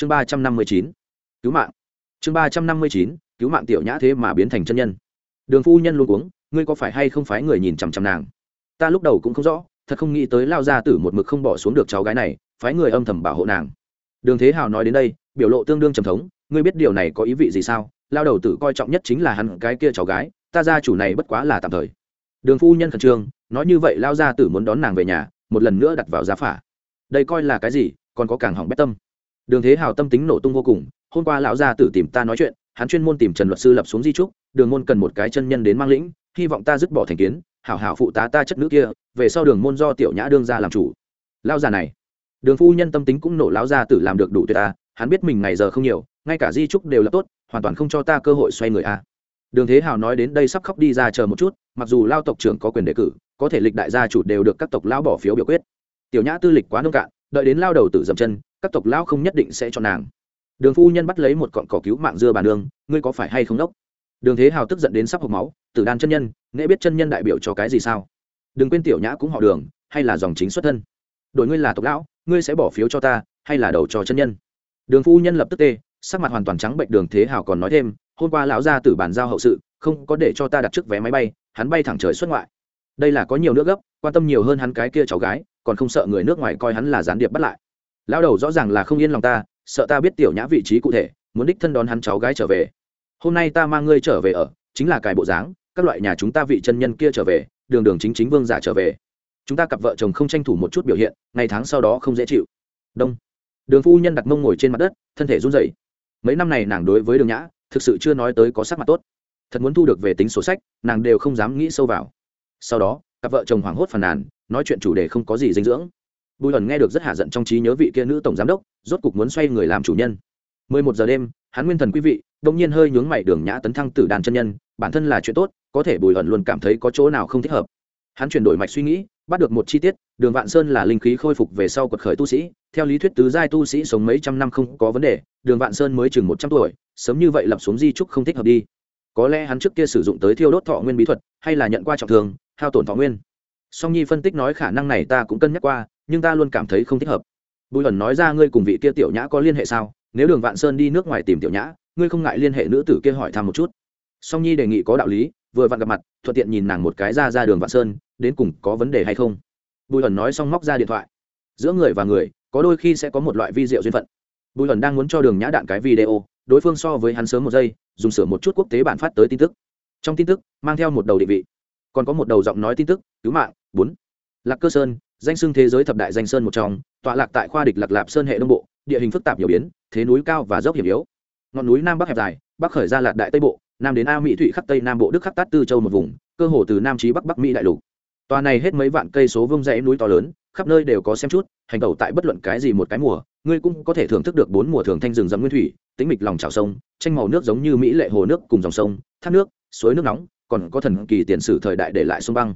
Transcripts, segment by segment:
chương ba trăm năm mươi chín, cứu mạng. Chương ba trăm năm mươi chín, cứu mạng tiểu nhã thế mà biến thành chân nhân. Đường phu nhân luôn uống ngươi có phải hay không phải người nhìn chằm chằm nàng? Ta lúc đầu cũng không rõ, thật không nghĩ tới lao ra tử một mực không bỏ xuống được cháu gái này, phái người âm thầm bảo hộ nàng. Đường thế hào nói đến đây, biểu lộ tương đương trầm thống, ngươi biết điều này có ý vị gì sao? Lao đầu tử coi trọng nhất chính là hắn cái kia cháu gái, ta gia chủ này bất quá là tạm thời. Đường phu nhân khẩn trương, nói như vậy lao gia tử muốn đón nàng về nhà, một lần nữa đặt vào giá phả. Đây coi là cái gì, còn có càng hỏng bét tâm đường thế hào tâm tính nổ tung vô cùng, hôm qua lão gia tử tìm ta nói chuyện, hắn chuyên môn tìm trần luật sư lập xuống di trúc, đường môn cần một cái chân nhân đến mang lĩnh, hy vọng ta dứt bỏ thành kiến, hảo hảo phụ tá ta chất nữ kia, về sau đường môn do tiểu nhã đương ra làm chủ. Lao già này, đường phu nhân tâm tính cũng nổ lão gia tử làm được đủ tuyệt ta, hắn biết mình ngày giờ không nhiều, ngay cả di trúc đều là tốt, hoàn toàn không cho ta cơ hội xoay người a. Đường thế hào nói đến đây sắp khóc đi ra chờ một chút, mặc dù lao tộc trưởng có quyền đề cử, có thể lịch đại gia chủ đều được các tộc lão bỏ phiếu biểu quyết. Tiểu nhã tư lịch quá nông cạn, đợi đến lao đầu tử dậm chân các tộc lão không nhất định sẽ chọn nàng. Đường phu nhân bắt lấy một cọn cỏ cứu mạng dưa bà nương, ngươi có phải hay không đốc? Đường thế hào tức giận đến sắp hộp máu, tử đan chân nhân, nghệ biết chân nhân đại biểu cho cái gì sao? Đừng quên tiểu nhã cũng họ đường, hay là dòng chính xuất thân. Đội ngươi là tộc lão, ngươi sẽ bỏ phiếu cho ta, hay là đầu cho chân nhân? Đường phu nhân lập tức tê, sắc mặt hoàn toàn trắng bệnh, đường thế hào còn nói thêm, hôm qua lão gia tử bàn giao hậu sự, không có để cho ta đặt trước vé máy bay, hắn bay thẳng trời xuất ngoại. Đây là có nhiều nước gấp, quan tâm nhiều hơn hắn cái kia cháu gái, còn không sợ người nước ngoài coi hắn là gián điệp bắt lại lão đầu rõ ràng là không yên lòng ta, sợ ta biết tiểu nhã vị trí cụ thể, muốn đích thân đón hắn cháu gái trở về. Hôm nay ta mang ngươi trở về ở, chính là cài bộ dáng, các loại nhà chúng ta vị chân nhân kia trở về, đường đường chính chính vương giả trở về. Chúng ta cặp vợ chồng không tranh thủ một chút biểu hiện, ngày tháng sau đó không dễ chịu. Đông. Đường phu nhân đặt mông ngồi trên mặt đất, thân thể run rẩy. Mấy năm này nàng đối với đường nhã, thực sự chưa nói tới có sắc mặt tốt. Thật muốn thu được về tính sổ sách, nàng đều không dám nghĩ sâu vào. Sau đó, cặp vợ chồng hoảng hốt phàn nàn, nói chuyện chủ đề không có gì dinh dưỡng bùi ẩn nghe được rất hạ giận trong trí nhớ vị kia nữ tổng giám đốc, rốt cục muốn xoay người làm chủ nhân. Mười một giờ đêm, hắn nguyên thần quý vị, đông nhiên hơi nhướng mày đường nhã tấn thăng tử đàn chân nhân, bản thân là chuyện tốt, có thể bùi ẩn luôn cảm thấy có chỗ nào không thích hợp. Hắn chuyển đổi mạch suy nghĩ, bắt được một chi tiết, đường vạn sơn là linh khí khôi phục về sau quật khởi tu sĩ, theo lý thuyết tứ giai tu sĩ sống mấy trăm năm không có vấn đề, đường vạn sơn mới chừng một trăm tuổi, sớm như vậy lập xuống di trúc không thích hợp đi. Có lẽ hắn trước kia sử dụng tới thiêu đốt thọ nguyên bí thuật, hay là nhận qua trọng thương, hao tổn thọ nguyên. Song nhi phân tích nói khả năng này ta cũng cân nhắc qua nhưng ta luôn cảm thấy không thích hợp. Bùi ẩn nói ra, ngươi cùng vị kia tiểu nhã có liên hệ sao? Nếu đường vạn sơn đi nước ngoài tìm tiểu nhã, ngươi không ngại liên hệ nữ tử kia hỏi thăm một chút. Song nhi đề nghị có đạo lý, vừa vặn gặp mặt, thuận tiện nhìn nàng một cái ra ra đường vạn sơn, đến cùng có vấn đề hay không? Bùi ẩn nói xong móc ra điện thoại. Giữa người và người, có đôi khi sẽ có một loại vi diệu duyên phận. Bùi ẩn đang muốn cho đường nhã đạn cái video, đối phương so với hắn sớm một giây, dùng sửa một chút quốc tế bản phát tới tin tức. Trong tin tức, mang theo một đầu định vị. Còn có một đầu giọng nói tin tức, cứu mạng, bốn. Lạc cơ sơn danh xưng thế giới thập đại danh sơn một trong, tọa lạc tại khoa địch lạc lạp sơn hệ đông bộ, địa hình phức tạp nhiều biến, thế núi cao và dốc hiểm yếu. Ngọn núi nam bắc hẹp dài, bắc khởi ra lạc đại tây bộ, nam đến a mỹ thụy khắc tây nam bộ đức khắc tát tư châu một vùng, cơ hồ từ nam trí bắc bắc mỹ đại lục. Tòa này hết mấy vạn cây số vông dãy núi to lớn, khắp nơi đều có xem chút, hành tẩu tại bất luận cái gì một cái mùa, ngươi cũng có thể thưởng thức được bốn mùa thường thanh rừng rậm nguyên thủy tính mịch lòng trào sông, tranh màu nước giống như mỹ lệ hồ nước cùng dòng sông, thác nước, suối nước nóng, còn có thần kỳ tiền sử thời đại để lại sông băng.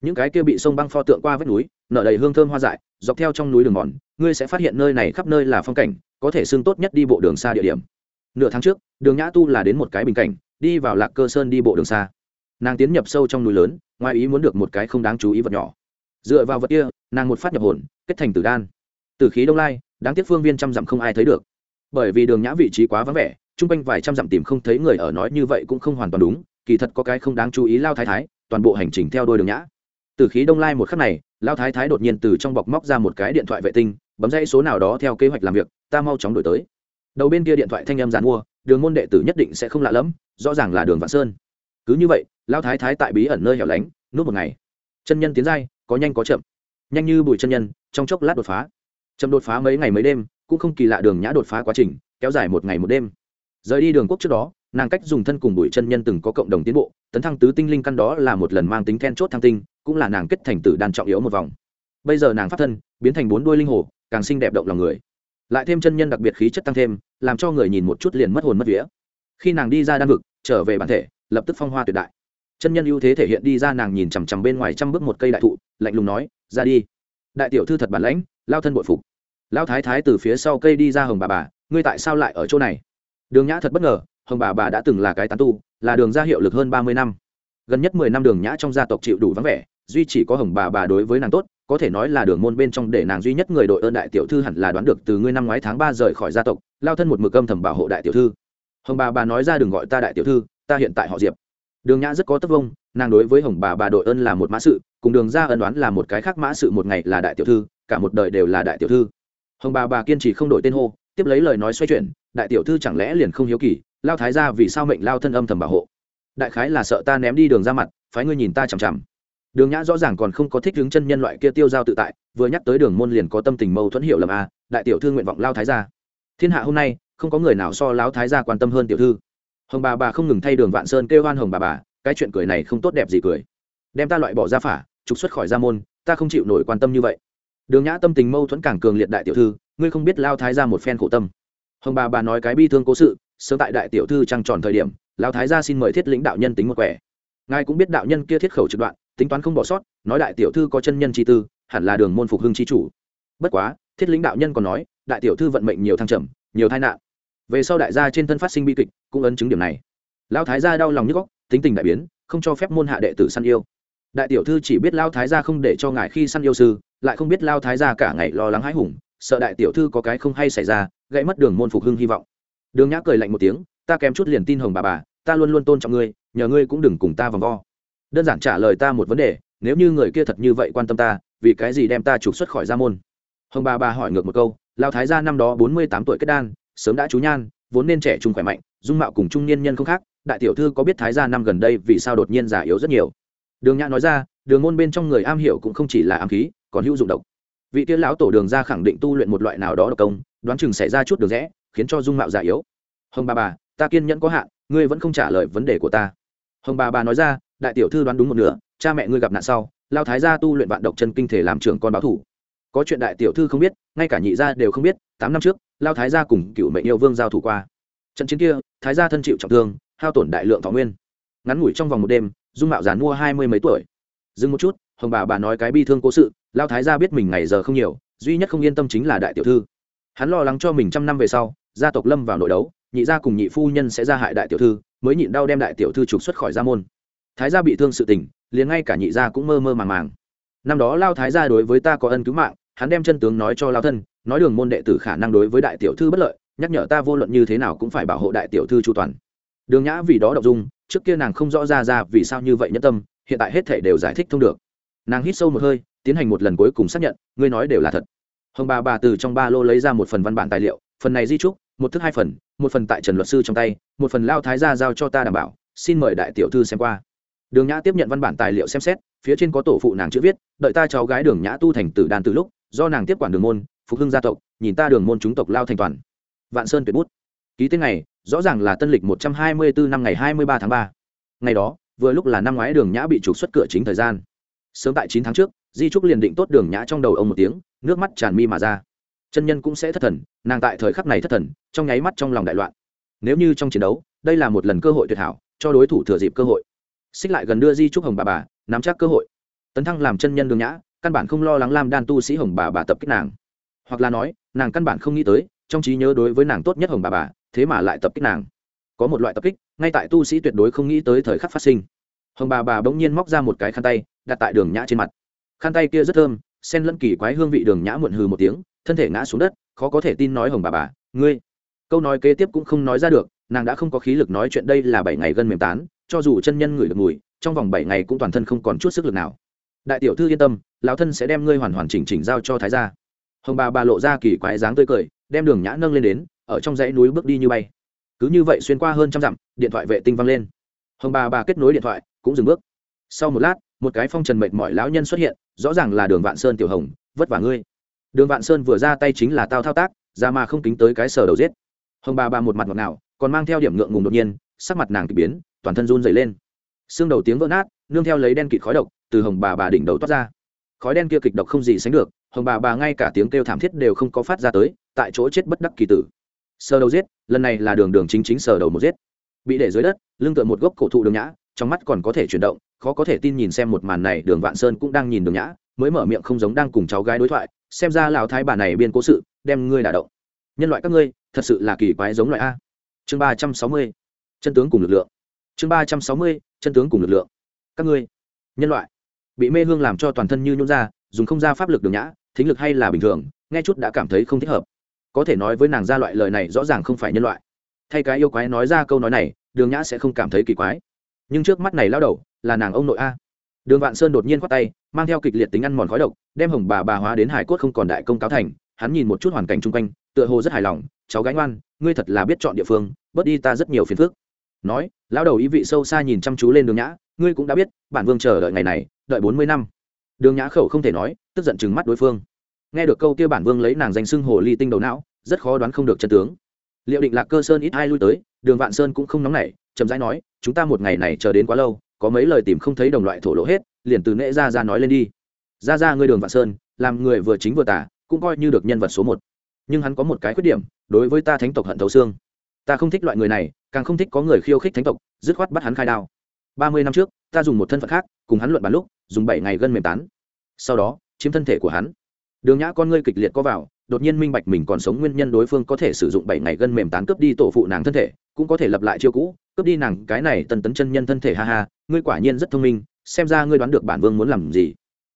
Những cái kia bị sông băng pho tượng qua vách núi nở đầy hương thơm hoa dại, dọc theo trong núi đường mòn, ngươi sẽ phát hiện nơi này khắp nơi là phong cảnh, có thể xương tốt nhất đi bộ đường xa địa điểm. Nửa tháng trước, đường nhã tu là đến một cái bình cảnh, đi vào lạc cơ sơn đi bộ đường xa. Nàng tiến nhập sâu trong núi lớn, ngoài ý muốn được một cái không đáng chú ý vật nhỏ. Dựa vào vật kia, nàng một phát nhập hồn, kết thành tử đan. Từ khí đông lai, đáng tiếc phương viên trăm dặm không ai thấy được. Bởi vì đường nhã vị trí quá vắng vẻ trung quanh vài trăm dặm tìm không thấy người ở nói như vậy cũng không hoàn toàn đúng, kỳ thật có cái không đáng chú ý lao thái thái, toàn bộ hành trình theo đôi đường nhã. Từ khí đông lai một khắc này lao thái thái đột nhiên từ trong bọc móc ra một cái điện thoại vệ tinh, bấm dây số nào đó theo kế hoạch làm việc, ta mau chóng đổi tới. Đầu bên kia điện thoại thanh em dàn mua, đường môn đệ tử nhất định sẽ không lạ lẫm, rõ ràng là đường vạn sơn. Cứ như vậy lao thái thái tại bí ẩn nơi hẻo lánh nút một ngày. Chân nhân tiến dai có nhanh có chậm. Nhanh như bùi chân nhân, trong chốc lát đột phá. Chậm đột phá mấy ngày mấy đêm, cũng không kỳ lạ đường nhã đột phá quá trình, kéo dài một ngày một đêm. Rời đi đường quốc trước đó, nàng cách dùng thân cùng bùi chân nhân từng có cộng đồng tiến bộ, tấn thăng tứ tinh linh căn đó là một lần mang tính then chốt thăng tinh cũng là nàng kết thành tử đan trọng yếu một vòng. Bây giờ nàng phát thân biến thành bốn đuôi linh hồ, càng xinh đẹp động lòng người. Lại thêm chân nhân đặc biệt khí chất tăng thêm, làm cho người nhìn một chút liền mất hồn mất vía. Khi nàng đi ra đan vực, trở về bản thể, lập tức phong hoa tuyệt đại. Chân nhân ưu thế thể hiện đi ra nàng nhìn chằm chằm bên ngoài trăm bước một cây đại thụ, lạnh lùng nói, ra đi. Đại tiểu thư thật bản lãnh, lao thân bội phục. Lao thái thái từ phía sau cây đi ra hồng bà bà, ngươi tại sao lại ở chỗ này? Đường nhã thật bất ngờ, hồng bà bà đã từng là cái tán tu, là đường ra hiệu lực hơn ba mươi năm gần nhất mười năm đường nhã trong gia tộc chịu đủ vắng vẻ, duy chỉ có hồng bà bà đối với nàng tốt, có thể nói là đường môn bên trong để nàng duy nhất người đội ơn đại tiểu thư hẳn là đoán được từ ngươi năm ngoái tháng ba rời khỏi gia tộc, lao thân một mực âm thầm bảo hộ đại tiểu thư. Hồng bà bà nói ra đừng gọi ta đại tiểu thư, ta hiện tại họ diệp. Đường nhã rất có tất vông, nàng đối với hồng bà bà đội ơn là một mã sự, cùng đường ra ân đoán là một cái khác mã sự một ngày là đại tiểu thư, cả một đời đều là đại tiểu thư. Hồng bà bà kiên trì không đổi tên hô, tiếp lấy lời nói xoay chuyển, đại tiểu thư chẳng lẽ liền không hiếu kỳ, lao thái ra vì sao mệnh lao thân âm thầm bảo hộ? Đại khái là sợ ta ném đi đường ra mặt, phái ngươi nhìn ta chằm chằm. Đường nhã rõ ràng còn không có thích hướng chân nhân loại kia tiêu giao tự tại, vừa nhắc tới đường môn liền có tâm tình mâu thuẫn hiểu lầm a đại tiểu thư nguyện vọng lao thái gia. Thiên hạ hôm nay, không có người nào so lão thái gia quan tâm hơn tiểu thư. Hồng bà bà không ngừng thay đường vạn sơn kêu hoan hồng bà bà, cái chuyện cười này không tốt đẹp gì cười. Đem ta loại bỏ ra phả, trục xuất khỏi gia môn, ta không chịu nổi quan tâm như vậy. Đường nhã tâm tình mâu thuẫn càng cường liệt đại tiểu thư, ngươi không biết lao thái gia một phen khổ tâm. Hồng bà bà nói cái bi thương cố sự, sớm tại đại tiểu thư trăng tròn thời điểm Lão thái gia xin mời thiết lĩnh đạo nhân tính một quẻ. Ngài cũng biết đạo nhân kia thiết khẩu trực đoạn, tính toán không bỏ sót, nói đại tiểu thư có chân nhân chi tư, hẳn là đường môn phục hưng chi chủ. Bất quá, thiết lĩnh đạo nhân còn nói, đại tiểu thư vận mệnh nhiều thăng trầm, nhiều tai nạn. Về sau đại gia trên thân phát sinh bi kịch, cũng ấn chứng điểm này. Lão thái gia đau lòng nhức góc tính tình đại biến, không cho phép môn hạ đệ tử săn yêu. Đại tiểu thư chỉ biết lao thái gia không để cho ngài khi săn yêu sư, lại không biết lao thái gia cả ngày lo lắng hãi hùng, sợ đại tiểu thư có cái không hay xảy ra, gãy mất đường môn phục hưng hy vọng. Đường nhã cười lạnh một tiếng, ta kém chút liền tin hồng bà bà ta luôn luôn tôn trọng ngươi, nhờ ngươi cũng đừng cùng ta vòng vo. Đơn giản trả lời ta một vấn đề, nếu như người kia thật như vậy quan tâm ta, vì cái gì đem ta trục xuất khỏi gia môn? Hồng bà bà hỏi ngược một câu lao thái gia năm đó bốn mươi tám tuổi kết đan, sớm đã chú nhan, vốn nên trẻ trung khỏe mạnh, dung mạo cùng trung niên nhân không khác, đại tiểu thư có biết thái gia năm gần đây vì sao đột nhiên già yếu rất nhiều? Đường nhã nói ra, đường môn bên trong người am hiểu cũng không chỉ là am khí, còn hữu dụng độc. Vị tiên lão tổ đường ra khẳng định tu luyện một loại nào đó độc công, đoán chừng xảy ra chút đường rẽ, khiến cho dung mạo già yếu. Hồng bà bà, ta kiên nhẫn có hạn ngươi vẫn không trả lời vấn đề của ta. Hồng bà bà nói ra, đại tiểu thư đoán đúng một nửa, cha mẹ ngươi gặp nạn sau, lao thái gia tu luyện vạn độc chân kinh thể làm trưởng con báo thủ. Có chuyện đại tiểu thư không biết, ngay cả nhị gia đều không biết, tám năm trước, lao thái gia cùng cựu mệnh yêu vương giao thủ qua. Trận chiến kia, thái gia thân chịu trọng thương, hao tổn đại lượng thọ nguyên. Ngắn ngủi trong vòng một đêm, dung mạo giàn mua hai mươi mấy tuổi. Dừng một chút, hồng bà bà nói cái bi thương cố sự, lao thái gia biết mình ngày giờ không nhiều, duy nhất không yên tâm chính là đại tiểu thư. Hắn lo lắng cho mình trăm năm về sau, gia tộc lâm vào nội đấu nhị gia cùng nhị phu nhân sẽ ra hại đại tiểu thư, mới nhịn đau đem đại tiểu thư trục xuất khỏi gia môn. Thái gia bị thương sự tình, liền ngay cả nhị gia cũng mơ mơ màng màng. Năm đó lao thái gia đối với ta có ân cứu mạng, hắn đem chân tướng nói cho lao thân, nói đường môn đệ tử khả năng đối với đại tiểu thư bất lợi, nhắc nhở ta vô luận như thế nào cũng phải bảo hộ đại tiểu thư chu toàn. Đường nhã vì đó đọc dung, trước kia nàng không rõ ra ra vì sao như vậy nhất tâm, hiện tại hết thể đều giải thích thông được. Nàng hít sâu một hơi, tiến hành một lần cuối cùng xác nhận, ngươi nói đều là thật. Hồng bà bà từ trong ba lô lấy ra một phần văn bản tài liệu, phần này di trúc một thức hai phần, một phần tại trần luật sư trong tay, một phần lao thái gia giao cho ta đảm bảo, xin mời đại tiểu thư xem qua. Đường nhã tiếp nhận văn bản tài liệu xem xét, phía trên có tổ phụ nàng chữ viết, đợi ta cháu gái đường nhã tu thành tử đàn từ lúc, do nàng tiếp quản đường môn, phục hưng gia tộc, nhìn ta đường môn chúng tộc lao thành toàn. Vạn sơn tuyệt bút. Ký tên này rõ ràng là tân lịch một trăm hai mươi bốn năm ngày hai mươi ba tháng ba. Ngày đó, vừa lúc là năm ngoái đường nhã bị trục xuất cửa chính thời gian. Sớm tại chín tháng trước, di trúc liền định tốt đường nhã trong đầu ông một tiếng, nước mắt tràn mi mà ra chân nhân cũng sẽ thất thần, nàng tại thời khắc này thất thần, trong nháy mắt trong lòng đại loạn. Nếu như trong chiến đấu, đây là một lần cơ hội tuyệt hảo, cho đối thủ thừa dịp cơ hội. Xích lại gần đưa di trúc hồng bà bà, nắm chắc cơ hội. Tấn thăng làm chân nhân đường nhã, căn bản không lo lắng lam đan tu sĩ hồng bà bà tập kích nàng. Hoặc là nói, nàng căn bản không nghĩ tới, trong trí nhớ đối với nàng tốt nhất hồng bà bà, thế mà lại tập kích nàng. Có một loại tập kích, ngay tại tu sĩ tuyệt đối không nghĩ tới thời khắc phát sinh. Hồng bà bà bỗng nhiên móc ra một cái khăn tay, đặt tại đường nhã trên mặt. Khăn tay kia rất thơm sen lẫn kỳ quái hương vị đường nhã muộn hừ một tiếng thân thể ngã xuống đất, khó có thể tin nói hồng bà bà, ngươi. Câu nói kế tiếp cũng không nói ra được, nàng đã không có khí lực nói chuyện đây là bảy ngày gân mềm tán, cho dù chân nhân ngửi được mùi, trong vòng bảy ngày cũng toàn thân không còn chút sức lực nào. Đại tiểu thư yên tâm, lão thân sẽ đem ngươi hoàn hoàn chỉnh chỉnh giao cho thái gia. Hồng bà bà lộ ra kỳ quái dáng tươi cười, đem đường nhã nâng lên đến, ở trong dãy núi bước đi như bay. Cứ như vậy xuyên qua hơn trăm dặm, điện thoại vệ tinh văng lên. Hồng bà bà kết nối điện thoại, cũng dừng bước. Sau một lát, một cái phong trần mệt mỏi lão nhân xuất hiện, rõ ràng là đường vạn sơn tiểu hồng, vất vả ngươi đường vạn sơn vừa ra tay chính là tao thao tác, ra mà không tính tới cái sở đầu giết. Hồng bà bà một mặt ngọt nào còn mang theo điểm ngượng ngùng đột nhiên, sắc mặt nàng k biến, toàn thân run dày lên. Xương đầu tiếng vỡ nát, nương theo lấy đen kịt khói độc, từ hồng bà bà đỉnh đầu toát ra. Khói đen kia kịch độc không gì sánh được, hồng bà bà ngay cả tiếng kêu thảm thiết đều không có phát ra tới, tại chỗ chết bất đắc kỳ tử. Sờ đầu giết, lần này là đường đường chính chính sờ đầu một giết. Bị để dưới đất, lưng tựa một gốc cổ thụ đường nhã, trong mắt còn có thể chuyển động, khó có thể tin nhìn xem một màn này, đường vạn sơn cũng đang nhìn đường nhã, mới mở miệng không giống đang cùng cháu gái đối thoại xem ra lão thái bà này biên cố sự, đem ngươi đả động. Nhân loại các ngươi, thật sự là kỳ quái giống loại a. Chương ba trăm sáu mươi, chân tướng cùng lực lượng. Chương ba trăm sáu mươi, chân tướng cùng lực lượng. Các ngươi, nhân loại, bị mê hương làm cho toàn thân như nhún ra, dùng không ra pháp lực đường nhã, thính lực hay là bình thường, nghe chút đã cảm thấy không thích hợp. Có thể nói với nàng ra loại lời này rõ ràng không phải nhân loại. Thay cái yêu quái nói ra câu nói này, đường nhã sẽ không cảm thấy kỳ quái. Nhưng trước mắt này lao đầu, là nàng ông nội a đường vạn sơn đột nhiên khoát tay, mang theo kịch liệt tính ăn mòn khói độc, đem hồng bà bà hóa đến hải cốt không còn đại công cáo thành. Hắn nhìn một chút hoàn cảnh chung quanh, tựa hồ rất hài lòng. Cháu gái ngoan, ngươi thật là biết chọn địa phương, bớt đi ta rất nhiều phiền phức. Nói, lão đầu ý vị sâu xa nhìn chăm chú lên đường nhã. Ngươi cũng đã biết, bản vương chờ đợi ngày này, đợi bốn mươi năm. Đường nhã khẩu không thể nói, tức giận chừng mắt đối phương. Nghe được câu kia bản vương lấy nàng danh xưng hồ ly tinh đầu não, rất khó đoán không được chân tướng. Liệu định lạc cơ sơn ít ai lui tới, đường vạn sơn cũng không nóng nảy, chậm rãi nói, chúng ta một ngày này chờ đến quá lâu có mấy lời tìm không thấy đồng loại thổ lộ hết, liền từ nễ ra ra nói lên đi. Ra ra ngươi đường vạn sơn, làm người vừa chính vừa tả, cũng coi như được nhân vật số một. Nhưng hắn có một cái khuyết điểm, đối với ta thánh tộc hận thấu xương. Ta không thích loại người này, càng không thích có người khiêu khích thánh tộc, dứt khoát bắt hắn khai đao. Ba mươi năm trước, ta dùng một thân phận khác, cùng hắn luận bàn lúc, dùng bảy ngày gân mềm tán. Sau đó, chiếm thân thể của hắn. Đường nhã con ngươi kịch liệt có vào, đột nhiên minh bạch mình còn sống nguyên nhân đối phương có thể sử dụng bảy ngày gân mềm tán cướp đi tổ phụ nàng thân thể, cũng có thể lập lại chiêu cũ cướp đi nàng, cái này tần tấn chân nhân thân thể ha ha, ngươi quả nhiên rất thông minh, xem ra ngươi đoán được bản vương muốn làm gì.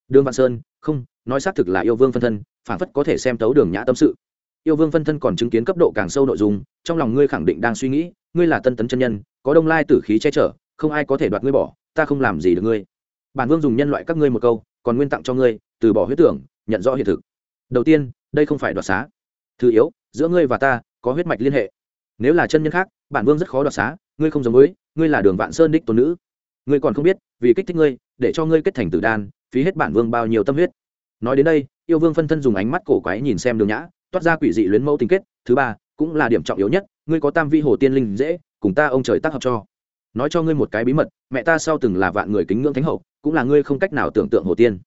Đường văn sơn, không, nói xác thực là yêu vương phân thân phản phất có thể xem tấu đường nhã tâm sự. Yêu vương phân thân còn chứng kiến cấp độ càng sâu nội dung, trong lòng ngươi khẳng định đang suy nghĩ, ngươi là tân tấn chân nhân, có đông lai tử khí che chở, không ai có thể đoạt ngươi bỏ, ta không làm gì được ngươi. Bản vương dùng nhân loại các ngươi một câu, còn nguyên tặng cho ngươi, từ bỏ huyết tưởng, nhận rõ hiện thực. Đầu tiên, đây không phải đoạt xá. Thứ yếu, giữa ngươi và ta, có huyết mạch liên hệ. Nếu là chân nhân khác, bản vương rất khó đoạt xá ngươi không giống với, ngươi là đường vạn sơn đích tôn nữ. Ngươi còn không biết, vì kích thích ngươi, để cho ngươi kết thành tử đan, phí hết bản vương bao nhiêu tâm huyết. Nói đến đây, yêu vương phân thân dùng ánh mắt cổ quái nhìn xem đường nhã, toát ra quỷ dị luyến mẫu tình kết. Thứ ba, cũng là điểm trọng yếu nhất, ngươi có tam vi hồ tiên linh dễ, cùng ta ông trời tác hợp cho. Nói cho ngươi một cái bí mật, mẹ ta sau từng là vạn người kính ngưỡng thánh hậu, cũng là ngươi không cách nào tưởng tượng hồ tiên.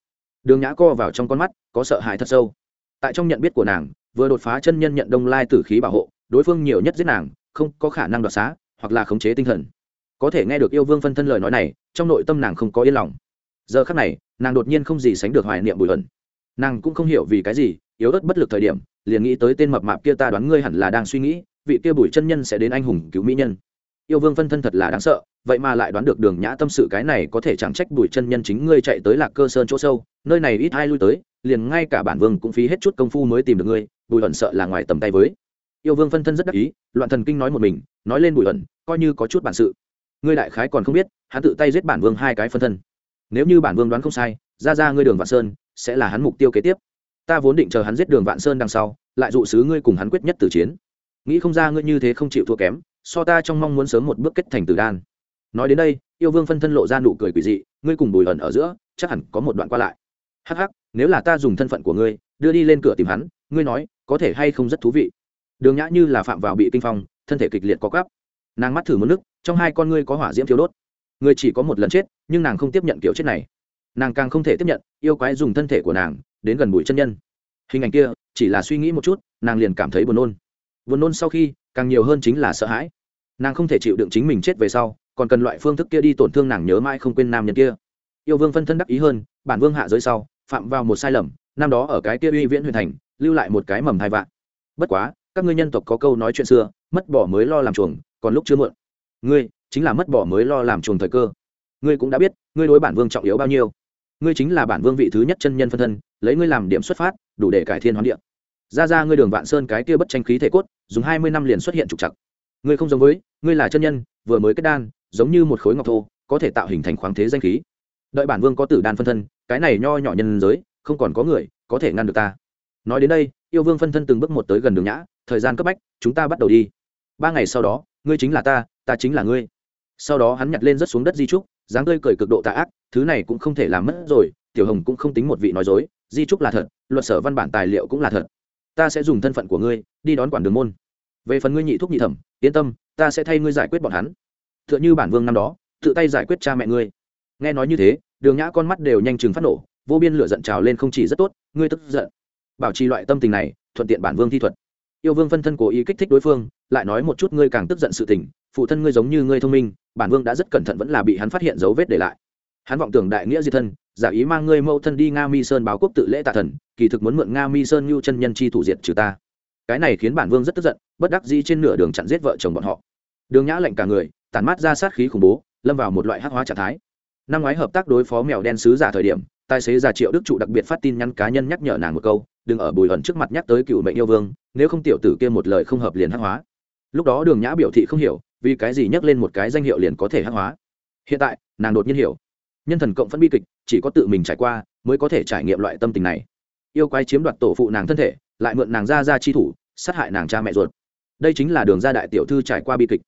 Đường nhã co vào trong con mắt, có sợ hãi thật sâu. Tại trong nhận biết của nàng, vừa đột phá chân nhân nhận đông lai tử khí bảo hộ, đối phương nhiều nhất giết nàng, không có khả năng đoạt xá hoặc là khống chế tinh thần. Có thể nghe được yêu vương phân thân lời nói này trong nội tâm nàng không có yên lòng. Giờ khắc này nàng đột nhiên không gì sánh được hoài niệm bùi hận, nàng cũng không hiểu vì cái gì yếu ớt bất lực thời điểm liền nghĩ tới tên mập mạp kia ta đoán ngươi hẳn là đang suy nghĩ vị kia bùi chân nhân sẽ đến anh hùng cứu mỹ nhân. Yêu vương phân thân thật là đáng sợ vậy mà lại đoán được đường nhã tâm sự cái này có thể chẳng trách bùi chân nhân chính ngươi chạy tới lạc cơ sơn chỗ sâu nơi này ít ai lui tới liền ngay cả bản vương cũng phí hết chút công phu mới tìm được ngươi bùi hận sợ là ngoài tầm tay với. Yêu vương phân thân rất đắc ý loạn thần kinh nói một mình nói lên bùi ẩn, coi như có chút bản sự. Ngươi đại khái còn không biết, hắn tự tay giết bản vương hai cái phân thân. Nếu như bản vương đoán không sai, ra ra ngươi đường vạn sơn, sẽ là hắn mục tiêu kế tiếp. Ta vốn định chờ hắn giết đường vạn sơn đằng sau, lại dụ sứ ngươi cùng hắn quyết nhất tử chiến. Nghĩ không ra ngươi như thế không chịu thua kém, so ta trong mong muốn sớm một bước kết thành tử đan. Nói đến đây, yêu vương phân thân lộ ra nụ cười quỷ dị, ngươi cùng bùi ẩn ở giữa, chắc hẳn có một đoạn qua lại. Hắc hắc, nếu là ta dùng thân phận của ngươi, đưa đi lên cửa tìm hắn, ngươi nói, có thể hay không rất thú vị. Đường nhã như là phạm vào bị kinh phong thân thể kịch liệt có cắp nàng mắt thử một nước, trong hai con ngươi có hỏa diễm thiếu đốt. Người chỉ có một lần chết, nhưng nàng không tiếp nhận kiểu chết này. Nàng càng không thể tiếp nhận, yêu quái dùng thân thể của nàng đến gần bụi chân nhân. Hình ảnh kia, chỉ là suy nghĩ một chút, nàng liền cảm thấy buồn nôn. Buồn nôn sau khi, càng nhiều hơn chính là sợ hãi. Nàng không thể chịu đựng chính mình chết về sau, còn cần loại phương thức kia đi tổn thương nàng nhớ mãi không quên nam nhân kia. Yêu vương phân thân đắc ý hơn, bản vương hạ giới sau, phạm vào một sai lầm, năm đó ở cái kia uy viễn huyền thành, lưu lại một cái mầm hai vạn. Bất quá các ngươi nhân tộc có câu nói chuyện xưa, mất bỏ mới lo làm chuồng, còn lúc chưa muộn. Ngươi, chính là mất bỏ mới lo làm chuồng thời cơ. Ngươi cũng đã biết, ngươi đối bản vương trọng yếu bao nhiêu. Ngươi chính là bản vương vị thứ nhất chân nhân phân thân, lấy ngươi làm điểm xuất phát, đủ để cải thiên hoán địa. Ra ra ngươi đường vạn sơn cái kia bất tranh khí thể cốt, dùng hai mươi năm liền xuất hiện trục chặt ngươi không giống với, ngươi là chân nhân, vừa mới kết đan, giống như một khối ngọc thô, có thể tạo hình thành khoáng thế danh khí. Đợi bản vương có tử đan phân thân, cái này nho nhỏ nhân giới, không còn có người có thể ngăn được ta. Nói đến đây yêu vương phân thân từng bước một tới gần đường nhã, thời gian cấp bách, chúng ta bắt đầu đi. Ba ngày sau đó, ngươi chính là ta ta chính là ngươi. Sau đó hắn nhặt lên rất xuống đất di trúc, dáng tươi cười cực độ tạ ác, thứ này cũng không thể làm mất rồi, tiểu hồng cũng không tính một vị nói dối, di trúc là thật, luật sở văn bản tài liệu cũng là thật. Ta sẽ dùng thân phận của ngươi, đi đón quản đường môn. Về phần ngươi nhị thúc nhị thẩm, yên tâm, ta sẽ thay ngươi giải quyết bọn hắn. T h ư ợ n h ư bản vương năm đó, tự tay giải quyết cha mẹ ngươi. Nghe nói như thế, đường nhã con mắt đều nhanh chừng phát nổ, vô biên lửa giận trào lên không chỉ rất tốt, ngươi tức giận bảo trì loại tâm tình này, thuận tiện bản vương thi thuật. Yêu vương phân thân cố ý kích thích đối phương, lại nói một chút ngươi càng tức giận sự tình, phụ thân ngươi giống như ngươi thông minh, bản vương đã rất cẩn thận vẫn là bị hắn phát hiện dấu vết để lại. Hắn vọng tưởng đại nghĩa di thân, giả ý mang ngươi mẫu thân đi nga mi sơn báo quốc tự lễ tạ thần, kỳ thực muốn mượn nga mi sơn như chân nhân chi thủ diệt trừ ta. Cái này khiến bản vương rất tức giận, bất đắc dĩ trên nửa đường chặn giết vợ chồng bọn họ. Đường nhã lệnh cả người, tản mát ra sát khí khủng bố, lâm vào một loại hắc hóa trạng thái. Năm ngoái hợp tác đối phó mèo đen sứ giả thời điểm, tài xế già triệu đức trụ đặc biệt phát tin nhắn cá nhân nhắc nhở nàng một câu đừng ở bùi ẩn trước mặt nhắc tới cựu mệnh yêu vương, nếu không tiểu tử kia một lời không hợp liền hắc hóa. Lúc đó đường nhã biểu thị không hiểu, vì cái gì nhắc lên một cái danh hiệu liền có thể hắc hóa. Hiện tại, nàng đột nhiên hiểu. Nhân thần cộng phân bi kịch, chỉ có tự mình trải qua, mới có thể trải nghiệm loại tâm tình này. Yêu quái chiếm đoạt tổ phụ nàng thân thể, lại mượn nàng ra ra chi thủ, sát hại nàng cha mẹ ruột. Đây chính là đường ra đại tiểu thư trải qua bi kịch.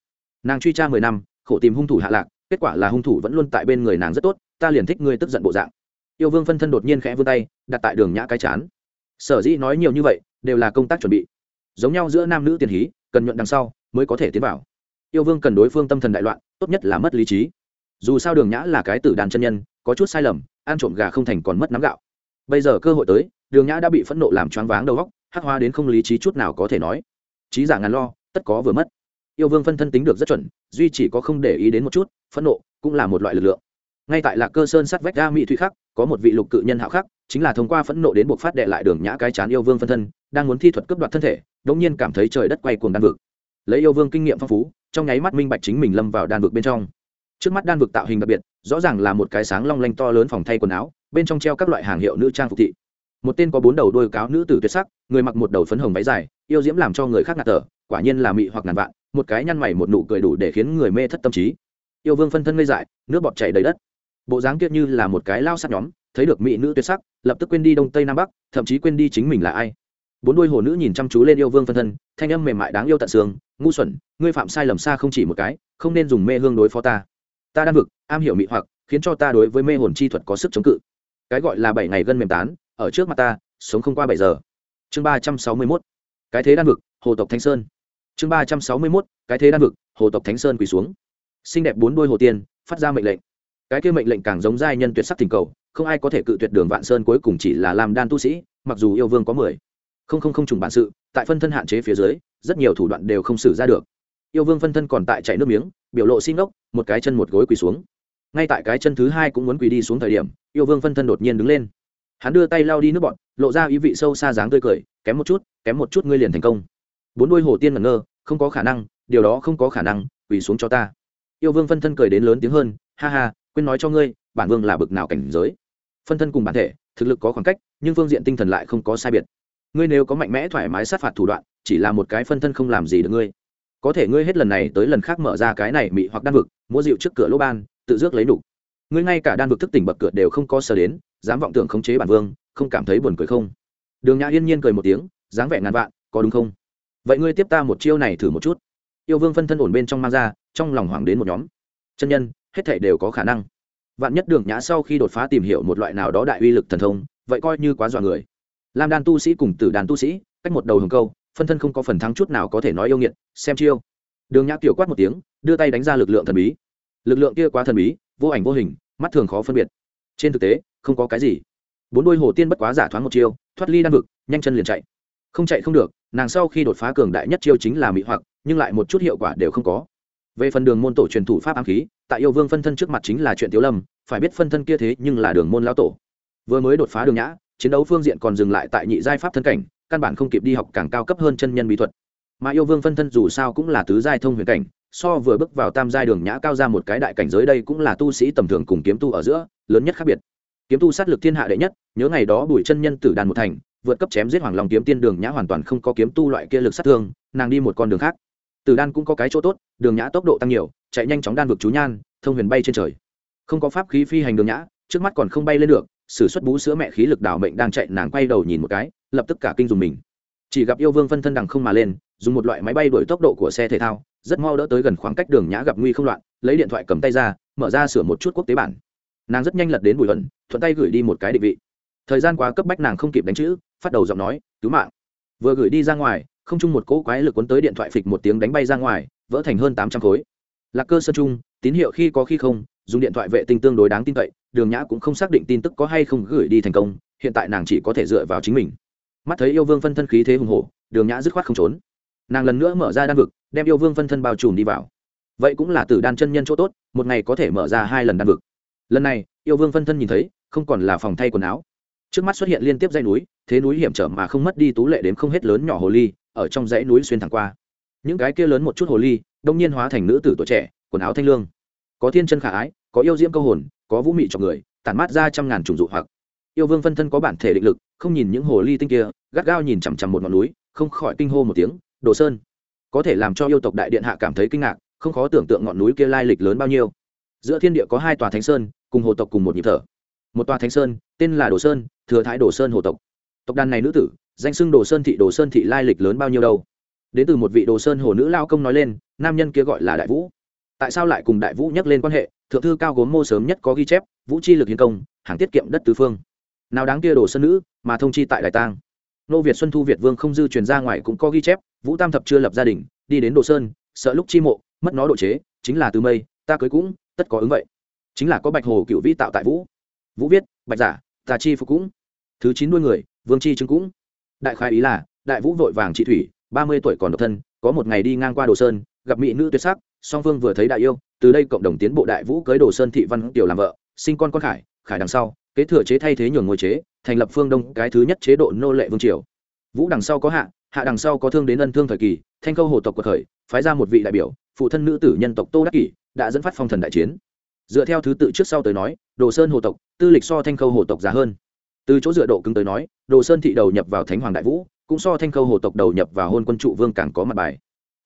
Nàng truy tra mười năm, khổ tìm hung thủ hạ lạc, kết quả là hung thủ vẫn luôn tại bên người nàng rất tốt, ta liền thích ngươi tức giận bộ dạng. Yêu vương phân thân đột nhiên khẽ vươn tay, đặt tại đường nhã cái chán sở dĩ nói nhiều như vậy, đều là công tác chuẩn bị. Giống nhau giữa nam nữ tiền hí, cần nhuận đằng sau mới có thể tiến vào. Yêu vương cần đối phương tâm thần đại loạn, tốt nhất là mất lý trí. Dù sao đường nhã là cái tử đàn chân nhân, có chút sai lầm, ăn trộm gà không thành còn mất nắm gạo. Bây giờ cơ hội tới, đường nhã đã bị phẫn nộ làm choáng váng đầu góc hắc hoa đến không lý trí chút nào có thể nói. Trí giả ngàn lo, tất có vừa mất. Yêu vương phân thân tính được rất chuẩn, duy chỉ có không để ý đến một chút, phẫn nộ cũng là một loại lực lượng. Ngay tại lạc cơ sơn sắt vách ga mỹ thủy khắc có một vị lục cự nhân hạo khắc, chính là thông qua phẫn nộ đến buộc phát đệ lại đường nhã cái chán yêu vương phân thân, đang muốn thi thuật cướp đoạt thân thể đống nhiên cảm thấy trời đất quay cuồng đan vực. Lấy yêu vương kinh nghiệm phong phú, trong nháy mắt minh bạch chính mình lâm vào đan vực bên trong. Trước mắt đan vực tạo hình đặc biệt, rõ ràng là một cái sáng long lanh to lớn phòng thay quần áo, bên trong treo các loại hàng hiệu nữ trang phục thị. Một tên có bốn đầu đôi cáo nữ tử tuyệt sắc, người mặc một đầu phấn hồng váy dài, yêu diễm làm cho người khác ngạt thở, quả nhiên là mị hoặc ngàn vạn, một cái nhăn mày một nụ cười đủ để khiến người mê thất tâm trí. Yêu vương phân thân ngây dại, nước bọt chảy đầy đất bộ dáng kiệt như là một cái lao sắt nhóm, thấy được mỹ nữ tuyệt sắc, lập tức quên đi đông tây nam bắc, thậm chí quên đi chính mình là ai. Bốn đôi hồ nữ nhìn chăm chú lên yêu vương phân thân, thanh âm mềm mại đáng yêu tận xương, ngu xuẩn, ngươi phạm sai lầm xa không chỉ một cái, không nên dùng mê hương đối phó ta. Ta đang vực, am hiểu mị hoặc, khiến cho ta đối với mê hồn chi thuật có sức chống cự. Cái gọi là bảy ngày gân mềm tán, ở trước mặt ta, sống không qua bảy giờ. Chương ba trăm sáu mươi mốt, cái thế đan vực, hồ tộc thánh sơn. Chương ba trăm sáu mươi mốt, cái thế đan vực, hồ tộc thánh sơn quỳ xuống. Xinh đẹp bốn đôi hồ tiên, phát ra mệnh lệnh cái kia mệnh lệnh càng giống giai nhân tuyệt sắc tình cầu, không ai có thể cự tuyệt đường vạn sơn cuối cùng chỉ là làm đan tu sĩ, mặc dù yêu vương có mười. Không không không trùng bản sự, tại phân thân hạn chế phía dưới, rất nhiều thủ đoạn đều không xử ra được. Yêu vương phân thân còn tại chạy nước miếng, biểu lộ xin ngốc một cái chân một gối quỳ xuống. Ngay tại cái chân thứ hai cũng muốn quỳ đi xuống thời điểm, yêu vương phân thân đột nhiên đứng lên. Hắn đưa tay lao đi nước bọn, lộ ra ý vị sâu xa dáng tươi cười, kém một chút, kém một chút ngươi liền thành công. Bốn đôi hồ tiên ngẩn ngơ, không có khả năng, điều đó không có khả năng, quỳ xuống cho ta. Yêu vương phân thân cười đến lớn tiếng hơn, ha ha quên nói cho ngươi, bản vương là bực nào cảnh giới. Phân thân cùng bản thể, thực lực có khoảng cách, nhưng phương diện tinh thần lại không có sai biệt. Ngươi nếu có mạnh mẽ thoải mái sát phạt thủ đoạn, chỉ là một cái phân thân không làm gì được ngươi. Có thể ngươi hết lần này tới lần khác mở ra cái này mị hoặc đan vực mua rượu trước cửa lỗ ban, tự dước lấy đủ. ngươi ngay cả đan vực thức tỉnh bậc cửa đều không có sờ đến, dám vọng tưởng khống chế bản vương, không cảm thấy buồn cười không? Đường nhã yên nhiên cười một tiếng, dáng vẻ ngàn vạn, có đúng không? Vậy ngươi tiếp ta một chiêu này thử một chút. Yêu vương phân thân ổn bên trong mang ra, trong lòng hoảng đến một nhóm. Chân nhân hết thể đều có khả năng. Vạn nhất đường nhã sau khi đột phá tìm hiểu một loại nào đó đại uy lực thần thông, vậy coi như quá dọa người. Lam đan tu sĩ cùng tử đàn tu sĩ, cách một đầu hồng câu, phân thân không có phần thắng chút nào có thể nói yêu nghiệt, xem chiêu. Đường nhã tiểu quát một tiếng, đưa tay đánh ra lực lượng thần bí. Lực lượng kia quá thần bí, vô ảnh vô hình, mắt thường khó phân biệt. Trên thực tế, không có cái gì. Bốn đôi hồ tiên bất quá giả thoáng một chiêu, thoát ly đan vực, nhanh chân liền chạy. Không chạy không được, nàng sau khi đột phá cường đại nhất chiêu chính là mỹ hoặc, nhưng lại một chút hiệu quả đều không có về phần đường môn tổ truyền thủ pháp ám khí, tại yêu vương phân thân trước mặt chính là chuyện tiếu lâm, phải biết phân thân kia thế nhưng là đường môn lão tổ. Vừa mới đột phá đường nhã, chiến đấu phương diện còn dừng lại tại nhị giai pháp thân cảnh, căn bản không kịp đi học càng cao cấp hơn chân nhân bí thuật. Mà yêu vương phân thân dù sao cũng là tứ giai thông huyền cảnh, so vừa bước vào tam giai đường nhã cao ra một cái đại cảnh giới đây cũng là tu sĩ tầm thường cùng kiếm tu ở giữa, lớn nhất khác biệt. Kiếm tu sát lực thiên hạ đệ nhất, nhớ ngày đó bùi chân nhân tử đàn một thành, vượt cấp chém giết hoàng long kiếm tiên đường nhã hoàn toàn không có kiếm tu loại kia lực sát thương, nàng đi một con đường khác tử đan cũng có cái chỗ tốt, đường nhã tốc độ tăng nhiều, chạy nhanh chóng đan vực chú nhan, thông huyền bay trên trời. Không có pháp khí phi hành đường nhã, trước mắt còn không bay lên được s ử suất bú sữa mẹ khí lực đảo mệnh đang chạy, nàng quay đầu nhìn một cái, lập tức cả kinh dùng mình. Chỉ gặp yêu vương phân thân đằng không mà lên, dùng một loại máy bay đổi tốc độ của xe thể thao, rất mau đỡ tới gần khoảng cách đường nhã gặp nguy không loạn, lấy điện thoại cầm tay ra, mở ra sửa một chút quốc tế bản. Nàng rất nhanh lật đến bùi hận thuận tay gửi đi một cái định vị. Thời gian quá cấp bách nàng không kịp đánh chữ, phát đầu giọng nói, cứu mạng. Vừa gửi đi ra ngoài không chung một cỗ quái lực cuốn tới điện thoại phịch một tiếng đánh bay ra ngoài, vỡ thành hơn tám trăm khối. Lạc cơ sơ chung tín hiệu khi có khi không, dùng điện thoại vệ tinh tương đối đáng tin cậy, đường nhã cũng không xác định tin tức có hay không gửi đi thành công, hiện tại nàng chỉ có thể dựa vào chính mình. Mắt thấy yêu vương phân thân khí thế hùng hổ, đường nhã dứt khoát không trốn. Nàng lần nữa mở ra đan vực, đem yêu vương phân thân bao trùm đi vào. Vậy cũng là từ đan chân nhân chỗ tốt, một ngày có thể mở ra hai lần đan vực. Lần này, yêu vương phân thân nhìn thấy, không còn là phòng thay quần áo. Trước mắt xuất hiện liên tiếp dãy núi, thế núi hiểm trở mà không mất đi tú lệ đến không hết lớn nhỏ hồ ly ở trong dãy núi xuyên thẳng qua. Những cái kia lớn một chút hồ ly, đông nhiên hóa thành nữ tử tuổi trẻ, quần áo thanh lương. Có thiên chân khả ái, có yêu diễm câu hồn, có vũ mị cho người, tản mát ra trăm ngàn trùng dụ hoặc. Yêu vương phân thân có bản thể định lực, không nhìn những hồ ly tinh kia, gắt gao nhìn chằm chằm một ngọn núi, không khỏi kinh hô một tiếng, đồ sơn! Có thể làm cho yêu tộc đại điện hạ cảm thấy kinh ngạc, không khó tưởng tượng ngọn núi kia lai lịch lớn bao nhiêu. Giữa thiên địa có hai tòa thánh sơn, cùng hồ tộc cùng một nhịp thở. Một tòa thánh sơn, tên là đồ sơn, thừa thái đồ sơn hồ tộc. Tộc đàn này nữ tử danh xưng đồ sơn thị, đồ sơn thị lai lịch lớn bao nhiêu đâu. Đến từ một vị đồ sơn hồ nữ lao công nói lên, nam nhân kia gọi là đại vũ. Tại sao lại cùng đại vũ nhắc lên quan hệ? Thượng thư cao gốm mô sớm nhất có ghi chép, vũ chi lực hiến công, hàng tiết kiệm đất tứ phương. Nào đáng kia đồ sơn nữ, mà thông chi tại đại tang. Nô việt xuân thu việt vương không dư truyền ra ngoài cũng có ghi chép, vũ tam thập chưa lập gia đình, đi đến đồ sơn, sợ lúc chi mộ, mất nó độ chế, chính là từ mây, ta cưới cũng, tất có ứng vậy. Chính là có bạch hồ cựu vĩ tạo tại vũ. Vũ viết, bạch giả tà chi phục cũng. Thứ chín đuôi người, vương chi chứng cũng đại khai ý là, đại vũ vội vàng trị thủy, ba mươi tuổi còn độc thân, có một ngày đi ngang qua đồ sơn, gặp mỹ nữ tuyệt sắc, song phương vừa thấy đại yêu, từ đây cộng đồng tiến bộ đại vũ cưới đồ sơn thị văn tiểu làm vợ, sinh con con khải khải đằng sau, kế thừa chế thay thế nhường ngôi chế, thành lập phương đông, cái thứ nhất chế độ nô lệ vương triều. Vũ đằng sau có hạ hạ đằng sau có thương đến ân thương thời kỳ, thanh câu hồ tộc của khởi, phái ra một vị đại biểu, phụ thân nữ tử nhân tộc tô đắc kỷ, đã dẫn phát phong thần đại chiến. Dựa theo thứ tự trước sau tới nói, đồ sơn hồ tộc, tư lịch so thanh khâu hồ tộc già hơn từ chỗ dựa độ cứng tới nói, đồ sơn thị đầu nhập vào thánh hoàng đại vũ, cũng so thanh khâu hồ tộc đầu nhập vào hôn quân trụ vương càng có mặt bài.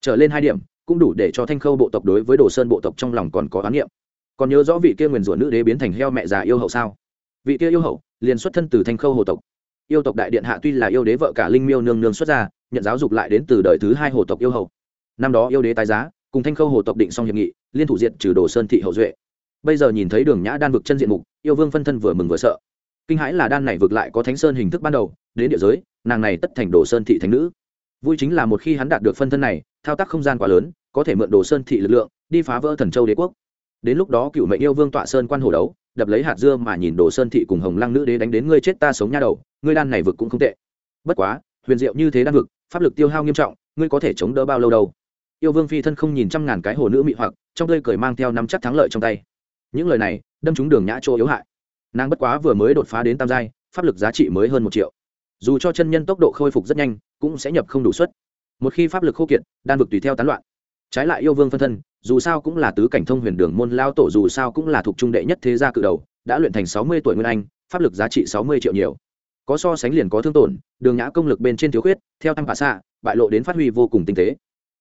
Trở lên hai điểm, cũng đủ để cho thanh khâu bộ tộc đối với đồ sơn bộ tộc trong lòng còn có oán niệm còn nhớ rõ vị kia nguyền rủa nữ đế biến thành heo mẹ già yêu hậu sao? Vị kia yêu hậu, liền xuất thân từ thanh khâu hồ tộc. Yêu tộc đại điện hạ tuy là yêu đế vợ cả linh miêu nương nương xuất ra nhận giáo dục lại đến từ đời thứ hai hồ tộc yêu hậu. Năm đó yêu đế tái giá, cùng thanh khâu hồ tộc định xong hiệp nghị, liên thủ diện trừ đồ sơn thị hậu duệ. Bây giờ nhìn thấy đường nhã đan vực chân diện mục, yêu vương phân thân vừa mừng vừa sợ kinh hãi là đan này vượt lại có thánh sơn hình thức ban đầu, đến địa giới, nàng này tất thành đồ sơn thị thánh nữ. Vui chính là một khi hắn đạt được phân thân này, thao tác không gian quá lớn, có thể mượn đồ sơn thị lực lượng, đi phá vỡ thần châu đế quốc. Đến lúc đó cựu mệnh yêu vương tọa sơn quan hồ đấu, đập lấy hạt dưa mà nhìn đồ sơn thị cùng hồng lăng nữ đế đánh đến ngươi chết ta sống nha đầu, ngươi đan này vực cũng không tệ. Bất quá, huyền diệu như thế đan vực, pháp lực tiêu hao nghiêm trọng, ngươi có thể chống đỡ bao lâu đâu? Yêu vương phi thân không nhìn trăm ngàn cái hồ nữ mị hoặc, trong tơi cười mang theo nắm chắc thắng lợi trong tay. Những lời này, đâm trúng đường nhã chỗ yếu hại nàng bất quá vừa mới đột phá đến tam giai, pháp lực giá trị mới hơn một triệu. Dù cho chân nhân tốc độ khôi phục rất nhanh, cũng sẽ nhập không đủ suất. Một khi pháp lực khô kiệt, đan vực tùy theo tán loạn. Trái lại yêu vương phân thân, dù sao cũng là tứ cảnh thông huyền đường môn lao tổ, dù sao cũng là thuộc trung đệ nhất thế gia cự đầu, đã luyện thành sáu mươi tuổi nguyên anh, pháp lực giá trị sáu mươi triệu nhiều. Có so sánh liền có thương tổn, đường nhã công lực bên trên thiếu khuyết, theo tăng phả xạ, bại lộ đến phát huy vô cùng tinh tế.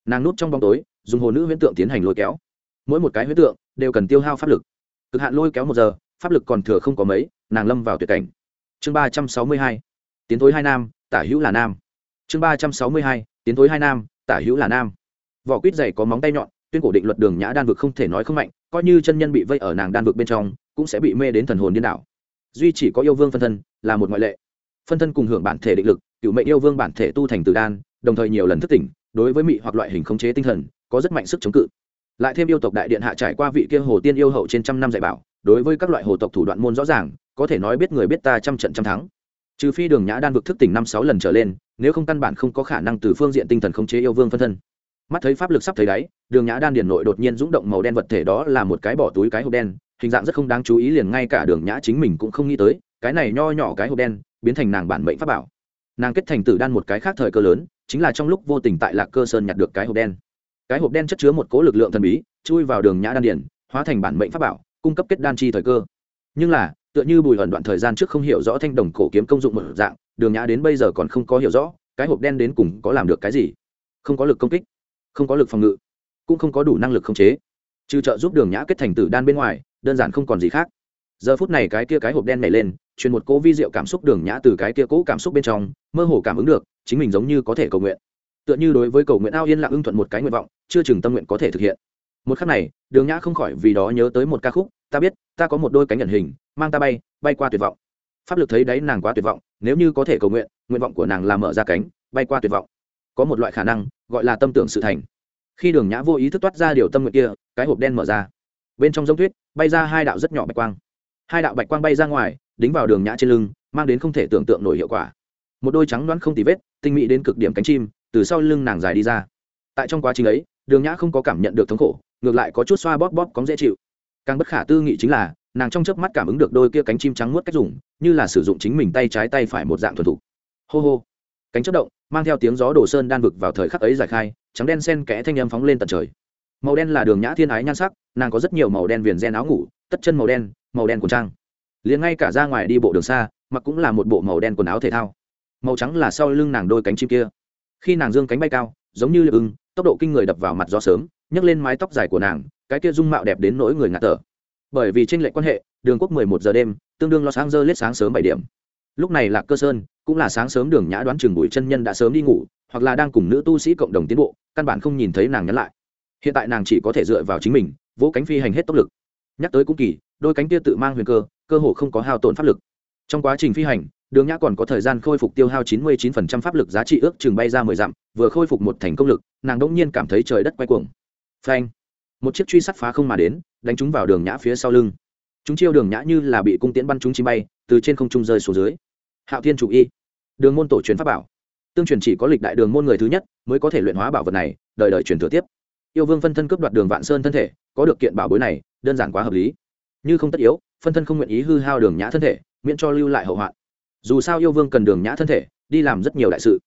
Nàng núp trong bóng tối, dùng hồ nữ huyễn tượng tiến hành lôi kéo. Mỗi một cái huyễn tượng đều cần tiêu hao pháp lực. Cực hạn lôi kéo một giờ pháp lực còn thừa không có mấy, nàng lâm vào tuyệt cảnh. Chương ba trăm sáu mươi hai, tiến thối hai nam, tả hữu là nam. Chương ba trăm sáu mươi hai, tiến thối hai nam, tả hữu là nam. Vỏ quýt dày có móng tay nhọn, tuyên cổ định luật đường nhã đan vực không thể nói không mạnh, coi như chân nhân bị vây ở nàng đan vực bên trong, cũng sẽ bị mê đến thần hồn điên đảo. Duy chỉ có yêu vương phân thân là một ngoại lệ. Phân thân cùng hưởng bản thể định lực, cựu mệnh yêu vương bản thể tu thành từ đan, đồng thời nhiều lần thức tỉnh, đối với mị hoặc loại hình khống chế tinh thần, có rất mạnh sức chống cự lại thêm yêu tộc đại điện hạ trải qua vị kia hồ tiên yêu hậu trên trăm năm dạy bảo, đối với các loại hồ tộc thủ đoạn môn rõ ràng, có thể nói biết người biết ta trăm trận trăm thắng. Trừ phi đường nhã đan vực thức tỉnh năm sáu lần trở lên, nếu không căn bản không có khả năng từ phương diện tinh thần khống chế yêu vương phân thân. Mắt thấy pháp lực sắp thấy đáy, đường nhã đan điển nội đột nhiên rúng động màu đen vật thể đó là một cái bỏ túi cái hộp đen, hình dạng rất không đáng chú ý liền ngay cả đường nhã chính mình cũng không nghĩ tới, cái này nho nhỏ cái hộp đen, biến thành nàng bản mệnh pháp bảo. Nàng kết thành tử đan một cái khác thời cơ lớn, chính là trong lúc vô tình tại lạc cơ sơn nhặt được cái hộp đen cái hộp đen chất chứa một cố lực lượng thần bí, chui vào đường nhã đan điển hóa thành bản mệnh pháp bảo, cung cấp kết đan chi thời cơ. Nhưng là, tựa như bùi hận đoạn thời gian trước không hiểu rõ thanh đồng cổ kiếm công dụng một dạng, đường nhã đến bây giờ còn không có hiểu rõ, cái hộp đen đến cùng có làm được cái gì? Không có lực công kích, không có lực phòng ngự, cũng không có đủ năng lực khống chế. Trừ trợ giúp đường nhã kết thành tử đan bên ngoài, đơn giản không còn gì khác. Giờ phút này cái kia cái hộp đen này lên, truyền một cỗ vi diệu cảm xúc đường nhã từ cái kia cỗ cảm xúc bên trong, mơ hồ cảm ứng được, chính mình giống như có thể cầu nguyện. Tựa như đối với cầu nguyện ao yên lặng ưng thuận một cái nguyện vọng chưa chừng tâm nguyện có thể thực hiện. Một khắc này, đường nhã không khỏi vì đó nhớ tới một ca khúc, ta biết, ta có một đôi cánh nhận hình, mang ta bay bay qua tuyệt vọng. Pháp lực thấy đấy nàng quá tuyệt vọng, nếu như có thể cầu nguyện nguyện vọng của nàng là mở ra cánh, bay qua tuyệt vọng. Có một loại khả năng, gọi là tâm tưởng sự thành. Khi đường nhã vô ý thức toát ra điều tâm nguyện kia, cái hộp đen mở ra. Bên trong giống tuyết, bay ra hai đạo rất nhỏ bạch quang. Hai đạo bạch quang bay ra ngoài, đính vào đường nhã trên lưng, mang đến không thể tưởng tượng nổi hiệu quả. Một đôi trắng đoán không tì vết, tinh mỹ đến cực điểm cánh chim, từ sau lưng nàng dài đi ra. Tại trong quá trình ấy đường nhã không có cảm nhận được thống khổ, ngược lại có chút xoa bóp bóp có dễ chịu. Càng bất khả tư nghị chính là, nàng trong chớp mắt cảm ứng được đôi kia cánh chim trắng nuốt cách dùng, như là sử dụng chính mình tay trái tay phải một dạng thuần thục. Hô hô. Cánh chất động, mang theo tiếng gió đổ sơn đan vực vào thời khắc ấy giải khai, trắng đen sen kẽ thanh âm phóng lên tận trời. Màu đen là đường nhã thiên ái nhan sắc, nàng có rất nhiều màu đen viền gen áo ngủ, tất chân màu đen màu đen của trang. Liền ngay cả ra ngoài đi bộ đường xa, mặc cũng là một bộ màu đen quần áo thể thao. Màu trắng là sau lưng nàng đôi cánh chim kia. Khi nàng dương cánh bay cao, giống như lưng ưng tốc độ kinh người đập vào mặt gió sớm, nhấc lên mái tóc dài của nàng, cái kia dung mạo đẹp đến nỗi người ngạt thở. Bởi vì tranh lệch quan hệ, đường quốc mười một giờ đêm, tương đương lo sáng dơ lết sáng sớm bảy điểm. Lúc này lạc cơ sơn, cũng là sáng sớm đường nhã đoán chừng bụi chân nhân đã sớm đi ngủ, hoặc là đang cùng nữ tu sĩ cộng đồng tiến bộ, căn bản không nhìn thấy nàng nhắn lại. Hiện tại nàng chỉ có thể dựa vào chính mình, vỗ cánh phi hành hết tốc lực. Nhắc tới cũng kỳ, đôi cánh kia tự mang huyền cơ cơ hồ không có hao tổn pháp lực. Trong quá trình phi hành đường nhã còn có thời gian khôi phục tiêu hao 99% pháp lực giá trị ước chừng bay ra mười dặm, vừa khôi phục một thành công lực, nàng đỗng nhiên cảm thấy trời đất quay cuồng. Phanh! Một chiếc truy sắt phá không mà đến, đánh trúng vào đường nhã phía sau lưng. Chúng chiêu đường nhã như là bị cung tiễn bắn chúng chim bay, từ trên không trung rơi xuống dưới. Hạo thiên chủ y. Đường môn tổ truyền pháp bảo. Tương truyền chỉ có lịch đại đường môn người thứ nhất mới có thể luyện hóa bảo vật này, đợi đợi truyền thừa tiếp. Yêu vương phân thân cướp đoạt đường vạn sơn thân thể, có được kiện bảo bối này, đơn giản quá hợp lý. Như không tất yếu, phân thân không nguyện ý hư hao đường nhã thân thể, miễn cho lưu lại hậu hoạn dù sao yêu vương cần đường nhã thân thể, đi làm rất nhiều đại sự.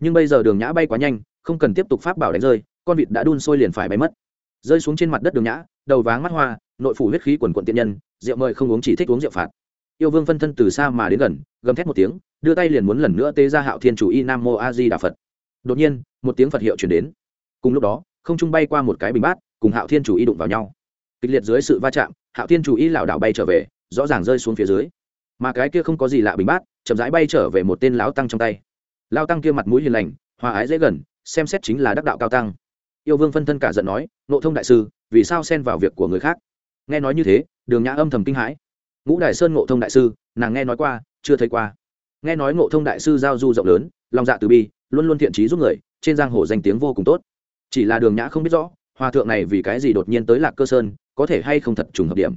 Nhưng bây giờ đường nhã bay quá nhanh, không cần tiếp tục pháp bảo đánh rơi, con vịt đã đun sôi liền phải bay mất. Rơi xuống trên mặt đất đường nhã, đầu váng mắt hoa, nội phủ huyết khí quần quận tiện nhân, rượu mời không uống chỉ thích uống rượu phạt. Yêu vương phân thân từ xa mà đến gần, gầm thét một tiếng, đưa tay liền muốn lần nữa tê ra hạo thiên chủ y nam mô a di đà phật. Đột nhiên, một tiếng phật hiệu chuyển đến. Cùng lúc đó, không trung bay qua một cái bình bát, cùng hạo thiên chủ y đụng vào nhau. Kịch liệt dưới sự va chạm, hạo thiên chủ y lảo đảo bay trở về, rõ ràng rơi xuống phía dưới. Mà cái kia không có gì lạ bình bát chậm rãi bay trở về một tên lão tăng trong tay. Lao tăng kia mặt mũi hiền lành, hòa ái dễ gần, xem xét chính là đắc đạo cao tăng. Yêu vương phân thân cả giận nói nộ thông đại sư, vì sao xen vào việc của người khác? Nghe nói như thế, đường nhã âm thầm kinh hãi. Ngũ đại sơn ngộ thông đại sư, nàng nghe nói qua, chưa thấy qua. Nghe nói ngộ thông đại sư giao du rộng lớn, lòng dạ từ bi, luôn luôn thiện trí giúp người, trên giang hồ danh tiếng vô cùng tốt. Chỉ là đường nhã không biết rõ, hòa thượng này vì cái gì đột nhiên tới lạc cơ sơn, có thể hay không thật trùng hợp điểm.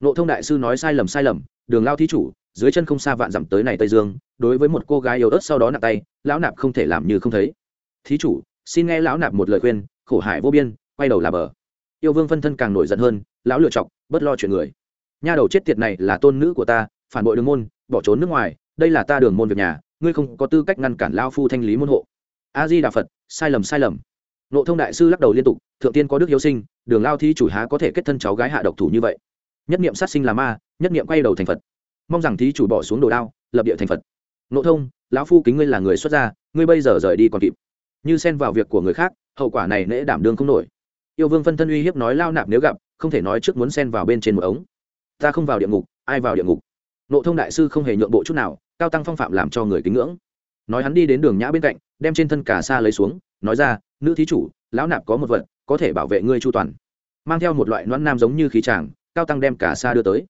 Ngộ thông đại sư nói sai lầm sai lầm, đường lao thí chủ dưới chân không xa vạn dặm tới này tây dương, đối với một cô gái yếu ớt sau đó nặng tay, lão nạp không thể làm như không thấy. Thí chủ, xin nghe lão nạp một lời khuyên, khổ hải vô biên, quay đầu là bờ. Yêu vương phân thân càng nổi giận hơn, lão lựa chọc bất lo chuyện người. Nha đầu chết tiệt này là tôn nữ của ta, phản bội đường môn, bỏ trốn nước ngoài, đây là ta đường môn việc nhà, ngươi không có tư cách ngăn cản lao phu thanh lý môn hộ. A di đà phật, sai lầm sai lầm. Nộ thông đại sư lắc đầu liên tục, thượng tiên có đức hiếu sinh, đường lao thi chủ há có thể kết thân cháu gái hạ độc thủ như vậy? Nhất niệm sát sinh là ma, nhất niệm quay đầu thành phật mong rằng thí chủ bỏ xuống đồ đao, lập địa thành phật. Nộ thông, lão phu kính ngươi là người xuất gia, ngươi bây giờ rời đi còn kịp. Như xen vào việc của người khác, hậu quả này nễ đảm đương không nổi. Yêu vương phân thân uy hiếp nói lao nạp nếu gặp, không thể nói trước muốn xen vào bên trên một ống. Ta không vào địa ngục, ai vào địa ngục? Nộ thông đại sư không hề nhượng bộ chút nào, cao tăng phong phạm làm cho người kính ngưỡng. Nói hắn đi đến đường nhã bên cạnh, đem trên thân cả xa lấy xuống, nói ra, nữ thí chủ, lão nạp có một vật, có thể bảo vệ ngươi chu toàn. Mang theo một loại noãn nam giống như khí tràng cao tăng đem cả xa đưa tới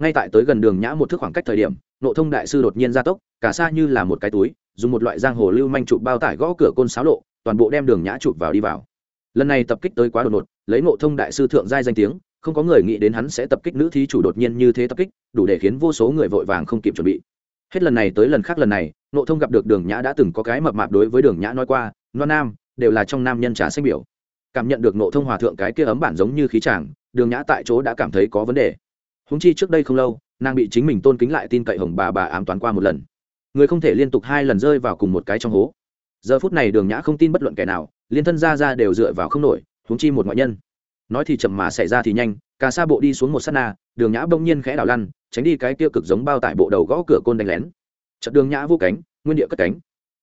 ngay tại tới gần đường nhã một thước khoảng cách thời điểm, nộ thông đại sư đột nhiên ra tốc, cả xa như là một cái túi, dùng một loại giang hồ lưu manh chụp bao tải gõ cửa côn sáo lộ, toàn bộ đem đường nhã chụp vào đi vào. Lần này tập kích tới quá đột ngột, lấy nộ thông đại sư thượng giai danh tiếng, không có người nghĩ đến hắn sẽ tập kích nữ thí chủ đột nhiên như thế tập kích, đủ để khiến vô số người vội vàng không kịp chuẩn bị. Hết lần này tới lần khác lần này, nộ thông gặp được đường nhã đã từng có cái mập mạp đối với đường nhã nói qua non nam, đều là trong nam nhân trà xanh biểu. Cảm nhận được nộ thông hòa thượng cái kia ấm bản giống như khí chàng, đường nhã tại chỗ đã cảm thấy có vấn đề húng chi trước đây không lâu, nàng bị chính mình tôn kính lại tin cậy hồng bà bà ám toán qua một lần. Người không thể liên tục hai lần rơi vào cùng một cái trong hố. Giờ phút này đường nhã không tin bất luận kẻ nào, liên thân ra ra đều dựa vào không nổi húng chi một ngoại nhân. Nói thì chậm mà xảy ra thì nhanh, cả xa bộ đi xuống một s á t na, đường nhã bỗng nhiên khẽ đảo lăn, tránh đi cái tiêu cực giống bao tải bộ đầu gõ cửa côn đánh lén. Chợt đường nhã vô cánh, nguyên địa cất cánh.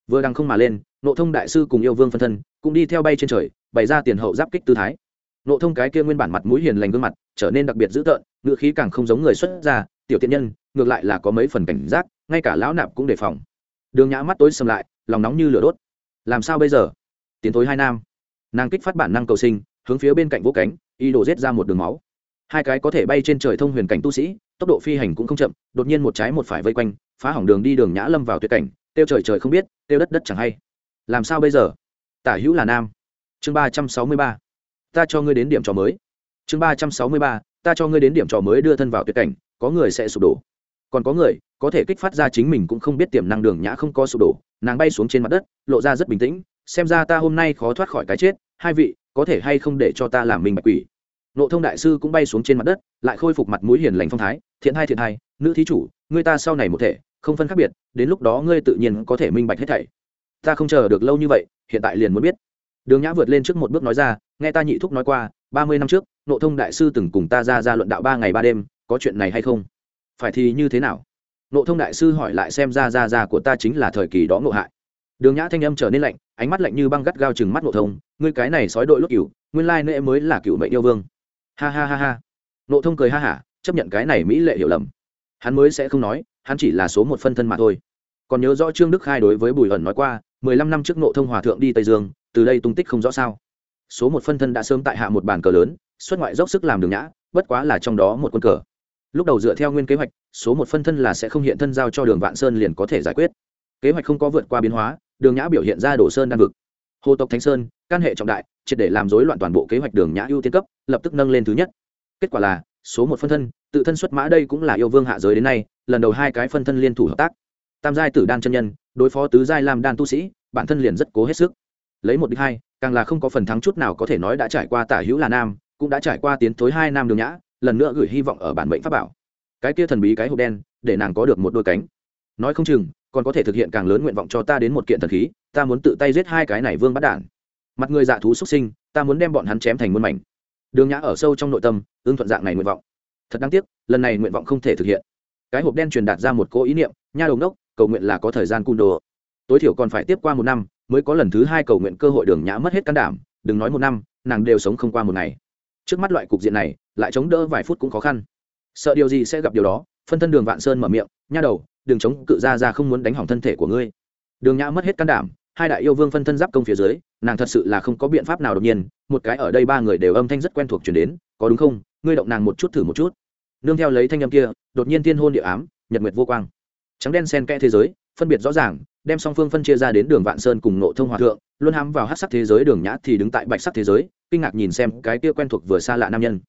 Vừa đằng không mà lên, nộ thông đại sư cùng yêu vương phân thân cũng đi theo bay trên trời, bày ra tiền hậu giáp kích tư thái nộ thông cái kia nguyên bản mặt mũi hiền lành gương mặt, trở nên đặc biệt dữ tợn ngựa khí càng không giống người xuất gia, tiểu tiện nhân, ngược lại là có mấy phần cảnh giác, ngay cả lão nạp cũng đề phòng. Đường nhã mắt tối sầm lại, lòng nóng như lửa đốt. Làm sao bây giờ? Tiến thối hai nam. Nàng kích phát bản năng cầu sinh, hướng phía bên cạnh vỗ cánh y đổ rết ra một đường máu. Hai cái có thể bay trên trời thông huyền cảnh tu sĩ, tốc độ phi hành cũng không chậm, đột nhiên một trái một phải vây quanh, phá hỏng đường đi đường nhã lâm vào tuyệt cảnh, tiêu trời trời không biết, tiêu đất đất chẳng hay. Làm sao bây giờ? Tả hữu là nam. Chương ba trăm sáu mươi ba ta cho ngươi đến điểm trò mới. Chương ba trăm sáu mươi ba, ta cho ngươi đến điểm trò mới đưa thân vào tuyệt cảnh, có người sẽ sụp đổ. Còn có người, có thể kích phát ra chính mình cũng không biết tiềm năng đường nhã không có sụp đổ, nàng bay xuống trên mặt đất, lộ ra rất bình tĩnh, xem ra ta hôm nay khó thoát khỏi cái chết, hai vị, có thể hay không để cho ta làm mình bạch quỷ? Nộ thông đại sư cũng bay xuống trên mặt đất, lại khôi phục mặt mũi hiền lành phong thái, thiện hai thiện hai, nữ thí chủ, ngươi ta sau này một thể, không phân khác biệt, đến lúc đó ngươi tự nhiên có thể minh bạch hết thảy. Ta không chờ được lâu như vậy, hiện tại liền muốn biết. Đường nhã vượt lên trước một bước nói ra nghe ta nhị thúc nói qua, ba mươi năm trước nộ thông đại sư từng cùng ta ra ra luận đạo ba ngày ba đêm, có chuyện này hay không? Phải thì như thế nào? Nộ thông đại sư hỏi lại xem ra ra ra của ta chính là thời kỳ đó ngộ hại. Đường nhã thanh âm trở nên lạnh, ánh mắt lạnh như băng gắt gao chừng mắt nộ thông, ngươi cái này sói đội lốt cựu nguyên lai nệ mới là cựu mệnh yêu vương. Ha ha ha ha. Nộ thông cười ha hả, chấp nhận cái này mỹ lệ hiểu lầm. Hắn mới sẽ không nói, hắn chỉ là số một phân thân mà thôi. Còn nhớ rõ trương đức khai đối với bùi ẩn nói qua, mười lăm năm trước nộ thông hòa thượng đi tây dương, từ đây tung tích không rõ sao số một phân thân đã sớm tại hạ một bàn cờ lớn, xuất ngoại dốc sức làm đường nhã, bất quá là trong đó một quân cờ. Lúc đầu dựa theo nguyên kế hoạch, số một phân thân là sẽ không hiện thân giao cho đường vạn sơn liền có thể giải quyết. Kế hoạch không có vượt qua biến hóa, đường nhã biểu hiện ra đổ sơn đan vực. Hồ tộc thánh sơn, can hệ trọng đại, triệt để làm rối loạn toàn bộ kế hoạch đường nhã ưu tiên cấp, lập tức nâng lên thứ nhất. Kết quả là, số một phân thân, tự thân xuất mã đây cũng là yêu vương hạ giới đến nay, lần đầu hai cái phân thân liên thủ hợp tác. Tam giai tử đan chân nhân, đối phó tứ giai làm đan tu sĩ, bản thân liền rất cố hết sức lấy một đích hai, càng là không có phần thắng chút nào có thể nói đã trải qua tả hữu là nam, cũng đã trải qua tiến thối hai nam đường nhã, lần nữa gửi hy vọng ở bản mệnh pháp bảo. Cái kia thần bí cái hộp đen, để nàng có được một đôi cánh. Nói không chừng, còn có thể thực hiện càng lớn nguyện vọng cho ta đến một kiện thần khí, ta muốn tự tay giết hai cái này vương bắt đản mặt người dạ thú xuất sinh, ta muốn đem bọn hắn chém thành muôn mảnh. Đường nhã ở sâu trong nội tâm, ưng thuận dạng này nguyện vọng. Thật đáng tiếc, lần này nguyện vọng không thể thực hiện. Cái hộp đen truyền đạt ra một cô ý niệm, nha đồng đốc cầu nguyện là có thời gian cung đồ. Tối thiểu còn phải tiếp qua một năm mới có lần thứ hai cầu nguyện cơ hội đường nhã mất hết can đảm, đừng nói một năm, nàng đều sống không qua một ngày. Trước mắt loại cục diện này, lại chống đỡ vài phút cũng khó khăn. Sợ điều gì sẽ gặp điều đó, phân thân đường vạn sơn mở miệng, nha đầu đường chống cự ra ra không muốn đánh hỏng thân thể của ngươi. Đường nhã mất hết can đảm, hai đại yêu vương phân thân giáp công phía dưới, nàng thật sự là không có biện pháp nào đột nhiên, một cái ở đây ba người đều âm thanh rất quen thuộc chuyển đến, có đúng không? Ngươi động nàng một chút thử một chút. Nương theo lấy thanh âm kia, đột nhiên thiên hôn địa ám, nhật nguyệt vô quang. Trắng đen sen kẽ thế giới, phân biệt rõ ràng đem song phương phân chia ra đến đường vạn sơn cùng nộ thông hòa thượng, luôn hám vào hát sắc thế giới đường nhã thì đứng tại bạch sắc thế giới, kinh ngạc nhìn xem cái kia quen thuộc vừa xa lạ nam nhân.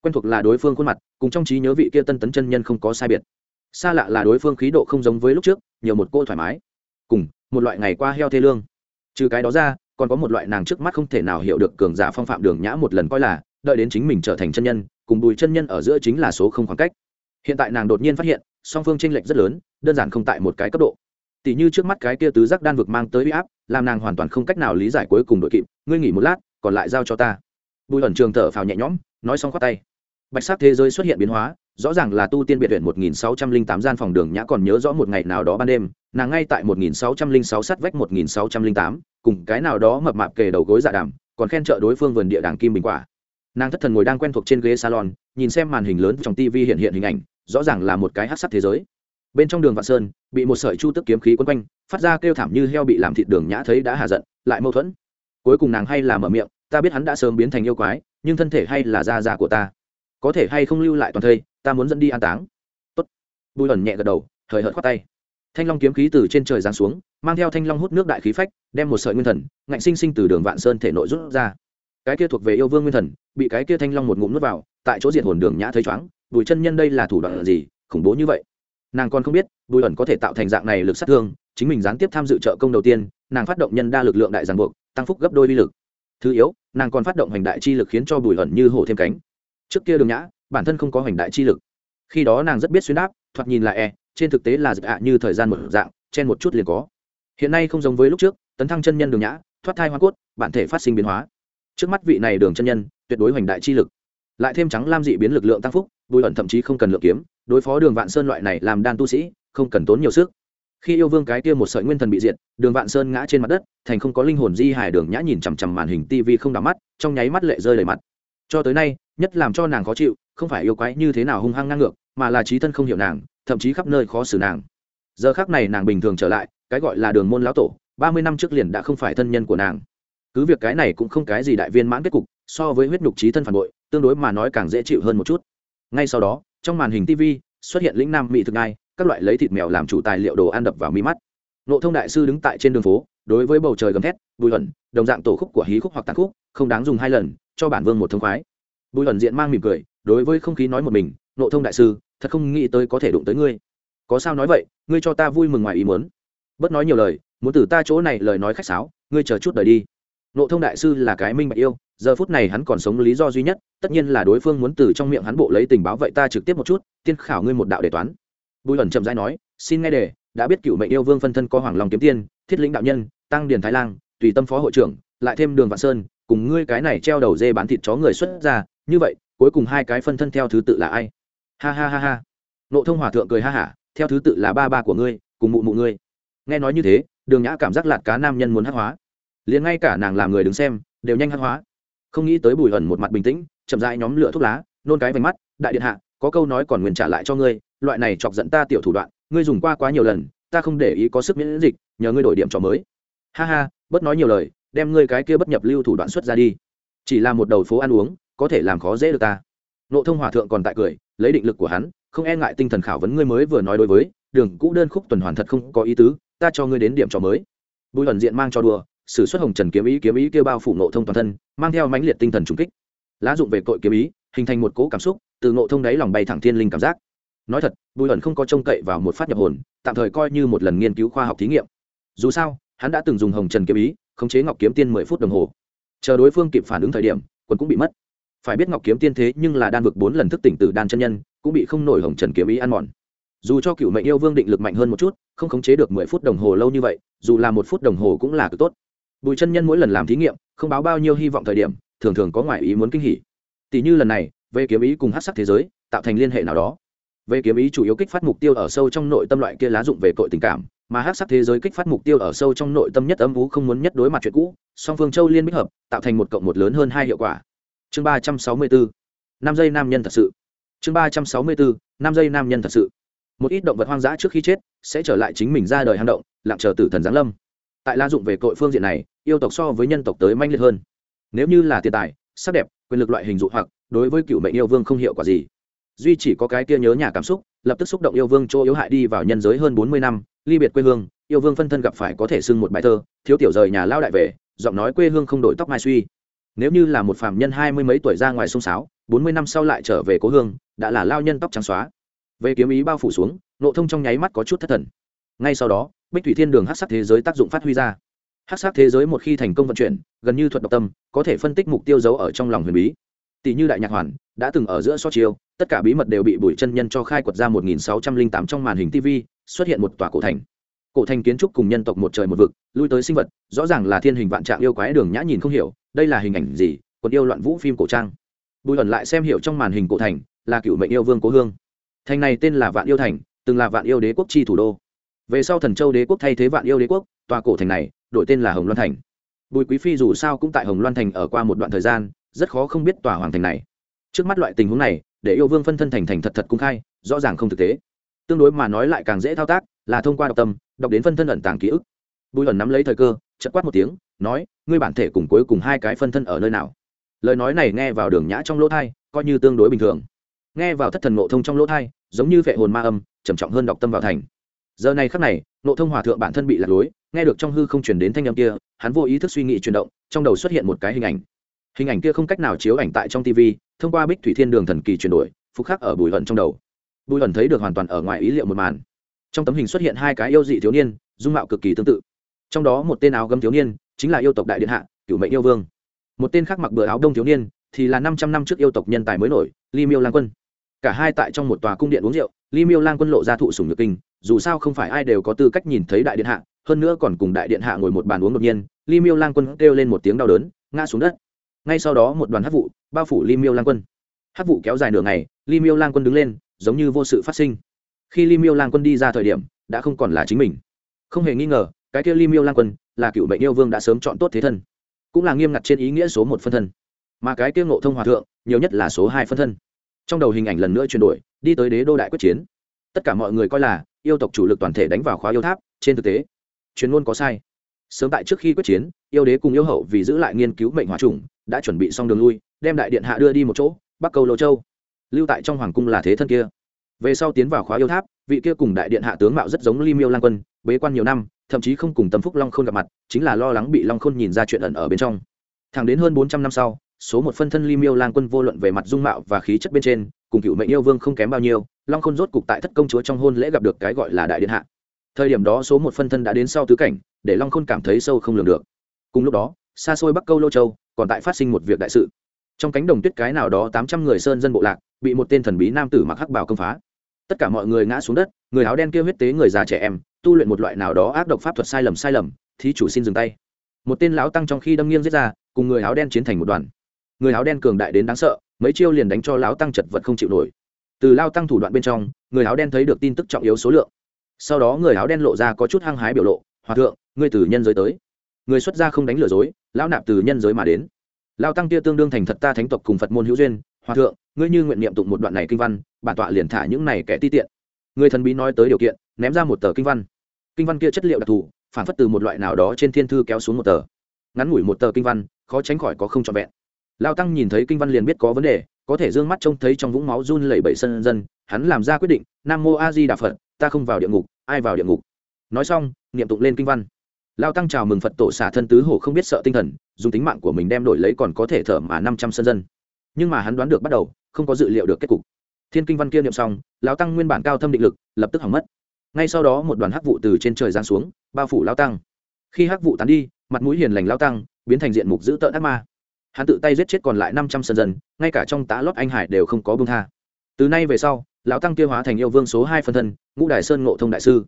Quen thuộc là đối phương khuôn mặt, cùng trong trí nhớ vị kia tân tấn chân nhân không có sai biệt. Xa lạ là đối phương khí độ không giống với lúc trước, nhiều một cô thoải mái. Cùng, một loại ngày qua heo thê lương. Trừ cái đó ra, còn có một loại nàng trước mắt không thể nào hiểu được cường giả phong phạm đường nhã một lần coi là, đợi đến chính mình trở thành chân nhân, cùng bùi chân nhân ở giữa chính là số không khoảng cách. Hiện tại nàng đột nhiên phát hiện, song phương tranh lệch rất lớn, đơn giản không tại một cái cấp độ tỷ như trước mắt cái kia tứ giác đan vực mang tới uy áp, làm nàng hoàn toàn không cách nào lý giải cuối cùng đội kịp, ngươi nghỉ một lát, còn lại giao cho ta. Bùi ẩn trường thở phào nhẹ nhõm, nói xong khoát tay. Bạch sắc thế giới xuất hiện biến hóa, rõ ràng là tu tiên biệt huyện một nghìn sáu trăm linh tám gian phòng đường nhã còn nhớ rõ một ngày nào đó ban đêm, nàng ngay tại một nghìn sáu trăm linh sáu sắt vách một nghìn sáu trăm linh tám, cùng cái nào đó mập mạp kề đầu gối dạ đàm, còn khen trợ đối phương vườn địa đàng kim bình quả. Nàng thất thần ngồi đang quen thuộc trên ghế salon, nhìn xem màn hình lớn trong tv hiện hiện hình ảnh, rõ ràng là một cái hát sắc thế giới bên trong đường vạn sơn, bị một sợi chu tức kiếm khí quấn quanh, phát ra kêu thảm như heo bị làm thịt đường nhã thấy đã hà giận, lại mâu thuẫn. Cuối cùng nàng hay là mở miệng, ta biết hắn đã sớm biến thành yêu quái, nhưng thân thể hay là da già của ta. Có thể hay không lưu lại toàn thây, ta muốn dẫn đi an táng. Tốt. bùi ẩn nhẹ gật đầu thời hợt khoát tay. Thanh long kiếm khí từ trên trời giáng xuống, mang theo thanh long hút nước đại khí phách, đem một sợi nguyên thần, ngạnh sinh sinh từ đường vạn sơn thể nội rút ra. Cái kia thuộc về yêu vương nguyên thần, bị cái kia thanh long một ngụm nuốt vào, tại chỗ diện hồn đường nhã thấy chóng bùi chân nhân đây là thủ đoạn gì, khủng bố như vậy? Nàng còn không biết, bùi ẩn có thể tạo thành dạng này lực sát thương, chính mình gián tiếp tham dự trợ công đầu tiên, nàng phát động nhân đa lực lượng đại giàn buộc, tăng phúc gấp đôi bi lực. Thứ yếu, nàng còn phát động hành đại chi lực khiến cho bùi ẩn như hổ thêm cánh. Trước kia đường nhã, bản thân không có hành đại chi lực. Khi đó nàng rất biết xuyên đáp, thoạt nhìn là e trên thực tế là dịch ạ như thời gian một dạng, chen một chút liền có. Hiện nay không giống với lúc trước, tấn thăng chân nhân đường nhã, thoát thai hoa cốt, bản thể phát sinh biến hóa. Trước mắt vị này đường chân nhân, tuyệt đối hoành đại chi lực. Lại thêm trắng lam dị biến lực lượng tăng phúc, bùi ẩn thậm chí không cần lượng kiếm đối phó đường vạn sơn loại này làm đan tu sĩ, không cần tốn nhiều sức. Khi yêu vương cái kia một sợi nguyên thần bị diệt, đường vạn sơn ngã trên mặt đất, thành không có linh hồn di hài đường nhã nhìn chằm chằm màn hình tv không đắm mắt, trong nháy mắt lệ rơi đầy mặt. Cho tới nay, nhất làm cho nàng khó chịu, không phải yêu quái như thế nào hung hăng ngang ngược, mà là trí thân không hiểu nàng, thậm chí khắp nơi khó xử nàng. Giờ khác này nàng bình thường trở lại, cái gọi là đường môn lão tổ, ba mươi năm trước liền đã không phải thân nhân của nàng. Cứ việc cái này cũng không cái gì đại viên mãn kết cục, so với huyết nhục trí thân phản bội, tương đối mà nói càng dễ chịu hơn một chút. Ngay sau đó trong màn hình tv xuất hiện lĩnh nam mỹ thực ngai các loại lấy thịt mèo làm chủ tài liệu đồ ăn đập vào mi mắt. Nộ thông đại sư đứng tại trên đường phố, đối với bầu trời gầm thét, bùi ẩn đồng dạng tổ khúc của hí khúc hoặc tàn khúc, không đáng dùng hai lần, cho bản vương một thông khoái. Bùi ẩn diện mang mỉm cười, đối với không khí nói một mình, nộ thông đại sư, thật không nghĩ tới có thể đụng tới ngươi. Có sao nói vậy, ngươi cho ta vui mừng ngoài ý muốn. Bớt nói nhiều lời, muốn từ ta chỗ này lời nói khách sáo, ngươi chờ chút đời đi nộ thông đại sư là cái minh bạch yêu, giờ phút này hắn còn sống lý do duy nhất, tất nhiên là đối phương muốn từ trong miệng hắn bộ lấy tình báo vậy ta trực tiếp một chút, tiên khảo ngươi một đạo đề toán. Bùi ẩn chậm dãi nói, xin nghe đề, đã biết cựu mệnh yêu vương phân thân có hoàng lòng kiếm tiên, thiết lĩnh đạo nhân, tăng điền thái lang, tùy tâm phó hội trưởng, lại thêm đường vạn sơn, cùng ngươi cái này treo đầu dê bán thịt chó người xuất ra, như vậy, cuối cùng hai cái phân thân theo thứ tự là ai? Ha ha ha ha. Nộ thông hòa thượng cười ha hả, theo thứ tự là ba ba của ngươi, cùng mụ mụ ngươi. Nghe nói như thế, đường nhã cảm giác lạt cá nam nhân muốn hắc hóa liền ngay cả nàng làm người đứng xem, đều nhanh hăng hóa. Không nghĩ tới bùi ẩn một mặt bình tĩnh, chậm rãi nhóm lửa thuốc lá, nôn cái vành mắt, đại điện hạ, có câu nói còn nguyền trả lại cho ngươi, loại này chọc giận ta tiểu thủ đoạn, ngươi dùng qua quá nhiều lần, ta không để ý có sức miễn dịch, nhờ ngươi đổi điểm cho mới. Ha ha, bớt nói nhiều lời, đem ngươi cái kia bất nhập lưu thủ đoạn xuất ra đi. Chỉ là một đầu phố ăn uống, có thể làm khó dễ được ta. Nộ thông hòa thượng còn tại cười, lấy định lực của hắn, không e ngại tinh thần khảo vấn ngươi mới vừa nói đối với, đường cũ đơn khúc tuần hoàn thật không có ý tứ, ta cho ngươi đến điểm trò mới. Bùi ẩn diện mang cho đùa sử xuất hồng trần kiếm ý kiếm ý kêu bao phủ nộ thông toàn thân, mang theo mãnh liệt tinh thần trung kích. Lá dụng về cội kiếm ý, hình thành một cố cảm xúc, từ nộ thông đáy lòng bay thẳng thiên linh cảm giác. Nói thật, bùi ẩn không có trông cậy vào một phát nhập hồn, tạm thời coi như một lần nghiên cứu khoa học thí nghiệm. Dù sao, hắn đã từng dùng hồng trần kiếm ý, khống chế ngọc kiếm tiên mười phút đồng hồ. Chờ đối phương kịp phản ứng thời điểm quân cũng bị mất. Phải biết ngọc kiếm tiên thế nhưng là đan vực bốn lần thức tỉnh từ đan chân nhân, cũng bị không nổi hồng trần kiếm ý ăn mòn. Dù cho cựu mệnh yêu vương định lực mạnh hơn một chút, không khống chế được mười phút đồng hồ lâu như vậy, dù là một phút đồng hồ cũng là cực tốt bùi chân nhân mỗi lần làm thí nghiệm, không báo bao nhiêu hy vọng thời điểm, thường thường có ngoại ý muốn kinh hỉ. Tỷ như lần này, về kiếm ý cùng hát sắc thế giới, tạo thành liên hệ nào đó. Về kiếm ý chủ yếu kích phát mục tiêu ở sâu trong nội tâm loại kia lá dụng về cội tình cảm, mà hát sắc thế giới kích phát mục tiêu ở sâu trong nội tâm nhất âm vú không muốn nhất đối mặt chuyện cũ, song phương châu liên bích hợp, tạo thành một cộng một lớn hơn hai hiệu quả. Chương ba trăm sáu mươi bốn năm giây nam nhân thật sự. Chương ba trăm sáu mươi bốn năm giây nam nhân thật sự. Một ít động vật hoang dã trước khi chết, sẽ trở lại chính mình ra đời hang động, lặng chờ tử thần giáng lâm. Tại la dụng về cội phương diện này yêu tộc so với nhân tộc tới manh liệt hơn. Nếu như là tiền tài, sắc đẹp, quyền lực loại hình dụ hoặc, đối với cựu mệnh yêu vương không hiệu quả gì. Duy chỉ có cái kia nhớ nhà cảm xúc, lập tức xúc động yêu vương chỗ yếu hại đi vào nhân giới hơn bốn mươi năm, ly biệt quê hương, yêu vương phân thân gặp phải có thể xưng một bài thơ, thiếu tiểu rời nhà lao đại về, giọng nói quê hương không đổi tóc mai suy. Nếu như là một phàm nhân hai mươi mấy tuổi ra ngoài sông sáo, bốn mươi năm sau lại trở về cố hương, đã là lao nhân tóc trắng xóa. Về kiếm ý bao phủ xuống, nộ thông trong nháy mắt có chút thất thần. Ngay sau đó, bích thủy thiên đường hát sắc thế giới tác dụng phát huy ra hát sắc thế giới một khi thành công vận chuyển, gần như thuật độc tâm, có thể phân tích mục tiêu giấu ở trong lòng huyền bí. Tỷ như đại nhạc hoàn, đã từng ở giữa so chiêu, tất cả bí mật đều bị bùi chân nhân cho khai quật ra một nghìn sáu trăm linh tám trong màn hình tv xuất hiện một tòa cổ thành. Cổ thành kiến trúc cùng nhân tộc một trời một vực, lui tới sinh vật, rõ ràng là thiên hình vạn trạng yêu quái đường nhã nhìn không hiểu, đây là hình ảnh gì còn yêu loạn vũ phim cổ trang. Bùi ẩn lại xem hiểu trong màn hình cổ thành, là cựu mệnh yêu vương cố hương. Thành này tên là vạn yêu thành, từng là vạn yêu đế quốc chi thủ đô. Về sau thần châu đế quốc thay thế vạn yêu đế quốc, tòa cổ thành này đổi tên là hồng loan thành. Bùi quý phi dù sao cũng tại hồng loan thành ở qua một đoạn thời gian, rất khó không biết tòa hoàng thành này. Trước mắt loại tình huống này, để yêu vương phân thân thành thành thật thật cung khai, rõ ràng không thực tế. Tương đối mà nói lại càng dễ thao tác, là thông qua đọc tâm, đọc đến phân thân ẩn tàng ký ức. Bùi ẩn nắm lấy thời cơ chật quát một tiếng, nói, ngươi bản thể cùng cuối cùng hai cái phân thân ở nơi nào? Lời nói này nghe vào đường nhã trong lỗ thai, coi như tương đối bình thường. Nghe vào thất thần ngộ thông trong lỗ thai, giống như vệ hồn ma âm, trầm trọng hơn đọc tâm vào thành. Giờ này khắc này, ngộ thông hòa thượng bản thân bị lạc lối nghe được trong hư không chuyển đến thanh âm kia, hắn vô ý thức suy nghĩ chuyển động, trong đầu xuất hiện một cái hình ảnh. Hình ảnh kia không cách nào chiếu ảnh tại trong tv thông qua bích thủy thiên đường thần kỳ chuyển đổi, phục khắc ở bùi hận trong đầu. Bùi hận thấy được hoàn toàn ở ngoài ý liệu một màn. Trong tấm hình xuất hiện hai cái yêu dị thiếu niên, dung mạo cực kỳ tương tự. Trong đó một tên áo gấm thiếu niên, chính là yêu tộc đại điện hạ, cửu mệnh yêu vương. Một tên khác mặc bừa áo đông thiếu niên, thì là năm trăm năm trước yêu tộc nhân tài mới nổi li miêu lang quân. Cả hai tại trong một tòa cung điện uống rượu li miêu lang quân lộ ra thụ sùng nhược kinh, dù sao không phải ai đều có tư cách nhìn thấy đại điện hạ hơn nữa còn cùng đại điện hạ ngồi một bàn uống đột nhiên, ly miêu lang quân kêu lên một tiếng đau đớn, ngã xuống đất. Ngay sau đó một đoàn hát vụ bao phủ ly miêu lang quân. Hát vụ kéo dài nửa ngày, ly miêu lang quân đứng lên, giống như vô sự phát sinh. Khi ly miêu lang quân đi ra thời điểm, đã không còn là chính mình. Không hề nghi ngờ, cái kia ly miêu lang quân là cựu bệnh yêu vương đã sớm chọn tốt thế thân, cũng là nghiêm ngặt trên ý nghĩa số một phân thân. Mà cái kia ngộ thông hòa thượng, nhiều nhất là số hai phân thân. Trong đầu hình ảnh lần nữa chuyển đổi, đi tới đế đô đại quyết chiến. Tất cả mọi người coi là yêu tộc chủ lực toàn thể đánh vào khóa yêu tháp, trên thực tế chuyên môn có sai. Sớm tại trước khi quyết chiến, yêu đế cùng yêu hậu vì giữ lại nghiên cứu mệnh hòa trùng đã chuẩn bị xong đường lui, đem đại điện hạ đưa đi một chỗ, bắc câu lô châu. Lưu tại trong hoàng cung là thế thân kia. Về sau tiến vào khóa yêu tháp, vị kia cùng đại điện hạ tướng mạo rất giống li miêu lang quân, bế quan nhiều năm, thậm chí không cùng tâm phúc long khôn gặp mặt, chính là lo lắng bị long khôn nhìn ra chuyện ẩn ở bên trong. Thẳng đến hơn bốn trăm năm sau, số một phân thân li miêu lang quân vô luận về mặt dung mạo và khí chất bên trên, cùng cựu mệnh yêu vương không kém bao nhiêu, long khôn rốt cục tại thất công chúa trong hôn lễ gặp được cái gọi là đại điện hạ thời điểm đó số một phân thân đã đến sau tứ cảnh, để long khôn cảm thấy sâu không lường được. Cùng lúc đó, xa xôi bắc câu lô châu còn tại phát sinh một việc đại sự. Trong cánh đồng tuyết cái nào đó tám trăm người sơn dân bộ lạc bị một tên thần bí nam tử mặc hắc bảo công phá. Tất cả mọi người ngã xuống đất, người áo đen kia huyết tế người già trẻ em, tu luyện một loại nào đó ác độc pháp thuật sai lầm sai lầm, thí chủ xin dừng tay. Một tên lão tăng trong khi đâm nghiêng giết ra, cùng người áo đen chiến thành một đoàn. Người áo đen cường đại đến đáng sợ, mấy chiêu liền đánh cho lão tăng chật vật không chịu nổi. Từ lao tăng thủ đoạn bên trong, người áo đen thấy được tin tức trọng yếu số lượng sau đó người áo đen lộ ra có chút hăng hái biểu lộ, hòa thượng, ngươi từ nhân giới tới. Người xuất gia không đánh lừa dối, lão nạp từ nhân giới mà đến. Lao tăng kia tương đương thành thật ta thánh tộc cùng phật môn hữu duyên. Hòa thượng, ngươi như nguyện niệm tụng một đoạn này kinh văn, bản tọa liền thả những này kẻ ti tiện. Người thần bí nói tới điều kiện, ném ra một tờ kinh văn. Kinh văn kia chất liệu đặc thù, phản phất từ một loại nào đó trên thiên thư kéo xuống một tờ. Ngắn ngủi một tờ kinh văn, khó tránh khỏi có không trọn vẹn. Lao tăng nhìn thấy kinh văn liền biết có vấn đề, có thể d ư ơ n g mắt trông thấy trong vũng máu run lẩy bẩy sân dân, hắn làm ra quyết định, nam mô a di đà phật ta không vào địa ngục, ai vào địa ngục? Nói xong, niệm tụng lên kinh văn. Lao tăng chào mừng phật tổ xả thân tứ hổ không biết sợ tinh thần, dùng tính mạng của mình đem đổi lấy còn có thể thở mà năm trăm sân dân. Nhưng mà hắn đoán được bắt đầu, không có dự liệu được kết cục. Thiên kinh văn kia niệm xong, lao tăng nguyên bản cao thâm định lực, lập tức hỏng mất. Ngay sau đó một đoàn hắc vụ từ trên trời giáng xuống, bao phủ lao tăng. Khi hắc vụ tán đi, mặt mũi hiền lành lao tăng, biến thành diện mục dữ tợn ác ma. Hắn tự tay giết chết còn lại năm trăm sân dân, ngay cả trong tá lót anh hải đều không có bưng tha. Từ nay về sau lão tăng kia hóa thành yêu vương số hai phân thân, ngũ đại sơn ngộ thông đại sư.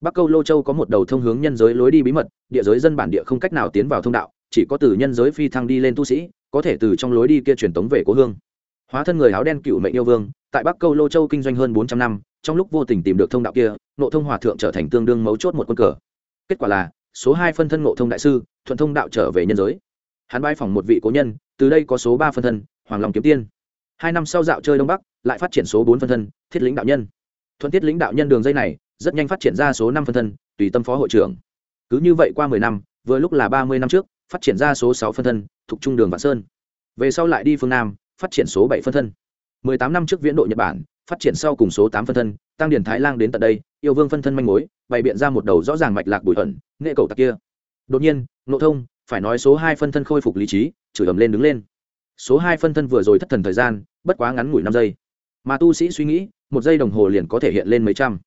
Bắc câu lô châu có một đầu thông hướng nhân giới lối đi bí mật, địa giới dân bản địa không cách nào tiến vào thông đạo, chỉ có từ nhân giới phi thăng đi lên tu sĩ, có thể từ trong lối đi kia truyền tống về cố hương. Hóa thân người áo đen cựu mệnh yêu vương, tại bắc câu lô châu kinh doanh hơn bốn trăm năm, trong lúc vô tình tìm được thông đạo kia, ngộ thông hòa thượng trở thành tương đương mấu chốt một quân cờ. Kết quả là, số hai phân thân ngộ thông đại sư, thuận thông đạo trở về nhân giới. Hắn bãi phòng một vị cố nhân, từ đây có số ba phân thân, hoàng long kiếm tiên hai năm sau dạo chơi đông bắc, lại phát triển số bốn phân thân, thiết lĩnh đạo nhân. Thuận thiết lĩnh đạo nhân đường dây này, rất nhanh phát triển ra số năm phân thân, tùy tâm phó hội trưởng. Cứ như vậy qua mười năm, vừa lúc là ba mươi năm trước, phát triển ra số sáu phân thân, thuộc trung đường vạn sơn. Về sau lại đi phương nam, phát triển số bảy phân thân. Mười tám năm trước viễn độ nhật bản, phát triển sau cùng số tám phân thân, tăng điển thái lang đến tận đây, yêu vương phân thân manh mối, bày biện ra một đầu rõ ràng mạch lạc bụi ẩn, nghệ cầu tặc kia. Đột nhiên nộ thông, phải nói số hai phân thân khôi phục lý trí, chửi ầm lên đứng lên số hai phân thân vừa rồi thất thần thời gian, bất quá ngắn ngủi năm giây. Mà tu sĩ suy nghĩ, một giây đồng hồ liền có thể hiện lên mấy trăm.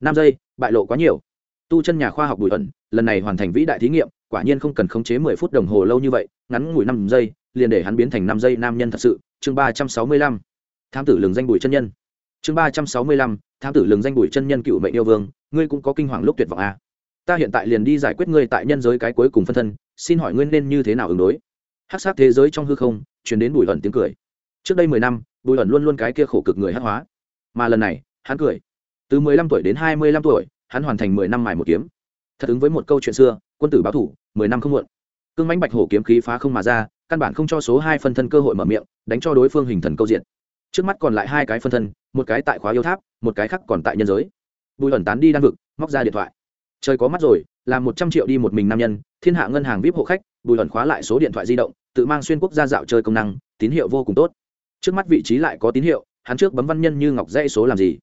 Năm giây, bại lộ quá nhiều. Tu chân nhà khoa học bùi ẩn, lần này hoàn thành vĩ đại thí nghiệm, quả nhiên không cần khống chế mười phút đồng hồ lâu như vậy, ngắn ngủi năm giây, liền để hắn biến thành năm giây nam nhân thật sự. Chương ba trăm sáu mươi lăm. Thám tử lường danh bùi chân nhân. Chương ba trăm sáu mươi lăm. Thám tử lường danh bùi chân nhân cựu mệnh yêu vương, ngươi cũng có kinh hoàng lúc tuyệt vọng à. ta hiện tại liền đi giải quyết ngươi tại nhân giới cái cuối cùng phân thân, xin hỏi ngươi nên như thế nào ứng đối? Hát sát thế giới trong hư không chuyển đến bùi ẩn tiếng cười. Trước đây mười năm, bùi ẩn luôn luôn cái kia khổ cực người hát hóa. Mà lần này, hắn cười. Từ mười lăm tuổi đến hai mươi lăm tuổi, hắn hoàn thành mười năm mài một kiếm. Thật ứng với một câu chuyện xưa, quân tử báo thủ, mười năm không muộn. Cương mãnh bạch hổ kiếm khí phá không mà ra, căn bản không cho số hai phân thân cơ hội mở miệng, đánh cho đối phương hình thần câu diện. Trước mắt còn lại hai cái phân thân, một cái tại khóa yêu tháp, một cái khác còn tại nhân giới. Bùi ẩn tán đi đan vực, móc ra điện thoại trời có mắt rồi làm một trăm triệu đi một mình nam nhân, thiên hạ ngân hàng vip hộ khách, bùi ẩn khóa lại số điện thoại di động, tự mang xuyên quốc gia dạo chơi công năng, tín hiệu vô cùng tốt. Trước mắt vị trí lại có tín hiệu, hắn trước bấm văn nhân như ngọc dây số làm gì?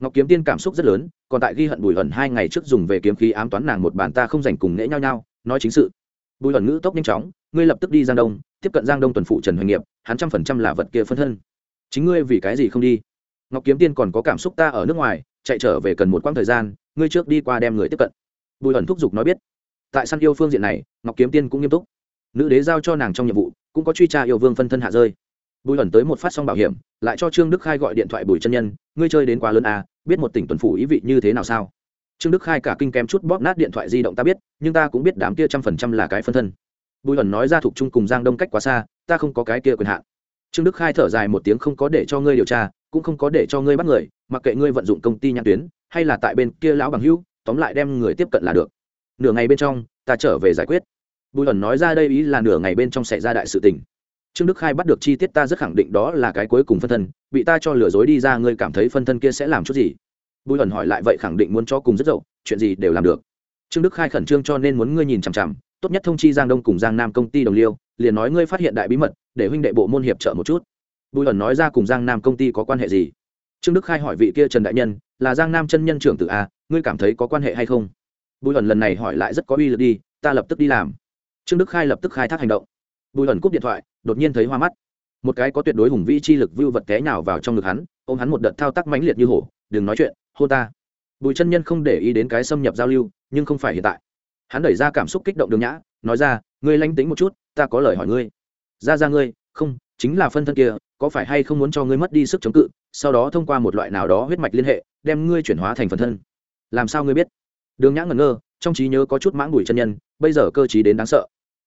Ngọc kiếm tiên cảm xúc rất lớn, còn tại ghi hận bùi ẩn hai ngày trước dùng về kiếm khí ám toán nàng một bàn ta không dành cùng nễ nhau nhau, nói chính sự. Bùi ẩn ngữ tốc nhanh chóng, ngươi lập tức đi giang đông, tiếp cận giang đông tuần phụ trần hoành nghiệp, hắn trăm phần trăm là vật kia phân thân. Chính ngươi vì cái gì không đi? Ngọc kiếm tiên còn có cảm xúc ta ở nước ngoài, chạy trở về cần một quãng thời gian, ngươi trước đi qua đem người tiếp cận bùi ẩn thúc giục nói biết tại săn yêu phương diện này ngọc kiếm tiên cũng nghiêm túc. Nữ đế giao cho nàng trong nhiệm vụ cũng có truy tra yêu vương phân thân hạ rơi. Bùi ẩn tới một phát xong bảo hiểm lại cho trương đức khai gọi điện thoại bùi chân nhân ngươi chơi đến quá lớn à, biết một tỉnh tuần phủ ý vị như thế nào sao? Trương đức khai cả kinh kém chút bóp nát điện thoại di động ta biết nhưng ta cũng biết đám kia trăm phần trăm là cái phân thân. Bùi ẩn nói ra thuộc chung cùng giang đông cách quá xa ta không có cái kia quyền hạn. Trương đức khai thở dài một tiếng không có để cho ngươi điều tra cũng không có để cho ngươi bắt người mặc kệ ngươi vận dụng công ty nhãn tuyến hay là tại bên kia lão bằng hữu tóm lại đem người tiếp cận là được. Nửa ngày bên trong, ta trở về giải quyết. Bùi ẩn nói ra đây ý là nửa ngày bên trong xảy ra đại sự tình. Trương đức khai bắt được chi tiết ta rất khẳng định đó là cái cuối cùng phân thân, bị ta cho lừa dối đi ra, ngươi cảm thấy phân thân kia sẽ làm chút gì? Bùi ẩn hỏi lại vậy khẳng định muốn cho cùng rất dậu, chuyện gì đều làm được. Trương đức khai khẩn trương cho nên muốn ngươi nhìn chằm chằm, tốt nhất thông chi giang đông cùng giang nam công ty đồng liêu, liền nói ngươi phát hiện đại bí mật, để huynh đệ bộ môn hiệp trợ một chút. Bùi ẩn nói ra cùng giang nam công ty có quan hệ gì? Trương đức khai hỏi vị kia trần đại nhân, là giang nam chân nhân trưởng tự a à, ngươi cảm thấy có quan hệ hay không? Bùi ẩn lần này hỏi lại rất có uy lực đi, ta lập tức đi làm. Trương đức khai lập tức khai thác hành động. Bùi ẩn cúp điện thoại, đột nhiên thấy hoa mắt. Một cái có tuyệt đối hùng vĩ chi lực vưu vật té nào vào trong ngực hắn, ôm hắn một đợt thao tác mãnh liệt như hổ, đừng nói chuyện hô ta. Bùi chân nhân không để ý đến cái xâm nhập giao lưu, nhưng không phải hiện tại. Hắn đẩy ra cảm xúc kích động đường nhã, nói ra, ngươi lanh tính một chút, ta có lời hỏi ngươi. Ra ra ngươi, không, chính là phân thân kia, có phải hay không muốn cho ngươi mất đi sức chống cự sau đó thông qua một loại nào đó huyết mạch liên hệ, đem ngươi chuyển hóa thành phần thân. Làm sao ngươi biết? Đường nhã ngẩn ngơ, trong trí nhớ có chút mãng bùi chân nhân, bây giờ cơ t đến đáng sợ.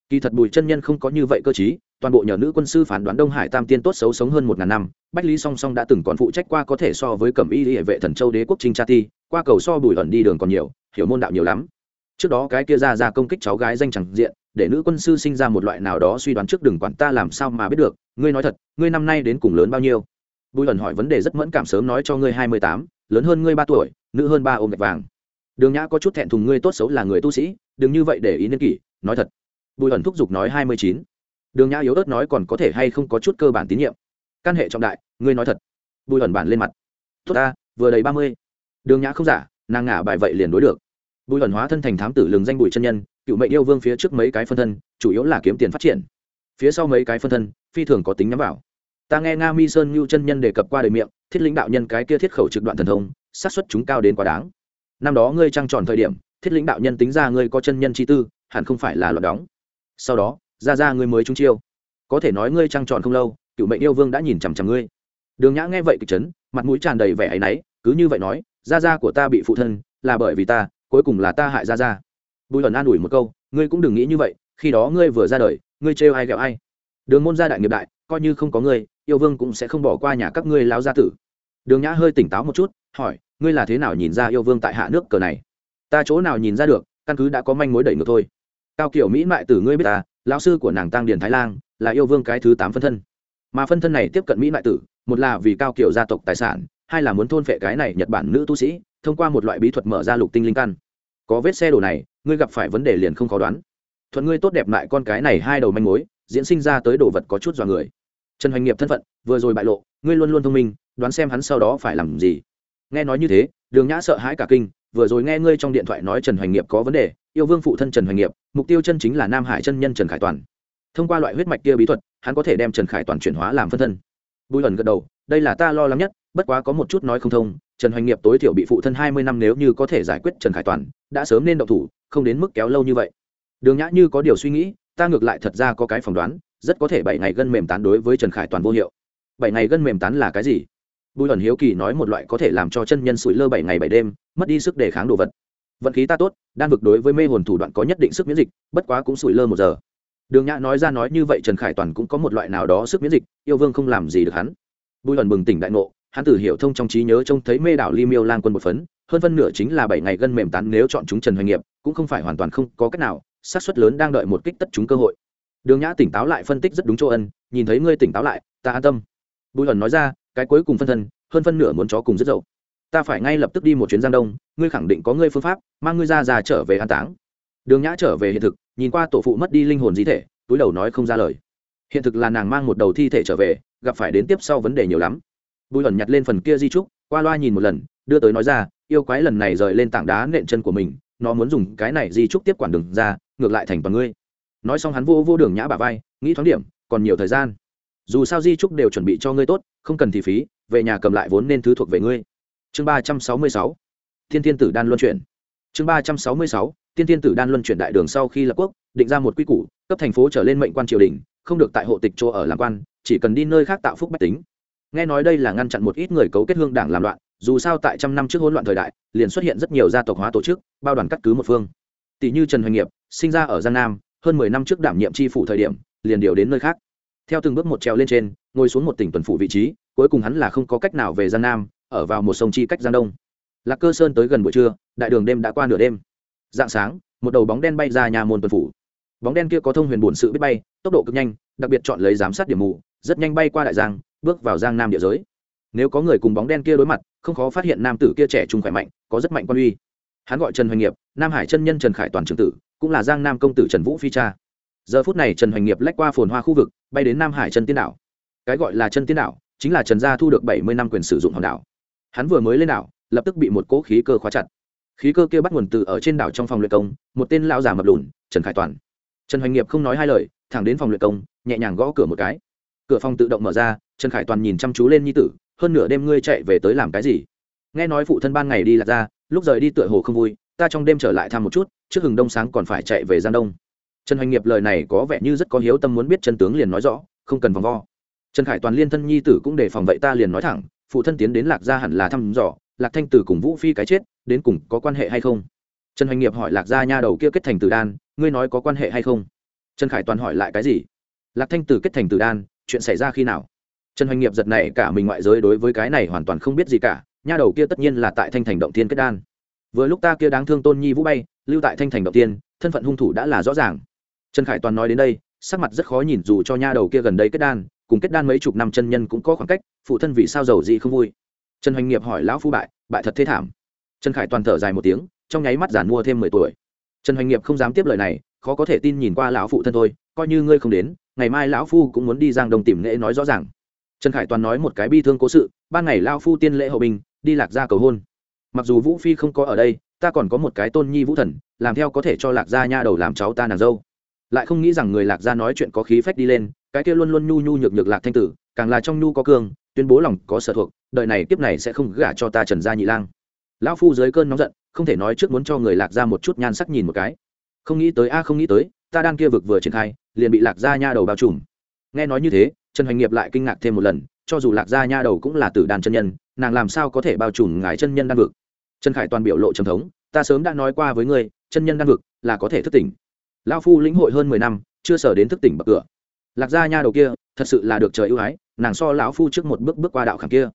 Kỳ thật bùi chân nhân không có như vậy cơ t toàn bộ nhờ nữ quân sư phán đoán đông hải tam tiên tốt xấu sống hơn một ngàn năm, bách lý song song đã từng còn phụ trách qua có thể so với cẩm y hệ vệ thần châu đế quốc trinh cha ti, qua cầu so bùi ẩn đi đường còn nhiều, hiểu môn đạo nhiều lắm. Trước đó cái kia ra ra công kích cháu gái danh chẳng diện, để nữ quân sư sinh ra một loại nào đó suy đoán trước đừng quản ta làm sao mà biết được, ngươi nói thật, ngươi năm nay đến cùng lớn bao nhiêu? Bùi ẩn hỏi vấn đề rất mẫn cảm sớm nói cho ngươi hai mươi tám, lớn hơn ngươi ba tuổi, nữ hơn ba ôm gạch vàng. Đường nhã có chút thẹn thùng ngươi tốt xấu là người tu sĩ, đừng như vậy để ý niên kỷ, nói thật. Bùi ẩn thúc giục nói hai mươi chín. Đường nhã yếu ớt nói còn có thể hay không có chút cơ bản tín nhiệm. Căn hệ trọng đại, ngươi nói thật. Bùi ẩn bản lên mặt. Tốt ta, vừa đầy ba mươi. Đường nhã không giả, nàng ngả bài vậy liền đối được. Bùi ẩn hóa thân thành thám tử lừng danh bùi chân nhân, cựu mệnh yêu vương phía trước mấy cái phân thân, chủ yếu là kiếm tiền phát triển. Phía sau mấy cái phân thân, phi thường có tính nhắm vào ta nghe nga mi sơn ngưu chân nhân đề cập qua đời miệng, thiết lĩnh đạo nhân cái kia thiết khẩu trực đoạn thần thông sát xuất chúng cao đến quá đáng. Năm đó ngươi trăng tròn thời điểm, thiết lĩnh đạo nhân tính ra ngươi có chân nhân chi tư, hẳn không phải là loạt đóng. Sau đó, ra ra ngươi mới trúng chiêu. Có thể nói ngươi trăng tròn không lâu, cựu mệnh yêu vương đã nhìn chằm chằm ngươi. Đường nhã nghe vậy kịch chấn, mặt mũi tràn đầy vẻ áy náy, cứ như vậy nói, ra ra của ta bị phụ thân, là bởi vì ta, cuối cùng là ta hại ra ra. Bùi ẩn an ủi một câu, ngươi cũng đừng nghĩ như vậy, khi đó ngươi vừa ra đời, ngươi trêu ai ghẹo ai? Đường môn gia đại nghiệp đại coi như không có ngươi, yêu vương cũng sẽ không bỏ qua nhà các ngươi lao gia tử. Đường nhã hơi tỉnh táo một chút, hỏi, ngươi là thế nào nhìn ra yêu vương tại hạ nước cờ này? Ta chỗ nào nhìn ra được, căn cứ đã có manh mối đẩy ngược thôi. Cao kiểu mỹ mại tử ngươi biết ta, lão sư của nàng tăng điền thái lan là yêu vương cái thứ tám phân thân. Mà phân thân này tiếp cận mỹ mại tử, một là vì cao kiểu gia tộc tài sản, hai là muốn thôn phệ cái này nhật bản nữ tu sĩ, thông qua một loại bí thuật mở ra lục tinh linh căn. Có vết xe đổ này, ngươi gặp phải vấn đề liền không khó đoán. Thuận ngươi tốt đẹp lại con cái này hai đầu manh mối, diễn sinh ra tới đồ vật có chút dọa người trần hoành nghiệp thân phận, vừa rồi bại lộ, ngươi luôn luôn thông minh, đoán xem hắn sau đó phải làm gì. Nghe nói như thế, đường nhã sợ hãi cả kinh, vừa rồi nghe ngươi trong điện thoại nói trần hoành nghiệp có vấn đề, yêu vương phụ thân trần hoành nghiệp, mục tiêu chân chính là nam hải chân nhân trần khải toàn. Thông qua loại huyết mạch kia bí thuật, hắn có thể đem trần khải toàn chuyển hóa làm phân thân. Bùi ẩn gật đầu, đây là ta lo lắng nhất, bất quá có một chút nói không thông, trần hoành nghiệp tối thiểu bị phụ thân hai mươi năm nếu như có thể giải quyết trần khải toàn, đã sớm nên động thủ, không đến mức kéo lâu như vậy. Đường nhã như có điều suy nghĩ, ta ngược lại thật ra có cái phỏng đoán rất có thể bảy ngày gân mềm tán đối với trần khải toàn vô hiệu. Bảy ngày gân mềm tán là cái gì? Bùi ẩn hiếu kỳ nói một loại có thể làm cho chân nhân sủi lơ bảy ngày bảy đêm, mất đi sức đề kháng đồ vật. Vận khí ta tốt, đan vực đối với mê hồn thủ đoạn có nhất định sức miễn dịch, bất quá cũng sủi lơ một giờ. Đường nhã nói ra nói như vậy trần khải toàn cũng có một loại nào đó sức miễn dịch, yêu vương không làm gì được hắn. Bùi ẩn bừng tỉnh đại ngộ, hắn tử hiểu thông trong trí nhớ trông thấy mê đảo ly miêu lang quân một phấn, hơn phân nửa chính là bảy ngày gân mềm tán nếu chọn chúng trần hoành nghiệp, cũng không phải hoàn toàn không có cách nào, xác suất lớn đang đợi một kích tất chúng cơ hội đường nhã tỉnh táo lại phân tích rất đúng chỗ ân, nhìn thấy ngươi tỉnh táo lại, ta an tâm. Bùi ẩn nói ra, cái cuối cùng phân thân, hơn phân nửa muốn chó cùng rất dậu. Ta phải ngay lập tức đi một chuyến giang đông, ngươi khẳng định có ngươi phương pháp, mang ngươi ra già trở về an táng. Đường nhã trở về hiện thực, nhìn qua tổ phụ mất đi linh hồn di thể, túi đầu nói không ra lời. Hiện thực là nàng mang một đầu thi thể trở về, gặp phải đến tiếp sau vấn đề nhiều lắm. Bùi ẩn nhặt lên phần kia di trúc, qua loa nhìn một lần, đưa tới nói ra, yêu quái lần này rời lên tảng đá nện chân của mình, nó muốn dùng cái này di trúc tiếp quản đường ra, ngược lại thành toàn ngươi nói xong hắn vô vô đường nhã bà vai, nghĩ thoáng điểm, còn nhiều thời gian. Dù sao di trúc đều chuẩn bị cho ngươi tốt, không cần thì phí, về nhà cầm lại vốn nên thứ thuộc về ngươi. Chương ba trăm sáu mươi sáu, thiên thiên tử đan luân chuyển. Chương ba trăm sáu mươi sáu, thiên thiên tử đan luân chuyển đại đường sau khi lập quốc, định ra một quy củ, cấp thành phố trở lên mệnh quan triều đình, không được tại hộ tịch chỗ ở làm quan, chỉ cần đi nơi khác tạo phúc bách tính. Nghe nói đây là ngăn chặn một ít người cấu kết hương đảng làm loạn, dù sao tại trăm năm trước hỗn loạn thời đại, liền xuất hiện rất nhiều gia tộc hóa tổ chức, bao đoàn cắt cứ một phương. Tỷ như trần hoành nghiệp, sinh ra ở giang nam hơn mười năm trước đảm nhiệm tri phủ thời điểm, liền điều đến nơi khác. Theo từng bước một trèo lên trên, ngồi xuống một tỉnh tuần phủ vị trí, cuối cùng hắn là không có cách nào về giang nam, ở vào một sông chi cách giang đông. Lạc cơ sơn tới gần buổi trưa, đại đường đêm đã qua nửa đêm. Dạng sáng, một đầu bóng đen bay ra nhà môn tuần phủ. Bóng đen kia có thông huyền bổn sự biết bay, tốc độ cực nhanh, đặc biệt chọn lấy giám sát điểm mù, rất nhanh bay qua đại giang, bước vào giang nam địa giới. Nếu có người cùng bóng đen kia đối mặt, không khó phát hiện nam tử kia trẻ trung khỏe mạnh, có rất mạnh quan uy. Hắn gọi trần hoành nghiệp, nam hải chân nhân trần khải toàn trường tử cũng là giang nam công tử trần vũ phi cha giờ phút này trần hoành nghiệp lách qua phồn hoa khu vực bay đến nam hải chân tiên đảo cái gọi là chân tiên đảo chính là trần gia thu được bảy mươi năm quyền sử dụng hòn đảo hắn vừa mới lên đảo lập tức bị một cỗ khí cơ khóa chặt khí cơ kia bắt nguồn từ ở trên đảo trong phòng luyện công một tên lão già mập lùn trần khải toàn trần hoành nghiệp không nói hai lời thẳng đến phòng luyện công nhẹ nhàng gõ cửa một cái cửa phòng tự động mở ra trần khải toàn nhìn chăm chú lên nhi tử hơn nửa đêm ngươi chạy về tới làm cái gì nghe nói phụ thân ban ngày đi lạc ra lúc rời đi tựa hồ không vui ta trong đêm trở lại thăm một chút trước hừng đông sáng còn phải chạy về giang đông trần hoành nghiệp lời này có vẻ như rất có hiếu tâm muốn biết chân tướng liền nói rõ không cần vòng vo trần khải toàn liên thân nhi tử cũng đề phòng vậy ta liền nói thẳng phụ thân tiến đến lạc gia hẳn là thăm dò lạc thanh tử cùng vũ phi cái chết đến cùng có quan hệ hay không trần hoành nghiệp hỏi lạc gia nha đầu kia kết thành tử đan ngươi nói có quan hệ hay không trần khải toàn hỏi lại cái gì lạc thanh tử kết thành tử đan chuyện xảy ra khi nào trần hoành nghiệp giật này cả mình ngoại giới đối với cái này hoàn toàn không biết gì cả nha đầu kia tất nhiên là tại thanh thành động thiên kết đan vừa lúc ta kia đáng thương tôn nhi vũ bay lưu tại thanh thành đầu tiên, thân phận hung thủ đã là rõ ràng. Trần khải toàn nói đến đây, sắc mặt rất khó nhìn dù cho nha đầu kia gần đây kết đan, cùng kết đan mấy chục năm chân nhân cũng có khoảng cách, phụ thân vì sao giàu gì không vui. Trần hoành nghiệp hỏi lão phu bại bại thật thế thảm. Trần khải toàn thở dài một tiếng, trong nháy mắt giản mua thêm mười tuổi. Trần hoành nghiệp không dám tiếp lời này, khó có thể tin nhìn qua lão phụ thân thôi, coi như ngươi không đến, ngày mai lão phu cũng muốn đi giang đồng tìm lễ nói rõ ràng. Trần khải toàn nói một cái bi thương cố sự, ban ngày lão phu tiên lễ hậu bình đi lạc gia cầu hôn. Mặc dù vũ phi không có ở đây ta còn có một cái tôn nhi vũ thần, làm theo có thể cho lạc gia nha đầu làm cháu ta nàng dâu. Lại không nghĩ rằng người lạc gia nói chuyện có khí phách đi lên, cái kia luôn luôn nhu nhu nhược nhược lạc thanh tử, càng là trong nhu có cương, tuyên bố lòng có sở thuộc đợi này kiếp này sẽ không gả cho ta trần gia nhị lang. Lão phu dưới cơn nóng giận, không thể nói trước muốn cho người lạc gia một chút nhan sắc nhìn một cái. Không nghĩ tới a, không nghĩ tới, ta đang kia vực vừa triển khai, liền bị lạc gia nha đầu bao trùm. Nghe nói như thế, trần hoành nghiệp lại kinh ngạc thêm một lần, cho dù lạc gia nha đầu cũng là tử đàn chân nhân, nàng làm sao có thể bao trùm ngài chân nhân đan vực? Trần khải toàn biểu lộ trầm thống, ta sớm đã nói qua với ngươi, chân nhân đan vực là có thể thức tỉnh. Lao phu lĩnh hội hơn mười năm, chưa sở đến thức tỉnh bậc cửa. Lạc gia nha đầu kia, thật sự là được trời ưu ái, nàng so lão phu trước một bước bước qua đạo khảm kia.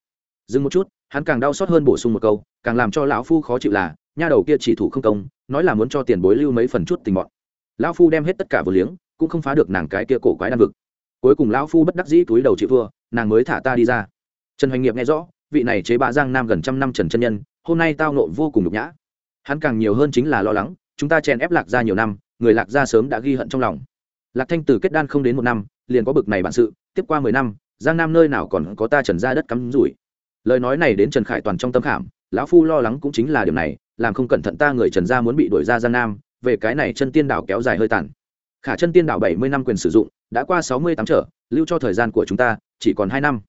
Dừng một chút, hắn càng đau xót hơn bổ sung một câu, càng làm cho lão phu khó chịu là, nha đầu kia chỉ thủ không công, nói là muốn cho tiền bối lưu mấy phần chút tình bọn. Lão phu đem hết tất cả vừa liếng, cũng không phá được nàng cái kia cổ quái đan vực. Cuối cùng lão phu bất đắc dĩ túi đầu chịu thua, nàng mới thả ta đi ra. Trần hoành nghiệp nghe rõ, vị này chế bá giang nam gần trăm năm trần chân nhân hôm nay tao nộ vô cùng nhục nhã. Hắn càng nhiều hơn chính là lo lắng, chúng ta chèn ép lạc ra nhiều năm, người lạc ra sớm đã ghi hận trong lòng. Lạc thanh từ kết đan không đến một năm, liền có bực này bản sự, tiếp qua mười năm, giang nam nơi nào còn có ta trần ra đất cắm rủi. Lời nói này đến trần khải toàn trong tâm khảm, lão phu lo lắng cũng chính là điều này, làm không cẩn thận ta người trần gia muốn bị đuổi ra giang nam, về cái này chân tiên đảo kéo dài hơi tàn. Khả chân tiên đảo bảy mươi năm quyền sử dụng, đã qua sáu mươi tám trở, lưu cho thời gian của chúng ta, chỉ còn hai năm.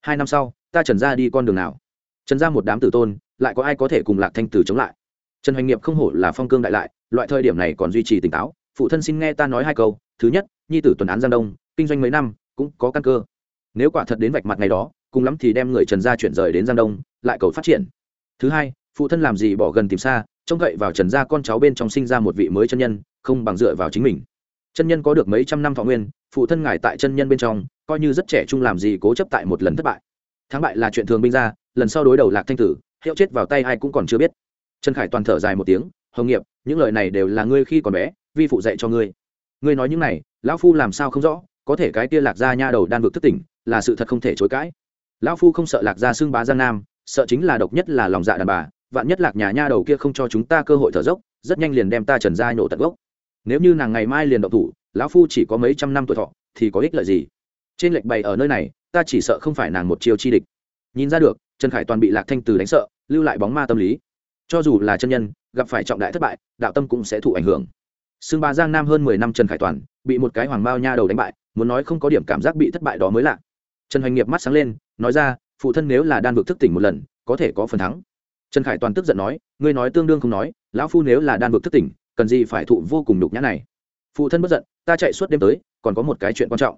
Hai năm sau, ta trần gia đi con đường nào? Trần gia một đám tử tôn lại có ai có thể cùng lạc thanh tử chống lại? Trần hoành nghiệp không hổ là phong cương đại lại, loại thời điểm này còn duy trì tỉnh táo. Phụ thân xin nghe ta nói hai câu. Thứ nhất, nhi tử tuần án giang đông, kinh doanh mấy năm, cũng có căn cơ. Nếu quả thật đến vạch mặt ngày đó, cùng lắm thì đem người trần gia chuyển rời đến giang đông, lại cầu phát triển. Thứ hai, phụ thân làm gì bỏ gần tìm xa, trông cậy vào trần gia con cháu bên trong sinh ra một vị mới chân nhân, không bằng dựa vào chính mình. Chân nhân có được mấy trăm năm thọ nguyên, phụ thân ngài tại chân nhân bên trong, coi như rất trẻ trung làm gì cố chấp tại một lần thất bại. Thắng bại là chuyện thường binh ra, lần sau đối đầu lạc thanh tử hiệu chết vào tay ai cũng còn chưa biết. Trần khải toàn thở dài một tiếng, hồng nghiệp, những lời này đều là ngươi khi còn bé, vi phụ dạy cho ngươi. Ngươi nói những này, lão phu làm sao không rõ, có thể cái kia lạc gia nha đầu đan vực thất tỉnh, là sự thật không thể chối cãi. Lão phu không sợ lạc gia xưng bá giang nam, sợ chính là độc nhất là lòng dạ đàn bà, vạn nhất lạc nhà nha đầu kia không cho chúng ta cơ hội thở dốc, rất nhanh liền đem ta trần gia nhổ tận gốc. Nếu như nàng ngày mai liền động thủ, lão phu chỉ có mấy trăm năm tuổi thọ, thì có ích lợi gì? Trên lệch bày ở nơi này, ta chỉ sợ không phải nàng một chiêu chi địch. Nhìn ra được trần khải toàn bị lạc thanh từ đánh sợ, lưu lại bóng ma tâm lý. Cho dù là chân nhân, gặp phải trọng đại thất bại, đạo tâm cũng sẽ thụ ảnh hưởng. Xương ba giang nam hơn mười năm trần khải toàn bị một cái hoàng Mao nha đầu đánh bại, muốn nói không có điểm cảm giác bị thất bại đó mới lạ. Trần hoành nghiệp mắt sáng lên, nói ra, phụ thân nếu là đan vực thức tỉnh một lần, có thể có phần thắng. Trần khải toàn tức giận nói, ngươi nói tương đương không nói, lão phu nếu là đan vực thức tỉnh, cần gì phải thụ vô cùng nhục nhã này? Phụ thân bất giận, ta chạy suốt đêm tới, còn có một cái chuyện quan trọng.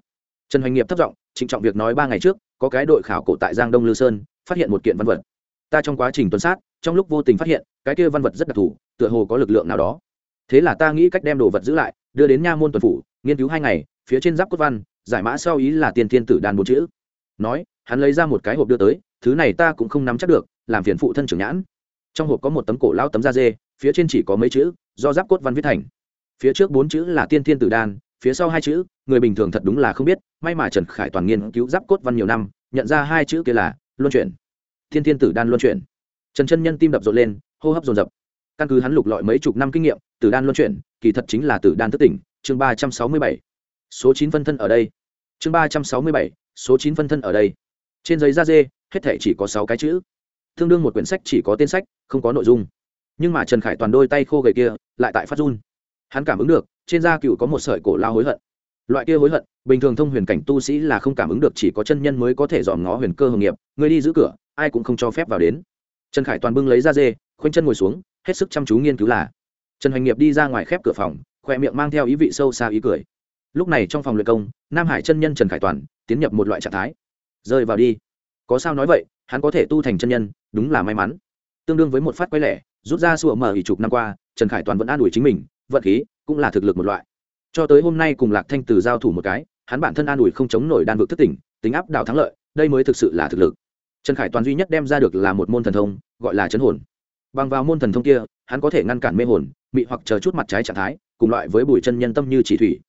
Trần hoành nghiệp thất giọng, trịnh trọng việc nói ba ngày trước, có cái đội khảo cổ tại giang đông lư sơn phát hiện một kiện văn vật. Ta trong quá trình tuần sát, trong lúc vô tình phát hiện, cái kia văn vật rất đặc thù, tựa hồ có lực lượng nào đó. Thế là ta nghĩ cách đem đồ vật giữ lại, đưa đến nha môn tuần phủ, nghiên cứu hai ngày, phía trên giáp cốt văn, giải mã sau ý là tiền thiên tử đàn bốn chữ. Nói, hắn lấy ra một cái hộp đưa tới, thứ này ta cũng không nắm chắc được, làm phiền phụ thân trưởng nhãn. Trong hộp có một tấm cổ lao tấm da dê, phía trên chỉ có mấy chữ, do giáp cốt văn viết thành. Phía trước bốn chữ là tiên thiên tử đan phía sau hai chữ, người bình thường thật đúng là không biết, may mà trần khải toàn nghiên cứu giáp cốt văn nhiều năm, nhận ra hai chữ kia là luân chuyển. Thiên thiên tử đan luân chuyển. Trần chân nhân tim đập rộn lên, hô hấp dồn dập. Căn cứ hắn lục lọi mấy chục năm kinh nghiệm, tử đan luân chuyển, kỳ thật chính là tử đan thất tỉnh, chương ba trăm sáu mươi bảy. Số chín phân thân ở đây. Chương ba trăm sáu mươi bảy, số chín phân thân ở đây. Trên giấy da dê, hết thể chỉ có sáu cái chữ. Tương đương một quyển sách chỉ có tên sách, không có nội dung. Nhưng mà trần khải toàn đôi tay khô gầy kia, lại tại phát run. Hắn cảm ứng được, trên da cựu có một sợi cổ lao hối hận loại kia hối hận, bình thường thông huyền cảnh tu sĩ là không cảm ứng được chỉ có chân nhân mới có thể dòm ngó huyền cơ hồng nghiệp, người đi giữ cửa, ai cũng không cho phép vào đến. Trần khải toàn bưng lấy ra dê, khoanh chân ngồi xuống, hết sức chăm chú nghiên cứu là. Trần hoành nghiệp đi ra ngoài khép cửa phòng, khoe miệng mang theo ý vị sâu xa ý cười. Lúc này trong phòng luyện công, nam hải chân nhân trần khải toàn, tiến nhập một loại trạng thái. Rơi vào đi. Có sao nói vậy, hắn có thể tu thành chân nhân, đúng là may mắn. Tương đương với một phát quay lẻ, rút ra sụa mở ỷ chục năm qua, trần khải toàn vẫn an ủi chính mình, vận khí cũng là thực lực một loại cho tới hôm nay cùng lạc thanh từ giao thủ một cái, hắn bản thân an ủi không chống nổi đan vực thất tỉnh, tính áp đảo thắng lợi, đây mới thực sự là thực lực. Trần khải toàn duy nhất đem ra được là một môn thần thông, gọi là chấn hồn. Bằng vào môn thần thông kia, hắn có thể ngăn cản mê hồn bị hoặc chờ chút mặt trái trạng thái, cùng loại với bùi chân nhân tâm như chỉ thủy.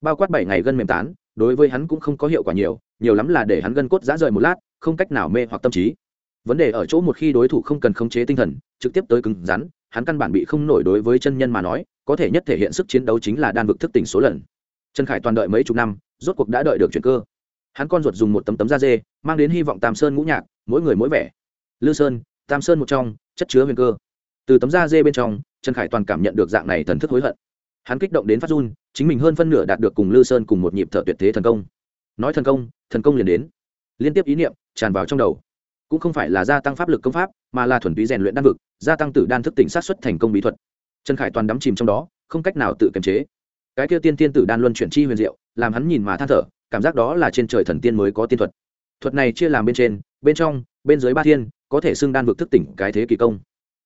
Bao quát bảy ngày gân mềm tán, đối với hắn cũng không có hiệu quả nhiều nhiều lắm là để hắn gân cốt giã rời một lát, không cách nào mê hoặc tâm trí vấn đề ở chỗ một khi đối thủ không cần khống chế tinh thần, trực tiếp tới cứng rắn, hắn căn bản bị không nổi đối với chân nhân mà nói, có thể nhất thể hiện sức chiến đấu chính là đan vực thức tỉnh số lần. Trần khải toàn đợi mấy chục năm, rốt cuộc đã đợi được chuyện cơ. Hắn con ruột dùng một tấm tấm da dê, mang đến hy vọng tam sơn ngũ nhạc, mỗi người mỗi vẻ. Lư sơn, tam sơn một trong, chất chứa huyền cơ. Từ tấm da dê bên trong, trần khải toàn cảm nhận được dạng này thần thức hối hận. Hắn kích động đến phát run, chính mình hơn phân nửa đạt được cùng lư sơn cùng một nhịp thợ tuyệt thế thần công. Nói thần công thần công liền đến. Liên tiếp ý niệm tràn vào trong đầu cũng không phải là gia tăng pháp lực công pháp, mà là thuần túy rèn luyện đan vực, gia tăng tử đan thức tỉnh sát xuất thành công bí thuật. Trần khải toàn đắm chìm trong đó, không cách nào tự kiềm chế. Cái kia tiên tiên tử đan luân chuyển chi huyền diệu, làm hắn nhìn mà than thở, cảm giác đó là trên trời thần tiên mới có tiên thuật. Thuật này chia làm bên trên, bên trong, bên dưới ba thiên, có thể xưng đan vực thức tỉnh cái thế kỳ công.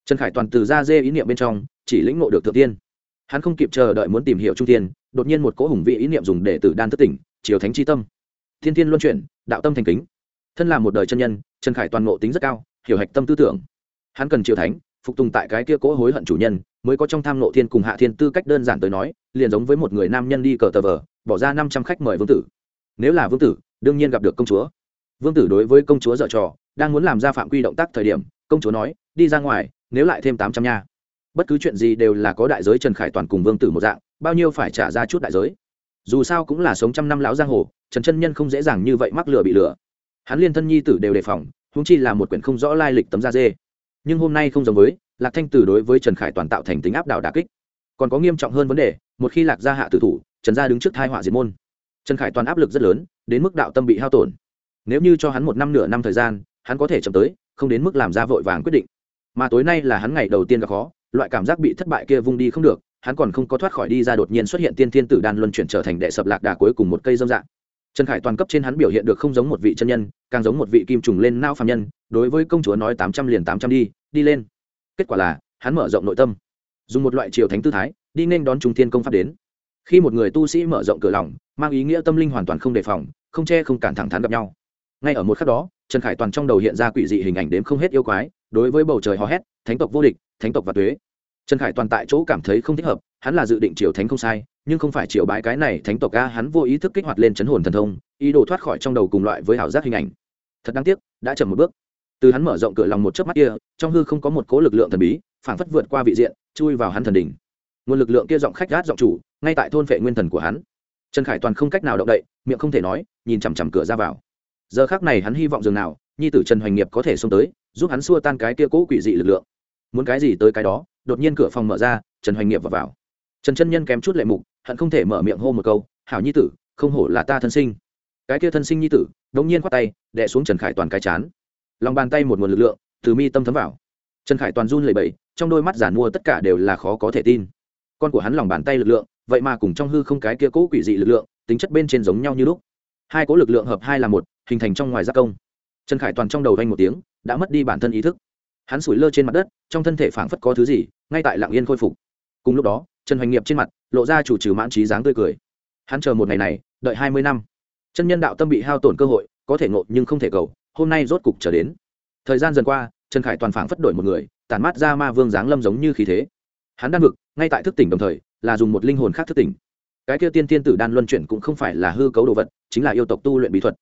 Trần khải toàn từ ra dê ý niệm bên trong, chỉ lĩnh ngộ được thượng tiên. Hắn không kịp chờ đợi muốn tìm hiểu trung tiên, đột nhiên một cỗ hùng vị ý niệm dùng để tử đan thức tỉnh, chiều thánh chi tâm. Thiên tiên luân chuyển, đạo tâm thành kính. Thân là một đời chân nhân trần khải toàn ngộ tính rất cao, hiểu hạch tâm tư tưởng. Hắn cần triệu thánh, phục tùng tại cái kia cỗ hối hận chủ nhân, mới có trong tham nộ thiên cùng hạ thiên tư cách đơn giản tới nói, liền giống với một người nam nhân đi cờ tờ vờ, bỏ ra năm trăm khách mời vương tử. Nếu là vương tử, đương nhiên gặp được công chúa. Vương tử đối với công chúa dợ trò, đang muốn làm ra phạm quy động tác thời điểm, công chúa nói, đi ra ngoài, nếu lại thêm tám trăm nha. Bất cứ chuyện gì đều là có đại giới trần khải toàn cùng vương tử một dạng, bao nhiêu phải trả ra chút đại giới. Dù sao cũng là sống trăm năm lão giang hồ, trần chân nhân không dễ dàng như vậy mắc lửa bị lửa hắn liên thân nhi tử đều đề phòng húng chi là một quyển không rõ lai lịch tấm da dê. Nhưng hôm nay không giống với, lạc thanh tử đối với trần khải toàn tạo thành tính áp đảo đà kích. Còn có nghiêm trọng hơn vấn đề, một khi lạc gia hạ tử thủ, trần gia đứng trước thai họa diệt môn. Trần khải toàn áp lực rất lớn, đến mức đạo tâm bị hao tổn. Nếu như cho hắn một năm nửa năm thời gian, hắn có thể chậm tới, không đến mức làm ra vội vàng quyết định. Mà tối nay là hắn ngày đầu tiên gặp khó, loại cảm giác bị thất bại kia vung đi không được, hắn còn không có thoát khỏi đi ra đột nhiên xuất hiện tiên thiên tử đan luân chuyển trở thành đệ sập lạc đà cuối cùng một cây dâm dạng trần khải toàn cấp trên hắn biểu hiện được không giống một vị chân nhân, càng giống một vị kim trùng lên nao phạm nhân, đối với công chúa nói tám trăm liền tám trăm đi đi lên. Kết quả là, hắn mở rộng nội tâm. Dùng một loại triều thánh tư thái, đi nên đón trung thiên công pháp đến. Khi một người tu sĩ mở rộng cửa lòng, mang ý nghĩa tâm linh hoàn toàn không đề phòng, không che không cản thẳng thắn gặp nhau. Ngay ở một khắc đó, trần khải toàn trong đầu hiện ra quỷ dị hình ảnh đếm không hết yêu quái, đối với bầu trời hò hét, thánh tộc vô địch, thánh tộc và tuế trần khải toàn tại chỗ cảm thấy không thích hợp, hắn là dự định triều thánh không sai, nhưng không phải triều bái cái này thánh tộc ga hắn vô ý thức kích hoạt lên chấn hồn thần thông, ý đồ thoát khỏi trong đầu cùng loại với ảo giác hình ảnh. Thật đáng tiếc, đã chậm một bước. Từ hắn mở rộng cửa lòng một chớp mắt kia, trong hư không có một cố lực lượng thần bí, phảng phất vượt qua vị diện, chui vào hắn thần đỉnh. Nguồn lực lượng kia giọng khách gát giọng chủ, ngay tại thôn vệ nguyên thần của hắn. Trần khải toàn không cách nào động đậy, miệng không thể nói, nhìn chằm chằm cửa ra vào. Giờ khác này hắn hy vọng dường nào, nhi tử trần hoành nghiệp có thể xông tới, giúp hắn xua tan cái kia cố quỷ dị lực lượng. Muốn cái gì tới cái đó? Đột nhiên cửa phòng mở ra trần hoành nghiệp vào, vào. trần chân nhân kém chút lệ mục hận không thể mở miệng hô một câu hảo nhi tử không hổ là ta thân sinh. Cái kia thân sinh nhi tử đống nhiên khoát tay đè xuống trần khải toàn cái chán. Lòng bàn tay một nguồn lực lượng từ mi tâm thấm vào. Trần khải toàn run lẩy bẩy trong đôi mắt giản mua tất cả đều là khó có thể tin. Con của hắn lòng bàn tay lực lượng vậy mà cùng trong hư không cái kia cố quỷ dị lực lượng tính chất bên trên giống nhau như lúc. Hai cố lực lượng hợp hai là một hình thành trong ngoài gia công. Trần khải toàn trong đầu vanh một tiếng đã mất đi bản thân ý thức hắn sủi lơ trên mặt đất, trong thân thể phảng phất có thứ gì, ngay tại lạng yên khôi phục. Cùng lúc đó, trần hoành nghiệp trên mặt lộ ra chủ trừ mãn trí dáng tươi cười. Hắn chờ một ngày này, đợi hai mươi năm. Chân nhân đạo tâm bị hao tổn cơ hội, có thể ngộ nhưng không thể cầu, hôm nay rốt cục trở đến. Thời gian dần qua, trần khải toàn phảng phất đổi một người, tản mát ra ma vương dáng lâm giống như khí thế. Hắn đan vực, ngay tại thức tỉnh đồng thời, là dùng một linh hồn khác thức tỉnh. Cái kia tiên tiên tử đan luân chuyển cũng không phải là hư cấu đồ vật, chính là yêu tộc tu luyện bí thuật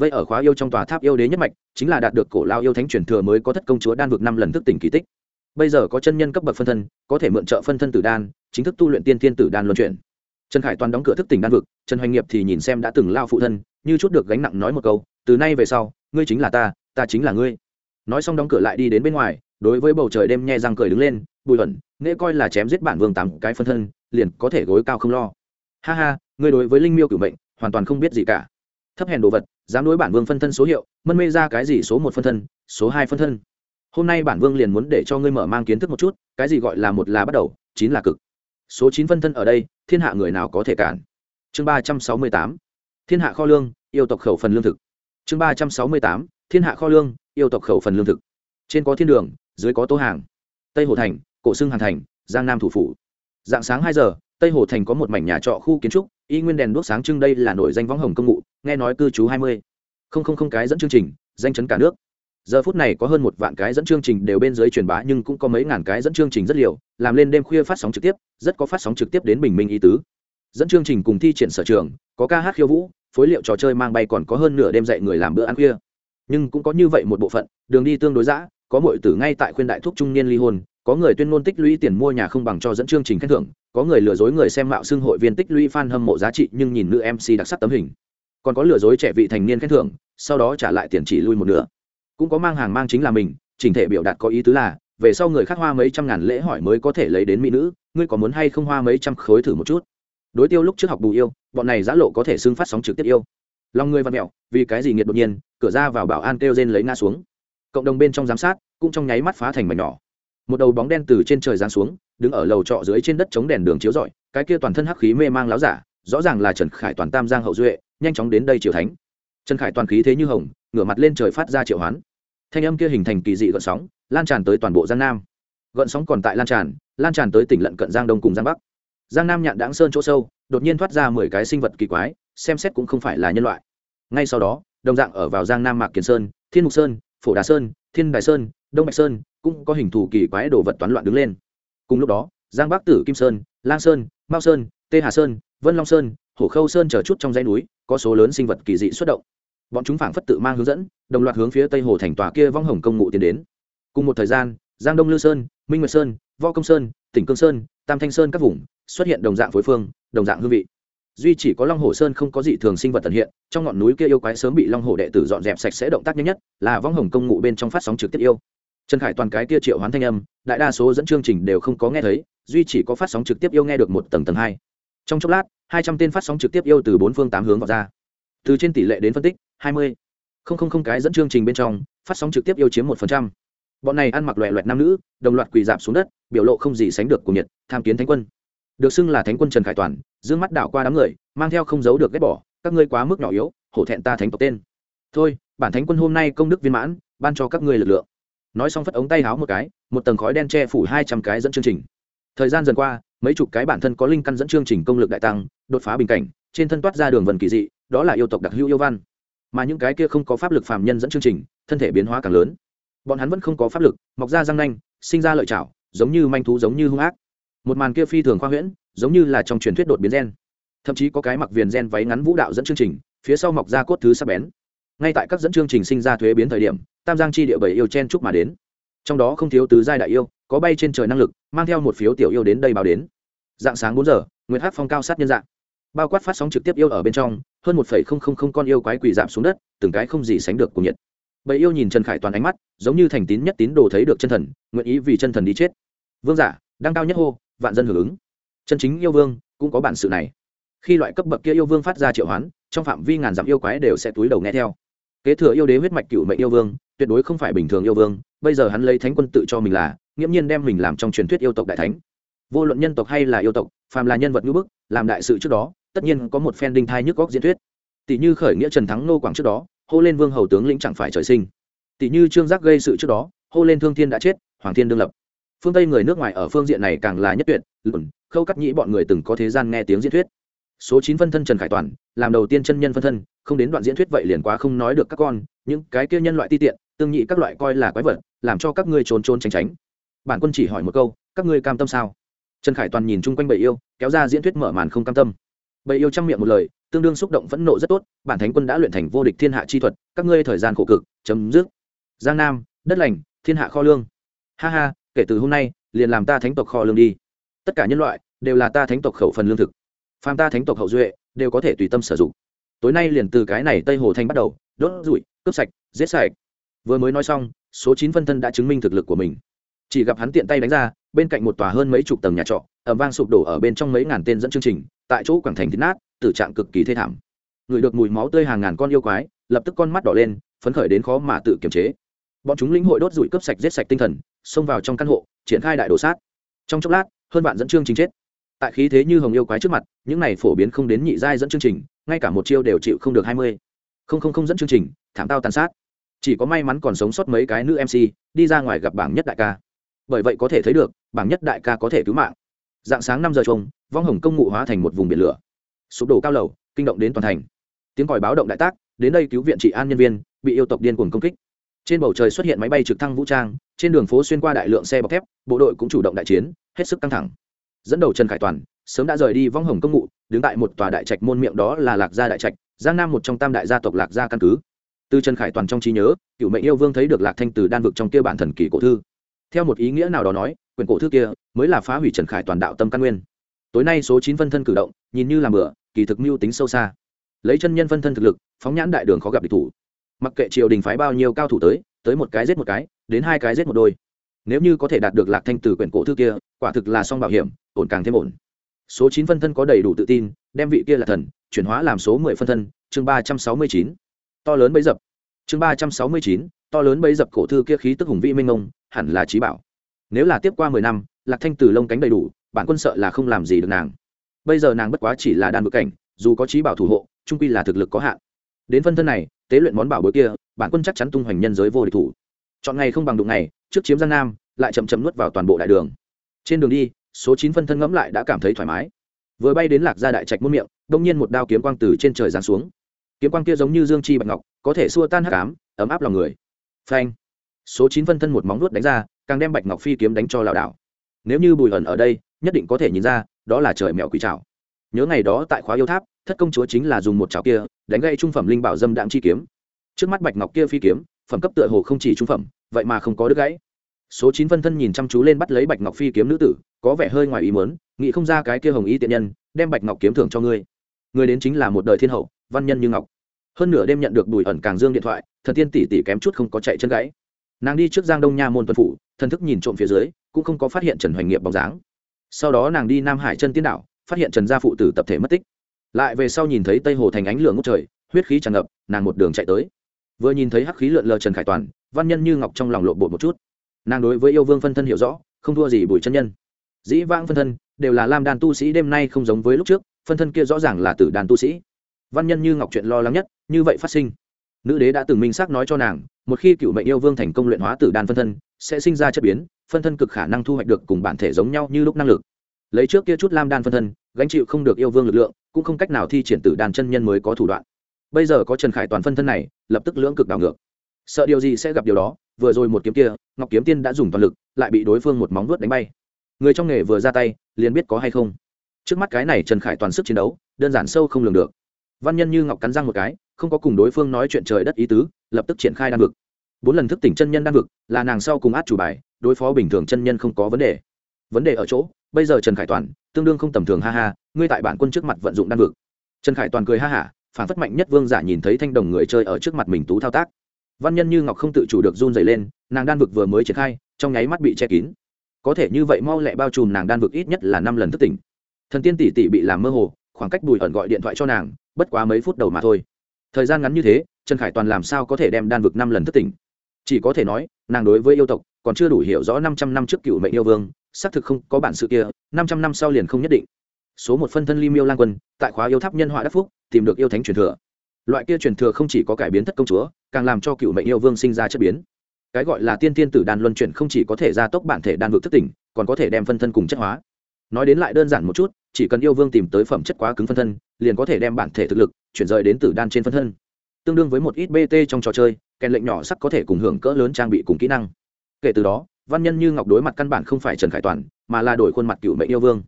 vậy ở khóa yêu trong tòa tháp yêu đế nhất mạch, chính là đạt được cổ lao yêu thánh truyền thừa mới có thất công chúa đan vực năm lần thức tỉnh kỳ tích. Bây giờ có chân nhân cấp bậc phân thân, có thể mượn trợ phân thân tử đan, chính thức tu luyện tiên tiên tử đan luân chuyển. Trần khải toàn đóng cửa thức tỉnh đan vực, trần hoành nghiệp thì nhìn xem đã từng lao phụ thân, như chút được gánh nặng nói một câu, từ nay về sau, ngươi chính là ta ta chính là ngươi. Nói xong đóng cửa lại đi đến bên ngoài, đối với bầu trời đêm nhe răng cười đứng lên, bùi luận nghệ coi là chém giết bản vương tám cái phân thân, liền có thể gối cao không lo. Ha ha, ngươi đối với linh miêu cửu mệnh, hoàn toàn không biết gì cả thấp hèn đồ vật, dám đối bản vương phân thân số hiệu, mân mê ra cái gì số một phân thân, số hai phân thân. Hôm nay bản vương liền muốn để cho ngươi mở mang kiến thức một chút, cái gì gọi là một là bắt đầu, chín là cực. Số chín phân thân ở đây, thiên hạ người nào có thể cản? Chương ba trăm sáu mươi tám, thiên hạ kho lương, yêu tộc khẩu phần lương thực. Chương ba trăm sáu mươi tám, thiên hạ kho lương, yêu tộc khẩu phần lương thực. Trên có thiên đường, dưới có tố hàng. Tây hồ thành, cổ xưng hàn thành, giang nam thủ phủ. Dạng sáng hai giờ, tây hồ thành có một mảnh nhà trọ khu kiến trúc y nguyên đèn đuốc sáng trưng đây là nổi danh võng hồng công ngụ, nghe nói cư trú hai mươi. Không không không cái dẫn chương trình, danh chấn cả nước. Giờ phút này có hơn một vạn cái dẫn chương trình đều bên dưới truyền bá nhưng cũng có mấy ngàn cái dẫn chương trình rất liều, làm lên đêm khuya phát sóng trực tiếp, rất có phát sóng trực tiếp đến bình minh y tứ. Dẫn chương trình cùng thi triển sở trường, có ca hát khiêu vũ, phối liệu trò chơi mang bay còn có hơn nửa đêm dạy người làm bữa ăn khuya. Nhưng cũng có như vậy một bộ phận, đường đi tương đối giã có mọi tử ngay tại khuyên đại thúc trung niên ly hôn có người tuyên ngôn tích lũy tiền mua nhà không bằng cho dẫn chương trình khen thưởng, có người lừa dối người xem mạo xưng hội viên tích lũy fan hâm mộ giá trị nhưng nhìn nữ mc đặc sắc tấm hình. Còn có lừa dối trẻ vị thành niên khen thưởng, sau đó trả lại tiền chỉ lui một nửa. Cũng có mang hàng mang chính là mình chỉnh thể biểu đạt có ý tứ là, về sau người khác hoa mấy trăm ngàn lễ hỏi mới có thể lấy đến mỹ nữ, ngươi có muốn hay không hoa mấy trăm khối thử một chút? Đối tiêu lúc trước học bù yêu, bọn này giã lộ có thể xưng phát sóng trực tiếp yêu. Lòng người văn mẹo, vì cái gì nghiệt đột nhiên, cửa ra vào bảo an kêu rên lấy nga xuống. Cộng đồng bên trong giám sát, cũng trong nháy mắt phá thành mảnh nhỏ một đầu bóng đen từ trên trời giáng xuống, đứng ở lầu trọ dưới trên đất chống đèn đường chiếu rọi, cái kia toàn thân hắc khí mê mang láo giả, rõ ràng là trần khải toàn tam giang hậu duệ, nhanh chóng đến đây triều thánh. Trần khải toàn khí thế như hồng, ngửa mặt lên trời phát ra triệu hoán. Thanh âm kia hình thành kỳ dị gợn sóng, lan tràn tới toàn bộ giang nam. Gợn sóng còn tại lan tràn lan tràn tới tỉnh lận cận giang đông cùng giang bắc. Giang nam nhạn đáng sơn chỗ sâu, đột nhiên thoát ra mười cái sinh vật kỳ quái, xem xét cũng không phải là nhân loại. Ngay sau đó, đồng dạng ở vào giang nam mạc kiến sơn, thiên mục sơn, phổ đà sơn, thiên đài sơn đông bạch sơn cũng có hình thù kỳ quái đồ vật toán loạn đứng lên. Cùng lúc đó, giang bắc tử, kim sơn, lang sơn, mao sơn, tê hà sơn, vân long sơn, hổ khâu sơn chờ chút trong dãy núi, có số lớn sinh vật kỳ dị xuất động. Bọn chúng phảng phất tự mang hướng dẫn, đồng loạt hướng phía tây hồ thành tòa kia vong hồng công ngụ tiến đến. Cùng một thời gian, giang đông lư sơn, minh nguyệt sơn, võ công sơn, tỉnh cương sơn, tam thanh sơn các vùng xuất hiện đồng dạng phối phương, đồng dạng hương vị. Duy chỉ có long hồ sơn không có dị thường sinh vật tận hiện, trong ngọn núi kia yêu quái sớm bị long hồ đệ tử dọn dẹp sạch sẽ động tác nhanh nhất, là vong hồng công ngụ bên trong phát sóng trực tiếp yêu trần khải toàn cái tia triệu hoán thanh âm, đại đa số dẫn chương trình đều không có nghe thấy, duy chỉ có phát sóng trực tiếp yêu nghe được một tầng tầng hai. Trong chốc lát, hai trăm tên phát sóng trực tiếp yêu từ bốn phương tám hướng vào ra. Từ trên tỷ lệ đến phân tích, hai mươi. Không không không cái dẫn chương trình bên trong, phát sóng trực tiếp yêu chiếm một phần trăm. Bọn này ăn mặc loẹ loẹt nam nữ, đồng loạt quỳ dạp xuống đất, biểu lộ không gì sánh được của nhiệt, tham kiến thánh quân. Được xưng là thánh quân trần khải toàn d ư ơ n g mắt đảo qua đám người, mang theo không giấu được ghét bỏ, các ngươi quá mức nhỏ yếu, hổ thẹn ta thánh tộc tên. Thôi, bản thánh quân hôm nay công đức viên mãn, ban cho các ngươi lực lượng nói xong phất ống tay háo một cái, một tầng khói đen che phủ hai trăm cái dẫn chương trình. Thời gian dần qua, mấy chục cái bản thân có linh căn dẫn chương trình công lực đại tăng, đột phá bình cảnh, trên thân toát ra đường vần kỳ dị, đó là yêu tộc đặc hữu yêu văn. Mà những cái kia không có pháp lực phàm nhân dẫn chương trình, thân thể biến hóa càng lớn. Bọn hắn vẫn không có pháp lực, mọc ra răng nanh, sinh ra lợi chảo giống như manh thú giống như hung ác. Một màn kia phi thường khoa huyễn, giống như là trong truyền thuyết đột biến gen. Thậm chí có cái mặc viền gen váy ngắn vũ đạo dẫn chương trình, phía sau mọc ra cốt thứ sắp bén ngay tại các dẫn chương trình sinh ra thuế biến thời điểm, tam giang chi địa bảy yêu chen chúc mà đến. Trong đó không thiếu tứ giai đại yêu, có bay trên trời năng lực, mang theo một phiếu tiểu yêu đến đây báo đến. Dạng sáng bốn giờ nguyễn hát phong cao sát nhân dạng. Bao quát phát sóng trực tiếp yêu ở bên trong, hơn một phẩy không không không con yêu quái quỳ giảm xuống đất, từng cái không gì sánh được cùng nhiệt. Bầy yêu nhìn trần khải toàn ánh mắt, giống như thành tín nhất tín đồ thấy được chân thần, nguyện ý vì chân thần đi chết. Vương giả đang cao nhất hô, vạn dân hưởng ứng. Chân chính yêu vương, cũng có bản sự này. Khi loại cấp bậc kia yêu vương phát ra triệu hoán, trong phạm vi ngàn dặm yêu quái đều sẽ túi đầu nghe theo kế thừa yêu đế huyết mạch cựu mệnh yêu vương, tuyệt đối không phải bình thường yêu vương, bây giờ hắn lấy thánh quân tự cho mình là, nghiễm nhiên đem mình làm trong truyền thuyết yêu tộc đại thánh. Vô luận nhân tộc hay là yêu tộc, phàm là nhân vật ngữ bức, làm đại sự trước đó, tất nhiên có một phen đinh thai nhức góc diễn thuyết. Tỷ như khởi nghĩa trần thắng nô quảng trước đó, hô lên vương hầu tướng lĩnh chẳng phải trời sinh. Tỷ như trương giác gây sự trước đó, hô lên thương thiên đã chết, hoàng thiên đương lập. Phương tây người nước ngoài ở phương diện này càng là nhất tuyệt, lùn, khâu cắt nhĩ bọn người từng có thế gian nghe tiếng diễn thuyết số chín phân thân trần khải toàn, làm đầu tiên chân nhân phân thân, không đến đoạn diễn thuyết vậy liền quá không nói được các con, những cái kia nhân loại ti tiện, tương nhị các loại coi là quái vật, làm cho các ngươi trốn trốn tránh tránh. Bản quân chỉ hỏi một câu, các ngươi cam tâm sao? Trần khải toàn nhìn chung quanh bầy yêu, kéo ra diễn thuyết mở màn không cam tâm. Bầy yêu chăm miệng một lời, tương đương xúc động phẫn nộ rất tốt, bản thánh quân đã luyện thành vô địch thiên hạ chi thuật, các ngươi thời gian khổ cực, chấm dứt. Giang nam, đất lành, thiên hạ kho lương. Ha ha, kể từ hôm nay, liền làm ta thánh tộc kho lương đi. Tất cả nhân loại, đều là ta thánh tộc khẩu phần lương thực phàm ta thánh tộc hậu duệ đều có thể tùy tâm sử dụng. Tối nay liền từ cái này tây hồ thanh bắt đầu, đốt rủi, cướp sạch, giết sạch. Vừa mới nói xong, số chín phân thân đã chứng minh thực lực của mình. Chỉ gặp hắn tiện tay đánh ra, bên cạnh một tòa hơn mấy chục tầng nhà trọ ẩm vang sụp đổ ở bên trong mấy ngàn tên dẫn chương trình, tại chỗ quảng thành thịt nát, tử trạng cực kỳ thê thảm. Người được mùi máu tươi hàng ngàn con yêu quái, lập tức con mắt đỏ lên, phấn khởi đến khó mà tự kiềm chế. Bọn chúng lĩnh hội đốt rủi cướp sạch giết sạch tinh thần, xông vào trong căn hộ, triển khai đại đồ sát. Trong chốc lát, hơn bạn dẫn chương trình chết tại khí thế như hồng yêu quái trước mặt, những này phổ biến không đến nhị giai dẫn chương trình, ngay cả một chiêu đều chịu không được hai mươi. Không không không dẫn chương trình, thảm tao tàn sát. Chỉ có may mắn còn sống sót mấy cái nữ mc đi ra ngoài gặp bảng nhất đại ca. Bởi vậy có thể thấy được, bảng nhất đại ca có thể cứu mạng. Dạng sáng năm giờ trông, vong hồng công ngụ hóa thành một vùng biển lửa. Sụp đổ cao lầu, kinh động đến toàn thành. Tiếng còi báo động đại tác, đến đây cứu viện trị an nhân viên, bị yêu tộc điên cuồng công kích. Trên bầu trời xuất hiện máy bay trực thăng vũ trang, trên đường phố xuyên qua đại lượng xe bọc thép, bộ đội cũng chủ động đại chiến, hết sức căng thẳng dẫn đầu trần khải toàn, sớm đã rời đi vong hồng công ngụ, đứng tại một tòa đại trạch môn miệng đó là lạc gia đại trạch, giang nam một trong tam đại gia tộc lạc gia căn cứ. Từ trần khải toàn trong trí nhớ, cựu mệnh yêu vương thấy được lạc thanh từ đan vực trong kia bản thần kỳ cổ thư. Theo một ý nghĩa nào đó nói, quyển cổ thư kia mới là phá hủy trần khải toàn đạo tâm căn nguyên. Tối nay số chín phân thân cử động, nhìn như là bữa kỳ thực mưu tính sâu xa. Lấy chân nhân phân thân thực lực, phóng nhãn đại đường khó gặp địch thủ. Mặc kệ triều đình phái bao nhiêu cao thủ tới tới một cái giết một cái, đến hai cái giết một đôi. Nếu như có thể đạt được lạc thanh từ quyển cổ thư kia, quả thực là song bảo hiểm ổn càng thêm ổn. Số chín phân thân có đầy đủ tự tin, đem vị kia là thần, chuyển hóa làm số mười phân thân, chương ba trăm sáu mươi chín. To lớn bấy dập. Chương ba trăm sáu mươi chín, to lớn bấy dập cổ thư kia khí tức hùng vĩ minh ông hẳn là trí bảo. Nếu là tiếp qua mười năm, lạc thanh từ lông cánh đầy đủ, bản quân sợ là không làm gì được nàng. Bây giờ nàng bất quá chỉ là đàn bực cảnh, dù có trí bảo thủ hộ, trung quy là thực lực có hạn. Đến phân thân này, tế luyện món bảo bối kia, bản quân chắc chắn tung hoành nhân giới vô địch thủ. Chọn ngày không bằng đụng ngày, trước chiếm giang nam, lại chậm chậm nuốt vào toàn bộ đại đường. Trên đường đi số chín phân thân ngẫm lại đã cảm thấy thoải mái. Vừa bay đến lạc gia đại trạch muôn miệng, đông nhiên một đao kiếm quang từ trên trời giáng xuống. Kiếm quang kia giống như dương chi bạch ngọc, có thể xua tan hắc ám, ấm áp lòng người. Phanh! Số chín phân thân một móng nuốt đánh ra, càng đem bạch ngọc phi kiếm đánh cho lảo đảo. Nếu như bùi ẩn ở đây, nhất định có thể nhìn ra, đó là trời mèo quỷ trảo. Nhớ ngày đó tại khóa yêu tháp, thất công chúa chính là dùng một chảo kia, đánh gây trung phẩm linh bảo dâm đạm chi kiếm. Trước mắt bạch ngọc kia phi kiếm, phẩm cấp tựa hồ không chỉ trung phẩm, vậy mà không có đứt gãy số chín phân thân nhìn chăm chú lên bắt lấy bạch ngọc phi kiếm nữ tử, có vẻ hơi ngoài ý muốn, nghĩ không ra cái kia hồng ý tiện nhân, đem bạch ngọc kiếm thưởng cho ngươi. Người đến chính là một đời thiên hậu, văn nhân như ngọc. Hơn nửa đêm nhận được bùi ẩn càng dương điện thoại, thần tiên tỷ tỷ kém chút không có chạy chân gãy. Nàng đi trước giang đông nha môn tuần phủ, thần thức nhìn trộm phía dưới, cũng không có phát hiện trần hoành nghiệp bóng dáng. Sau đó nàng đi nam hải chân tiên đảo, phát hiện trần gia phụ tử tập thể mất tích. Lại về sau nhìn thấy tây hồ thành ánh lửa ngốc trời, huyết khí tràn ngập, nàng một đường chạy tới. Vừa nhìn thấy hắc khí lượn lờ trần khải toàn, văn nhân như ngọc trong lòng lộ bột một chút nàng đối với yêu vương phân thân hiểu rõ, không thua gì bùi chân nhân. Dĩ vãng phân thân đều là lam đàn tu sĩ đêm nay không giống với lúc trước, phân thân kia rõ ràng là tử đàn tu sĩ. Văn nhân như ngọc chuyện lo lắng nhất, như vậy phát sinh. Nữ đế đã từng minh xác nói cho nàng, một khi cựu mệnh yêu vương thành công luyện hóa tử đàn phân thân, sẽ sinh ra chất biến, phân thân cực khả năng thu hoạch được cùng bản thể giống nhau như lúc năng lực. Lấy trước kia chút lam đan phân thân, gánh chịu không được yêu vương lực lượng, cũng không cách nào thi triển tử đàn chân nhân mới có thủ đoạn. Bây giờ có trần khải toàn phân thân này, lập tức lưỡng cực đảo ngược sợ điều gì sẽ gặp điều đó, vừa rồi một kiếm kia, ngọc kiếm tiên đã dùng toàn lực, lại bị đối phương một móng vuốt đánh bay. Người trong nghề vừa ra tay, liền biết có hay không. Trước mắt cái này trần khải toàn sức chiến đấu, đơn giản sâu không lường được. Văn nhân như ngọc cắn răng một cái, không có cùng đối phương nói chuyện trời đất ý tứ, lập tức triển khai đan vực. Bốn lần thức tỉnh chân nhân đan vực, là nàng sau cùng át chủ bài, đối phó bình thường chân nhân không có vấn đề. Vấn đề ở chỗ, bây giờ trần khải toàn, tương đương không tầm thường, ha ha, ngươi tại bản quân trước mặt vận dụng đan vực. Trần khải toàn cười ha hả, phản phất mạnh nhất vương giả nhìn thấy thanh đồng người chơi ở trước mặt mình tú thao tác văn nhân như ngọc không tự chủ được run dày lên, nàng đan vực vừa mới triển khai, trong nháy mắt bị che kín. Có thể như vậy mau lẹ bao trùm nàng đan vực ít nhất là năm lần thức tỉnh. Thần tiên tỷ tỷ bị làm mơ hồ, khoảng cách bùi ẩn gọi điện thoại cho nàng, bất quá mấy phút đầu mà thôi. Thời gian ngắn như thế, trần khải toàn làm sao có thể đem đan vực năm lần thức tỉnh? Chỉ có thể nói, nàng đối với yêu tộc còn chưa đủ hiểu rõ năm trăm năm trước cựu mệnh yêu vương, xác thực không có bản sự kia, năm trăm năm sau liền không nhất định. Số một phân thân ly miêu lan quân, tại khóa yêu tháp nhân họa đắc phúc, tìm được yêu thánh truyền thừa loại kia truyền thừa không chỉ có cải biến thất công chúa, càng làm cho cựu mệnh yêu vương sinh ra chất biến. Cái gọi là tiên tiên tử đan luân chuyển không chỉ có thể gia tốc bản thể đan vực thất tỉnh, còn có thể đem phân thân cùng chất hóa. Nói đến lại đơn giản một chút, chỉ cần yêu vương tìm tới phẩm chất quá cứng phân thân, liền có thể đem bản thể thực lực chuyển rời đến tử đan trên phân thân. Tương đương với một ít bt trong trò chơi, kèn lệnh nhỏ sắc có thể cùng hưởng cỡ lớn trang bị cùng kỹ năng. Kể từ đó, văn nhân như ngọc đối mặt căn bản không phải trần khải toàn, mà là đổi khuôn mặt cựu mệnh yêu vương.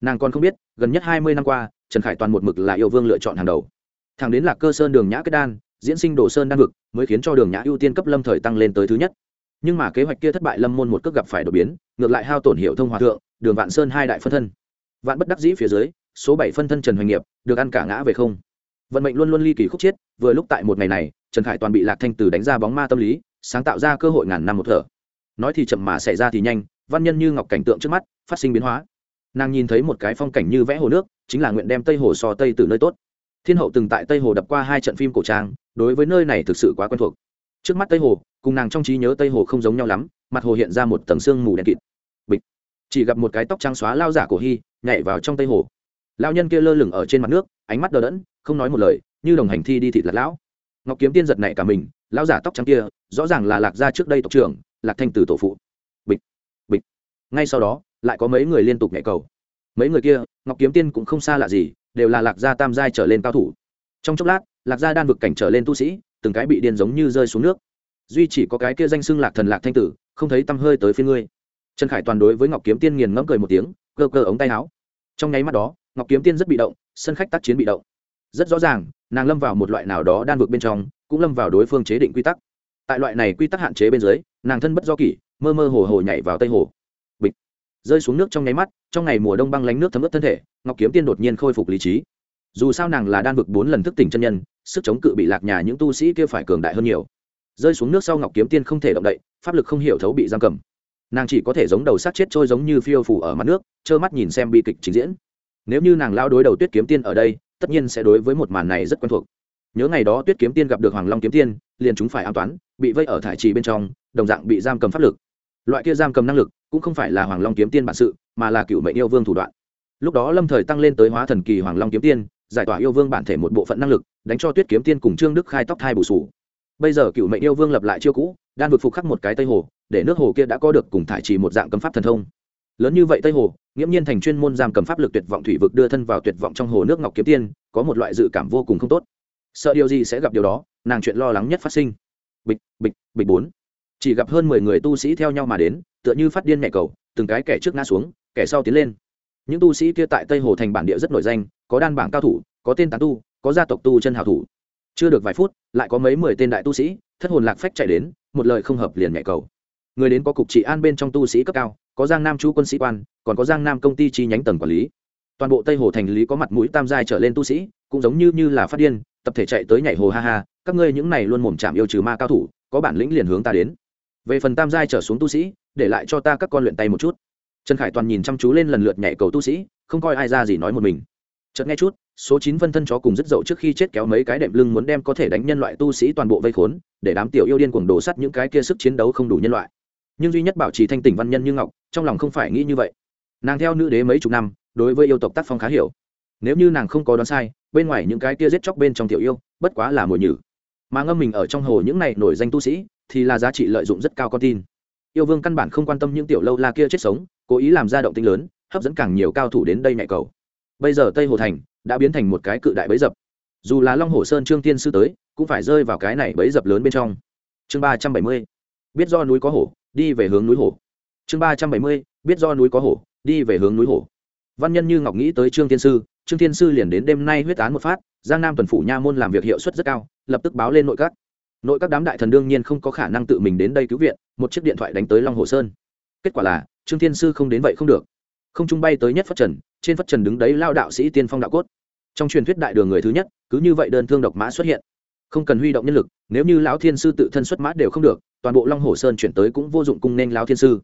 Nàng còn không biết, gần nhất hai mươi năm qua, trần khải toàn một mực là yêu vương lựa chọn hàng đầu thẳng đến lạc cơ sơn đường nhã kết đan, diễn sinh đồ sơn đan vực, mới khiến cho đường nhã ưu tiên cấp lâm thời tăng lên tới thứ nhất. Nhưng mà kế hoạch kia thất bại lâm môn một cước gặp phải đột biến, ngược lại hao tổn hiệu thông hòa thượng, đường vạn sơn hai đại phân thân. Vạn bất đắc dĩ phía dưới, số bảy phân thân trần hoành nghiệp, được ăn cả ngã về không. Vận mệnh luôn luôn ly kỳ khúc chiết vừa lúc tại một ngày này, trần khải toàn bị lạc thanh từ đánh ra bóng ma tâm lý, sáng tạo ra cơ hội ngàn năm một thở. Nói thì chậm mà xảy ra thì nhanh, văn nhân như ngọc cảnh tượng trước mắt, phát sinh biến hóa. Nàng nhìn thấy một cái phong cảnh như vẽ hồ nước, chính là nguyện đem tây hồ so tây từ nơi tốt thiên hậu từng tại tây hồ đập qua hai trận phim cổ trang, đối với nơi này thực sự quá quen thuộc. Trước mắt tây hồ, cùng nàng trong trí nhớ tây hồ không giống nhau lắm, mặt hồ hiện ra một tầng sương mù đen kịt. Bịch. Chỉ gặp một cái tóc trắng xóa lao giả cổ hy, nhảy vào trong tây hồ. Lao nhân kia lơ lửng ở trên mặt nước, ánh mắt đờ đẫn, không nói một lời, như đồng hành thi đi thịt lạc lão. Ngọc kiếm tiên giật này cả mình lao giả tóc trắng kia, rõ ràng là lạc gia trước đây tộc trưởng, lạc thanh từ tổ phụ. Bịch. Bịch. Ngay sau đó, lại có mấy người liên tục nhảy cầu. Mấy người kia, ngọc kiếm tiên cũng không xa lạ gì đều là lạc gia tam giai trở lên cao thủ. Trong chốc lát, lạc gia đan vực cảnh trở lên tu sĩ, từng cái bị điên giống như rơi xuống nước. Duy chỉ có cái kia danh xưng lạc thần lạc thanh tử, không thấy tăm hơi tới phía ngươi. Trần khải toàn đối với ngọc kiếm tiên nghiền ngẫm cười một tiếng, cơ cơ ống tay áo. Trong nháy mắt đó, ngọc kiếm tiên rất bị động, sân khách tác chiến bị động. Rất rõ ràng, nàng lâm vào một loại nào đó đan vực bên trong, cũng lâm vào đối phương chế định quy tắc. Tại loại này quy tắc hạn chế bên dưới, nàng thân bất do kỷ, mơ mơ hồ hồ nhảy vào tây hồ rơi xuống nước trong nháy mắt, trong ngày mùa đông băng lánh nước thấm ướt thân thể, ngọc kiếm tiên đột nhiên khôi phục lý trí. Dù sao nàng là đan vực bốn lần thức tỉnh chân nhân, sức chống cự bị lạc nhà những tu sĩ kia phải cường đại hơn nhiều. Rơi xuống nước sau ngọc kiếm tiên không thể động đậy, pháp lực không hiểu thấu bị giam cầm. Nàng chỉ có thể giống đầu sát chết trôi giống như phiêu phủ ở mặt nước, trơ mắt nhìn xem bi kịch trình diễn. Nếu như nàng lao đối đầu tuyết kiếm tiên ở đây, tất nhiên sẽ đối với một màn này rất quen thuộc. Nhớ ngày đó tuyết kiếm tiên gặp được hoàng long kiếm tiên, liền chúng phải an toán, bị vây ở thải trì bên trong, đồng dạng bị giam cầm pháp lực. Loại kia giam cầm năng lực cũng không phải là hoàng long kiếm tiên bản sự, mà là cựu mệnh yêu vương thủ đoạn. Lúc đó lâm thời tăng lên tới hóa thần kỳ hoàng long kiếm tiên, giải tỏa yêu vương bản thể một bộ phận năng lực, đánh cho tuyết kiếm tiên cùng trương đức khai tóc thai bù sù. Bây giờ cựu mệnh yêu vương lập lại chiêu cũ đang vượt phục khắc một cái tây hồ, để nước hồ kia đã có được cùng thải trì một dạng cấm pháp thần thông. Lớn như vậy tây hồ, nghiễm nhiên thành chuyên môn giam cầm pháp lực tuyệt vọng thủy vực đưa thân vào tuyệt vọng trong hồ nước ngọc kiếm tiên, có một loại dự cảm vô cùng không tốt. Sợ điều gì sẽ gặp điều đó, nàng chuyện lo lắng nhất phát sinh. Bịch bịch bịch bốn chỉ gặp hơn mười người tu sĩ theo nhau mà đến, tựa như phát điên mẹ cầu, từng cái kẻ trước ngã xuống, kẻ sau tiến lên. Những tu sĩ kia tại tây hồ thành bản địa rất nổi danh, có đan bảng cao thủ, có tên tán tu, có gia tộc tu chân hào thủ. Chưa được vài phút, lại có mấy mười tên đại tu sĩ, thất hồn lạc phách chạy đến, một lời không hợp liền mẹ cầu. Người đến có cục trị an bên trong tu sĩ cấp cao, có giang nam chú quân sĩ quan, còn có giang nam công ty chi nhánh tầng quản lý. Toàn bộ tây hồ thành lý có mặt mũi tam giai trở lên tu sĩ, cũng giống như như là phát điên, tập thể chạy tới nhảy hồ ha ha, các ngươi những này luôn mồm chạm yêu trừ ma cao thủ, có bản lĩnh liền hướng ta đến về phần tam giai trở xuống tu sĩ, để lại cho ta các con luyện tay một chút. Trần khải toàn nhìn chăm chú lên lần lượt nhảy cầu tu sĩ, không coi ai ra gì nói một mình. Chợt nghe chút, số chín phân thân chó cùng rất dậu trước khi chết kéo mấy cái đệm lưng muốn đem có thể đánh nhân loại tu sĩ toàn bộ vây khốn, để đám tiểu yêu điên cuồng đổ sắt những cái kia sức chiến đấu không đủ nhân loại. Nhưng duy nhất bảo trì thanh tỉnh văn nhân như ngọc, trong lòng không phải nghĩ như vậy. Nàng theo nữ đế mấy chục năm, đối với yêu tộc tác phong khá hiểu. Nếu như nàng không có đoán sai, bên ngoài những cái kia giết chóc bên trong tiểu yêu, bất quá là mồi nhử. Mà ngâm mình ở trong hồ những này nổi danh tu sĩ thì là giá trị lợi dụng rất cao con tin. Yêu vương căn bản không quan tâm những tiểu lâu la kia chết sống, cố ý làm ra động tinh lớn, hấp dẫn càng nhiều cao thủ đến đây nhạy cầu. Bây giờ tây hồ thành đã biến thành một cái cự đại bấy dập. Dù là long hồ sơn trương tiên sư tới, cũng phải rơi vào cái này bấy dập lớn bên trong. Chương ba trăm bảy mươi, biết do núi có hổ, đi về hướng núi hổ. Chương ba trăm bảy mươi, biết do núi có hổ, đi về hướng núi hổ. Văn nhân như ngọc nghĩ tới trương tiên sư, trương tiên sư liền đến đêm nay huyết án một phát, giang nam tuần phủ nha môn làm việc hiệu suất rất cao, lập tức báo lên nội các nội các đám đại thần đương nhiên không có khả năng tự mình đến đây cứu viện, một chiếc điện thoại đánh tới long hồ sơn. Kết quả là, trương Thiên sư không đến vậy không được. Không trung bay tới nhất phất trần, trên phất trần đứng đấy lao đạo sĩ tiên phong đạo cốt. Trong truyền thuyết đại đường người thứ nhất, cứ như vậy đơn thương độc mã xuất hiện. Không cần huy động nhân lực, nếu như lão thiên sư tự thân xuất mã đều không được, toàn bộ long hồ sơn chuyển tới cũng vô dụng cung nên lão thiên sư.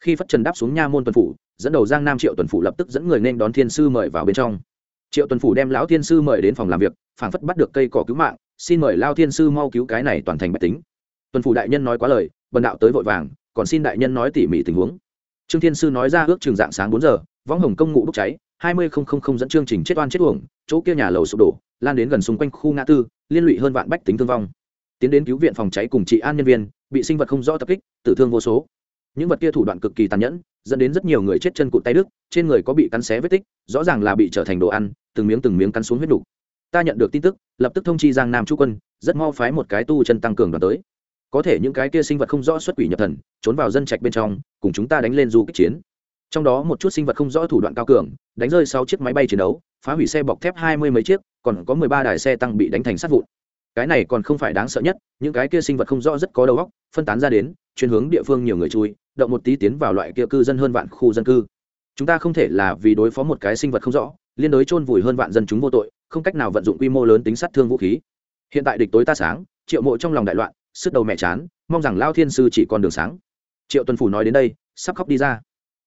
Khi phất trần đáp xuống nha môn tuần phủ, dẫn đầu giang nam triệu tuần phủ lập tức dẫn người nên đón thiên sư mời vào bên trong. Triệu tuần phủ đem lão thiên sư mời đến phòng làm việc, phảng phất bắt được cây cỏ cứu mạng xin mời lao thiên sư mau cứu cái này toàn thành bạch tính. Tuần phủ đại nhân nói quá lời, bần đạo tới vội vàng, còn xin đại nhân nói tỉ mỉ tình huống. Trương thiên sư nói ra ước trường dạng sáng bốn giờ, võng hồng công ngụ bốc cháy, hai mươi không không không dẫn chương trình chết oan chết uổng, chỗ kia nhà lầu sụp đổ, lan đến gần xung quanh khu ngã tư, liên lụy hơn vạn bách tính thương vong. Tiến đến cứu viện phòng cháy cùng trị an nhân viên, bị sinh vật không rõ tập kích, tử thương vô số. Những vật kia thủ đoạn cực kỳ tàn nhẫn, dẫn đến rất nhiều người chết chân cụt tay đức trên người có bị cắn xé vết tích, rõ ràng là bị trở thành đồ ăn, từng miếng từng miếng cắn xuống huyết đủ ta nhận được tin tức, lập tức thông chi giang nam chu quân, rất mau phái một cái tu chân tăng cường đoàn tới. Có thể những cái kia sinh vật không rõ xuất quỷ nhập thần, trốn vào dân trạch bên trong, cùng chúng ta đánh lên du kích chiến. Trong đó một chút sinh vật không rõ thủ đoạn cao cường, đánh rơi sáu chiếc máy bay chiến đấu, phá hủy xe bọc thép hai mươi mấy chiếc, còn có mười ba đài xe tăng bị đánh thành sát vụn. Cái này còn không phải đáng sợ nhất, những cái kia sinh vật không rõ rất có đầu óc, phân tán ra đến, chuyên hướng địa phương nhiều người chui, động một tí tiến vào loại kia cư dân hơn vạn khu dân cư. Chúng ta không thể là vì đối phó một cái sinh vật không rõ, liên đối chôn vùi hơn vạn dân chúng vô tội không cách nào vận dụng quy mô lớn tính sát thương vũ khí. Hiện tại địch tối ta sáng, triệu mộ trong lòng đại loạn, sức đầu mẹ chán, mong rằng lao thiên sư chỉ còn đường sáng. Triệu tuần phủ nói đến đây, sắp khóc đi ra.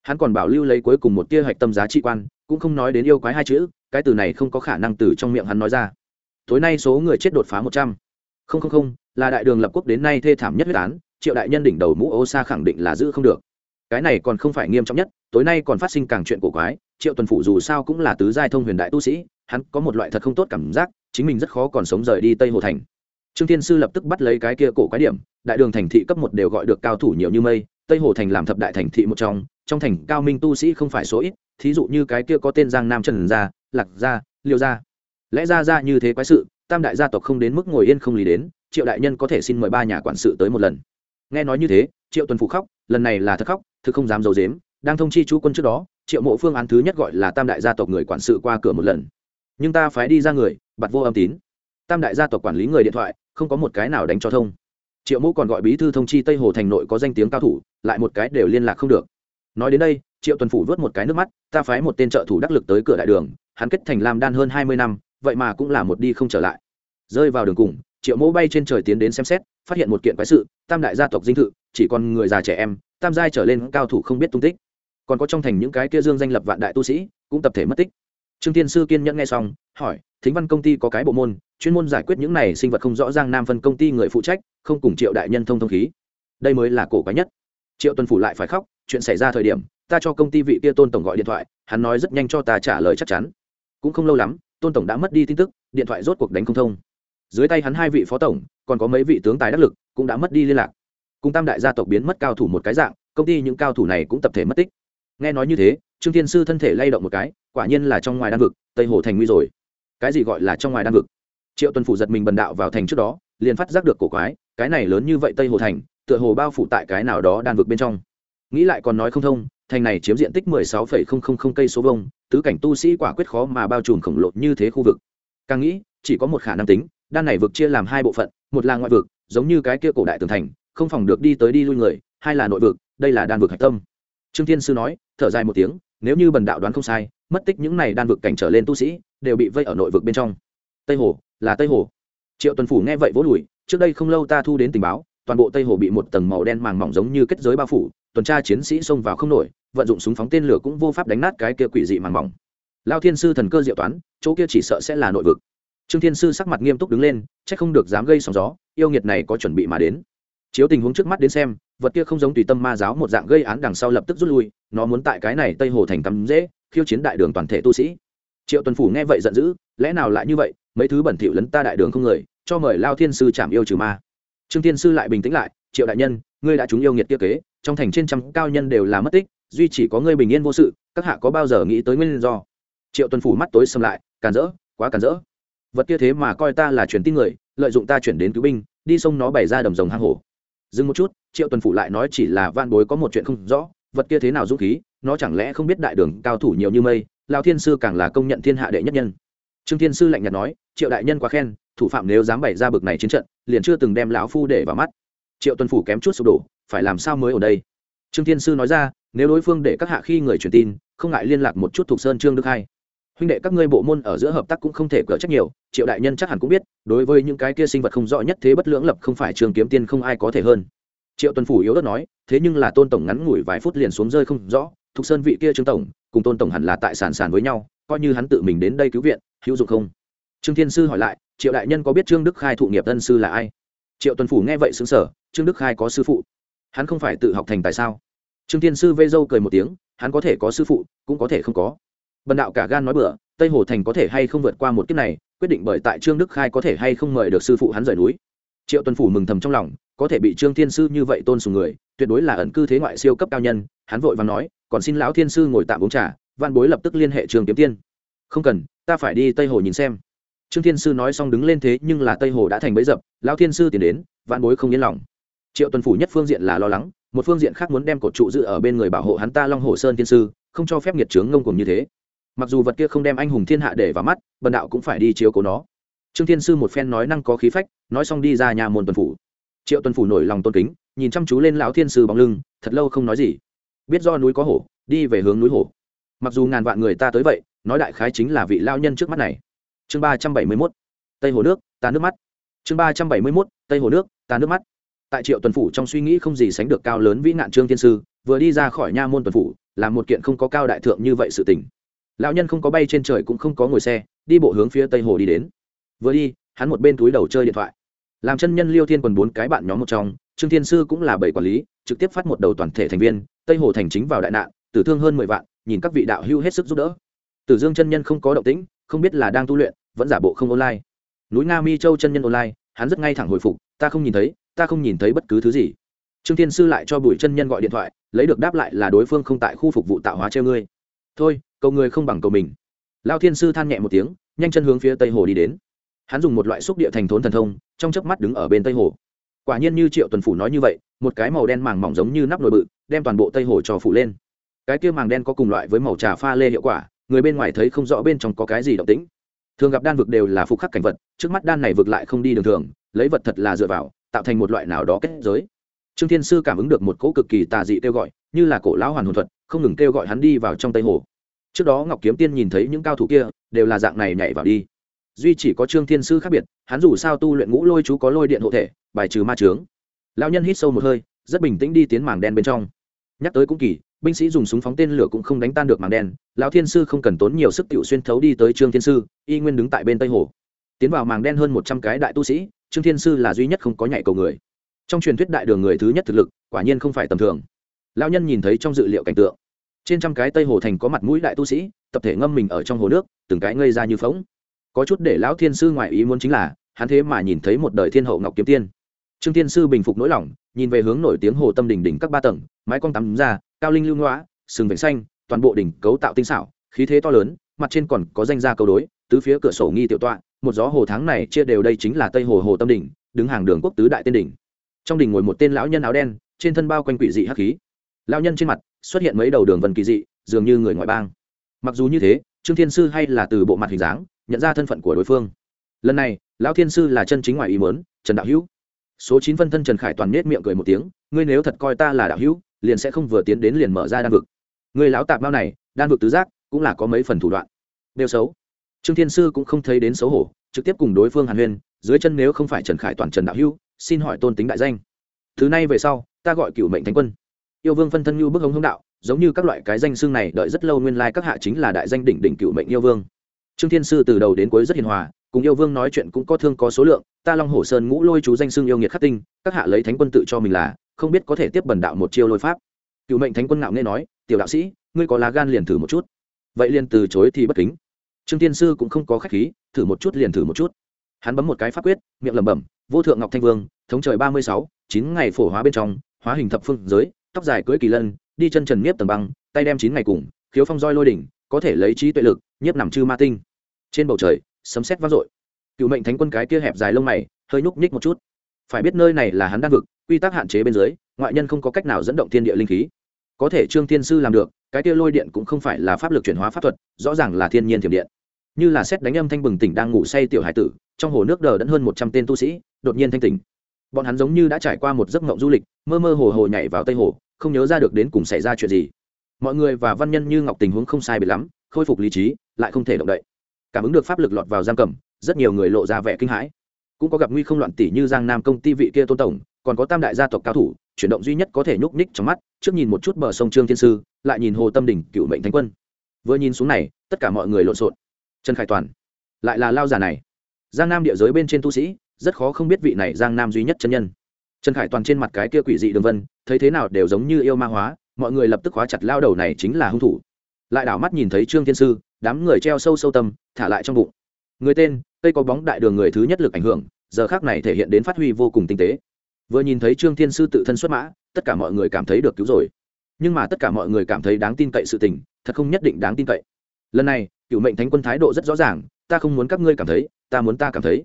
Hắn còn bảo lưu lấy cuối cùng một tia hạch tâm giá trị quan, cũng không nói đến yêu quái hai chữ, cái từ này không có khả năng từ trong miệng hắn nói ra. Tối nay số người chết đột phá một trăm. Không không không, là đại đường lập quốc đến nay thê thảm nhất huyết án, triệu đại nhân đỉnh đầu mũ ô sa khẳng định là giữ không được. Cái này còn không phải nghiêm trọng nhất, tối nay còn phát sinh càng chuyện cổ quái, triệu tuần phủ dù sao cũng là tứ giai thông huyền đại tu sĩ hắn có một loại thật không tốt cảm giác, chính mình rất khó còn sống rời đi tây hồ thành. Trương thiên sư lập tức bắt lấy cái kia cổ quái điểm, đại đường thành thị cấp một đều gọi được cao thủ nhiều như mây, tây hồ thành làm thập đại thành thị một trong trong thành cao minh tu sĩ không phải số ít, thí dụ như cái kia có tên giang nam trần gia, lạc gia, liêu gia. Lẽ ra ra như thế quái sự, tam đại gia tộc không đến mức ngồi yên không lý đến, triệu đại nhân có thể xin mời ba nhà quản sự tới một lần. Nghe nói như thế, triệu tuần phụ khóc, lần này là thật khóc, thực không dám d i ấ u dếm đang thông chi chú quân trước đó, triệu mộ phương án thứ nhất gọi là tam đại gia tộc người quản sự qua cửa một lần nhưng ta phái đi ra người bặt vô âm tín. Tam đại gia tộc quản lý người điện thoại, không có một cái nào đánh cho thông. Triệu mẫu còn gọi bí thư thông chi tây hồ thành nội có danh tiếng cao thủ, lại một cái đều liên lạc không được. Nói đến đây, triệu tuần phủ vớt một cái nước mắt, ta phái một tên trợ thủ đắc lực tới cửa đại đường, hắn kết thành lam đan hơn hai mươi năm, vậy mà cũng là một đi không trở lại. Rơi vào đường cùng, triệu mẫu bay trên trời tiến đến xem xét, phát hiện một kiện quái sự, tam đại gia tộc dinh thự, chỉ còn người già trẻ em, tam giai trở lên cao thủ không biết tung tích. Còn có trong thành những cái kia dương danh lập vạn đại tu sĩ, cũng tập thể mất tích trương tiên sư kiên nhẫn nghe xong, hỏi, thính văn công ty có cái bộ môn, chuyên môn giải quyết những này sinh vật không rõ ràng nam phân công ty người phụ trách, không cùng triệu đại nhân thông thông khí. Đây mới là cổ quái nhất. Triệu tuần phủ lại phải khóc, chuyện xảy ra thời điểm, ta cho công ty vị kia tôn tổng gọi điện thoại, hắn nói rất nhanh cho ta trả lời chắc chắn. Cũng không lâu lắm, tôn tổng đã mất đi tin tức, điện thoại rốt cuộc đánh không thông. Dưới tay hắn hai vị phó tổng, còn có mấy vị tướng tài đắc lực, cũng đã mất đi liên lạc. Cùng tam đại gia tộc biến mất cao thủ một cái dạng, công ty những cao thủ này cũng tập thể mất tích. Nghe nói như thế, trương thiên sư thân thể lay động một cái quả nhiên là trong ngoài đan vực, tây hồ thành nguy rồi. Cái gì gọi là trong ngoài đan vực? Triệu tuần phủ giật mình bần đạo vào thành trước đó, liền phát giác được cổ quái, cái này lớn như vậy tây hồ thành, tựa hồ bao phủ tại cái nào đó đan vực bên trong. Nghĩ lại còn nói không thông, thành này chiếm diện tích mười sáu phẩy không không không cây số vông tứ cảnh tu sĩ quả quyết khó mà bao trùm khổng lồ như thế khu vực. Càng nghĩ, chỉ có một khả năng tính, đan này vực chia làm hai bộ phận, một là ngoại vực, giống như cái kia cổ đại tường thành, không phòng được đi tới đi lui người, hai là nội vực, đây là đan vực hạch tâm. Trương thiên sư nói, thở dài một tiếng, nếu như bần đạo đoán không sai mất tích những này đan vực cảnh trở lên tu sĩ, đều bị vây ở nội vực bên trong. Tây hồ, là tây hồ. Triệu tuần phủ nghe vậy vỗ đùi, trước đây không lâu ta thu đến tình báo, toàn bộ tây hồ bị một tầng màu đen màng mỏng giống như kết giới bao phủ, tuần tra chiến sĩ xông vào không nổi, vận dụng súng phóng tên lửa cũng vô pháp đánh nát cái kia quỷ dị màng mỏng. Lao thiên sư thần cơ diệu toán, chỗ kia chỉ sợ sẽ là nội vực. Trương thiên sư sắc mặt nghiêm túc đứng lên c h ắ c không được dám gây sóng gió, yêu nghiệt này có chuẩn bị mà đến. Chiếu tình huống trước mắt đến xem, vật kia không giống tùy tâm ma giáo một dạng gây án đằng sau lập tức rút lui, nó muốn tại cái này tây hồ thành tắm dễ khiêu chiến đại đường toàn thể tu sĩ. Triệu tuần phủ nghe vậy giận dữ, lẽ nào lại như vậy? Mấy thứ bẩn thỉu lấn ta đại đường không người, cho mời lao thiên sư chạm yêu trừ ma. Trương thiên sư lại bình tĩnh lại, triệu đại nhân, ngươi đã trúng yêu nghiệt kia kế, trong thành trên trăm cao nhân đều là mất tích, duy chỉ có ngươi bình yên vô sự, các hạ có bao giờ nghĩ tới nguyên do? Triệu tuần phủ mắt tối xâm lại, càn rỡ, quá càn rỡ. Vật kia thế mà coi ta là truyền tin người, lợi dụng ta chuyển đến cứu binh, đi sông nó bày ra đầm rồng hang hổ. Dừng một chút, triệu tuần phủ lại nói chỉ là van bối có một chuyện không rõ, vật kia thế nào dũng khí nó chẳng lẽ không biết đại đường cao thủ nhiều như mây lao thiên sư càng là công nhận thiên hạ đệ nhất nhân. Trương thiên sư lạnh nhạt nói, triệu đại nhân quá khen, thủ phạm nếu dám bày ra bực này chiến trận, liền chưa từng đem lão phu để vào mắt. Triệu tuần phủ kém chút sụp đổ, phải làm sao mới ở đây? Trương thiên sư nói ra, nếu đối phương để các hạ khi người truyền tin, không ngại liên lạc một chút thuộc sơn trương đức hai. Huynh đệ các ngươi bộ môn ở giữa hợp tác cũng không thể cỡ trách nhiều, triệu đại nhân chắc hẳn cũng biết, đối với những cái kia sinh vật không rõ nhất thế bất lưỡng lập không phải trường kiếm tiên không ai có thể hơn. Triệu tuần phủ yếu đất nói, thế nhưng là tôn tổng ngắn ngủi vài phút liền xuống rơi không rõ thục sơn vị kia trương tổng, cùng tôn tổng hẳn là tại sản sản với nhau, coi như hắn tự mình đến đây cứu viện, hữu dụng không? Trương thiên sư hỏi lại, triệu đại nhân có biết trương đức khai thụ nghiệp tân sư là ai? Triệu tuần phủ nghe vậy xứng sở trương đức khai có sư phụ. Hắn không phải tự học thành tại sao? Trương thiên sư vây dâu cười một tiếng, hắn có thể có sư phụ, cũng có thể không có. Bần đạo cả gan nói bừa, tây hồ thành có thể hay không vượt qua một kiếp này, quyết định bởi tại trương đức khai có thể hay không mời được sư phụ hắn rời núi. Triệu tuần phủ mừng thầm trong lòng, có thể bị trương thiên sư như vậy tôn sùng người, tuyệt đối là ẩn cư thế ngoại siêu cấp cao nhân. Hắn vội và nói còn xin lão thiên sư ngồi tạm uống trà văn bối lập tức liên hệ trường kiếm tiên. Không cần, ta phải đi tây hồ nhìn xem. Trương thiên sư nói xong đứng lên thế nhưng là tây hồ đã thành bấy dập, lão thiên sư tiến đến văn bối không yên lòng. Triệu tuần phủ nhất phương diện là lo lắng, một phương diện khác muốn đem cột trụ giữ ở bên người bảo hộ hắn ta long hồ sơn thiên sư, không cho phép nghiệt trướng ngông cùng như thế. Mặc dù vật kia không đem anh hùng thiên hạ để vào mắt, bần đạo cũng phải đi chiếu cố nó. Trương thiên sư một phen nói năng có khí phách, nói xong đi ra nhà môn tuần phủ. Triệu tuần phủ nổi lòng tôn kính, nhìn chăm chú lên lão thiên sư bóng lưng, thật lâu không nói gì biết do núi có hổ, đi về hướng núi hổ. Mặc dù ngàn vạn người ta tới vậy, nói đại khái chính là vị lao nhân trước mắt này. Chương ba trăm bảy mươi mốt, tây hồ nước, ta nước mắt. Chương ba trăm bảy mươi mốt, tây hồ nước, ta nước mắt. Tại triệu tuần phủ trong suy nghĩ không gì sánh được cao lớn vĩ nạn trương thiên sư, vừa đi ra khỏi nha môn tuần phủ là một kiện không có cao đại thượng như vậy sự tình. Lão nhân không có bay trên trời cũng không có ngồi xe, đi bộ hướng phía tây hồ đi đến. Vừa đi, hắn một bên túi đầu chơi điện thoại. Làm chân nhân liêu thiên quần bốn cái bạn nhóm một trong, trương thiên sư cũng là bảy quản lý, trực tiếp phát một đầu toàn thể thành viên tây hồ thành chính vào đại nạn, tử thương hơn mười vạn, nhìn các vị đạo hưu hết sức giúp đỡ. Tử dương chân nhân không có động tĩnh, không biết là đang tu luyện, vẫn giả bộ không online. Núi nga mi châu chân nhân online, hắn rất ngay thẳng hồi phục, ta không nhìn thấy, ta không nhìn thấy bất cứ thứ gì. Trương thiên sư lại cho bùi chân nhân gọi điện thoại, lấy được đáp lại là đối phương không tại khu phục vụ tạo hóa treo ngươi. Thôi, cầu người không bằng cầu mình. Lao thiên sư than nhẹ một tiếng, nhanh chân hướng phía tây hồ đi đến. Hắn dùng một loại xúc địa thành thốn thần thông, trong chớp mắt đứng ở bên tây hồ quả nhiên như triệu tuần phủ nói như vậy, một cái màu đen màng mỏng giống như nắp nồi bự, đem toàn bộ tây hồ trò phủ lên. Cái kia màng đen có cùng loại với màu trà pha lê hiệu quả, người bên ngoài thấy không rõ bên trong có cái gì động tĩnh. Thường gặp đan vực đều là phục khắc cảnh vật, trước mắt đan này vực lại không đi đường thường, lấy vật thật là dựa vào, tạo thành một loại nào đó kết giới. Trương thiên sư cảm ứng được một cỗ cực kỳ tà dị kêu gọi, như là cổ lão hoàn hồn thuật, không ngừng kêu gọi hắn đi vào trong tây hồ. Trước đó ngọc kiếm tiên nhìn thấy những cao thủ kia, đều là dạng này nhảy vào đi duy chỉ có trương thiên sư khác biệt, hắn dù sao tu luyện ngũ lôi chú có lôi điện hộ thể, bài trừ ma trướng lão nhân hít sâu một hơi, rất bình tĩnh đi tiến màng đen bên trong. Nhắc tới cũng kỳ, binh sĩ dùng súng phóng tên lửa cũng không đánh tan được màng đen, lão thiên sư không cần tốn nhiều sức tiểu xuyên thấu đi tới trương thiên sư, y nguyên đứng tại bên tây hồ. Tiến vào màng đen hơn một trăm cái đại tu sĩ, trương thiên sư là duy nhất không có nhảy cầu người. Trong truyền thuyết đại đường người thứ nhất thực lực, quả nhiên không phải tầm thường. Lão nhân nhìn thấy trong dự liệu cảnh tượng. Trên trăm cái tây hồ thành có mặt mũi đại tu sĩ, tập thể ngâm mình ở trong hồ nước, từng cái ngây ra như phóng có chút để lão thiên sư ngoại ý muốn chính là, hắn thế mà nhìn thấy một đời thiên hậu ngọc kiếm tiên. Trương thiên sư bình phục nỗi lòng, nhìn về hướng nổi tiếng hồ tâm đỉnh đỉnh các ba tầng, mái con tắm ra, cao linh lưu ngõa sừng vệnh xanh, toàn bộ đỉnh cấu tạo tinh xảo, khí thế to lớn, mặt trên còn có danh gia câu đối, tứ phía cửa sổ nghi tiểu tọa, một gió hồ tháng này chia đều đây chính là tây hồ hồ tâm đỉnh, đứng hàng đường quốc tứ đại tiên đỉnh. Trong đỉnh ngồi một tên lão nhân áo đen, trên thân bao quanh quỷ dị hắc khí. Lão nhân trên mặt xuất hiện mấy đầu đường vân kỳ dị, dường như người ngoại bang. Mặc dù như thế, trương thiên sư hay là từ bộ mặt hình dáng nhận ra thân phận của đối phương. Lần này, lão thiên sư là chân chính ngoài ý mớn trần đạo hữu. Số chín phân thân trần khải toàn nết miệng cười một tiếng, ngươi nếu thật coi ta là đạo hữu, liền sẽ không vừa tiến đến liền mở ra đan vực. Ngươi lão tạp bao này, đan vực tứ giác, cũng là có mấy phần thủ đoạn. Đều xấu. Trương thiên sư cũng không thấy đến xấu hổ, trực tiếp cùng đối phương hàn huyên, dưới chân nếu không phải trần khải toàn trần đạo hữu, xin hỏi tôn tính đại danh. Thứ này về sau, ta gọi cựu mệnh thánh quân. Yêu vương phân thân như bức hống hống đạo, giống như các loại cái danh xương này đợi rất lâu nguyên lai các hạ chính là đại danh đỉnh đỉnh cựu mệnh yêu vương trương thiên sư từ đầu đến cuối rất hiền hòa, cùng yêu vương nói chuyện cũng có thương có số lượng, ta long hổ sơn ngũ lôi chú danh xưng yêu nghiệt khắc tinh, các hạ lấy thánh quân tự cho mình là, không biết có thể tiếp bần đạo một chiêu lôi pháp. Cựu mệnh thánh quân ngạo nghe nói, tiểu đạo sĩ, ngươi có lá gan liền thử một chút. Vậy liền từ chối thì bất kính. Trương tiên sư cũng không có khách khí, thử một chút liền thử một chút. Hắn bấm một cái pháp quyết, miệng lẩm bẩm, vô thượng ngọc thanh vương, thống trời ba mươi sáu, chín ngày phổ hóa bên trong, hóa hình thập phương giới, tóc dài cưỡi kỳ lân, đi chân trần miếp tầng băng, tay đem chín ngày cùng, khiếu phong roi lôi đỉnh có thể lấy trí tuệ lực, nhiếp nằm chư ma tinh. Trên bầu trời, sấm sét vang dội. Cựu mệnh thánh quân cái kia hẹp dài lông mày, hơi nhúc nhích một chút. Phải biết nơi này là hắn đang vực, quy tắc hạn chế bên dưới, ngoại nhân không có cách nào dẫn động thiên địa linh khí. Có thể trương thiên sư làm được, cái kia lôi điện cũng không phải là pháp lực chuyển hóa pháp thuật, rõ ràng là thiên nhiên thiểm điện. Như là xét đánh âm thanh bừng tỉnh đang ngủ say tiểu hải tử, trong hồ nước đờ đẫn hơn một trăm tên tu sĩ, đột nhiên thanh tỉnh. Bọn hắn giống như đã trải qua một giấc mộng du lịch, mơ mơ hồ hồ nhảy vào tây hồ, không nhớ ra được đến cùng xảy ra chuyện gì mọi người và văn nhân như ngọc tình huống không sai bị lắm, khôi phục lý trí, lại không thể động đậy. Cảm ứng được pháp lực lọt vào giam cầm, rất nhiều người lộ ra vẻ kinh hãi. Cũng có gặp nguy không loạn tỷ như giang nam công ty vị kia tôn tổng, còn có tam đại gia tộc cao thủ, chuyển động duy nhất có thể nhúc nhích trong mắt, trước nhìn một chút bờ sông trương thiên sư, lại nhìn hồ tâm đỉnh, cựu mệnh thánh quân. Vừa nhìn xuống này, tất cả mọi người lộn xộn. Trần khải toàn, lại là lao giả này. Giang nam địa giới bên trên tu sĩ, rất khó không biết vị này giang nam duy nhất chân nhân. Trần khải toàn trên mặt cái kia quỷ dị đường vân, thấy thế nào đều giống như yêu ma hóa mọi người lập tức khóa chặt lao đầu này chính là hung thủ. Lại đảo mắt nhìn thấy trương thiên sư, đám người treo sâu sâu tâm, thả lại trong bụng. Người tên, cây có bóng đại đường người thứ nhất lực ảnh hưởng, giờ khác này thể hiện đến phát huy vô cùng tinh tế. Vừa nhìn thấy trương thiên sư tự thân xuất mã, tất cả mọi người cảm thấy được cứu rồi. Nhưng mà tất cả mọi người cảm thấy đáng tin cậy sự tình, thật không nhất định đáng tin cậy. Lần này, cựu mệnh thánh quân thái độ rất rõ ràng, ta không muốn các ngươi cảm thấy, ta muốn ta cảm thấy.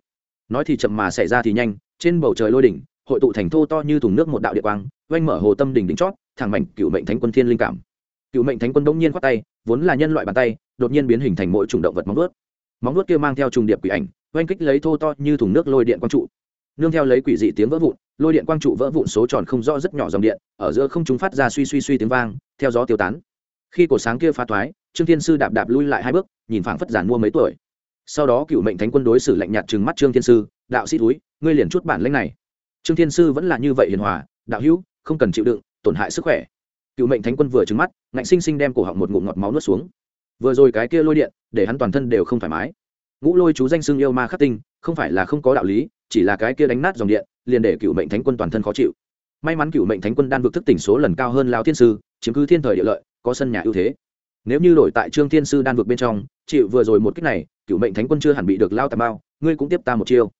Nói thì chậm mà xảy ra thì nhanh, trên bầu trời lôi đỉnh, hội tụ thành thô to như thùng nước một đạo địa quang, oanh mở hồ tâm đỉnh đỉnh chót thẳng mảnh cựu mệnh thánh quân thiên linh cảm. Cựu mệnh thánh quân đông nhiên khoác tay vốn là nhân loại bàn tay đột nhiên biến hình thành mỗi chủng động vật móng vuốt. Móng vuốt kia mang theo trùng điệp quỷ ảnh oanh kích lấy thô to như thùng nước lôi điện quang trụ. Nương theo lấy quỷ dị tiếng vỡ vụn lôi điện quang trụ vỡ vụn số tròn không rõ rất nhỏ dòng điện ở giữa không chúng phát ra suy suy suy tiếng vang theo gió tiêu tán. Khi cổ sáng kia phá thoái, trương thiên sư đạp đạp lui lại hai bước nhìn phảng phất giản mua mấy tuổi. Sau đó cựu mệnh thánh quân đối xử lạnh nhạt trừng mắt trương thiên sư đạo sĩ túi ngươi liền chút bản lĩnh này. Trương thiên sư vẫn là như vậy hiền hòa đạo hữu không cần chịu đựng tổn hại sức khỏe. Cựu mệnh thánh quân vừa trừng mắt, ngạnh sinh sinh đem cổ họng một ngụm ngọt máu nuốt xuống. Vừa rồi cái kia lôi điện, để hắn toàn thân đều không thoải mái. Ngũ lôi chú danh xưng yêu ma khắc tinh, không phải là không có đạo lý, chỉ là cái kia đánh nát dòng điện, liền để cựu mệnh thánh quân toàn thân khó chịu. May mắn cựu mệnh thánh quân đan vực thức tỉnh số lần cao hơn lao thiên sư, chiếm cứ thiên thời địa lợi, có sân nhà ưu thế. Nếu như đổi tại trương thiên sư đan vực bên trong, chịu vừa rồi một cách này, cựu mệnh thánh quân chưa hẳn bị được lao tà bao ngươi cũng tiếp ta một chiêu.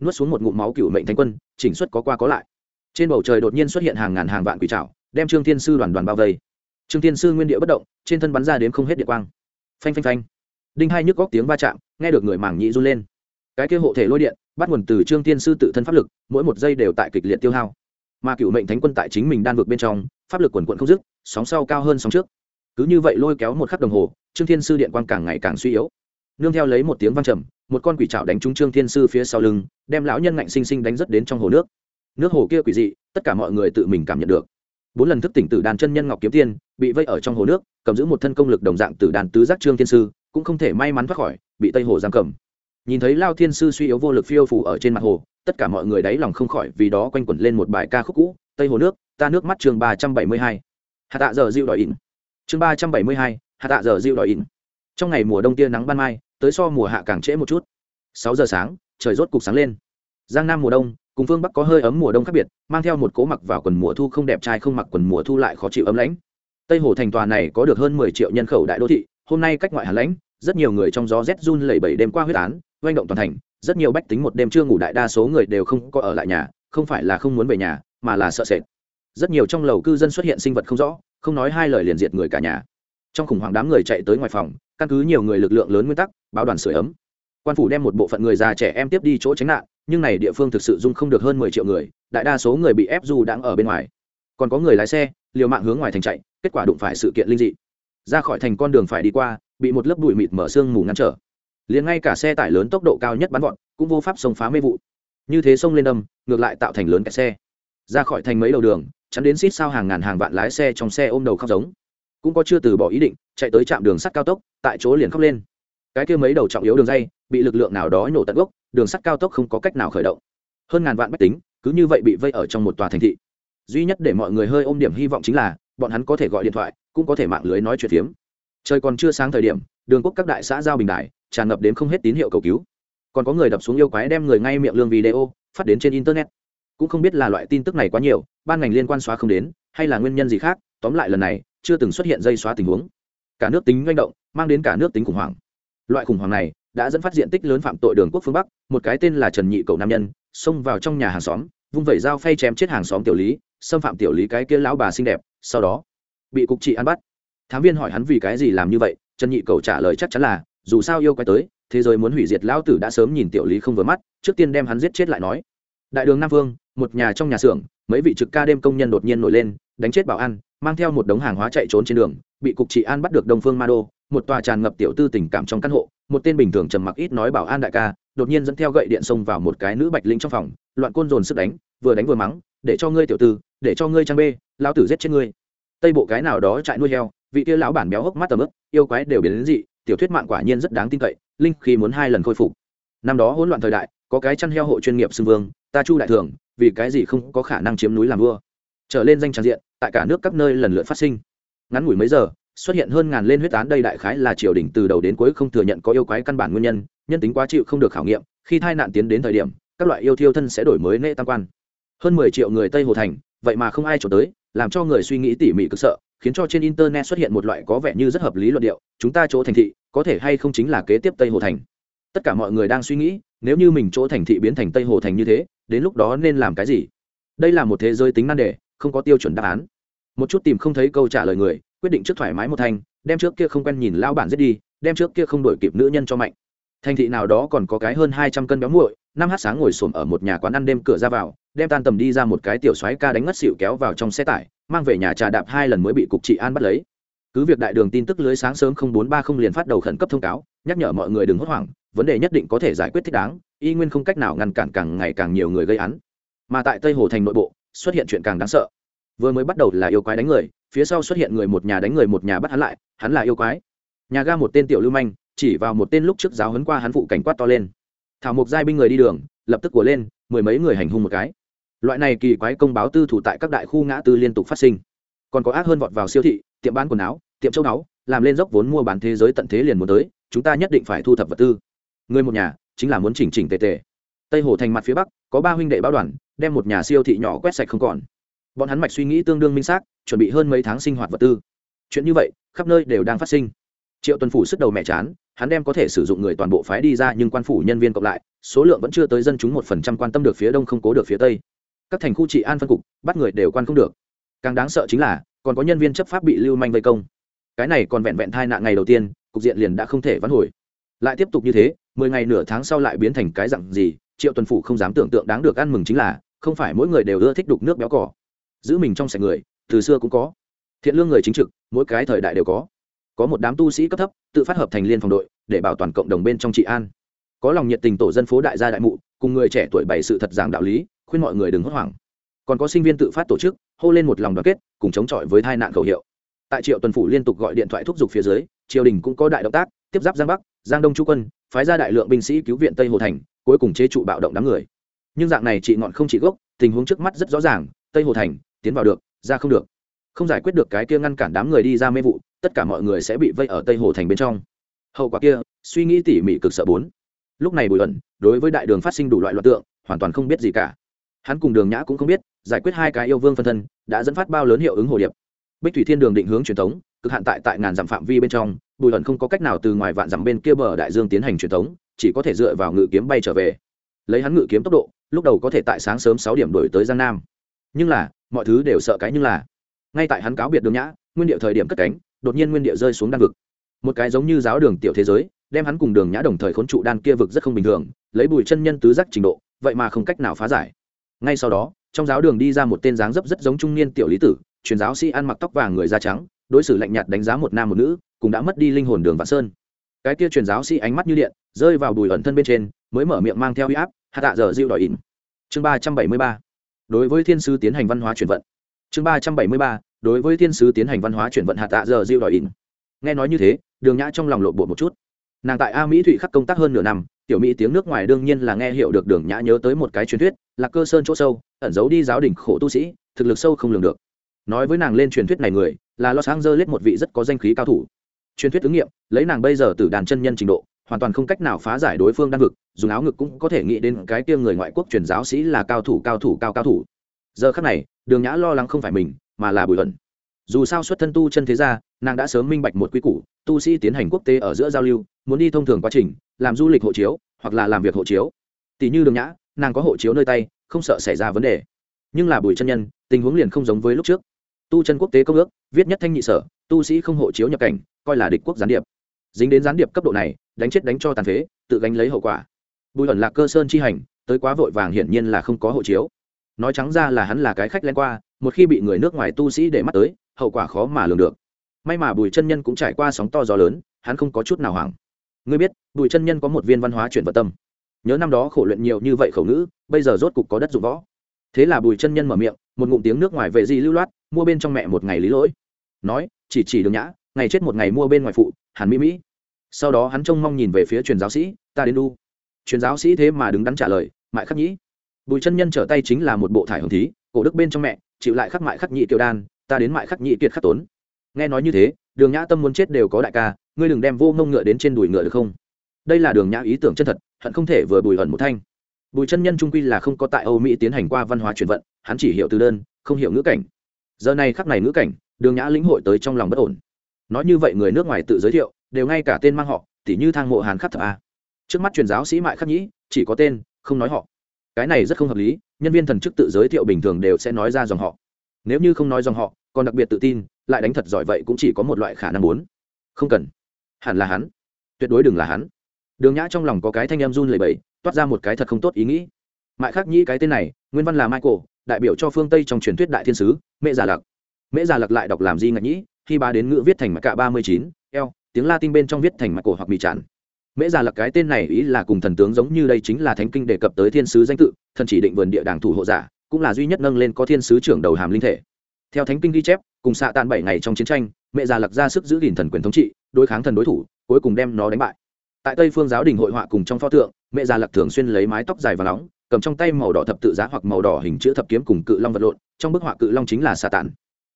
Nuốt xuống một ngụm máu cựu mệnh thánh quân, chỉnh xuất có qua có lại trên bầu trời đột nhiên xuất hiện hàng ngàn hàng vạn quỷ trảo, đem trương thiên sư đoàn đoàn bao vây. Trương thiên sư nguyên địa bất động, trên thân bắn ra đến không hết địa quang. Phanh phanh phanh. Đinh hai nhức góc tiếng va chạm, nghe được người mảng nhị run lên. Cái kia hộ thể lôi điện, bắt nguồn từ trương thiên sư tự thân pháp lực, mỗi một giây đều tại kịch liệt tiêu hao. Mà cựu mệnh thánh quân tại chính mình đan vực bên trong, pháp lực quần quận không dứt, sóng sau cao hơn sóng trước. Cứ như vậy lôi kéo một khắc đồng hồ, trương thiên sư điện quang càng ngày càng suy yếu. Nương theo lấy một tiếng vang trầm, một con quỷ trảo đánh trúng trương thiên sư phía sau lưng, đem lão nhân ngạnh sinh sinh đánh rất đến trong hồ nước nước hồ kia quỷ dị, tất cả mọi người tự mình cảm nhận được. Bốn lần thức tỉnh từ đàn chân nhân ngọc kiếm tiên, bị vây ở trong hồ nước, cầm giữ một thân công lực đồng dạng từ đàn tứ giác trương thiên sư, cũng không thể may mắn thoát khỏi, bị tây hồ giam cầm. Nhìn thấy lao thiên sư suy yếu vô lực phiêu phủ ở trên mặt hồ, tất cả mọi người đáy lòng không khỏi vì đó quanh quẩn lên một bài ca khúc cũ, tây hồ nước, ta nước mắt chương ba trăm bảy mươi hai. Hạ tạ giờ diệu đòi ỉn. Chương ba trăm bảy mươi hai, hạ tạ giờ diệu đòi ỉn. Trong ngày mùa đông tia nắng ban mai, tới so mùa hạ càng trễ một chút. Sáu giờ sáng, trời rốt cục sáng lên. Giang nam mùa đông cùng phương bắc có hơi ấm mùa đông khác biệt mang theo một cố mặc vào quần mùa thu không đẹp trai không mặc quần mùa thu lại khó chịu ấm lãnh tây hồ thành tòa này có được hơn mười triệu nhân khẩu đại đô thị hôm nay cách ngoại hà lãnh rất nhiều người trong gió rét run lẩy bẩy đêm qua huyết án oanh động toàn thành rất nhiều bách tính một đêm chưa ngủ đại đa số người đều không có ở lại nhà không phải là không muốn về nhà mà là sợ sệt rất nhiều trong lầu cư dân xuất hiện sinh vật không rõ không nói hai lời liền diệt người cả nhà trong khủng hoảng đám người chạy tới ngoài phòng căn cứ nhiều người lực lượng lớn nguyên tắc báo đoàn sửa ấm quan phủ đem một bộ phận người già trẻ em tiếp đi chỗ tránh nạn nhưng này địa phương thực sự dung không được hơn mười triệu người, đại đa số người bị ép dù đang ở bên ngoài. Còn có người lái xe, liều mạng hướng ngoài thành chạy, kết quả đụng phải sự kiện linh dị. Ra khỏi thành con đường phải đi qua, bị một lớp bụi mịt mở sương mù ngăn trở. Liền ngay cả xe tải lớn tốc độ cao nhất bắn gọn cũng vô pháp xông phá mê vụ. Như thế xông lên đâm ngược lại tạo thành lớn kẹt xe. Ra khỏi thành mấy đầu đường, chắn đến xít sao hàng ngàn hàng vạn lái xe trong xe ôm đầu khóc giống. Cũng có chưa từ bỏ ý định, chạy tới trạm đường sắt cao tốc, tại chỗ liền khóc lên cái kia mấy đầu trọng yếu đường dây bị lực lượng nào đó nổ tận gốc, đường sắt cao tốc không có cách nào khởi động. Hơn ngàn vạn bách tính cứ như vậy bị vây ở trong một tòa thành thị. Duy nhất để mọi người hơi ôm điểm hy vọng chính là bọn hắn có thể gọi điện thoại, cũng có thể mạng lưới nói chuyện phiếm. Trời còn chưa sáng thời điểm, đường quốc các đại xã giao bình đại, tràn ngập đến không hết tín hiệu cầu cứu. Còn có người đập xuống yêu quái đem người ngay miệng lương video phát đến trên internet. Cũng không biết là loại tin tức này quá nhiều, ban ngành liên quan xóa không đến, hay là nguyên nhân gì khác, tóm lại lần này, chưa từng xuất hiện dây xóa tình huống. Cả nước tính manh động, mang đến cả nước tính khủng hoảng loại khủng hoảng này đã dẫn phát diện tích lớn phạm tội đường quốc phương bắc, một cái tên là trần nhị cầu nam nhân, xông vào trong nhà hàng xóm, vung vẩy dao phay chém chết hàng xóm tiểu lý, xâm phạm tiểu lý cái kia lão bà xinh đẹp, sau đó bị cục trị ăn bắt. Thám viên hỏi hắn vì cái gì làm như vậy, trần nhị cầu trả lời chắc chắn là, dù sao yêu quay tới, thế giới muốn hủy diệt lão tử đã sớm nhìn tiểu lý không vừa mắt, trước tiên đem hắn giết chết lại nói. Đại đường nam vương, một nhà trong nhà xưởng, mấy vị trực ca đêm công nhân đột nhiên nổi lên, đánh chết bảo an, mang theo một đống hàng hóa chạy trốn trên đường, bị cục trị an bắt được đông phương ma đô một tòa tràn ngập tiểu tư tình cảm trong căn hộ, một tên bình thường trầm mặc ít nói bảo an đại ca, đột nhiên dẫn theo gậy điện xông vào một cái nữ bạch linh trong phòng, loạn côn dồn sức đánh, vừa đánh vừa mắng, để cho ngươi tiểu tư, để cho ngươi trang bê lao tử giết chết ngươi. Tây bộ cái nào đó chạy nuôi heo, vị kia lão bản béo hốc mắt tầm ức yêu quái đều biến đến dị, tiểu thuyết mạng quả nhiên rất đáng tin cậy, linh khi muốn hai lần khôi phục. Năm đó hỗn loạn thời đại, có cái chăn heo hộ chuyên nghiệp xưng vương, ta chu đại thường, vì cái gì không có khả năng chiếm núi làm vua. Trở lên danh tràng diện, tại cả nước các nơi lần lượt phát sinh. Ngắn ngủi mấy giờ xuất hiện hơn ngàn lên huyết án đây đại khái là triều đình từ đầu đến cuối không thừa nhận có yêu quái căn bản nguyên nhân nhân tính quá chịu không được khảo nghiệm, khi tai nạn tiến đến thời điểm, các loại yêu thiêu thân sẽ đổi mới nệ tam quan. Hơn mười triệu người tây hồ thành, vậy mà không ai trốn tới, làm cho người suy nghĩ tỉ mỉ cực sợ, khiến cho trên internet xuất hiện một loại có vẻ như rất hợp lý luận điệu, chúng ta chỗ thành thị, có thể hay không chính là kế tiếp tây hồ thành. Tất cả mọi người đang suy nghĩ, nếu như mình chỗ thành thị biến thành tây hồ thành như thế, đến lúc đó nên làm cái gì? Đây là một thế giới tính nan đề, không có tiêu chuẩn đáp án. Một chút tìm không thấy câu trả lời người quyết định trước thoải mái một thanh đem trước kia không quen nhìn lao bản giết đi, đem trước kia không đổi kịp nữ nhân cho mạnh. Thành thị nào đó còn có cái hơn hai trăm cân béo muội, năm hát sáng ngồi xổm ở một nhà quán ăn đêm cửa ra vào, đem tan tầm đi ra một cái tiểu xoáy ca đánh ngất xỉu kéo vào trong xe tải, mang về nhà trà đạp hai lần mới bị cục trị an bắt lấy. Cứ việc đại đường tin tức lưới sáng sớm không bốn ba không liền phát đầu khẩn cấp thông cáo, nhắc nhở mọi người đừng hốt hoảng, vấn đề nhất định có thể giải quyết thích đáng, y nguyên không cách nào ngăn cản càng ngày càng nhiều người gây án. Mà tại tây hồ thành nội bộ, xuất hiện chuyện càng đáng sợ vừa mới bắt đầu là yêu quái đánh người, phía sau xuất hiện người một nhà đánh người một nhà bắt hắn lại, hắn là yêu quái. Nhà ga một tên tiểu lưu manh, chỉ vào một tên lúc trước giáo hấn qua hắn phụ cảnh quát to lên. Thảo mộc giai binh người đi đường, lập tức của lên, mười mấy người hành hung một cái. Loại này kỳ quái công báo tư thủ tại các đại khu ngã tư liên tục phát sinh. Còn có ác hơn vọt vào siêu thị, tiệm bán quần áo, tiệm châu áo làm lên dốc vốn mua bán thế giới tận thế liền muốn tới, chúng ta nhất định phải thu thập vật tư. Người một nhà, chính là muốn chỉnh chỉnh tề tề. Tây hồ thành mặt phía bắc, có ba huynh đệ báo đoàn, đem một nhà siêu thị nhỏ quét sạch không còn bọn hắn mạch suy nghĩ tương đương minh xác, chuẩn bị hơn mấy tháng sinh hoạt vật tư. Chuyện như vậy, khắp nơi đều đang phát sinh. Triệu tuần phủ sức đầu mẹ chán, hắn đem có thể sử dụng người toàn bộ phái đi ra nhưng quan phủ nhân viên cộng lại, số lượng vẫn chưa tới dân chúng một phần trăm quan tâm được phía đông không cố được phía tây. Các thành khu trị an phân cục, bắt người đều quan không được. Càng đáng sợ chính là, còn có nhân viên chấp pháp bị lưu manh vây công. Cái này còn vẹn vẹn thai nạn ngày đầu tiên, cục diện liền đã không thể vãn hồi. Lại tiếp tục như thế, mười ngày nửa tháng sau lại biến thành cái dặn gì, triệu tuần phủ không dám tưởng tượng đáng được ăn mừng chính là, không phải mỗi người đều ưa thích đục nước béo cỏ giữ mình trong sạch người, từ xưa cũng có. Thiện lương người chính trực, mỗi cái thời đại đều có. Có một đám tu sĩ cấp thấp, tự phát hợp thành liên phòng đội, để bảo toàn cộng đồng bên trong trị an. Có lòng nhiệt tình tổ dân phố đại gia đại mụ, cùng người trẻ tuổi bày sự thật giảng đạo lý, khuyên mọi người đừng hốt hoảng. Còn có sinh viên tự phát tổ chức, hô lên một lòng đoàn kết, cùng chống chọi với tai nạn khẩu hiệu. Tại triệu tuần phủ liên tục gọi điện thoại thúc giục phía dưới, triều đình cũng có đại động tác, tiếp giáp giang bắc, giang đông chu quân, phái ra đại lượng binh sĩ cứu viện tây hồ thành, cuối cùng chế trụ bạo động đám người. Nhưng dạng này chị ngọn không chỉ gốc, tình huống trước mắt rất rõ ràng, tây hồ thành tiến vào được, ra không được. Không giải quyết được cái kia ngăn cản đám người đi ra mê vụ, tất cả mọi người sẽ bị vây ở tây hồ thành bên trong. Hậu quả kia, suy nghĩ tỉ mỉ cực sợ bốn. Lúc này bùi ẩn, đối với đại đường phát sinh đủ loại loạt tượng, hoàn toàn không biết gì cả. Hắn cùng đường nhã cũng không biết, giải quyết hai cái yêu vương phân thân, đã dẫn phát bao lớn hiệu ứng hồ điệp. Bích thủy thiên đường định hướng truyền thống, cực hạn tại tại ngàn dặm phạm vi bên trong, bùi ẩn không có cách nào từ ngoài vạn dặm bên kia bờ đại dương tiến hành truyền thống, chỉ có thể dựa vào ngự kiếm bay trở về. Lấy hắn ngự kiếm tốc độ, lúc đầu có thể tại sáng sớm sáu điểm đổi tới giang nam. Nhưng là mọi thứ đều sợ cái nhưng là. Ngay tại hắn cáo biệt đường nhã, nguyên điệu thời điểm cất cánh, đột nhiên nguyên điệu rơi xuống đan vực. Một cái giống như giáo đường tiểu thế giới, đem hắn cùng đường nhã đồng thời khốn trụ đan kia vực rất không bình thường, lấy bùi chân nhân tứ giác trình độ, vậy mà không cách nào phá giải. Ngay sau đó, trong giáo đường đi ra một tên dáng dấp rất giống trung niên tiểu lý tử, truyền giáo sĩ ăn mặc tóc vàng người da trắng, đối xử lạnh nhạt đánh giá một nam một nữ, cũng đã mất đi linh hồn đường vạn sơn. Cái kia truyền giáo sĩ ánh mắt như điện, rơi vào bùi ẩn thân bên trên, mới mở miệng mang theo huy áp, hạ tạ giờ diêu đòi ỉn. Chương ba trăm bảy mươi ba đối với thiên sư tiến hành văn hóa chuyển vận. Chương ba trăm bảy mươi ba, đối với thiên sứ tiến hành văn hóa chuyển vận hạ tạ giờ diêu đòi in. Nghe nói như thế, đường nhã trong lòng lộ bộ một chút. Nàng tại a mỹ thụy khắc công tác hơn nửa năm, tiểu mỹ tiếng nước ngoài đương nhiên là nghe hiểu được đường nhã nhớ tới một cái truyền thuyết, là cơ sơn chỗ sâu, ẩn giấu đi giáo đình khổ tu sĩ, thực lực sâu không lường được. Nói với nàng lên truyền thuyết này người, là los angeles một vị rất có danh khí cao thủ. Truyền thuyết ứng nghiệm, lấy nàng bây giờ từ đàn chân nhân trình độ hoàn toàn không cách nào phá giải đối phương đan vực, dùng áo ngực cũng có thể nghĩ đến cái kia người ngoại quốc truyền giáo sĩ là cao thủ cao thủ, cao cao thủ. Giờ khắc này, đường nhã lo lắng không phải mình, mà là bùi thuận dù sao xuất thân tu chân thế gia, nàng đã sớm minh bạch một quy củ, tu sĩ tiến hành quốc tế ở giữa giao lưu, muốn đi thông thường quá trình, làm du lịch hộ chiếu, hoặc là làm việc hộ chiếu. Tỷ như đường nhã, nàng có hộ chiếu nơi tay, không sợ xảy ra vấn đề. Nhưng là bùi chân nhân, tình huống liền không giống với lúc trước. Tu chân quốc tế công ước, viết nhất thanh nhị sở, tu sĩ không hộ chiếu nhập cảnh, coi là địch quốc gián điệp. Dính đến gián điệp cấp độ này đánh chết đánh cho tàn phế, tự gánh lấy hậu quả. Bùi ẩn lạc cơ sơn chi hành, tới quá vội vàng hiển nhiên là không có hộ chiếu. Nói trắng ra là hắn là cái khách len qua, một khi bị người nước ngoài tu sĩ để mắt tới, hậu quả khó mà lường được. May mà bùi chân nhân cũng trải qua sóng to gió lớn, hắn không có chút nào hoảng. Ngươi biết, bùi chân nhân có một viên văn hóa chuyển vật tâm. Nhớ năm đó khổ luyện nhiều như vậy khẩu ngữ, bây giờ rốt cục có đất dụng võ. Thế là bùi chân nhân mở miệng, một ngụm tiếng nước ngoài về gì lưu loát, mua bên trong mẹ một ngày lý lỗi. Nói, chỉ chỉ đường nhã, ngày chết một ngày mua bên ngoài phụ, hàn mỹ mỹ sau đó hắn trông mong nhìn về phía truyền giáo sĩ, ta đến đu. Truyền giáo sĩ thế mà đứng đắn trả lời, mại khắc nhĩ. Bùi chân nhân trở tay chính là một bộ thải hồng thí, cổ đức bên trong mẹ, chịu lại khắc mại khắc nhị tiểu đan, ta đến mại khắc nhị kiệt khắc tốn. Nghe nói như thế, đường nhã tâm muốn chết đều có đại ca, ngươi đừng đem vô ngông ngựa đến trên đùi ngựa được không? Đây là đường nhã ý tưởng chân thật, hận không thể vừa bùi ẩn một thanh. Bùi chân nhân trung quy là không có tại âu mỹ tiến hành qua văn hóa truyền vận, hắn chỉ hiểu từ đơn, không hiểu ngữ cảnh. Giờ này khắc này ngữ cảnh, đường nhã lĩnh hội tới trong lòng bất ổn. Nói như vậy người nước ngoài tự giới thiệu đều ngay cả tên mang họ, tỉ như thang mộ hàn khắc thập a. Trước mắt truyền giáo sĩ mại khắc nhĩ, chỉ có tên, không nói họ. Cái này rất không hợp lý, nhân viên thần chức tự giới thiệu bình thường đều sẽ nói ra dòng họ. Nếu như không nói dòng họ, còn đặc biệt tự tin, lại đánh thật giỏi vậy cũng chỉ có một loại khả năng muốn không cần. Hẳn là hắn. Tuyệt đối đừng là hắn. Đường nhã trong lòng có cái thanh em run lầy bẫy toát ra một cái thật không tốt ý nghĩ. Mại khắc nhĩ cái tên này, nguyên văn là michael, đại biểu cho phương tây trong truyền thuyết đại thiên sứ mẹ già lặc. Mẹ già lặc lại đọc làm gì ngạch nhĩ, khi ba đến ngữ viết thành mặt cả ba mươi chín, eo tiếng latin bên trong viết thành mặt cổ hoặc mì tràn mễ già lặc cái tên này ý là cùng thần tướng giống như đây chính là thánh kinh đề cập tới thiên sứ danh tự, thần chỉ định vườn địa đảng thủ hộ giả, cũng là duy nhất nâng lên có thiên sứ trưởng đầu hàm linh thể. Theo thánh kinh ghi chép, cùng xạ tàn bảy ngày trong chiến tranh mẹ già lặc ra sức giữ gìn thần quyền thống trị, đối kháng thần đối thủ, cuối cùng đem nó đánh bại. Tại tây phương giáo đình hội họa cùng trong pho tượng mẹ già lặc thường xuyên lấy mái tóc dài và nóng, cầm trong tay màu đỏ thập tự giá hoặc màu đỏ hình chữ thập kiếm cùng cự long vật lộn, trong bức họa cự long chính là xạ tản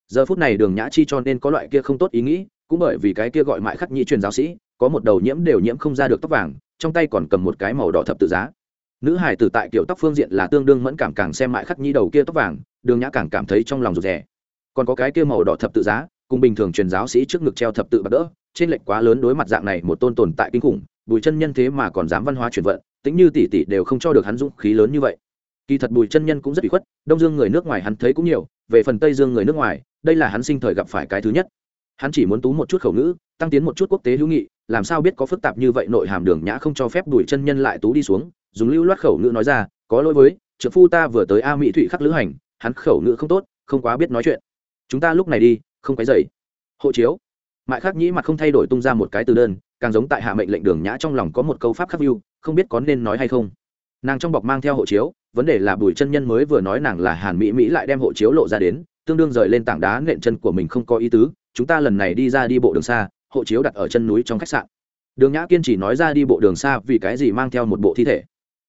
giờ phút này đường nhã chi cho nên có loại kia không tốt ý nghĩ cũng bởi vì cái kia gọi mại khắc nhị truyền giáo sĩ, có một đầu nhiễm đều nhiễm không ra được tóc vàng, trong tay còn cầm một cái màu đỏ thập tự giá. Nữ hải tử tại kiểu tóc phương diện là tương đương mẫn cảm càng xem mại khắc nhi đầu kia tóc vàng, đường nhã càng cảm thấy trong lòng rụt rè. Còn có cái kia màu đỏ thập tự giá, cùng bình thường truyền giáo sĩ trước ngực treo thập tự bạc đỡ, trên lệnh quá lớn đối mặt dạng này một tôn tồn tại kinh khủng, bùi chân nhân thế mà còn dám văn hóa chuyển vận, tính như tỷ tỷ đều không cho được hắn dũng khí lớn như vậy. Kỳ thật bùi chân nhân cũng rất bị khuất, đông dương người nước ngoài hắn thấy cũng nhiều, về phần tây dương người nước ngoài, đây là hắn sinh thời gặp phải cái thứ nhất hắn chỉ muốn tú một chút khẩu ngữ, tăng tiến một chút quốc tế hữu nghị, làm sao biết có phức tạp như vậy nội hàm đường nhã không cho phép đuổi chân nhân lại tú đi xuống, dùng lưu loát khẩu ngữ nói ra, có lỗi với trợ phu ta vừa tới a mỹ thụy khắc lữ hành, hắn khẩu ngữ không tốt, không quá biết nói chuyện. Chúng ta lúc này đi, không cái dậy hộ chiếu. Mại khắc nhĩ mặt không thay đổi tung ra một cái từ đơn, càng giống tại hạ mệnh lệnh đường nhã trong lòng có một câu pháp khắc view không biết có nên nói hay không. Nàng trong bọc mang theo hộ chiếu, vấn đề là bùi chân nhân mới vừa nói nàng là hàn mỹ mỹ lại đem hộ chiếu lộ ra đến, tương đương rời lên tảng đá nện chân của mình không có ý tứ chúng ta lần này đi ra đi bộ đường xa, hộ chiếu đặt ở chân núi trong khách sạn. Đường nhã kiên chỉ nói ra đi bộ đường xa vì cái gì mang theo một bộ thi thể.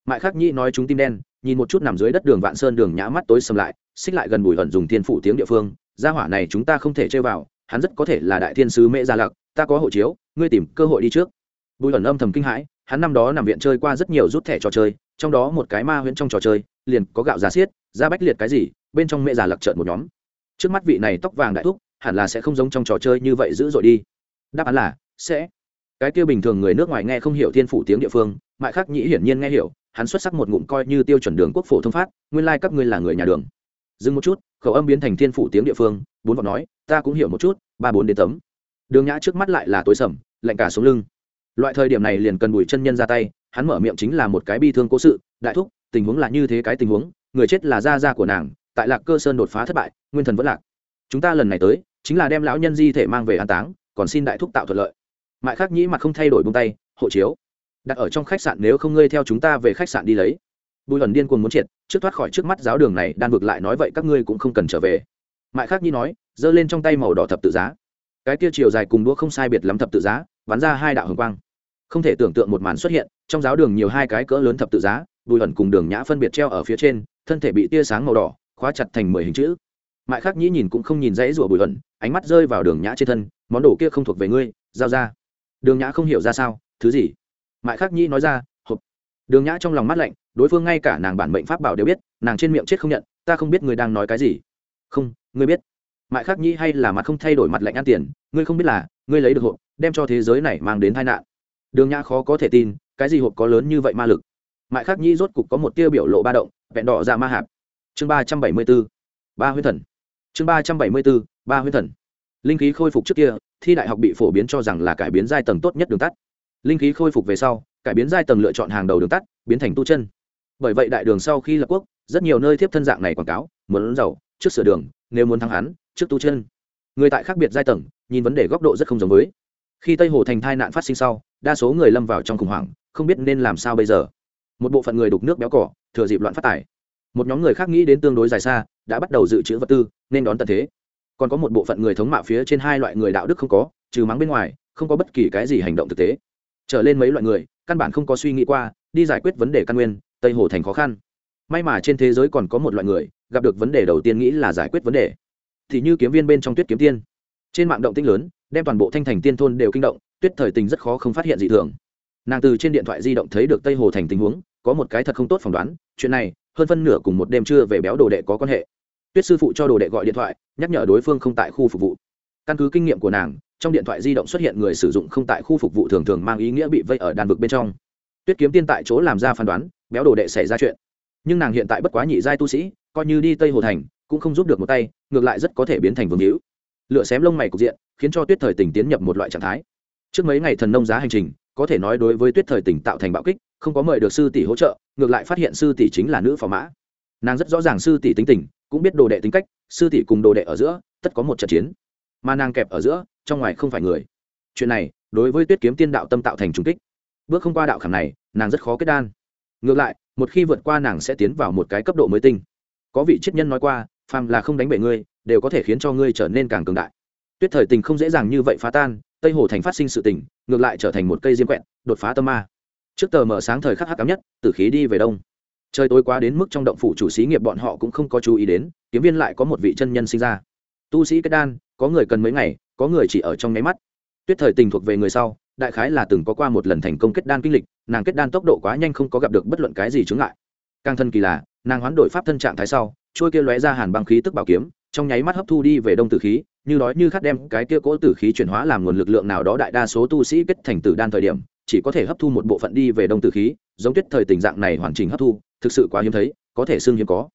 Mại khắc nhĩ nói chúng tim đen, nhìn một chút nằm dưới đất đường vạn sơn đường nhã mắt tối sầm lại, xích lại gần bùi ẩn dùng thiên phủ tiếng địa phương, gia hỏa này chúng ta không thể chơi vào, hắn rất có thể là đại thiên sứ mễ gia lặc, ta có hộ chiếu, ngươi tìm cơ hội đi trước. Bùi ẩn âm thầm kinh hãi, hắn năm đó nằm viện chơi qua rất nhiều rút thẻ trò chơi, trong đó một cái ma huyễn trong trò chơi, liền có gạo giá xiết da bách liệt cái gì, bên trong mẹ già lặc trợn một nhóm. Trước mắt vị này tóc vàng đại thúc hẳn là sẽ không giống trong trò chơi như vậy dữ dội đi. Đáp án là, sẽ. Cái kia bình thường người nước ngoài nghe không hiểu thiên phủ tiếng địa phương, mại khắc nhĩ hiển nhiên nghe hiểu, hắn xuất sắc một ngụm coi như tiêu chuẩn đường quốc phổ thông phát, nguyên lai、like、các ngươi là người nhà đường. Dừng một chút, khẩu âm biến thành thiên phủ tiếng địa phương, bốn vọng nói, ta cũng hiểu một chút, ba bốn đến tấm. Đường nhã trước mắt lại là tối sầm, lạnh cả sống lưng. Loại thời điểm này liền cần bùi chân nhân ra tay, hắn mở miệng chính là một cái bi thương cố sự, đại thúc, tình huống là như thế cái tình huống, người chết là gia gia của nàng, tại lạc cơ sơn đột phá thất bại, nguyên thần vẫn lạc chúng ta lần này tới, chính là đem lão nhân di thể mang về an táng, còn xin đại thúc tạo thuận lợi. Mại khắc nhĩ mặt không thay đổi bông tay, hộ chiếu. Đặt ở trong khách sạn nếu không ngươi theo chúng ta về khách sạn đi lấy. Bùi lần điên cuồng muốn triệt, trước thoát khỏi trước mắt giáo đường này, đan vực lại nói vậy các ngươi cũng không cần trở về. Mại khắc nhĩ nói, giơ lên trong tay màu đỏ thập tự giá. Cái tia chiều dài cùng đũa không sai biệt lắm thập tự giá, bắn ra hai đạo hồng quang. Không thể tưởng tượng một màn xuất hiện, trong giáo đường nhiều hai cái cỡ lớn thập tự giá, bùi ẩn cùng đường nhã phân biệt treo ở phía trên, thân thể bị tia sáng màu đỏ, khóa chặt thành mười hình chữ mại khắc nhĩ nhìn cũng không nhìn dãy rủa bùi ẩn, ánh mắt rơi vào đường nhã trên thân, món đồ kia không thuộc về ngươi, giao ra. Đường nhã không hiểu ra sao, thứ gì? Mại khắc nhĩ nói ra, hộp. Đường nhã trong lòng mắt lạnh, đối phương ngay cả nàng bản mệnh pháp bảo đều biết, nàng trên miệng chết không nhận, ta không biết ngươi đang nói cái gì. Không, ngươi biết. Mại khắc nhĩ hay là mặt không thay đổi mặt lạnh ăn tiền, ngươi không biết là, ngươi lấy được hộp, đem cho thế giới này mang đến tai nạn. Đường nhã khó có thể tin, cái gì hộp có lớn như vậy ma lực? Mại khắc nhĩ rốt cục có một tiêu biểu lộ ba động, vẹn đỏ ra ma hạp. Chương ba trăm bảy mươi b ba huyết thần chương ba trăm bảy mươi b ố ba huyết thần. Linh khí khôi phục trước kia, thi đại học bị phổ biến cho rằng là cải biến giai tầng tốt nhất đường tắt. Linh khí khôi phục về sau, cải biến giai tầng lựa chọn hàng đầu đường tắt, biến thành tu chân. Bởi vậy đại đường sau khi lập quốc, rất nhiều nơi tiếp thân dạng này quảng cáo, muốn giàu, trước sửa đường, nếu muốn thắng hắn, trước tu chân. Người tại khác biệt giai tầng, nhìn vấn đề góc độ rất không giống với. Khi tây hồ thành thai nạn phát sinh sau, đa số người lâm vào trong khủng hoảng, không biết nên làm sao bây giờ. Một bộ phận người đục nước béo cỏ, thừa dịp loạn phát tài. Một nhóm người khác nghĩ đến tương đối dài xa đã bắt đầu dự trữ vật tư, nên đón tận thế. Còn có một bộ phận người thống mạ phía trên hai loại người đạo đức không có, trừ mắng bên ngoài, không có bất kỳ cái gì hành động thực tế. Trở lên mấy loại người, căn bản không có suy nghĩ qua, đi giải quyết vấn đề căn nguyên, tây hồ thành khó khăn. May mà trên thế giới còn có một loại người, gặp được vấn đề đầu tiên nghĩ là giải quyết vấn đề. Thì như kiếm viên bên trong tuyết kiếm tiên. Trên mạng động tinh lớn, đem toàn bộ thanh thành tiên thôn đều kinh động, tuyết thời tình rất khó không phát hiện dị thường. Nàng từ trên điện thoại di động thấy được tây hồ thành tình huống, có một cái thật không tốt phỏng đoán, chuyện này, hơn phân nửa cùng một đêm trưa về béo đồ đệ có quan hệ tuyết sư phụ cho đồ đệ gọi điện thoại, nhắc nhở đối phương không tại khu phục vụ. Căn cứ kinh nghiệm của nàng, trong điện thoại di động xuất hiện người sử dụng không tại khu phục vụ thường thường mang ý nghĩa bị vây ở đàn vực bên trong. Tuyết kiếm tiên tại chỗ làm ra phán đoán, béo đồ đệ xảy ra chuyện. Nhưng nàng hiện tại bất quá nhị giai tu sĩ, coi như đi tây hồ thành, cũng không giúp được một tay, ngược lại rất có thể biến thành vương hữu. Lựa xém lông mày cục diện, khiến cho tuyết thời tình tiến nhập một loại trạng thái. Trước mấy ngày thần nông giá hành trình, có thể nói đối với tuyết thời tình tạo thành bạo kích, không có mời được sư tỷ hỗ trợ, ngược lại phát hiện sư tỷ chính là nữ phò mã. Nàng rất rõ ràng sư tỷ tính tình cũng biết đồ đệ tính cách, sư tỷ cùng đồ đệ ở giữa, tất có một trận chiến. Mà nàng kẹp ở giữa, trong ngoài không phải người. Chuyện này, đối với tuyết kiếm tiên đạo tâm tạo thành trung kích. Bước không qua đạo khảm này, nàng rất khó kết đan. Ngược lại, một khi vượt qua nàng sẽ tiến vào một cái cấp độ mới tinh. Có vị triết nhân nói qua, phàm là không đánh bể ngươi, đều có thể khiến cho ngươi trở nên càng cường đại. Tuyết thời tình không dễ dàng như vậy phá tan, tây hồ thành phát sinh sự tình, ngược lại trở thành một cây diêm quẹn đột phá tâm ma. Trước tờ mở sáng thời khắc hắc ám nhất, tử khí đi về đông trời tối quá đến mức trong động phủ chủ xí nghiệp bọn họ cũng không có chú ý đến, kiếm viên lại có một vị chân nhân sinh ra. Tu sĩ kết đan, có người cần mấy ngày, có người chỉ ở trong nháy mắt. Tuyết thời tình thuộc về người sau, đại khái là từng có qua một lần thành công kết đan kinh lịch, nàng kết đan tốc độ quá nhanh không có gặp được bất luận cái gì chướng ngại. Càng thân kỳ là, nàng hoán đổi pháp thân trạng thái sau, trôi kia lóe ra hàn băng khí tức bảo kiếm, trong nháy mắt hấp thu đi về đông tử khí, như nói như khát đem cái kia cỗ tử khí chuyển hóa làm nguồn lực lượng nào đó đại đa số tu sĩ kết thành tử đan thời điểm, chỉ có thể hấp thu một bộ phận đi về đông tử khí giống tuyết thời tình dạng này hoàn chỉnh hấp thu, thực sự quá hiếm thấy, có thể xương hiếm có.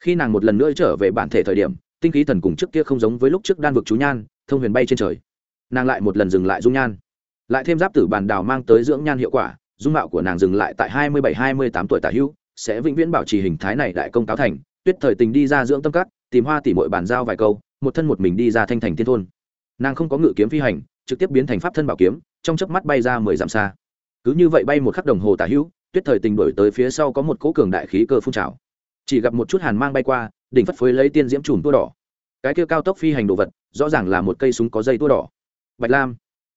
Khi nàng một lần nữa trở về bản thể thời điểm, tinh khí thần cùng trước kia không giống với lúc trước đan vực chú nhan, thông huyền bay trên trời. Nàng lại một lần dừng lại dung nhan. Lại thêm giáp tử bàn đào mang tới dưỡng nhan hiệu quả, dung mạo của nàng dừng lại tại hai mươi bảy, hai mươi tám tuổi tả hữu, sẽ vĩnh viễn bảo trì hình thái này đại công cáo thành, tuyết thời tình đi ra dưỡng tâm cắt tìm hoa tỉ mội bàn giao vài câu, một thân một mình đi ra thanh thành thiên thôn. Nàng không có ngự kiếm phi hành, trực tiếp biến thành pháp thân bảo kiếm, trong chớp mắt bay ra mười dặm xa. Cứ như vậy bay một khắc đồng hồ tả hữu tuyết thời tình đổi tới phía sau có một cỗ cường đại khí cơ phun trào. Chỉ gặp một chút hàn mang bay qua, đỉnh phất phới lấy tiên diễm chùm tua đỏ. Cái kia cao tốc phi hành đồ vật, rõ ràng là một cây súng có dây tua đỏ. Bạch lam,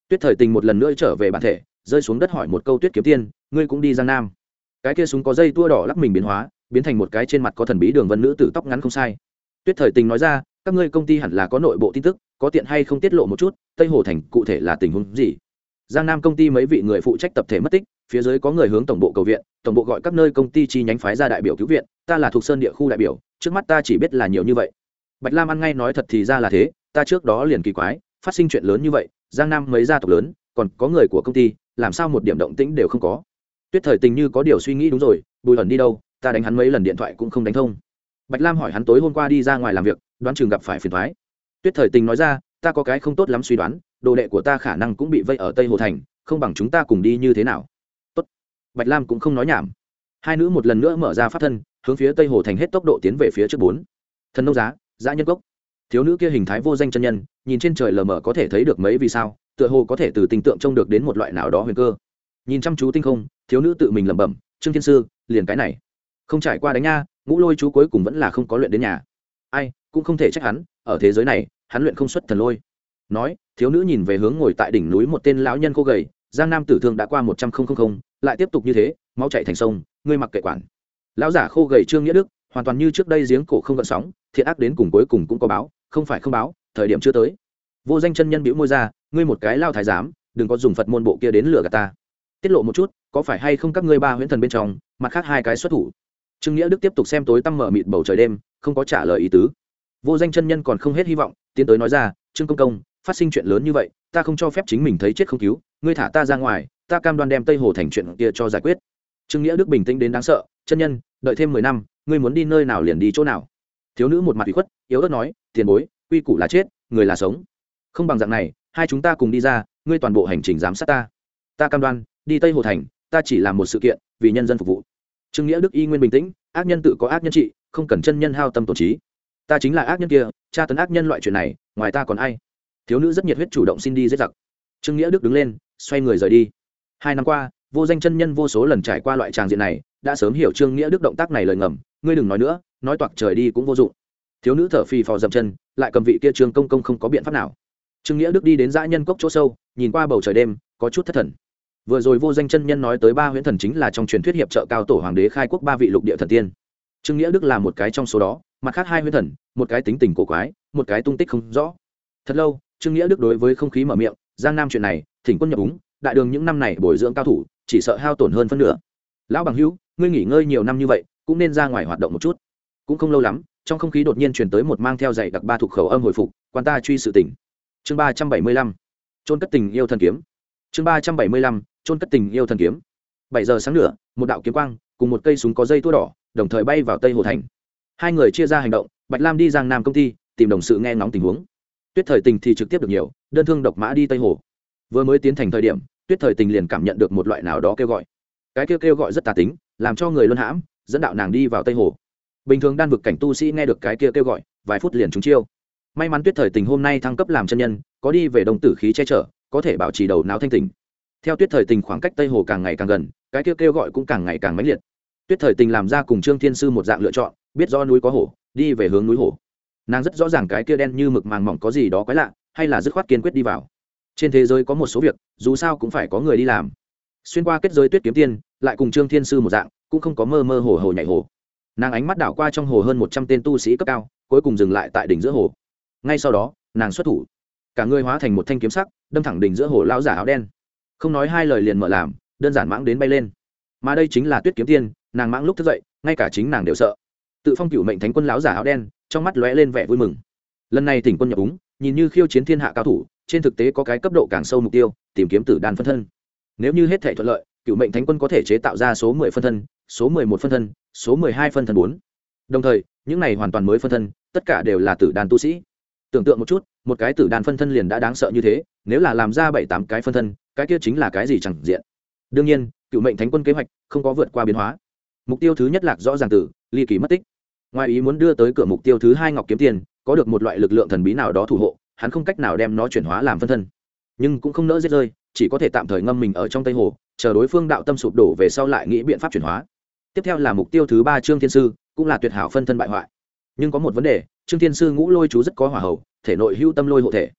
tuyết thời tình một lần nữa trở về bản thể, rơi xuống đất hỏi một câu tuyết kiếm tiên, ngươi cũng đi giang nam. Cái kia súng có dây tua đỏ lắc mình biến hóa, biến thành một cái trên mặt có thần bí đường vân nữ tử tóc ngắn không sai. Tuyết thời tình nói ra, các ngươi công ty hẳn là có nội bộ tin tức, có tiện hay không tiết lộ một chút, tây hồ thành cụ thể là tình huống gì? Giang nam công ty mấy vị người phụ trách tập thể mất tích, phía dưới có người hướng tổng bộ cầu viện, tổng bộ gọi các nơi công ty chi nhánh phái ra đại biểu cứu viện, ta là thuộc sơn địa khu đại biểu, trước mắt ta chỉ biết là nhiều như vậy. Bạch lam ăn ngay nói thật thì ra là thế, ta trước đó liền kỳ quái, phát sinh chuyện lớn như vậy, giang nam mấy gia tộc lớn, còn có người của công ty, làm sao một điểm động tĩnh đều không có? Tuyết thời tình như có điều suy nghĩ đúng rồi, bùi ẩn đi đâu, ta đánh hắn mấy lần điện thoại cũng không đánh thông. Bạch lam hỏi hắn tối hôm qua đi ra ngoài làm việc, đoán chừng gặp phải phiền thoái tuyết thời tình nói ra, ta có cái không tốt lắm suy đoán đồ đệ của ta khả năng cũng bị vây ở tây hồ thành, không bằng chúng ta cùng đi như thế nào? Tốt. bạch lam cũng không nói nhảm. Hai nữ một lần nữa mở ra pháp thân, hướng phía tây hồ thành hết tốc độ tiến về phía trước bốn. Thần nông giá giã nhân cốc. Thiếu nữ kia hình thái vô danh chân nhân, nhìn trên trời lờ mờ có thể thấy được mấy vì sao, tựa hồ có thể từ tình tượng trông được đến một loại nào đó huyền cơ. Nhìn chăm chú tinh không, thiếu nữ tự mình lẩm bẩm, trương thiên sư, liền cái này. Không trải qua đánh nha, ngũ lôi chú cuối cùng vẫn là không có luyện đến nhà. Ai, cũng không thể trách hắn, ở thế giới này, hắn luyện không xuất thần lôi nói, thiếu nữ nhìn về hướng ngồi tại đỉnh núi một tên lão nhân khô gầy, giang nam tử thương đã qua một trăm linh lại tiếp tục như thế, máu chạy thành sông, ngươi mặc kệ quản. Lão giả khô gầy trương nghĩa đức, hoàn toàn như trước đây giếng cổ không gợn sóng, thiện ác đến cùng cuối cùng cũng có báo, không phải không báo, thời điểm chưa tới. Vô danh chân nhân bĩu môi ra, ngươi một cái lao thái giám, đừng có dùng phật môn bộ kia đến lừa gạt ta. Tiết lộ một chút, có phải hay không các ngươi ba huyễn thần bên trong, mặt khác hai cái xuất thủ? Trương nghĩa đức tiếp tục xem tối tăm mở mịt bầu trời đêm, không có trả lời ý tứ. Vô danh chân nhân còn không hết hy vọng, tiến tới nói ra, trương công công phát sinh chuyện lớn như vậy, ta không cho phép chính mình thấy chết không cứu, ngươi thả ta ra ngoài, ta cam đoan đem tây hồ thành chuyện kia cho giải quyết. Trương nghĩa đức bình tĩnh đến đáng sợ, chân nhân, đợi thêm mười năm, ngươi muốn đi nơi nào liền đi chỗ nào? Thiếu nữ một mặt bị khuất, yếu ớt nói, tiền bối, quy củ là chết, người là sống. Không bằng dạng này, hai chúng ta cùng đi ra, ngươi toàn bộ hành trình giám sát ta. Ta cam đoan, đi tây hồ thành, ta chỉ làm một sự kiện, vì nhân dân phục vụ. Trương nghĩa đức y nguyên bình tĩnh, ác nhân tự có ác nhân trị, không cần chân nhân hao tâm tổn trí. Ta chính là ác nhân kia, tra tấn ác nhân loại chuyện này, ngoài ta còn ai? Thiếu nữ rất nhiệt huyết chủ động xin đi giết giặc. Trương nghĩa đức đứng lên, xoay người rời đi. Hai năm qua, vô danh chân nhân vô số lần trải qua loại tràng diện này, đã sớm hiểu trương nghĩa đức động tác này lời ngầm, ngươi đừng nói nữa, nói toạc trời đi cũng vô dụng. Thiếu nữ thở phì phò dậm chân, lại cầm vị kia trương công công không có biện pháp nào. Trương nghĩa đức đi đến dã nhân cốc chỗ sâu, nhìn qua bầu trời đêm, có chút thất thần. Vừa rồi vô danh chân nhân nói tới ba huyễn thần chính là trong truyền thuyết hiệp trợ cao tổ hoàng đế khai quốc ba vị lục địa thần tiên. Trương nghĩa đức là một cái trong số đó, mặt khác hai huyễn thần, một cái tính tình cổ quái, một cái tung tích không rõ. Thật lâu trương nghĩa đức đối với không khí mở miệng, giang nam chuyện này, thỉnh quân nhập úng, đại đường những năm này bồi dưỡng cao thủ, chỉ sợ hao tổn hơn phân nửa. Lão bằng hữu, ngươi nghỉ ngơi nhiều năm như vậy, cũng nên ra ngoài hoạt động một chút. Cũng không lâu lắm, trong không khí đột nhiên chuyển tới một mang theo dạy đặc ba thuộc khẩu âm hồi phục, quan ta truy sự tỉnh. Chương ba trăm bảy mươi lăm trôn cất tình yêu thần kiếm. Chương ba trăm bảy mươi lăm trôn cất tình yêu thần kiếm. Bảy giờ sáng nửa, một đạo kiếm quang, cùng một cây súng có dây tua đỏ, đồng thời bay vào tây hồ thành. Hai người chia ra hành động, bạch lam đi giang nam công ty, tìm đồng sự nghe ngóng tình huống tuyết thời tình thì trực tiếp được nhiều, đơn thương độc mã đi tây hồ. Vừa mới tiến thành thời điểm, tuyết thời tình liền cảm nhận được một loại nào đó kêu gọi. Cái kêu kêu gọi rất tà tính, làm cho người luân hãm, dẫn đạo nàng đi vào tây hồ. Bình thường đan vực cảnh tu sĩ nghe được cái kia kêu gọi, vài phút liền trúng chiêu. May mắn tuyết thời tình hôm nay thăng cấp làm chân nhân, có đi về đồng tử khí che chở, có thể bảo trì đầu não thanh tình theo tuyết thời tình khoảng cách tây hồ càng ngày càng gần, cái kia kêu gọi cũng càng ngày càng mãnh liệt. Tuyết thời tình làm ra cùng trương thiên sư một dạng lựa chọn, biết do núi có hổ, đi về hướng núi hổ nàng rất rõ ràng cái kia đen như mực màng mỏng có gì đó quái lạ, hay là dứt khoát kiên quyết đi vào. Trên thế giới có một số việc, dù sao cũng phải có người đi làm. Xuyên qua kết giới tuyết kiếm tiên, lại cùng trương thiên sư một dạng, cũng không có mơ mơ hồ hồ nhảy hồ. Nàng ánh mắt đảo qua trong hồ hơn một trăm tên tu sĩ cấp cao, cuối cùng dừng lại tại đỉnh giữa hồ. Ngay sau đó, nàng xuất thủ. Cả người hóa thành một thanh kiếm sắc, đâm thẳng đỉnh giữa hồ lao giả áo đen. Không nói hai lời liền mở làm, đơn giản mãng đến bay lên. Mà đây chính là tuyết kiếm tiên, nàng mãng lúc thức dậy, ngay cả chính nàng đều sợ. Tự phong cựu mệnh thánh quân lão giả áo đen trong mắt lóe lên vẻ vui mừng. Lần này tỉnh quân nhập úng, nhìn như khiêu chiến thiên hạ cao thủ, trên thực tế có cái cấp độ càng sâu mục tiêu, tìm kiếm tử đan phân thân. Nếu như hết thể thuận lợi, cựu mệnh thánh quân có thể chế tạo ra số mười phân thân, số mười một phân thân, số mười hai phân thân bốn. Đồng thời, những này hoàn toàn mới phân thân, tất cả đều là tử đan tu sĩ. Tưởng tượng một chút, một cái tử đan phân thân liền đã đáng sợ như thế, nếu là làm ra bảy tám cái phân thân, cái kia chính là cái gì chẳng diện. Đương nhiên, cựu mệnh thánh quân kế hoạch không có vượt qua biến hóa. Mục tiêu thứ nhất lạc rõ ràng tử, ly kỳ mất tích ngoài ý muốn đưa tới cửa mục tiêu thứ hai ngọc kiếm tiền, có được một loại lực lượng thần bí nào đó thủ hộ, hắn không cách nào đem nó chuyển hóa làm phân thân. Nhưng cũng không nỡ giết rơi, chỉ có thể tạm thời ngâm mình ở trong tây hồ, chờ đối phương đạo tâm sụp đổ về sau lại nghĩ biện pháp chuyển hóa. Tiếp theo là mục tiêu thứ ba trương thiên sư, cũng là tuyệt hảo phân thân bại hoại. Nhưng có một vấn đề, trương thiên sư ngũ lôi chú rất có hỏa hậu, thể nội hưu tâm lôi hộ thể.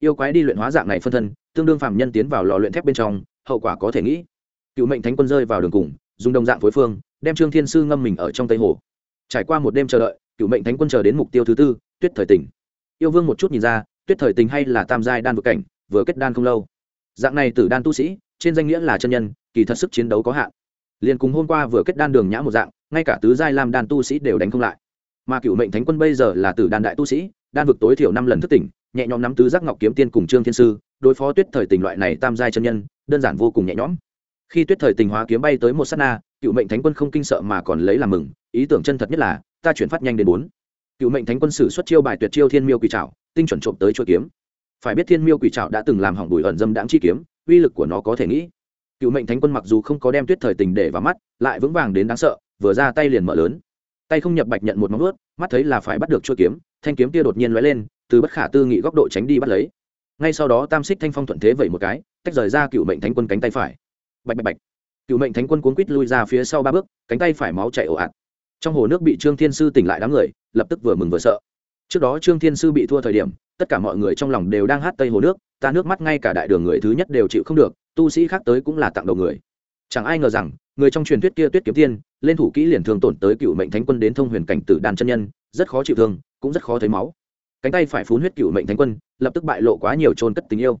Yêu quái đi luyện hóa dạng này phân thân, tương đương phạm nhân tiến vào lò luyện thép bên trong, hậu quả có thể nghĩ. Cựu mệnh thánh quân rơi vào đường cùng, dùng đồng dạng phối phương, đem trương thiên sư ngâm mình ở trong tây hồ trải qua một đêm chờ đợi, cựu mệnh thánh quân chờ đến mục tiêu thứ tư, tuyết thời tình. Yêu vương một chút nhìn ra, tuyết thời tình hay là tam giai đan vực cảnh, vừa kết đan không lâu. Dạng này tử đan tu sĩ, trên danh nghĩa là chân nhân, kỳ thật sức chiến đấu có hạn. Liền cùng hôm qua vừa kết đan đường nhã một dạng, ngay cả tứ giai lam đan tu sĩ đều đánh không lại. Mà cựu mệnh thánh quân bây giờ là tử đan đại tu sĩ, đan vực tối thiểu năm lần thức tỉnh, nhẹ nhõm nắm tứ giác ngọc kiếm tiên cùng trương thiên sư, đối phó tuyết thời tình loại này tam giai chân nhân, đơn giản vô cùng nhẹ nhõm. Khi tuyết thời tình hóa kiếm bay tới một s á t na, cựu mệnh thánh quân không kinh sợ mà còn lấy làm mừng ý tưởng chân thật nhất là, ta chuyển phát nhanh đến bốn. Cựu mệnh thánh quân sử xuất chiêu bài tuyệt chiêu thiên miêu quỷ trảo, tinh chuẩn trộm tới chỗ kiếm. Phải biết thiên miêu quỷ trảo đã từng làm hỏng bùi ẩn dâm đãng chi kiếm, uy lực của nó có thể nghĩ. Cựu mệnh thánh quân mặc dù không có đem tuyết thời tình để vào mắt, lại vững vàng đến đáng sợ, vừa ra tay liền mở lớn. Tay không nhập bạch nhận một móng ướt mắt thấy là phải bắt được chỗ kiếm, thanh kiếm kia đột nhiên lóe lên, từ bất khả tư nghị góc độ tránh đi bắt lấy. Ngay sau đó tam xích thanh phong thuận thế vẩy một cái, tách rời ra cựu mệnh thánh quân cánh tay phải. Bạch bạch bạch. Cựu mệnh thánh quân cuốn quít lui ra phía sau ba bước, cánh tay phải máu chảy ồ ạt trong hồ nước bị trương thiên sư tỉnh lại đám người, lập tức vừa mừng vừa sợ. Trước đó trương thiên sư bị thua thời điểm, tất cả mọi người trong lòng đều đang hát tây hồ nước, ta nước mắt ngay cả đại đường người thứ nhất đều chịu không được, tu sĩ khác tới cũng là tặng đầu người. Chẳng ai ngờ rằng, người trong truyền thuyết kia tuyết kiếm tiên, lên thủ kỹ liền thường tổn tới cựu mệnh thánh quân đến thông huyền cảnh tử đàn chân nhân, rất khó chịu thương, cũng rất khó thấy máu. Cánh tay phải phun huyết cựu mệnh thánh quân, lập tức bại lộ quá nhiều trôn cất tình yêu.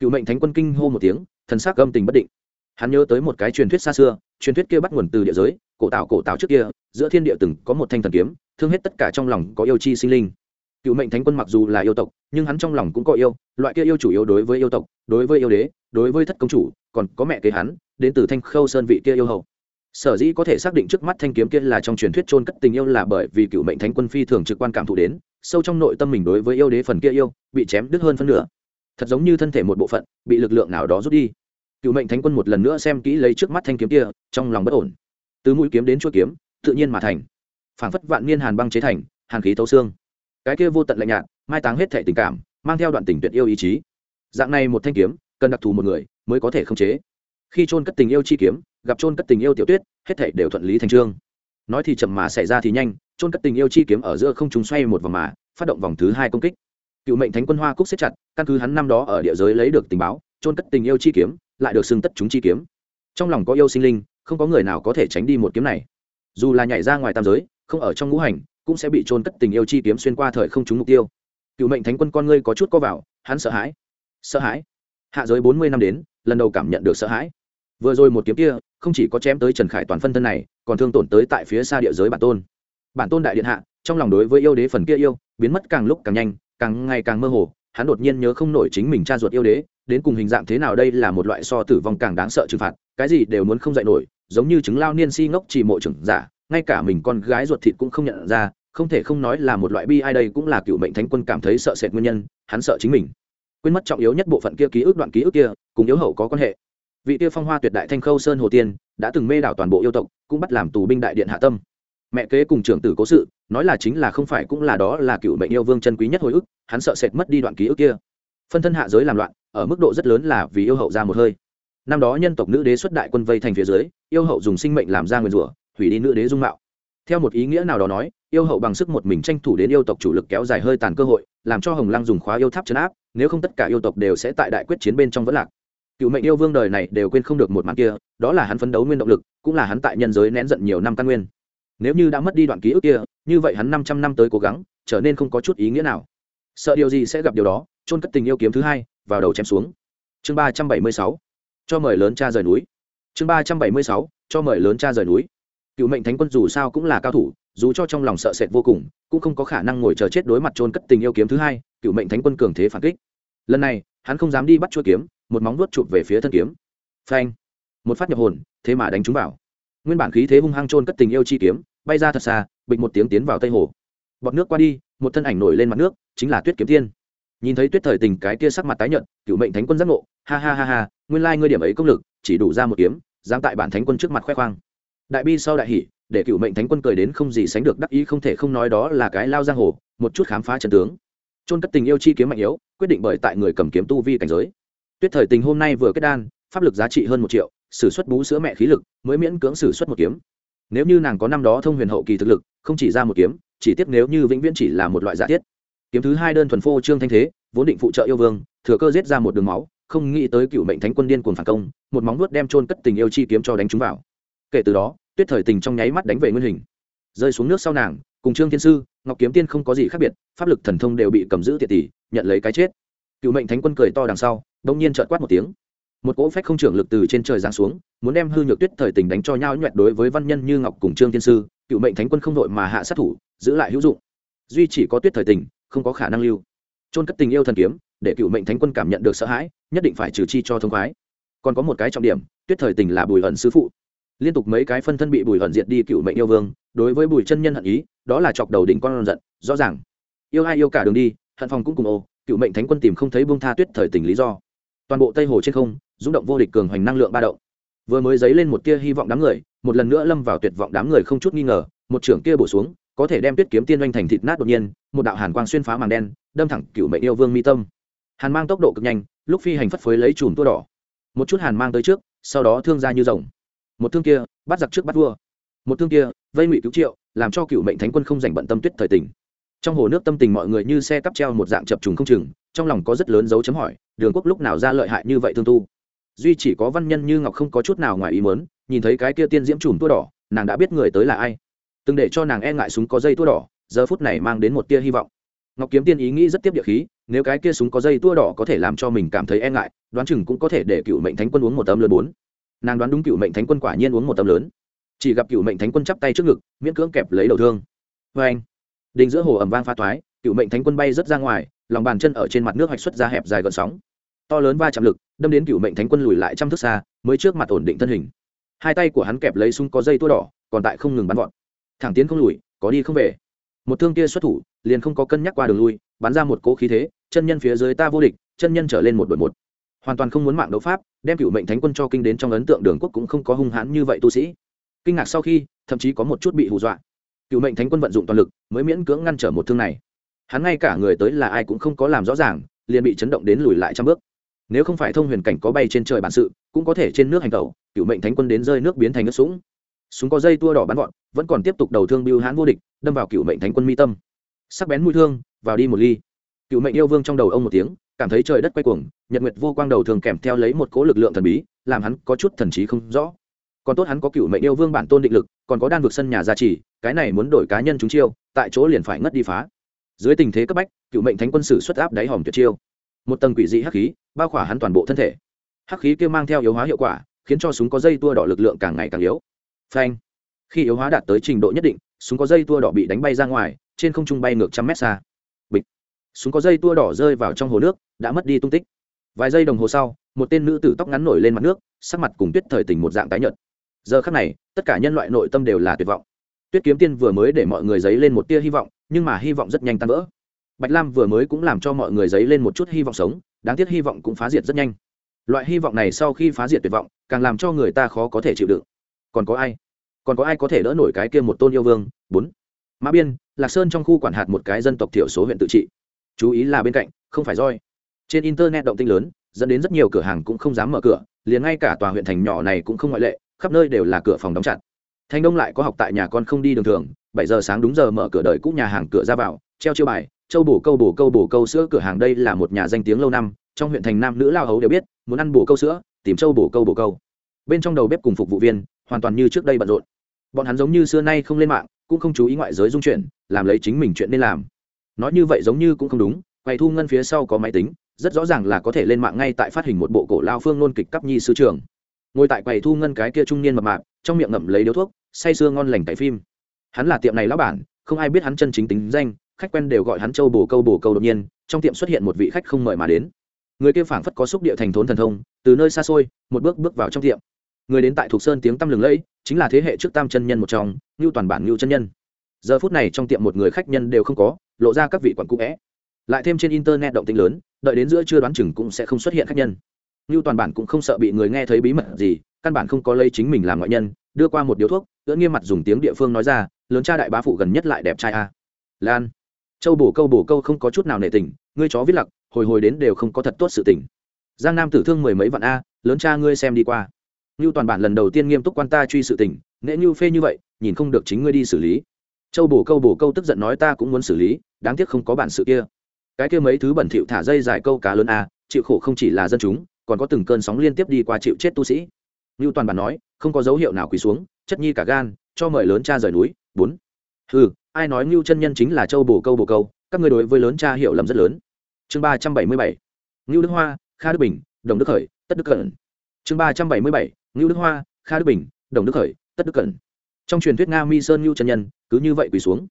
Cựu mệnh thánh quân kinh hô một tiếng, thần xác âm tình bất định hắn nhớ tới một cái truyền thuyết xa xưa, truyền thuyết kia bắt nguồn từ địa giới, cổ tạo cổ tạo trước kia, giữa thiên địa từng có một thanh thần kiếm, thương hết tất cả trong lòng có yêu chi sinh linh. Cựu mệnh thánh quân mặc dù là yêu tộc, nhưng hắn trong lòng cũng có yêu, loại kia yêu chủ yếu đối với yêu tộc, đối với yêu đế, đối với thất công chủ, còn có mẹ kế hắn, đến từ thanh khâu sơn vị kia yêu hậu sở dĩ có thể xác định trước mắt thanh kiếm kia là trong truyền thuyết trôn cất tình yêu là bởi vì cựu mệnh thánh quân phi thường trực quan cảm thụ đến, sâu trong nội tâm mình đối với yêu đế phần kia yêu, bị chém đứt hơn phân nửa. Thật giống như thân thể một bộ phận, bị lực lượng nào đó rút đi cựu mệnh thánh quân một lần nữa xem kỹ lấy trước mắt thanh kiếm kia, trong lòng bất ổn. Từ mũi kiếm đến chuỗi kiếm, tự nhiên mà thành. Phảng phất vạn niên hàn băng chế thành, hàn khí thấu xương. Cái kia vô tận lạnh nhạt, mai táng hết thệ tình cảm, mang theo đoạn tình tuyệt yêu ý chí. Dạng này một thanh kiếm, cần đặc thù một người mới có thể khống chế. Khi trôn cất tình yêu chi kiếm, gặp trôn cất tình yêu tiểu tuyết, hết thảy đều thuận lý thành trương. Nói thì chậm mà xảy ra thì nhanh trôn cất tình yêu chi kiếm ở giữa không trùng xoay một vòng mà, phát động vòng thứ hai công kích. Cựu mệnh thánh quân hoa cúc xếp chặt, căn cứ hắn năm đó ở địa giới lấy được tình báo trôn cất tình yêu chi kiếm lại được xưng tất chúng chi kiếm. Trong lòng có yêu sinh linh, không có người nào có thể tránh đi một kiếm này. Dù là nhảy ra ngoài tam giới, không ở trong ngũ hành, cũng sẽ bị trôn cất tình yêu chi kiếm xuyên qua thời không trúng mục tiêu. Cựu mệnh thánh quân con ngươi có chút có vào, hắn sợ hãi. Sợ hãi? Hạ giới bốn mươi năm đến, lần đầu cảm nhận được sợ hãi. Vừa rồi một kiếm kia, không chỉ có chém tới trần khải toàn phân thân này, còn thương tổn tới tại phía xa địa giới bản tôn. Bản tôn đại điện hạ, trong lòng đối với yêu đế phần kia yêu, biến mất càng lúc càng nhanh, càng ngày càng mơ hồ, hắn đột nhiên nhớ không nổi chính mình cha ruột yêu đế đến cùng hình dạng thế nào đây là một loại so tử vong càng đáng sợ trừng phạt, cái gì đều muốn không dạy nổi, giống như chứng lao niên si ngốc chỉ mộ trưởng giả, ngay cả mình con gái ruột thịt cũng không nhận ra, không thể không nói là một loại bi ai đây cũng là cựu mệnh thánh quân cảm thấy sợ sệt nguyên nhân, hắn sợ chính mình. Quên mất trọng yếu nhất bộ phận kia ký ức đoạn ký ức kia, cùng yếu hậu có quan hệ. Vị kia phong hoa tuyệt đại thanh khâu sơn hồ tiên, đã từng mê đảo toàn bộ yêu tộc, cũng bắt làm tù binh đại điện hạ tâm. Mẹ kế cùng trưởng tử cố sự, nói là chính là không phải cũng là đó là cựu mệnh yêu vương chân quý nhất hồi ức, hắn sợ sệt mất đi đoạn ký ức kia. Phân thân hạ giới làm loạn ở mức độ rất lớn là vì yêu hậu ra một hơi. Năm đó nhân tộc nữ đế xuất đại quân vây thành phía dưới, yêu hậu dùng sinh mệnh làm ra nguyên rủa, hủy đi nữ đế dung mạo. Theo một ý nghĩa nào đó nói, yêu hậu bằng sức một mình tranh thủ đến yêu tộc chủ lực kéo dài hơi tàn cơ hội, làm cho hồng lăng dùng khóa yêu tháp chấn áp, nếu không tất cả yêu tộc đều sẽ tại đại quyết chiến bên trong vẫn lạc. Cựu mệnh yêu vương đời này đều quên không được một màn kia, đó là hắn phấn đấu nguyên động lực, cũng là hắn tại nhân giới nén giận nhiều năm căn nguyên. Nếu như đã mất đi đoạn ký ức kia, như vậy hắn năm trăm năm tới cố gắng, trở nên không có chút ý nghĩa nào. Sợ điều gì sẽ gặp điều đó trôn cất tình yêu kiếm thứ hai vào đầu chém xuống. Chương ba trăm bảy mươi sáu, cho mời lớn cha rời núi. Chương ba trăm bảy mươi sáu, cho mời lớn cha rời núi. Cựu mệnh thánh quân dù sao cũng là cao thủ, dù cho trong lòng sợ sệt vô cùng, cũng không có khả năng ngồi chờ chết đối mặt trôn cất tình yêu kiếm thứ hai, cựu mệnh thánh quân cường thế phản kích. Lần này, hắn không dám đi bắt chuỗi kiếm, một móng vuốt chụp về phía thân kiếm. Phanh! Một phát nhập hồn, thế mà đánh trúng vào. Nguyên bản khí thế hung hăng trôn cất tình yêu chi kiếm, bay ra thật xa, bịch một tiếng tiến vào tây hồ. Bọt nước qua đi, một thân ảnh nổi lên mặt nước, chính là tuyết kiếm thiên nhìn thấy tuyết thời tình cái kia sắc mặt tái nhợt, cựu mệnh thánh quân giác ngộ, ha ha ha ha, nguyên lai ngươi điểm ấy công lực, chỉ đủ ra một kiếm, dám tại bản thánh quân trước mặt khoe khoang. Đại bi sau đại hỷ để cựu mệnh thánh quân cười đến không gì sánh được đắc ý không thể không nói đó là cái lao giang hồ, một chút khám phá trận tướng. Trôn cất tình yêu chi kiếm mạnh yếu, quyết định bởi tại người cầm kiếm tu vi cảnh giới. Tuyết thời tình hôm nay vừa kết đan, pháp lực giá trị hơn một triệu s ử suất bú sữa mẹ khí lực, mới miễn cưỡng s ử suất một kiếm. Nếu như nàng có năm đó thông huyền hậu kỳ thực lực, không chỉ ra một kiếm, chỉ tiếp nếu như vĩnh viễn chỉ là một loại giả thiết kiếm thứ hai đơn thuần phô trương thanh thế, vốn định phụ trợ yêu vương, thừa cơ giết ra một đường máu, không nghĩ tới cựu mệnh thánh quân điên cuồng phản công, một móng nuốt đem trôn cất tình yêu chi kiếm cho đánh trúng vào. Kể từ đó, tuyết thời tình trong nháy mắt đánh về nguyên hình. Rơi xuống nước sau nàng, cùng trương thiên sư, ngọc kiếm tiên không có gì khác biệt, pháp lực thần thông đều bị cầm giữ tiệt tỷ nhận lấy cái chết. Cựu mệnh thánh quân cười to đằng sau đông nhiên trợn quát một tiếng. Một cỗ phách không trưởng lực từ trên trời giáng xuống, muốn đem hư nhược tuyết thời tình đánh cho nhau nhuẹn đối với văn nhân như ngọc cùng trương thiên sư, cựu mệnh thánh quân không đội mà hạ sát thủ, giữ lại hữu dụng. Duy chỉ có tuyết thời tình không có khả năng lưu. Trôn cất tình yêu thần kiếm, để cựu mệnh thánh quân cảm nhận được sợ hãi, nhất định phải trừ chi cho thông khoái. Còn có một cái trọng điểm, tuyết thời tình là bùi ẩn sứ phụ. Liên tục mấy cái phân thân bị bùi ẩn diệt đi cựu mệnh yêu vương, đối với bùi chân nhân hận ý, đó là chọc đầu đỉnh con giận, rõ ràng. Yêu ai yêu cả đường đi, hận phòng cũng cùng ô, cựu mệnh thánh quân tìm không thấy buông tha tuyết thời tình lý do. Toàn bộ tây hồ trên không, rung động vô địch cường hoành năng lượng ba động. Vừa mới dấy lên một tia hy vọng đám người, một lần nữa lâm vào tuyệt vọng đám người không chút nghi ngờ, một trưởng kia bổ xuống có thể đem tuyết kiếm tiên doanh thành thịt nát đột nhiên, một đạo hàn quang xuyên phá màng đen, đâm thẳng cựu mệnh yêu vương mi tâm. Hàn mang tốc độ cực nhanh, lúc phi hành phất phới lấy chùm tua đỏ. Một chút hàn mang tới trước, sau đó thương ra như rồng. Một thương kia, bắt giặc trước bắt vua. Một thương kia, vây ngụy cứu triệu, làm cho cựu mệnh thánh quân không dành bận tâm tuyết thời tình. Trong hồ nước tâm tình mọi người như xe cắp treo một dạng chập trùng không chừng, trong lòng có rất lớn dấu chấm hỏi, đường quốc lúc nào ra lợi hại như vậy thương tu? Duy chỉ có văn nhân như ngọc không có chút nào ngoài ý mớn nhìn thấy cái kia tiên diễm chùm tua đỏ, nàng đã biết người tới là ai từng để cho nàng e ngại súng có dây tua đỏ, giờ phút này mang đến một tia hy vọng. Ngọc kiếm tiên ý nghĩ rất tiếp địa khí, nếu cái kia súng có dây tua đỏ có thể làm cho mình cảm thấy e ngại, đoán chừng cũng có thể để cựu mệnh thánh quân uống một tấm lớn bốn. Nàng đoán đúng cựu mệnh thánh quân quả nhiên uống một tấm lớn. Chỉ gặp cựu mệnh thánh quân chắp tay trước ngực, miễn cưỡng kẹp lấy đầu thương. Vê anh, đình giữa hồ ẩm vang pha toái, cựu mệnh thánh quân bay rớt ra ngoài, lòng bàn chân ở trên mặt nước hoạch xuất ra hẹp dài gần sóng. To lớn va chạm lực, đâm đến cựu mệnh thánh quân lùi lại trăm thước xa, mới trước mặt ổn định thân hình. Hai tay của hắn kẹp lấy súng có dây tua đỏ, còn tại không ngừng bắn vọt thẳng tiến không lùi, có đi không về. Một thương kia xuất thủ, liền không có cân nhắc qua đường lui, bắn ra một cỗ khí thế, chân nhân phía dưới ta vô địch, chân nhân trở lên một đội một. Hoàn toàn không muốn mạng đấu pháp, đem cựu mệnh thánh quân cho kinh đến trong ấn tượng đường quốc cũng không có hung hãn như vậy tu sĩ. Kinh ngạc sau khi, thậm chí có một chút bị hù dọa. Cựu mệnh thánh quân vận dụng toàn lực, mới miễn cưỡng ngăn trở một thương này. Hắn ngay cả người tới là ai cũng không có làm rõ ràng, liền bị chấn động đến lùi lại trăm bước. Nếu không phải thông huyền cảnh có bay trên trời bản sự, cũng có thể trên nước hành tẩu, cựu mệnh thánh quân đến rơi nước biến thành nước sũng súng có dây tua đỏ bắn gọn vẫn còn tiếp tục đầu thương biêu hãn vô địch, đâm vào cựu mệnh thánh quân mi tâm. Sắc bén mũi thương, vào đi một ly. Cựu mệnh yêu vương trong đầu ông một tiếng, cảm thấy trời đất quay cuồng, nhật nguyệt vô quang đầu thường kèm theo lấy một cố lực lượng thần bí, làm hắn có chút thần trí không rõ. Còn tốt hắn có cựu mệnh yêu vương bản tôn định lực, còn có đan vực sân nhà gia trì, cái này muốn đổi cá nhân chúng chiêu, tại chỗ liền phải ngất đi phá. Dưới tình thế cấp bách, cựu mệnh thánh quân sử xuất áp đáy hòm tuyệt chiêu. Một tầng quỷ dị hắc khí, bao khỏa hắn toàn bộ thân thể. Hắc khí kia mang theo yếu hóa hiệu quả, khiến cho súng có dây tua đỏ lực lượng càng ngày càng yếu phanh. Khi yếu hóa đạt tới trình độ nhất định, súng có dây tua đỏ bị đánh bay ra ngoài, trên không trung bay ngược trăm mét xa. Bịch. Súng có dây tua đỏ rơi vào trong hồ nước, đã mất đi tung tích. Vài giây đồng hồ sau, một tên nữ tử tóc ngắn nổi lên mặt nước, sắc mặt cùng tuyết thời tình một dạng tái nhợt. Giờ khắc này, tất cả nhân loại nội tâm đều là tuyệt vọng. Tuyết kiếm tiên vừa mới để mọi người dấy lên một tia hy vọng, nhưng mà hy vọng rất nhanh tan vỡ. Bạch lam vừa mới cũng làm cho mọi người dấy lên một chút hy vọng sống, đáng tiếc hy vọng cũng phá diệt rất nhanh. Loại hy vọng này sau khi phá diệt tuyệt vọng, càng làm cho người ta khó có thể chịu đựng. Còn có ai? Còn có ai có thể đỡ nổi cái kia một tôn yêu vương? Bốn. Mã biên, lạc sơn trong khu quản hạt một cái dân tộc thiểu số huyện tự trị. Chú ý là bên cạnh, không phải roi. Trên internet động tinh lớn, dẫn đến rất nhiều cửa hàng cũng không dám mở cửa, liền ngay cả tòa huyện thành nhỏ này cũng không ngoại lệ, khắp nơi đều là cửa phòng đóng chặt. Thanh đông lại có học tại nhà con không đi đường thường, bảy giờ sáng đúng giờ mở cửa đời cũ nhà hàng cửa ra vào, treo chiêu bài, châu bổ câu bổ câu bổ câu sữa cửa hàng đây là một nhà danh tiếng lâu năm, trong huyện thành nam nữ lao hấu đều biết, muốn ăn bổ câu sữa, tìm châu bổ câu bổ câu. Bên trong đầu bếp cùng phục vụ viên hoàn toàn như trước đây bận rộn. Bọn hắn giống như xưa nay không lên mạng, cũng không chú ý ngoại giới dung chuyển làm lấy chính mình chuyện nên làm. Nói như vậy giống như cũng không đúng, quầy thu ngân phía sau có máy tính, rất rõ ràng là có thể lên mạng ngay tại phát hình một bộ cổ lao phương nôn kịch cấp nhi sư trường ngồi tại quầy thu ngân cái kia trung niên mập mạp, trong miệng ngậm lấy điếu thuốc, say sưa ngon lành tại phim. Hắn là tiệm này lão bản, không ai biết hắn chân chính tính danh, khách quen đều gọi hắn châu bồ câu bồ câu đột nhiên, trong tiệm xuất hiện một vị khách không mời mà đến. Người kia phảng phất có xúc địa thành thốn thần thông, từ nơi xa xôi, một bước bước vào trong tiệm người đến tại thuộc sơn tiếng tăm lừng lẫy, chính là thế hệ trước tam chân nhân một trong, ngưu toàn bản ngưu chân nhân. Giờ phút này trong tiệm một người khách nhân đều không có, lộ ra các vị quản cũ vẽ lại thêm trên internet động tĩnh lớn, đợi đến giữa chưa đoán chừng cũng sẽ không xuất hiện khách nhân. Như toàn bản cũng không sợ bị người nghe thấy bí mật gì, căn bản không có lấy chính mình làm ngoại nhân, đưa qua một điếu thuốc, ưỡn nghiêm mặt dùng tiếng địa phương nói ra, lớn cha đại bá phụ gần nhất lại đẹp trai a. Lan. Châu bổ câu bổ câu không có chút nào nể tình, ngươi chó viết lặc, hồi hồi đến đều không có thật tốt sự tình. Giang nam tử thương mười mấy vạn a, lớn cha ngươi xem đi qua như toàn bản lần đầu tiên nghiêm túc quan ta truy sự tình nễ như phê như vậy nhìn không được chính ngươi đi xử lý. Châu bổ câu bổ câu tức giận nói ta cũng muốn xử lý đáng tiếc không có bản sự kia. Cái kia mấy thứ bẩn thỉu thả dây dài câu cá lớn à, chịu khổ không chỉ là dân chúng còn có từng cơn sóng liên tiếp đi qua chịu chết tu sĩ. Như toàn bản nói không có dấu hiệu nào quỳ xuống chất nhi cả gan cho mời lớn cha rời núi. Bốn. Ừ ai nói như chân nhân chính là châu bổ câu bổ câu các người đối với lớn cha hiểu lầm rất lớn. Chương ba trăm bảy mươi bảy. Ngưu đức hoa kha đức bình đồng đức khởi tất đức cẩn. Chương ba trăm bảy mươi bảy ngưu đức hoa, kha đức bình, đồng đức khởi, tất đức cẩn. Trong truyền thuyết nga mi sơn ngưu trần nhân, cứ như vậy quỳ xuống.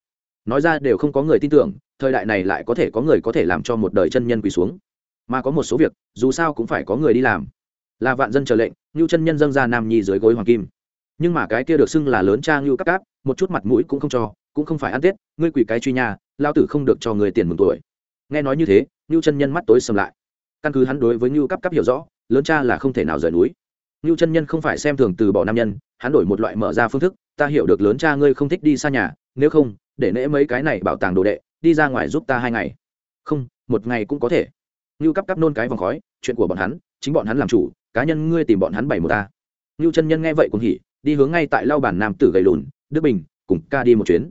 Nói ra đều không có người tin tưởng, thời đại này lại có thể có người có thể làm cho một đời chân nhân quỳ xuống. Mà có một số việc, dù sao cũng phải có người đi làm. Là vạn dân chờ lệnh, ngưu chân nhân dâng ra nam nhi dưới gối hoàng kim. Nhưng mà cái kia được xưng là lớn cha ngưu cắp cáp, một chút mặt mũi cũng không cho, cũng không phải ăn tết, ngươi quỷ cái truy nhà, lao tử không được cho người tiền mừng tuổi. Nghe nói như thế, ngưu chân nhân mắt tối sầm lại. Căn cứ hắn đối với ngưu cắp cắp hiểu rõ, lớn cha là không thể nào rời núi ngưu chân nhân không phải xem thường từ bỏ nam nhân, hắn đổi một loại mở ra phương thức, ta hiểu được lớn cha ngươi không thích đi xa nhà, nếu không, để nễ mấy cái này bảo tàng đồ đệ, đi ra ngoài giúp ta hai ngày. Không, một ngày cũng có thể. Ngưu cắp cắp nôn cái vòng khói, chuyện của bọn hắn, chính bọn hắn làm chủ, cá nhân ngươi tìm bọn hắn bảy một ta. Ngưu chân nhân nghe vậy cũng hỉ, đi hướng ngay tại lau bản nam tử gầy lùn, đức bình, cùng ca đi một chuyến.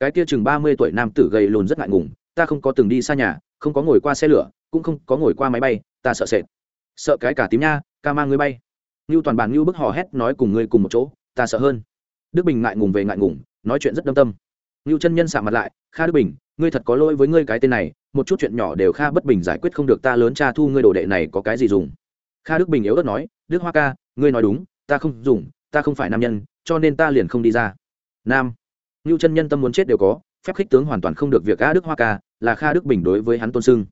Cái kia chừng ba mươi tuổi nam tử gầy lùn rất ngại ngùng, ta không có từng đi xa nhà, không có ngồi qua xe lửa, cũng không có ngồi qua máy bay, ta sợ sệt. Sợ cái cả tím nha, ca mang ngươi bay ngưu toàn bản ngưu bức hò hét nói cùng ngươi cùng một chỗ, ta sợ hơn. Đức bình ngại ngùng về ngại ngùng, nói chuyện rất đâm tâm. Ngưu chân nhân sạ mặt lại, kha đức bình, ngươi thật có lỗi với ngươi cái tên này, một chút chuyện nhỏ đều kha bất bình giải quyết không được, ta lớn cha thu ngươi đồ đệ này có cái gì dùng? Kha đức bình yếu ớt nói, đức hoa ca, ngươi nói đúng, ta không dùng, ta không phải nam nhân, cho nên ta liền không đi ra. Nam. Ngưu chân nhân tâm muốn chết đều có, phép khích tướng hoàn toàn không được việc a đức hoa ca, là kha đức bình đối với hắn tôn sưng.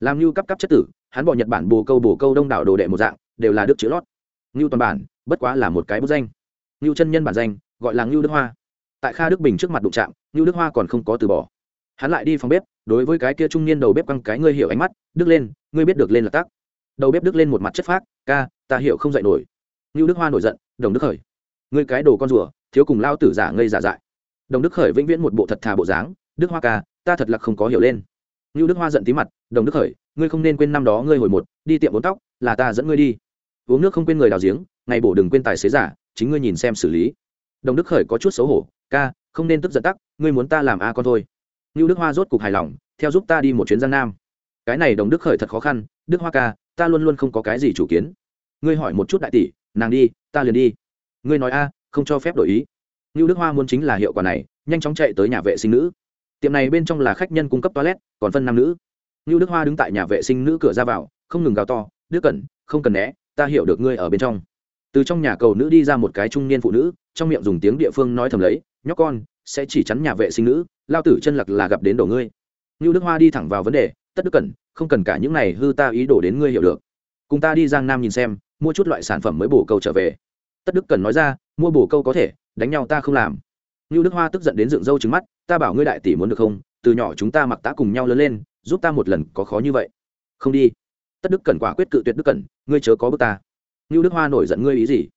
Làm ngưu cấp cấp chất tử, hắn bỏ nhật bản bồ câu bồ câu đông đảo đồ đệ một dạng, đều là đức chữ lót ngưu toàn bản, bất quá là một cái bút danh. Ngưu chân nhân bản danh, gọi là ngưu đức hoa. Tại kha đức bình trước mặt đụng trạm ngưu đức hoa còn không có từ bỏ. Hắn lại đi phòng bếp, đối với cái kia trung niên đầu bếp căng cái ngươi hiểu ánh mắt, đức lên, ngươi biết được lên là tắc. Đầu bếp đức lên một mặt chất phác, ca, ta hiểu không dạy nổi. Ngưu đức hoa nổi giận, đồng đức khởi, ngươi cái đồ con rùa, thiếu cùng lao tử giả ngây giả dại. Đồng đức khởi vĩnh viễn một bộ thật thà bộ dáng, đức hoa ca, ta thật là không có hiểu lên. Ngưu đức hoa giận tí mặt, đồng đức khởi, ngươi không nên quên năm đó ngươi hồi một, đi tiệm bốn tóc, là ta dẫn ngươi đi uống nước không quên người đào giếng, ngày bổ đừng quên tài xế giả, chính ngươi nhìn xem xử lý. Đồng đức khởi có chút xấu hổ, ca, không nên tức giận tắc, ngươi muốn ta làm a con thôi. Như đức hoa rốt cục hài lòng, theo giúp ta đi một chuyến giang nam. Cái này đồng đức khởi thật khó khăn, đức hoa ca, ta luôn luôn không có cái gì chủ kiến. Ngươi hỏi một chút đại tỷ, nàng đi, ta liền đi. Ngươi nói a, không cho phép đổi ý. Như đức hoa muốn chính là hiệu quả này, nhanh chóng chạy tới nhà vệ sinh nữ. Tiệm này bên trong là khách nhân cung cấp toilet, còn phân nam nữ. Như đức hoa đứng tại nhà vệ sinh nữ cửa ra vào, không ngừng gào to, đức cẩn, không cần né ta hiểu được ngươi ở bên trong. Từ trong nhà cầu nữ đi ra một cái trung niên phụ nữ trong miệng dùng tiếng địa phương nói thầm lấy nhóc con sẽ chỉ chắn nhà vệ sinh nữ lao tử chân lặc là gặp đến đổ ngươi. Như đức hoa đi thẳng vào vấn đề tất đức cần, không cần cả những này hư ta ý đồ đến ngươi hiểu được. Cùng ta đi giang nam nhìn xem mua chút loại sản phẩm mới bổ câu trở về. Tất đức cần nói ra mua bổ câu có thể đánh nhau ta không làm. Như đức hoa tức giận đến dựng râu trứng mắt ta bảo ngươi đại tỷ muốn được không? Từ nhỏ chúng ta mặc tá cùng nhau lớn lên giúp ta một lần có khó như vậy. Không đi tất đức cần quả quyết cự tuyệt đức cần, ngươi chớ có bước ta. Như đức hoa nổi giận ngươi ý gì?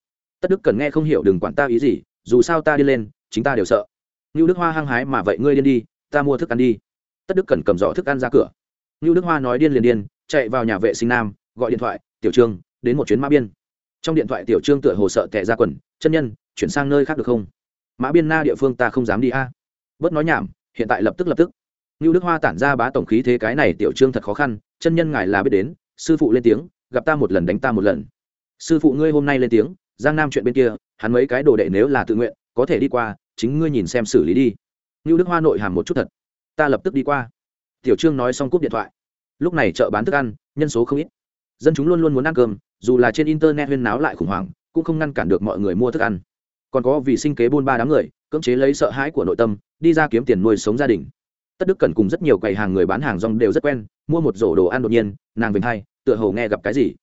Tất đức cần nghe không hiểu đừng quản ta ý gì, dù sao ta đi lên, chính ta đều sợ. Như đức hoa hăng hái mà vậy ngươi điên đi, ta mua thức ăn đi. Tất đức cần cầm giỏ thức ăn ra cửa. Như đức hoa nói điên liền điên, chạy vào nhà vệ sinh nam, gọi điện thoại, tiểu trương, đến một chuyến mã biên. Trong điện thoại tiểu trương tựa hồ sợ tệ ra quần, chân nhân, chuyển sang nơi khác được không? Mã biên na địa phương ta không dám đi a. À. bớt nói nhảm, hiện tại lập tức lập tức. Như đức hoa tản ra bá tổng khí thế cái này tiểu trương thật khó khăn, chân nhân ngài là biết đến sư phụ lên tiếng, gặp ta một lần đánh ta một lần. Sư phụ ngươi hôm nay lên tiếng, giang nam chuyện bên kia, hắn mấy cái đồ đệ nếu là tự nguyện, có thể đi qua, chính ngươi nhìn xem xử lý đi. Như đức hoa nội hàm một chút thật. Ta lập tức đi qua. Tiểu trương nói xong cúp điện thoại. Lúc này chợ bán thức ăn, nhân số không ít. Dân chúng luôn luôn muốn ăn cơm, dù là trên internet huyên náo lại khủng hoảng, cũng không ngăn cản được mọi người mua thức ăn. Còn có vì sinh kế buôn ba đám người, cưỡng chế lấy sợ hãi của nội tâm, đi ra kiếm tiền nuôi sống gia đình tất đức cần cùng rất nhiều quầy hàng người bán hàng rong đều rất quen, mua một rổ đồ ăn đột nhiên, nàng vinh hai, tựa hồ nghe gặp cái gì.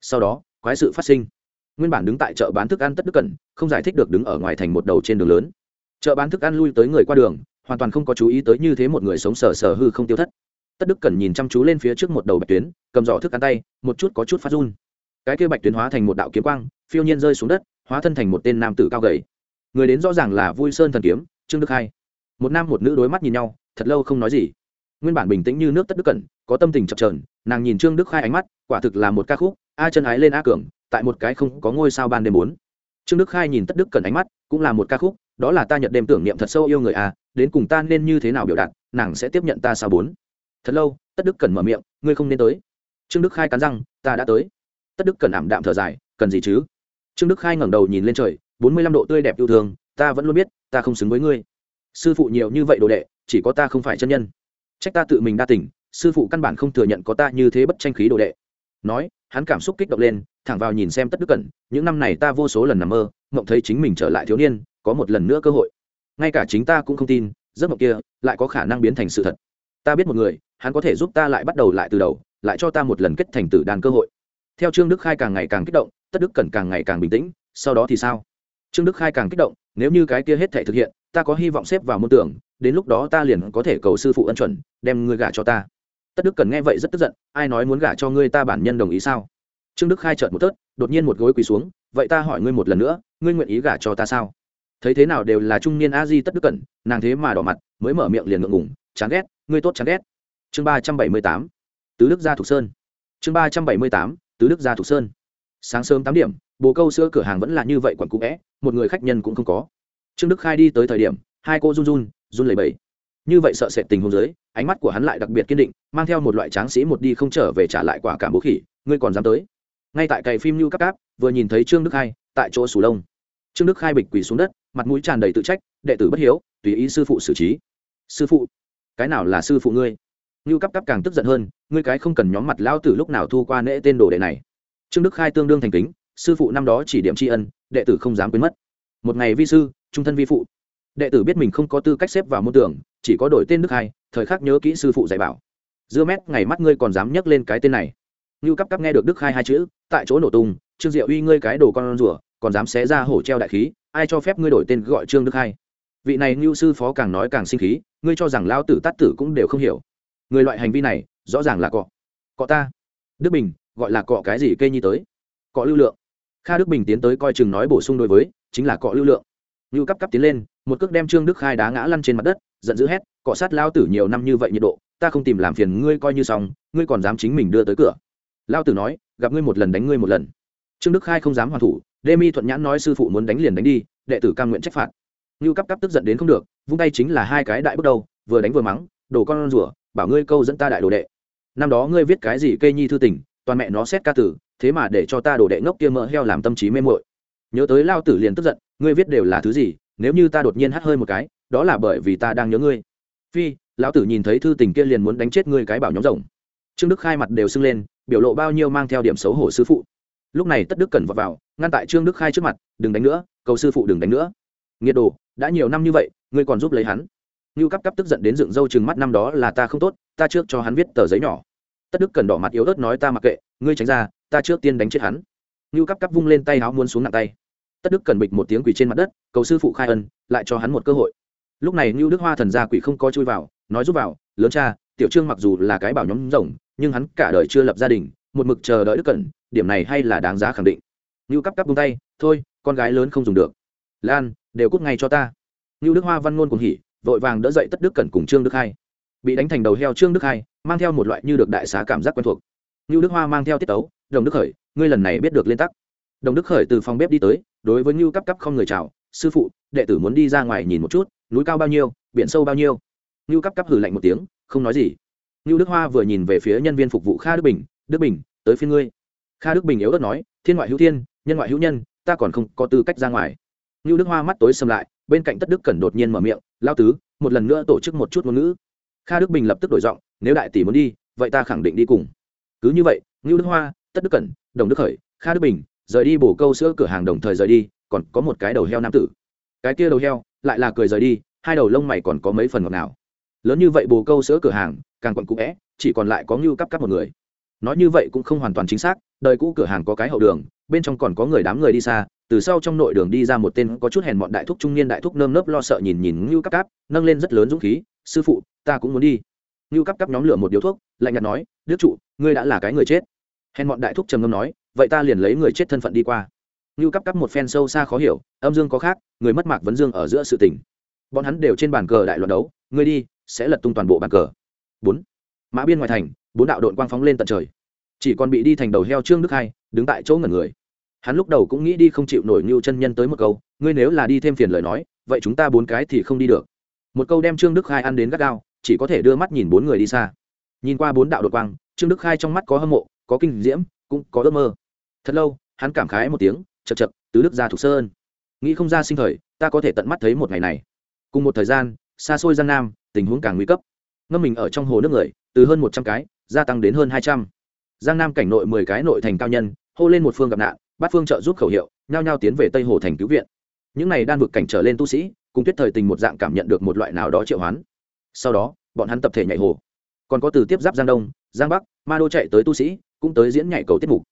Sau đó, quái sự phát sinh. Nguyên bản đứng tại chợ bán thức ăn tất đức Cần, không giải thích được đứng ở ngoài thành một đầu trên đường lớn. Chợ bán thức ăn lui tới người qua đường, hoàn toàn không có chú ý tới như thế một người sống sờ sờ hư không tiêu thất. Tất đức Cần nhìn chăm chú lên phía trước một đầu bạch tuyến, cầm giỏ thức ăn tay, một chút có chút phát run. Cái kia bạch tuyến hóa thành một đạo kiếm quang, phiêu nhiên rơi xuống đất, hóa thân thành một tên nam tử cao gầy. Người đến rõ ràng là vui sơn thần kiếm, trương đức hai. Một nam một nữ đối mắt nhìn nhau thật lâu không nói gì. Nguyên bản bình tĩnh như nước tất đức cẩn, có tâm tình chập trờn nàng nhìn trương đức khai ánh mắt, quả thực là một ca khúc, a chân ái lên a cường, tại một cái không có ngôi sao ban đêm bốn. Trương đức khai nhìn tất đức cẩn ánh mắt, cũng là một ca khúc, đó là ta nhận đêm tưởng niệm thật sâu yêu người a đến cùng ta nên như thế nào biểu đạt, nàng sẽ tiếp nhận ta sao bốn. Thật lâu, tất đức cẩn mở miệng, ngươi không nên tới. Trương đức khai cắn răng, ta đã tới. Tất đức cẩn ảm đạm thở dài, cần gì chứ? Trương đức khai ngẩng đầu nhìn lên trời, bốn mươi lăm độ tươi đẹp yêu thương, ta vẫn luôn biết, ta không xứng với ngươi sư phụ nhiều như vậy đồ đệ, chỉ có ta không phải chân nhân. Trách ta tự mình đa tỉnh sư phụ căn bản không thừa nhận có ta như thế bất tranh khí đồ đệ. Nói, hắn cảm xúc kích động lên, thẳng vào nhìn xem tất đức cẩn, những năm này ta vô số lần nằm mơ, mộng thấy chính mình trở lại thiếu niên, có một lần nữa cơ hội. Ngay cả chính ta cũng không tin, giấc mộng kia lại có khả năng biến thành sự thật. Ta biết một người, hắn có thể giúp ta lại bắt đầu lại từ đầu, lại cho ta một lần kết thành tử đàn cơ hội. Theo trương đức khai càng ngày càng kích động, tất đức cẩn càng ngày càng bình tĩnh, sau đó thì sao? Trương đức khai càng kích động, nếu như cái kia hết thể thực hiện ta có hy vọng xếp vào môn tưởng, đến lúc đó ta liền có thể cầu sư phụ ân chuẩn, đem ngươi gả cho ta. Tất đức cần nghe vậy rất tức giận, ai nói muốn gả cho ngươi ta bản nhân đồng ý sao? Trương đức khai trợt một tớt, đột nhiên một gối quỳ xuống, vậy ta hỏi ngươi một lần nữa, ngươi nguyện ý gả cho ta sao? Thấy thế nào đều là trung niên a di tất đức cẩn nàng thế mà đỏ mặt, mới mở miệng liền ngượng ngủng chán ghét, ngươi tốt chán ghét. Chương ba trăm bảy mươi tám, tứ đức gia thục sơn. Chương ba trăm bảy mươi tám, tứ đức gia thục sơn. Sáng sớm tám điểm, bồ câu sữa cửa hàng vẫn là như vậy quẩn cũ vẽ, một người khách nhân cũng không có trương đức khai đi tới thời điểm hai cô run run run lẩy bẩy. Như vậy sợ sệt tình hôn giới, ánh mắt của hắn lại đặc biệt kiên định mang theo một loại tráng sĩ một đi không trở về trả lại quả cảm bố khỉ ngươi còn dám tới. Ngay tại cày phim lưu cáp cáp vừa nhìn thấy trương đức khai tại chỗ sù lông. Trương đức khai bịch quỳ xuống đất mặt mũi tràn đầy tự trách đệ tử bất hiếu tùy ý sư phụ xử trí. Sư phụ cái nào là sư phụ ngươi? Lưu cáp cáp càng tức giận hơn ngươi cái không cần nhóm mặt lao tử lúc nào thu qua nễ tên đồ đệ này. Trương đức khai tương đương thành kính sư phụ năm đó chỉ điểm tri ân đệ tử không dám quên mất. Một ngày vi sư trung thân vi phụ. Đệ tử biết mình không có tư cách xếp vào môn tưởng chỉ có đổi tên đức hai, thời khắc nhớ kỹ sư phụ dạy bảo. Dưa mét, ngày mắt ngươi còn dám nhắc lên cái tên này. Như cắp cắp nghe được đức hai hai chữ, tại chỗ nổ tung, trương diệu uy, ngươi cái đồ con rùa, còn dám xé ra hổ treo đại khí, ai cho phép ngươi đổi tên gọi trương đức hai? Vị này như sư phó càng nói càng sinh khí, ngươi cho rằng lao tử tát tử cũng đều không hiểu. Người loại hành vi này, rõ ràng là cọ. Cọ ta. Đức bình, gọi là cọ cái gì cây nhi tới? Cọ lưu lượng. Kha đức bình tiến tới coi chừng nói bổ sung đối với, chính là cọ lưu lượng như cắp cắp tiến lên, một cước đem trương đức khai đá ngã lăn trên mặt đất, giận dữ hét, cọ sát lao tử nhiều năm như vậy nhiệt độ, ta không tìm làm phiền ngươi coi như xong, ngươi còn dám chính mình đưa tới cửa. Lao tử nói, gặp ngươi một lần đánh ngươi một lần. Trương đức khai không dám hoàn thủ, đê mi thuận nhãn nói sư phụ muốn đánh liền đánh đi, đệ tử cam nguyện trách phạt. Như cắp cắp tức giận đến không được, vung tay chính là hai cái đại bước đầu, vừa đánh vừa mắng, đồ con rủa bảo ngươi câu dẫn ta đại đồ đệ. Năm đó ngươi viết cái gì cây nhi thư tình, toàn mẹ nó xét ca tử, thế mà để cho ta đồ đệ ngốc kia mỡ heo làm tâm trí mê mội nhớ tới lao tử liền tức giận ngươi viết đều là thứ gì nếu như ta đột nhiên hắt hơi một cái đó là bởi vì ta đang nhớ ngươi. Phi lão tử nhìn thấy thư tình kia liền muốn đánh chết ngươi cái bảo nhóm rồng. Trương đức khai mặt đều sưng lên biểu lộ bao nhiêu mang theo điểm xấu hổ sư phụ. Lúc này tất đức cần vào, vào ngăn tại trương đức khai trước mặt đừng đánh nữa cầu sư phụ đừng đánh nữa. Nghiệt đồ đã nhiều năm như vậy ngươi còn giúp lấy hắn? Như cắp cắp tức giận đến dựng râu chừng mắt năm đó là ta không tốt ta trước cho hắn viết tờ giấy nhỏ. Tất đức cần đỏ mặt yếu ớt nói ta mặc kệ ngươi tránh ra ta trước tiên đánh chết hắn. Như cắp cắp vung lên tay áo muốn xuống nặng tay tất đức cần bịch một tiếng quỷ trên mặt đất, cầu sư phụ khai ân, lại cho hắn một cơ hội. Lúc này như đức hoa thần gia quỷ không coi chui vào, nói giúp vào, lớn cha, tiểu trương mặc dù là cái bảo nhóm rồng, nhưng hắn cả đời chưa lập gia đình, một mực chờ đợi đức cẩn, điểm này hay là đáng giá khẳng định. Như cắp cắp bông tay, thôi, con gái lớn không dùng được. Lan, đều cút ngay cho ta. Như đức hoa văn ngôn cùng hỉ, vội vàng đỡ dậy tất đức cẩn cùng trương đức hai. Bị đánh thành đầu heo trương đức hai, mang theo một loại như được đại xá cảm giác quen thuộc. Như đức hoa mang theo tiết tấu, đồng đức khởi, ngươi lần này biết được lên tắc. Đồng đức khởi từ phòng bếp đi tới đối với ngưu cắp cắp không người chào, sư phụ, đệ tử muốn đi ra ngoài nhìn một chút, núi cao bao nhiêu, biển sâu bao nhiêu? Ngưu cắp cắp hừ lạnh một tiếng, không nói gì. Ngưu đức hoa vừa nhìn về phía nhân viên phục vụ kha đức bình đức bình, tới phía ngươi. Kha đức bình yếu ớt nói, thiên ngoại hữu thiên, nhân ngoại hữu nhân, ta còn không có tư cách ra ngoài. Ngưu đức hoa mắt tối xâm lại, bên cạnh tất đức cẩn đột nhiên mở miệng lao tứ, một lần nữa tổ chức một chút ngôn ngữ. Kha đức bình lập tức đổi giọng, nếu đại tỷ muốn đi, vậy ta khẳng định đi cùng. Cứ như vậy, ngưu đức hoa, tất đức cẩn, đồng đức khởi, kha đức bình rời đi bổ câu sữa cửa hàng đồng thời rời đi, còn có một cái đầu heo nam tử. Cái kia đầu heo lại là cười rời đi, hai đầu lông mày còn có mấy phần ngọt nào lớn như vậy bồ câu sữa cửa hàng, càng còn cũ vẽ chỉ còn lại có ngưu cắp cắp một người. Nói như vậy cũng không hoàn toàn chính xác, đời cũ cửa hàng có cái hậu đường, bên trong còn có người đám người đi xa, từ sau trong nội đường đi ra một tên có chút hèn mọn đại thúc trung niên đại thúc nơm nớp lo sợ nhìn nhìn ngưu cắp cắp nâng lên rất lớn dũng khí, sư phụ, ta cũng muốn đi. Ngưu cắp cắp nhóm lửa một điếu thuốc, lạnh nhạt nói, đức trụ, ngươi đã là cái người chết. Hèn mọn đại thúc trầm ngâm nói vậy ta liền lấy người chết thân phận đi qua. Ngưu cắp cắp một phen sâu xa khó hiểu, âm dương có khác, người mất mạc vấn dương ở giữa sự tình. Bọn hắn đều trên bàn cờ đại loạt đấu ngươi đi, sẽ lật tung toàn bộ bàn cờ. Bốn. Mã biên ngoài thành, bốn đạo đội quang phóng lên tận trời. Chỉ còn bị đi thành đầu heo trương đức hai, đứng tại chỗ ngẩn người. Hắn lúc đầu cũng nghĩ đi không chịu nổi ngưu chân nhân tới một câu, ngươi nếu là đi thêm phiền lời nói, vậy chúng ta bốn cái thì không đi được. Một câu đem trương đức khai ăn đến gắt gao, chỉ có thể đưa mắt nhìn bốn người đi xa. Nhìn qua bốn đạo đột quang, trương đức khai trong mắt có hâm mộ, có kinh diễm, cũng có ước mơ thật lâu, hắn cảm khái một tiếng chật chật tứ đức ra thục sơn. Nghĩ không ra sinh thời, ta có thể tận mắt thấy một ngày này. Cùng một thời gian, xa xôi gian nam, tình huống càng nguy cấp. Ngâm mình ở trong hồ nước người, từ hơn một trăm cái, gia tăng đến hơn hai trăm. Giang nam cảnh nội mười cái nội thành cao nhân, hô lên một phương gặp nạn, bát phương trợ giúp khẩu hiệu, nhao nhao tiến về tây hồ thành cứu viện. Những này đang vượt cảnh trở lên tu sĩ, cùng tuyết thời tình một dạng cảm nhận được một loại nào đó triệu hoán. Sau đó, bọn hắn tập thể nhảy hồ. Còn có từ tiếp giáp giang đông, giang bắc, ma đô chạy tới tu sĩ, cũng tới diễn nhảy cầu tiết mục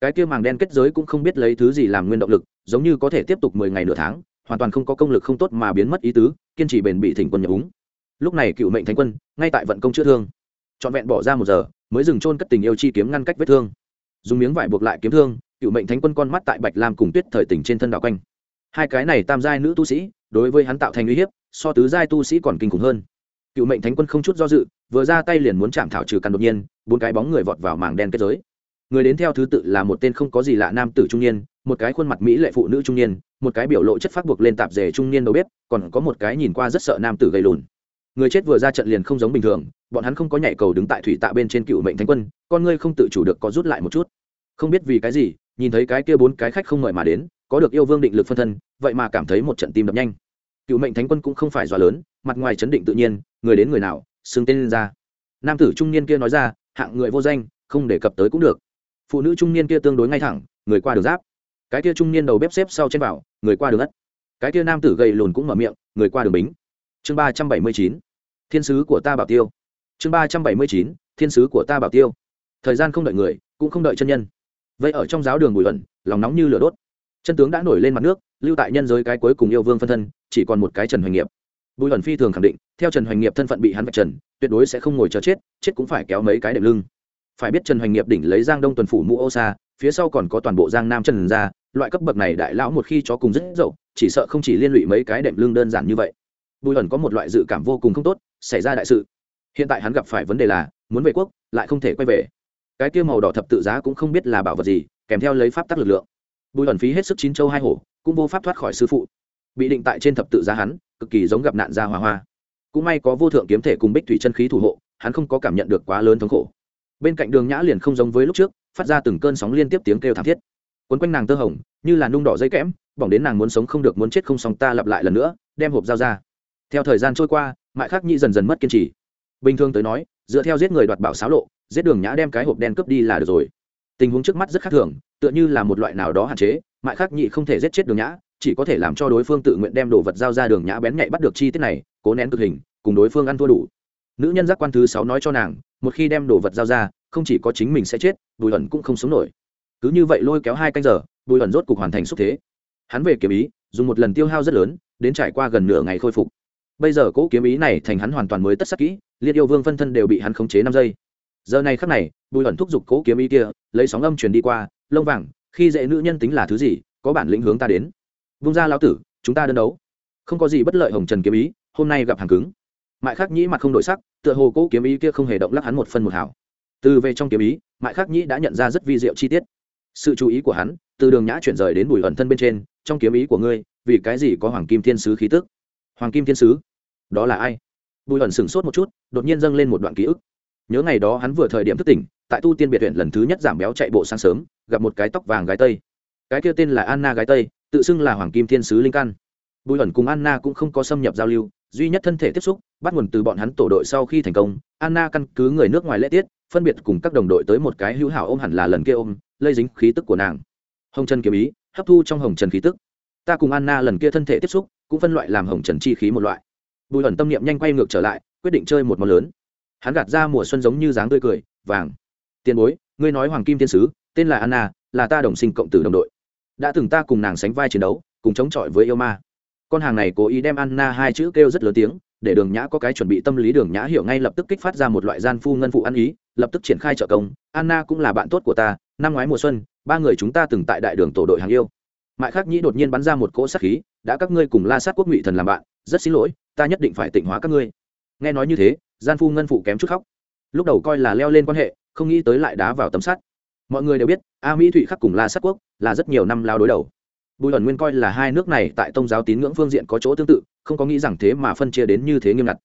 cái kia màng đen kết giới cũng không biết lấy thứ gì làm nguyên động lực, giống như có thể tiếp tục mười ngày nửa tháng, hoàn toàn không có công lực không tốt mà biến mất ý tứ, kiên trì bền bị thỉnh quân nhập úng. Lúc này cựu mệnh thánh quân, ngay tại vận công chữa thương. Trọn vẹn bỏ ra một giờ, mới dừng trôn cất tình yêu chi kiếm ngăn cách vết thương. Dùng miếng vải buộc lại kiếm thương, cựu mệnh thánh quân con mắt tại bạch lam cùng tuyết thời tình trên thân đạo quanh. Hai cái này tam giai nữ tu sĩ, đối với hắn tạo thành uy hiếp, so tứ giai tu sĩ còn kinh khủng hơn. Cựu mệnh thánh quân không chút do dự, vừa ra tay liền muốn chạm thảo trừ căn đột nhiên, bốn cái bóng người vọt vào màng đen kết giới người đến theo thứ tự là một tên không có gì lạ nam tử trung niên, một cái khuôn mặt mỹ lệ phụ nữ trung niên, một cái biểu lộ chất phát buộc lên tạp dề trung niên đầu bếp, còn có một cái nhìn qua rất sợ nam tử gầy lùn. Người chết vừa ra trận liền không giống bình thường, bọn hắn không có nhảy cầu đứng tại thủy tạ bên trên cựu mệnh thánh quân, con ngươi không tự chủ được có rút lại một chút. Không biết vì cái gì, nhìn thấy cái kia bốn cái khách không mời mà đến, có được yêu vương định lực phân thân, vậy mà cảm thấy một trận tim đập nhanh. Cựu mệnh thánh quân cũng không phải dọa lớn, mặt ngoài chấn định tự nhiên, người đến người nào, xưng tên lên ra. Nam tử trung niên kia nói ra, hạng người vô danh, không đề cập tới cũng được phụ nữ trung niên kia tương đối ngay thẳng, người qua đường giáp. Cái kia trung niên đầu bếp xếp sau trên bảo người qua đường ất cái kia nam tử gầy lùn cũng mở miệng, người qua đường bính. Chương ba trăm bảy mươi chín, thiên sứ của ta bảo tiêu. Chương ba trăm bảy mươi chín, thiên sứ của ta bảo tiêu. Thời gian không đợi người, cũng không đợi chân nhân. Vậy ở trong giáo đường bùi ẩn, lòng nóng như lửa đốt. Chân tướng đã nổi lên mặt nước, lưu tại nhân giới cái cuối cùng yêu vương phân thân, chỉ còn một cái trần hoành nghiệp. Bùi ẩn phi thường khẳng định, theo trần hoành nghiệp thân phận bị hắn vạch trần, tuyệt đối sẽ không ngồi chờ chết chết cũng phải kéo mấy cái đệm lưng phải biết trần hoành nghiệp đỉnh lấy giang đông tuần phủ mũ ô xa phía sau còn có toàn bộ giang nam trần ra loại cấp bậc này đại lão một khi chó cùng rất dậu, chỉ sợ không chỉ liên lụy mấy cái đệm lương đơn giản như vậy. Bùi ẩn có một loại dự cảm vô cùng không tốt, xảy ra đại sự. Hiện tại hắn gặp phải vấn đề là, muốn về quốc, lại không thể quay về. Cái kia màu đỏ thập tự giá cũng không biết là bảo vật gì, kèm theo lấy pháp tắc lực lượng. Bùi ẩn phí hết sức chín châu hai hổ, cũng vô pháp thoát khỏi sư phụ. Bị định tại trên thập tự giá hắn, cực kỳ giống gặp nạn gia hòa hoa. Cũng may có vô thượng kiếm thể cùng bích thủy chân khí thủ hộ, hắn không có cảm nhận được quá lớn thống khổ bên cạnh đường nhã liền không giống với lúc trước, phát ra từng cơn sóng liên tiếp tiếng kêu thảm thiết. Quấn quanh nàng tơ hồng, như là nung đỏ dây kẽm, bỏng đến nàng muốn sống không được muốn chết không xong ta lặp lại lần nữa, đem hộp dao ra. Theo thời gian trôi qua, mại khắc nhị dần dần mất kiên trì. Bình thường tới nói, dựa theo giết người đoạt bảo xáo lộ, giết đường nhã đem cái hộp đen cướp đi là được rồi. Tình huống trước mắt rất khác thường, tựa như là một loại nào đó hạn chế, mại khắc nhị không thể giết chết đường nhã, chỉ có thể làm cho đối phương tự nguyện đem đồ vật giao ra đường nhã bén nhạy bắt được chi tiết này, cố nén cực hình, cùng đối phương ăn thua đủ nữ nhân giác quan thứ sáu nói cho nàng, một khi đem đồ vật giao ra, không chỉ có chính mình sẽ chết, bùi ẩn cũng không sống nổi. Cứ như vậy lôi kéo hai canh giờ, bùi ẩn rốt cục hoàn thành xúc thế. Hắn về kiếm ý, dùng một lần tiêu hao rất lớn, đến trải qua gần nửa ngày khôi phục. Bây giờ cỗ kiếm ý này thành hắn hoàn toàn mới tất sắc kỹ, liệt yêu vương phân thân đều bị hắn khống chế năm giây. Giờ này khắc này, bùi ẩn thúc giục cỗ kiếm ý kia, lấy sóng âm truyền đi qua, lông vàng, khi dễ nữ nhân tính là thứ gì, có bản lĩnh hướng ta đến. Vung ra lao tử, chúng ta đơn đấu. Không có gì bất lợi hồng trần kiếm ý, hôm nay gặp hàng cứng mại khắc nhĩ mặt không đổi sắc, tựa hồ cỗ kiếm ý kia không hề động lắc hắn một phân một hảo từ về trong kiếm ý, mại khắc nhĩ đã nhận ra rất vi diệu chi tiết. Sự chú ý của hắn, từ đường nhã chuyển rời đến bùi ẩn thân bên trên, trong kiếm ý của ngươi, vì cái gì có hoàng kim thiên sứ khí tức? Hoàng kim thiên sứ? Đó là ai? Bùi ẩn sửng sốt một chút, đột nhiên dâng lên một đoạn ký ức. Nhớ ngày đó hắn vừa thời điểm thức tỉnh, tại tu tiên biệt huyện lần thứ nhất giảm béo chạy bộ sáng sớm, gặp một cái tóc vàng gái tây. Cái kia tên là anna gái tây, tự xưng là hoàng kim thiên sứ linh căn. Bùi ẩn cùng anna cũng không có xâm nhập giao lưu duy nhất thân thể tiếp xúc, bắt nguồn từ bọn hắn tổ đội sau khi thành công, anna căn cứ người nước ngoài lễ tiết, phân biệt cùng các đồng đội tới một cái hữu hảo ôm hẳn là lần kia ôm, lây dính khí tức của nàng. Hồng trần kiếm ý, hấp thu trong hồng trần khí tức. Ta cùng anna lần kia thân thể tiếp xúc, cũng phân loại làm hồng trần chi khí một loại. Bùi ẩn tâm niệm nhanh quay ngược trở lại, quyết định chơi một món lớn. Hắn gạt ra mùa xuân giống như dáng tươi cười, vàng, tiền bối, ngươi nói hoàng kim thiên sứ, tên là anna, là ta đồng sinh cộng tử đồng đội. Đã từng ta cùng nàng sánh vai chiến đấu, cùng chống chọi với yêu ma con hàng này cố ý đem anna hai chữ kêu rất lớn tiếng, để đường nhã có cái chuẩn bị tâm lý, đường nhã hiểu ngay lập tức kích phát ra một loại gian phu ngân phụ ăn ý, lập tức triển khai trợ công, anna cũng là bạn tốt của ta, năm ngoái mùa xuân, ba người chúng ta từng tại đại đường tổ đội hàng yêu. Mại khắc nhĩ đột nhiên bắn ra một cỗ sát khí, đã các ngươi cùng la sát quốc ngụy thần làm bạn, rất xin lỗi, ta nhất định phải tịnh hóa các ngươi. Nghe nói như thế, gian phu ngân phụ kém chút khóc. Lúc đầu coi là leo lên quan hệ, không nghĩ tới lại đá vào tấm sắt. Mọi người đều biết, a mỹ thụy khắc cùng la sát quốc là rất nhiều năm lao đối đầu bùi ẩn nguyên coi là hai nước này tại tôn giáo tín ngưỡng phương diện có chỗ tương tự, không có nghĩ rằng thế mà phân chia đến như thế nghiêm ngặt.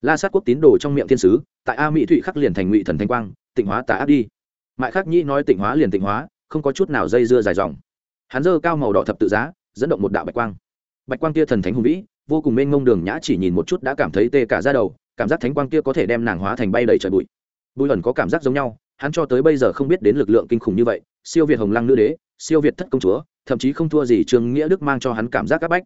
La sát quốc tín đồ trong miệng thiên sứ, tại a mỹ thụy khắc liền thành ngụy thần thanh quang, tịnh hóa tà áp đi. Mại khắc nhĩ nói tịnh hóa liền tịnh hóa, không có chút nào dây dưa dài dòng. Hắn dơ cao màu đỏ thập tự giá, dẫn động một đạo bạch quang. Bạch quang kia thần thánh hùng vĩ, vô cùng mênh ngông đường nhã chỉ nhìn một chút đã cảm thấy tê cả ra đầu, cảm giác thánh quang kia có thể đem nàng hóa thành bay đầy trời bụi. Bùi ẩn có cảm giác giống nhau, hắn cho tới bây giờ không biết đến lực lượng kinh khủng như vậy, siêu việt hồng lăng nữ đế, siêu việt thất công chúa thậm chí không thua gì trương nghĩa đức mang cho hắn cảm giác áp bách.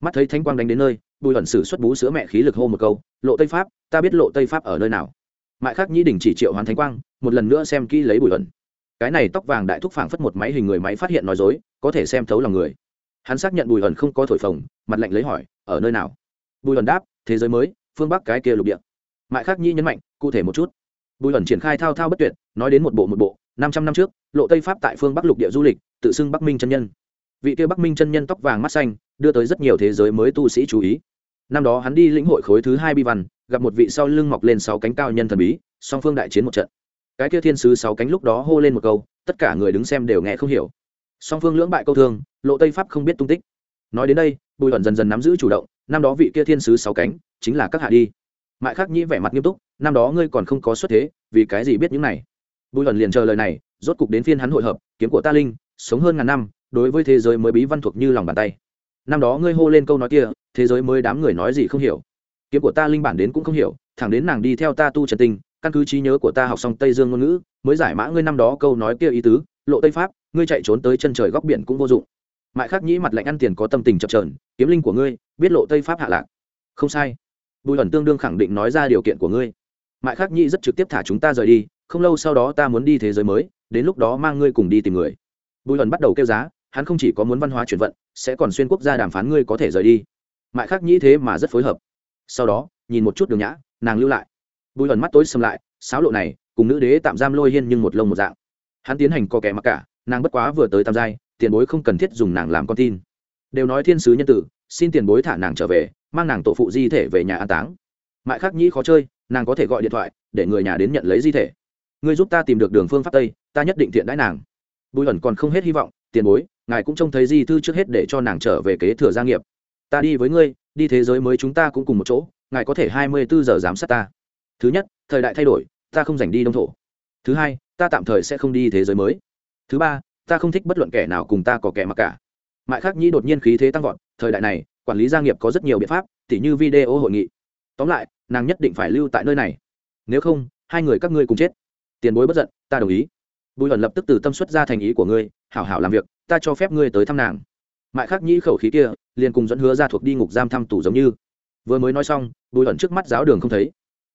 Mắt thấy thánh quang đánh đến nơi, bùi ẩn sử xuất bú sữa mẹ khí lực hô một câu, lộ tây pháp, ta biết lộ tây pháp ở nơi nào. Mại khắc nhĩ đình chỉ triệu hoàn thánh quang, một lần nữa xem kỹ lấy bùi ẩn. Cái này tóc vàng đại thúc phảng phất một máy hình người máy phát hiện nói dối, có thể xem thấu lòng người. Hắn xác nhận bùi ẩn không có thổi phồng, mặt lạnh lấy hỏi, ở nơi nào? Bùi ẩn đáp, thế giới mới, phương bắc cái kia lục địa. Mại khắc nhi nhấn mạnh, cụ thể một chút. Bùi ẩn triển khai thao thao bất tuyệt nói đến một bộ một bộ, năm trăm năm trước, lộ tây pháp tại phương bắc lục địa du lịch, tự xưng bắc minh chân nhân. Vị kia bắc minh chân nhân tóc vàng mắt xanh, đưa tới rất nhiều thế giới mới tu sĩ chú ý. Năm đó hắn đi lĩnh hội khối thứ hai bi văn, gặp một vị sau lưng mọc lên sáu cánh cao nhân thần bí, song phương đại chiến một trận. Cái kia thiên sứ sáu cánh lúc đó hô lên một câu, tất cả người đứng xem đều nghe không hiểu. Song phương lưỡng bại câu thương, lộ tây pháp không biết tung tích. Nói đến đây, bùi ẩn dần dần nắm giữ chủ động, năm đó vị kia thiên sứ sáu cánh, chính là các hạ đi. Mại khắc nhĩ vẻ mặt nghiêm túc, năm đó ngươi còn không có xuất thế, vì cái gì biết những này? Bùi ẩn liền chờ lời này, rốt cục đến phiên hắn hội hợp, kiếm của ta linh, sống hơn ngàn năm, đối với thế giới mới bí văn thuộc như lòng bàn tay. Năm đó ngươi hô lên câu nói kia, thế giới mới đám người nói gì không hiểu. Kiếm của ta linh bản đến cũng không hiểu, thẳng đến nàng đi theo ta tu trần tinh, căn cứ trí nhớ của ta học xong tây dương ngôn ngữ, mới giải mã ngươi năm đó câu nói kia ý tứ, lộ tây pháp, ngươi chạy trốn tới chân trời góc biển cũng vô dụng. Mại khắc nhĩ mặt lạnh ăn tiền có tâm tình chập trờn kiếm linh của ngươi, biết lộ tây pháp hạ lạc. Không sai. Bùi ẩn tương đương khẳng định nói ra điều kiện của ngươi. Mại khắc nhĩ rất trực tiếp thả chúng ta rời đi không lâu sau đó ta muốn đi thế giới mới, đến lúc đó mang ngươi cùng đi tìm người. Bùi hận bắt đầu kêu giá, hắn không chỉ có muốn văn hóa chuyển vận, sẽ còn xuyên quốc gia đàm phán ngươi có thể rời đi. Mại khắc nhĩ thế mà rất phối hợp. Sau đó, nhìn một chút đường nhã, nàng lưu lại. Bùi hận mắt tối xâm lại, sáo lộ này, cùng nữ đế tạm giam lôi hiên nhưng một lông một dạng. Hắn tiến hành co kẻ mặc cả, nàng bất quá vừa tới tam giai, tiền bối không cần thiết dùng nàng làm con tin. Đều nói thiên sứ nhân tử, xin tiền bối thả nàng trở về, mang nàng tổ phụ di thể về nhà an táng. Mại khắc nhĩ khó chơi, nàng có thể gọi điện thoại, để người nhà đến nhận lấy di thể ngươi giúp ta tìm được đường phương pháp tây, ta nhất định thiện đãi nàng. Bùi ẩn còn không hết hy vọng, tiền bối, ngài cũng trông thấy di thư trước hết để cho nàng trở về kế thừa gia nghiệp. Ta đi với ngươi, đi thế giới mới chúng ta cũng cùng một chỗ, ngài có thể hai mươi bốn giờ giám sát ta. Thứ nhất, thời đại thay đổi, ta không dành đi đông thổ. Thứ hai, ta tạm thời sẽ không đi thế giới mới. Thứ ba, ta không thích bất luận kẻ nào cùng ta có kẻ mặc cả. Mại khắc nhĩ đột nhiên khí thế tăng vọt, thời đại này, quản lý gia nghiệp có rất nhiều biện pháp, tỉ như video hội nghị. Tóm lại, nàng nhất định phải lưu tại nơi này. Nếu không, hai người các ngươi cùng chết tiền bối bất giận ta đồng ý. Bùi ẩn lập tức từ tâm xuất ra thành ý của ngươi hảo hảo làm việc ta cho phép ngươi tới thăm nàng. Mại khắc nhĩ khẩu khí kia liền cùng dẫn hứa ra thuộc đi ngục giam thăm tù giống như. Vừa mới nói xong bùi ẩn trước mắt giáo đường không thấy.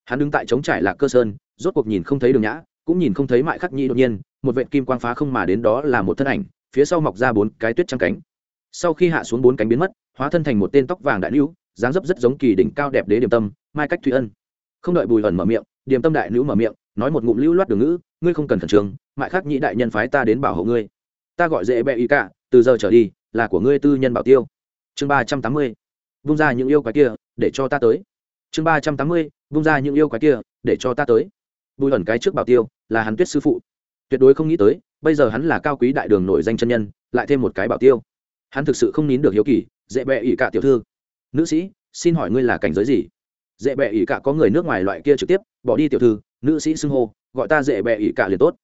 Hắn đứng tại trống trải lạc cơ sơn rốt cuộc nhìn không thấy đường nhã cũng nhìn không thấy mại khắc nhĩ đột nhiên một vệ kim quang phá không mà đến đó là một thân ảnh phía sau mọc ra bốn cái tuyết trắng cánh. Sau khi hạ xuống bốn cánh biến mất hóa thân thành một tên tóc vàng đại lưu, dáng dấp rất giống kỳ đỉnh cao đẹp đế điểm tâm mai cách thủy ân. Không đợi bùi ẩn mở miệng điểm tâm đại nữ mở miệng, nói một ngụm lưu loát đường ngữ, ngươi không cần khẩn trương, mại khắc nhĩ đại nhân phái ta đến bảo hộ ngươi. Ta gọi dễ bẹ y cả, từ giờ trở đi, là của ngươi tư nhân bảo tiêu. Chương ba trăm tám mươi, vung ra những yêu quái kia, để cho ta tới. Chương ba trăm tám mươi, vung ra những yêu quái kia, để cho ta tới. Bùi ẩn cái trước bảo tiêu, là hắn tuyết sư phụ. Tuyệt đối không nghĩ tới, bây giờ hắn là cao quý đại đường nổi danh chân nhân, lại thêm một cái bảo tiêu. Hắn thực sự không nín được hiếu kỳ, dễ bẹ ỉ cả tiểu thư. Nữ sĩ, xin hỏi ngươi là cảnh giới gì? Dễ bẹ ỉ cả có người nước ngoài loại kia trực tiếp, bỏ đi tiểu thư, nữ sĩ xưng hô, gọi ta dễ bẹ ỉ cả liền tốt.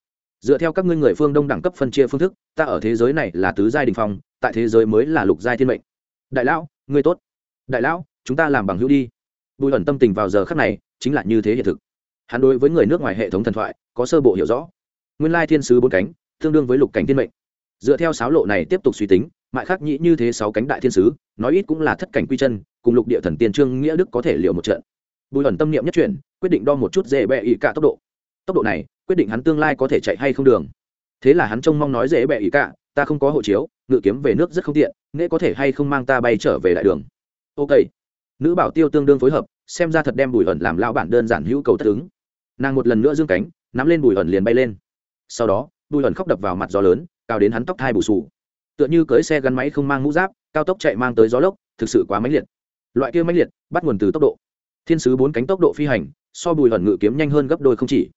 Dựa theo các ngươi người phương đông đẳng cấp phân chia phương thức, ta ở thế giới này là tứ giai đình phong, tại thế giới mới là lục giai thiên mệnh. Đại lão, ngươi tốt. Đại lão, chúng ta làm bằng hữu đi. Bùi ẩn tâm tình vào giờ khắc này, chính là như thế hiện thực. Hắn đối với người nước ngoài hệ thống thần thoại, có sơ bộ hiểu rõ. Nguyên lai thiên sứ bốn cánh, tương đương với lục cảnh thiên mệnh. Dựa theo sáo lộ này tiếp tục suy tính mại khắc nhĩ như thế sáu cánh đại thiên sứ, nói ít cũng là thất cảnh quy chân, cùng lục địa thần tiên trương nghĩa đức có thể liệu một trận. Bùi ẩn tâm niệm nhất chuyển, quyết định đo một chút dễ bẹ ỉ cả tốc độ. Tốc độ này, quyết định hắn tương lai có thể chạy hay không đường. Thế là hắn trông mong nói dễ bẹ ỉ cả, ta không có hộ chiếu, ngự kiếm về nước rất không tiện nghĩa có thể hay không mang ta bay trở về đại đường. Ok. Nữ bảo tiêu tương đương phối hợp, xem ra thật đem bùi ẩn làm lao bản đơn giản hữu cầu tất ứng. Nàng một lần nữa dương cánh, nắm lên bùi ẩn liền bay lên. Sau đó, bùi ẩn khóc đập vào mặt gió lớn cao đến hắn tóc thai bù sù tựa như cưới xe gắn máy không mang mũ giáp, cao tốc chạy mang tới gió lốc, thực sự quá mãnh liệt. Loại kia mãnh liệt, bắt nguồn từ tốc độ. Thiên sứ bốn cánh tốc độ phi hành, so bùi hẩn ngự kiếm nhanh hơn gấp đôi không chỉ.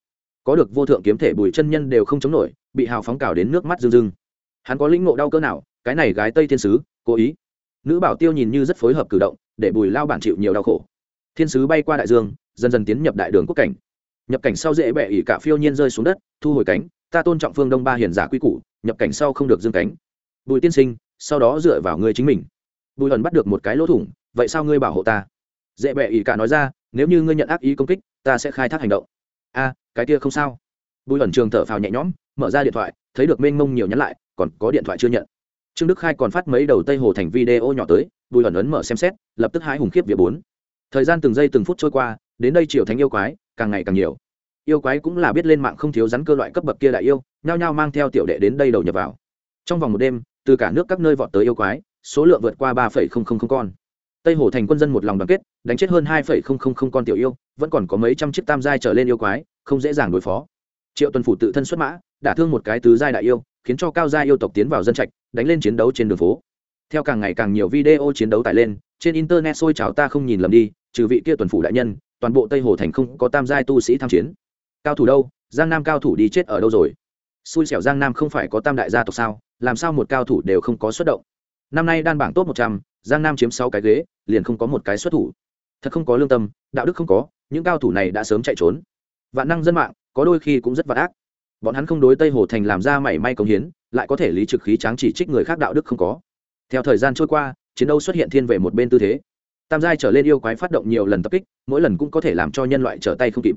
Có được vô thượng kiếm thể bùi chân nhân đều không chống nổi, bị hào phóng cào đến nước mắt rưng rưng. Hắn có lĩnh ngộ đau cỡ nào, cái này gái tây thiên sứ, cố ý. Nữ bảo tiêu nhìn như rất phối hợp cử động, để bùi lao bản chịu nhiều đau khổ. Thiên sứ bay qua đại dương, dần dần tiến nhập đại đường quốc cảnh. Nhập cảnh sau dễ bẹ ỉ cả phiêu nhiên rơi xuống đất, thu hồi cánh, ta tôn trọng phương đông ba hiền giả quy củ, nhập cảnh sau không được dương cánh bùi tiên sinh, sau đó dựa vào ngươi chính mình. Bùi ẩn bắt được một cái lỗ thủng, vậy sao ngươi bảo hộ ta? Dễ bệ ỷ cả nói ra, nếu như ngươi nhận ác ý công kích, ta sẽ khai thác hành động. A, cái kia không sao. Bùi ẩn trường thở phào nhẹ nhõm, mở ra điện thoại, thấy được mênh mông nhiều nhắn lại, còn có điện thoại chưa nhận. Trương đức khai còn phát mấy đầu tây hồ thành video nhỏ tới, bùi ẩn ấn mở xem xét, lập tức hai hùng khiếp vía bốn. Thời gian từng giây từng phút trôi qua, đến đây triều thánh yêu quái, càng ngày càng nhiều. Yêu quái cũng là biết lên mạng không thiếu rắn cơ loại cấp bậc kia đại yêu, nhao nhao mang theo tiểu đệ đến đây đầu nhập vào. Trong vòng một đêm từ cả nước các nơi vọt tới yêu quái, số lượng vượt qua ba con. Tây hồ thành quân dân một lòng đoàn kết, đánh chết hơn hai con tiểu yêu, vẫn còn có mấy trăm chiếc tam giai trở lên yêu quái, không dễ dàng đối phó. Triệu tuần phủ tự thân xuất mã, đả thương một cái tứ giai đại yêu, khiến cho cao giai yêu tộc tiến vào dân trạch, đánh lên chiến đấu trên đường phố. Theo càng ngày càng nhiều video chiến đấu tải lên, trên internet sôi trào ta không nhìn lầm đi, trừ vị kia tuần phủ đại nhân, toàn bộ tây hồ thành không có tam giai tu sĩ tham chiến. Cao thủ đâu? Giang nam cao thủ đi chết ở đâu rồi? Xui xẻo giang nam không phải có tam đại gia tộc sao? Làm sao một cao thủ đều không có xuất động? Năm nay đan bảng top một trăm, giang nam chiếm sáu cái ghế, liền không có một cái xuất thủ. Thật không có lương tâm, đạo đức không có, những cao thủ này đã sớm chạy trốn. Vạn năng dân mạng, có đôi khi cũng rất vạn ác. Bọn hắn không đối tây hồ thành làm ra mảy may công hiến, lại có thể lý trực khí tráng chỉ trích người khác đạo đức không có. Theo thời gian trôi qua, chiến đấu xuất hiện thiên về một bên tư thế. Tam giai trở lên yêu quái phát động nhiều lần tập kích, mỗi lần cũng có thể làm cho nhân loại trở tay không kịp.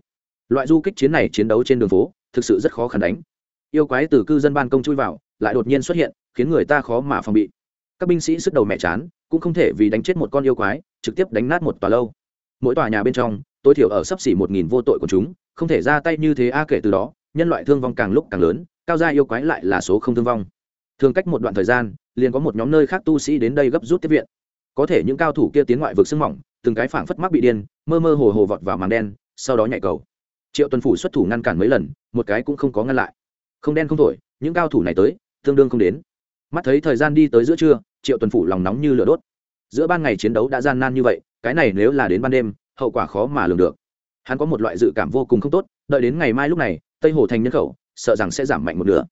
Loại du kích chiến này chiến đấu trên đường phố, thực sự rất khó khăn đánh. Yêu quái từ cư dân ban công chui vào lại đột nhiên xuất hiện, khiến người ta khó mà phòng bị. Các binh sĩ sức đầu mẹ chán, cũng không thể vì đánh chết một con yêu quái, trực tiếp đánh nát một tòa lâu. Mỗi tòa nhà bên trong, tối thiểu ở sấp xỉ một nghìn vô tội của chúng, không thể ra tay như thế a kể từ đó, nhân loại thương vong càng lúc càng lớn, cao gia yêu quái lại là số không thương vong. Thường cách một đoạn thời gian, liền có một nhóm nơi khác tu sĩ đến đây gấp rút tiếp viện. Có thể những cao thủ kia tiến ngoại vực sưng mỏng, từng cái phảng phất mắc bị điên, mơ mơ hồ hồ vọt vào màng đen, sau đó nhảy cầu. Triệu tuần phủ xuất thủ ngăn cản mấy lần, một cái cũng không có ngăn lại. Không đen không thổi, những cao thủ này tới tương đương không đến. Mắt thấy thời gian đi tới giữa trưa, triệu tuần phủ lòng nóng như lửa đốt. Giữa ban ngày chiến đấu đã gian nan như vậy, cái này nếu là đến ban đêm, hậu quả khó mà lường được. Hắn có một loại dự cảm vô cùng không tốt, đợi đến ngày mai lúc này, tây hồ thành nhân khẩu, sợ rằng sẽ giảm mạnh một nửa.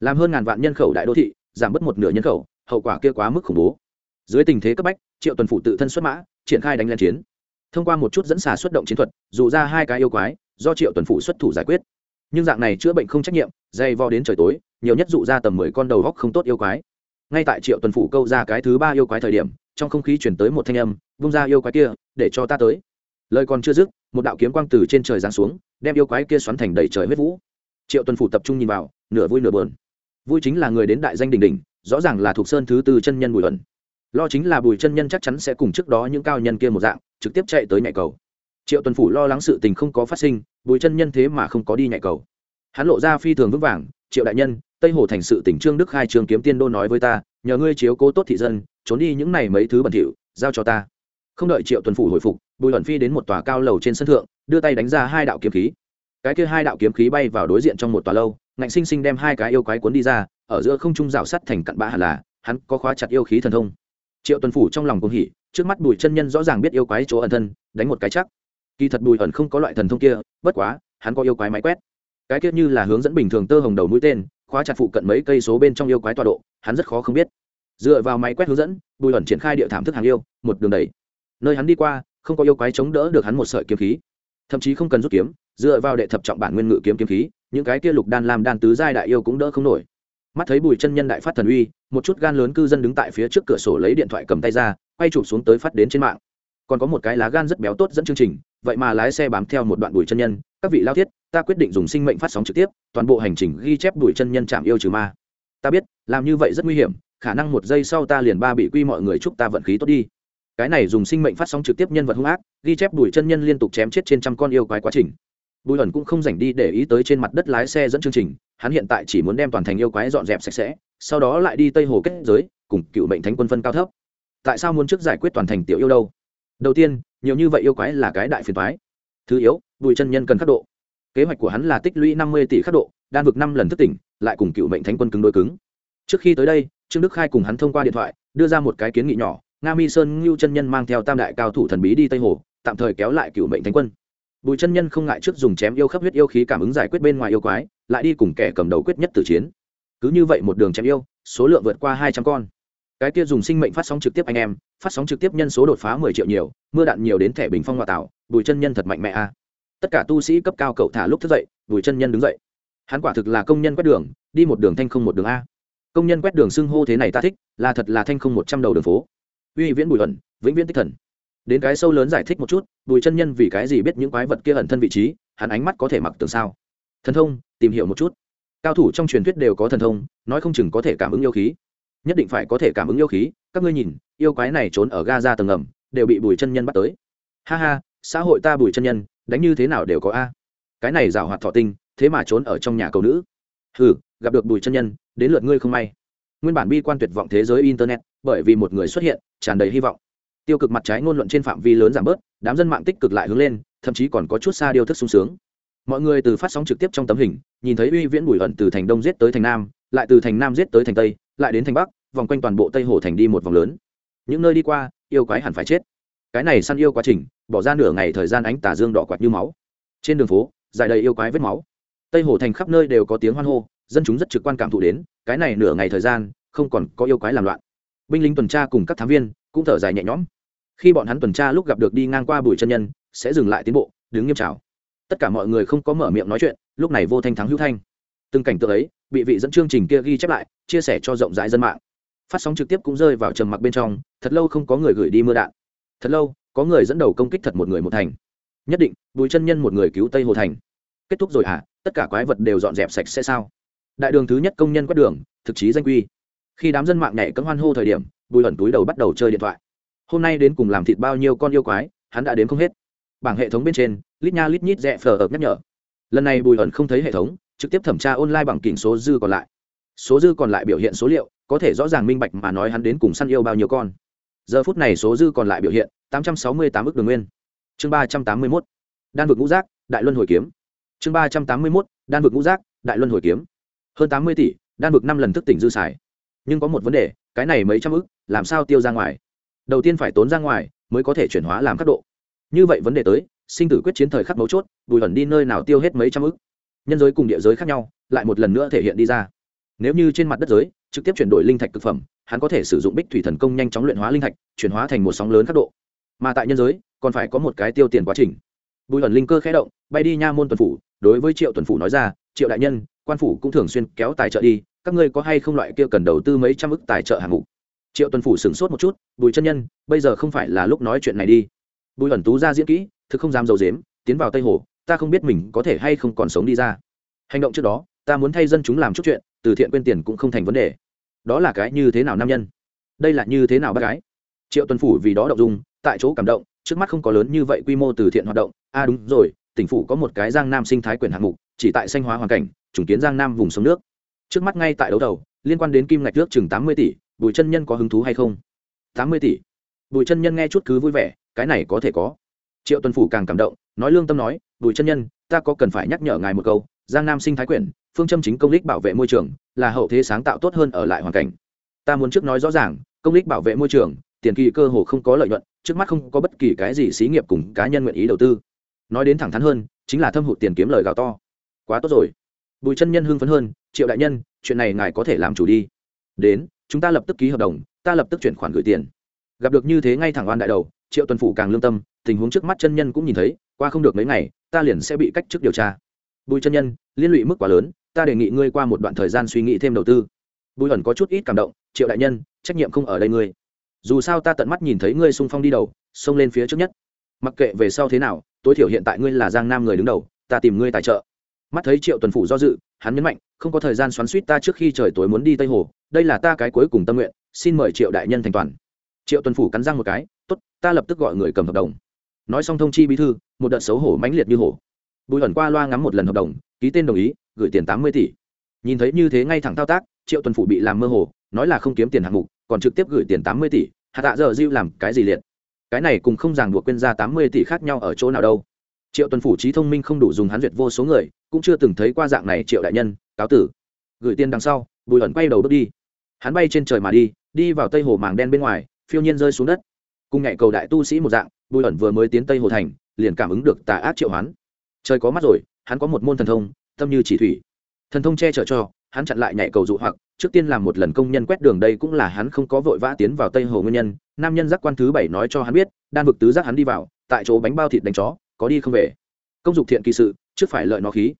Làm hơn ngàn vạn nhân khẩu đại đô thị, giảm bớt một nửa nhân khẩu, hậu quả kia quá mức khủng bố. Dưới tình thế cấp bách, triệu tuần phủ tự thân xuất mã, triển khai đánh lên chiến. Thông qua một chút dẫn xả xuất động chiến thuật, dù ra hai cái yêu quái, do triệu tuần phủ xuất thủ giải quyết. Nhưng dạng này chữa bệnh không trách nhiệm dây vo đến trời tối nhiều nhất dụ ra tầm mười con đầu góc không tốt yêu quái. Ngay tại triệu tuần phủ câu ra cái thứ ba yêu quái thời điểm, trong không khí chuyển tới một thanh âm, vung ra yêu quái kia, để cho ta tới. Lời còn chưa dứt, một đạo kiếm quang từ trên trời giáng xuống, đem yêu quái kia xoắn thành đầy trời huyết vũ. Triệu tuần phủ tập trung nhìn vào, nửa vui nửa bờn vui chính là người đến đại danh đình đình rõ ràng là thuộc sơn thứ tư chân nhân bùi ẩn lo chính là bùi chân nhân chắc chắn sẽ cùng trước đó những cao nhân kia một dạng, trực tiếp chạy tới nhạy cầu. Triệu tuần phủ lo lắng sự tình không có phát sinh, bùi chân nhân thế mà không có đi nhạy cầu. Hắn lộ ra phi thường vững vàng triệu đại nhân, tây hồ thành sự tỉnh trương đức khai trường kiếm tiên đô nói với ta, nhờ ngươi chiếu cố tốt thị dân, trốn đi những này mấy thứ bẩn thỉu, giao cho ta. Không đợi triệu tuần phủ hồi phục, bùi luận phi đến một tòa cao lầu trên sân thượng, đưa tay đánh ra hai đạo kiếm khí. Cái kia hai đạo kiếm khí bay vào đối diện trong một tòa lâu, ngạnh sinh sinh đem hai cái yêu quái cuốn đi ra, ở giữa không trung rào sắt thành cặn bã hẳn là, hắn có khóa chặt yêu khí thần thông. Triệu tuần phủ trong lòng cũng hỉ, trước mắt bùi chân nhân rõ ràng biết yêu quái chỗ ẩn thân, đánh một cái chắc. Kỳ thật bùi ẩn không có loại thần thông kia, bất quá, hắn có yêu quái máy quét cái kia như là hướng dẫn bình thường tơ hồng đầu mũi tên, khóa chặt phụ cận mấy cây số bên trong yêu quái tọa độ, hắn rất khó không biết. Dựa vào máy quét hướng dẫn, bùi ẩn triển khai địa thảm thức hàng yêu, một đường đầy nơi hắn đi qua, không có yêu quái chống đỡ được hắn một sợi kiếm khí. Thậm chí không cần rút kiếm, dựa vào đệ thập trọng bản nguyên ngự kiếm kiếm khí, những cái kia lục đan làm đan tứ giai đại yêu cũng đỡ không nổi. Mắt thấy bùi chân nhân đại phát thần uy, một chút gan lớn cư dân đứng tại phía trước cửa sổ lấy điện thoại cầm tay ra, quay chụp xuống tới phát đến trên mạng. Còn có một cái lá gan rất béo tốt dẫn chương trình, vậy mà lái xe bám theo một đoạn bùi chân nhân các vị lao thiết, ta quyết định dùng sinh mệnh phát sóng trực tiếp, toàn bộ hành trình ghi chép đuổi chân nhân chạm yêu trừ ma. Ta biết, làm như vậy rất nguy hiểm, khả năng một giây sau ta liền ba bị quy mọi người chúc ta vận khí tốt đi. Cái này dùng sinh mệnh phát sóng trực tiếp nhân vật hung ác, ghi chép đuổi chân nhân liên tục chém chết trên trăm con yêu quái quá trình. Bùi ẩn cũng không dành đi để ý tới trên mặt đất lái xe dẫn chương trình, hắn hiện tại chỉ muốn đem toàn thành yêu quái dọn dẹp sạch sẽ, sau đó lại đi tây hồ kết giới, cùng cựu mệnh thánh quân phân cao thấp. Tại sao muốn trước giải quyết toàn thành tiểu yêu đâu? Đầu tiên, nhiều như vậy yêu quái là cái đại phiền toái thứ yếu, bùi chân nhân cần khắc độ. Kế hoạch của hắn là tích lũy năm mươi tỷ khắc độ, đan vực năm lần thất tỉnh, lại cùng cựu mệnh thánh quân cứng đôi cứng. Trước khi tới đây, trương đức khai cùng hắn thông qua điện thoại, đưa ra một cái kiến nghị nhỏ, nga mi sơn ngưu chân nhân mang theo tam đại cao thủ thần bí đi tây hồ, tạm thời kéo lại cựu mệnh thánh quân. Bùi chân nhân không ngại trước dùng chém yêu khắp huyết yêu khí cảm ứng giải quyết bên ngoài yêu quái, lại đi cùng kẻ cầm đầu quyết nhất tử chiến. Cứ như vậy một đường chém yêu, số lượng vượt qua hai trăm con cái kia dùng sinh mệnh phát sóng trực tiếp anh em, phát sóng trực tiếp nhân số đột phá mười triệu nhiều, mưa đạn nhiều đến thẻ bình phong hòa tạo, bùi chân nhân thật mạnh mẽ a. Tất cả tu sĩ cấp cao cậu thả lúc thức dậy, bùi chân nhân đứng dậy. Hắn quả thực là công nhân quét đường, đi một đường thanh không một đường a. Công nhân quét đường xưng hô thế này ta thích, là thật là thanh không một trăm đầu đường phố. Uy viễn bùi ẩn vĩnh viễn tích thần. Đến cái sâu lớn giải thích một chút, bùi chân nhân vì cái gì biết những quái vật kia ẩn thân vị trí, hắn ánh mắt có thể mặc tường sao. Thần thông, tìm hiểu một chút. Cao thủ trong truyền thuyết đều có thần thông, nói không chừng có thể cảm ứng yêu khí nhất định phải có thể cảm ứng yêu khí các ngươi nhìn yêu quái này trốn ở ga ra tầng ngầm đều bị bùi chân nhân bắt tới. Ha ha xã hội ta bùi chân nhân đánh như thế nào đều có a. Cái này rào hoạt thọ tinh thế mà trốn ở trong nhà cầu nữ. Hừ, gặp được bùi chân nhân đến lượt ngươi không may. Nguyên bản bi quan tuyệt vọng thế giới internet bởi vì một người xuất hiện tràn đầy hy vọng. Tiêu cực mặt trái ngôn luận trên phạm vi lớn giảm bớt đám dân mạng tích cực lại hướng lên thậm chí còn có chút xa điều thức sung sướng. Mọi người từ phát sóng trực tiếp trong tấm hình nhìn thấy uy viễn bùi ẩn từ thành đông giết tới thành nam lại từ thành nam giết tới thành tây, lại đến thành bắc, vòng quanh toàn bộ tây hồ thành đi một vòng lớn. Những nơi đi qua, yêu quái hẳn phải chết. Cái này săn yêu quá trình, bỏ ra nửa ngày thời gian ánh tà dương đỏ quạt như máu. Trên đường phố, dài đầy yêu quái vết máu. Tây hồ thành khắp nơi đều có tiếng hoan hô, dân chúng rất trực quan cảm thụ đến, cái này nửa ngày thời gian, không còn có yêu quái làm loạn. Binh lính tuần tra cùng các thám viên cũng thở dài nhẹ nhõm. Khi bọn hắn tuần tra lúc gặp được đi ngang qua bùi chân nhân, sẽ dừng lại tiến bộ, đứng nghiêm trào tất cả mọi người không có mở miệng nói chuyện, lúc này vô thanh thắng hữu thanh. Từng cảnh tượng ấy bị vị dẫn chương trình kia ghi chép lại, chia sẻ cho rộng rãi dân mạng. Phát sóng trực tiếp cũng rơi vào trầm mặc bên trong, thật lâu không có người gửi đi mưa đạn. Thật lâu, có người dẫn đầu công kích thật một người một thành. Nhất định, bùi chân nhân một người cứu tây hồ thành. Kết thúc rồi à tất cả quái vật đều dọn dẹp sạch sẽ sao? Đại đường thứ nhất công nhân quét đường, thực chí danh quy. Khi đám dân mạng nhảy cấm hoan hô thời điểm, bùi ẩn túi đầu bắt đầu chơi điện thoại. Hôm nay đến cùng làm thịt bao nhiêu con yêu quái, hắn đã đến không hết. Bảng hệ thống bên trên, lít nha lít nhít rẽ phờ ợp nhắc nhở. Lần này bùi ẩn không thấy hệ thống trực tiếp thẩm tra online bằng kỉnh số dư còn lại. Số dư còn lại biểu hiện số liệu, có thể rõ ràng minh bạch mà nói hắn đến cùng săn yêu bao nhiêu con. Giờ phút này số dư còn lại biểu hiện, tám trăm sáu mươi tám ước đường nguyên. Chương ba trăm tám mươi mốt, đan vực ngũ giác, đại luân hồi kiếm. Chương ba trăm tám mươi mốt, đan vực ngũ giác, đại luân hồi kiếm. Hơn tám mươi tỷ, đan vực năm lần thức tỉnh dư xài. Nhưng có một vấn đề, cái này mấy trăm ước làm sao tiêu ra ngoài? Đầu tiên phải tốn ra ngoài, mới có thể chuyển hóa làm các độ. Như vậy vấn đề tới, sinh tử quyết chiến thời khắc mấu chốt, bùi ẩn đi nơi nào tiêu hết mấy trăm ước nhân giới cùng địa giới khác nhau, lại một lần nữa thể hiện đi ra. Nếu như trên mặt đất giới, trực tiếp chuyển đổi linh thạch thực phẩm, hắn có thể sử dụng bích thủy thần công nhanh chóng luyện hóa linh thạch, chuyển hóa thành một sóng lớn khắc độ. Mà tại nhân giới, còn phải có một cái tiêu tiền quá trình. Bùi ẩn linh cơ khẽ động, bay đi nha môn tuần phủ, đối với triệu tuần phủ nói ra, triệu đại nhân, quan phủ cũng thường xuyên kéo tài trợ đi, các ngươi có hay không loại kia cần đầu tư mấy trăm ức tài trợ hạng mục? Triệu tuần phủ sửng sốt một chút, bùi chân nhân, bây giờ không phải là lúc nói chuyện này đi. Bùi ẩn tú ra diễn kỹ, thực không dám dầu dếm tiến vào tây hồ ta không biết mình có thể hay không còn sống đi ra. Hành động trước đó, ta muốn thay dân chúng làm chút chuyện, từ thiện quên tiền cũng không thành vấn đề. Đó là cái như thế nào nam nhân? Đây là như thế nào bác gái? Triệu tuần phủ vì đó động dung, tại chỗ cảm động, trước mắt không có lớn như vậy quy mô từ thiện hoạt động. A à đúng rồi, tỉnh phủ có một cái giang nam sinh thái quyền hạng mục, chỉ tại sanh hóa hoàn cảnh, trùng kiến giang nam vùng sông nước. Trước mắt ngay tại đấu đầu, liên quan đến kim ngạch nước chừng tám mươi tỷ, bùi chân nhân có hứng thú hay không? Tám mươi tỷ. Bùi chân nhân nghe chút cứ vui vẻ, cái này có thể có triệu tuần phủ càng cảm động, nói lương tâm nói, bùi chân nhân, ta có cần phải nhắc nhở ngài một câu, giang nam sinh thái quyển phương châm chính công lý bảo vệ môi trường, là hậu thế sáng tạo tốt hơn ở lại hoàn cảnh. Ta muốn trước nói rõ ràng, công lý bảo vệ môi trường, tiền kỳ cơ hồ không có lợi nhuận, trước mắt không có bất kỳ cái gì xí nghiệp cùng cá nhân nguyện ý đầu tư. Nói đến thẳng thắn hơn, chính là thâm hụt tiền kiếm lời gạo to. Quá tốt rồi. Bùi chân nhân hưng phấn hơn, triệu đại nhân, chuyện này ngài có thể làm chủ đi. Đến, chúng ta lập tức ký hợp đồng, ta lập tức chuyển khoản gửi tiền. Gặp được như thế ngay thẳng oan đại đầu, triệu tuần phủ càng lương tâm tình huống trước mắt chân nhân cũng nhìn thấy, qua không được mấy ngày, ta liền sẽ bị cách chức điều tra. Bùi chân nhân, liên lụy mức quá lớn, ta đề nghị ngươi qua một đoạn thời gian suy nghĩ thêm đầu tư. Bùi ẩn có chút ít cảm động, triệu đại nhân, trách nhiệm không ở đây ngươi. Dù sao ta tận mắt nhìn thấy ngươi sung phong đi đầu, xông lên phía trước nhất. Mặc kệ về sau thế nào, tối thiểu hiện tại ngươi là giang nam người đứng đầu, ta tìm ngươi tài trợ. Mắt thấy triệu tuần phủ do dự, hắn nhấn mạnh, không có thời gian xoắn suýt ta trước khi trời tối muốn đi tây hồ, đây là ta cái cuối cùng tâm nguyện, xin mời triệu đại nhân thành toàn. Triệu tuần phủ cắn răng một cái, tốt, ta lập tức gọi người cầm hợp đồng nói xong thông chi bí thư, một đợt xấu hổ mãnh liệt như hổ. Bùi ẩn qua loa ngắm một lần hợp đồng, ký tên đồng ý, gửi tiền tám mươi tỷ. Nhìn thấy như thế ngay thẳng thao tác, triệu tuần phủ bị làm mơ hồ, nói là không kiếm tiền hạng mục, còn trực tiếp gửi tiền tám mươi tỷ, hạ tạ giờ diêu làm cái gì liệt? Cái này cùng không ràng buộc quên ra tám mươi tỷ khác nhau ở chỗ nào đâu. Triệu tuần phủ trí thông minh không đủ dùng hắn duyệt vô số người, cũng chưa từng thấy qua dạng này triệu đại nhân, cáo tử. Gửi tiền đằng sau, bùi ẩn quay đầu bước đi. Hắn bay trên trời mà đi đi vào tây hồ màng đen bên ngoài, phiêu nhiên rơi xuống đất. Cùng nhạy cầu đại tu sĩ một dạng bùi ẩn vừa mới tiến tây hồ thành, liền cảm ứng được tà ác triệu hoán. Trời có mắt rồi, hắn có một môn thần thông, tâm như chỉ thủy. Thần thông che chở cho, hắn chặn lại nhảy cầu dụ hoặc, trước tiên làm một lần công nhân quét đường đây cũng là hắn không có vội vã tiến vào tây hồ nguyên nhân. Nam nhân giác quan thứ bảy nói cho hắn biết, đan vực tứ giác hắn đi vào, tại chỗ bánh bao thịt đánh chó, có đi không về. Công dục thiện kỳ sự, trước phải lợi nó khí.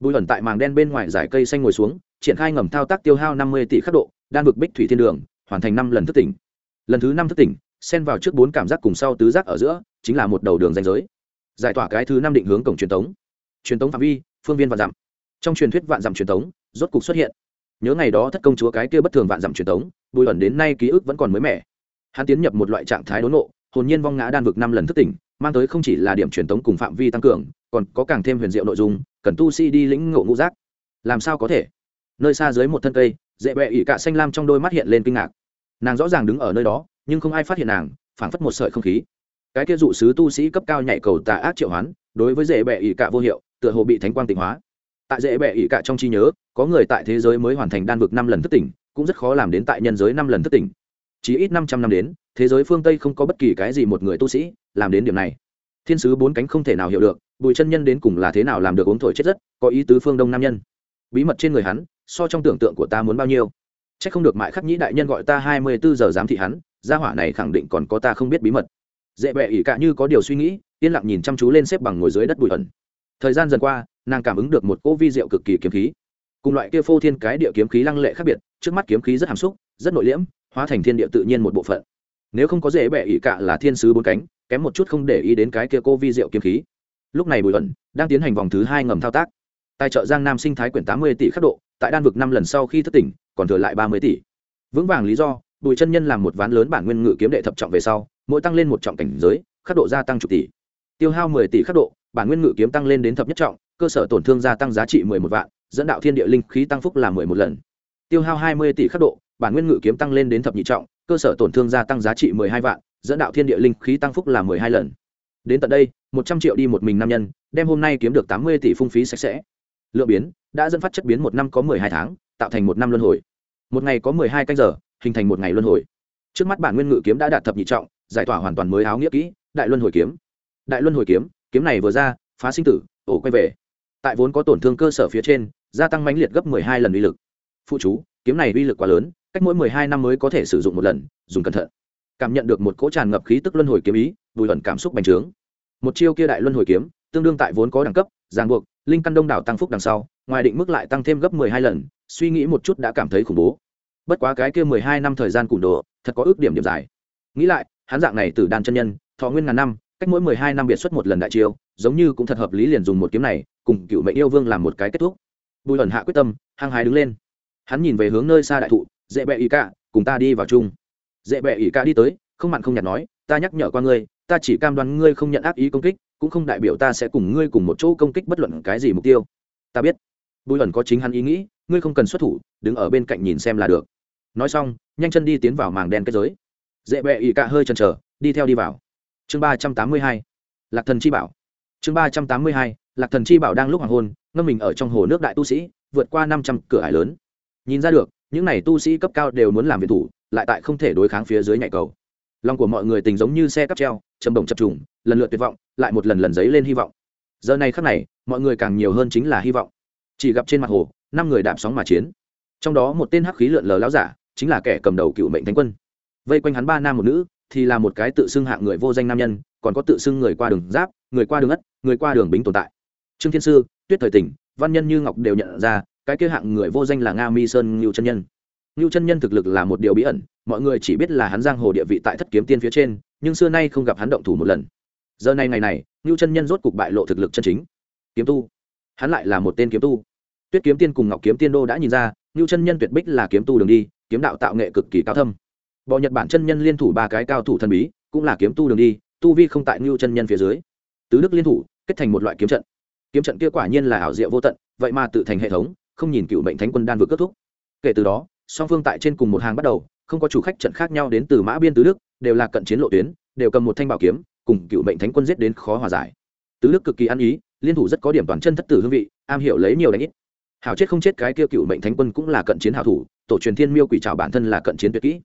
Bùi ẩn tại màng đen bên ngoài giải cây xanh ngồi xuống, triển khai ngầm thao tác tiêu hao năm mươi tỷ khắc độ, đan vực bích thủy thiên đường, hoàn thành năm lần thức tỉnh. Lần thứ năm thức tỉnh xen vào trước bốn cảm giác cùng sau tứ giác ở giữa, chính là một đầu đường danh giới. Giải tỏa cái thứ năm định hướng cổng truyền thống truyền thống phạm vi, phương viên vạn dặm. Trong truyền thuyết vạn dặm truyền thống rốt cục xuất hiện. Nhớ ngày đó thất công chúa cái kia bất thường vạn dặm truyền thống bùi ẩn đến nay ký ức vẫn còn mới mẻ. Hắn tiến nhập một loại trạng thái đốn nộ hồn nhiên vong ngã đan vực năm lần thức tỉnh, mang tới không chỉ là điểm truyền thống cùng phạm vi tăng cường, còn có càng thêm huyền diệu nội dung, cần tu sĩ đi lĩnh ngộ ngũ giác. Làm sao có thể? Nơi xa dưới một thân cây, dễ bẹ ỉ cạ xanh lam trong đôi mắt hiện lên kinh ngạc. Nàng rõ ràng đứng ở nơi đó nhưng không ai phát hiện nàng, phảng phất một sợi không khí. Cái kia dụ sứ tu sĩ cấp cao nhảy cầu tà ác triệu hoán, đối với dễ bệ ỷ cạ vô hiệu, tựa hồ bị thánh quang tịnh hóa. Tại dễ bệ ỷ cạ trong trí nhớ, có người tại thế giới mới hoàn thành đan vực năm lần thất tỉnh, cũng rất khó làm đến tại nhân giới năm lần thất tỉnh. Chỉ ít năm trăm năm đến, thế giới phương tây không có bất kỳ cái gì một người tu sĩ làm đến điểm này. Thiên sứ bốn cánh không thể nào hiểu được, bùi chân nhân đến cùng là thế nào làm được uống thổi chết rất, có ý tứ phương đông nam nhân. Bí mật trên người hắn, so trong tưởng tượng của ta muốn bao nhiêu. C h ắ c không được mại khắc nhĩ đại nhân gọi ta hai mươi bốn giờ giám thị hắn gia hỏa này khẳng định còn có ta không biết bí mật. Dễ bẹ ỉ cả như có điều suy nghĩ, yên lặng nhìn chăm chú lên xếp bằng ngồi dưới đất bụi ẩn. Thời gian dần qua, nàng cảm ứng được một cỗ vi diệu cực kỳ kiếm khí. Cùng loại kia phô thiên cái địa kiếm khí lăng lệ khác biệt, trước mắt kiếm khí rất hàm xúc, rất nội liễm, hóa thành thiên địa tự nhiên một bộ phận. Nếu không có dễ bẹ ỉ cả là thiên sứ bốn cánh, kém một chút không để ý đến cái kia cô vi diệu kiếm khí. Lúc này bùi ẩn đang tiến hành vòng thứ hai ngầm thao tác. Tài trợ giang nam sinh thái quyển tám mươi tỷ khắc độ, tại đan vực năm lần sau khi thất tỉnh, còn thừa lại ba mươi tỷ. Vững vàng lý do bùi chân nhân làm một ván lớn bản nguyên ngự kiếm đệ thập trọng về sau, mỗi tăng lên một trọng cảnh giới, khắc độ gia tăng chục tỷ. Tiêu hao mười tỷ khắc độ, bản nguyên ngự kiếm tăng lên đến thập nhất trọng, cơ sở tổn thương gia tăng giá trị mười một vạn, dẫn đạo thiên địa linh khí tăng phúc là mười một lần. Tiêu hao hai mươi tỷ khắc độ, bản nguyên ngự kiếm tăng lên đến thập nhị trọng, cơ sở tổn thương gia tăng giá trị mười hai vạn, dẫn đạo thiên địa linh khí tăng phúc là mười hai lần. Đến tận đây, một trăm triệu đi một mình nam nhân, đem hôm nay kiếm được tám mươi tỷ phung phí sạch sẽ. Lượng biến, đã dẫn phát chất biến một năm có mười hai tháng, tạo thành một năm luân hồi. Một ngày có mười hai canh giờ hình thành một ngày luân hồi. Trước mắt bản nguyên ngự kiếm đã đạt thập nhị trọng, giải tỏa hoàn toàn mới áo nghĩa kỹ, đại luân hồi kiếm. Đại luân hồi kiếm kiếm này vừa ra, phá sinh tử, ổ quay về. Tại vốn có tổn thương cơ sở phía trên, gia tăng mãnh liệt gấp mười hai lần uy lực. Phụ chú, kiếm này uy lực quá lớn, cách mỗi mười hai năm mới có thể sử dụng một lần, dùng cẩn thận. Cảm nhận được một cỗ tràn ngập khí tức luân hồi kiếm ý vùi ẩn cảm xúc bành trướng. Một chiêu kia đại luân hồi kiếm, tương đương tại vốn có đẳng cấp, ràng buộc, linh căn đông đảo tăng phúc đằng sau, ngoài định mức lại tăng thêm gấp mười hai lần, suy nghĩ một chút đã cảm thấy khủng bố bất quá cái kia mười hai năm thời gian cụm đồ, thật có ước điểm điểm dài. Nghĩ lại, hắn dạng này từ đàn chân nhân, thọ nguyên ngàn năm, cách mỗi mười hai năm biệt xuất một lần đại chiêu, giống như cũng thật hợp lý liền dùng một kiếm này, cùng cựu mệnh yêu vương làm một cái kết thúc. Bùi ẩn hạ quyết tâm, hăng hái đứng lên. Hắn nhìn về hướng nơi xa đại thụ, dễ bẹ ỷ cả cùng ta đi vào chung. Dễ bẹ ỷ cạ đi tới, không mặn không nhạt nói, ta nhắc nhở qua ngươi, ta chỉ cam đoan ngươi không nhận ác ý công kích, cũng không đại biểu ta sẽ cùng ngươi cùng một chỗ công kích bất luận cái gì mục tiêu. Ta biết. Bùi ẩn có chính hắn ý nghĩ, ngươi không cần xuất thủ, đứng ở bên cạnh nhìn xem là được nói xong, nhanh chân đi tiến vào màng đen kết giới. Dễ bẹ ỷ cạ hơi chần chờ, đi theo đi vào. Chương ba trăm tám mươi hai, lạc thần chi bảo. Chương ba trăm tám mươi hai, lạc thần chi bảo đang lúc hoàng hôn, ngâm mình ở trong hồ nước đại tu sĩ, vượt qua năm trăm cửa hải lớn. Nhìn ra được, những n à y tu sĩ cấp cao đều muốn làm việc thủ, lại tại không thể đối kháng phía dưới nhạy cầu. Lòng của mọi người tình giống như xe cắp treo chầm đồng chập trùng, lần lượt tuyệt vọng, lại một lần lần dấy lên hy vọng. Giờ này khắc này, mọi người càng nhiều hơn chính là hy vọng. Chỉ gặp trên mặt hồ, năm người đạp sóng mà chiến. Trong đó một tên hắc khí lượn lờ láo giả chính là kẻ cầm đầu cựu mệnh thánh quân. Vây quanh hắn ba nam một nữ, thì là một cái tự xưng hạng người vô danh nam nhân, còn có tự xưng người qua đường giáp, người qua đường ất, người qua đường bính tồn tại. Trương thiên sư, tuyết thời tỉnh, văn nhân như ngọc đều nhận ra, cái kia hạng người vô danh là nga mi sơn ngưu chân nhân. Ngưu chân nhân thực lực là một điều bí ẩn, mọi người chỉ biết là hắn giang hồ địa vị tại thất kiếm tiên phía trên, nhưng xưa nay không gặp hắn động thủ một lần. Giờ này ngày này, ngưu chân nhân rốt cục bại lộ thực lực chân chính. Kiếm tu. Hắn lại là một tên kiếm tu. Tuyết kiếm tiên cùng ngọc kiếm tiên đô đã nhìn ra ngưu chân nhân tuyệt bích là kiếm tu đường đi, kiếm đạo tạo nghệ cực kỳ cao thâm. Bọ nhật bản chân nhân liên thủ ba cái cao thủ thần bí, cũng là kiếm tu đường đi, tu vi không tại ngưu chân nhân phía dưới. Tứ đức liên thủ, kết thành một loại kiếm trận. Kiếm trận kia quả nhiên là ảo diệu vô tận, vậy mà tự thành hệ thống, không nhìn cựu mệnh thánh quân đan vừa kết thúc. Kể từ đó, song phương tại trên cùng một hàng bắt đầu, không có chủ khách trận khác nhau đến từ mã biên tứ đức, đều là cận chiến lộ tuyến, đều cầm một thanh bảo kiếm, cùng cựu mệnh thánh quân giết đến khó hòa giải. Tứ đức cực kỳ ăn ý, liên thủ rất có điểm toàn chân thất tử hương vị, am hiểu lấy nhiều đánh ít hảo chết không chết cái kia cựu mệnh thánh quân cũng là cận chiến hảo thủ, tổ truyền thiên miêu quỷ trào bản thân là cận chiến tuyệt kỹ.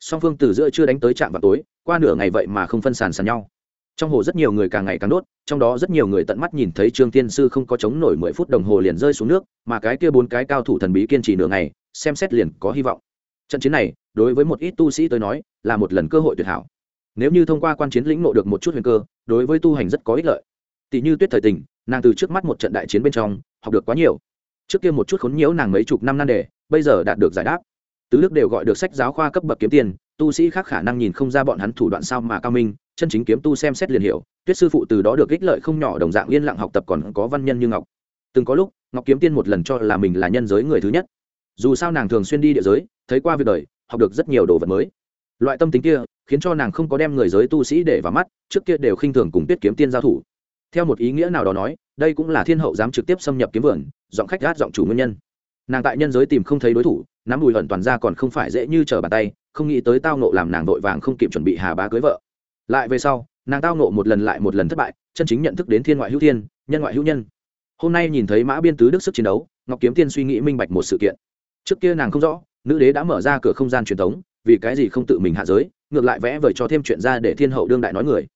Song phương từ giữa chưa đánh tới trạm vào tối, qua nửa ngày vậy mà không phân sàn sàn nhau. Trong hồ rất nhiều người càng ngày càng đốt, trong đó rất nhiều người tận mắt nhìn thấy trương tiên sư không có chống nổi mười phút đồng hồ liền rơi xuống nước, mà cái kia bốn cái cao thủ thần bí kiên trì nửa ngày, xem xét liền có hy vọng. Trận chiến này, đối với một ít tu sĩ tới nói, là một lần cơ hội tuyệt hảo. Nếu như thông qua quan chiến lĩnh nộ được một chút huyền cơ, đối với tu hành rất có ích lợi. Tỷ như tuyết thời tình, nàng từ trước mắt một trận đại chiến bên trong, học được quá nhiều trước kia một chút khốn nhiễu nàng mấy chục năm nan đề, bây giờ đạt được giải đáp. Tứ đức đều gọi được sách giáo khoa cấp bậc kiếm tiền, tu sĩ khác khả năng nhìn không ra bọn hắn thủ đoạn sao mà cao minh, chân chính kiếm tu xem xét liền hiểu, tuyết sư phụ từ đó được ích lợi không nhỏ đồng dạng yên lặng học tập còn có văn nhân như ngọc. Từng có lúc, ngọc kiếm tiên một lần cho là mình là nhân giới người thứ nhất. Dù sao nàng thường xuyên đi địa giới, thấy qua việc đời, học được rất nhiều đồ vật mới. Loại tâm tính kia, khiến cho nàng không có đem người giới tu sĩ để vào mắt, trước kia đều khinh thường cùng tuyết kiếm tiên giao thủ. Theo một ý nghĩa nào đó nói, đây cũng là thiên hậu dám trực tiếp xâm nhập kiếm vườn giọng khách gát giọng chủ nguyên nhân. Nàng tại nhân giới tìm không thấy đối thủ, nắm đùi hận toàn ra còn không phải dễ như trở bàn tay, không nghĩ tới tao nộ làm nàng vội vàng không kịp chuẩn bị hà bá cưới vợ. Lại về sau, nàng tao nộ một lần lại một lần thất bại, chân chính nhận thức đến thiên ngoại hữu thiên, nhân ngoại hữu nhân. Hôm nay nhìn thấy mã biên tứ đức sức chiến đấu, ngọc kiếm tiên suy nghĩ minh bạch một sự kiện. Trước kia nàng không rõ, nữ đế đã mở ra cửa không gian truyền thống, vì cái gì không tự mình hạ giới, ngược lại vẽ vời cho thêm chuyện ra để thiên hậu đương đại nói người.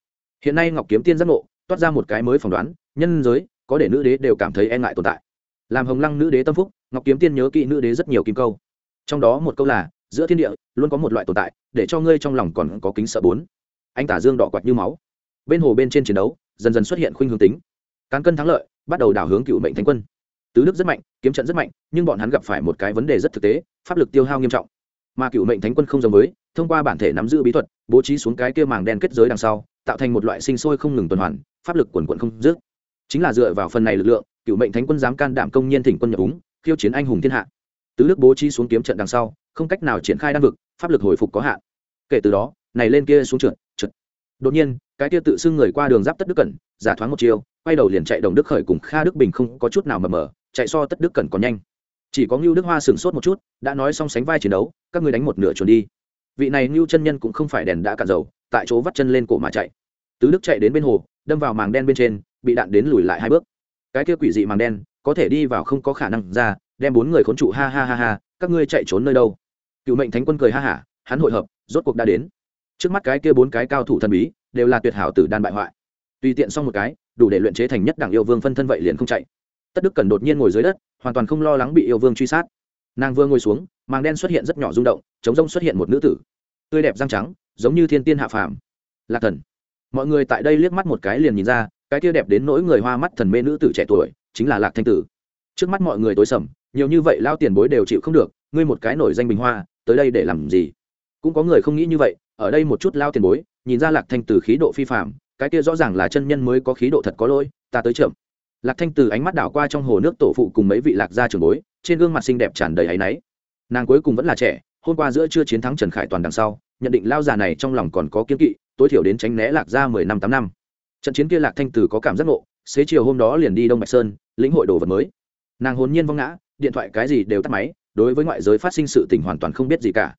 Hiện nay ngọc kiếm tiên giác ngộ, toát ra một cái mới phỏng đoán, nhân giới, có để nữ đế đều cảm thấy e ngại tồn tại làm hồng lăng nữ đế tâm phúc, ngọc kiếm tiên nhớ kỹ nữ đế rất nhiều kim câu. Trong đó một câu là, giữa thiên địa, luôn có một loại tồn tại, để cho ngươi trong lòng còn có kính sợ bốn. Anh tả dương đỏ quạt như máu. Bên hồ bên trên chiến đấu, dần dần xuất hiện khuynh hướng tính. Cán cân thắng lợi, bắt đầu đảo hướng cựu mệnh thánh quân. Tứ đức rất mạnh, kiếm trận rất mạnh, nhưng bọn hắn gặp phải một cái vấn đề rất thực tế, pháp lực tiêu hao nghiêm trọng. Mà cựu mệnh thánh quân không giống với, thông qua bản thể nắm giữ bí thuật, bố trí xuống cái kia màng đen kết giới đằng sau, tạo thành một loại sinh sôi không ngừng tuần hoàn, pháp lực quần quận không dứt. Chính là dựa vào phần này lực lượng cựu mệnh thánh quân dám can đảm công nhiên thỉnh quân nhập úng, khiêu chiến anh hùng thiên hạ. Tứ đức bố trí xuống kiếm trận đằng sau, không cách nào triển khai đan vực, pháp lực hồi phục có hạn. Kể từ đó, này lên kia xuống trượt trượt. Đột nhiên, cái kia tự xưng người qua đường giáp tất đức cẩn, giả thoáng một chiều quay đầu liền chạy đồng đức khởi cùng kha đức bình không có chút nào mờ mờ, chạy so tất đức cẩn còn nhanh. Chỉ có ngưu đức hoa sửng sốt một chút, đã nói xong sánh vai chiến đấu, các ngươi đánh một nửa chuồn đi. Vị này ngưu chân nhân cũng không phải đèn đã cạn dầu, tại chỗ vắt chân lên cổ mà chạy. Tứ đức chạy đến bên hồ, đâm vào màng đen bên trên, bị đạn đến lùi lại hai bước cái kia quỷ dị màng đen, có thể đi vào không có khả năng ra, đem bốn người khốn trụ, ha ha ha ha, các ngươi chạy trốn nơi đâu? Cựu mệnh thánh quân cười ha hả, hắn hội hợp, rốt cuộc đã đến. Trước mắt cái kia bốn cái cao thủ thần bí, đều là tuyệt hảo tử đan bại hoại. Tùy tiện xong một cái, đủ để luyện chế thành nhất đảng yêu vương phân thân vậy liền không chạy. Tất đức cần đột nhiên ngồi dưới đất, hoàn toàn không lo lắng bị yêu vương truy sát. Nàng vừa ngồi xuống, màng đen xuất hiện rất nhỏ rung động, chống rông xuất hiện một nữ tử. Tươi đẹp răng trắng, giống như thiên tiên hạ phàm. Lạc thần. Mọi người tại đây liếc mắt một cái liền nhìn ra cái kia đẹp đến nỗi người hoa mắt thần mê nữ tử trẻ tuổi, chính là lạc thanh tử. Trước mắt mọi người tối sầm, nhiều như vậy lao tiền bối đều chịu không được, ngươi một cái nổi danh bình hoa, tới đây để làm gì? Cũng có người không nghĩ như vậy, ở đây một chút lao tiền bối, nhìn ra lạc thanh tử khí độ phi phạm cái kia rõ ràng là chân nhân mới có khí độ thật có lỗi, ta tới chậm. Lạc thanh tử ánh mắt đảo qua trong hồ nước tổ phụ cùng mấy vị lạc gia trường bối, trên gương mặt xinh đẹp tràn đầy áy náy. Nàng cuối cùng vẫn là trẻ, hôm qua giữa chưa chiến thắng trần khải toàn đằng sau, nhận định lao già này trong lòng còn có kiếm kỵ, tối thiểu đến tránh né lạc gia mười năm tám năm trận chiến kia lạc thanh tử có cảm giác ngộ, xế chiều hôm đó liền đi đông bạch sơn, lĩnh hội đồ vật mới. Nàng hồn nhiên vong ngã, điện thoại cái gì đều tắt máy, đối với ngoại giới phát sinh sự tình hoàn toàn không biết gì cả.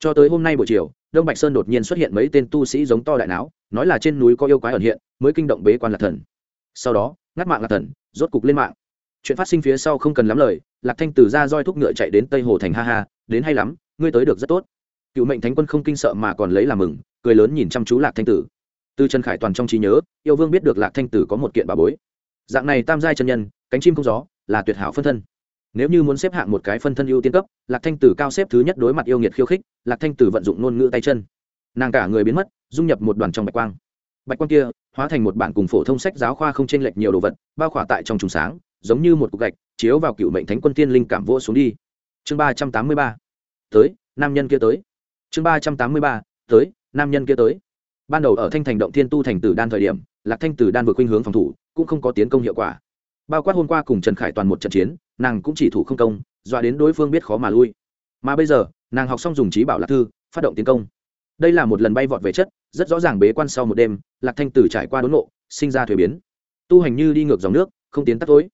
Cho tới hôm nay buổi chiều, đông bạch sơn đột nhiên xuất hiện mấy tên tu sĩ giống to đại não, nói là trên núi có yêu quái ẩn hiện, mới kinh động bế quan lạc thần. Sau đó, ngắt mạng lạc thần, rốt cục lên mạng. Chuyện phát sinh phía sau không cần lắm lời, lạc thanh từ ra roi thúc ngựa chạy đến tây hồ thành ha ha, đến hay lắm, ngươi tới được rất tốt. Cựu mệnh thánh quân không kinh sợ mà còn lấy làm mừng, cười lớn nhìn chăm chú lạc thanh tử từ trần khải toàn trong trí nhớ, yêu vương biết được lạc thanh tử có một kiện bà bối. Dạng này tam giai chân nhân, cánh chim không gió, là tuyệt hảo phân thân. Nếu như muốn xếp hạng một cái phân thân ưu tiên cấp, lạc thanh tử cao xếp thứ nhất đối mặt yêu nghiệt khiêu khích, lạc thanh tử vận dụng ngôn ngữ tay chân. Nàng cả người biến mất, dung nhập một đoàn trong bạch quang. Bạch quang kia, hóa thành một bản cùng phổ thông sách giáo khoa không chênh lệch nhiều đồ vật, bao khỏa tại trong trùng sáng, giống như một cục gạch, chiếu vào cựu mệnh thánh quân tiên linh cảm vô xuống đi. Chương ba trăm tám mươi ba. Tới, nam nhân kia tới. Chương ba trăm tám mươi ba. Tới, nam nhân kia tới ban đầu ở thanh thành động thiên tu thành tử đan thời điểm, lạc thanh tử đan vượt khuynh hướng phòng thủ, cũng không có tiến công hiệu quả. Bao quát hôm qua cùng trần khải toàn một trận chiến, nàng cũng chỉ thủ không công, dọa đến đối phương biết khó mà lui. Mà bây giờ, nàng học xong dùng trí bảo lạc thư, phát động tiến công. Đây là một lần bay vọt về chất, rất rõ ràng bế quan sau một đêm, lạc thanh tử trải qua đốn nộ sinh ra thuế biến. Tu hành như đi ngược dòng nước, không tiến tắt tối.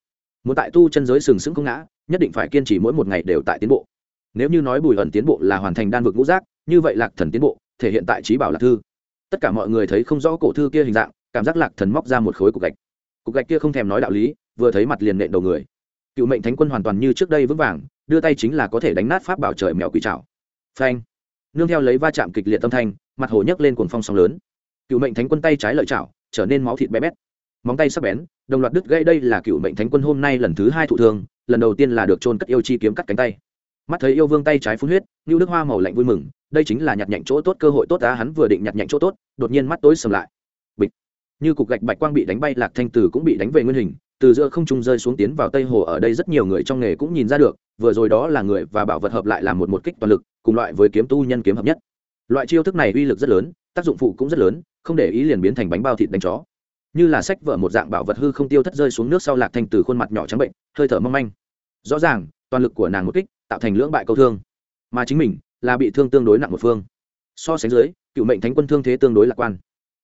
Muốn tại tu chân giới sừng sững không ngã, nhất định phải kiên trì mỗi một ngày đều tại tiến bộ. Nếu như nói bùi ẩn tiến bộ là hoàn thành đan vực ngũ giác, như vậy lạc thần tiến bộ, thể hiện tại trí bảo lạc thư tất cả mọi người thấy không rõ cổ thư kia hình dạng, cảm giác lạc thần móc ra một khối cục gạch. Cục gạch kia không thèm nói đạo lý, vừa thấy mặt liền nện đầu người. Cựu mệnh thánh quân hoàn toàn như trước đây vững vàng, đưa tay chính là có thể đánh nát pháp bảo trời mèo quỷ trào phanh! Nương theo lấy va chạm kịch liệt tâm thanh, mặt hồ nhấc lên cuồng phong sóng lớn. Cựu mệnh thánh quân tay trái lợi chảo trở nên máu thịt bé bét. Móng tay sắc bén, đồng loạt đứt gãy đây là cựu mệnh thánh quân hôm nay lần thứ hai thụ thương, lần đầu tiên là được trôn cất yêu chi kiếm cắt cánh tay. Mắt thấy yêu vương tay trái phun huyết như đức hoa màu lạnh vui mừng đây chính là nhặt nhạnh chỗ tốt, cơ hội tốt á, hắn vừa định nhặt nhạnh chỗ tốt, đột nhiên mắt tối sầm lại. Bịch. Như cục gạch bạch quang bị đánh bay, lạc thanh tử cũng bị đánh về nguyên hình, từ giữa không trung rơi xuống tiến vào tây hồ, ở đây rất nhiều người trong nghề cũng nhìn ra được, vừa rồi đó là người và bảo vật hợp lại làm một một kích toàn lực, cùng loại với kiếm tu nhân kiếm hợp nhất. Loại chiêu thức này uy lực rất lớn, tác dụng phụ cũng rất lớn, không để ý liền biến thành bánh bao thịt đánh chó. Như là sách vở một dạng bảo vật hư không tiêu thất rơi xuống nước sau lạc thanh từ khuôn mặt nhỏ trắng bệnh, hơi thở mong manh. Rõ ràng, toàn lực của nàng một kích, tạo thành lưỡng bại câu thương. Mà chính mình là bị thương tương đối nặng một phương. So sánh dưới, cựu mệnh thánh quân thương thế tương đối lạc quan.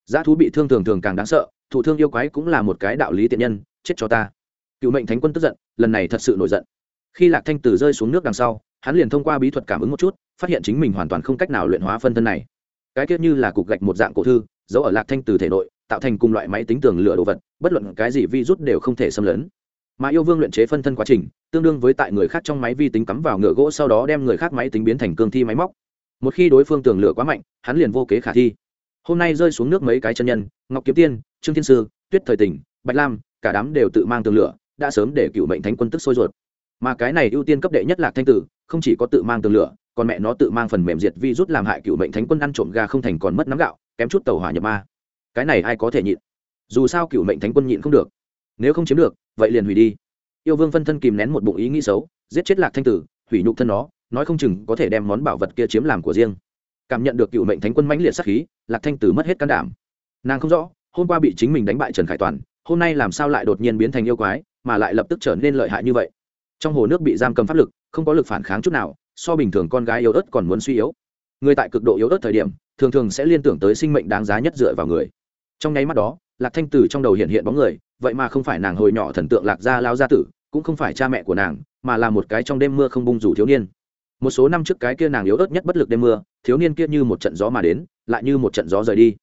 Giá thú bị thương thường thường càng đáng sợ thủ thương yêu quái cũng là một cái đạo lý tiện nhân, chết cho ta. Cựu mệnh thánh quân tức giận, lần này thật sự nổi giận. Khi lạc thanh tử rơi xuống nước đằng sau, hắn liền thông qua bí thuật cảm ứng một chút, phát hiện chính mình hoàn toàn không cách nào luyện hóa phân thân này. Cái tiết như là cục gạch một dạng cổ thư, giấu ở lạc thanh tử thể nội, tạo thành cùng loại máy tính tường lửa đồ vật, bất luận cái gì vi rút đều không thể xâm lấn. Mà yêu vương luyện chế phân thân quá trình tương đương với tại người khác trong máy vi tính cắm vào ngựa gỗ sau đó đem người khác máy tính biến thành cương thi máy móc. Một khi đối phương tường lửa quá mạnh, hắn liền vô kế khả thi. Hôm nay rơi xuống nước mấy cái chân nhân, ngọc kiếm tiên, trương thiên sư, tuyết thời tình, bạch lam, cả đám đều tự mang tường lửa, đã sớm để cựu mệnh thánh quân tức sôi ruột. Mà cái này ưu tiên cấp đệ nhất lạc thanh tử, không chỉ có tự mang tường lửa, còn mẹ nó tự mang phần mềm diệt vi rút làm hại cựu mệnh thánh quân ăn trộm gà không thành còn mất nắm gạo, kém chút tàu hỏa nhập ma. Cái này ai có thể nhịn? Dù sao cựu mệnh thánh quân nhịn không được. Nếu không chiếm được, vậy liền hủy đi yêu vương phân thân kìm nén một bụng ý nghĩ xấu, giết chết lạc thanh tử, hủy nhục thân nó, nói không chừng có thể đem món bảo vật kia chiếm làm của riêng. Cảm nhận được cựu mệnh thánh quân mãnh liệt sắc khí, lạc thanh tử mất hết can đảm. Nàng không rõ, hôm qua bị chính mình đánh bại trần khải toàn, hôm nay làm sao lại đột nhiên biến thành yêu quái, mà lại lập tức trở nên lợi hại như vậy. Trong hồ nước bị giam cầm pháp lực, không có lực phản kháng chút nào, so bình thường con gái yếu ớt còn muốn suy yếu. Người tại cực độ yếu ớt thời điểm, thường thường sẽ liên tưởng tới sinh mệnh đáng giá nhất dựa vào người. Trong nháy mắt đó, lạc thanh tử trong đầu hiện hiện bóng người vậy mà không phải nàng hồi nhỏ thần tượng lạc gia lao gia tử, cũng không phải cha mẹ của nàng, mà là một cái trong đêm mưa không bung rủ thiếu niên. Một số năm trước cái kia nàng yếu ớt nhất bất lực đêm mưa, thiếu niên kia như một trận gió mà đến, lại như một trận gió rời đi.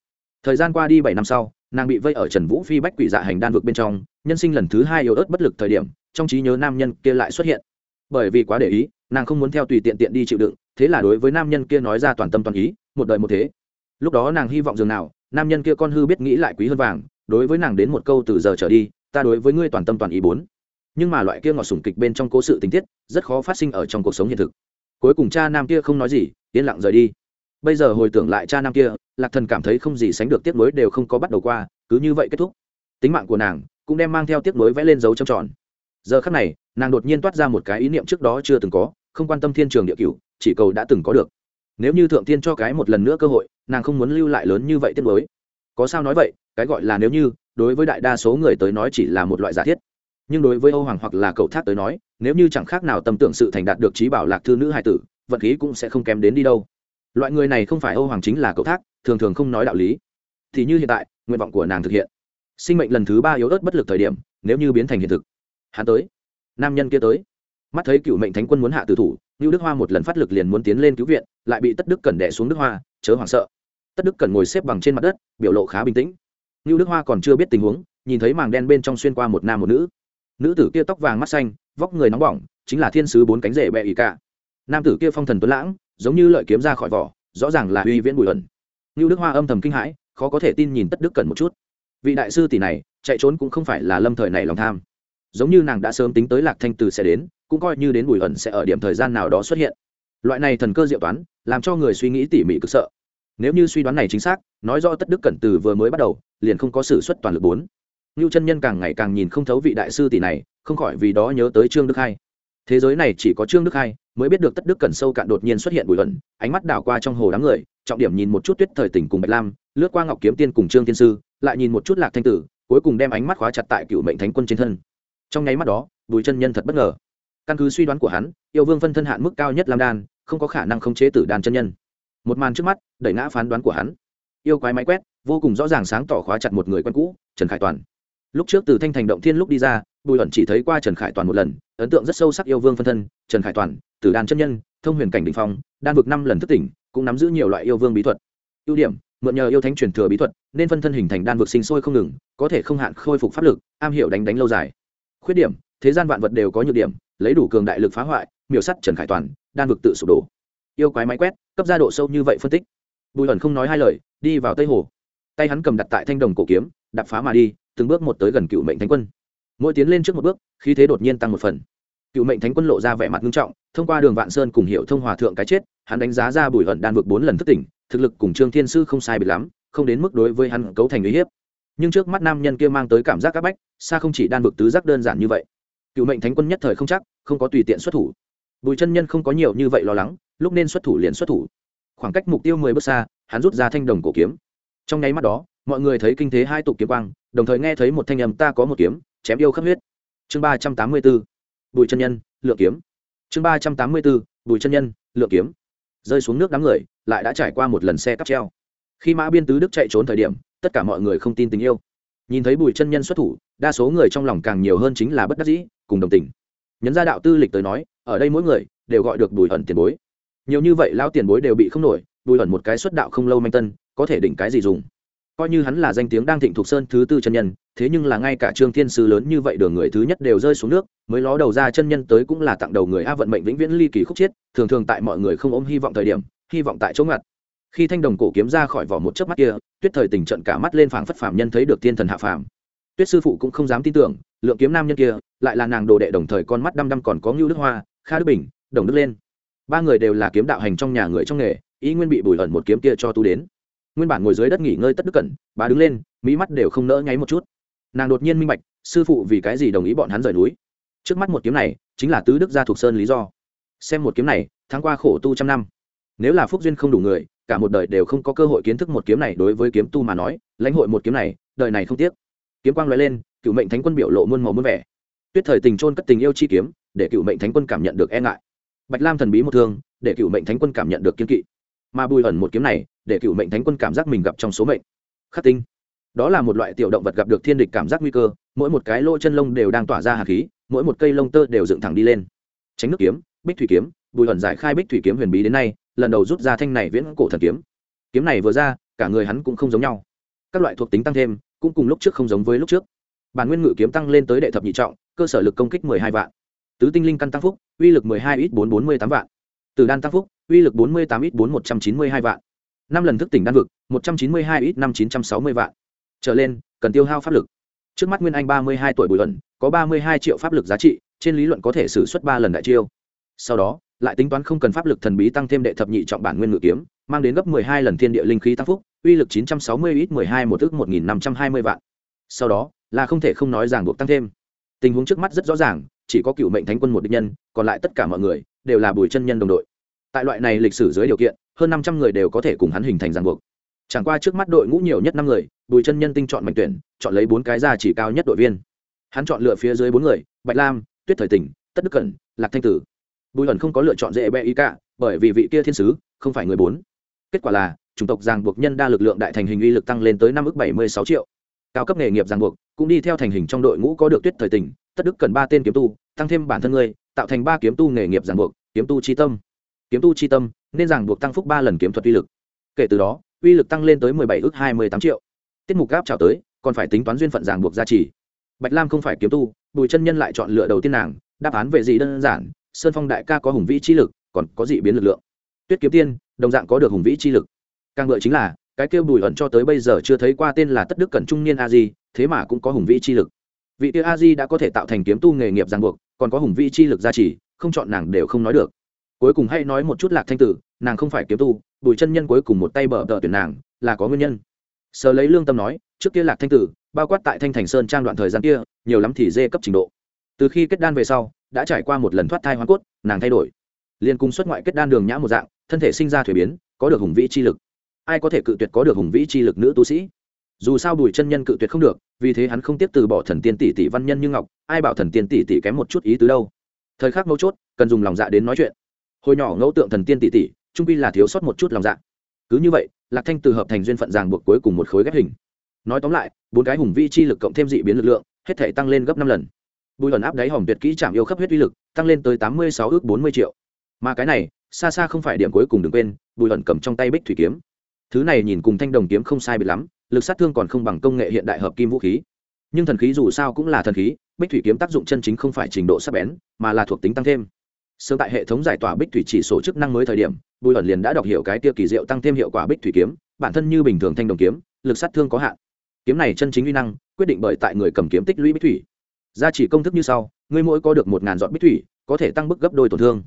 Thời gian qua đi bảy năm sau, nàng bị vây ở trần vũ phi bách quỷ dạ hành đan vực bên trong, nhân sinh lần thứ hai yếu ớt bất lực thời điểm, trong trí nhớ nam nhân kia lại xuất hiện. Bởi vì quá để ý, nàng không muốn theo tùy tiện tiện đi chịu đựng, thế là đối với nam nhân kia nói ra toàn tâm toàn ý, một đời một thế. Lúc đó nàng hy vọng dường nào, nam nhân kia con hư biết nghĩ lại quý hơn vàng đối với nàng đến một câu từ giờ trở đi, ta đối với ngươi toàn tâm toàn ý bốn. Nhưng mà loại kia ngọt sủng kịch bên trong cố sự tình tiết, rất khó phát sinh ở trong cuộc sống hiện thực. Cuối cùng cha nam kia không nói gì, yên lặng rời đi. Bây giờ hồi tưởng lại cha nam kia, lạc thần cảm thấy không gì sánh được tiếc nuối đều không có bắt đầu qua, cứ như vậy kết thúc. Tính mạng của nàng cũng đem mang theo tiếc nuối vẽ lên dấu trầm tròn. Giờ khắc này, nàng đột nhiên toát ra một cái ý niệm trước đó chưa từng có, không quan tâm thiên trường địa cửu, chỉ cầu đã từng có được. Nếu như thượng tiên cho cái một lần nữa cơ hội, nàng không muốn lưu lại lớn như vậy tiếc nuối. Có sao nói vậy? Cái gọi là nếu như, đối với đại đa số người tới nói chỉ là một loại giả thiết. Nhưng đối với âu hoàng hoặc là cậu thác tới nói, nếu như chẳng khác nào tâm tưởng sự thành đạt được trí bảo lạc thư nữ hai tử, vận khí cũng sẽ không kém đến đi đâu. Loại người này không phải âu hoàng chính là cậu thác, thường thường không nói đạo lý. Thì như hiện tại, nguyện vọng của nàng thực hiện. Sinh mệnh lần thứ ba yếu ớt bất lực thời điểm, nếu như biến thành hiện thực. Hắn tới. Nam nhân kia tới. Mắt thấy cựu mệnh thánh quân muốn hạ tử thủ như đức hoa một lần phát lực liền muốn tiến lên cứu viện, lại bị tất đức cẩn đẻ xuống đức hoa, chớ hoảng sợ. Tất đức cẩn ngồi xếp bằng trên mặt đất, biểu lộ khá bình tĩnh. Nưu đức hoa còn chưa biết tình huống, nhìn thấy màng đen bên trong xuyên qua một nam một nữ. Nữ tử kia tóc vàng mắt xanh, vóc người nóng bỏng, chính là thiên sứ bốn cánh rể bệ ỉ cả. Nam tử kia phong thần tuấn lãng, giống như lợi kiếm ra khỏi vỏ, rõ ràng là uy viễn bùi ẩn. Nưu đức hoa âm thầm kinh hãi, khó có thể tin nhìn tất đức cần một chút. Vị đại sư tỷ này, chạy trốn cũng không phải là lâm thời này lòng tham. Giống như nàng đã sớm tính tới lạc thanh từ sẽ đến, cũng coi như đến bùi ẩn sẽ ở điểm thời gian nào đó xuất hiện. Loại này thần cơ diệu toán, làm cho người suy nghĩ tỉ mỉ cực sợ nếu như suy đoán này chính xác nói rõ tất đức cẩn từ vừa mới bắt đầu liền không có sự suất toàn lực bốn ngưu chân nhân càng ngày càng nhìn không thấu vị đại sư tỷ này, không khỏi vì đó nhớ tới Trương Đức Hai. Thế giới này chỉ có Trương Đức Hai mới biết được tất đức cẩn sâu cạn đột nhiên xuất hiện bụi ẩn, ánh mắt đảo qua trong hồ đám người, trọng điểm nhìn một chút Tuyết Thời Tỉnh cùng Bạch Lam, lướt qua Ngọc Kiếm Tiên cùng Trương Tiên sư, lại nhìn một chút Lạc Thanh Tử, cuối cùng đem ánh mắt khóa chặt tại Cựu Mệnh Thánh Quân trên thân. Trong nháy mắt đó, Bùi chân nhân thật bất ngờ. Căn cứ suy đoán của hắn, yêu vương phân thân hạn mức cao nhất Lam đan, không có khả năng khống chế tử đan chân nhân. Một màn trước mắt, đẩy ngã phán đoán của hắn. Yêu quái máy quét, vô cùng rõ ràng sáng tỏ khóa chặt một người quen cũ, Trần Khải Toàn. Lúc trước từ thanh thành động thiên lúc đi ra bùi ẩn chỉ thấy qua trần khải toàn một lần ấn tượng rất sâu sắc yêu vương phân thân trần khải toàn từ đàn chân nhân thông huyền cảnh đình phong đan vực năm lần thức tỉnh cũng nắm giữ nhiều loại yêu vương bí thuật. Ưu điểm mượn nhờ yêu thánh truyền thừa bí thuật nên phân thân hình thành đan vực sinh sôi không ngừng có thể không hạn khôi phục pháp lực am hiểu đánh đánh lâu dài. Khuyết điểm thế gian vạn vật đều có nhược điểm lấy đủ cường đại lực phá hoại miểu sắt trần khải toàn đan vực tự sụp đổ. Yêu quái máy quét cấp ra độ sâu như vậy phân tích. Bùi ẩn không nói hai lời, đi vào tây hồ. Tay hắn cầm đặt tại thanh đồng cổ kiếm đập phá mà đi, từng bước một tới gần cựu mệnh thánh quân. Mỗi tiến lên trước một bước, khí thế đột nhiên tăng một phần. Cựu mệnh thánh quân lộ ra vẻ mặt nghiêm trọng, thông qua đường vạn sơn cùng hiệu thông hòa thượng cái chết, hắn đánh giá ra bùi ẩn đan vượt bốn lần thất tỉnh, thực lực cùng trương thiên sư không sai biệt lắm, không đến mức đối với hắn cấu thành uy hiếp. Nhưng trước mắt nam nhân kia mang tới cảm giác áp bách, xa không chỉ đan vực tứ giác đơn giản như vậy. Cựu mệnh thánh quân nhất thời không chắc, không có tùy tiện xuất thủ bùi chân nhân không có nhiều như vậy lo lắng, lúc nên xuất thủ liền xuất thủ. Khoảng cách mục tiêu mười bước xa, hắn rút ra thanh đồng cổ kiếm. Trong nháy mắt đó, mọi người thấy kinh thế hai tục kiếm quang, đồng thời nghe thấy một thanh âm, ta có một kiếm, chém yêu khắp huyết. Chương ba trăm tám mươi b ố bùi chân nhân, lựa kiếm. Chương ba trăm tám mươi b ố bùi chân nhân, lựa kiếm. Rơi xuống nước đám người, lại đã trải qua một lần xe cắp treo. Khi mã biên tứ đức chạy trốn thời điểm, tất cả mọi người không tin tình yêu. Nhìn thấy bùi chân nhân xuất thủ, đa số người trong lòng càng nhiều hơn chính là bất đắc dĩ, cùng đồng tình nhấn ra đạo tư lịch tới nói, ở đây mỗi người đều gọi được bùi ẩn tiền bối. Nhiều như vậy lao tiền bối đều bị không nổi, bùi ẩn một cái xuất đạo không lâu manh tân, có thể đỉnh cái gì dùng? Coi như hắn là danh tiếng đang thịnh thục sơn thứ tư chân nhân, thế nhưng là ngay cả trương thiên sứ lớn như vậy đường người thứ nhất đều rơi xuống nước, mới ló đầu ra chân nhân tới cũng là tặng đầu người a vận mệnh vĩnh viễn ly kỳ khúc chiết, thường thường tại mọi người không ôm hy vọng thời điểm, hy vọng tại chỗ ngặt. Khi thanh đồng cổ kiếm ra khỏi vỏ một chớp mắt kia, tuyết thời tình trận cả mắt lên phảng phất phàm nhân thấy được thiên thần hạ phàm. Tuyết sư phụ cũng không dám tin tưởng lượng kiếm nam nhân kia, lại là nàng đồ đệ đồng thời con mắt đăm đăm còn có ngưu đức hoa, kha đức bình, đồng đức lên. Ba người đều là kiếm đạo hành trong nhà người trong nghề, ý nguyên bị bùi ẩn một kiếm kia cho tu đến. Nguyên bản ngồi dưới đất nghỉ ngơi tất đức cẩn, bà đứng lên mỹ mắt đều không nỡ nháy một chút. Nàng đột nhiên minh bạch, sư phụ vì cái gì đồng ý bọn hắn rời núi. Trước mắt một kiếm này, chính là tứ đức gia thuộc sơn lý do. Xem một kiếm này, tháng qua khổ tu trăm năm. Nếu là phúc duyên không đủ người, cả một đời đều không có cơ hội kiến thức một kiếm này đối với kiếm tu mà nói, lãnh hội một kiếm này, đời này không tiếc. Kiếm quang loại lên cựu mệnh thánh quân biểu lộ muôn màu muôn vẻ. Tuyết thời tình trôn cất tình yêu chi kiếm, để cựu mệnh thánh quân cảm nhận được e ngại. Bạch lam thần bí một thương, để cựu mệnh thánh quân cảm nhận được kiên kỵ. Mà bùi ẩn một kiếm này, để cựu mệnh thánh quân cảm giác mình gặp trong số mệnh. Khắc tinh. Đó là một loại tiểu động vật gặp được thiên địch cảm giác nguy cơ, mỗi một cái lỗ chân lông đều đang tỏa ra hạt khí, mỗi một cây lông tơ đều dựng thẳng đi lên. Tránh nước kiếm, bích thủy kiếm, bùi ẩn giải khai bích thủy kiếm huyền bí đến nay, lần đầu rút ra thanh này viễn cổ thần kiếm. Kiếm này vừa ra, cả người hắn cũng không giống nhau. Các loại thuộc tính tăng thêm, cũng cùng lúc trước không giống với lúc trước bản nguyên ngự kiếm tăng lên tới đệ thập nhị trọng, cơ sở lực công kích mười hai vạn. Tứ tinh linh căn tăng phúc, uy lực mười hai ít bốn bốn mươi tám vạn. Từ đan tăng phúc, uy lực bốn mươi tám ít bốn một trăm chín mươi hai vạn. Năm lần thức tỉnh đan vực, một trăm chín mươi hai ít năm chín trăm sáu mươi vạn. Trở lên, cần tiêu hao pháp lực. Trước mắt nguyên anh ba mươi hai tuổi bùi luận, có ba mươi hai triệu pháp lực giá trị, trên lý luận có thể xử suất ba lần đại chiêu. Sau đó, lại tính toán không cần pháp lực thần bí tăng thêm đệ thập nhị trọng bản nguyên ngự kiếm, mang đến gấp mười hai lần thiên địa linh khí tăng phúc, uy lực chín trăm sáu mươi ít mười hai một ước một nghìn năm trăm hai mươi vạn. Sau đó là không thể không nói ràng buộc tăng thêm. Tình huống trước mắt rất rõ ràng, chỉ có cựu mệnh thánh quân một địch nhân, còn lại tất cả mọi người đều là bùi chân nhân đồng đội. Tại loại này lịch sử dưới điều kiện, hơn năm trăm người đều có thể cùng hắn hình thành ràng buộc. Chẳng qua trước mắt đội ngũ nhiều nhất năm người, bùi chân nhân tinh chọn mạnh tuyển, chọn lấy bốn cái ra chỉ cao nhất đội viên. Hắn chọn lựa phía dưới bốn người, bạch lam, tuyết thời tỉnh tất đức cẩn, lạc thanh tử. Bùi ẩn không có lựa chọn dễ bẹ ý cả, bởi vì vị kia thiên sứ không phải người bốn. Kết quả là, chủng tộc giang buộc nhân đa lực lượng đại thành hình uy lực tăng lên tới năm ước bảy mươi sáu triệu cao cấp nghề nghiệp ràng buộc, cũng đi theo thành hình trong đội ngũ có được tuyết thời tình. tất đức cần ba tên kiếm tu, tăng thêm bản thân ngươi, tạo thành ba kiếm tu nghề nghiệp ràng buộc, kiếm tu chi tâm. Kiếm tu chi tâm, nên ràng buộc tăng phúc ba lần kiếm thuật uy lực. Kể từ đó, uy lực tăng lên tới mười bảy ước hai mươi tám triệu. Tiết mục gáp trào tới, còn phải tính toán duyên phận ràng buộc gia trì. Bạch lam không phải kiếm tu, bùi chân nhân lại chọn lựa đầu tiên nàng, đáp án về gì đơn giản, sơn phong đại ca có hùng vĩ chi lực, còn có dị biến lực lượng. Tuyết kiếm tiên, đồng dạng có được hùng vĩ chi lực. Càng ngợi chính là cái kêu bùi ẩn cho tới bây giờ chưa thấy qua tên là tất đức cẩn trung niên a di, thế mà cũng có hùng vĩ chi lực. Vị kia a di đã có thể tạo thành kiếm tu nghề nghiệp giang buộc, còn có hùng vĩ chi lực gia trì, không chọn nàng đều không nói được. Cuối cùng hay nói một chút lạc thanh tử, nàng không phải kiếm tu, bùi chân nhân cuối cùng một tay bờ tờ tuyển nàng, là có nguyên nhân. Sờ lấy lương tâm nói, trước kia lạc thanh tử, bao quát tại thanh thành sơn trang đoạn thời gian kia, nhiều lắm thì dê cấp trình độ. Từ khi kết đan về sau, đã trải qua một lần thoát thai hoa cốt, nàng thay đổi. Liền cùng xuất ngoại kết đan đường nhã một dạng, thân thể sinh ra thuế biến, có được hùng vĩ chi lực ai có thể cự tuyệt có được hùng vĩ chi lực nữ tu sĩ? Dù sao bùi chân nhân cự tuyệt không được, vì thế hắn không tiếp từ bỏ thần tiên tỷ tỷ văn nhân như ngọc, ai bảo thần tiên tỷ tỷ kém một chút ý tứ đâu? Thời khắc mấu chốt, cần dùng lòng dạ đến nói chuyện. Hồi nhỏ ngẫu tượng thần tiên tỷ tỷ, trung pi là thiếu sót một chút lòng dạ. Cứ như vậy, lạc thanh từ hợp thành duyên phận ràng buộc cuối cùng một khối ghép hình. Nói tóm lại, bốn cái hùng vi chi lực cộng thêm dị biến lực lượng, hết thể tăng lên gấp năm lần. Bùi ẩn áp đáy hòm tuyệt kỹ chạm yêu khắp huyết uy lực, tăng lên tới tám mươi sáu ước bốn mươi triệu. Mà cái này, xa xa không phải điểm cuối cùng đừng quên, bùi ẩn cầm trong tay bích thủy kiếm thứ này nhìn cùng thanh đồng kiếm không sai biệt lắm, lực sát thương còn không bằng công nghệ hiện đại hợp kim vũ khí. Nhưng thần khí dù sao cũng là thần khí, bích thủy kiếm tác dụng chân chính không phải trình độ sắc bén, mà là thuộc tính tăng thêm. Sớm tại hệ thống giải tỏa bích thủy chỉ số chức năng mới thời điểm, bùi ẩn liền đã đọc hiểu cái tiêu kỳ diệu tăng thêm hiệu quả bích thủy kiếm, bản thân như bình thường thanh đồng kiếm, lực sát thương có hạn. Kiếm này chân chính uy năng, quyết định bởi tại người cầm kiếm tích lũy bích thủy. Gia chỉ công thức như sau người mỗi có được một ngàn dọn bích thủy, có thể tăng bức gấp đôi tổn thương.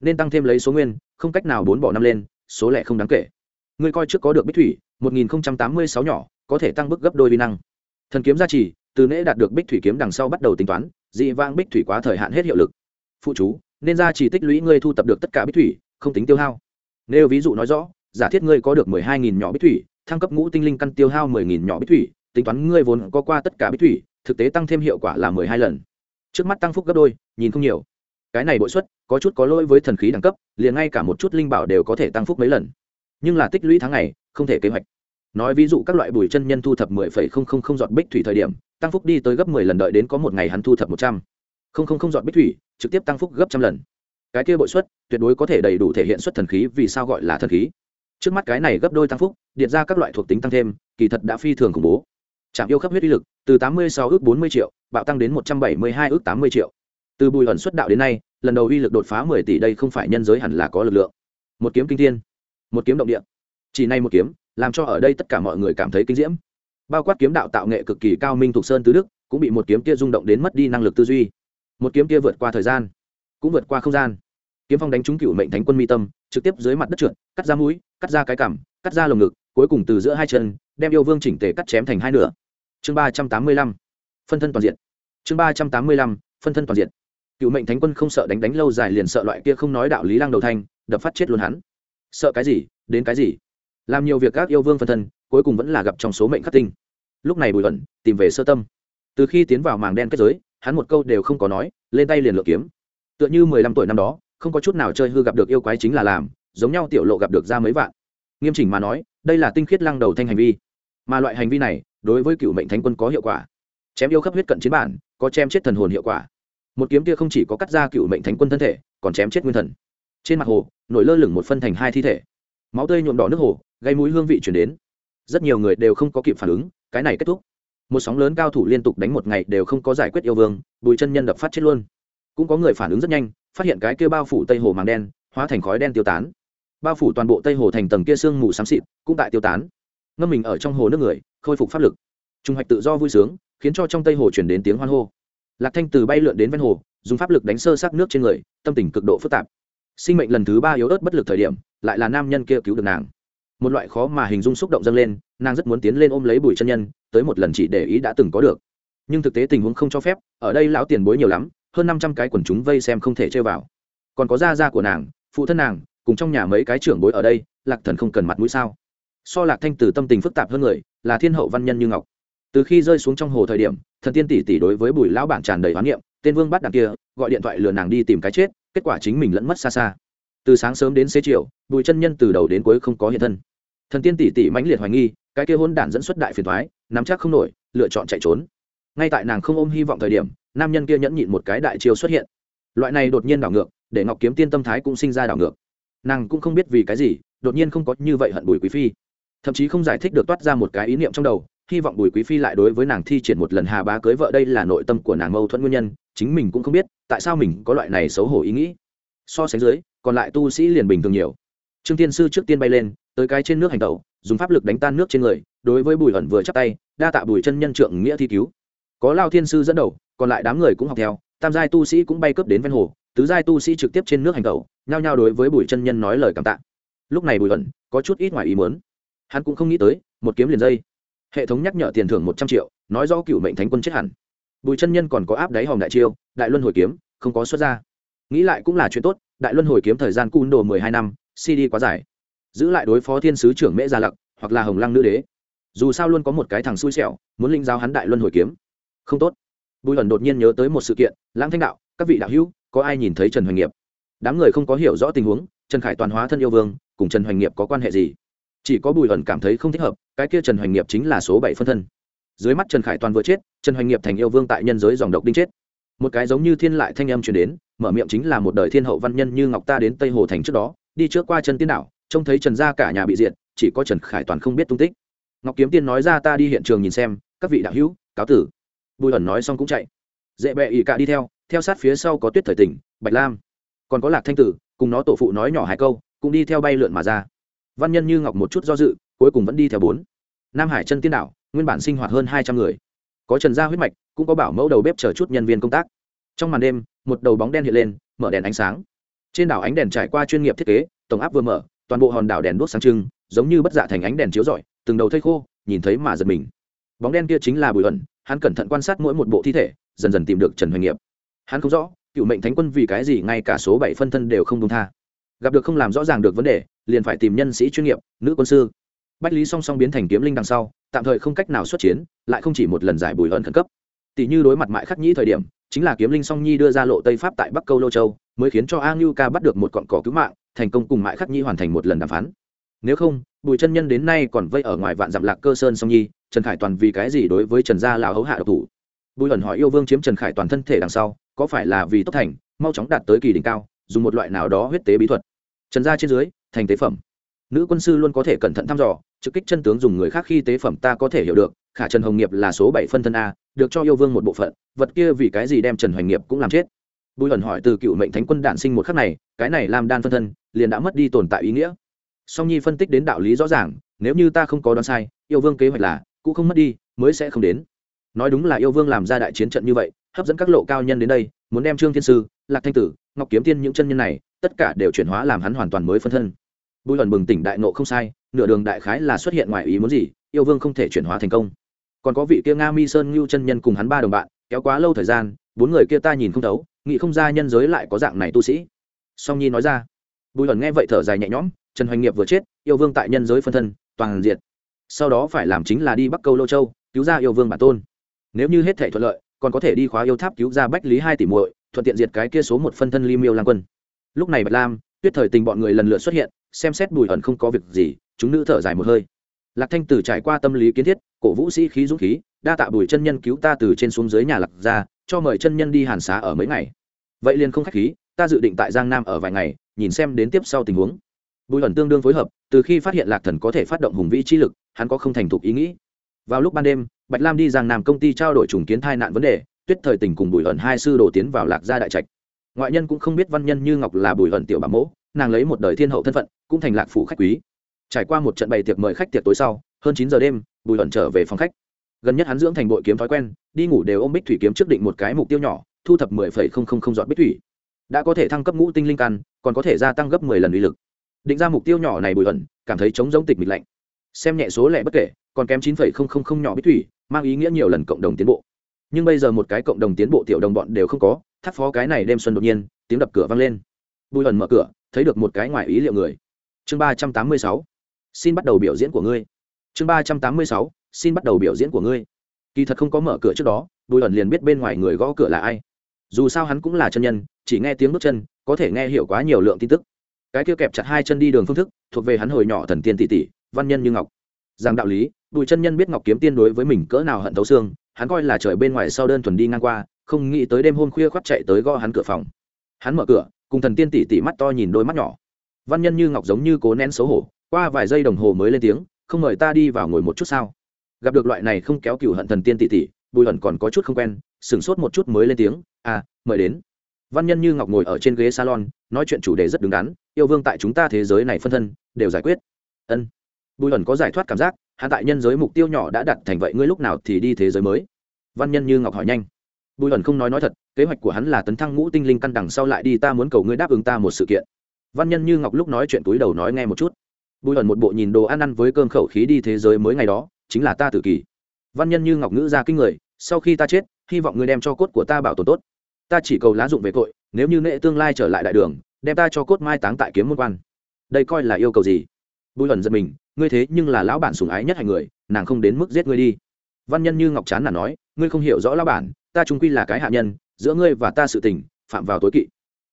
Nên tăng thêm lấy số nguyên, không cách nào bốn bỏ năm lên, số lẻ không đáng kể. Ngươi coi trước có được bích thủy, một nghìn tám mươi sáu nhỏ, có thể tăng bức gấp đôi vi năng. Thần kiếm gia trì, từ nễ đạt được bích thủy kiếm đằng sau bắt đầu tính toán, dị vang bích thủy quá thời hạn hết hiệu lực. Phụ chú, nên gia trì tích lũy ngươi thu tập được tất cả bích thủy, không tính tiêu hao. Nếu ví dụ nói rõ, giả thiết ngươi có được mười hai nghìn nhỏ bích thủy, thăng cấp ngũ tinh linh căn tiêu hao mười nghìn nhỏ bích thủy, tính toán ngươi vốn có qua tất cả bích thủy, thực tế tăng thêm hiệu quả là mười hai lần. Trước mắt tăng phúc gấp đôi, nhìn không nhiều. Cái này bội suất có chút có lỗi với thần khí đẳng cấp, liền ngay cả một chút linh bảo đều có thể tăng phúc mấy lần nhưng là tích lũy tháng ngày, không thể kế hoạch. Nói ví dụ các loại bùi chân nhân thu thập mười phẩy không không không giọt bích thủy thời điểm, tăng phúc đi tới gấp mười lần đợi đến có một ngày hắn thu thập một trăm. Không không không giọt bích thủy, trực tiếp tăng phúc gấp trăm lần. Cái kia bội suất, tuyệt đối có thể đầy đủ thể hiện xuất thần khí, vì sao gọi là thần khí? Trước mắt cái này gấp đôi tăng phúc, điện ra các loại thuộc tính tăng thêm, kỳ thật đã phi thường khủng bố. Trạm yêu khắp huyết uy lực, từ tám mươi sáu ước bốn mươi triệu, bạo tăng đến một trăm bảy mươi hai ước tám mươi triệu. Từ bùi ẩn xuất đạo đến nay, lần đầu uy lực đột phá mười tỷ đây không phải nhân giới hẳn là có lực lượng. Một kiếm kinh thiên một kiếm động địa. Chỉ nay một kiếm, làm cho ở đây tất cả mọi người cảm thấy kinh diễm. Bao quát kiếm đạo tạo nghệ cực kỳ cao minh thuộc sơn tứ đức, cũng bị một kiếm kia rung động đến mất đi năng lực tư duy. Một kiếm kia vượt qua thời gian, cũng vượt qua không gian. Kiếm phong đánh trúng cựu mệnh thánh quân mi tâm, trực tiếp dưới mặt đất trượt, cắt ra mũi, cắt ra cái cằm, cắt ra lồng ngực, cuối cùng từ giữa hai chân, đem yêu vương chỉnh tề cắt chém thành hai nửa. Chương ba trăm tám mươi lăm, phân thân toàn diện. Chương ba trăm tám mươi lăm, phân thân toàn diện. Cựu mệnh thánh quân không sợ đánh đánh lâu dài liền sợ loại kia không nói đạo lý lăng đầu thanh đập phát chết luôn hắn sợ cái gì, đến cái gì? Làm nhiều việc các yêu vương phân thân, cuối cùng vẫn là gặp trong số mệnh khắc tinh. Lúc này bùi ẩn tìm về sơ tâm. Từ khi tiến vào màng đen kết giới, hắn một câu đều không có nói, lên tay liền lựa kiếm. Tựa như mười lăm tuổi năm đó, không có chút nào chơi hư gặp được yêu quái chính là làm, giống nhau tiểu lộ gặp được ra mấy vạn. Nghiêm chỉnh mà nói, đây là tinh khiết lăng đầu thanh hành vi. Mà loại hành vi này, đối với cựu mệnh thánh quân có hiệu quả. Chém yêu khắp huyết cận chiến bản, có chém chết thần hồn hiệu quả. Một kiếm kia không chỉ có cắt ra cựu mệnh thánh quân thân thể, còn chém chết nguyên thần trên mặt hồ, nổi lơ lửng một phân thành hai thi thể. Máu tươi nhuộm đỏ nước hồ, gây mũi hương vị chuyển đến. Rất nhiều người đều không có kịp phản ứng, cái này kết thúc. Một sóng lớn cao thủ liên tục đánh một ngày đều không có giải quyết yêu vương, bùi chân nhân đập phát chết luôn. Cũng có người phản ứng rất nhanh, phát hiện cái kia bao phủ tây hồ màng đen, hóa thành khói đen tiêu tán. Bao phủ toàn bộ tây hồ thành tầng kia sương mù xám xịt, cũng tại tiêu tán. Ngâm mình ở trong hồ nước người, khôi phục pháp lực. Trung hoạch tự do vui sướng, khiến cho trong tây hồ chuyển đến tiếng hoan hô. Lạc thanh từ bay lượn đến ven hồ, dùng pháp lực đánh sơ sát nước trên người, tâm tình cực độ phức tạp sinh mệnh lần thứ ba yếu ớt bất lực thời điểm, lại là nam nhân kia cứu được nàng. Một loại khó mà hình dung xúc động dâng lên, nàng rất muốn tiến lên ôm lấy bùi chân nhân, tới một lần chỉ để ý đã từng có được. Nhưng thực tế tình huống không cho phép, ở đây lão tiền bối nhiều lắm, hơn năm trăm cái quần chúng vây xem không thể chơi vào. Còn có da da của nàng, phụ thân nàng, cùng trong nhà mấy cái trưởng bối ở đây, lạc thần không cần mặt mũi sao? So lạc thanh từ tâm tình phức tạp hơn người, là thiên hậu văn nhân như ngọc. Từ khi rơi xuống trong hồ thời điểm, thần tiên tỷ tỷ đối với bùi lão bản tràn đầy hoán niệm, tên vương bắt đằng kia, gọi điện thoại lừa nàng đi tìm cái chết kết quả chính mình lẫn mất xa xa. Từ sáng sớm đến xế chiều, bùi chân nhân từ đầu đến cuối không có hiện thân. Thần tiên tỷ tỷ mãnh liệt hoài nghi, cái kia hôn đản dẫn xuất đại phiền thoái nắm chắc không nổi, lựa chọn chạy trốn. Ngay tại nàng không ôm hy vọng thời điểm, nam nhân kia nhẫn nhịn một cái đại chiêu xuất hiện. Loại này đột nhiên đảo ngược, để ngọc kiếm tiên tâm thái cũng sinh ra đảo ngược. Nàng cũng không biết vì cái gì, đột nhiên không có như vậy hận bùi quý phi. Thậm chí không giải thích được toát ra một cái ý niệm trong đầu hy vọng bùi quý phi lại đối với nàng thi triển một lần hà bá cưới vợ đây là nội tâm của nàng mâu thuẫn nguyên nhân, chính mình cũng không biết, tại sao mình có loại này xấu hổ ý nghĩ. So sánh dưới, còn lại tu sĩ liền bình thường nhiều. Trương tiên sư trước tiên bay lên, tới cái trên nước hành tẩu, dùng pháp lực đánh tan nước trên người, đối với bùi ẩn vừa chắp tay, đa tạ bùi chân nhân trượng nghĩa thi cứu. Có lao thiên sư dẫn đầu, còn lại đám người cũng học theo, tam giai tu sĩ cũng bay cướp đến ven hồ, tứ giai tu sĩ trực tiếp trên nước hành tẩu, nhao nhao đối với bùi chân nhân nói lời cảm tạ. Lúc này bùi ẩn có chút ít ngoài ý muốn. Hắn cũng không nghĩ tới, một kiếm liền dây hệ thống nhắc nhở tiền thưởng một trăm triệu, nói do cựu mệnh thánh quân chết hẳn. Bùi chân nhân còn có áp đáy hòm đại chiêu, đại luân hồi kiếm, không có xuất ra. Nghĩ lại cũng là chuyện tốt, đại luân hồi kiếm thời gian cun đồ mười hai năm cd quá dài. Giữ lại đối phó thiên sứ trưởng mễ gia lặc, hoặc là hồng lăng nữ đế. Dù sao luôn có một cái thằng xui xẻo, muốn linh giáo hắn đại luân hồi kiếm. Không tốt. Bùi ẩn đột nhiên nhớ tới một sự kiện, lãng thanh đạo, các vị đạo hữu, có ai nhìn thấy trần hoành nghiệp? Đám người không có hiểu rõ tình huống, trần khải toàn hóa thân yêu vương, cùng trần hoành nghiệp có quan hệ gì? Chỉ có bùi ẩn cảm thấy không thích hợp cái kia trần hoành nghiệp chính là số bảy phân thân. Dưới mắt trần khải toàn vừa chết, trần hoành nghiệp thành yêu vương tại nhân giới dòng độc đinh chết. Một cái giống như thiên lại thanh âm truyền đến, mở miệng chính là một đời thiên hậu văn nhân như ngọc ta đến tây hồ thành trước đó, đi trước qua chân tiên đảo, trông thấy trần gia cả nhà bị diệt, chỉ có trần khải toàn không biết tung tích. Ngọc kiếm tiên nói ra ta đi hiện trường nhìn xem, các vị đạo hữu, cáo tử. Bùi ẩn nói xong cũng chạy. Dễ bẹ ỵ cả đi theo theo sát phía sau có tuyết thời tỉnh, bạch lam. Còn có lạc thanh tử, cùng nó tổ phụ nói nhỏ hai câu, cũng đi theo bay lượn mà ra. Văn nhân như ngọc một chút do dự cuối cùng vẫn đi theo bốn. Nam hải chân tiên đảo, nguyên bản sinh hoạt hơn hai trăm người. Có trần gia huyết mạch, cũng có bảo mẫu đầu bếp chờ chút nhân viên công tác. Trong màn đêm, một đầu bóng đen hiện lên, mở đèn ánh sáng. Trên đảo ánh đèn trải qua chuyên nghiệp thiết kế, tổng áp vừa mở, toàn bộ hòn đảo đèn đuốc sáng trưng, giống như bất dạ thành ánh đèn chiếu rọi, từng đầu thây khô, nhìn thấy mà giật mình. Bóng đen kia chính là bùi ẩn hắn cẩn thận quan sát mỗi một bộ thi thể, dần dần tìm được trần hoành nghiệp. Hắn không rõ, cựu mệnh thánh quân vì cái gì ngay cả số bảy phân thân đều không công tha. Gặp được không làm rõ ràng được vấn đề, liền phải tìm nhân sĩ chuyên nghiệp, nữ quân sư bách lý song song biến thành kiếm linh đằng sau, tạm thời không cách nào xuất chiến, lại không chỉ một lần giải bùi hận khẩn cấp. Tỷ như đối mặt mại khắc nhĩ thời điểm, chính là kiếm linh song nhi đưa ra lộ tây pháp tại bắc câu lô châu, mới khiến cho a ngưu ca bắt được một cọn cỏ cứu mạng, thành công cùng mại khắc nhĩ hoàn thành một lần đàm phán. Nếu không, bùi chân nhân đến nay còn vây ở ngoài vạn dặm lạc cơ sơn song nhi, trần khải toàn vì cái gì đối với trần gia lào hấu hạ độc thủ? Bùi ẩn hỏi yêu vương chiếm trần khải toàn thân thể đằng sau, có phải là vì tốc thành, mau chóng đạt tới kỳ đỉnh cao, dùng một loại nào đó huyết tế bí thuật. Trần gia trên dưới, thành tế phẩm. Nữ quân sư luôn có thể cẩn thận thăm dò trực kích chân tướng dùng người khác khi tế phẩm ta có thể hiểu được, khả trần hồng nghiệp là số bảy phân thân a, được cho yêu vương một bộ phận, vật kia vì cái gì đem trần hoành nghiệp cũng làm chết? Bùi hẩn hỏi từ cựu mệnh thánh quân đản sinh một khắc này, cái này làm đan phân thân, liền đã mất đi tồn tại ý nghĩa. Song nhi phân tích đến đạo lý rõ ràng, nếu như ta không có đoán sai, yêu vương kế hoạch là, cũng không mất đi, mới sẽ không đến. Nói đúng là yêu vương làm ra đại chiến trận như vậy, hấp dẫn các lộ cao nhân đến đây, muốn đem trương thiên sư, lạc thanh tử, ngọc kiếm tiên những chân nhân này, tất cả đều chuyển hóa làm hắn hoàn toàn mới phân thân bùi luận bừng tỉnh đại nộ không sai, nửa đường đại khái là xuất hiện ngoài ý muốn gì, yêu vương không thể chuyển hóa thành công. Còn có vị kia nga mi sơn ngưu chân nhân cùng hắn ba đồng bạn, kéo quá lâu thời gian, bốn người kia ta nhìn không thấu, nghĩ không ra nhân giới lại có dạng này tu sĩ. Song nhi nói ra, bùi luận nghe vậy thở dài nhẹ nhõm, trần hoành nghiệp vừa chết, yêu vương tại nhân giới phân thân, toàn diệt. Sau đó phải làm chính là đi bắc câu lô châu, cứu ra yêu vương bản tôn. Nếu như hết thể thuận lợi, còn có thể đi khóa yêu tháp cứu ra bách lý hai tỷ muội, thuận tiện diệt cái kia số một phân thân ly miêu lang quân. Lúc này bạch lam, tuyết thời tình bọn người lần lượt xuất hiện xem xét bùi ẩn không có việc gì, chúng nữ thở dài một hơi. Lạc thanh tử trải qua tâm lý kiến thiết, cổ vũ sĩ khí dũng khí, đa tạ bùi chân nhân cứu ta từ trên xuống dưới nhà lạc ra cho mời chân nhân đi hàn xá ở mấy ngày. Vậy liền không khách khí, ta dự định tại giang nam ở vài ngày, nhìn xem đến tiếp sau tình huống. Bùi ẩn tương đương phối hợp, từ khi phát hiện lạc thần có thể phát động hùng vĩ chi lực, hắn có không thành thục ý nghĩ. Vào lúc ban đêm, bạch lam đi giang nam công ty trao đổi trùng kiến thai nạn vấn đề, tuyết thời tình cùng bùi ẩn hai sư đồ tiến vào lạc gia đại trạch. Ngoại nhân cũng không biết văn nhân như ngọc là bùi ẩn tiểu bà mẫu nàng lấy một đời thiên hậu thân phận, cũng thành lạc phủ khách quý. Trải qua một trận bày tiệc mời khách tiệc tối sau, hơn chín giờ đêm, bùi hận trở về phòng khách. Gần nhất hắn dưỡng thành bội kiếm thói quen, đi ngủ đều ôm bích thủy kiếm trước định một cái mục tiêu nhỏ, thu thập mười phẩy không không không dọn bích thủy. Đã có thể thăng cấp ngũ tinh linh căn, còn có thể gia tăng gấp mười lần uy lực. Định ra mục tiêu nhỏ này bùi hận cảm thấy chống giống tịch mịch lạnh. Xem nhẹ số lẻ bất kể, còn kém chín phẩy không không không nhỏ bích thủy, mang ý nghĩa nhiều lần cộng đồng tiến bộ. Nhưng bây giờ một cái cộng đồng tiến bộ tiểu đồng bọn đều không có thắt phó cái này đêm xuân đột nhiên, tiếng đập cửa vang lên. Bùi hận mở cửa thấy được một cái ngoài ý liệu người. Chương ba trăm tám mươi sáu, xin bắt đầu biểu diễn của ngươi. Chương ba trăm tám mươi sáu, xin bắt đầu biểu diễn của ngươi. Kỳ thật không có mở cửa trước đó, bùi ẩn liền biết bên ngoài người gõ cửa là ai. Dù sao hắn cũng là chân nhân, chỉ nghe tiếng bước chân, có thể nghe hiểu quá nhiều lượng tin tức. Cái kia kẹp chặt hai chân đi đường phương thức, thuộc về hắn hồi nhỏ thần tiên tỷ tỷ, văn nhân như ngọc. Rằng đạo lý, bùi chân nhân biết ngọc kiếm tiên đối với mình cỡ nào hận thấu xương, hắn coi là trời bên ngoài sau đơn thuần đi ngang qua, không nghĩ tới đêm hôm khuya khoác chạy tới gõ hắn cửa phòng. Hắn mở cửa cùng thần tiên tỷ tỷ mắt to nhìn đôi mắt nhỏ. Văn nhân như ngọc giống như cố nén xấu hổ, qua vài giây đồng hồ mới lên tiếng, không mời ta đi vào ngồi một chút sao? Gặp được loại này không kéo cựu hận thần tiên tỷ tỷ, bùi hận còn có chút không quen, sửng sốt một chút mới lên tiếng à mời đến. Văn nhân như ngọc ngồi ở trên ghế salon, nói chuyện chủ đề rất đứng đắn, yêu vương tại chúng ta thế giới này phân thân, đều giải quyết. Ân. Bùi hận có giải thoát cảm giác, hạ tại nhân giới mục tiêu nhỏ đã đặt thành vậy, ngươi lúc nào thì đi thế giới mới? Văn nhân như ngọc hỏi nhanh. Bùi hận không nói nói thật kế hoạch của hắn là tấn thăng ngũ tinh linh căn đằng sau lại đi, ta muốn cầu ngươi đáp ứng ta một sự kiện. Văn nhân như ngọc lúc nói chuyện túi đầu nói nghe một chút. Bùi ẩn một bộ nhìn đồ ăn ăn với cơm khẩu khí đi thế giới mới ngày đó, chính là ta tự kỷ văn nhân như ngọc ngữ ra kinh người, sau khi ta chết, hy vọng ngươi đem cho cốt của ta bảo tồn tốt. Ta chỉ cầu lá dụng về cội, nếu như nệ tương lai trở lại đại đường, đem ta cho cốt mai táng tại kiếm môn quan. Đây coi là yêu cầu gì? Bùi ẩn giật mình, ngươi thế nhưng là lão bản sùng ái nhất hành người, nàng không đến mức giết ngươi đi. Văn nhân như ngọc chán là nói, ngươi không hiểu rõ lão bản ta trung quy là cái hạ nhân, giữa ngươi và ta sự tình, phạm vào tối kỵ.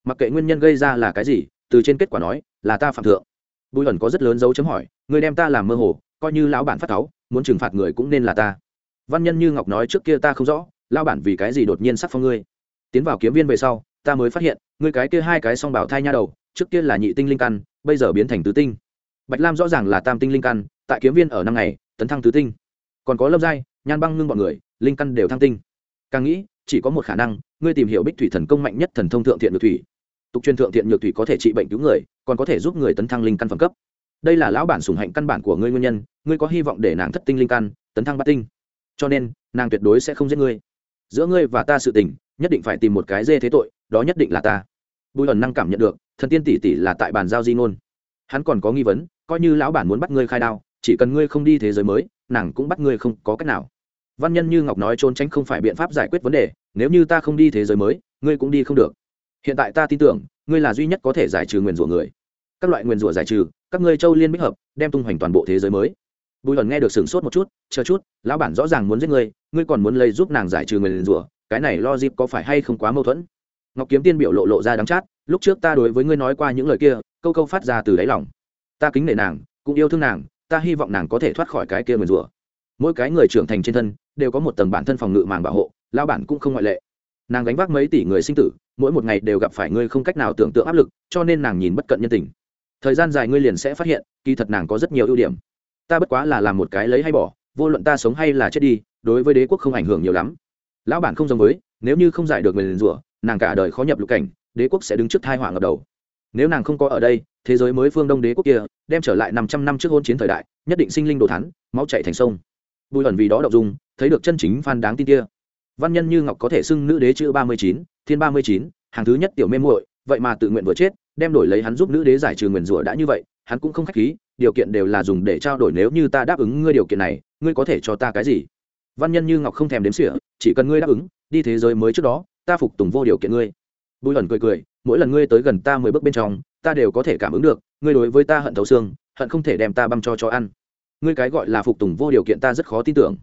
Mặc kệ nguyên nhân gây ra là cái gì, từ trên kết quả nói, là ta phạm thượng. Bùi ẩn có rất lớn dấu chấm hỏi, ngươi đem ta làm mơ hồ, coi như lão bản phát cáu, muốn trừng phạt người cũng nên là ta. Văn nhân như ngọc nói trước kia ta không rõ, lão bản vì cái gì đột nhiên sắc phong ngươi? Tiến vào kiếm viên về sau, ta mới phát hiện, ngươi cái kia hai cái song bảo thai nha đầu, trước kia là nhị tinh linh căn, bây giờ biến thành tứ tinh. Bạch lam rõ ràng là tam tinh linh căn, tại kiếm viên ở năm ngày, tấn thăng tứ tinh. Còn có lâm giai, nhan băng ngưng bọn người, linh căn đều thăng tinh càng nghĩ, chỉ có một khả năng, ngươi tìm hiểu bích thủy thần công mạnh nhất thần thông thượng thiện nhược thủy. Tục truyền thượng thiện nhược thủy có thể trị bệnh cứu người, còn có thể giúp người tấn thăng linh căn phẩm cấp. Đây là lão bản sùng hạnh căn bản của ngươi nguyên nhân, ngươi có hy vọng để nàng thất tinh linh căn, tấn thăng bát tinh. Cho nên, nàng tuyệt đối sẽ không giết ngươi. Giữa ngươi và ta sự tình, nhất định phải tìm một cái dê thế tội, đó nhất định là ta. Bùi ẩn năng cảm nhận được, thần tiên tỷ tỷ là tại bàn giao di ngôn. Hắn còn có nghi vấn, coi như lão bản muốn bắt ngươi khai đao, chỉ cần ngươi không đi thế giới mới, nàng cũng bắt ngươi không có cách nào văn nhân như ngọc nói trốn tránh không phải biện pháp giải quyết vấn đề, nếu như ta không đi thế giới mới, ngươi cũng đi không được. Hiện tại ta tin tưởng, ngươi là duy nhất có thể giải trừ nguyền rủa người. Các loại nguyền rủa giải trừ, các ngươi châu liên bích hợp, đem tung hoành toàn bộ thế giới mới. Bùi ẩn nghe được sửng sốt một chút, chờ chút, lão bản rõ ràng muốn giết ngươi ngươi còn muốn lấy giúp nàng giải trừ nguyền rủa, cái này lo dịp có phải hay không quá mâu thuẫn? Ngọc kiếm tiên biểu lộ lộ ra đắng chát, lúc trước ta đối với ngươi nói qua những lời kia, câu câu phát ra từ đáy lòng. Ta kính nể nàng, cũng yêu thương nàng, ta hy vọng nàng có thể thoát khỏi cái kia nguyền rủa. Mỗi cái người trưởng thành trên thân đều có một tầng bản thân phòng ngự màng bảo hộ lao bản cũng không ngoại lệ. Nàng gánh vác mấy tỷ người sinh tử, mỗi một ngày đều gặp phải ngươi không cách nào tưởng tượng áp lực, cho nên nàng nhìn bất cận nhân tình. Thời gian dài ngươi liền sẽ phát hiện, kỳ thật nàng có rất nhiều ưu điểm. Ta bất quá là làm một cái lấy hay bỏ, vô luận ta sống hay là chết đi, đối với đế quốc không ảnh hưởng nhiều lắm. Lão bản không giống với, nếu như không giải được người liền rủa, nàng cả đời khó nhập lục cảnh, đế quốc sẽ đứng trước thai hỏa ngập đầu. Nếu nàng không có ở đây, thế giới mới phương đông đế quốc kia, đem trở lại năm trăm năm trước hôn chiến thời đại, nhất định sinh linh đồ thắn, máu chạy thành sông bùi ẩn vì đó đậu dung, thấy được chân chính phan đáng tin kia. Văn nhân như ngọc có thể xưng nữ đế chữ ba mươi chín, thiên ba mươi chín, hàng thứ nhất tiểu mê muội, vậy mà tự nguyện vừa chết, đem đổi lấy hắn giúp nữ đế giải trừ nguyền rủa đã như vậy, hắn cũng không khách khí, điều kiện đều là dùng để trao đổi nếu như ta đáp ứng ngươi điều kiện này, ngươi có thể cho ta cái gì? Văn nhân như ngọc không thèm đếm xỉa, chỉ cần ngươi đáp ứng, đi thế giới mới trước đó, ta phục tùng vô điều kiện ngươi. Bùi ẩn cười cười, mỗi lần ngươi tới gần ta mười bước bên trong, ta đều có thể cảm ứng được, ngươi đối với ta hận thấu xương, hận không thể đem ta băm cho cho ăn ngươi cái gọi là phục tùng vô điều kiện ta rất khó tin tưởng.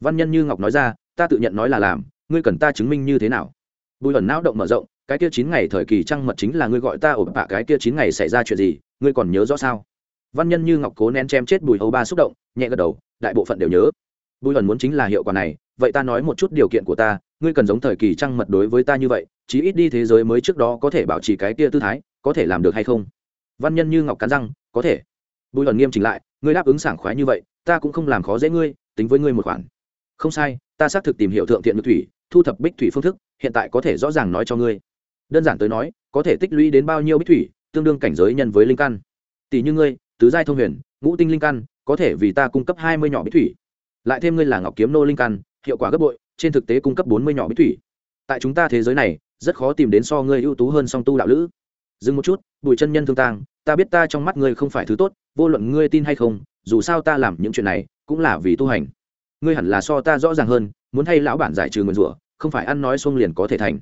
Văn nhân như ngọc nói ra, ta tự nhận nói là làm, ngươi cần ta chứng minh như thế nào? Bùi ẩn não động mở rộng, cái kia chín ngày thời kỳ trăng mật chính là ngươi gọi ta ổn bạ, cái kia chín ngày xảy ra chuyện gì, ngươi còn nhớ rõ sao? Văn nhân như ngọc cố nén chém chết bùi âu ba xúc động, nhẹ gật đầu, đại bộ phận đều nhớ. Bùi ẩn muốn chính là hiệu quả này, vậy ta nói một chút điều kiện của ta, ngươi cần giống thời kỳ trăng mật đối với ta như vậy, chí ít đi thế giới mới trước đó có thể bảo trì cái kia tư thái, có thể làm được hay không? Văn nhân như ngọc cắn răng, có thể bùi ẩn nghiêm chỉnh lại, ngươi đáp ứng sảng khoái như vậy, ta cũng không làm khó dễ ngươi, tính với ngươi một khoản. Không sai, ta xác thực tìm hiểu thượng thiện nhược thủy, thu thập bích thủy phương thức, hiện tại có thể rõ ràng nói cho ngươi. Đơn giản tới nói, có thể tích lũy đến bao nhiêu bích thủy, tương đương cảnh giới nhân với linh căn. Tỷ như ngươi, tứ giai thông huyền, ngũ tinh linh căn, có thể vì ta cung cấp hai mươi nhỏ bích thủy. Lại thêm ngươi là ngọc kiếm nô linh căn, hiệu quả gấp bội, trên thực tế cung cấp bốn mươi nhỏ bích thủy. Tại chúng ta thế giới này, rất khó tìm đến so ngươi ưu tú hơn song tu đạo lữ dừng một chút, bùi chân nhân thương tang, ta biết ta trong mắt ngươi không phải thứ tốt, vô luận ngươi tin hay không, dù sao ta làm những chuyện này cũng là vì tu hành. Ngươi hẳn là so ta rõ ràng hơn, muốn thay lão bản giải trừ nguyền rủa, không phải ăn nói xuông liền có thể thành.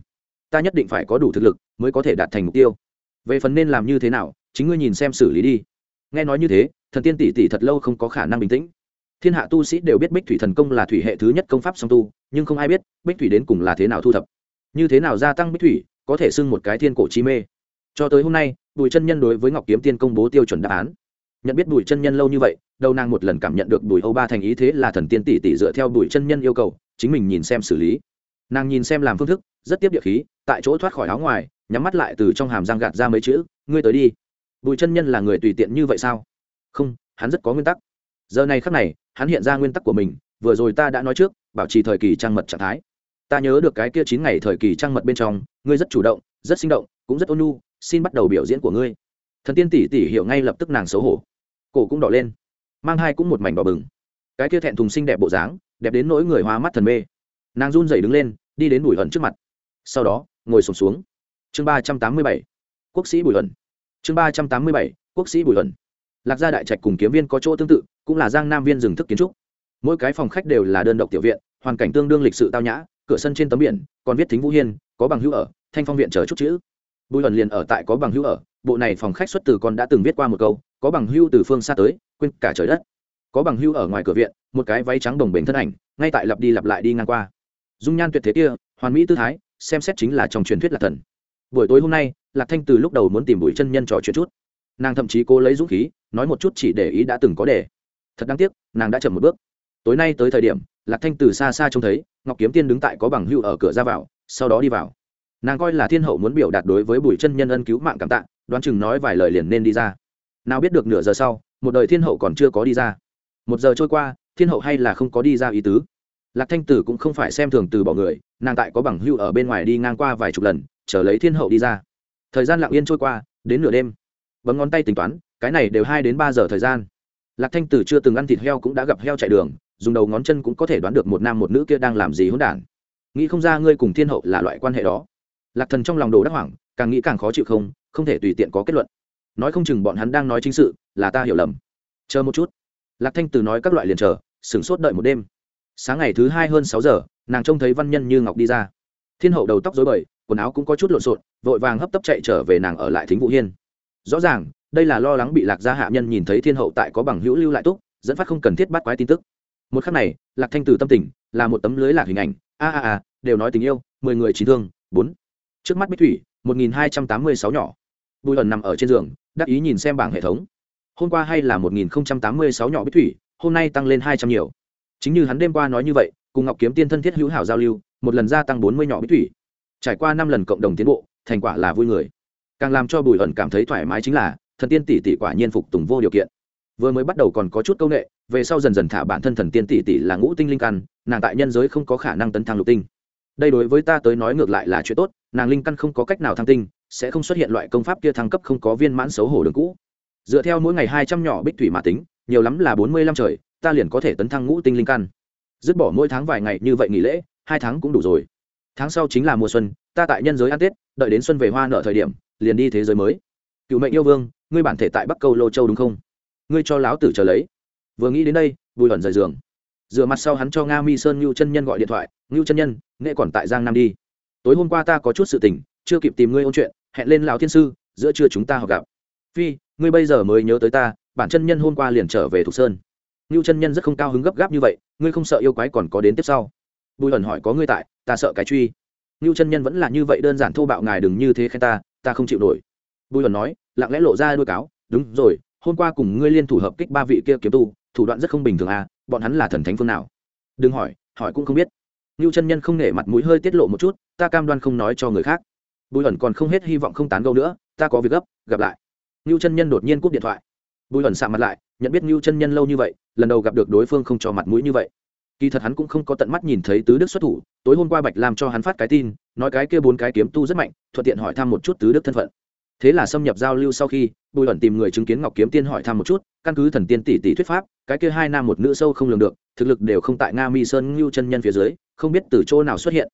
Ta nhất định phải có đủ thực lực mới có thể đạt thành mục tiêu. Về phần nên làm như thế nào, chính ngươi nhìn xem xử lý đi. Nghe nói như thế, thần tiên tỷ tỷ thật lâu không có khả năng bình tĩnh. Thiên hạ tu sĩ đều biết bích thủy thần công là thủy hệ thứ nhất công pháp song tu, nhưng không ai biết bích thủy đến cùng là thế nào thu thập. Như thế nào gia tăng bích thủy, có thể xưng một cái thiên cổ chi mê cho tới hôm nay, bùi chân nhân đối với ngọc kiếm tiên công bố tiêu chuẩn đáp án. Nhận biết bùi chân nhân lâu như vậy, đâu nàng một lần cảm nhận được bùi âu ba thành ý thế là thần tiên tỷ tỷ dựa theo bùi chân nhân yêu cầu, chính mình nhìn xem xử lý. Nàng nhìn xem làm phương thức, rất tiếp địa khí, tại chỗ thoát khỏi áo ngoài, nhắm mắt lại từ trong hàm răng gạt ra mấy chữ, ngươi tới đi. Bùi chân nhân là người tùy tiện như vậy sao? Không, hắn rất có nguyên tắc. Giờ này khắc này, hắn hiện ra nguyên tắc của mình, vừa rồi ta đã nói trước, bảo trì thời kỳ trang mật trạng thái. Ta nhớ được cái kia chín ngày thời kỳ trang mật bên trong, ngươi rất chủ động, rất sinh động, cũng rất ôn nhu xin bắt đầu biểu diễn của ngươi. Thần tiên tỷ tỷ hiểu ngay lập tức nàng xấu hổ. Cổ cũng đỏ lên. Mang hai cũng một mảnh đỏ bừng. Cái kia thẹn thùng xinh đẹp bộ dáng đẹp đến nỗi người hóa mắt thần mê. Nàng run dậy đứng lên đi đến bùi hận trước mặt. Sau đó ngồi sụp xuống, xuống chương ba trăm tám mươi bảy quốc sĩ bùi hận chương ba trăm tám mươi bảy quốc sĩ bùi hận lạc gia đại trạch cùng kiếm viên có chỗ tương tự cũng là giang nam viên rừng thức kiến trúc. Mỗi cái phòng khách đều là đơn độc tiểu viện hoàn cảnh tương đương lịch sự tao nhã cửa sân trên tấm biển còn viết thính vũ hiên có bằng hữu ở thanh phong viện chờ chút chữ bùi ẩn liền ở tại có bằng hữu ở, bộ này phòng khách xuất từ con đã từng viết qua một câu, có bằng hữu từ phương xa tới, quên cả trời đất. Có bằng hữu ở ngoài cửa viện, một cái váy trắng đồng bình thân ảnh, ngay tại lặp đi lặp lại đi ngang qua. Dung nhan tuyệt thế kia, hoàn mỹ tư thái, xem xét chính là trong truyền thuyết lạc thần. Buổi tối hôm nay, lạc thanh từ lúc đầu muốn tìm bùi chân nhân trò chuyện chút. Nàng thậm chí cố lấy dũng khí, nói một chút chỉ để ý đã từng có đề. Thật đáng tiếc, nàng đã chậm một bước. Tối nay tới thời điểm, lạc thanh từ xa xa trông thấy, ngọc kiếm tiên đứng tại có bằng hưu ở cửa ra vào, sau đó đi vào nàng coi là thiên hậu muốn biểu đạt đối với bùi chân nhân ân cứu mạng cảm tạ, đoán chừng nói vài lời liền nên đi ra. Nào biết được nửa giờ sau, một đời thiên hậu còn chưa có đi ra. Một giờ trôi qua, thiên hậu hay là không có đi ra ý tứ. Lạc thanh tử cũng không phải xem thường từ bỏ người, nàng tại có bằng hưu ở bên ngoài đi ngang qua vài chục lần, chờ lấy thiên hậu đi ra. Thời gian lặng yên trôi qua, đến nửa đêm. Bấm ngón tay tính toán, cái này đều hai đến ba giờ thời gian. Lạc thanh tử chưa từng ăn thịt heo cũng đã gặp heo chạy đường, dùng đầu ngón chân cũng có thể đoán được một nam một nữ kia đang làm gì hỗn đản. Nghĩ không ra ngươi cùng thiên hậu là loại quan hệ đó lạc thần trong lòng đồ đắc hoảng, càng nghĩ càng khó chịu không không thể tùy tiện có kết luận. Nói không chừng bọn hắn đang nói chính sự, là ta hiểu lầm. Chờ một chút. Lạc thanh từ nói các loại liền chờ, sửng sốt đợi một đêm. Sáng ngày thứ hai hơn sáu giờ, nàng trông thấy văn nhân như ngọc đi ra. Thiên hậu đầu tóc dối bời, quần áo cũng có chút lộn xộn, vội vàng hấp tấp chạy trở về nàng ở lại thính vũ hiên. Rõ ràng, đây là lo lắng bị lạc gia hạ nhân nhìn thấy thiên hậu tại có bằng hữu lưu lại túc, dẫn phát không cần thiết bắt quái tin tức. Một khắc này, lạc thanh từ tâm tình là một tấm lưới lạc hình ảnh. A a a, đều nói tình yêu, mười người trí thương, bốn trước mắt bích thủy, một nghìn hai trăm tám mươi sáu nhỏ. Bùi ẩn nằm ở trên giường, đắc ý nhìn xem bảng hệ thống. Hôm qua hay là một nghìn tám mươi sáu nhỏ bích thủy, hôm nay tăng lên hai trăm nhiều. Chính như hắn đêm qua nói như vậy, cùng ngọc kiếm tiên thân thiết hữu hảo giao lưu, một lần gia tăng bốn mươi nhỏ bích thủy. Trải qua năm lần cộng đồng tiến bộ, thành quả là vui người. Càng làm cho bùi ẩn cảm thấy thoải mái chính là, thần tiên tỷ tỷ quả nhiên phục tùng vô điều kiện. Vừa mới bắt đầu còn có chút c â u n ệ về sau dần dần thả bản thân thần tiên tỷ tỷ là ngũ tinh linh căn, nàng tại nhân giới không có khả năng tấn thăng lục tinh. Đây đối với ta tới nói ngược lại là chuyện tốt nàng linh căn không có cách nào thăng tinh, sẽ không xuất hiện loại công pháp kia thăng cấp không có viên mãn xấu hổ đường cũ. Dựa theo mỗi ngày hai trăm nhỏ bích thủy mà tính, nhiều lắm là bốn mươi lăm trời, ta liền có thể tấn thăng ngũ tinh linh căn. Dứt bỏ mỗi tháng vài ngày như vậy nghỉ lễ, hai tháng cũng đủ rồi. Tháng sau chính là mùa xuân, ta tại nhân giới ăn tết, đợi đến xuân về hoa nợ thời điểm, liền đi thế giới mới. Cựu mệnh yêu vương, ngươi bản thể tại bắc câu lô châu đúng không? Ngươi cho láo tử chờ lấy. Vừa nghĩ đến đây, vui ẩn rời giường. Rửa mặt sau hắn cho nga mi sơn ngưu chân nhân gọi điện thoại, ngưu chân nhân nghệ còn tại giang nam đi tối hôm qua ta có chút sự tình, chưa kịp tìm ngươi ôn chuyện, hẹn lên lão thiên sư, giữa trưa chúng ta họ gặp. Phi, ngươi bây giờ mới nhớ tới ta, bản chân nhân hôm qua liền trở về thục sơn. Ngưu chân nhân rất không cao hứng gấp gáp như vậy, ngươi không sợ yêu quái còn có đến tiếp sau? Bùi ẩn hỏi có ngươi tại, ta sợ cái truy. Ngưu chân nhân vẫn là như vậy đơn giản thô bạo ngài đừng như thế khen ta ta không chịu nổi. Bùi ẩn nói, lặng lẽ lộ ra đuôi cáo, đúng rồi, hôm qua cùng ngươi liên thủ hợp kích ba vị kia kiếm tu, thủ đoạn rất không bình thường à bọn hắn là thần thánh phương nào? Đừng hỏi hỏi cũng không biết ngưu chân nhân không nể mặt mũi hơi tiết lộ một chút, ta cam đoan không nói cho người khác. Bùi ẩn còn không hết hy vọng không tán gâu nữa, ta có việc gấp, gặp lại. Ngưu chân nhân đột nhiên cúp điện thoại. Bùi ẩn sạm mặt lại, nhận biết ngưu chân nhân lâu như vậy, lần đầu gặp được đối phương không cho mặt mũi như vậy. Kỳ thật hắn cũng không có tận mắt nhìn thấy tứ đức xuất thủ, tối hôm qua bạch làm cho hắn phát cái tin, nói cái kia bốn cái kiếm tu rất mạnh, thuận tiện hỏi thăm một chút tứ đức thân phận. Thế là xâm nhập giao lưu sau khi, bùi ẩn tìm người chứng kiến ngọc kiếm tiên hỏi thăm một chút, căn cứ thần tiên tỷ tỷ thuyết pháp, cái kia hai nam một nữ sâu không lường được, thực lực đều không tại nga mi sơn ngưu chân nhân phía dưới không biết từ chỗ nào xuất hiện.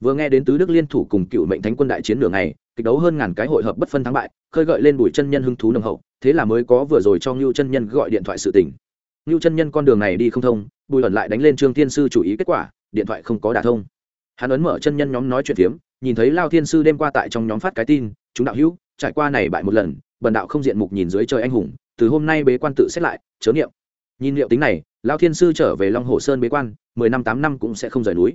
Vừa nghe đến tứ đức liên thủ cùng cựu mệnh thánh quân đại chiến nửa ngày, kịch đấu hơn ngàn cái hội hợp bất phân thắng bại, khơi gợi lên bùi chân nhân hứng thú nồng hậu, thế là mới có vừa rồi cho ngưu chân nhân gọi điện thoại sự tình. Ngưu chân nhân con đường này đi không thông, bùi ẩn lại đánh lên trương thiên sư chủ ý kết quả, điện thoại không có đả thông. Hắn ấn mở chân nhân nhóm nói chuyện phiếm, nhìn thấy lao thiên sư đêm qua tại trong nhóm phát cái tin, chúng đạo hữu, trải qua này bại một lần, bần đạo không diện mục nhìn dưới trời anh hùng, từ hôm nay bế quan tự xét lại, chớ niệm. Nhìn liệu tính này lao thiên sư trở về long hồ sơn bế quan, mười năm tám năm cũng sẽ không rời núi.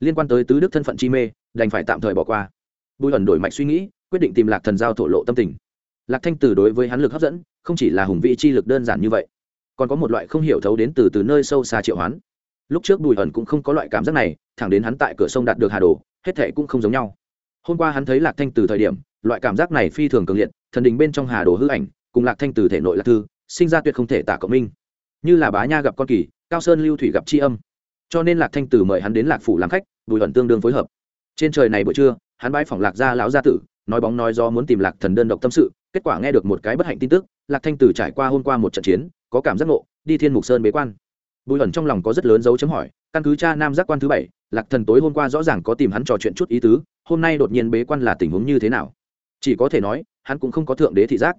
Liên quan tới tứ đức thân phận chi mê, đành phải tạm thời bỏ qua. Bùi ẩn đổi mạch suy nghĩ, quyết định tìm lạc thần giao thổ lộ tâm tình. Lạc thanh tử đối với hắn lực hấp dẫn, không chỉ là hùng vị chi lực đơn giản như vậy, còn có một loại không hiểu thấu đến từ từ nơi sâu xa triệu hoán. Lúc trước bùi ẩn cũng không có loại cảm giác này, thẳng đến hắn tại cửa sông đạt được hà đồ, hết thệ cũng không giống nhau. Hôm qua hắn thấy lạc thanh từ thời điểm, loại cảm giác này phi thường cường liệt, thần đình bên trong hà đồ hư ảnh, cùng lạc thanh từ thể nội lạc thư, sinh ra tuyệt không thể tả cộng minh như là bá nha gặp con kỳ, cao sơn lưu thủy gặp tri âm. Cho nên lạc thanh tử mời hắn đến lạc phủ làm khách, bùi ẩn tương đương phối hợp. Trên trời này buổi trưa, hắn bãi phỏng lạc gia lão gia tử, nói bóng nói do muốn tìm lạc thần đơn độc tâm sự, kết quả nghe được một cái bất hạnh tin tức, lạc thanh tử trải qua hôm qua một trận chiến, có cảm giác ngộ, đi thiên mục sơn bế quan. Bùi ẩn trong lòng có rất lớn dấu chấm hỏi, căn cứ cha nam giác quan thứ bảy, lạc thần tối hôm qua rõ ràng có tìm hắn trò chuyện chút ý tứ, hôm nay đột nhiên bế quan là tình huống như thế nào? Chỉ có thể nói, hắn cũng không có thượng đế thị giác.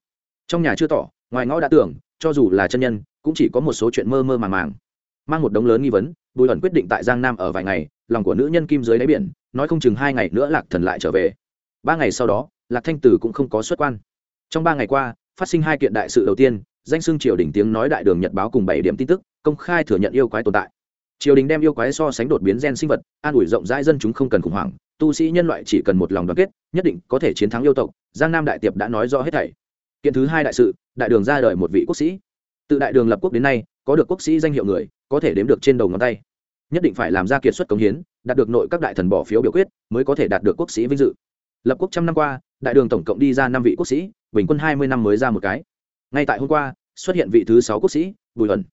Trong nhà chưa tỏ, ngoài ngõ đã tưởng, cho dù là chân nhân cũng chỉ có một số chuyện mơ mơ màng màng. Mang một đống lớn nghi vấn, bùi ẩn quyết định tại giang nam ở vài ngày, lòng của nữ nhân kim dưới đáy biển, nói không chừng hai ngày nữa lạc thần lại trở về. Ba ngày sau đó, lạc thanh tử cũng không có xuất quan. Trong ba ngày qua, phát sinh hai kiện đại sự đầu tiên, danh xưng triều đình tiếng nói đại đường nhật báo cùng bảy điểm tin tức, công khai thừa nhận yêu quái tồn tại. Triều đình đem yêu quái so sánh đột biến gen sinh vật, an ủi rộng rãi dân chúng không cần khủng hoảng, tu sĩ nhân loại chỉ cần một lòng đoàn kết, nhất định có thể chiến thắng yêu tộc, giang nam đại tiệp đã nói rõ hết thảy. Kiện thứ hai đại sự, đại đường ra đời một vị quốc sĩ từ đại đường lập quốc đến nay, có được quốc sĩ danh hiệu người, có thể đếm được trên đầu ngón tay. Nhất định phải làm ra kiệt xuất cống hiến, đạt được nội các đại thần bỏ phiếu biểu quyết, mới có thể đạt được quốc sĩ vinh dự. Lập quốc trăm năm qua, đại đường tổng cộng đi ra năm vị quốc sĩ, bình quân hai mươi năm mới ra một cái. Ngay tại hôm qua, xuất hiện vị thứ sáu quốc sĩ, bùi ẩn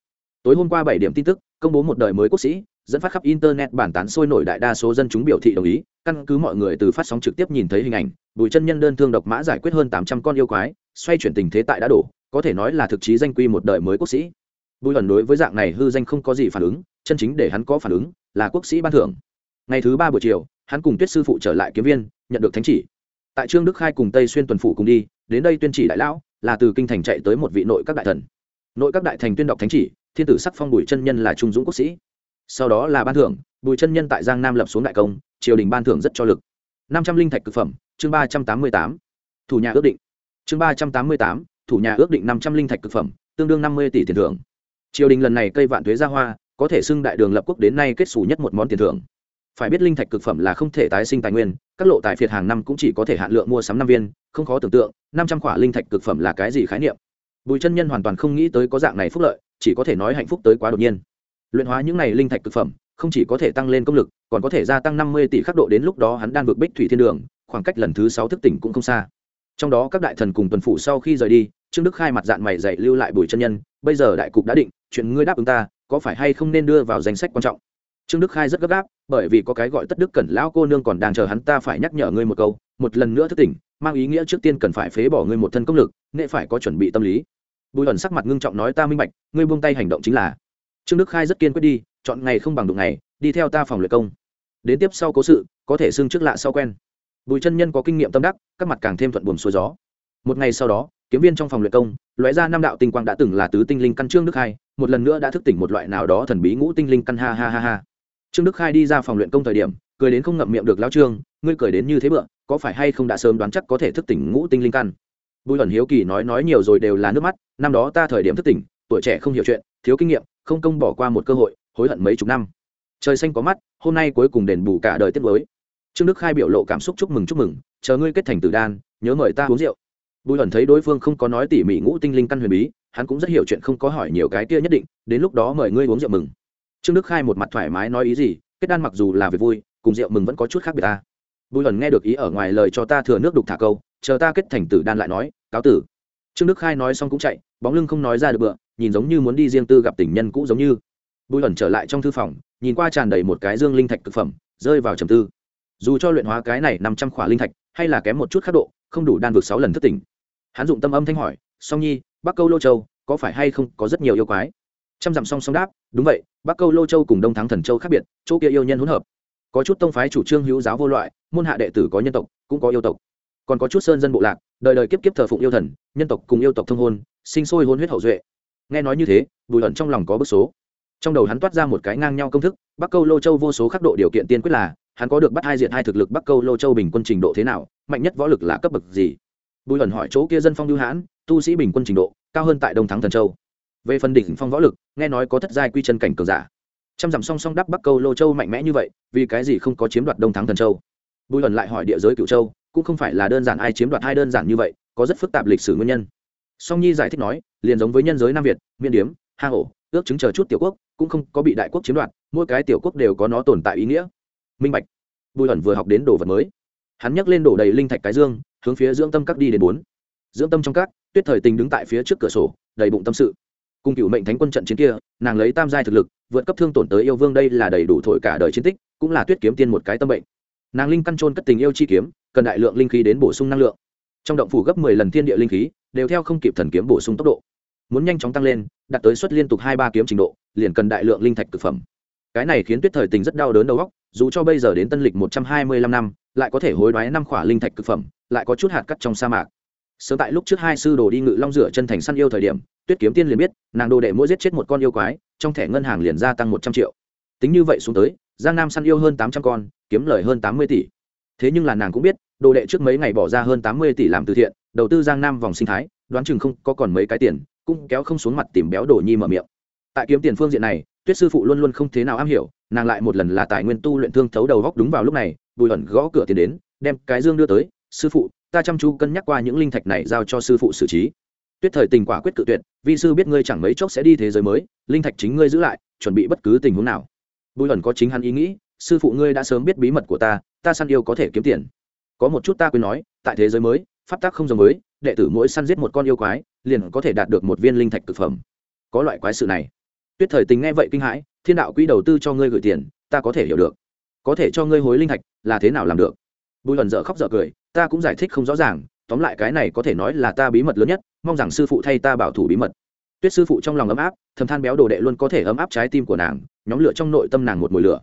tối hôm qua bảy điểm tin tức, công bố một đời mới quốc sĩ, dẫn phát khắp internet bản tán sôi nổi đại đa số dân chúng biểu thị đồng ý, căn cứ mọi người từ phát sóng trực tiếp nhìn thấy hình ảnh, bùi chân nhân đơn thương độc mã giải quyết hơn tám trăm con yêu quái, xoay chuyển tình thế tại đã đổ có thể nói là thực chí danh quy một đời mới quốc sĩ. Bùi ẩn đối với dạng này hư danh không có gì phản ứng, chân chính để hắn có phản ứng là quốc sĩ ban thưởng. Ngày thứ ba buổi chiều, hắn cùng tuyết sư phụ trở lại kiếm viên, nhận được thánh chỉ. Tại trương đức khai cùng tây xuyên tuần phủ cùng đi, đến đây tuyên chỉ đại lão, là từ kinh thành chạy tới một vị nội các đại thần. Nội các đại thành tuyên đọc thánh chỉ, thiên tử sắc phong bùi chân nhân là trung dũng quốc sĩ. Sau đó là ban thưởng, bùi chân nhân tại giang nam lập xuống đại công, triều đình ban thưởng rất cho lực. năm trăm linh thạch cực phẩm, chương ba trăm tám mươi tám. Thủ nhà ước định. Chương ba trăm tám mươi tám thủ nhà ước định năm trăm linh thạch cực phẩm, tương đương năm mươi tỷ tiền thưởng. Triều đình lần này cây vạn thuế ra hoa, có thể xưng đại đường lập quốc đến nay kết xù nhất một món tiền thưởng. Phải biết linh thạch cực phẩm là không thể tái sinh tài nguyên, các lộ tài phiệt hàng năm cũng chỉ có thể hạn lượng mua sắm năm viên, không khó tưởng tượng, năm trăm khỏa linh thạch cực phẩm là cái gì khái niệm. Bùi chân nhân hoàn toàn không nghĩ tới có dạng này phúc lợi, chỉ có thể nói hạnh phúc tới quá đột nhiên. Luyện hóa những này linh thạch cực phẩm, không chỉ có thể tăng lên công lực, còn có thể gia tăng năm mươi tỷ khắc độ đến lúc đó hắn đang vượt bích thủy thiên đường, khoảng cách lần thứ sáu thức tỉnh cũng không xa trong đó các đại thần cùng tuần phủ sau khi rời đi, trương đức khai mặt dạng mày dạy lưu lại bùi chân nhân, bây giờ đại cục đã định, chuyện ngươi đáp ứng ta, có phải hay không nên đưa vào danh sách quan trọng? Trương đức khai rất gấp gáp, bởi vì có cái gọi tất đức cẩn lão cô nương còn đang chờ hắn ta phải nhắc nhở ngươi một câu, một lần nữa thức tỉnh, mang ý nghĩa trước tiên cần phải phế bỏ ngươi một thân công lực, nệ phải có chuẩn bị tâm lý. Bùi ẩn sắc mặt ngưng trọng nói ta minh bạch, ngươi buông tay hành động chính là. Trương đức khai rất kiên quyết đi, chọn ngày không bằng đụng ngày, đi theo ta phòng luyện công. Đến tiếp sau cố sự, có thể xưng trước lạ sau quen bùi chân nhân có kinh nghiệm tâm đắc, các mặt càng thêm thuận buồm xuôi gió. Một ngày sau đó, kiếm viên trong phòng luyện công, lóe ra năm đạo tinh quang đã từng là tứ tinh linh căn trương đức khai một lần nữa đã thức tỉnh một loại nào đó thần bí ngũ tinh linh căn, ha ha ha ha. Trương đức khai đi ra phòng luyện công thời điểm, cười đến không ngậm miệng được lao trương, ngươi cười đến như thế bựa, có phải hay không đã sớm đoán chắc có thể thức tỉnh ngũ tinh linh căn? Bùi ẩn hiếu kỳ nói nói nhiều rồi đều là nước mắt, năm đó ta thời điểm thức tỉnh, tuổi trẻ không hiểu chuyện, thiếu kinh nghiệm, không công bỏ qua một cơ hội, hối hận mấy chục năm. Trời xanh có mắt, hôm nay cuối cùng đền bù cả đời tiết mới trương đức khai biểu lộ cảm xúc chúc mừng chúc mừng, chờ ngươi kết thành tử đan, nhớ mời ta uống rượu. Bùi hẩn thấy đối phương không có nói tỉ mỉ ngũ tinh linh căn huyền bí, hắn cũng rất hiểu chuyện không có hỏi nhiều cái kia nhất định, đến lúc đó mời ngươi uống rượu mừng. Trương đức khai một mặt thoải mái nói ý gì, kết đan mặc dù là việc vui, cùng rượu mừng vẫn có chút khác biệt ta. Bùi hẩn nghe được ý ở ngoài lời cho ta thừa nước đục thả câu, chờ ta kết thành tử đan lại nói, cáo tử. Trương đức khai nói xong cũng chạy, bóng lưng không nói ra được bựa, nhìn giống như muốn đi riêng tư gặp tình nhân cũ giống như. Bùi hẩn trở lại trong thư phòng, nhìn qua tràn đầy một cái dương linh thạch thực phẩm, rơi vào trầm tư dù cho luyện hóa cái này năm trăm khỏa linh thạch, hay là kém một chút khắc độ, không đủ đan vượt sáu lần thất tỉnh. Hắn dụng tâm âm thanh hỏi, song nhi, bắc câu lô châu, có phải hay không có rất nhiều yêu quái? Trăm dặm song song đáp, đúng vậy, bắc câu lô châu cùng đông thắng thần châu khác biệt, chỗ kia yêu nhân hỗn hợp. Có chút tông phái chủ trương hữu giáo vô loại, môn hạ đệ tử có nhân tộc, cũng có yêu tộc. Còn có chút sơn dân bộ lạc, đời đời kiếp kiếp thờ phụng yêu thần, nhân tộc cùng yêu tộc thông hôn, sinh sôi hôn huyết hậu duệ. Nghe nói như thế, bùi ẩn trong lòng có bức số. Trong đầu hắn toát ra một cái ngang nhau công thức, bắc câu lô châu vô số khắc độ điều kiện tiên quyết là hắn có được bắt hai diện hai thực lực bắc câu lô châu bình quân trình độ thế nào, mạnh nhất võ lực là cấp bậc gì? Bùi ẩn hỏi chỗ kia dân phong lưu hãn, tu sĩ bình quân trình độ, cao hơn tại đông thắng thần châu. Về phần đỉnh phong võ lực, nghe nói có thất giai quy chân cảnh cường giả. Trăm dặm song song đắp bắc câu lô châu mạnh mẽ như vậy, vì cái gì không có chiếm đoạt đông thắng thần châu? Bùi ẩn lại hỏi địa giới cựu châu, cũng không phải là đơn giản ai chiếm đoạt hai đơn giản như vậy, có rất phức tạp lịch sử nguyên nhân. Song nhi giải thích nói, liền giống với nhân giới nam việt miên điếm hang ổ ước chứng chờ chút tiểu quốc, cũng không có bị đại quốc chiếm đoạt, mỗi cái tiểu quốc đều có nó tồn tại ý nghĩa minh bạch. Bùi ẩn vừa học đến đồ vật mới. Hắn nhắc lên đổ đầy linh thạch cái dương, hướng phía dưỡng tâm các đi đến bốn. Dưỡng tâm trong các, tuyết thời tình đứng tại phía trước cửa sổ, đầy bụng tâm sự. Cùng cựu mệnh thánh quân trận chiến kia, nàng lấy tam giai thực lực, vượt cấp thương tổn tới yêu vương đây là đầy đủ thổi cả đời chiến tích, cũng là tuyết kiếm tiên một cái tâm bệnh. Nàng linh căn trôn cất tình yêu chi kiếm, cần đại lượng linh khí đến bổ sung năng lượng. Trong động phủ gấp mười lần thiên địa linh khí, đều theo không kịp thần kiếm bổ sung tốc độ. Muốn nhanh chóng tăng lên, đạt tới suất liên tục hai ba kiếm trình độ, liền cần đại lượng linh thạch thực phẩm cái này khiến tuyết thời tình rất đau đớn đầu óc, dù cho bây giờ đến tân lịch một trăm hai mươi lăm năm, lại có thể hối đoái năm khỏa linh thạch thực phẩm, lại có chút hạt cắt trong sa mạc. Sớm tại lúc trước hai sư đồ đi ngự long rửa chân thành săn yêu thời điểm, tuyết kiếm tiên liền biết, nàng đồ đệ mỗi giết chết một con yêu quái, trong thẻ ngân hàng liền gia tăng một trăm triệu. Tính như vậy xuống tới, giang nam săn yêu hơn tám trăm con, kiếm lời hơn tám mươi tỷ. Thế nhưng là nàng cũng biết, đồ đệ trước mấy ngày bỏ ra hơn tám mươi tỷ làm từ thiện, đầu tư giang nam vòng sinh thái, đoán chừng không có còn mấy cái tiền, cũng kéo không xuống mặt tìm béo đồ nhi mở miệng. Tại kiếm tiền phương diện này tuyết sư phụ luôn luôn không thế nào am hiểu, nàng lại một lần là tài nguyên tu luyện thương thấu đầu góc đúng vào lúc này, bùi ẩn gõ cửa tiến đến, đem cái dương đưa tới, sư phụ, ta chăm chú cân nhắc qua những linh thạch này giao cho sư phụ xử trí. Tuyết thời tình quả quyết cự tuyệt, vi sư biết ngươi chẳng mấy chốc sẽ đi thế giới mới, linh thạch chính ngươi giữ lại, chuẩn bị bất cứ tình huống nào. Bùi ẩn có chính hắn ý nghĩ, sư phụ ngươi đã sớm biết bí mật của ta ta săn yêu có thể kiếm tiền. Có một chút ta quên nói, tại thế giới mới, pháp tắc không giống mới đệ tử mỗi săn giết một con yêu quái, liền có thể đạt được một viên linh thạch thực phẩm. Có loại quái sự này tuyết thời tình nghe vậy kinh hãi, thiên đạo quỹ đầu tư cho ngươi gửi tiền, ta có thể hiểu được. Có thể cho ngươi hối linh thạch, là thế nào làm được? Bùi lần dở khóc dở cười, ta cũng giải thích không rõ ràng, tóm lại cái này có thể nói là ta bí mật lớn nhất, mong rằng sư phụ thay ta bảo thủ bí mật. Tuyết sư phụ trong lòng ấm áp, thầm than béo đồ đệ luôn có thể ấm áp trái tim của nàng, nhóm lửa trong nội tâm nàng một mùi lửa.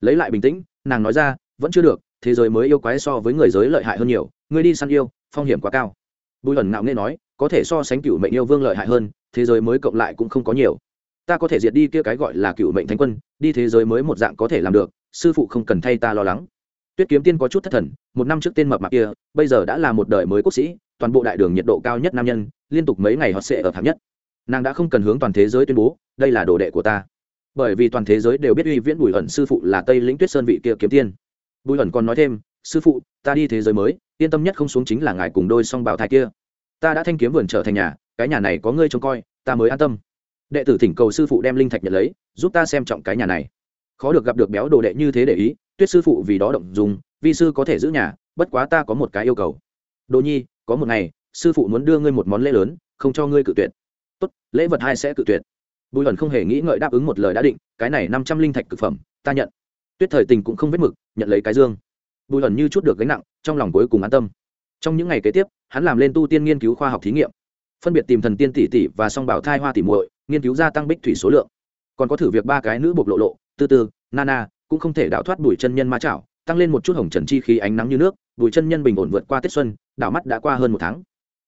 Lấy lại bình tĩnh, nàng nói ra, vẫn chưa được, thế giới mới yêu quái so với người giới lợi hại hơn nhiều, ngươi đi săn yêu, phong hiểm quá cao. Bùi luận ngạo nghe nói, có thể so sánh cựu mệnh yêu vương lợi hại hơn, thế giới mới cộng lại cũng không có nhiều ta có thể diệt đi kia cái gọi là cựu mệnh thánh quân, đi thế giới mới một dạng có thể làm được, sư phụ không cần thay ta lo lắng. Tuyết kiếm tiên có chút thất thần, một năm trước tên mập mạp kia, bây giờ đã là một đời mới quốc sĩ, toàn bộ đại đường nhiệt độ cao nhất nam nhân, liên tục mấy ngày họ sẽ ở hạng nhất. Nàng đã không cần hướng toàn thế giới tuyên bố, đây là đồ đệ của ta. Bởi vì toàn thế giới đều biết uy viễn bùi ẩn sư phụ là tây lĩnh tuyết sơn vị kia kiếm tiên. Bùi ẩn còn nói thêm, sư phụ, ta đi thế giới mới, yên tâm nhất không xuống chính là ngài cùng đôi song bảo thai kia. Ta đã thanh kiếm vườn trở thành nhà, cái nhà này có ngươi trông coi, ta mới an tâm đệ tử thỉnh cầu sư phụ đem linh thạch nhận lấy, giúp ta xem trọng cái nhà này. Khó được gặp được béo đồ đệ như thế để ý, tuyết sư phụ vì đó động dùng, vi sư có thể giữ nhà, bất quá ta có một cái yêu cầu. Đồ nhi, có một ngày, sư phụ muốn đưa ngươi một món lễ lớn, không cho ngươi cự tuyệt. Tốt, lễ vật hai sẽ cự tuyệt. Bùi hẩn không hề nghĩ ngợi đáp ứng một lời đã định, cái này năm trăm linh thạch cực phẩm, ta nhận. Tuyết thời tình cũng không vết mực, nhận lấy cái dương. Bùi hẩn như chút được gánh nặng, trong lòng cuối cùng an tâm. Trong những ngày kế tiếp, hắn làm lên tu tiên nghiên cứu khoa học thí nghiệm phân biệt tìm thần tiên tỷ tỷ và song bảo thai hoa tỷ muội, nghiên cứu gia tăng bích thủy số lượng. Còn có thử việc ba cái nữ bộc lộ lộ, tư tư, nana, cũng không thể đảo thoát bùi chân nhân ma chảo, tăng lên một chút hồng trần chi khí ánh nắng như nước bùi chân nhân bình ổn vượt qua tết xuân, đảo mắt đã qua hơn một tháng.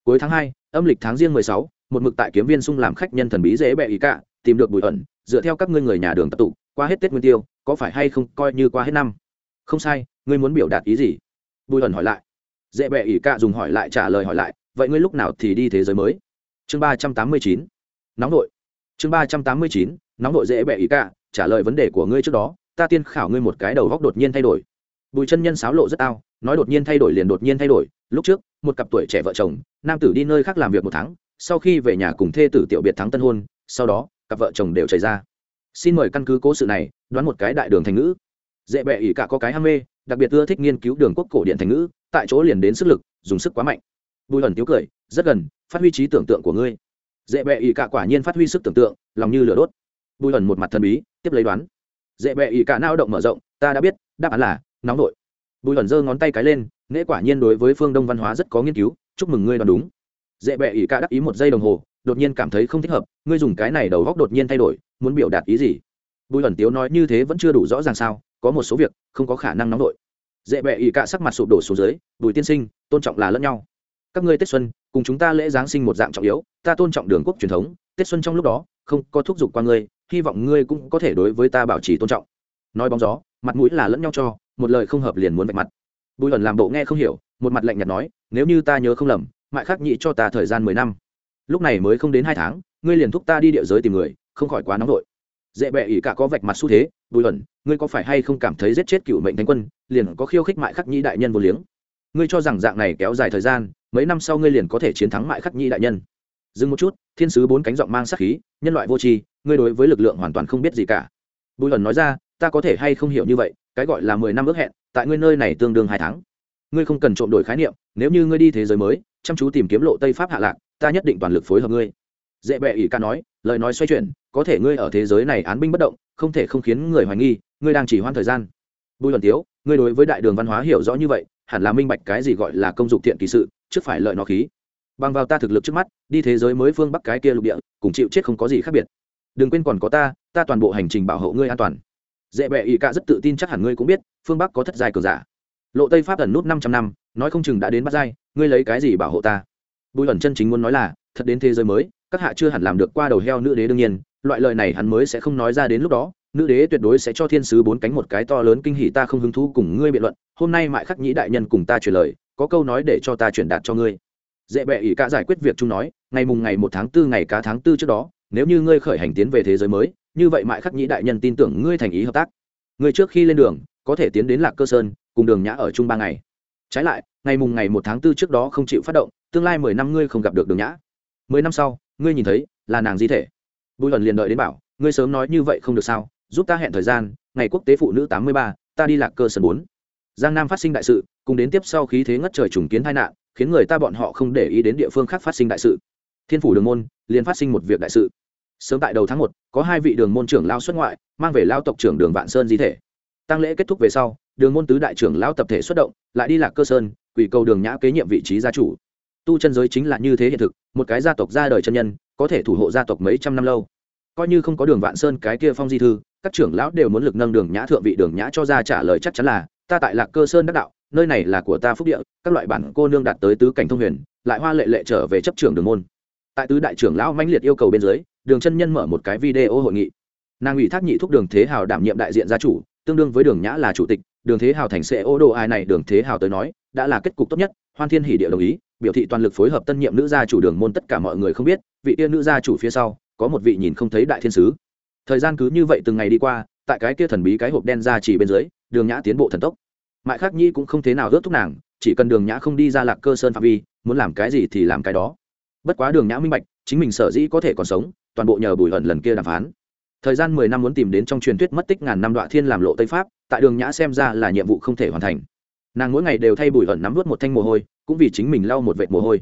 Cuối tháng hai, âm lịch tháng riêng mười sáu, một mực tại kiếm viên sung làm khách nhân thần bí dễ bẹ ý cả, tìm được bùi ẩn, dựa theo các ngươi người nhà đường tập tụ, qua hết tết nguyên tiêu, có phải hay không coi như qua hết năm? Không sai, ngươi muốn biểu đạt ý gì? Bùi ẩn hỏi lại. Dễ bẹ ý cả dùng hỏi lại trả lời hỏi lại vậy ngươi lúc nào thì đi thế giới mới? Chương ba trăm tám mươi chín. Nóng đội chương ba trăm tám mươi chín, nóng đội dễ bẹ ý cả, trả lời vấn đề của ngươi trước đó, ta tiên khảo ngươi một cái đầu góc đột nhiên thay đổi. Bùi chân nhân sáo lộ rất ao, nói đột nhiên thay đổi liền đột nhiên thay đổi, lúc trước, một cặp tuổi trẻ vợ chồng, nam tử đi nơi khác làm việc một tháng, sau khi về nhà cùng thê tử tiểu biệt thắng tân hôn, sau đó, cặp vợ chồng đều chảy ra. Xin mời căn cứ cố sự này, đoán một cái đại đường thành ngữ. Dễ bẹ ỉ cả có cái ham mê, đặc biệt ưa thích nghiên cứu đường quốc cổ điện thành ngữ, tại chỗ liền đến sức lực, dùng sức quá mạnh bùi ẩn tiếu cười, rất gần, phát huy trí tưởng tượng của ngươi. Dễ bẹ ỵ cả quả nhiên phát huy sức tưởng tượng, lòng như lửa đốt. Bùi ẩn một mặt thần bí, tiếp lấy đoán. Dễ bẹ ỵ cả nao động mở rộng, ta đã biết, đáp án là, nóng nội bùi ẩn giơ ngón tay cái lên, nễ quả nhiên đối với phương đông văn hóa rất có nghiên cứu, chúc mừng ngươi đoán đúng. Dễ bẹ ỵ cả đắc ý một giây đồng hồ, đột nhiên cảm thấy không thích hợp, ngươi dùng cái này đầu góc đột nhiên thay đổi, muốn biểu đạt ý gì? Bùi ẩn tiếu nói, như thế vẫn chưa đủ rõ ràng sao, có một số việc không có khả năng nóng nội dễ bẹ ỵ cả sắc mặt sụp đổ xuống dưới, bùi tiên sinh, tôn trọng là lẫn nhau các ngươi tết xuân, cùng chúng ta lễ giáng sinh một dạng trọng yếu, ta tôn trọng đường quốc truyền thống, tết xuân trong lúc đó, không có thúc giục qua ngươi, hy vọng ngươi cũng có thể đối với ta bảo trì tôn trọng. Nói bóng gió, mặt mũi là lẫn nhau cho, một lời không hợp liền muốn vạch mặt. Bùi ẩn làm bộ nghe không hiểu, một mặt lạnh nhạt nói, nếu như ta nhớ không lầm mại khắc nhị cho ta thời gian mười năm. Lúc này mới không đến hai tháng, ngươi liền thúc ta đi địa giới tìm người, không khỏi quá nóng vội. Dễ bệ ỷ cả có vạch mặt xu thế, bùi ẩn, ngươi có phải hay không cảm thấy giết chết cựu mệnh thánh quân, liền có khiêu khích mại khắc nhị đại nhân vô liếng? Ngươi cho rằng dạng này kéo dài thời gian mấy năm sau ngươi liền có thể chiến thắng mại khắc nhi đại nhân. Dừng một chút, thiên sứ bốn cánh giọng mang sắc khí, nhân loại vô tri, ngươi đối với lực lượng hoàn toàn không biết gì cả. Bùi lần nói ra, ta có thể hay không hiểu như vậy, cái gọi là mười năm ước hẹn, tại ngươi nơi này tương đương hai tháng. Ngươi không cần trộm đổi khái niệm, nếu như ngươi đi thế giới mới, chăm chú tìm kiếm lộ tây pháp hạ lạc, ta nhất định toàn lực phối hợp ngươi. Dễ bẹ ỷ ca nói, lời nói xoay chuyển, có thể ngươi ở thế giới này án binh bất động, không thể không khiến người hoài nghi, ngươi đang chỉ hoãn thời gian. Bùi luận tiếu, ngươi đối với đại đường văn hóa hiểu rõ như vậy, hẳn là minh bạch cái gì gọi là công dụng thiện kỳ sự trước phải lợi nó khí. Bằng vào ta thực lực trước mắt, đi thế giới mới phương bắc cái kia lục địa, cùng chịu chết không có gì khác biệt. Đừng quên còn có ta ta toàn bộ hành trình bảo hộ ngươi an toàn. Dễ bẹ ỷ cả rất tự tin chắc hẳn ngươi cũng biết, phương bắc có thất giai cờ giả. Lộ tây pháp ẩn nút năm trăm năm, nói không chừng đã đến bắt giai, ngươi lấy cái gì bảo hộ ta? Bùi ẩn chân chính muốn nói là, thật đến thế giới mới, các hạ chưa hẳn làm được qua đầu heo nữ đế đương nhiên, loại lời này hắn mới sẽ không nói ra đến lúc đó, nữ đế tuyệt đối sẽ cho thiên sứ bốn cánh một cái to lớn kinh hỉ ta không hứng thú cùng ngươi biện luận, hôm nay mại khắc nhĩ đại nhân cùng ta truyền lời có câu nói để cho ta truyền đạt cho ngươi. Dễ bệ ỷ cả giải quyết việc chung nói, ngày mùng ngày một tháng tư, ngày cá tháng tư trước đó, nếu như ngươi khởi hành tiến về thế giới mới, như vậy mại khắc nhĩ đại nhân tin tưởng ngươi thành ý hợp tác. Ngươi trước khi lên đường, có thể tiến đến lạc cơ sơn, cùng đường nhã ở chung ba ngày. Trái lại, ngày mùng ngày một tháng tư trước đó không chịu phát động, tương lai mười năm ngươi không gặp được đường nhã. Mười năm sau, ngươi nhìn thấy, là nàng di thể. Bùi ẩn liền đợi đến bảo, ngươi sớm nói như vậy không được sao, giúp ta hẹn thời gian, ngày quốc tế phụ nữ tám mươi ba, ta đi lạc cơ sơn bốn giang nam phát sinh đại sự, cùng đến tiếp sau khí thế ngất trời trùng kiến tai nạn, khiến người ta bọn họ không để ý đến địa phương khác phát sinh đại sự. Thiên phủ đường môn, liền phát sinh một việc đại sự. Sớm tại đầu tháng một, có hai vị đường môn trưởng lao xuất ngoại, mang về lao tộc trưởng đường vạn sơn di thể. Tăng lễ kết thúc về sau, đường môn tứ đại trưởng lao tập thể xuất động, lại đi lạc cơ sơn quỷ cầu đường nhã kế nhiệm vị trí gia chủ. Tu chân giới chính là như thế hiện thực, một cái gia tộc ra đời chân nhân, có thể thủ hộ gia tộc mấy trăm năm lâu. Coi như không có đường vạn sơn cái kia phong di thư, các trưởng lão đều muốn lực nâng đường nhã thượng vị đường nhã cho ra trả lời chắc chắn là ta tại lạc cơ sơn đắc đạo, nơi này là của ta phúc địa, các loại bản cô nương đạt tới tứ cảnh thông huyền, lại hoa lệ lệ trở về chấp trưởng đường môn. Tại tứ đại trưởng lão mãnh liệt yêu cầu bên dưới, đường chân nhân mở một cái video hội nghị. Nàng ủy thác nhị thúc đường thế hào đảm nhiệm đại diện gia chủ, tương đương với đường nhã là chủ tịch, đường thế hào thành sẽ ô đồ ai này, đường thế hào tới nói, đã là kết cục tốt nhất, hoan thiên hỷ địa đồng ý, biểu thị toàn lực phối hợp tân nhiệm nữ gia chủ đường môn tất cả mọi người không biết, vị tiên nữ gia chủ phía sau, có một vị nhìn không thấy đại thiên sứ. Thời gian cứ như vậy từng ngày đi qua, tại cái kia thần bí cái hộp đen ra chỉ bên dưới đường nhã tiến bộ thần tốc. Mại khắc nhi cũng không thế nào rớt thúc nàng, chỉ cần đường nhã không đi ra lạc cơ sơn phạm vi, muốn làm cái gì thì làm cái đó. Bất quá đường nhã minh bạch, chính mình sở dĩ có thể còn sống, toàn bộ nhờ bùi hận lần kia đàm phán. Thời gian mười năm muốn tìm đến trong truyền thuyết mất tích ngàn năm đoạn thiên làm lộ tây pháp, tại đường nhã xem ra là nhiệm vụ không thể hoàn thành. Nàng mỗi ngày đều thay bùi hận nắm vớt một thanh mồ hôi, cũng vì chính mình lau một vệt mồ hôi.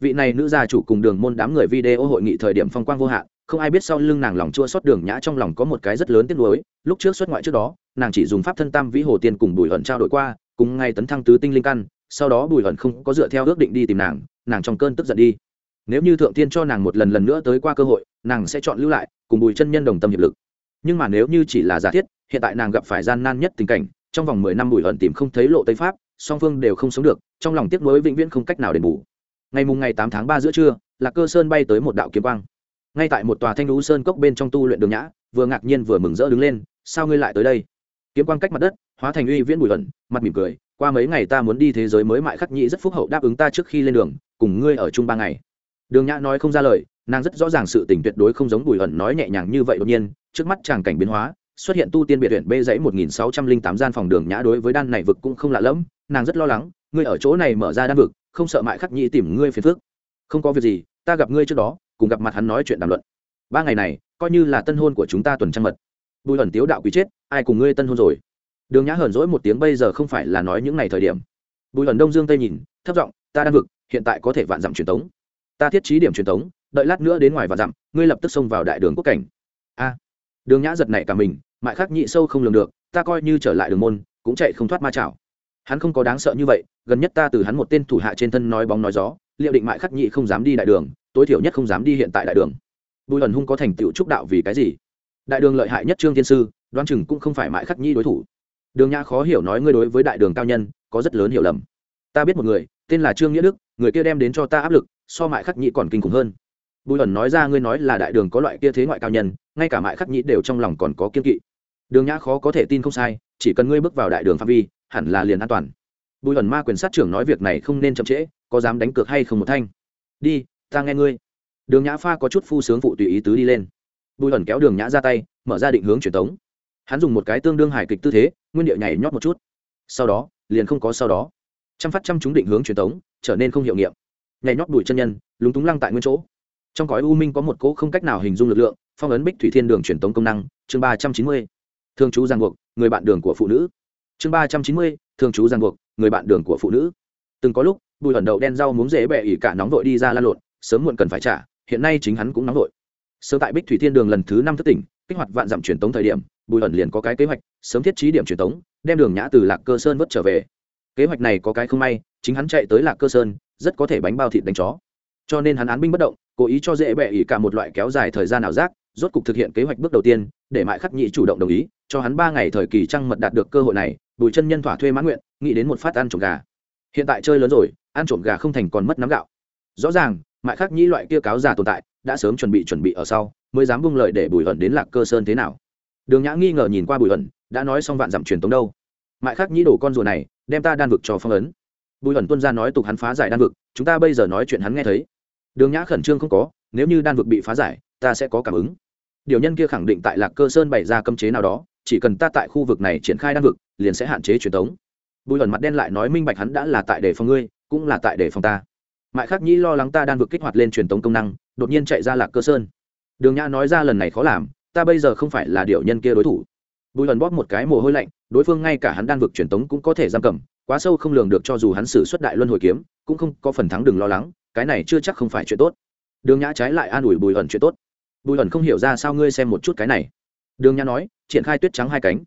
Vị này nữ gia chủ cùng đường môn đám người video hội nghị thời điểm phong quang vô hạn, không ai biết sau lưng nàng lòng chua xót đường nhã trong lòng có một cái rất lớn tiếc nuối, lúc trước xuất ngoại trước đó nàng chỉ dùng pháp thân tam vĩ hồ tiên cùng bùi hận trao đổi qua, cùng ngay tấn thăng tứ tinh linh căn, sau đó bùi hận không có dựa theo ước định đi tìm nàng nàng trong cơn tức giận đi. Nếu như thượng tiên cho nàng một lần lần nữa tới qua cơ hội, nàng sẽ chọn lưu lại, cùng bùi chân nhân đồng tâm hiệp lực. Nhưng mà nếu như chỉ là giả thiết, hiện tại nàng gặp phải gian nan nhất tình cảnh, trong vòng mười năm bùi hận tìm không thấy lộ tây pháp, song phương đều không sống được, trong lòng tiếc nuối vĩnh viễn không cách nào đền bù. Ngày mùng ngày tám tháng ba giữa trưa, lạc cơ sơn bay tới một đạo kiếm quang. Ngay tại một tòa thanh lũ sơn cốc bên trong tu luyện đường nhã, vừa ngạc nhiên vừa mừng rỡ đứng lên, sao ngươi lại tới đây? Kiếm quang cách mặt đất, hóa thành uy viễn bùi hận mặt mỉm cười, qua mấy ngày ta muốn đi thế giới mới mại khắc nhĩ rất phúc hậu đáp ứng ta trước khi lên đường, cùng ngươi ở chung ba ngày. Đường nhã nói không ra lời, nàng rất rõ ràng sự tình tuyệt đối không giống bùi ẩn nói nhẹ nhàng như vậy đột nhiên, trước mắt tràng cảnh biến hóa, xuất hiện tu tiên biệt huyện bê dãy một nghìn sáu trăm linh tám gian phòng đường nhã đối với đan này vực cũng không lạ lẫm, nàng rất lo lắng, ngươi ở chỗ này mở ra đan vực, không sợ mại khắc nhĩ tìm ngươi phiền phước không có việc gì, ta gặp ngươi trước đó, cùng gặp mặt hắn nói chuyện đàm luận. Ba ngày này, coi như là tân hôn của chúng ta tuần trăng mật bùi ẩn tiếu đạo quý chết, ai cùng ngươi tân hôn rồi? Đường nhã hờn dỗi một tiếng, bây giờ không phải là nói những ngày thời điểm. Bùi ẩn đông dương tây nhìn, thấp giọng, ta đang vực, hiện tại có thể vạn dặm truyền tống. Ta thiết trí điểm truyền tống, đợi lát nữa đến ngoài và dặm, ngươi lập tức xông vào đại đường quốc cảnh. A. Đường nhã giật này cả mình, mại khắc nhị sâu không lường được, ta coi như trở lại đường môn, cũng chạy không thoát ma chảo. Hắn không có đáng sợ như vậy, gần nhất ta từ hắn một tên thủ hạ trên thân nói bóng nói gió, liệu định mại khắc nhị không dám đi đại đường, tối thiểu nhất không dám đi hiện tại đại đường. Bùi ẩn hung có thành tựu trúc đạo vì cái gì? Đại đường lợi hại nhất trương thiên sư đoan chừng cũng không phải mại khắc nhị đối thủ. Đường nhã khó hiểu nói ngươi đối với đại đường cao nhân, có rất lớn hiểu lầm. Ta biết một người, tên là trương nghĩa đức, người kia đem đến cho ta áp lực, so mại khắc nhị còn kinh khủng hơn. Bùi ẩn nói ra ngươi nói là đại đường có loại kia thế ngoại cao nhân, ngay cả mại khắc nhị đều trong lòng còn có kiên kỵ. Đường nhã khó có thể tin không sai, chỉ cần ngươi bước vào đại đường phạm vi, hẳn là liền an toàn. Bùi ẩn ma quyền sát trưởng nói việc này không nên chậm trễ, có dám đánh cược hay không một thanh? Đi, ta nghe ngươi. Đường nhã pha có chút phu sướng phụ tùy ý tứ đi lên bùi ẩn kéo đường nhã ra tay, mở ra định hướng truyền tống. Hắn dùng một cái tương đương hài kịch tư thế, nguyên điệu nhảy nhót một chút. Sau đó, liền không có sau đó. Chăm phát chăm chúng định hướng truyền tống, trở nên không hiệu nghiệm. Nhảy nhót bụi chân nhân, lúng túng lăng tại nguyên chỗ. Trong cõi u minh có một cỗ không cách nào hình dung lực lượng, phong ấn bích thủy thiên đường truyền tống công năng, chương ba trăm chín mươi. Thương chú giang buộc, người bạn đường của phụ nữ. Chương ba trăm chín mươi thương chú giang buộc, người bạn đường của phụ nữ. Từng có lúc, bùi ẩn đậu đen rau muốn dễ bẹ ỉ cả nóng vội đi ra la lộn, sớm muộn cần phải trả, hiện nay chính hắn cũng nóng vội sớm tại bích thủy thiên đường lần thứ năm thất tỉnh, kích hoạt vạn dặm truyền tống thời điểm, bùi ẩn liền có cái kế hoạch, sớm thiết trí điểm truyền tống, đem đường nhã từ lạc cơ sơn vớt trở về. Kế hoạch này có cái không may, chính hắn chạy tới lạc cơ sơn, rất có thể bánh bao thịt đánh chó. Cho nên hắn án binh bất động, cố ý cho dễ bẹ ỉ cả một loại kéo dài thời gian ảo giác, rốt cục thực hiện kế hoạch bước đầu tiên, để mại khắc nhị chủ động đồng ý, cho hắn ba ngày thời kỳ trăng mật đạt được cơ hội này, bùi chân nhân thỏa thuê mãn nguyện, nghĩ đến một phát ăn trộm gà. Hiện tại chơi lớn rồi, ăn trộm gà không thành còn mất nắm gạo. Rõ ràng, mại khắc nhị loại kia cáo già tồn tại đã sớm chuẩn bị chuẩn bị ở sau, mới dám bung lợi để bùi ẩn đến lạc cơ sơn thế nào. Đường nhã nghi ngờ nhìn qua bùi ẩn đã nói xong vạn dặm truyền tống đâu. Mại khắc nhĩ đổ con rùa này, đem ta đan vực cho phong ấn. Bùi ẩn tuân ra nói tục hắn phá giải đan vực, chúng ta bây giờ nói chuyện hắn nghe thấy. Đường nhã khẩn trương không có, nếu như đan vực bị phá giải, ta sẽ có cảm ứng. Điều nhân kia khẳng định tại lạc cơ sơn bày ra cấm chế nào đó, chỉ cần ta tại khu vực này triển khai đan vực, liền sẽ hạn chế truyền tống. bùi ẩn mặt đen lại nói minh bạch hắn đã là tại để phòng ngươi, cũng là tại để phòng ta. Mại khắc nhĩ lo lắng ta đan vực kích hoạt lên truyền tống công năng đột nhiên chạy ra lạc cơ sơn. Đường nhã nói ra lần này khó làm, ta bây giờ không phải là điệu nhân kia đối thủ. Bùi lần bóp một cái mồ hôi lạnh, đối phương ngay cả hắn đan vực truyền tống cũng có thể giam cầm, quá sâu không lường được cho dù hắn xử xuất đại luân hồi kiếm, cũng không có phần thắng đừng lo lắng, cái này chưa chắc không phải chuyện tốt. Đường nhã trái lại an ủi bùi ẩn chuyện tốt. Bùi ẩn không hiểu ra sao ngươi xem một chút cái này. Đường nhã nói, triển khai tuyết trắng hai cánh.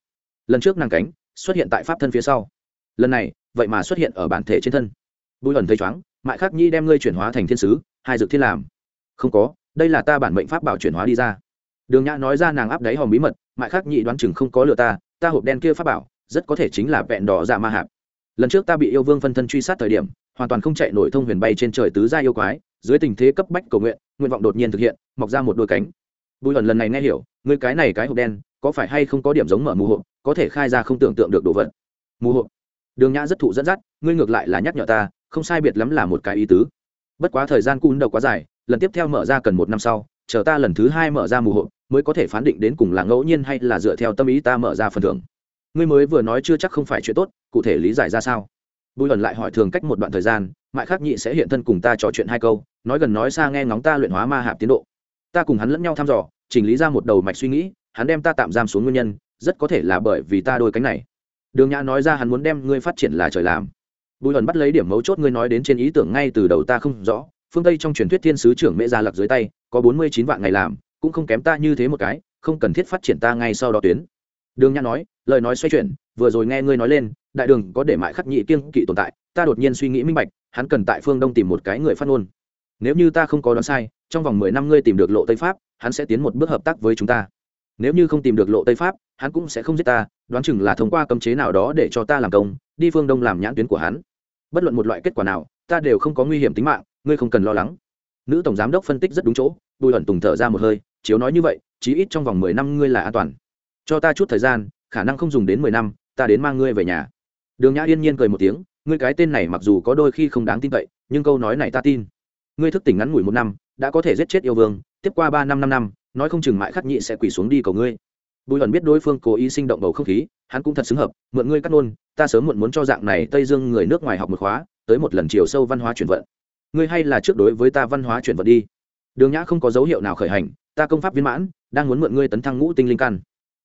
Lần trước nàng cánh xuất hiện tại pháp thân phía sau. Lần này, vậy mà xuất hiện ở bản thể trên thân. Bùi ẩn thấy chóng, mại khắc nhi đem ngươi chuyển hóa thành thiên sứ, hai dược thiên làm không có, đây là ta bản mệnh pháp bảo chuyển hóa đi ra. Đường nhã nói ra nàng áp đáy hòm bí mật, mại khác nhị đoán chừng không có lừa ta ta hộp đen kia pháp bảo, rất có thể chính là vẹn đỏ dạ ma hạp. Lần trước ta bị yêu vương phân thân truy sát thời điểm, hoàn toàn không chạy nổi thông huyền bay trên trời tứ gia yêu quái, dưới tình thế cấp bách cầu nguyện nguyện vọng đột nhiên thực hiện, mọc ra một đôi cánh. Bùi ẩn lần này nghe hiểu người cái này cái hộp đen, có phải hay không có điểm giống mở mù hộp, có thể khai ra không tưởng tượng được đồ vật. Mù hộp. Đường nhã rất thụ dẫn dắt, ngươi ngược lại là nhắc nhở ta, không sai biệt lắm là một cái ý tứ. Bất quá thời gian cun đầu quá dài lần tiếp theo mở ra cần một năm sau, chờ ta lần thứ hai mở ra mù hộp, mới có thể phán định đến cùng là ngẫu nhiên hay là dựa theo tâm ý ta mở ra phần thưởng. Ngươi mới vừa nói chưa chắc không phải chuyện tốt, cụ thể lý giải ra sao? Bùi ẩn lại hỏi thường cách một đoạn thời gian mại khắc nhị sẽ hiện thân cùng ta trò chuyện hai câu, nói gần nói xa nghe ngóng ta luyện hóa ma hạp tiến độ. Ta cùng hắn lẫn nhau thăm dò, chỉnh lý ra một đầu mạch suy nghĩ, hắn đem ta tạm giam xuống nguyên nhân, rất có thể là bởi vì ta đôi cánh này. Đường nhã nói ra hắn muốn đem ngươi phát triển là trời làm. Bùi ẩn bắt lấy điểm mấu chốt ngươi nói đến trên ý tưởng ngay từ đầu ta không rõ phương tây trong truyền thuyết thiên sứ trưởng mễ gia lặc dưới tay, có bốn mươi chín vạn ngày làm, cũng không kém ta như thế một cái, không cần thiết phát triển ta ngay sau đó tuyến. Đường nhã nói, lời nói xoay chuyển, vừa rồi nghe ngươi nói lên, đại đường có để mại khắc nhị kiêng kỵ tồn tại, ta đột nhiên suy nghĩ minh bạch, hắn cần tại phương đông tìm một cái người phát ngôn. Nếu như ta không có đoán sai, trong vòng mười năm ngươi tìm được lộ tây pháp, hắn sẽ tiến một bước hợp tác với chúng ta. Nếu như không tìm được lộ tây pháp, hắn cũng sẽ không giết ta, đoán chừng là thông qua cấm chế nào đó để cho ta làm công, đi phương đông làm nhãn tuyến của hắn. Bất luận một loại kết quả nào, ta đều không có nguy hiểm tính mạng ngươi không cần lo lắng. Nữ tổng giám đốc phân tích rất đúng chỗ, bùi ẩn tùng thở ra một hơi, chiếu nói như vậy, chí ít trong vòng mười năm ngươi là an toàn. Cho ta chút thời gian, khả năng không dùng đến mười năm, ta đến mang ngươi về nhà. Đường nhã yên nhiên cười một tiếng, ngươi cái tên này mặc dù có đôi khi không đáng tin cậy, nhưng câu nói này ta tin. Ngươi thức tỉnh ngắn ngủi một năm, đã có thể giết chết yêu vương, tiếp qua ba năm năm năm, nói không chừng mãi khắc nhị sẽ quỳ xuống đi cầu ngươi. Bùi ẩn biết đối phương cố ý sinh động bầu không khí, hắn cũng thật xứng hợp, mượn ngươi cắt nôn ta sớm muộn muốn cho dạng này tây dương người nước ngoài học một khóa, tới một lần chiều sâu văn hóa chuyển vận ngươi hay là trước đối với ta văn hóa chuyển vật đi. Đường nhã không có dấu hiệu nào khởi hành, ta công pháp viên mãn, đang muốn mượn ngươi tấn thăng ngũ tinh linh căn.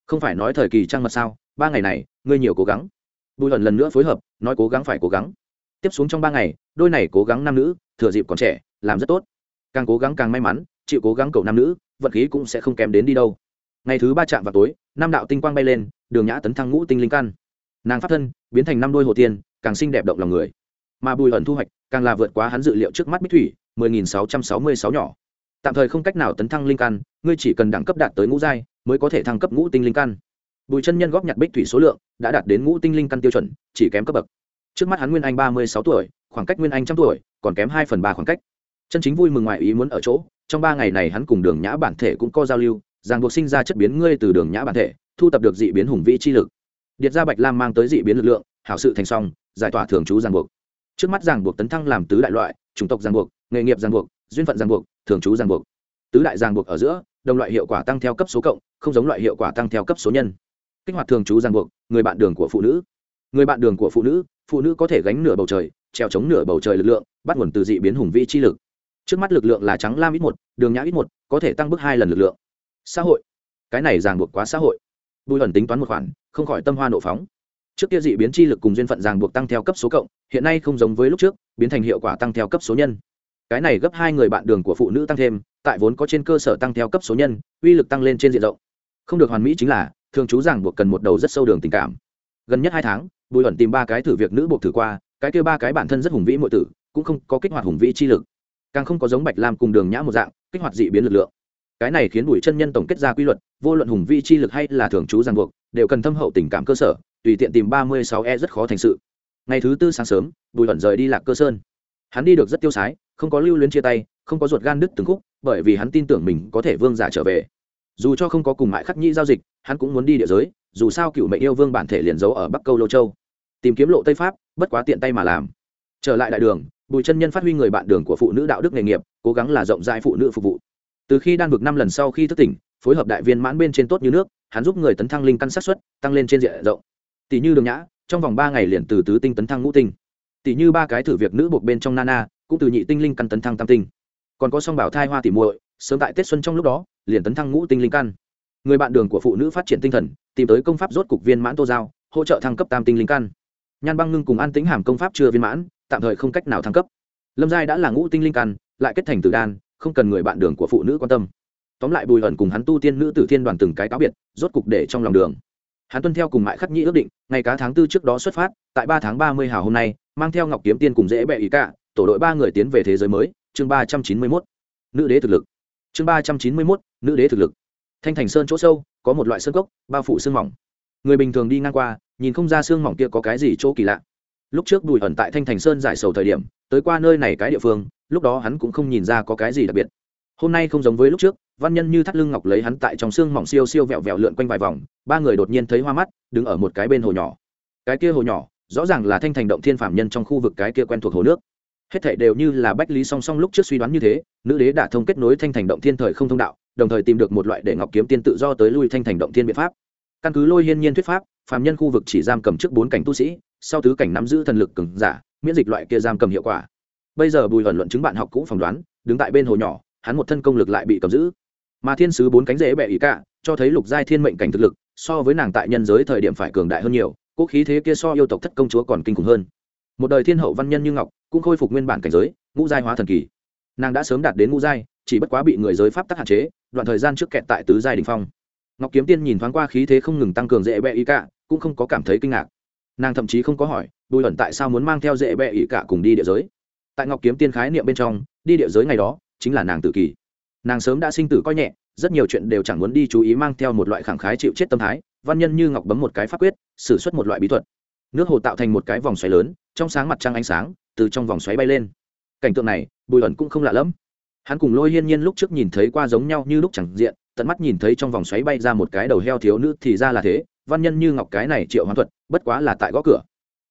Không phải nói thời kỳ trăng mật sao, ba ngày này, ngươi nhiều cố gắng. Bùi Hận lần nữa phối hợp, nói cố gắng phải cố gắng. Tiếp xuống trong ba ngày, đôi này cố gắng nam nữ, thừa dịp còn trẻ, làm rất tốt. Càng cố gắng càng may mắn, chịu cố gắng cầu nam nữ vật khí cũng sẽ không kém đến đi đâu. Ngày thứ ba chạm vào tối Nam đạo tinh quang bay lên, đường nhã tấn thăng ngũ tinh linh căn. Nàng pháp thân, biến thành năm đôi hồ tiên, càng xinh đẹp động lòng người. Mà bùi ẩn thu hoạch càng là vượt quá hắn dự liệu trước mắt bích thủy, mười nghìn sáu trăm sáu mươi sáu nhỏ. Tạm thời không cách nào tấn thăng linh căn, ngươi chỉ cần đẳng cấp đạt tới ngũ giai, mới có thể thăng cấp ngũ tinh linh căn. Bùi chân nhân góp nhặt bích thủy số lượng, đã đạt đến ngũ tinh linh căn tiêu chuẩn, chỉ kém cấp bậc. Trước mắt hắn nguyên anh ba mươi sáu tuổi, khoảng cách nguyên anh trăm tuổi, còn kém hai phần ba khoảng cách. Chân chính vui mừng ngoài ý muốn ở chỗ, trong ba ngày này hắn cùng đường nhã bản thể cũng có giao lưu, ràng buộc sinh ra chất biến ngươi từ đường nhã bản thể, thu tập được dị biến hùng vĩ chi lực. Điệt ra bạch lam mang tới dị biến lực lượng, hảo sự thành song, giải tỏa thường trú ràng buộc trước mắt ràng buộc tấn thăng làm tứ đại loại, chủng tộc ràng buộc, nghề nghiệp ràng buộc, duyên phận ràng buộc, thường trú ràng buộc. Tứ đại ràng buộc ở giữa, đồng loại hiệu quả tăng theo cấp số cộng, không giống loại hiệu quả tăng theo cấp số nhân. Kích hoạt thường trú ràng buộc, người bạn đường của phụ nữ. Người bạn đường của phụ nữ phụ nữ có thể gánh nửa bầu trời treo chống nửa bầu trời lực lượng, bắt nguồn từ dị biến hùng vĩ chi lực. Trước mắt lực lượng là trắng lam ít một, đường nhã ít một, có thể tăng bước hai lần lực lượng. Xã hội. Cái này ràng buộc quá xã hội. Bùi ẩn tính toán một khoản, không khỏi tâm hoa nộ phóng trước kia dị biến chi lực cùng duyên phận ràng buộc tăng theo cấp số cộng, hiện nay không giống với lúc trước, biến thành hiệu quả tăng theo cấp số nhân. Cái này gấp hai người bạn đường của phụ nữ tăng thêm, tại vốn có trên cơ sở tăng theo cấp số nhân, uy lực tăng lên trên diện rộng. Không được hoàn mỹ chính là, thường chú ràng buộc cần một đầu rất sâu đường tình cảm. Gần nhất hai tháng, bùi ẩn tìm ba cái thử việc nữ buộc thử qua, cái kêu ba cái bản thân rất hùng vĩ mọi tử, cũng không có kích hoạt hùng vĩ chi lực. Càng không có giống bạch lam cùng đường nhã một dạng, kích hoạt dị biến lực lượng. Cái này khiến bùi chân nhân tổng kết ra quy luật, vô luận hùng vĩ chi lực hay là thường chú ràng buộc, đều cần thâm hậu tình cảm cơ sở tùy tiện tìm ba mươi sáu e rất khó thành sự. Ngày thứ tư sáng sớm, bùi hận rời đi lạc cơ sơn. Hắn đi được rất tiêu sái, không có lưu luyến chia tay, không có ruột gan đứt từng khúc, bởi vì hắn tin tưởng mình có thể vương giả trở về. Dù cho không có cùng mại khắc nhĩ giao dịch, hắn cũng muốn đi địa giới, dù sao cựu mệnh yêu vương bản thể liền giấu ở bắc câu lô châu. Tìm kiếm lộ tây pháp, bất quá tiện tay mà làm. Trở lại đại đường, bùi chân nhân phát huy người bạn đường của phụ nữ đạo đức nghề nghiệp, cố gắng là rộng rãi phụ nữ phục vụ. Từ khi đan vực năm lần sau khi thức tỉnh, phối hợp đại viên mãn bên trên tốt như nước, hắn giúp người tấn thăng linh căn sát xuất, tăng lên trên diện rộng tỷ như đường nhã, trong vòng ba ngày liền từ tứ tinh tấn thăng ngũ tinh. Tỷ như ba cái thử việc nữ buộc bên trong nana, cũng từ nhị tinh linh căn tấn thăng tam tinh. Còn có song bảo thai hoa tỉ muội, sớm tại tết xuân trong lúc đó, liền tấn thăng ngũ tinh linh căn. Người bạn đường của phụ nữ phát triển tinh thần, tìm tới công pháp rốt cục viên mãn tô giao, hỗ trợ thăng cấp tam tinh linh căn. Nhan băng ngưng cùng an tĩnh hàm công pháp chưa viên mãn, tạm thời không cách nào thăng cấp. Lâm giai đã là ngũ tinh linh căn, lại kết thành tử đan, không cần người bạn đường của phụ nữ quan tâm. Tóm lại bùi ẩn cùng hắn tu tiên nữ tử thiên đoàn từng cái cáo biệt, rốt cục để trong lòng đường hắn tuân theo cùng mại khắc nhĩ ước định, ngày cá tháng tư trước đó xuất phát, tại ba tháng ba mươi hào hôm nay, mang theo ngọc kiếm tiên cùng dễ bẹ ý cả tổ đội ba người tiến về thế giới mới, chương ba trăm chín mươi mốt. Nữ đế thực lực. Chương ba trăm chín mươi mốt, nữ đế thực lực. Thanh thành sơn chỗ sâu, có một loại sơn cốc, bao phủ xương mỏng. Người bình thường đi ngang qua, nhìn không ra xương mỏng kia có cái gì chỗ kỳ lạ. Lúc trước bùi ẩn tại thanh thành sơn giải sầu thời điểm, tới qua nơi này cái địa phương, lúc đó hắn cũng không nhìn ra có cái gì đặc biệt hôm nay không giống với lúc trước, văn nhân như thắt lưng ngọc lấy hắn tại trong xương mỏng siêu siêu vẹo vẹo lượn quanh vài vòng, ba người đột nhiên thấy hoa mắt, đứng ở một cái bên hồ nhỏ. Cái kia hồ nhỏ, rõ ràng là thanh thành động thiên phạm nhân trong khu vực cái kia quen thuộc hồ nước. Hết thảy đều như là bách lý song song lúc trước suy đoán như thế, nữ đế đã thông kết nối thanh thành động thiên thời không thông đạo, đồng thời tìm được một loại để ngọc kiếm tiên tự do tới lui thanh thành động thiên biện pháp. Căn cứ lôi hiên nhiên thuyết pháp phạm nhân khu vực chỉ giam cầm trước bốn cảnh tu sĩ, sau tứ cảnh nắm giữ thần lực cứng giả, miễn dịch loại kia giam cầm hiệu quả. Bây giờ bùi ẩn luận chứng bạn học cũ phỏng đoán, đứng tại bên hồ nhỏ hắn một thân công lực lại bị cầm giữ. Mà thiên sứ bốn cánh dễ bẹ ý cả cho thấy lục giai thiên mệnh cảnh thực lực, so với nàng tại nhân giới thời điểm phải cường đại hơn nhiều, cố khí thế kia so yêu tộc thất công chúa còn kinh khủng hơn. Một đời thiên hậu văn nhân như ngọc, cũng khôi phục nguyên bản cảnh giới, ngũ giai hóa thần kỳ. Nàng đã sớm đạt đến ngũ giai, chỉ bất quá bị người giới pháp tắc hạn chế, đoạn thời gian trước kẹt tại tứ giai đình phong. Ngọc kiếm tiên nhìn thoáng qua khí thế không ngừng tăng cường dễ bẹ ý cả cũng không có cảm thấy kinh ngạc. Nàng thậm chí không có hỏi, bùi ẩn tại sao muốn mang theo dễ bẹ ý cả cùng đi địa giới? Tại ngọc kiếm tiên khái niệm bên trong, đi địa giới ngày đó chính là nàng tự kỷ nàng sớm đã sinh tử coi nhẹ, rất nhiều chuyện đều chẳng muốn đi chú ý mang theo một loại khẳng khái chịu chết tâm thái, văn nhân như ngọc bấm một cái pháp quyết xử suất một loại bí thuật. Nước hồ tạo thành một cái vòng xoáy lớn, trong sáng mặt trăng ánh sáng, từ trong vòng xoáy bay lên. Cảnh tượng này, bùi ẩn cũng không lạ lẫm. Hắn cùng lôi hiên nhiên lúc trước nhìn thấy qua giống nhau như lúc chẳng diện, tận mắt nhìn thấy trong vòng xoáy bay ra một cái đầu heo thiếu nữ thì ra là thế, văn nhân như ngọc cái này triệu hoán thuật, bất quá là tại gõ cửa.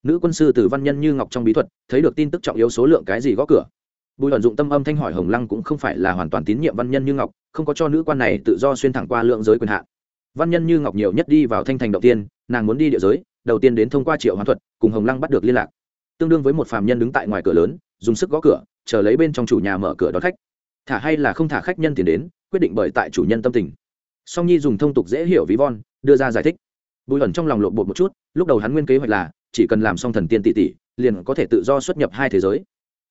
Nữ quân sư từ văn nhân như ngọc trong bí thuật, thấy được tin tức trọng yếu số lượng cái gì gõ cửa bùi ẩn dụng tâm âm thanh hỏi hồng lăng cũng không phải là hoàn toàn tín nhiệm văn nhân như ngọc, không có cho nữ quan này tự do xuyên thẳng qua lượng giới quyền hạn. Văn nhân như ngọc nhiều nhất đi vào thanh thành đầu tiên, nàng muốn đi địa giới, đầu tiên đến thông qua triệu hoán thuật, cùng hồng lăng bắt được liên lạc. Tương đương với một phàm nhân đứng tại ngoài cửa lớn, dùng sức gõ cửa, chờ lấy bên trong chủ nhà mở cửa đón khách. Thả hay là không thả khách nhân tiền đến, quyết định bởi tại chủ nhân tâm tình. Song nhi dùng thông tục dễ hiểu ví von, đưa ra giải thích. Bùi ẩn trong lòng lộn bột một chút, lúc đầu hắn nguyên kế hoạch là, chỉ cần làm xong thần tiên tỷ tỷ, liền có thể tự do xuất nhập hai thế giới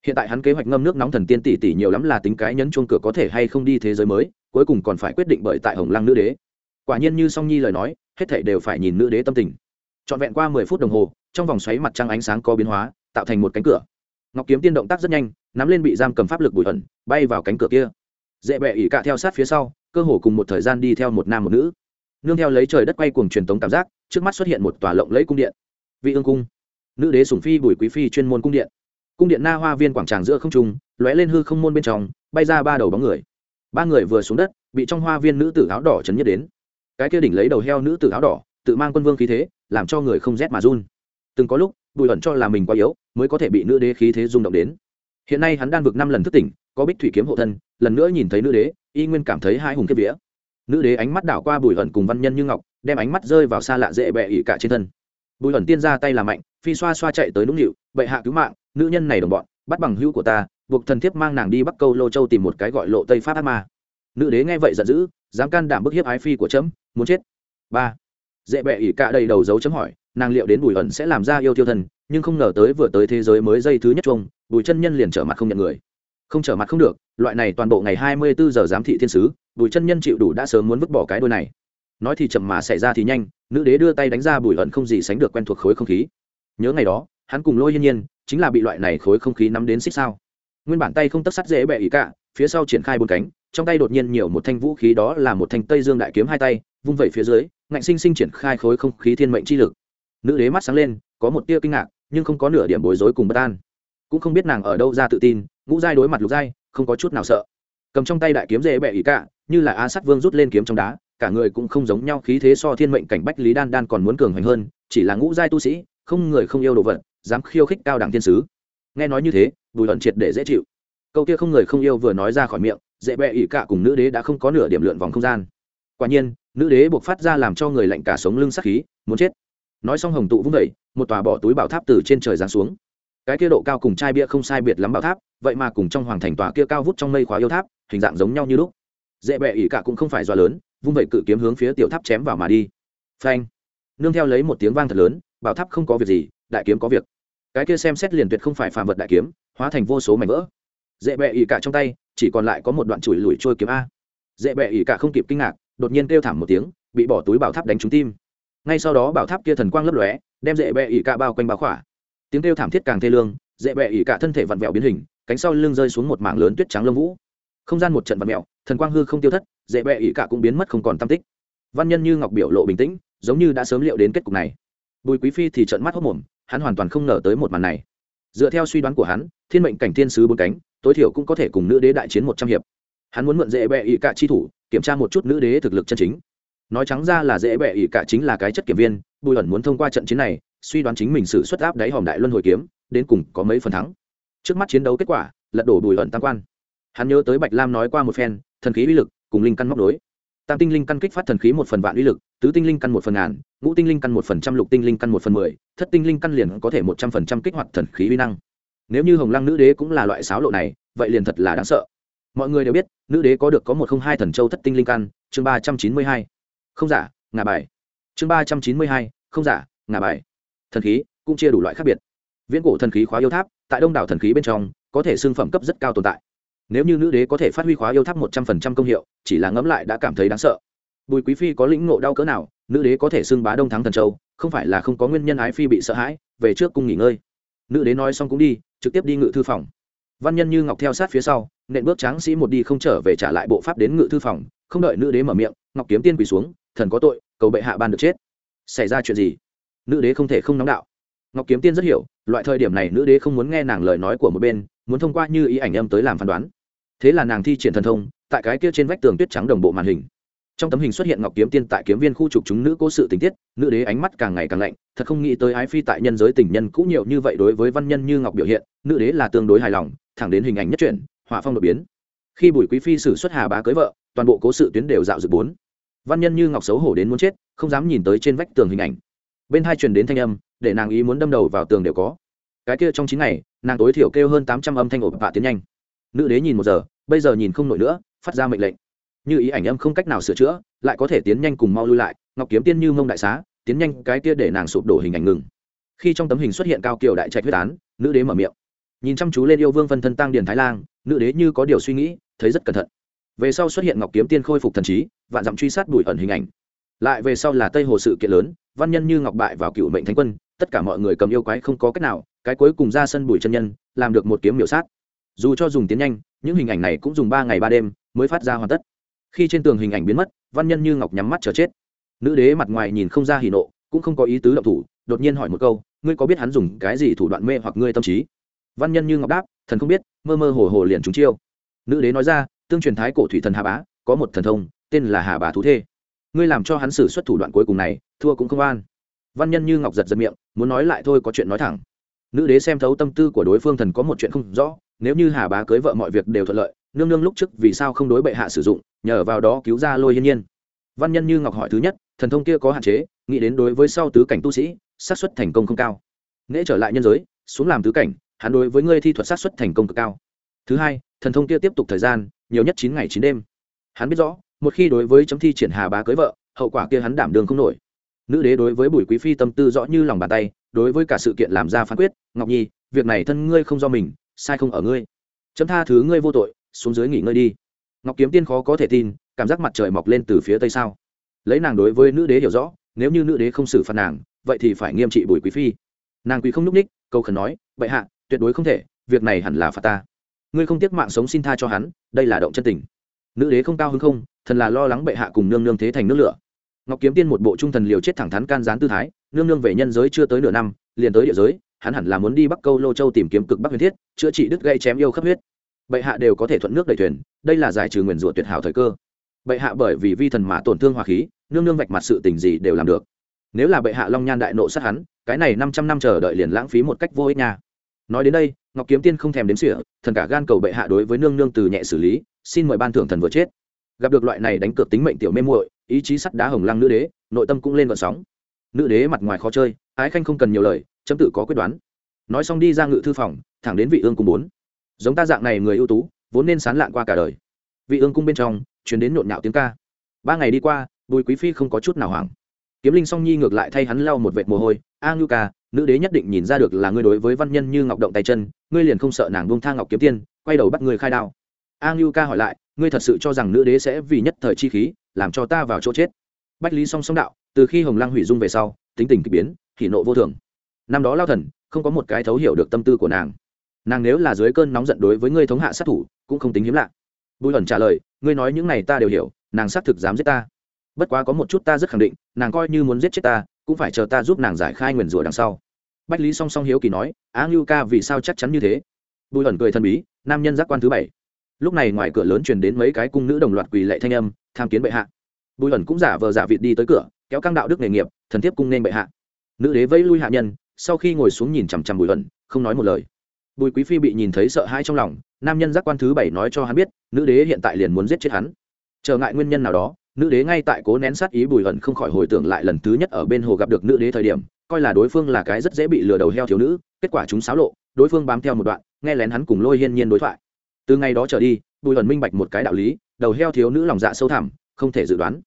hiện tại hắn kế hoạch ngâm nước nóng thần tiên tỷ tỷ nhiều lắm là tính cái nhấn chuông cửa có thể hay không đi thế giới mới, cuối cùng còn phải quyết định bởi tại hồng lăng nữ đế. Quả nhiên như song nhi lời nói, hết thảy đều phải nhìn nữ đế tâm tình. Trọn vẹn qua mười phút đồng hồ, trong vòng xoáy mặt trăng ánh sáng có biến hóa, tạo thành một cánh cửa. Ngọc kiếm tiên động tác rất nhanh, nắm lên bị giam cầm pháp lực bùi ẩn, bay vào cánh cửa kia. Dễ bẹ ỉ cạ theo sát phía sau, cơ hồ cùng một thời gian đi theo một nam một nữ. Nương theo lấy trời đất quay cuồng truyền tống cảm giác, trước mắt xuất hiện một tòa lộng lẫy cung điện. Vị ương cung. Nữ đế sủng phi bùi quý phi chuyên môn cung điện cung điện na hoa viên quảng tràng giữa không trung, lóe lên hư không môn bên trong, bay ra ba đầu bóng người. Ba người vừa xuống đất, bị trong hoa viên nữ tử áo đỏ chấn nhất đến. Cái kia đỉnh lấy đầu heo nữ tử áo đỏ, tự mang quân vương khí thế, làm cho người không rét mà run. Từng có lúc, bùi ẩn cho là mình quá yếu, mới có thể bị nữ đế khí thế rung động đến. Hiện nay hắn đang vực năm lần thức tỉnh, có bích thủy kiếm hộ thân, lần nữa nhìn thấy nữ đế, y nguyên cảm thấy hai hùng kiếp vía. Nữ đế ánh mắt đảo qua bùi ẩn cùng văn nhân như ngọc, đem ánh mắt rơi vào xa lạ dễ bẹ ỉ cả trên thân. Bùi ẩn tiên ra tay làm mạnh, phi xoa xoa chạy tới nũng nịu, bệ hạ cứu mạng nữ nhân này đồng bọn, bắt bằng hữu của ta, buộc thần thiếp mang nàng đi bắc câu lô châu tìm một cái gọi lộ tây pháp ác ma. Nữ đế nghe vậy giận dữ, dám can đảm bức hiếp ái phi của chấm, muốn chết. Ba. Dễ bẹ ỉ cạ đầy đầu dấu chấm hỏi, nàng liệu đến bùi ẩn sẽ làm ra yêu tiêu thần, nhưng không ngờ tới vừa tới thế giới mới dây thứ nhất chung bùi chân nhân liền trở mặt không nhận người. Không trở mặt không được, loại này toàn bộ ngày hai mươi bốn giờ giám thị thiên sứ, bùi chân nhân chịu đủ đã sớm muốn vứt bỏ cái đôi này. Nói thì chậm mà xảy ra thì nhanh, nữ đế đưa tay đánh ra bùi ẩn không gì sánh được quen thuộc khối không khí. Nhớ ngày đó, hắn cùng lôi hiên nhiên chính là bị loại này khối không khí nắm đến xích sao. Nguyên bản tay không tất sắt dễ bẹ ý cả phía sau triển khai bốn cánh, trong tay đột nhiên nhiều một thanh vũ khí đó là một thanh tây dương đại kiếm hai tay, vung vẩy phía dưới, ngạnh sinh sinh triển khai khối không khí thiên mệnh chi lực. Nữ đế mắt sáng lên, có một tia kinh ngạc, nhưng không có nửa điểm bối rối cùng bất an. Cũng không biết nàng ở đâu ra tự tin, ngũ giai đối mặt lục giai, không có chút nào sợ. Cầm trong tay đại kiếm dễ bẹ ý cả như là a sắt vương rút lên kiếm trong đá, cả người cũng không giống nhau khí thế so thiên mệnh cảnh bách lý đan đan còn muốn cường hoành hơn, chỉ là ngũ giai tu sĩ, không người không yêu đồ vật dám khiêu khích cao đẳng thiên sứ. Nghe nói như thế, bùi luận triệt để dễ chịu. Câu kia không người không yêu vừa nói ra khỏi miệng, dễ bẹ ỉ cả cùng nữ đế đã không có nửa điểm lượn vòng không gian. Quả nhiên, nữ đế buộc phát ra làm cho người lạnh cả sống lưng sắc khí, muốn chết. Nói xong hồng tụ vung vẩy một tòa bỏ túi bảo tháp từ trên trời giáng xuống. Cái kia độ cao cùng chai bia không sai biệt lắm bảo tháp, vậy mà cùng trong hoàng thành tòa kia cao vút trong mây khóa yêu tháp, hình dạng giống nhau như lúc. Dễ bẹ ỉ cả cũng không phải do lớn, vung vẩy cự kiếm hướng phía tiểu tháp chém vào mà đi. Phanh! Nương theo lấy một tiếng vang thật lớn, bảo tháp không có việc gì đại kiếm có việc. Cái kia xem xét liền tuyệt không phải phàm vật đại kiếm, hóa thành vô số mảnh vỡ. Dễ bẹ ỉ cả trong tay, chỉ còn lại có một đoạn chùi lùi trôi kiếm a. Dễ bẹ ỉ cả không kịp kinh ngạc, đột nhiên kêu thảm một tiếng, bị bỏ túi bảo tháp đánh trúng tim. Ngay sau đó bảo tháp kia thần quang lấp lóe, đem dễ bẹ ỉ cả bao quanh bao khỏa. Tiếng kêu thảm thiết càng thê lương, dễ bẹ ỉ cả thân thể vặn vẹo biến hình, cánh sau lưng rơi xuống một mảng lớn tuyết trắng lông vũ. Không gian một trận vặn vẹo, thần quang hư không tiêu thất, dễ bẹ ỉ cả cũng biến mất không còn tam tích. Văn nhân như ngọc biểu lộ bình tĩnh, giống như đã sớm liệu đến kết cục này. Bùi quý phi thì trận mắt hốc mồm hắn hoàn toàn không ngờ tới một màn này. Dựa theo suy đoán của hắn, thiên mệnh cảnh thiên sứ bốn cánh, tối thiểu cũng có thể cùng nữ đế đại chiến một trăm hiệp. Hắn muốn mượn dễ bẹ ỉ cả chi thủ, kiểm tra một chút nữ đế thực lực chân chính. Nói trắng ra là dễ bẹ ỉ cả chính là cái chất kiểm viên, bùi ẩn muốn thông qua trận chiến này, suy đoán chính mình sự xuất áp đáy hòm đại luân hồi kiếm, đến cùng có mấy phần thắng. Trước mắt chiến đấu kết quả, lật đổ bùi ẩn tam quan. Hắn nhớ tới bạch lam nói qua một phen, thần khí uy lực, cùng linh căn móc đối tam tinh linh căn kích phát thần khí một phần vạn uy lực, tứ tinh linh căn một phần ngàn, ngũ tinh linh căn một phần trăm, lục tinh linh căn một phần mười, thất tinh linh căn liền có thể một trăm phần trăm kích hoạt thần khí uy năng. Nếu như hồng lăng nữ đế cũng là loại sáo lộ này, vậy liền thật là đáng sợ. Mọi người đều biết, nữ đế có được có một không hai thần châu thất tinh linh căn, chương ba trăm chín mươi hai. Không giả ngà bài. Chương ba trăm chín mươi hai, không giả ngà bài. Thần khí cũng chia đủ loại khác biệt. Viễn cổ thần khí khóa yêu tháp, tại đông đảo thần khí bên trong, có thể xưng phẩm cấp rất cao tồn tại nếu như nữ đế có thể phát huy khóa yêu tháp một trăm phần trăm công hiệu, chỉ là ngẫm lại đã cảm thấy đáng sợ. Bùi quý phi có lĩnh ngộ đau cỡ nào, nữ đế có thể xưng bá đông thắng thần châu, không phải là không có nguyên nhân ái phi bị sợ hãi, về trước cung nghỉ ngơi. Nữ đế nói xong cũng đi, trực tiếp đi ngự thư phòng. Văn nhân như ngọc theo sát phía sau, nện bước tráng sĩ một đi không trở về trả lại bộ pháp đến ngự thư phòng, không đợi nữ đế mở miệng, ngọc kiếm tiên quỳ xuống, thần có tội, cầu bệ hạ ban được chết. Xảy ra chuyện gì? Nữ đế không thể không nóng đạo. Ngọc kiếm tiên rất hiểu, loại thời điểm này nữ đế không muốn nghe nàng lời nói của một bên, muốn thông qua như ý ảnh âm tới làm phán đoán thế là nàng thi triển thần thông, tại cái kia trên vách tường tuyết trắng đồng bộ màn hình. Trong tấm hình xuất hiện ngọc kiếm tiên tại kiếm viên khu trục chúng nữ cố sự tình tiết, nữ đế ánh mắt càng ngày càng lạnh, thật không nghĩ tới ái phi tại nhân giới tình nhân cũng nhiều như vậy đối với văn nhân như ngọc biểu hiện, nữ đế là tương đối hài lòng, thẳng đến hình ảnh nhất truyện, hỏa phong đột biến. Khi bùi quý phi xử xuất hà bá cưới vợ, toàn bộ cố sự tuyến đều dạo dự bốn. Văn nhân như ngọc xấu hổ đến muốn chết, không dám nhìn tới trên vách tường hình ảnh. Bên hai truyền đến thanh âm, để nàng ý muốn đâm đầu vào tường đều có. Cái kia trong chín ngày, nàng tối thiểu kêu hơn tám trăm âm thanh ổ bạ tiến nhanh nữ đế nhìn một giờ, bây giờ nhìn không nổi nữa, phát ra mệnh lệnh. Như ý ảnh âm không cách nào sửa chữa, lại có thể tiến nhanh cùng mau lui lại, ngọc kiếm tiên như mông đại xá, tiến nhanh cái kia để nàng sụp đổ hình ảnh ngừng. Khi trong tấm hình xuất hiện cao kiều đại trạch huyết án, nữ đế mở miệng. Nhìn chăm chú lên yêu vương phân thân tăng điền thái lang, nữ đế như có điều suy nghĩ, thấy rất cẩn thận. Về sau xuất hiện ngọc kiếm tiên khôi phục thần trí, vạn dặm truy sát bùi ẩn hình ảnh. Lại về sau là tây hồ sự kiện lớn, văn nhân như ngọc bại vào cựu mệnh thánh quân, tất cả mọi người cầm yêu quái không có cách nào, cái cuối cùng ra sân bùi chân nhân, làm được một kiếm miểu sát dù cho dùng tiến nhanh, những hình ảnh này cũng dùng ba ngày ba đêm mới phát ra hoàn tất. Khi trên tường hình ảnh biến mất, văn nhân như ngọc nhắm mắt chờ chết. Nữ đế mặt ngoài nhìn không ra hỉ nộ, cũng không có ý tứ động thủ, đột nhiên hỏi một câu, ngươi có biết hắn dùng cái gì thủ đoạn mê hoặc ngươi tâm trí? Văn nhân như ngọc đáp, thần không biết, mơ mơ hồ hồ liền trúng chiêu. Nữ đế nói ra, tương truyền thái cổ thủy thần hà bá, có một thần thông, tên là hà bá thú thê. Ngươi làm cho hắn xử xuất thủ đoạn cuối cùng này, thua cũng không an văn nhân như ngọc giật giật miệng, muốn nói lại thôi có chuyện nói thẳng nữ đế xem thấu tâm tư của đối phương thần có một chuyện không rõ, nếu như hà bá cưới vợ mọi việc đều thuận lợi, nương nương lúc trước vì sao không đối bệ hạ sử dụng, nhờ vào đó cứu ra lôi hiên nhiên. Văn nhân như ngọc hỏi thứ nhất, thần thông kia có hạn chế, nghĩ đến đối với sau tứ cảnh tu sĩ, xác suất thành công không cao. Nễ trở lại nhân giới, xuống làm tứ cảnh, hắn đối với ngươi thi thuật sát suất thành công cực cao. Thứ hai, thần thông kia tiếp tục thời gian, nhiều nhất chín ngày chín đêm. Hắn biết rõ, một khi đối với chấm thi triển hà bá cưới vợ, hậu quả kia hắn đảm đường không nổi. Nữ đế đối với bùi quý phi tâm tư rõ như lòng bàn tay đối với cả sự kiện làm ra phán quyết, ngọc nhi, việc này thân ngươi không do mình, sai không ở ngươi. Chấm tha thứ ngươi vô tội, xuống dưới nghỉ ngơi đi. Ngọc kiếm tiên khó có thể tin, cảm giác mặt trời mọc lên từ phía tây sao. Lấy nàng đối với nữ đế hiểu rõ, nếu như nữ đế không xử phạt nàng, vậy thì phải nghiêm trị bùi quý phi. Nàng quý không nhúc ních câu khẩn nói, bệ hạ, tuyệt đối không thể, việc này hẳn là phạt ta. Ngươi không tiếc mạng sống xin tha cho hắn, đây là động chân tình. Nữ đế không cao hơn không, thần là lo lắng bệ hạ cùng nương nương thế thành nước lửa ngọc kiếm tiên một bộ trung thần liều chết thẳng thắn can gián tư thái, nương nương về nhân giới chưa tới nửa năm, liền tới địa giới, hắn hẳn là muốn đi bắc câu lô châu tìm kiếm cực bắc huyền thiết, chữa trị đứt gây chém yêu khắp huyết. Bệ hạ đều có thể thuận nước đẩy thuyền, đây là giải trừ nguyền rủa tuyệt hảo thời cơ. Bệ hạ bởi vì vi thần mà tổn thương hòa khí, nương nương vạch mặt sự tình gì đều làm được. Nếu là bệ hạ long nhan đại nộ sát hắn, cái này năm trăm năm chờ đợi liền lãng phí một cách vô ích nha. Nói đến đây, ngọc kiếm tiên không thèm đếm xỉa, thần cả gan cầu bệ hạ đối với nương nương từ nhẹ xử lý, xin mời ban thưởng thần vừa chết. Gặp được loại này đánh cược tính mệnh tiểu mê muội ý chí sắt đá hồng lăng nữ đế, nội tâm cũng lên vận sóng. Nữ đế mặt ngoài khó chơi, ái khanh không cần nhiều lời, chấm tự có quyết đoán. Nói xong đi ra ngự thư phòng, thẳng đến vị ương cung bốn. Giống ta dạng này người ưu tú, vốn nên sán lạn qua cả đời. Vị ương cung bên trong chuyến đến nhộn nhạo tiếng ca. Ba ngày đi qua, bùi quý phi không có chút nào hoảng. Kiếm linh song nhi ngược lại thay hắn lau một vệt mồ hôi. A ngưu ca, nữ đế nhất định nhìn ra được là ngươi đối với văn nhân như ngọc động tay chân, ngươi liền không sợ nàng buông tha ngọc kiếm tiên, quay đầu bắt người khai đao. A ngưu ca hỏi lại, ngươi thật sự cho rằng nữ đế sẽ vì nhất thời chi khí làm cho ta vào chỗ chết. Bách lý song song đạo, từ khi hồng lăng hủy dung về sau, tính tình k ỳ biến thì nộ vô thường. Năm đó lao thần, không có một cái thấu hiểu được tâm tư của nàng. Nàng nếu là dưới cơn nóng giận đối với ngươi thống hạ sát thủ, cũng không tính hiếm lạ. Bùi ẩn trả lời, ngươi nói những này ta đều hiểu, nàng xác thực dám giết ta. Bất quá có một chút ta rất khẳng định, nàng coi như muốn giết chết ta, cũng phải chờ ta giúp nàng giải khai nguyền rủa đằng sau. Bách lý song song hiếu kỳ nói, á ngưu ca, vì sao chắc chắn như thế? Bùi ẩn cười thần bí, nam nhân giác quan thứ bảy lúc này ngoài cửa lớn truyền đến mấy cái cung nữ đồng loạt quỳ lệ thanh âm, tham kiến bệ hạ. Bùi ẩn cũng giả vờ giả vịt đi tới cửa, kéo căng đạo đức nghề nghiệp, thần thiếp cung nên bệ hạ. Nữ đế vẫy lui hạ nhân, sau khi ngồi xuống nhìn chằm chằm bùi ẩn, không nói một lời. Bùi quý phi bị nhìn thấy sợ hãi trong lòng, nam nhân giác quan thứ bảy nói cho hắn biết, nữ đế hiện tại liền muốn giết chết hắn. Trở ngại nguyên nhân nào đó, nữ đế ngay tại cố nén sát ý bùi ẩn không khỏi hồi tưởng lại lần thứ nhất ở bên hồ gặp được nữ đế thời điểm, coi là đối phương là cái rất dễ bị lừa đầu heo thiếu nữ, kết quả chúng xáo lộ, đối phương bám theo một đoạn, nghe lén hắn cùng lôi hiên nhiên đối thoại từ ngày đó trở đi, bùi ẩn minh bạch một cái đạo lý, đầu heo thiếu nữ lòng dạ sâu thẳm, không thể dự đoán.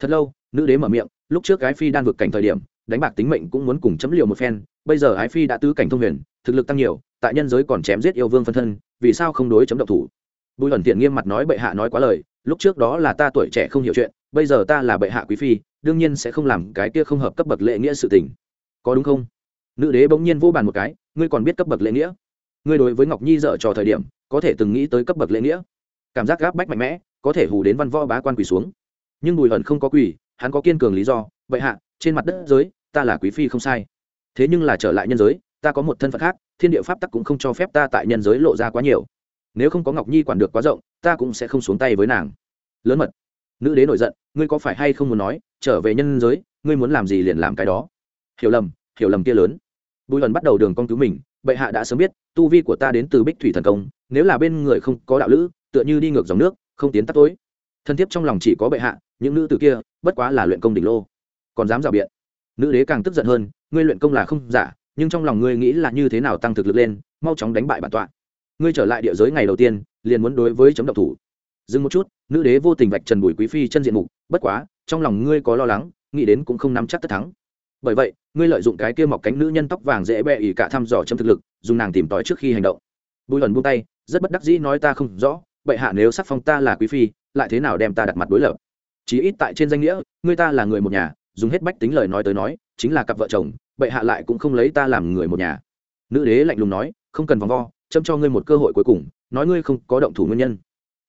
Thật lâu, nữ đế mở miệng, lúc trước ái phi đang vượt cảnh thời điểm, đánh bạc tính mệnh cũng muốn cùng chấm liều một phen, bây giờ ái phi đã tứ cảnh thông huyền, thực lực tăng nhiều, tại nhân giới còn chém giết yêu vương phân thân, vì sao không đối chấm độc thủ? Bùi ẩn thiện nghiêm mặt nói bệ hạ nói quá lời, lúc trước đó là ta tuổi trẻ không hiểu chuyện, bây giờ ta là bệ hạ quý phi, đương nhiên sẽ không làm cái kia không hợp cấp bậc lệ nghĩa sự tình. Có đúng không? Nữ đế bỗng nhiên vô bàn một cái, ngươi còn biết cấp bậc lễ nghĩa? Ngươi đối với ngọc nhi dở trò thời điểm, có thể từng nghĩ tới cấp bậc lễ nghĩa. Cảm giác gáp bách mạnh mẽ, có thể hù đến văn võ bá quan quỳ xuống. Nhưng bùi Hận không có quỳ, hắn có kiên cường lý do, vậy hạ, trên mặt đất giới, ta là quý phi không sai. Thế nhưng là trở lại nhân giới, ta có một thân phận khác, thiên địa pháp tắc cũng không cho phép ta tại nhân giới lộ ra quá nhiều. Nếu không có ngọc nhi quản được quá rộng, ta cũng sẽ không xuống tay với nàng. Lớn mật. Nữ đế nổi giận, ngươi có phải hay không muốn nói, trở về nhân giới, ngươi muốn làm gì liền làm cái đó. Hiểu lầm hiểu lầm kia lớn. Bùi Hận bắt đầu đường con cứu mình bệ hạ đã sớm biết, tu vi của ta đến từ bích thủy thần công, nếu là bên người không có đạo lữ, tựa như đi ngược dòng nước, không tiến tắt tối. Thân thiết trong lòng chỉ có bệ hạ, những nữ từ kia, bất quá là luyện công đỉnh lô. Còn dám rào biện. Nữ đế càng tức giận hơn, ngươi luyện công là không giả, nhưng trong lòng ngươi nghĩ là như thế nào tăng thực lực lên, mau chóng đánh bại bản tọa. Ngươi trở lại địa giới ngày đầu tiên, liền muốn đối với chấm độc thủ. Dừng một chút, nữ đế vô tình vạch trần bùi quý phi chân diện mục, bất quá, trong lòng ngươi có lo lắng, nghĩ đến cũng không nắm chắc tất thắng bởi vậy, ngươi lợi dụng cái kia mọc cánh nữ nhân tóc vàng dễ bẹ ỉ cả thăm dò chấm thực lực, dùng nàng tìm tòi trước khi hành động. Bùi ẩn buông tay, rất bất đắc dĩ nói ta không rõ, bệ hạ nếu sắc phong ta là quý phi, lại thế nào đem ta đặt mặt đối lập? Chí ít tại trên danh nghĩa, ngươi ta là người một nhà, dùng hết bách tính lời nói tới nói, chính là cặp vợ chồng, bệ hạ lại cũng không lấy ta làm người một nhà. Nữ đế lạnh lùng nói, không cần vòng vo châm cho ngươi một cơ hội cuối cùng, nói ngươi không có động thủ nguyên nhân.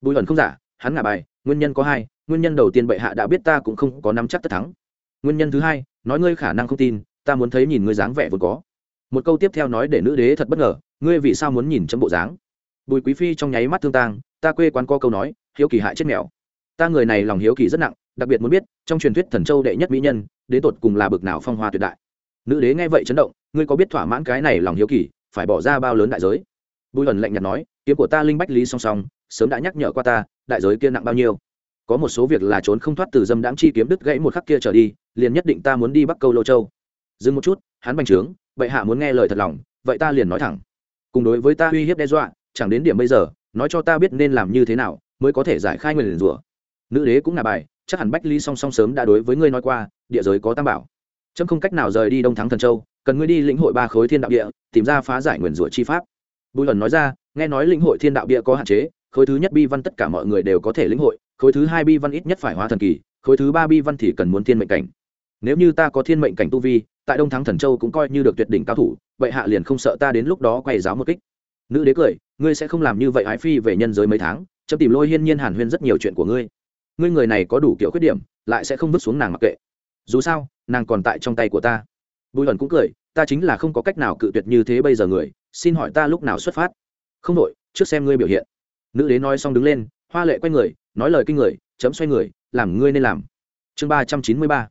Bùi ẩn không giả, hắn ngả bài, nguyên nhân có hai, nguyên nhân đầu tiên bệ hạ đã biết ta cũng không có nắm chắc tất thắng. Nguyên nhân thứ hai nói ngươi khả năng không tin, ta muốn thấy nhìn ngươi dáng vẻ vốn có. Một câu tiếp theo nói để nữ đế thật bất ngờ, ngươi vì sao muốn nhìn chấm bộ dáng? Bùi quý phi trong nháy mắt thương tang, ta quê quán có câu nói, hiếu kỳ hại chết mèo. Ta người này lòng hiếu kỳ rất nặng, đặc biệt muốn biết, trong truyền thuyết thần châu đệ nhất mỹ nhân đến tột cùng là bực nào phong hoa tuyệt đại. Nữ đế nghe vậy chấn động, ngươi có biết thỏa mãn cái này lòng hiếu kỳ, phải bỏ ra bao lớn đại giới? Bùi ẩn lạnh nhạt nói, kiếm của ta linh bách lý song song, sớm đã nhắc nhở qua ta, đại giới kia nặng bao nhiêu? Có một số việc là trốn không thoát từ dâm đãng chi kiếm đứt gãy một khắc kia trở đi, liền nhất định ta muốn đi bắc câu lô châu. Dừng một chút, hắn bành trướng, bệ hạ muốn nghe lời thật lòng, vậy ta liền nói thẳng. Cùng đối với ta uy hiếp đe dọa, chẳng đến điểm bây giờ, nói cho ta biết nên làm như thế nào, mới có thể giải khai nguyên rủa. Nữ đế cũng là bài, chắc hẳn bách ly song song sớm đã đối với ngươi nói qua, địa giới có tam bảo. Trâm không cách nào rời đi đông thắng thần châu, cần ngươi đi lĩnh hội ba khối thiên đạo địa, tìm ra phá giải nguyền rủa chi pháp. Bùi lần nói ra, nghe nói lĩnh hội thiên đạo địa có hạn chế, khối thứ nhất bi văn tất cả mọi người đều có thể lĩnh hội khối thứ hai bi văn ít nhất phải hóa thần kỳ, khối thứ ba bi văn thì cần muốn thiên mệnh cảnh. Nếu như ta có thiên mệnh cảnh tu vi, tại đông thắng thần châu cũng coi như được tuyệt đỉnh cao thủ, vậy hạ liền không sợ ta đến lúc đó quay giáo một kích. Nữ đế cười, ngươi sẽ không làm như vậy ái phi về nhân giới mấy tháng, chấm tìm lôi hiên nhiên hàn huyên rất nhiều chuyện của ngươi. Ngươi người này có đủ kiểu khuyết điểm, lại sẽ không vứt xuống nàng mặc kệ. Dù sao, nàng còn tại trong tay của ta. Bùi ẩn cũng cười, ta chính là không có cách nào cự tuyệt như thế bây giờ người, xin hỏi ta lúc nào xuất phát? Không đội trước xem ngươi biểu hiện. Nữ đế nói xong đứng lên, hoa lệ quay người nói lời kinh người, chấm xoay người, làm ngươi nên làm. Chương ba trăm chín mươi ba,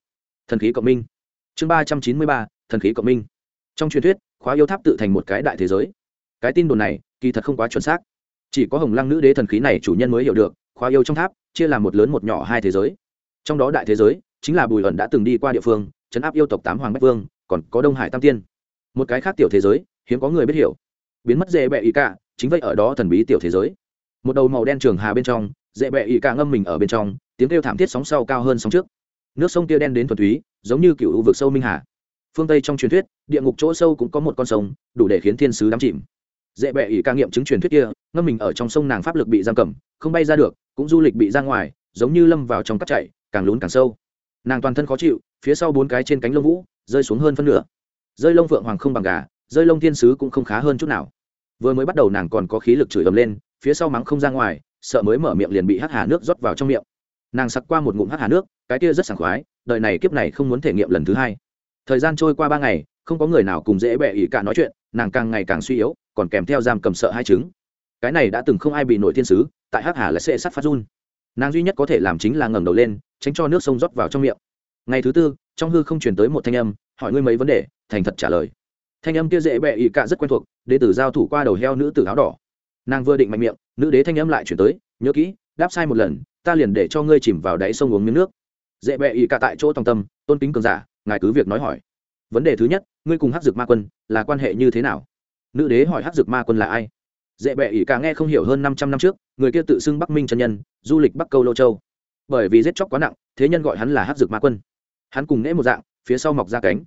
thần khí cộng minh. Chương ba trăm chín mươi ba, thần khí cộng minh. Trong truyền thuyết, khóa yêu tháp tự thành một cái đại thế giới. Cái tin đồn này, kỳ thật không quá chuẩn xác. Chỉ có hồng lăng nữ đế thần khí này chủ nhân mới hiểu được, khóa yêu trong tháp chia làm một lớn một nhỏ hai thế giới. Trong đó đại thế giới, chính là bùi ẩn đã từng đi qua địa phương chấn áp yêu tộc tám hoàng bách vương, còn có đông hải tam tiên. Một cái khác tiểu thế giới, hiếm có người biết hiểu. Biến mất dễ bẹ ý cả, chính vậy ở đó thần bí tiểu thế giới. Một đầu màu đen trường hà bên trong dễ bẹ ỉ cả ngâm mình ở bên trong, tiếng kêu thảm thiết sóng sau cao hơn sóng trước. Nước sông kia đen đến thuần túy, giống như cựu vực sâu minh hà. Phương tây trong truyền thuyết, địa ngục chỗ sâu cũng có một con sông, đủ để khiến thiên sứ đắm chìm. Dễ bẹ ỉ ca nghiệm chứng truyền thuyết kia, ngâm mình ở trong sông nàng pháp lực bị giam cầm, không bay ra được, cũng du lịch bị ra ngoài, giống như lâm vào trong cắt chạy càng lún càng sâu. Nàng toàn thân khó chịu, phía sau bốn cái trên cánh lông vũ, rơi xuống hơn phân nửa. Rơi lông phượng hoàng không bằng gà, rơi lông thiên sứ cũng không khá hơn chút nào. Vừa mới bắt đầu nàng còn có khí lực chửi ầm lên, phía sau mắng không ra ngoài sợ mới mở miệng liền bị hắc hà nước rót vào trong miệng. Nàng sặc qua một ngụm hắc hà nước, cái kia rất sảng khoái, đời này kiếp này không muốn thể nghiệm lần thứ hai. Thời gian trôi qua ba ngày, không có người nào cùng dễ bẹ ỉ cả nói chuyện, nàng càng ngày càng suy yếu, còn kèm theo giam cầm sợ hai chứng. Cái này đã từng không ai bị nổi thiên sứ, tại hắc hà là sẽ sắt phát run. Nàng duy nhất có thể làm chính là ngẩng đầu lên, tránh cho nước sông rót vào trong miệng. Ngày thứ tư, trong hư không chuyển tới một thanh âm, hỏi ngươi mấy vấn đề, thành thật trả lời. Thanh âm kia dễ bẹ ỉ cả rất quen thuộc, đệ tử giao thủ qua đầu heo nữ tử áo đỏ nàng vừa định mạnh miệng, nữ đế thanh âm lại chuyển tới, nhớ kỹ, đáp sai một lần, ta liền để cho ngươi chìm vào đáy sông uống miếng nước. Dễ bẹ ý cả tại chỗ tòng tâm, tôn kính cường giả, ngài cứ việc nói hỏi. Vấn đề thứ nhất, ngươi cùng hắc dược ma quân là quan hệ như thế nào? Nữ đế hỏi hắc dược ma quân là ai. Dễ bẹ ỉ cả nghe không hiểu hơn năm trăm năm trước, người kia tự xưng bắc minh chân nhân, du lịch bắc câu lô châu. Bởi vì giết chóc quá nặng, thế nhân gọi hắn là hắc dược ma quân. Hắn cùng nễ một dạng, phía sau mọc ra cánh.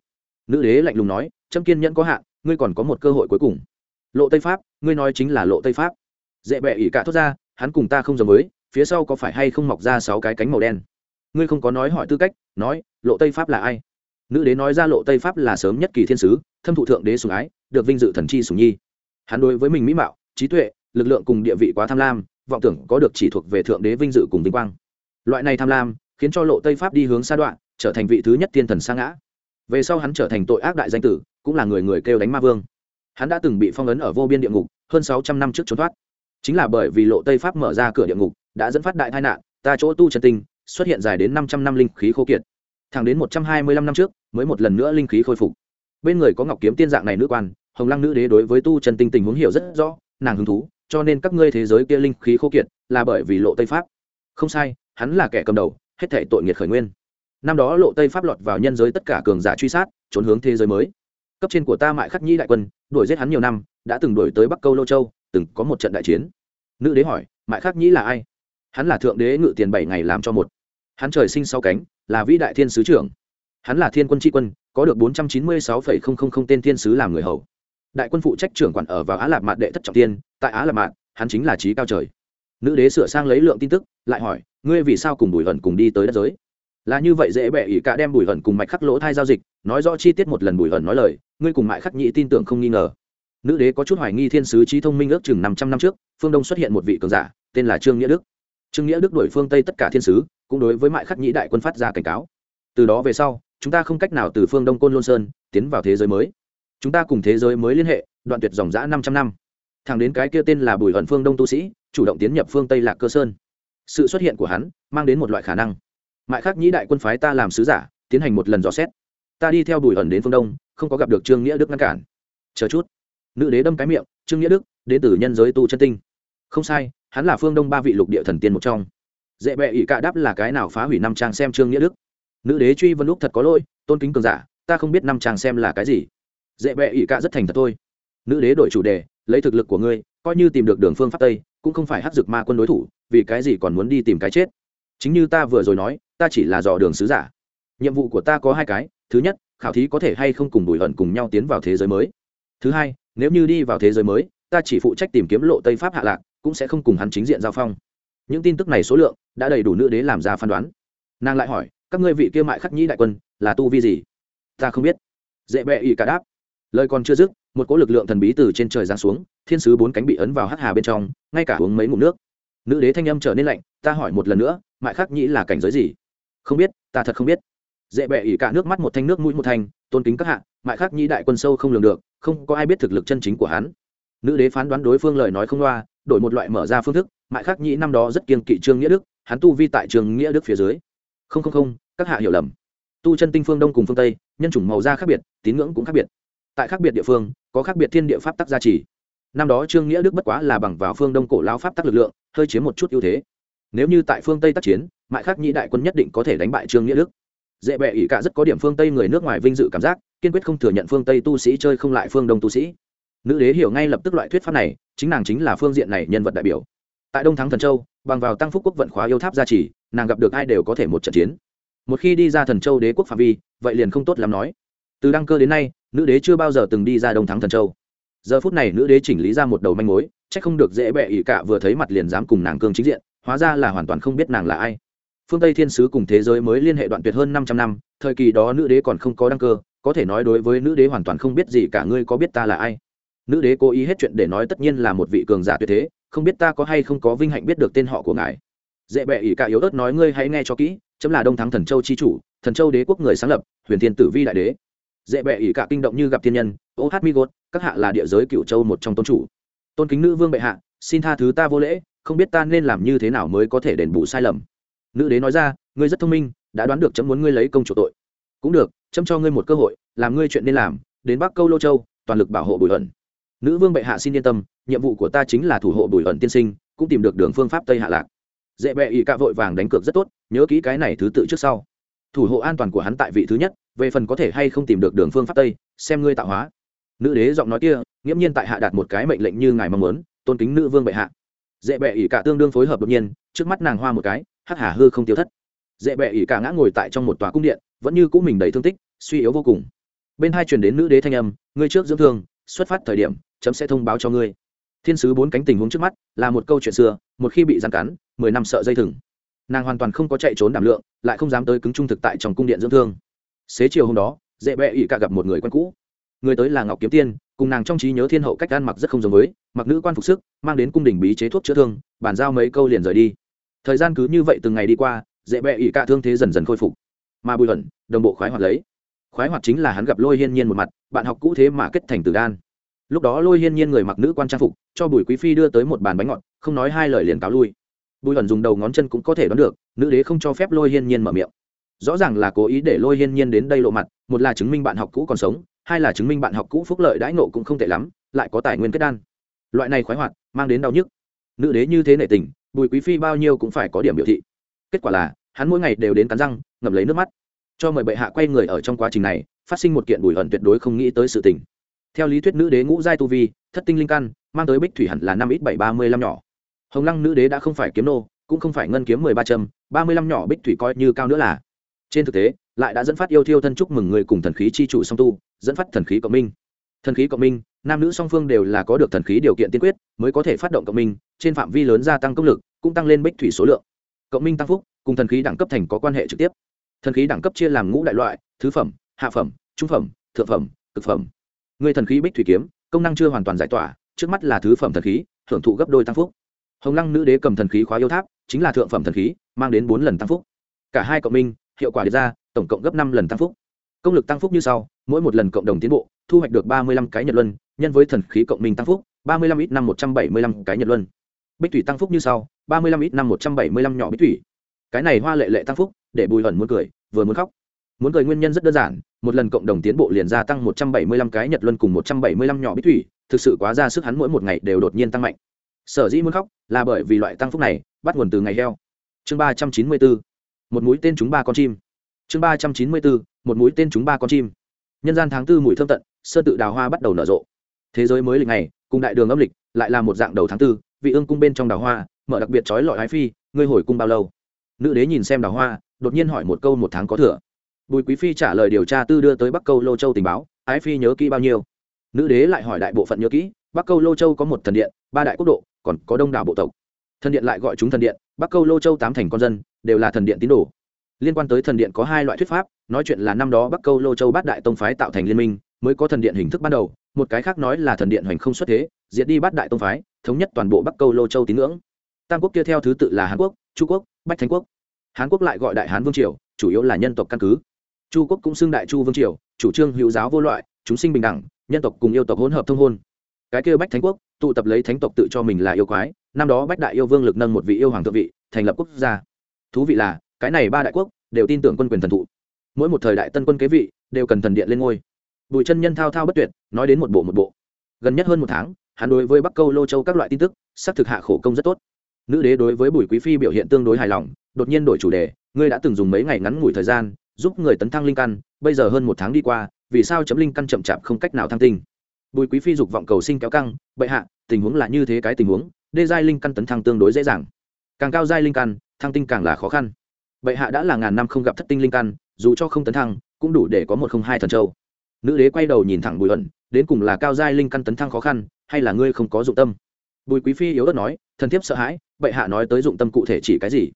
Nữ đế lạnh lùng nói trâm kiên nhẫn có hạn, ngươi còn có một cơ hội cuối cùng. Lộ tây pháp ngươi nói chính là lộ tây pháp. Dễ bẹ ỉ cả thốt ra, hắn cùng ta không giống với, phía sau có phải hay không mọc ra sáu cái cánh màu đen? Ngươi không có nói hỏi tư cách, nói, lộ tây pháp là ai? Nữ đế nói ra lộ tây pháp là sớm nhất kỳ thiên sứ, thâm thụ thượng đế sùng ái, được vinh dự thần chi sùng nhi. Hắn đối với mình mỹ mạo, trí tuệ, lực lượng cùng địa vị quá tham lam, vọng tưởng có được chỉ thuộc về thượng đế vinh dự cùng vinh quang. Loại này tham lam, khiến cho lộ tây pháp đi hướng xa đoạn, trở thành vị thứ nhất thiên thần sa ngã. Về sau hắn trở thành tội ác đại danh tử, cũng là người người kêu đánh ma vương hắn đã từng bị phong ấn ở vô biên địa ngục, hơn sáu trăm năm trước trốn thoát. Chính là bởi vì lộ tây pháp mở ra cửa địa ngục, đã dẫn phát đại tai nạn, ta chỗ tu chân tinh, xuất hiện dài đến năm trăm năm linh khí khô kiệt. Thẳng đến một trăm hai mươi lăm năm trước, mới một lần nữa linh khí khôi phục. Bên người có ngọc kiếm tiên dạng này nữ quan, hồng lăng nữ đế đối với tu chân tinh tình huống hiểu rất rõ, nàng hứng thú, cho nên các ngươi thế giới kia linh khí khô kiệt là bởi vì lộ tây pháp. Không sai, hắn là kẻ cầm đầu, hết thể tội nghiệt khởi nguyên. Năm đó lộ tây pháp lọt vào nhân giới tất cả cường giả truy sát, trốn hướng thế giới mới. Cấp trên của ta mại khắc nhi đại quân đuổi giết hắn nhiều năm, đã từng đuổi tới bắc câu lô châu, từng có một trận đại chiến. Nữ đế hỏi mại khắc nhĩ là ai? Hắn là thượng đế ngự tiền bảy ngày làm cho một. Hắn trời sinh sau cánh, là vĩ đại thiên sứ trưởng. Hắn là thiên quân tri quân, có được bốn trăm chín mươi sáu tên thiên sứ làm người hầu. Đại quân phụ trách trưởng quản ở vào á lạp mạn đệ thất trọng tiên, tại á lạp mạn, hắn chính là trí cao trời. Nữ đế sửa sang lấy lượng tin tức, lại hỏi, ngươi vì sao cùng bùi hận cùng đi tới đất giới? Là như vậy dễ bẻ ỉ cả đem bùi hận cùng mạch khắc lỗ thai giao dịch, nói rõ chi tiết một lần bùi hận nói lời, ngươi cùng mại khắc nhị tin tưởng không nghi ngờ. Nữ đế có chút hoài nghi thiên sứ trí thông minh ước chừng năm trăm năm trước, phương đông xuất hiện một vị cường giả, tên là trương nghĩa đức. Trương nghĩa đức đuổi phương tây tất cả thiên sứ, cũng đối với mại khắc nhĩ đại quân phát ra cảnh cáo. Từ đó về sau, chúng ta không cách nào từ phương đông côn lôn sơn tiến vào thế giới mới. Chúng ta cùng thế giới mới liên hệ, đoạn tuyệt dòng giã năm trăm năm. Thẳng đến cái kia tên là bùi hận phương đông tu sĩ, chủ động tiến nhập phương tây lạc cơ sơn. Sự xuất hiện của hắn, mang đến một loại khả năng mại khắc nhĩ đại quân phái ta làm sứ giả, tiến hành một lần dò xét. Ta đi theo bùi ẩn đến phương đông, không có gặp được trương nghĩa đức ngăn cản. Chờ chút. Nữ đế đâm cái miệng, trương nghĩa đức, đến từ nhân giới tu chân tinh. Không sai, hắn là phương đông ba vị lục địa thần tiên một trong. Dễ bệ ỷ cạ đáp là cái nào phá hủy năm trang xem trương nghĩa đức. Nữ đế truy vân lúc thật có lỗi, tôn kính cường giả, ta không biết năm trang xem là cái gì. Dễ bệ ỷ cạ rất thành thật thôi. Nữ đế đổi chủ đề, lấy thực lực của ngươi, coi như tìm được đường phương pháp tây, cũng không phải hát dực ma quân đối thủ, vì cái gì còn muốn đi tìm cái chết? Chính như ta vừa rồi nói ta chỉ là dò đường sứ giả. Nhiệm vụ của ta có hai cái, thứ nhất, khảo thí có thể hay không cùng bùi hận cùng nhau tiến vào thế giới mới. Thứ hai, nếu như đi vào thế giới mới, ta chỉ phụ trách tìm kiếm lộ tây pháp hạ lạc, cũng sẽ không cùng hắn chính diện giao phong. Những tin tức này số lượng đã đầy đủ nữ đế làm ra phán đoán. Nàng lại hỏi, các ngươi vị kia mại khắc nhĩ đại quân, là tu vi gì? Ta không biết. Dễ bệ ỵ cả đáp. Lời còn chưa dứt, một cỗ lực lượng thần bí từ trên trời giáng xuống, thiên sứ bốn cánh bị ấn vào hắc hà bên trong, ngay cả uống mấy ngụm nước. Nữ đế thanh âm trở nên lạnh, ta hỏi một lần nữa, mại khắc nhĩ là cảnh giới gì? Không biết, ta thật không biết. Dễ bệ ỉ cả nước mắt một thanh, nước mũi một thanh, tôn kính các hạ, mại khắc nhĩ đại quân sâu không lường được, không có ai biết thực lực chân chính của hắn. Nữ đế phán đoán đối phương lời nói không loa, đổi một loại mở ra phương thức, mại khắc nhĩ năm đó rất kiên kỵ trương nghĩa đức, hắn tu vi tại trường nghĩa đức phía dưới. Không không không, các hạ hiểu lầm. Tu chân tinh phương đông cùng phương tây, nhân chủng màu da khác biệt, tín ngưỡng cũng khác biệt. Tại khác biệt địa phương, có khác biệt thiên địa pháp tắc gia trì. Năm đó trương nghĩa đức bất quá là bằng vào phương đông cổ lao pháp tắc lực lượng, hơi chiếm một chút ưu thế nếu như tại phương tây tác chiến mại khắc nhĩ đại quân nhất định có thể đánh bại trương nghĩa đức. Dễ bệ ỷ cả rất có điểm phương tây người nước ngoài vinh dự cảm giác, kiên quyết không thừa nhận phương tây tu sĩ chơi không lại phương đông tu sĩ. Nữ đế hiểu ngay lập tức loại thuyết pháp này, chính nàng chính là phương diện này nhân vật đại biểu. Tại đông thắng thần châu, bằng vào tăng phúc quốc vận khóa yêu tháp gia trì, nàng gặp được ai đều có thể một trận chiến. Một khi đi ra thần châu đế quốc phạm vi, vậy liền không tốt lắm nói. Từ đăng cơ đến nay, nữ đế chưa bao giờ từng đi ra đông thắng thần châu. Giờ phút này nữ đế chỉnh lý ra một đầu manh mối c h ắ c không được dễ bẹ ỉ cả vừa thấy mặt liền dám cùng nàng cương chính diện hóa ra là hoàn toàn không biết nàng là ai. Phương tây thiên sứ cùng thế giới mới liên hệ đoạn tuyệt hơn 500 năm, thời kỳ đó nữ đế còn không có đăng cơ, có thể nói đối với nữ đế hoàn toàn không biết gì cả, ngươi có biết ta là ai? Nữ đế cố ý hết chuyện để nói tất nhiên là một vị cường giả tuyệt thế, không biết ta có hay không có vinh hạnh biết được tên họ của ngài. Dễ bệ ỷ cả yếu ớt nói ngươi hãy nghe cho kỹ, chấm là đông thắng thần châu chi chủ, thần châu đế quốc người sáng lập, huyền thiên tử vi đại đế. Dễ bệ ỷ cả kinh động như gặp thiên nhân, ô hát mi gốt các hạ là địa giới cựu châu một trong tôn chủ. Tôn kính nữ vương bệ hạ, xin tha thứ ta vô lễ không biết ta nên làm như thế nào mới có thể đền bù sai lầm. Nữ đế nói ra, ngươi rất thông minh, đã đoán được chấm muốn ngươi lấy công chủ tội. Cũng được, chấm cho ngươi một cơ hội, làm ngươi chuyện nên làm, đến bắc câu lô châu, toàn lực bảo hộ bùi ẩn nữ vương bệ hạ xin yên tâm, nhiệm vụ của ta chính là thủ hộ bùi ẩn tiên sinh, cũng tìm được đường phương pháp tây hạ lạc. Dễ bệ ỉ cạ vội vàng đánh cược rất tốt, nhớ kỹ cái này thứ tự trước sau. Thủ hộ an toàn của hắn tại vị thứ nhất, về phần có thể hay không tìm được đường phương pháp tây, xem ngươi tạo hóa. Nữ đế giọng nói kia, nghiễm nhiên tại hạ đạt một cái mệnh lệnh như ngài mong muốn, tôn kính nữ vương bệ hạ dễ bẹ ỉ cả tương đương phối hợp đột nhiên, trước mắt nàng hoa một cái, hắc hà hư không tiêu thất. Dễ bẹ ỉ cả ngã ngồi tại trong một tòa cung điện, vẫn như cũ mình đầy thương tích, suy yếu vô cùng. Bên hai truyền đến nữ đế thanh âm, ngươi trước dưỡng thương, xuất phát thời điểm, chấm sẽ thông báo cho ngươi. Thiên sứ bốn cánh tình huống trước mắt, là một câu chuyện xưa, một khi bị giàn cắn, mười năm sợ dây thừng. Nàng hoàn toàn không có chạy trốn đảm lượng, lại không dám tới cứng trung thực tại trong cung điện dưỡng thương. Xế chiều hôm đó, dễ bẹ ỉ cả gặp một người quen cũ người tới là ngọc kiếm tiên, cùng nàng trong trí nhớ thiên hậu cách ăn mặc rất không giống với, mặc nữ quan phục sức, mang đến cung đình bí chế thuốc chữa thương, bàn giao mấy câu liền rời đi. Thời gian cứ như vậy từng ngày đi qua, dễ bẹ ỵ cả thương thế dần dần khôi phục. Mà bùi Hẩn, đồng bộ khoái hoạt lấy. Khoái hoạt chính là hắn gặp lôi hiên nhiên một mặt, bạn học cũ thế mà kết thành từ đan. Lúc đó lôi hiên nhiên người mặc nữ quan trang phục, cho bùi quý phi đưa tới một bàn bánh ngọt, không nói hai lời liền cáo lui. Bùi Hẩn dùng đầu ngón chân cũng có thể đoán được, nữ đế không cho phép lôi hiên nhiên mở miệng. Rõ ràng là cố ý để lôi hiên nhiên đến đây lộ mặt, một là chứng minh bạn học cũ còn sống hai là chứng minh bạn học cũ phúc lợi đãi nộ cũng không tệ lắm, lại có tài nguyên kết đan. Loại này khoái hoạt, mang đến đau nhức. Nữ đế như thế nệ tình, bùi quý phi bao nhiêu cũng phải có điểm biểu thị. Kết quả là, hắn mỗi ngày đều đến cắn răng, ngậm lấy nước mắt. Cho mời bệ hạ quay người ở trong quá trình này, phát sinh một kiện bùi ẩn tuyệt đối không nghĩ tới sự tình. Theo lý thuyết nữ đế ngũ giai tu vi, thất tinh linh căn, mang tới bích thủy hẳn là năm ít bảy ba mươi lăm nhỏ. Hồng lăng nữ đế đã không phải kiếm nô, cũng không phải ngân kiếm mười ba trâm ba mươi lăm nhỏ bích thủy coi như cao nữa là. Trên thực tế, lại đã dẫn phát yêu thiêu thân chúc mừng người cùng thần khí chi chủ song tu dẫn phát thần khí cộng minh. Thần khí cộng minh, nam nữ song phương đều là có được thần khí điều kiện tiên quyết, mới có thể phát động cộng minh, trên phạm vi lớn gia tăng công lực, cũng tăng lên bích thủy số lượng. Cộng minh tăng phúc, cùng thần khí đẳng cấp thành có quan hệ trực tiếp. Thần khí đẳng cấp chia làm ngũ đại loại, thứ phẩm, hạ phẩm, trung phẩm, thượng phẩm, cực phẩm. Người thần khí bích thủy kiếm, công năng chưa hoàn toàn giải tỏa, trước mắt là thứ phẩm thần khí, hưởng thụ gấp đôi tăng phúc. Hồng lăng nữ đế cầm thần khí khóa yêu tháp, chính là thượng phẩm thần khí, mang đến bốn lần tăng phúc. Cả hai cộng minh, hiệu quả đề ra, tổng cộng gấp năm lần tăng phúc công lực tăng phúc như sau, mỗi một lần cộng đồng tiến bộ, thu hoạch được ba mươi lăm cái nhật luân, nhân với thần khí cộng minh tăng phúc, ba mươi lăm ít năm một trăm bảy mươi lăm cái nhật luân. Bích thủy tăng phúc như sau, ba mươi lăm ít năm một trăm bảy mươi lăm nhỏ bích thủy. Cái này hoa lệ lệ tăng phúc, để bùi hẩn muốn cười, vừa muốn khóc. Muốn cười nguyên nhân rất đơn giản, một lần cộng đồng tiến bộ liền gia tăng một trăm bảy mươi lăm cái nhật luân cùng một trăm bảy mươi lăm nhỏ bích thủy, thực sự quá ra sức hắn mỗi một ngày đều đột nhiên tăng mạnh. Sở dĩ muốn khóc, là bởi vì loại tăng phúc này bắt nguồn từ ngày heo. Chương ba trăm chín mươi bốn, một mũi tên chúng ba con chim chương ba trăm chín mươi bốn, một mũi tên chúng ba con chim. Nhân gian tháng tư mùi thơm tận, sơn tự đào hoa bắt đầu nở rộ. Thế giới mới lịch này cùng đại đường âm lịch, lại là một dạng đầu tháng tư, vị ương cung bên trong đào hoa, mở đặc biệt trói lọi ái phi, ngươi hồi cung bao lâu? Nữ đế nhìn xem đào hoa, đột nhiên hỏi một câu một tháng có thừa. Bùi quý phi trả lời điều tra tư đưa tới bắc câu lô châu tình báo ái phi nhớ kỹ bao nhiêu? Nữ đế lại hỏi đại bộ phận nhớ kỹ, bắc câu lô châu có một thần điện, ba đại quốc độ, còn có đông đảo bộ tộc. Thần điện lại gọi chúng thần điện, bắc câu lô châu tám thành con dân, đều là thần điện tín đồ liên quan tới thần điện có hai loại thuyết pháp, nói chuyện là năm đó bắc câu lô châu bát đại tông phái tạo thành liên minh, mới có thần điện hình thức ban đầu, một cái khác nói là thần điện hoành không xuất thế, diệt đi bát đại tông phái, thống nhất toàn bộ bắc câu lô châu tín ngưỡng. Tam quốc kia theo thứ tự là hàn quốc, chu quốc, bách thánh quốc. Hàn quốc lại gọi đại hán vương triều, chủ yếu là nhân tộc căn cứ. Chu quốc cũng xưng đại chu vương triều, chủ trương hữu giáo vô loại, chúng sinh bình đẳng, nhân tộc cùng yêu tộc hỗn hợp thông hôn. Cái kia bách thánh quốc, tụ tập lấy thánh tộc tự cho mình là yêu quái, năm đó bách đại yêu vương lực nâng một vị yêu hoàng thượng vị, thành lập quốc gia. Thú vị là cái này ba đại quốc đều tin tưởng quân quyền thần thụ. Mỗi một thời đại tân quân kế vị đều cần thần điện lên ngôi. Bùi chân nhân thao thao bất tuyệt, nói đến một bộ một bộ. Gần nhất hơn một tháng, hắn đối với bắc câu, lô châu các loại tin tức, xác thực hạ khổ công rất tốt. Nữ đế đối với bùi quý phi biểu hiện tương đối hài lòng, đột nhiên đổi chủ đề, ngươi đã từng dùng mấy ngày ngắn ngủi thời gian giúp người tấn thăng linh căn, bây giờ hơn một tháng đi qua, vì sao chấm linh căn chậm chạp không cách nào thăng tinh? Bùi quý phi dục vọng cầu sinh kéo căng, bệ hạ, tình huống là như thế cái tình huống, đê giai linh căn tấn thăng tương đối dễ dàng. Càng cao giai linh căn, thăng tinh càng là khó khăn bệ hạ đã là ngàn năm không gặp thất tinh linh căn, dù cho không tấn thăng, cũng đủ để có một không hai thần châu. Nữ đế quay đầu nhìn thẳng bùi ẩn đến cùng là cao giai linh căn tấn thăng khó khăn, hay là ngươi không có dụng tâm? Bùi quý phi yếu ớt nói, thần thiếp sợ hãi, bệ hạ nói tới dụng tâm cụ thể chỉ cái gì?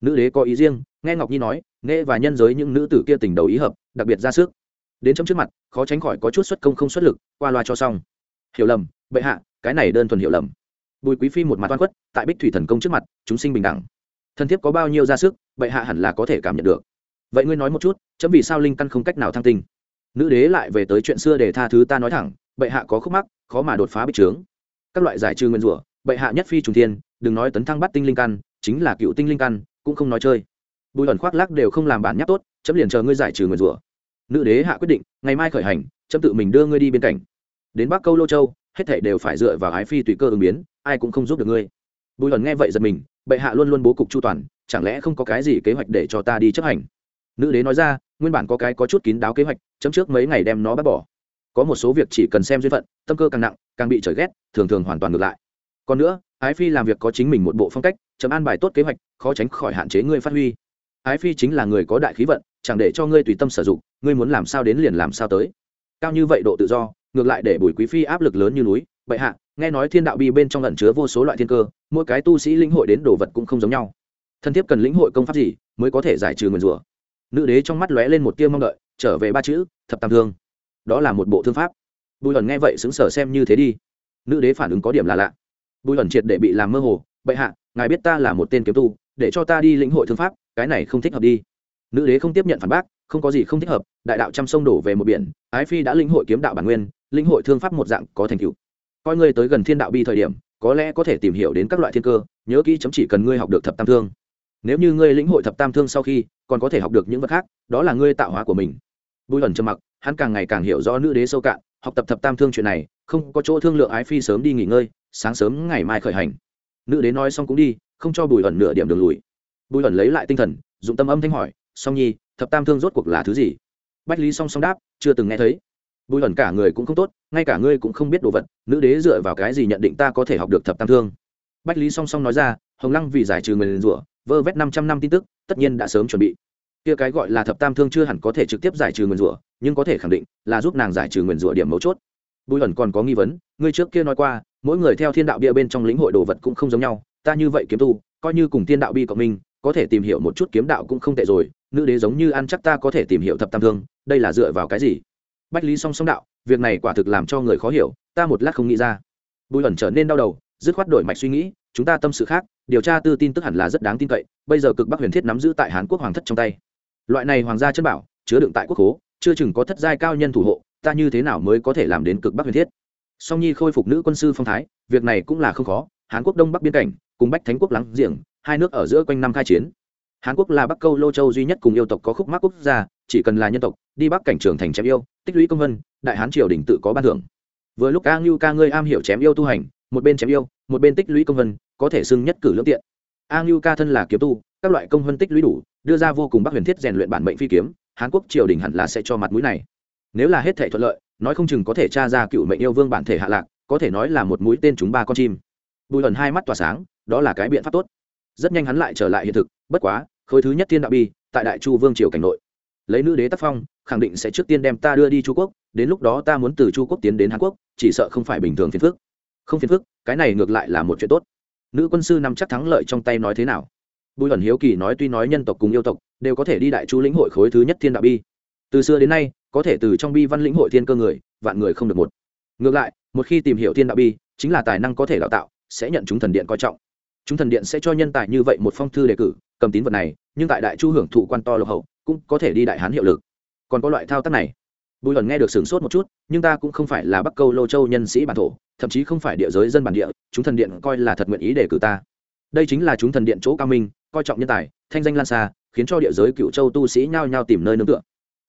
Nữ đế có ý riêng, nghe ngọc nhi nói, nghe và nhân giới những nữ tử kia tình đầu ý hợp, đặc biệt ra sức. Đến trong trước mặt, khó tránh khỏi có chút xuất công không xuất lực, qua loa cho xong. Hiểu lầm, bệ hạ, cái này đơn thuần hiểu lầm. Bùi quý phi một mặt oan khuất, tại bích thủy thần công trước mặt, chúng sinh bình đẳng thân thiếp có bao nhiêu ra sức, bệ hạ hẳn là có thể cảm nhận được. Vậy ngươi nói một chút, chấm vì sao linh căn không cách nào thăng tinh? Nữ đế lại về tới chuyện xưa để tha thứ ta nói thẳng, bệ hạ có khúc mắc, khó mà đột phá bích trướng. Các loại giải trừ nguyên rủa, bệ hạ nhất phi trùng thiên, đừng nói tấn thăng bắt tinh linh căn, chính là cựu tinh linh căn, cũng không nói chơi. Bùi ẩn khoác lác đều không làm bản nhắc tốt, chấm liền chờ ngươi giải trừ nguyên rủa. Nữ đế hạ quyết định, ngày mai khởi hành, chấm tự mình đưa ngươi đi bên cạnh. Đến bắc câu lô châu, hết thảy đều phải dựa vào ái phi tùy cơ ứng biến, ai cũng không giúp được ngươi. Bùi ẩn nghe vậy giật mình bệ hạ luôn luôn bố cục chu toàn, chẳng lẽ không có cái gì kế hoạch để cho ta đi chấp hành? Nữ đế nói ra, nguyên bản có cái có chút kín đáo kế hoạch, chấm trước mấy ngày đem nó bắt bỏ. Có một số việc chỉ cần xem duyên phận, tâm cơ càng nặng, càng bị trời ghét, thường thường hoàn toàn ngược lại. Còn nữa, ái phi làm việc có chính mình một bộ phong cách, chấm an bài tốt kế hoạch, khó tránh khỏi hạn chế ngươi phát huy. Ái phi chính là người có đại khí vận, chẳng để cho ngươi tùy tâm sử dụng, ngươi muốn làm sao đến liền làm sao tới. Cao như vậy độ tự do, ngược lại để bùi quý phi áp lực lớn như núi bệ hạ, nghe nói thiên đạo bi bên trong lẩn chứa vô số loại thiên cơ, mỗi cái tu sĩ lĩnh hội đến đồ vật cũng không giống nhau. Thân thiết cần lĩnh hội công pháp gì mới có thể giải trừ nguyền rủa? Nữ đế trong mắt lóe lên một tia mong đợi, trở về ba chữ, thập tam thương. Đó là một bộ thương pháp. Bùi ẩn nghe vậy xứng sở xem như thế đi. Nữ đế phản ứng có điểm là lạ. Bùi ẩn triệt để bị làm mơ hồ, bệ hạ, ngài biết ta là một tên kiếm tu, để cho ta đi lĩnh hội thương pháp, cái này không thích hợp đi. Nữ đế không tiếp nhận phản bác, không có gì không thích hợp, đại đạo trăm sông đổ về một biển, ái phi đã lĩnh hội kiếm đạo bản nguyên, lĩnh hội thương pháp một dạng có thành tựu coi ngươi tới gần thiên đạo bi thời điểm, có lẽ có thể tìm hiểu đến các loại thiên cơ, nhớ kỹ chấm chỉ cần ngươi học được thập tam thương. Nếu như ngươi lĩnh hội thập tam thương sau khi, còn có thể học được những vật khác, đó là ngươi tạo hóa của mình. Bùi ẩn trầm mặc, hắn càng ngày càng hiểu rõ nữ đế sâu cạn, học tập thập tam thương chuyện này, không có chỗ thương lượng ái phi sớm đi nghỉ ngơi, sáng sớm ngày mai khởi hành. Nữ đế nói xong cũng đi, không cho bùi ẩn nửa điểm đường lùi. Bùi ẩn lấy lại tinh thần, dụng tâm âm thanh hỏi, song nhi, thập tam thương rốt cuộc là thứ gì? Bách lý song song đáp, chưa từng nghe thấy bùi ẩn cả người cũng không tốt, ngay cả ngươi cũng không biết đồ vật, nữ đế dựa vào cái gì nhận định ta có thể học được thập tam thương? Bách lý song song nói ra, hồng lăng vì giải trừ người liền rủa, vơ vét năm trăm năm tin tức, tất nhiên đã sớm chuẩn bị. Kia cái gọi là thập tam thương chưa hẳn có thể trực tiếp giải trừ nguyền rủa, nhưng có thể khẳng định là giúp nàng giải trừ nguyền rủa điểm mấu chốt. Bùi ẩn còn có nghi vấn, ngươi trước kia nói qua, mỗi người theo thiên đạo bia bên trong lĩnh hội đồ vật cũng không giống nhau, ta như vậy kiếm tu, coi như cùng thiên đạo bi cộng minh, có thể tìm hiểu một chút kiếm đạo cũng không tệ rồi, nữ đế giống như ăn chắc ta có thể tìm hiểu thập tam thương, đây là dựa vào cái gì? Bách lý song song đạo, việc này quả thực làm cho người khó hiểu, ta một lát không nghĩ ra. Bùi ẩn trở nên đau đầu, dứt khoát đổi mạch suy nghĩ, chúng ta tâm sự khác, điều tra tư tin tức hẳn là rất đáng tin cậy, bây giờ cực bắc huyền thiết nắm giữ tại hàn quốc hoàng thất trong tay. Loại này hoàng gia chân bảo, chứa đựng tại quốc hố, chưa chừng có thất giai cao nhân thủ hộ, ta như thế nào mới có thể làm đến cực bắc huyền thiết? Song nhi khôi phục nữ quân sư phong thái, việc này cũng là không khó hàn quốc đông bắc biên cảnh, cùng bách thánh quốc lắng giềng, hai nước ở giữa quanh năm khai chiến. Hàn quốc là bắc câu lô châu duy nhất cùng yêu tộc có khúc mắc quốc gia, chỉ cần là nhân tộc, đi bắc cảnh trường thành chém yêu tích lũy công vân, đại hán triều đình tự có ban thưởng. Vừa lúc a ngưu ca ngươi am hiểu chém yêu tu hành, một bên chém yêu, một bên tích lũy công vân, có thể xưng nhất cử lưỡng tiện. A ngưu ca thân là kiếm tu, các loại công vân tích lũy đủ, đưa ra vô cùng bắc huyền thiết rèn luyện bản mệnh phi kiếm hàn quốc triều đình hẳn là sẽ cho mặt mũi này. Nếu là hết thể thuận lợi, nói không chừng có thể tra ra cựu mệnh yêu vương bản thể hạ lạc, có thể nói là một mũi tên chúng ba con chim. Bùi ẩn hai mắt tỏa sáng, đó là cái biện pháp tốt. Rất nhanh hắn lại trở lại hiện thực, bất quá, khối thứ nhất thiên đạo bi, tại đại chu vương triều cảnh nội lấy nữ đế tác phong, khẳng định sẽ trước tiên đem ta đưa đi chu quốc, đến lúc đó ta muốn từ chu quốc tiến đến hàn quốc, chỉ sợ không phải bình thường phiền phức. Không phiền phức, cái này ngược lại là một chuyện tốt. Nữ quân sư nắm chắc thắng lợi trong tay nói thế nào? Bùi ẩn hiếu kỳ nói tuy nói nhân tộc cùng yêu tộc đều có thể đi đại chu lĩnh hội khối thứ nhất thiên đạo bi. Từ xưa đến nay, có thể từ trong bi văn lĩnh hội thiên cơ người, vạn người không được một. Ngược lại, một khi tìm hiểu thiên đạo bi, chính là tài năng có thể đào tạo, sẽ nhận chúng thần điện coi trọng. Chúng thần điện sẽ cho nhân tài như vậy một phong thư đề cử, cầm tín vật này, nhưng tại đại chu hưởng thụ quan to lộc hậu cũng có thể đi đại hán hiệu lực. Còn có loại thao tác này. Bùi lần nghe được sửng sốt một chút, nhưng ta cũng không phải là bắc câu lô châu nhân sĩ bản thổ, thậm chí không phải địa giới dân bản địa, chúng thần điện coi là thật nguyện ý để cử ta. Đây chính là chúng thần điện chỗ cao minh, coi trọng nhân tài, thanh danh lan xa, khiến cho địa giới cựu châu tu sĩ nhao nhao tìm nơi nương tựa.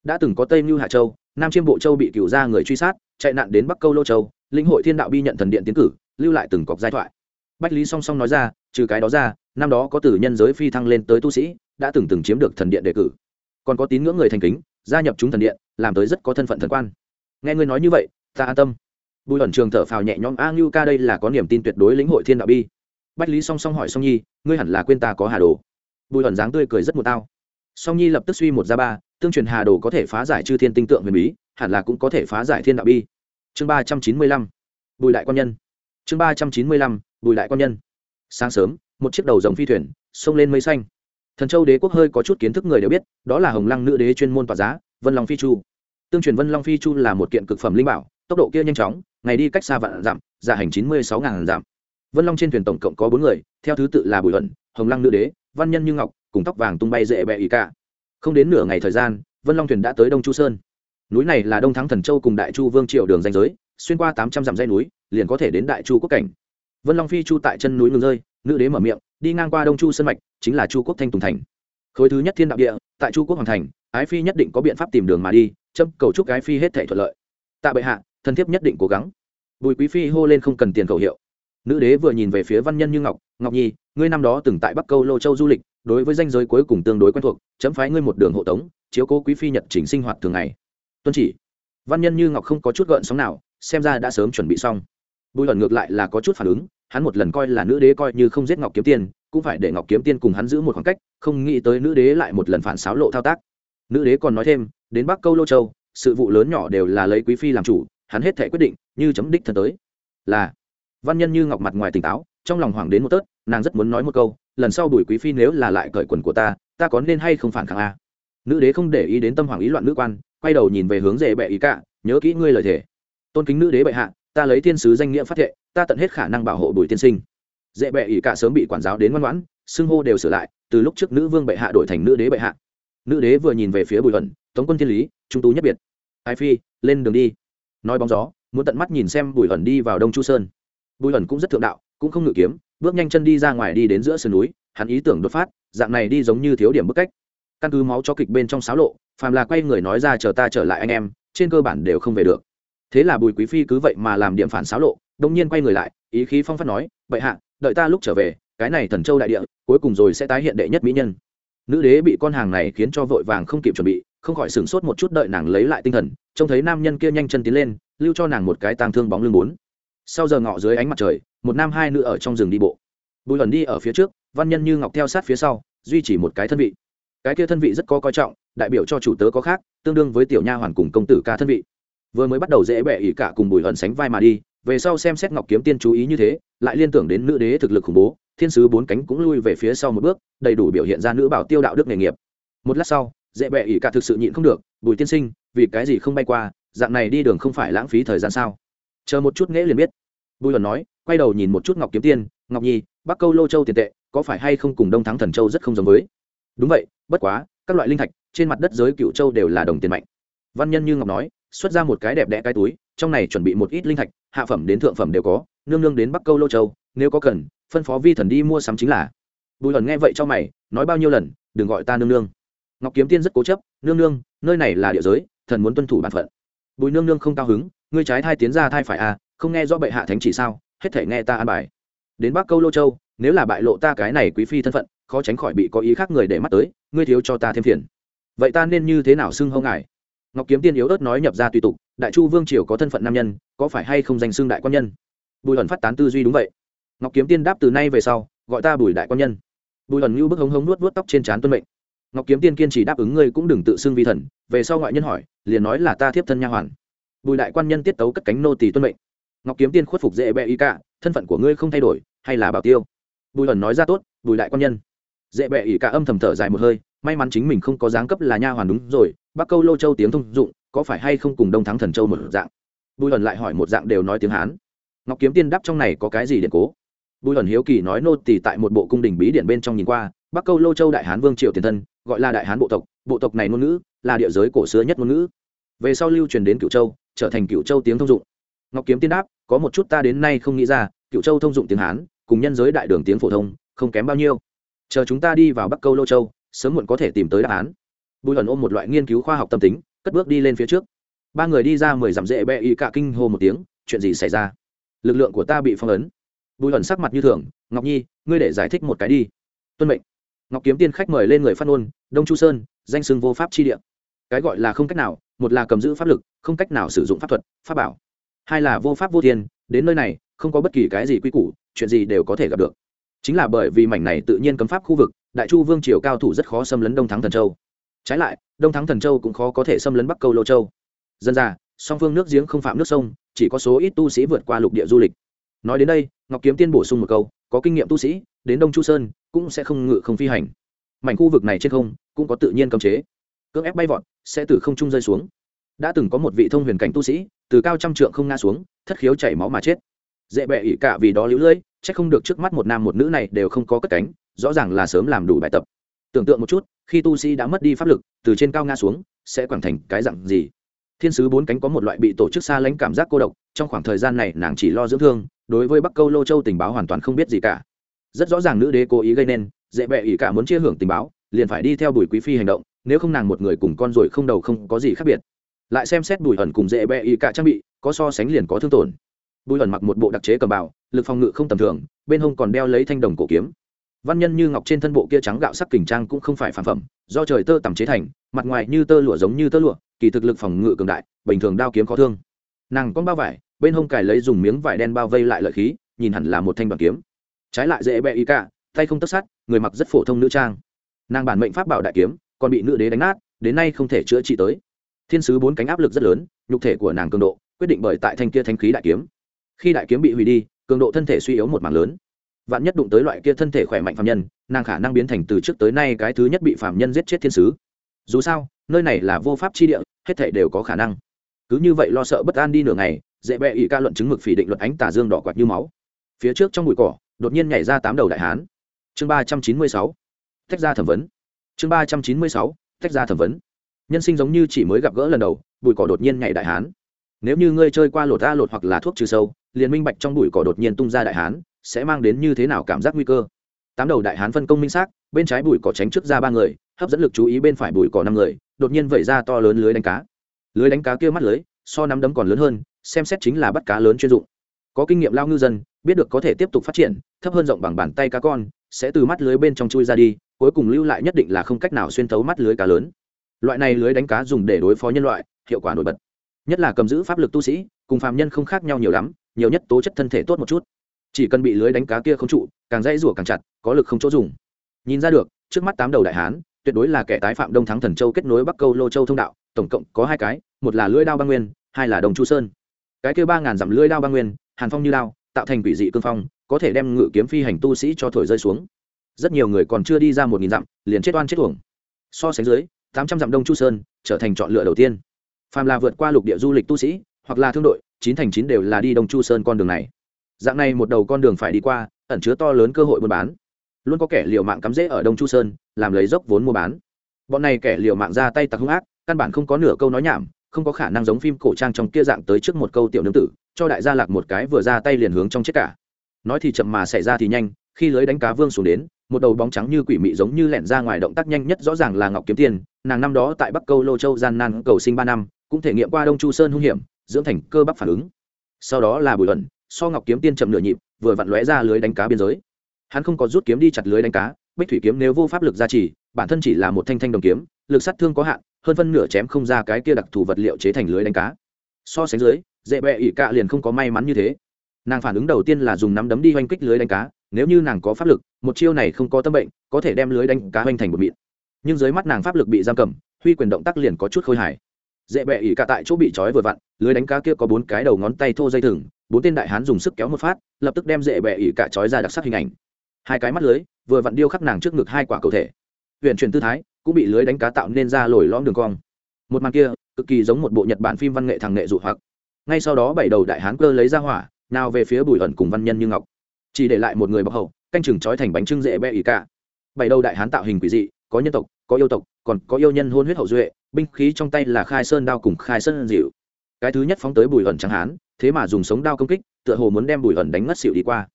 Đã từng có tây mưu hạ châu, nam chiêm bộ châu bị cựu gia người truy sát, chạy nạn đến bắc câu lô châu, lĩnh hội thiên đạo bi nhận thần điện tiến cử, lưu lại từng cọc giai thoại. Bách lý song song nói ra, trừ cái đó ra, năm đó có từ nhân giới phi thăng lên tới tu sĩ, đã từng từng chiếm được thần điện đề cử còn có tín ngưỡng người thành kính, gia nhập chúng thần điện, làm tới rất có thân phận thần quan. Nghe ngươi nói như vậy, ta an tâm. Bùi ẩn trường thở phào nhẹ nhõm, a ngưu ca đây là có niềm tin tuyệt đối lĩnh hội thiên đạo bi. Bách lý song song hỏi song nhi, ngươi hẳn là quên ta có hà đồ? Bùi ẩn dáng tươi cười rất một tao. Song nhi lập tức suy một ra ba, tương truyền hà đồ có thể phá giải chư thiên tinh tượng huyền bí, hẳn là cũng có thể phá giải thiên đạo bi. Chương ba trăm chín mươi lăm, bùi đại quan nhân. Chương ba trăm chín mươi lăm, bùi đại quan nhân. Sáng sớm, một chiếc đầu dòng phi thuyền xông lên mây xanh thần châu đế quốc hơi có chút kiến thức người đều biết, đó là hồng lăng nữ đế chuyên môn tỏa giá, vân long phi chu. Tương truyền vân long phi chu là một kiện cực phẩm linh bảo, tốc độ kia nhanh chóng, ngày đi cách xa vạn dặm giả hành chín mươi sáu ngàn dặm. Vân long trên thuyền tổng cộng có bốn người, theo thứ tự là bùi luận hồng lăng nữ đế, văn nhân như ngọc, cùng tóc vàng tung bay dễ bẹ ý cả. Không đến nửa ngày thời gian, vân long thuyền đã tới đông chu sơn. Núi này là đông thắng thần châu cùng đại chu vương triệu đường danh giới, xuyên qua tám trăm dặm dây núi, liền có thể đến đại chu quốc cảnh. Vân long phi chu tại chân núi ngừng rơi, nữ đế mở miệng đi ngang qua đông chu sân mạch, chính là chu quốc thanh tùng thành. Khối thứ nhất thiên đạo địa, tại chu quốc hoàng thành, ái phi nhất định có biện pháp tìm đường mà đi châm cầu chúc ái phi hết thể thuận lợi. Tạ bệ hạ, thân thiếp nhất định cố gắng. Bùi quý phi hô lên không cần tiền cầu hiệu. Nữ đế vừa nhìn về phía văn nhân như ngọc ngọc nhi, ngươi năm đó từng tại bắc câu lô châu du lịch, đối với danh giới cuối cùng tương đối quen thuộc, chấm phái ngươi một đường hộ tống, chiếu cố quý phi nhật trình sinh hoạt thường ngày. Tuân chỉ. Văn nhân như ngọc không có chút gợn sóng nào, xem ra đã sớm chuẩn bị xong. Bùi luận ngược lại là có chút phản ứng hắn một lần coi là nữ đế coi như không giết ngọc kiếm tiên, cũng phải để ngọc kiếm tiên cùng hắn giữ một khoảng cách, không nghĩ tới nữ đế lại một lần phản xáo lộ thao tác. Nữ đế còn nói thêm, đến bắc câu lô châu, sự vụ lớn nhỏ đều là lấy quý phi làm chủ, hắn hết thể quyết định, như chấm đích thân tới. Là, văn nhân như ngọc mặt ngoài tỉnh táo, trong lòng hoảng đến một tớt, nàng rất muốn nói một câu, lần sau đuổi quý phi nếu là lại cởi quần của ta ta có nên hay không phản kháng a? Nữ đế không để ý đến tâm hoàng ý loạn nữ quan, quay đầu nhìn về hướng dễ bệ ý cả, nhớ kỹ ngươi lời thề. Tôn kính nữ đế bệ hạ ta lấy thiên sứ danh nghĩa phát thệ ta tận hết khả năng bảo hộ bùi tiên sinh. Dễ bệ ỷ cả sớm bị quản giáo đến ngoan ngoãn xưng hô đều sửa lại từ lúc trước nữ vương bệ hạ đổi thành nữ đế bệ hạ. Nữ đế vừa nhìn về phía bùi Hận, tống quân thiên lý trung tú nhất biệt. Ai phi lên đường đi. Nói bóng gió muốn tận mắt nhìn xem bùi Hận đi vào đông chu sơn. Bùi Hận cũng rất thượng đạo cũng không ngự kiếm bước nhanh chân đi ra ngoài đi đến giữa sườn núi hắn ý tưởng đột phát dạng này đi giống như thiếu điểm bức cách. Căn cứ máu cho kịch bên trong sáo lộ phàm là quay người nói ra chờ ta trở lại anh em trên cơ bản đều không về được thế là bùi quý phi cứ vậy mà làm điểm phản xáo lộ, đông nhiên quay người lại, ý khí phong phát nói vậy hạ, đợi ta lúc trở về, cái này thần châu đại địa, cuối cùng rồi sẽ tái hiện đệ nhất mỹ nhân. Nữ đế bị con hàng này khiến cho vội vàng không kịp chuẩn bị, không khỏi sửng sốt một chút đợi nàng lấy lại tinh thần, trông thấy nam nhân kia nhanh chân tiến lên, lưu cho nàng một cái tàng thương bóng lưng bốn. Sau giờ ngọ dưới ánh mặt trời, một nam hai nữ ở trong rừng đi bộ. Bùi lần đi ở phía trước, văn nhân như ngọc theo sát phía sau, duy trì một cái thân vị. Cái kia thân vị rất có coi trọng, đại biểu cho chủ tớ có khác, tương đương với tiểu nha hoàn cùng công tử ca thân vị vừa mới bắt đầu dễ bẻ ỉ cả cùng bùi hận sánh vai mà đi, về sau xem xét ngọc kiếm tiên chú ý như thế, lại liên tưởng đến nữ đế thực lực khủng bố, thiên sứ bốn cánh cũng lui về phía sau một bước, đầy đủ biểu hiện ra nữ bảo tiêu đạo đức nghề nghiệp. Một lát sau, dễ bẹ ỉ cả thực sự nhịn không được, bùi tiên sinh, vì cái gì không bay qua, dạng này đi đường không phải lãng phí thời gian sao? Chờ một chút nghễ liền biết. Bùi luận nói, quay đầu nhìn một chút ngọc kiếm tiên, ngọc nhi, bắc câu lô châu tiền tệ, có phải hay không cùng đông thắng thần châu rất không giống với? Đúng vậy, bất quá, các loại linh thạch, trên mặt đất giới cựu châu đều là đồng tiền mạnh. Văn nhân như ngọc nói xuất ra một cái đẹp đẽ cái túi, trong này chuẩn bị một ít linh thạch, hạ phẩm đến thượng phẩm đều có, nương nương đến bắc câu lô châu, nếu có cần, phân phó vi thần đi mua sắm chính là. Bùi hẩn nghe vậy cho mày, nói bao nhiêu lần, đừng gọi ta nương nương. Ngọc kiếm tiên rất cố chấp, nương nương, nơi này là địa giới, thần muốn tuân thủ bản phận. Bùi nương nương không cao hứng, ngươi trái thai tiến ra thai phải à không nghe rõ bệ hạ thánh chỉ sao, hết thể nghe ta an bài. Đến bắc câu lô châu, nếu là bại lộ ta cái này quý phi thân phận, khó tránh khỏi bị có ý khác người để mắt tới, ngươi thiếu cho ta thêm phiền. Vậy ta nên như thế nào xưng hông ngài? Ngọc kiếm tiên yếu ớt nói nhập ra tùy tục, đại chu vương triều có thân phận nam nhân, có phải hay không danh xưng đại quan nhân? Bùi ẩn phát tán tư duy đúng vậy. Ngọc kiếm tiên đáp từ nay về sau, gọi ta bùi đại quan nhân. Bùi ẩn như bức hống hống nuốt vuốt tóc trên trán tuân mệnh. Ngọc kiếm tiên kiên trì đáp ứng ngươi cũng đừng tự xưng vi thần, về sau ngoại nhân hỏi, liền nói là ta thiếp thân nha hoàn. Bùi đại quan nhân tiết tấu cất cánh nô tỳ tuân mệnh. Ngọc kiếm tiên khuất phục dễ bẹ y cả, thân phận của ngươi không thay đổi, hay là bảo tiêu? Bùi ẩn nói ra tốt, bùi đại quan nhân. Dễ bẹ y cả âm thầm thở dài một hơi, may mắn chính mình không có dáng cấp là nha hoàn đúng rồi bắc câu lô châu tiếng thông dụng, có phải hay không cùng đông thắng thần châu một dạng? Bùi ẩn lại hỏi một dạng đều nói tiếng hán. Ngọc kiếm tiên đáp trong này có cái gì điện cố? Bùi ẩn hiếu kỳ nói nô tỳ tại một bộ cung đình bí điện bên trong nhìn qua, bắc câu lô châu đại hán vương triều tiền thân, gọi là đại hán bộ tộc bộ tộc này ngôn ngữ là địa giới cổ xưa nhất ngôn ngữ. Về sau lưu truyền đến cựu châu, trở thành cựu châu tiếng thông dụng. Ngọc kiếm tiên đáp, có một chút ta đến nay không nghĩ ra cựu châu thông dụng tiếng hán, cùng nhân giới đại đường tiếng phổ thông, không kém bao nhiêu. Chờ chúng ta đi vào bắc câu lô châu, sớm muộn có thể tìm tới đáp án bùi ẩn ôm một loại nghiên cứu khoa học tâm tính, cất bước đi lên phía trước. Ba người đi ra mười dặm dễ bẹ y cả kinh hô một tiếng, chuyện gì xảy ra? Lực lượng của ta bị phong ấn. Bùi ẩn sắc mặt như thường, ngọc nhi, ngươi để giải thích một cái đi. Tuân mệnh. Ngọc kiếm tiên khách mời lên người phát ngôn, đông chu sơn, danh xưng vô pháp chi địa. Cái gọi là không cách nào, một là cầm giữ pháp lực, không cách nào sử dụng pháp thuật, pháp bảo. Hai là vô pháp vô thiên, đến nơi này, không có bất kỳ cái gì quy củ, chuyện gì đều có thể gặp được. Chính là bởi vì mảnh này tự nhiên cấm pháp khu vực, đại chu vương triều cao thủ rất khó xâm lấn đông thắng thần châu trái lại, đông thắng thần châu cũng khó có thể xâm lấn bắc câu lô châu. Dân ra song phương nước giếng không phạm nước sông, chỉ có số ít tu sĩ vượt qua lục địa du lịch. Nói đến đây, ngọc kiếm tiên bổ sung một câu, có kinh nghiệm tu sĩ, đến đông chu sơn, cũng sẽ không ngự không phi hành. Mảnh khu vực này trên không, cũng có tự nhiên cấm chế. Cưỡng ép bay vọt, sẽ từ không trung rơi xuống. Đã từng có một vị thông huyền cảnh tu sĩ, từ cao trăm trượng không ngã xuống, thất khiếu chảy máu mà chết. Dễ bệ ỷ cả vì đó lũ lưỡi c h ắ c không được trước mắt một nam một nữ này đều không có cất cánh, rõ ràng là sớm làm đủ bài tập tưởng tượng một chút, khi tu sĩ đã mất đi pháp lực, từ trên cao ngã xuống, sẽ quẳng thành cái dặn gì? Thiên sứ bốn cánh có một loại bị tổ chức xa lánh cảm giác cô độc, trong khoảng thời gian này nàng chỉ lo dưỡng thương, đối với bắc câu lô châu tình báo hoàn toàn không biết gì cả. Rất rõ ràng nữ đế cố ý gây nên, dễ bệ ỷ cả muốn chia hưởng tình báo, liền phải đi theo bùi quý phi hành động, nếu không nàng một người cùng con rồi không đầu không có gì khác biệt. Lại xem xét bùi ẩn cùng dễ bệ ỷ cả trang bị, có so sánh liền có thương tổn. Bùi ẩn mặc một bộ đặc chế cầm bào, lực phòng ngự không tầm thường, bên hông còn đeo lấy thanh đồng cổ kiếm văn nhân như ngọc trên thân bộ kia trắng gạo sắc kình trang cũng không phải phản phẩm, do trời tơ tằm chế thành, mặt ngoài như tơ lụa giống như tơ lụa, kỳ thực lực phòng ngự cường đại, bình thường đao kiếm khó thương. Nàng con bao vải, bên hông cài lấy dùng miếng vải đen bao vây lại lợi khí, nhìn hẳn là một thanh đoàn kiếm. Trái lại dễ bẹ y cả, tay không tất sát, người mặc rất phổ thông nữ trang. Nàng bản mệnh pháp bảo đại kiếm, còn bị nữ đế đánh nát, đến nay không thể chữa trị tới. Thiên sứ bốn cánh áp lực rất lớn, nhục thể của nàng cường độ, quyết định bởi tại thanh kia thanh khí đại kiếm. Khi đại kiếm bị hủy đi, cường độ thân thể suy yếu một mảng lớn vạn nhất đụng tới loại kia thân thể khỏe mạnh phạm nhân, nàng khả năng biến thành từ trước tới nay cái thứ nhất bị phạm nhân giết chết thiên sứ. Dù sao, nơi này là vô pháp chi địa, hết thể đều có khả năng. Cứ như vậy lo sợ bất an đi nửa ngày, dễ bẹ ỵ ca luận chứng mực phỉ định luật ánh tà dương đỏ quạt như máu. Phía trước trong bụi cỏ, đột nhiên nhảy ra tám đầu đại hán. Chương ba trăm chín mươi sáu, tách ra thẩm vấn. Chương ba trăm chín mươi sáu, tách ra thẩm vấn. Nhân sinh giống như chỉ mới gặp gỡ lần đầu, bụi cỏ đột nhiên nhảy đại hán. Nếu như ngươi chơi qua lột a lột hoặc là thuốc trừ sâu, liền minh bạch trong bụi cỏ đột nhiên tung ra đại hán sẽ mang đến như thế nào cảm giác nguy cơ? Tám đầu đại hán phân công minh xác, bên trái bụi cỏ tránh trước ra ba người, hấp dẫn lực chú ý bên phải bụi cỏ năm người, đột nhiên vẩy ra to lớn lưới đánh cá. Lưới đánh cá kia mắt lưới, so nắm đấm còn lớn hơn, xem xét chính là bắt cá lớn chuyên dụng. Có kinh nghiệm lao ngư dân, biết được có thể tiếp tục phát triển, thấp hơn rộng bằng bàn tay cá con, sẽ từ mắt lưới bên trong chui ra đi, cuối cùng lưu lại nhất định là không cách nào xuyên thấu mắt lưới cá lớn. Loại này lưới đánh cá dùng để đối phó nhân loại, hiệu quả nổi bật. Nhất là cầm giữ pháp lực tu sĩ, cùng phàm nhân không khác nhau nhiều lắm, nhiều nhất tố chất thân thể tốt một chút chỉ cần bị lưới đánh cá kia không trụ, càng dãy rủa càng chặt, có lực không chỗ dùng. Nhìn ra được, trước mắt tám đầu đại hán, tuyệt đối là kẻ tái phạm đông thắng thần châu kết nối bắc câu lô châu thông đạo, tổng cộng có hai cái, một là lưỡi đao băng nguyên, hai là đồng chu sơn. Cái kêu ba ngàn dặm lưỡi đao băng nguyên, hàn phong như đao, tạo thành quỷ dị cương phong, có thể đem ngự kiếm phi hành tu sĩ cho thổi rơi xuống. Rất nhiều người còn chưa đi ra một nghìn dặm, liền chết oan chết tuồng so sánh dưới, tám trăm dặm đông chu sơn trở thành chọn lựa đầu tiên. Phàm là vượt qua lục địa du lịch tu sĩ, hoặc là thương đội, chín thành chín đều là đi đông chu sơn con đường này dạng này một đầu con đường phải đi qua, ẩn chứa to lớn cơ hội buôn bán. Luôn có kẻ liều mạng cắm rễ ở đông chu sơn, làm lấy dốc vốn mua bán. Bọn này kẻ liều mạng ra tay tặc hung ác, căn bản không có nửa câu nói nhảm, không có khả năng giống phim cổ trang trong kia dạng tới trước một câu tiểu nương tử, cho đại gia lạc một cái vừa ra tay liền hướng trong chết cả. Nói thì chậm mà xảy ra thì nhanh, khi lưới đánh cá vương xuống đến, một đầu bóng trắng như quỷ mị giống như lẻn ra ngoài động tác nhanh nhất rõ ràng là ngọc kiếm tiền nàng năm đó tại bắc câu lô châu gian nan cầu sinh ba năm, cũng thể nghiệm qua đông chu sơn hung hiểm, dưỡng thành cơ bắp phản ứng. Sau đó là bùi luận so ngọc kiếm tiên chậm nửa nhịp, vừa vặn lóe ra lưới đánh cá biên giới. Hắn không có rút kiếm đi chặt lưới đánh cá, bích thủy kiếm nếu vô pháp lực gia trì, bản thân chỉ là một thanh thanh đồng kiếm, lực sát thương có hạn, hơn phân nửa chém không ra cái kia đặc thù vật liệu chế thành lưới đánh cá. So sánh dưới, dễ bẹ ỉ cạ liền không có may mắn như thế. Nàng phản ứng đầu tiên là dùng nắm đấm đi oanh kích lưới đánh cá, nếu như nàng có pháp lực, một chiêu này không có tâm bệnh, có thể đem lưới đánh cá oanh thành một mịn. Nhưng dưới mắt nàng pháp lực bị giam cầm, huy quyền động tác liền có chút khôi hài. Dễ bẹ ỉ cả tại chỗ bị trói vừa vặn, lưới đánh cá kia có bốn cái đầu ngón tay thô dây thừng bốn tên đại hán dùng sức kéo một phát, lập tức đem dễ bẹ ỉ cả trói ra đặc sắc hình ảnh. Hai cái mắt lưới, vừa vặn điêu khắc nàng trước ngực hai quả cầu thể. Huyện chuyển tư thái, cũng bị lưới đánh cá tạo nên ra lồi lõm đường cong. Một màn kia, cực kỳ giống một bộ nhật bản phim văn nghệ thằng nghệ dụ hoặc. Ngay sau đó bảy đầu đại hán cơ lấy ra hỏa, nào về phía bùi ẩn cùng văn nhân như ngọc. Chỉ để lại một người bọc hậu, canh chừng trói thành bánh trưng dễ bẹ ỉ cả. Bảy đầu đại hán tạo hình quỷ dị, có nhân tộc, có yêu tộc, còn có yêu nhân hôn huyết hậu duệ, binh khí trong tay là khai sơn đao cùng khai sơn dịu. Cái thứ nhất phóng tới bùi ẩn trắng hán thế mà dùng sống đao công kích, tựa hồ muốn đem bùi ẩn đánh ngất xịu đi qua.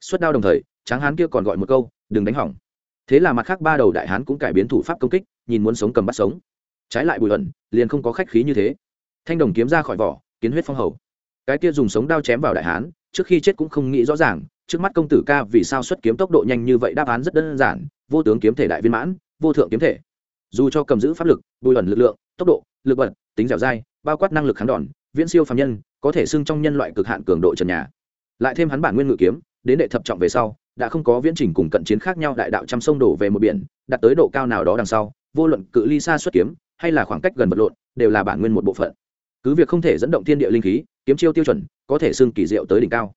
Xuất đao đồng thời, tráng hán kia còn gọi một câu, đừng đánh hỏng. Thế là mặt khác ba đầu đại hán cũng cải biến thủ pháp công kích, nhìn muốn sống cầm bắt sống. Trái lại bùi ẩn, liền không có khách khí như thế. Thanh đồng kiếm ra khỏi vỏ, kiến huyết phong hầu. Cái kia dùng sống đao chém vào đại hán, trước khi chết cũng không nghĩ rõ ràng, trước mắt công tử ca vì sao xuất kiếm tốc độ nhanh như vậy, đáp án rất đơn giản, vô tướng kiếm thể đại viên mãn, vô thượng kiếm thể. Dù cho cầm giữ pháp lực, bùi ẩn lực lượng, tốc độ, lực bật tính dẻo dai, bao quát năng lực kháng đòn, viễn siêu phạm nhân có thể xưng trong nhân loại cực hạn cường độ trần nhà. Lại thêm hắn bản nguyên ngự kiếm, đến đệ thập trọng về sau, đã không có viễn trình cùng cận chiến khác nhau đại đạo trăm sông đổ về một biển, đạt tới độ cao nào đó đằng sau, vô luận cự ly xa xuất kiếm, hay là khoảng cách gần vật lộn, đều là bản nguyên một bộ phận. Cứ việc không thể dẫn động thiên địa linh khí, kiếm chiêu tiêu chuẩn, có thể xưng kỳ diệu tới đỉnh cao.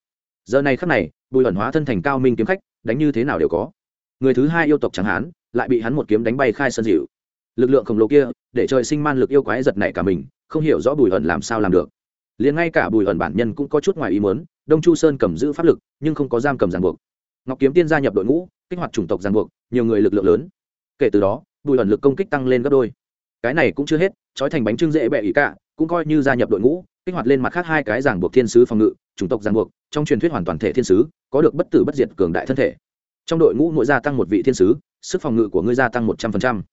Giờ này khắc này, bùi ẩn hóa thân thành cao minh kiếm khách, đánh như thế nào đều có. Người thứ hai yêu tộc chẳng hán lại bị hắn một kiếm đánh bay khai sân dịu. Lực lượng khổng lồ kia, để trời sinh man lực yêu quái giật nảy cả mình, không hiểu rõ bùi ẩn làm sao làm được liền ngay cả bùi ẩn bản nhân cũng có chút ngoài ý muốn, đông chu sơn cầm giữ pháp lực, nhưng không có giam cầm ràng buộc. Ngọc kiếm tiên gia nhập đội ngũ, kích hoạt chủng tộc ràng buộc, nhiều người lực lượng lớn. Kể từ đó, bùi ẩn lực công kích tăng lên gấp đôi. Cái này cũng chưa hết, trói thành bánh trưng dễ bẹ ý cả cũng coi như gia nhập đội ngũ, kích hoạt lên mặt khác hai cái ràng buộc thiên sứ phòng ngự, chủng tộc ràng buộc, trong truyền thuyết hoàn toàn thể thiên sứ, có được bất tử bất diệt cường đại thân thể. Trong đội ngũ mỗi gia tăng một vị thiên sứ, sức phòng ngự của ngươi gia tăng một trăm phần trăm.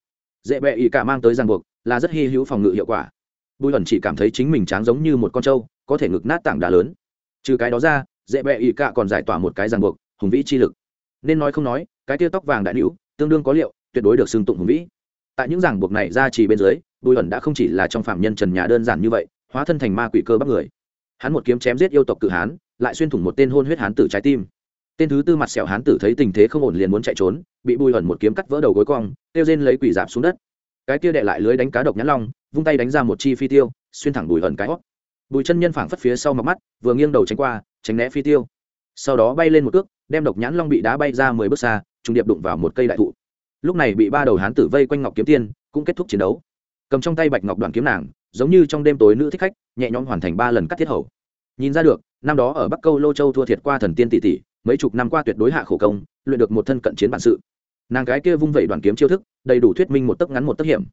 Dễ bẹ ý cả mang tới ràng buộc, là rất hy hữu phòng ngự hiệu quả bùi ẩn chỉ cảm thấy chính mình tráng giống như một con trâu, có thể ngực nát tảng đá lớn. Trừ cái đó ra, dễ bẹ ỵ cả còn giải tỏa một cái ràng buộc, hùng vĩ chi lực. Nên nói không nói, cái tia tóc vàng đại nữ, tương đương có liệu, tuyệt đối được xưng tụng hùng vĩ. Tại những ràng buộc này ra chỉ bên dưới, bùi ẩn đã không chỉ là trong phạm nhân trần nhà đơn giản như vậy, hóa thân thành ma quỷ cơ bắp người. Hắn một kiếm chém giết yêu tộc cự hán, lại xuyên thủng một tên hôn huyết hán tử trái tim. Tên thứ tư mặt sẹo hán tử thấy tình thế không ổn liền muốn chạy trốn, bị bùi ẩn một kiếm cắt vỡ đầu gối cong tiêu rên lấy quỷ dạp xuống đất cái kia đệ lại lưới đánh cá độc nhãn long, vung tay đánh ra một chi phi tiêu, xuyên thẳng bùi ẩn cái hót bùi chân nhân phảng phất phía sau mặt mắt, vừa nghiêng đầu tránh qua, tránh né phi tiêu. Sau đó bay lên một cước, đem độc nhãn long bị đá bay ra mười bước xa, trùng điệp đụng vào một cây đại thụ. Lúc này bị ba đầu hán tử vây quanh ngọc kiếm tiên, cũng kết thúc chiến đấu. Cầm trong tay bạch ngọc đoàn kiếm nàng, giống như trong đêm tối nữ thích khách, nhẹ nhõm hoàn thành ba lần cắt thiết hầu. Nhìn ra được, năm đó ở bắc câu lô châu thua thiệt qua thần tiên tỷ tỷ, mấy chục năm qua tuyệt đối hạ khổ công, luyện được một thân cận chiến bản sự nàng gái kia vung vẩy đoàn kiếm chiêu thức, đầy đủ thuyết minh một tấc ngắn một tấc hiểm.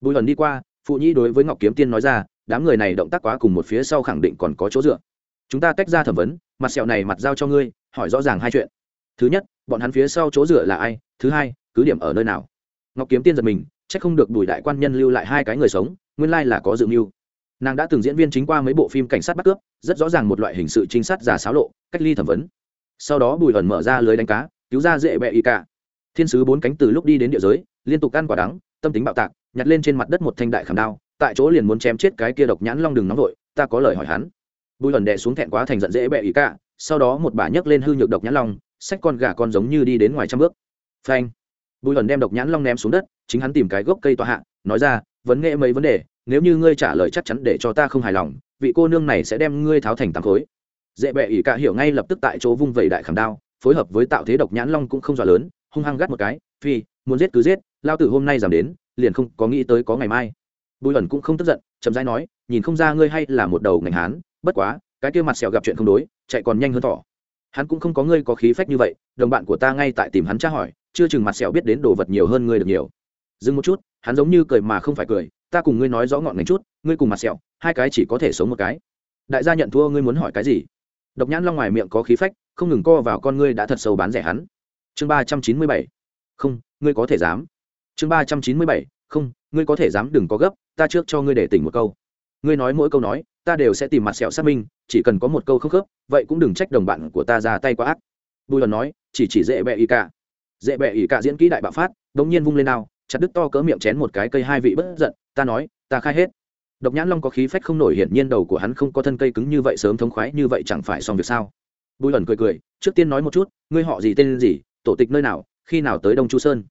Bùi hần đi qua, phụ nhĩ đối với ngọc kiếm tiên nói ra, đám người này động tác quá cùng một phía sau khẳng định còn có chỗ dựa. Chúng ta tách ra thẩm vấn, mặt sẹo này mặt giao cho ngươi, hỏi rõ ràng hai chuyện. Thứ nhất, bọn hắn phía sau chỗ dựa là ai? Thứ hai, cứ điểm ở nơi nào? Ngọc kiếm tiên giật mình c h ắ c không được bùi đại quan nhân lưu lại hai cái người sống, nguyên lai là có dự mưu. Nàng đã từng diễn viên chính qua mấy bộ phim cảnh sát bắt cướp, rất rõ ràng một loại hình sự trinh sát giả xáo lộ, cách ly thẩm vấn. Sau đó bùi ẩn mở ra lưới đánh cá, cứu ra dễ bẹ y cả thiên sứ bốn cánh từ lúc đi đến địa giới, liên tục ăn quả đắng, tâm tính bạo tạc, nhặt lên trên mặt đất một thanh đại khảm đao, tại chỗ liền muốn chém chết cái kia độc nhãn long đừng nóng vội, ta có lời hỏi hắn. Bùi ẩn đè xuống thẹn quá thành giận dễ bẹ y cả, sau đó một bà nhấc lên hư nhược độc nhãn long, xách con gà con giống như đi đến ngoài trăm bước. Phanh! Bùi ẩn đem độc nhãn long ném xuống đất, chính hắn tìm cái gốc cây tọa hạ, nói ra, vấn nghệ mấy vấn đề, nếu như ngươi trả lời chắc chắn để cho ta không hài lòng, vị cô nương này sẽ đem ngươi tháo thành tám khối. Dễ bẹ ỉ cả hiểu ngay lập tức tại chỗ vung vẩy đại khảm đao, phối hợp với tạo thế độc nhãn long cũng không dọa lớn hung hăng gắt một cái, phi, muốn giết cứ giết, lao tử hôm nay giảm đến, liền không có nghĩ tới có ngày mai. Bùi ẩn cũng không tức giận, chậm rãi nói, nhìn không ra ngươi hay là một đầu ngành hán, bất quá, cái kia mặt sẹo gặp chuyện không đối, chạy còn nhanh hơn thỏ. Hắn cũng không có ngươi có khí phách như vậy, đồng bạn của ta ngay tại tìm hắn tra hỏi, chưa chừng mặt sẹo biết đến đồ vật nhiều hơn ngươi được nhiều. Dừng một chút, hắn giống như cười mà không phải cười, ta cùng ngươi nói rõ ngọn ngành chút, ngươi cùng mặt sẹo, hai cái chỉ có thể sống một cái. Đại gia nhận thua, ngươi muốn hỏi cái gì? Độc nhãn long ngoài miệng có khí phách, không ngừng co vào con ngươi đã thật sâu bán rẻ hắn chương ba trăm chín mươi bảy. Không, ngươi có thể dám. Chương ba trăm chín mươi bảy. Không, ngươi có thể dám, đừng có gấp, ta trước cho ngươi để tỉnh một câu. Ngươi nói mỗi câu nói, ta đều sẽ tìm mặt sẹo xác minh, chỉ cần có một câu không khớp, vậy cũng đừng trách đồng bạn của ta ra tay quá ác. Bùi lần nói, chỉ chỉ dễ bẹ ý cả. Dễ bẹ ý cả diễn kỹ đại bạo phát đ ỗ n g nhiên vung lên nào chặt đứt to cỡ miệng chén một cái cây hai vị bất giận, ta nói, ta khai hết. Độc nhãn long có khí phách không nổi hiển nhiên đầu của hắn không có thân cây cứng như vậy sớm thống khoái như vậy chẳng phải xong việc sao? Bùi lần cười cười, trước tiên nói một chút, ngươi họ gì tên gì tổ tịch nơi nào, khi nào tới đông chu sơn?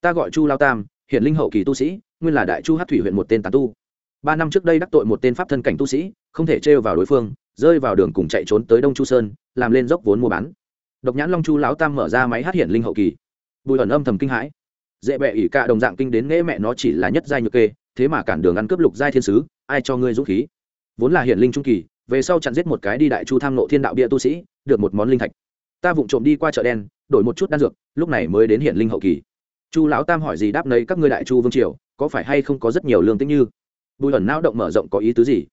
Ta gọi chu lao tam, hiện linh hậu kỳ tu sĩ, nguyên là đại chu hát thủy huyện một tên tán tu. Ba năm trước đây đắc tội một tên pháp thân cảnh tu sĩ, không thể trêu vào đối phương, rơi vào đường cùng chạy trốn tới đông chu sơn, làm lên dốc vốn mua bán. Độc nhãn long chu lão tam mở ra máy hát hiện linh hậu kỳ. Bùi ẩn âm thầm kinh hãi. Dễ bẹ ỉ cả đồng dạng kinh đến nghễ mẹ nó chỉ là nhất giai nhược kê, thế mà cản đường ăn cướp lục giai thiên sứ, ai cho ngươi dũng khí? Vốn là hiển linh trung kỳ, về sau chặn giết một cái đi đại chu tham nộ thiên đạo bia tu sĩ, được một món linh thạch. Ta vụng trộm đi qua chợ đen đổi một chút đan dược, lúc này mới đến hiện linh hậu kỳ. Chu lão tam hỏi gì đáp nấy, các ngươi đại chu vương triều, có phải hay không có rất nhiều lương tính như? Bùi ẩn não động mở rộng có ý tứ gì?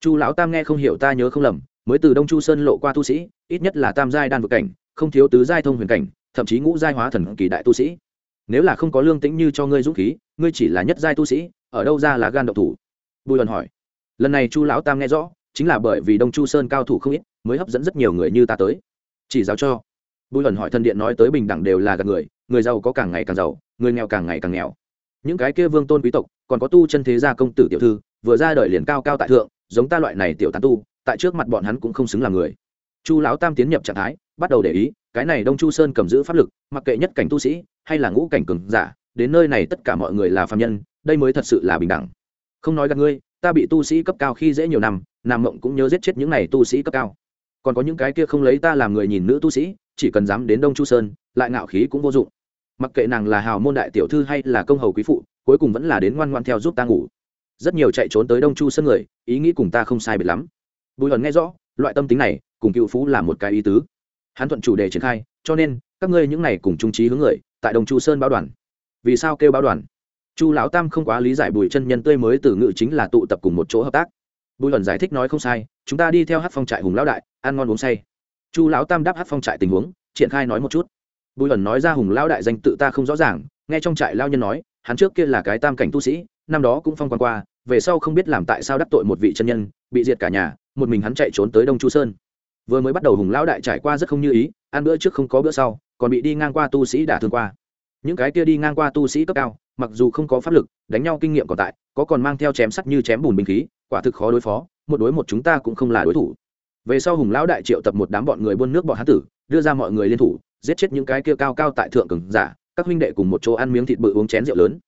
Chu lão tam nghe không hiểu ta nhớ không lầm, mới từ đông chu sơn lộ qua tu sĩ, ít nhất là tam giai đan vực cảnh, không thiếu tứ giai thông huyền cảnh, thậm chí ngũ giai hóa thần kỳ đại tu sĩ. Nếu là không có lương tĩnh như cho ngươi dũng khí, ngươi chỉ là nhất giai tu sĩ, ở đâu ra là gan độc thủ? Bùi ẩn hỏi. Lần này chu lão tam nghe rõ, chính là bởi vì đông chu sơn cao thủ không ít, mới hấp dẫn rất nhiều người như ta tới. Chỉ giáo cho bùi ẩn hỏi thần điện nói tới bình đẳng đều là gạt người người giàu có càng ngày càng giàu, người nghèo càng ngày càng nghèo. Những cái kia vương tôn quý tộc, còn có tu chân thế gia công tử tiểu thư, vừa ra đời liền cao cao tại thượng, giống ta loại này tiểu tán tu, tại trước mặt bọn hắn cũng không xứng làm người. Chu lão tam tiến nhập trạng thái, bắt đầu để ý, cái này đông chu sơn cầm giữ pháp lực, mặc kệ nhất cảnh tu sĩ, hay là ngũ cảnh cường giả, đến nơi này tất cả mọi người là phạm nhân, đây mới thật sự là bình đẳng. Không nói gặp ngươi, ta bị tu sĩ cấp cao khi dễ nhiều năm, nam mộng cũng nhớ giết chết những này tu sĩ cấp cao. Còn có những cái kia không lấy ta làm người nhìn nữ tu sĩ chỉ cần dám đến đông chu sơn, lại ngạo khí cũng vô dụng. Mặc kệ nàng là hào môn đại tiểu thư hay là công hầu quý phụ, cuối cùng vẫn là đến ngoan ngoan theo giúp ta ngủ. Rất nhiều chạy trốn tới đông chu sơn người, ý nghĩ cùng ta không sai biệt lắm. Bùi hận nghe rõ, loại tâm tính này, cùng cựu phú là một cái ý tứ. Hắn thuận chủ đề triển khai, cho nên, các ngươi những này cùng trung trí hướng người, tại đông chu sơn báo đoàn. Vì sao kêu báo đoàn? Chu lão tam không quá lý giải bùi chân nhân tươi mới từ ngự chính là tụ tập cùng một chỗ hợp tác. Bùi hận giải thích nói không sai, chúng ta đi theo hát phong trại hùng lão đại, ăn ngon uống say chu lão tam đáp hát phong trại tình huống, triển khai nói một chút. Bùi ẩn nói ra hùng lão đại danh tự ta không rõ ràng, nghe trong trại lao nhân nói, hắn trước kia là cái tam cảnh tu sĩ, năm đó cũng phong quan qua, về sau không biết làm tại sao đắc tội một vị chân nhân, bị diệt cả nhà, một mình hắn chạy trốn tới đông chu sơn. Vừa mới bắt đầu hùng lão đại trải qua rất không như ý, ăn bữa trước không có bữa sau, còn bị đi ngang qua tu sĩ đả thương qua. Những cái kia đi ngang qua tu sĩ cấp cao, mặc dù không có pháp lực, đánh nhau kinh nghiệm còn tại, có còn mang theo chém sắt như chém bùn binh khí, quả thực khó đối phó, một đối một chúng ta cũng không là đối thủ về sau hùng lão đại triệu tập một đám bọn người buôn nước bọn hán tử, đưa ra mọi người liên thủ, giết chết những cái kia cao cao tại thượng cường giả, các huynh đệ cùng một chỗ ăn miếng thịt bự uống chén rượu lớn.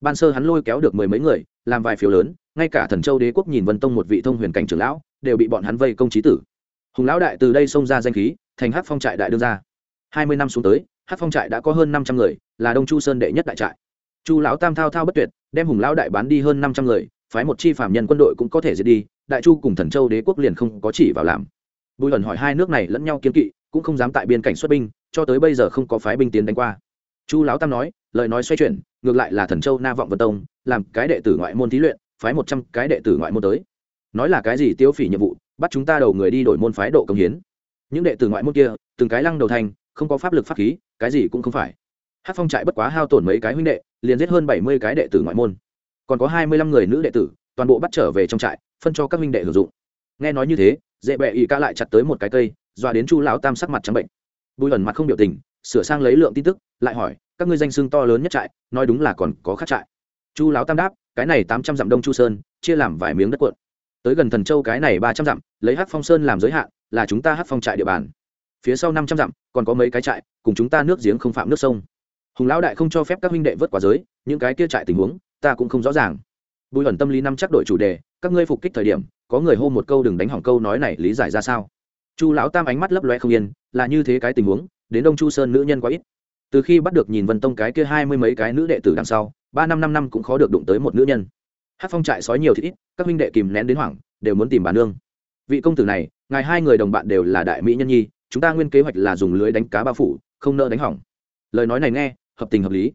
Ban sơ hắn lôi kéo được mười mấy người, làm vài phiếu lớn, ngay cả thần châu đế quốc nhìn vân tông một vị thông huyền cảnh trưởng lão, đều bị bọn hắn vây công trí tử. Hùng lão đại từ đây xông ra danh khí, thành hát phong trại đại đương gia. Hai mươi năm xuống tới hát phong trại đã có hơn năm trăm người, là đông chu sơn đệ nhất đại trại. Chu lão tam thao thao bất tuyệt, đem hùng lão đại bán đi hơn năm trăm người phái một chi phạm nhân quân đội cũng có thể diệt đi, đại chu cùng thần châu đế quốc liền không có chỉ vào làm. Bùi hẩn hỏi hai nước này lẫn nhau kiên kỵ, cũng không dám tại biên cảnh xuất binh, cho tới bây giờ không có phái binh tiến đánh qua. Chu lão tam nói, lời nói xoay chuyển, ngược lại là thần châu na vọng vân tông, làm cái đệ tử ngoại môn thí luyện, phái một trăm cái đệ tử ngoại môn tới. Nói là cái gì tiêu phỉ nhiệm vụ, bắt chúng ta đầu người đi đổi môn phái độ công hiến. Những đệ tử ngoại môn kia, từng cái lăng đầu thành, không có pháp lực pháp khí, cái gì cũng không phải. Hát phong trại bất quá hao tổn mấy cái huynh đệ, liền giết hơn bảy mươi cái đệ tử ngoại môn còn có hai mươi lăm người nữ đệ tử, toàn bộ bắt trở về trong trại, phân cho các huynh đệ hưởng dụng. Nghe nói như thế dễ bẹ ỵ ca lại chặt tới một cái cây, dọa đến chu lão tam sắc mặt trắng bệnh. Bùi ẩn mặt không biểu tình, sửa sang lấy lượng tin tức, lại hỏi, các ngươi danh xưng to lớn nhất trại, nói đúng là còn có khác trại. Chu lão tam đáp, cái này tám trăm dặm đông chu sơn, chia làm vài miếng đất cuộn. Tới gần thần châu cái này ba trăm dặm, lấy hát phong sơn làm giới hạn, là chúng ta hát phong trại địa bàn. Phía sau năm trăm dặm, còn có mấy cái trại, cùng chúng ta nước giếng không phạm nước sông. Hùng lão đại không cho phép các huynh đệ vớt qua giới, những cái kia trại tình huống ta cũng không rõ ràng. Bùi ẩn tâm lý năm chắc đổi chủ đề, các ngươi phục kích thời điểm, có người hô một câu đừng đánh hỏng câu nói này lý giải ra sao? Chu lão tam ánh mắt lấp loe không yên, là như thế cái tình huống, đến đông chu sơn nữ nhân quá ít. Từ khi bắt được nhìn vân tông cái kia hai mươi mấy cái nữ đệ tử đằng sau, ba năm năm năm cũng khó được đụng tới một nữ nhân. Hát phong trại sói nhiều thì ít, các huynh đệ kìm nén đến hoảng, đều muốn tìm bà nương. Vị công tử này, ngài hai người đồng bạn đều là đại mỹ nhân nhi, chúng ta nguyên kế hoạch là dùng lưới đánh cá bao phủ, không nợ đánh hỏng. Lời nói này nghe, hợp tình hợp lý.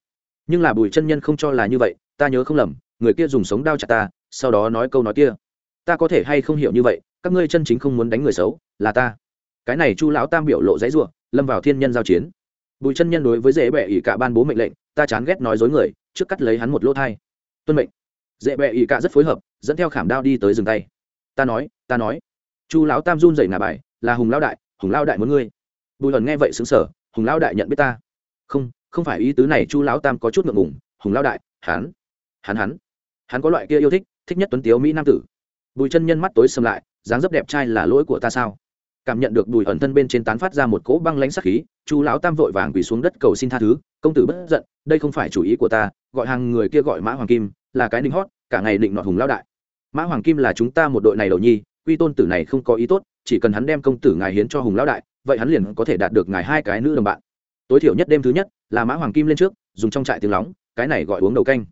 Nhưng là bùi chân nhân không cho là như vậy ta nhớ không lầm, người kia dùng sống đao chặt ta, sau đó nói câu nói kia. Ta có thể hay không hiểu như vậy, các ngươi chân chính không muốn đánh người xấu, là ta. Cái này chu lão tam biểu lộ dãy ruộng lâm vào thiên nhân giao chiến. Bùi chân nhân đối với dễ bệ ỷ cả ban bố mệnh lệnh, ta chán ghét nói dối người, trước cắt lấy hắn một lỗ thai. Tuân mệnh. Dễ bệ ỷ cả rất phối hợp, dẫn theo khảm đao đi tới rừng tay. Ta nói ta nói. Chu lão tam run rẩy nà bài, là hùng lão đại, hùng lão đại muốn ngươi. Bùi hần nghe vậy xứng sở hùng lão đại nhận biết ta. Không không phải ý tứ này chu lão tam có chút ngượng ngùng, hùng lão đại, hắn hắn hắn. Hắn có loại kia yêu thích thích nhất tuấn tiếu mỹ nam tử. Bùi chân nhân mắt tối xâm lại, dáng dấp đẹp trai là lỗi của ta sao? Cảm nhận được bùi ẩn thân bên trên tán phát ra một cỗ băng lãnh sắc khí, chu lão tam vội vàng quỳ xuống đất cầu xin tha thứ, công tử bất giận, đây không phải chủ ý của ta, gọi hàng người kia gọi mã hoàng kim, là cái đinh hót, cả ngày định nọt hùng lão đại. Mã hoàng kim là chúng ta một đội này đầu nhi, quy tôn tử này không có ý tốt, chỉ cần hắn đem công tử ngài hiến cho hùng lão đại, vậy hắn liền có thể đạt được ngài hai cái nữ đồng bạn. Tối thiểu nhất đêm thứ nhất, là mã hoàng kim lên trước, dùng trong trại tiếng lóng, cái này gọi uống đầu canh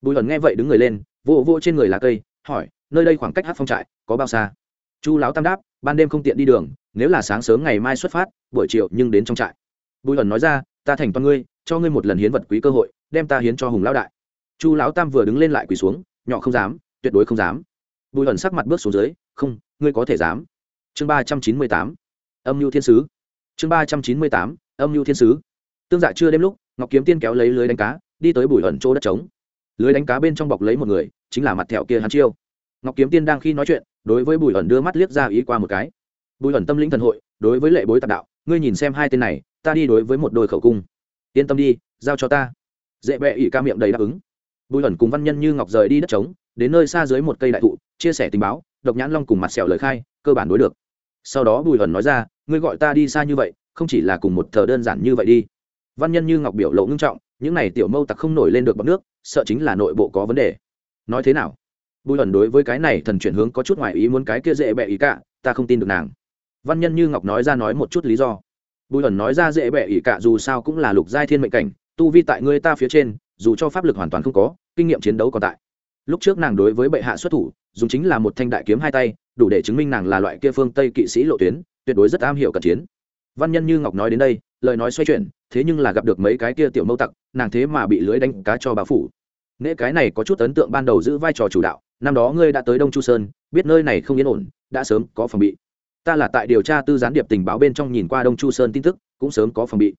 bùi ẩn nghe vậy đứng người lên, vỗ vỗ trên người là cây, hỏi, nơi đây khoảng cách hát phong trại có bao xa? Chu lão tam đáp, ban đêm không tiện đi đường, nếu là sáng sớm ngày mai xuất phát, buổi chiều nhưng đến trong trại. Bùi ẩn nói ra, ta thành toàn ngươi, cho ngươi một lần hiến vật quý cơ hội, đem ta hiến cho hùng lão đại. Chu lão tam vừa đứng lên lại quỳ xuống, nhỏ không dám, tuyệt đối không dám. Bùi ẩn sắc mặt bước xuống dưới, không, ngươi có thể dám. Chương ba trăm chín mươi tám, âm mưu thiên sứ. Chương ba trăm chín mươi tám, âm mưu thiên sứ. Tương dạ chưa đêm lúc, ngọc kiếm tiên kéo lấy lưới đánh cá, đi tới bùi ẩn chỗ đất trống lưới đánh cá bên trong bọc lấy một người, chính là mặt thẹo kia hắn chiêu. Ngọc kiếm tiên đang khi nói chuyện, đối với bùi ẩn đưa mắt liếc ra ý qua một cái. Bùi ẩn tâm lĩnh thần hội, đối với lệ bối tạc đạo, ngươi nhìn xem hai tên này, ta đi đối với một đôi khẩu cung. Yên tâm đi, giao cho ta. Dễ bẹ ỉ ca miệng đầy đáp ứng. Bùi ẩn cùng văn nhân như ngọc rời đi đất trống, đến nơi xa dưới một cây đại thụ, chia sẻ tình báo, độc nhãn long cùng mặt sẹo lời khai, cơ bản đối được. Sau đó bùi ẩn nói ra, ngươi gọi ta đi xa như vậy, không chỉ là cùng một thờ đơn giản như vậy đi. Văn nhân như ngọc biểu lộ ngưng trọng những này tiểu mâu tặc không nổi lên được bọc nước, sợ chính là nội bộ có vấn đề. Nói thế nào? Bùi ẩn đối với cái này thần chuyển hướng có chút ngoài ý muốn cái kia dễ bẹ ý cả, ta không tin được nàng. Văn nhân như ngọc nói ra nói một chút lý do. Bùi ẩn nói ra dễ bẹ ý cả dù sao cũng là lục giai thiên mệnh cảnh, tu vi tại ngươi ta phía trên, dù cho pháp lực hoàn toàn không có, kinh nghiệm chiến đấu còn tại. Lúc trước nàng đối với bệ hạ xuất thủ, dùng chính là một thanh đại kiếm hai tay, đủ để chứng minh nàng là loại kia phương tây kỵ sĩ lộ tuyến, tuyệt đối rất am hiểu cận chiến. Văn nhân như ngọc nói đến đây, lời nói xoay chuyển, thế nhưng là gặp được mấy cái kia tiểu mâu tặc nàng thế mà bị lưới đánh cá cho bà phủ. Nễ cái này có chút ấn tượng ban đầu giữ vai trò chủ đạo, năm đó ngươi đã tới đông chu sơn, biết nơi này không yên ổn, đã sớm có phòng bị. Ta là tại điều tra tư gián điệp tình báo bên trong nhìn qua đông chu sơn tin tức, cũng sớm có phòng bị.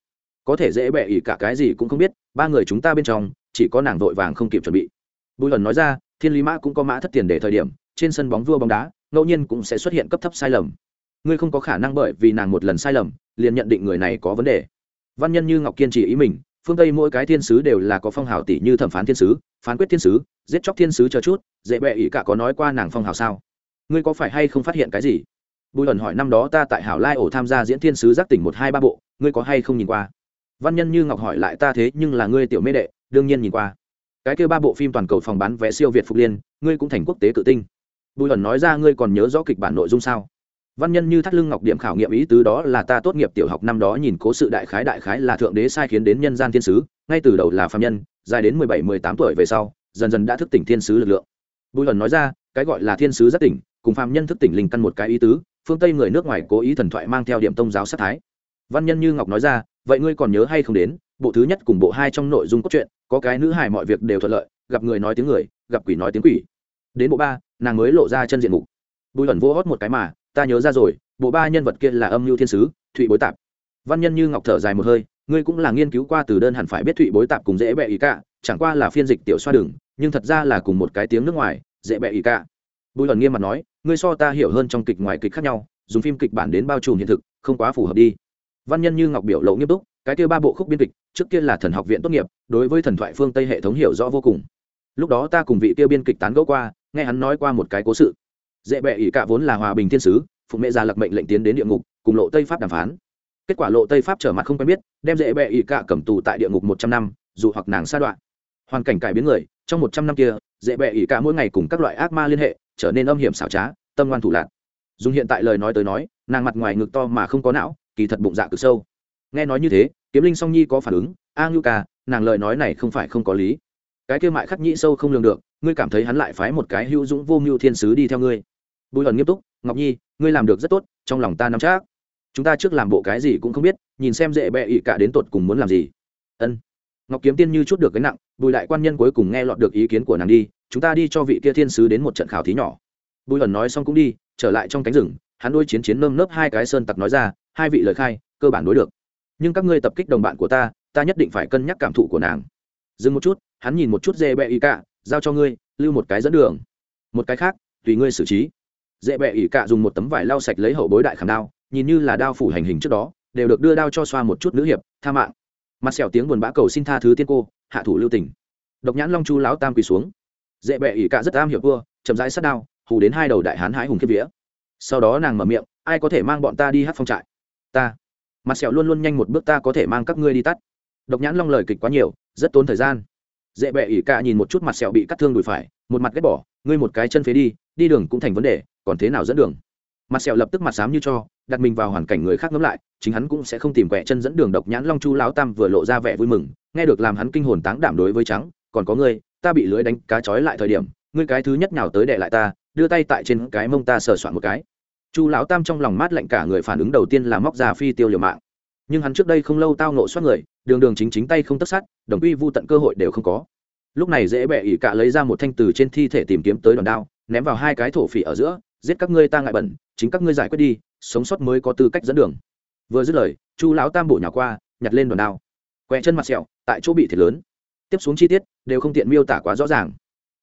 Có thể dễ bẹ ỉ cả cái gì cũng không biết, ba người chúng ta bên trong, chỉ có nàng vội vàng không kịp chuẩn bị. Bùi lần nói ra, thiên lý mã cũng có mã thất tiền để thời điểm, trên sân bóng vua bóng đá, ngẫu nhiên cũng sẽ xuất hiện cấp thấp sai lầm. Ngươi không có khả năng bởi vì nàng một lần sai lầm, liền nhận định người này có vấn đề. Văn nhân như ngọc kiên trì ý mình phương tây mỗi cái thiên sứ đều là có phong hào tỷ như thẩm phán thiên sứ, phán quyết thiên sứ, giết chóc thiên sứ chờ chút, dễ bệ ỷ cả có nói qua nàng phong hào sao? Ngươi có phải hay không phát hiện cái gì? Bùi ẩn hỏi năm đó ta tại hảo lai ổ tham gia diễn thiên sứ giác tỉnh một hai ba bộ, ngươi có hay không nhìn qua? Văn nhân như ngọc hỏi lại ta thế nhưng là ngươi tiểu mê đệ, đương nhiên nhìn qua. Cái kêu ba bộ phim toàn cầu phòng bán vé siêu việt phục liên, ngươi cũng thành quốc tế cự tinh. Bùi ẩn nói ra ngươi còn nhớ rõ kịch bản nội dung sao? Văn nhân như thắt lưng ngọc điểm khảo nghiệm ý tứ đó là ta tốt nghiệp tiểu học năm đó nhìn cố sự đại khái đại khái là thượng đế sai khiến đến nhân gian thiên sứ, ngay từ đầu là phạm nhân, dài đến mười bảy, mười tám tuổi về sau, dần dần đã thức tỉnh thiên sứ lực lượng. Bùi lần nói ra, cái gọi là thiên sứ rất tỉnh, cùng phạm nhân thức tỉnh linh căn một cái ý tứ, phương tây người nước ngoài cố ý thần thoại mang theo điểm tông giáo sát thái. Văn nhân như ngọc nói ra, vậy ngươi còn nhớ hay không đến, bộ thứ nhất cùng bộ hai trong nội dung cốt truyện, có cái nữ hài mọi việc đều thuận lợi, gặp người nói tiếng người, gặp quỷ nói tiếng quỷ. Đến bộ ba, nàng mới lộ ra chân diện mục. Bùi ẩn vô hót một cái mà ta nhớ ra rồi, bộ ba nhân vật kia là âm mưu thiên sứ, thụy bối tạp. Văn nhân như ngọc thở dài một hơi, ngươi cũng là nghiên cứu qua từ đơn hẳn phải biết thụy bối tạp cùng dễ bẹ ý cả chẳng qua là phiên dịch tiểu xoa đường nhưng thật ra là cùng một cái tiếng nước ngoài, dễ bẹ ý cả bùi luận nghiêm mặt nói, ngươi so ta hiểu hơn trong kịch ngoài kịch khác nhau, dùng phim kịch bản đến bao trùm hiện thực, không quá phù hợp đi. Văn nhân như ngọc biểu lộ nghiêm túc, cái kia ba bộ khúc biên kịch, trước kia là thần học viện tốt nghiệp, đối với thần thoại phương tây hệ thống hiểu rõ vô cùng. Lúc đó ta cùng vị kia biên kịch tán gẫu qua, nghe hắn nói qua một cái cố sự dễ bệ ỷ cạ vốn là hòa bình thiên sứ, phụ mẹ già lập mệnh lệnh tiến đến địa ngục, cùng lộ tây pháp đàm phán. Kết quả lộ tây pháp trở mặt không quen biết, đem dễ bệ ỷ cạ cầm tù tại địa ngục một trăm năm, dù hoặc nàng sa đoạn. Hoàn cảnh cải biến người, trong một trăm năm kia, dễ bệ ỷ cạ mỗi ngày cùng các loại ác ma liên hệ, trở nên âm hiểm xảo trá, tâm ngoan thủ lạc. Dùng hiện tại lời nói tới nói, nàng mặt ngoài ngực to mà không có não, kỳ thật bụng dạ cực sâu. Nghe nói như thế, kiếm linh song nhi có phản ứng, a ngưu ca, nàng lời nói này không phải không có lý. Cái kia mại khắc nhĩ sâu không lường được, ngươi cảm thấy hắn lại phái một cái hữu dũng vô mưu thiên sứ đi theo ngươi bùi ẩn nghiêm túc, ngọc nhi, ngươi làm được rất tốt, trong lòng ta nắm chắc. Chúng ta trước làm bộ cái gì cũng không biết, nhìn xem dễ bẹ ị cả đến tột cùng muốn làm gì. Ân. Ngọc kiếm tiên như chút được cái nặng, bùi đại quan nhân cuối cùng nghe lọt được ý kiến của nàng đi, chúng ta đi cho vị kia thiên sứ đến một trận khảo thí nhỏ. Bùi ẩn nói xong cũng đi, trở lại trong cánh rừng, hắn đôi chiến chiến nơm nớp hai cái sơn tặc nói ra, hai vị lời khai, cơ bản đối được. Nhưng các ngươi tập kích đồng bạn của ta ta nhất định phải cân nhắc cảm thụ của nàng. Dừng một chút, hắn nhìn một chút dê bẹ ý cả, giao cho ngươi, lưu một cái dẫn đường. Một cái khác, tùy ngươi xử trí dễ bẹ ỉ cả dùng một tấm vải lau sạch lấy hậu bối đại khảm đao, nhìn như là đao phủ hành hình trước đó, đều được đưa đao cho xoa một chút nữ hiệp, tha mạng. Mặt sẹo tiếng buồn bã cầu xin tha thứ tiên cô, hạ thủ lưu tình. Độc nhãn long chu láo tam quỳ xuống. Dễ bẹ ỉ cả rất am hiểu vua, chậm rãi sát đao, hù đến hai đầu đại hán hái hùng kiếp vía. Sau đó nàng mở miệng, ai có thể mang bọn ta đi hát phong trại? Ta. Mặt sẹo luôn luôn nhanh một bước, ta có thể mang các ngươi đi tắt. Độc nhãn long lời kịch quá nhiều, rất tốn thời gian. Dễ bẹ ỉ cả nhìn một chút mặt sẹo bị cắt thương đùi phải, một mặt ghét bỏ, ngươi một cái chân phế đi đi đường cũng thành vấn đề còn thế nào dẫn đường? Mặt sẹo lập tức mặt sám như cho, đặt mình vào hoàn cảnh người khác ngẫm lại, chính hắn cũng sẽ không tìm quẹ chân dẫn đường độc nhãn long chu lão tam vừa lộ ra vẻ vui mừng, nghe được làm hắn kinh hồn táng đảm đối với trắng, còn có ngươi, ta bị lưới đánh cá trói lại thời điểm, ngươi cái thứ nhất nào tới đệ lại ta, đưa tay tại trên cái mông ta sờ soạn một cái. Chu lão tam trong lòng mát lạnh cả người phản ứng đầu tiên là móc ra phi tiêu liều mạng. Nhưng hắn trước đây không lâu tao nộ soát người, đường đường chính chính tay không tất sát, đồng quy vu tận cơ hội đều không có. Lúc này dễ bẹ ỉ cả lấy ra một thanh từ trên thi thể tìm kiếm tới đòn đao, ném vào hai cái thổ phỉ ở giữa giết các ngươi ta ngại bẩn, chính các ngươi giải quyết đi, sống sót mới có tư cách dẫn đường. Vừa dứt lời, chu lão tam bổ nhỏ qua, nhặt lên đòn đao. Quẹ chân mặt sẹo, tại chỗ bị thiệt lớn. Tiếp xuống chi tiết, đều không tiện miêu tả quá rõ ràng.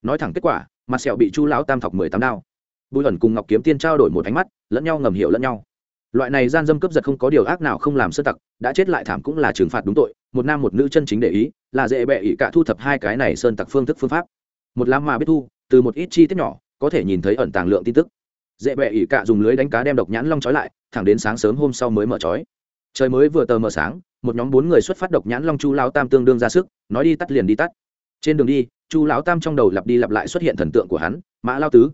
Nói thẳng kết quả, mặt sẹo bị chu lão tam thọc mười tám đao. Bùi ẩn cùng ngọc kiếm tiên trao đổi một ánh mắt, lẫn nhau ngầm hiểu lẫn nhau. Loại này gian dâm cướp giật không có điều ác nào không làm sơ tặc, đã chết lại thảm cũng là trừng phạt đúng tội, một nam một nữ chân chính để ý, là dễ bệ ỉ cả thu thập hai cái này sơn tặc phương thức phương pháp. Một lá mà biết thu, từ một ít chi tiết nhỏ, có thể nhìn thấy ẩn tàng lượng tin tức dễ bẹ ỉ cả dùng lưới đánh cá đem độc nhãn long trói lại, thẳng đến sáng sớm hôm sau mới mở trói. Trời mới vừa tờ mờ sáng, một nhóm bốn người xuất phát độc nhãn long chu lao tam tương đương ra sức, nói đi tắt liền đi tắt. Trên đường đi, chu lão tam trong đầu lặp đi lặp lại xuất hiện thần tượng của hắn, mã lao tứ.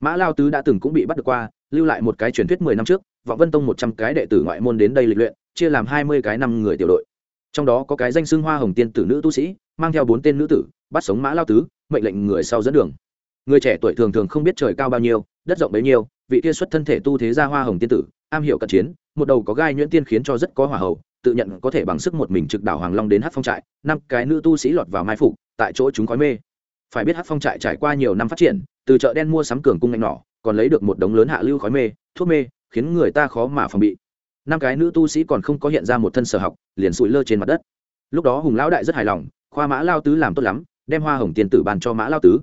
Mã lao tứ đã từng cũng bị bắt được qua, lưu lại một cái truyền thuyết mười năm trước, vọng vân tông một trăm cái đệ tử ngoại môn đến đây lịch luyện, chia làm hai mươi cái năm người tiểu đội. Trong đó có cái danh xưng hoa hồng tiên tử nữ tu sĩ, mang theo bốn tên nữ tử, bắt sống mã lao tứ, mệnh lệnh người sau dẫn đường người trẻ tuổi thường thường không biết trời cao bao nhiêu, đất rộng bấy nhiêu, vị kia xuất thân thể tu thế gia hoa hồng tiên tử, am hiểu cận chiến, một đầu có gai nhuyễn tiên khiến cho rất có hỏa hậu tự nhận có thể bằng sức một mình trực đảo hoàng long đến hát phong trại, năm cái nữ tu sĩ lọt vào mai phục, tại chỗ chúng khói mê. Phải biết hát phong trại trải qua nhiều năm phát triển, từ chợ đen mua sắm cường cung ngạnh nỏ, còn lấy được một đống lớn hạ lưu khói mê, thuốc mê, khiến người ta khó mà phòng bị. Năm cái nữ tu sĩ còn không có hiện ra một thân sở học, liền sụi lơ trên mặt đất. Lúc đó hùng lão đại rất hài lòng, khoa mã lao tứ làm tốt lắm, đem hoa hồng tiên tử bàn cho mã lao tứ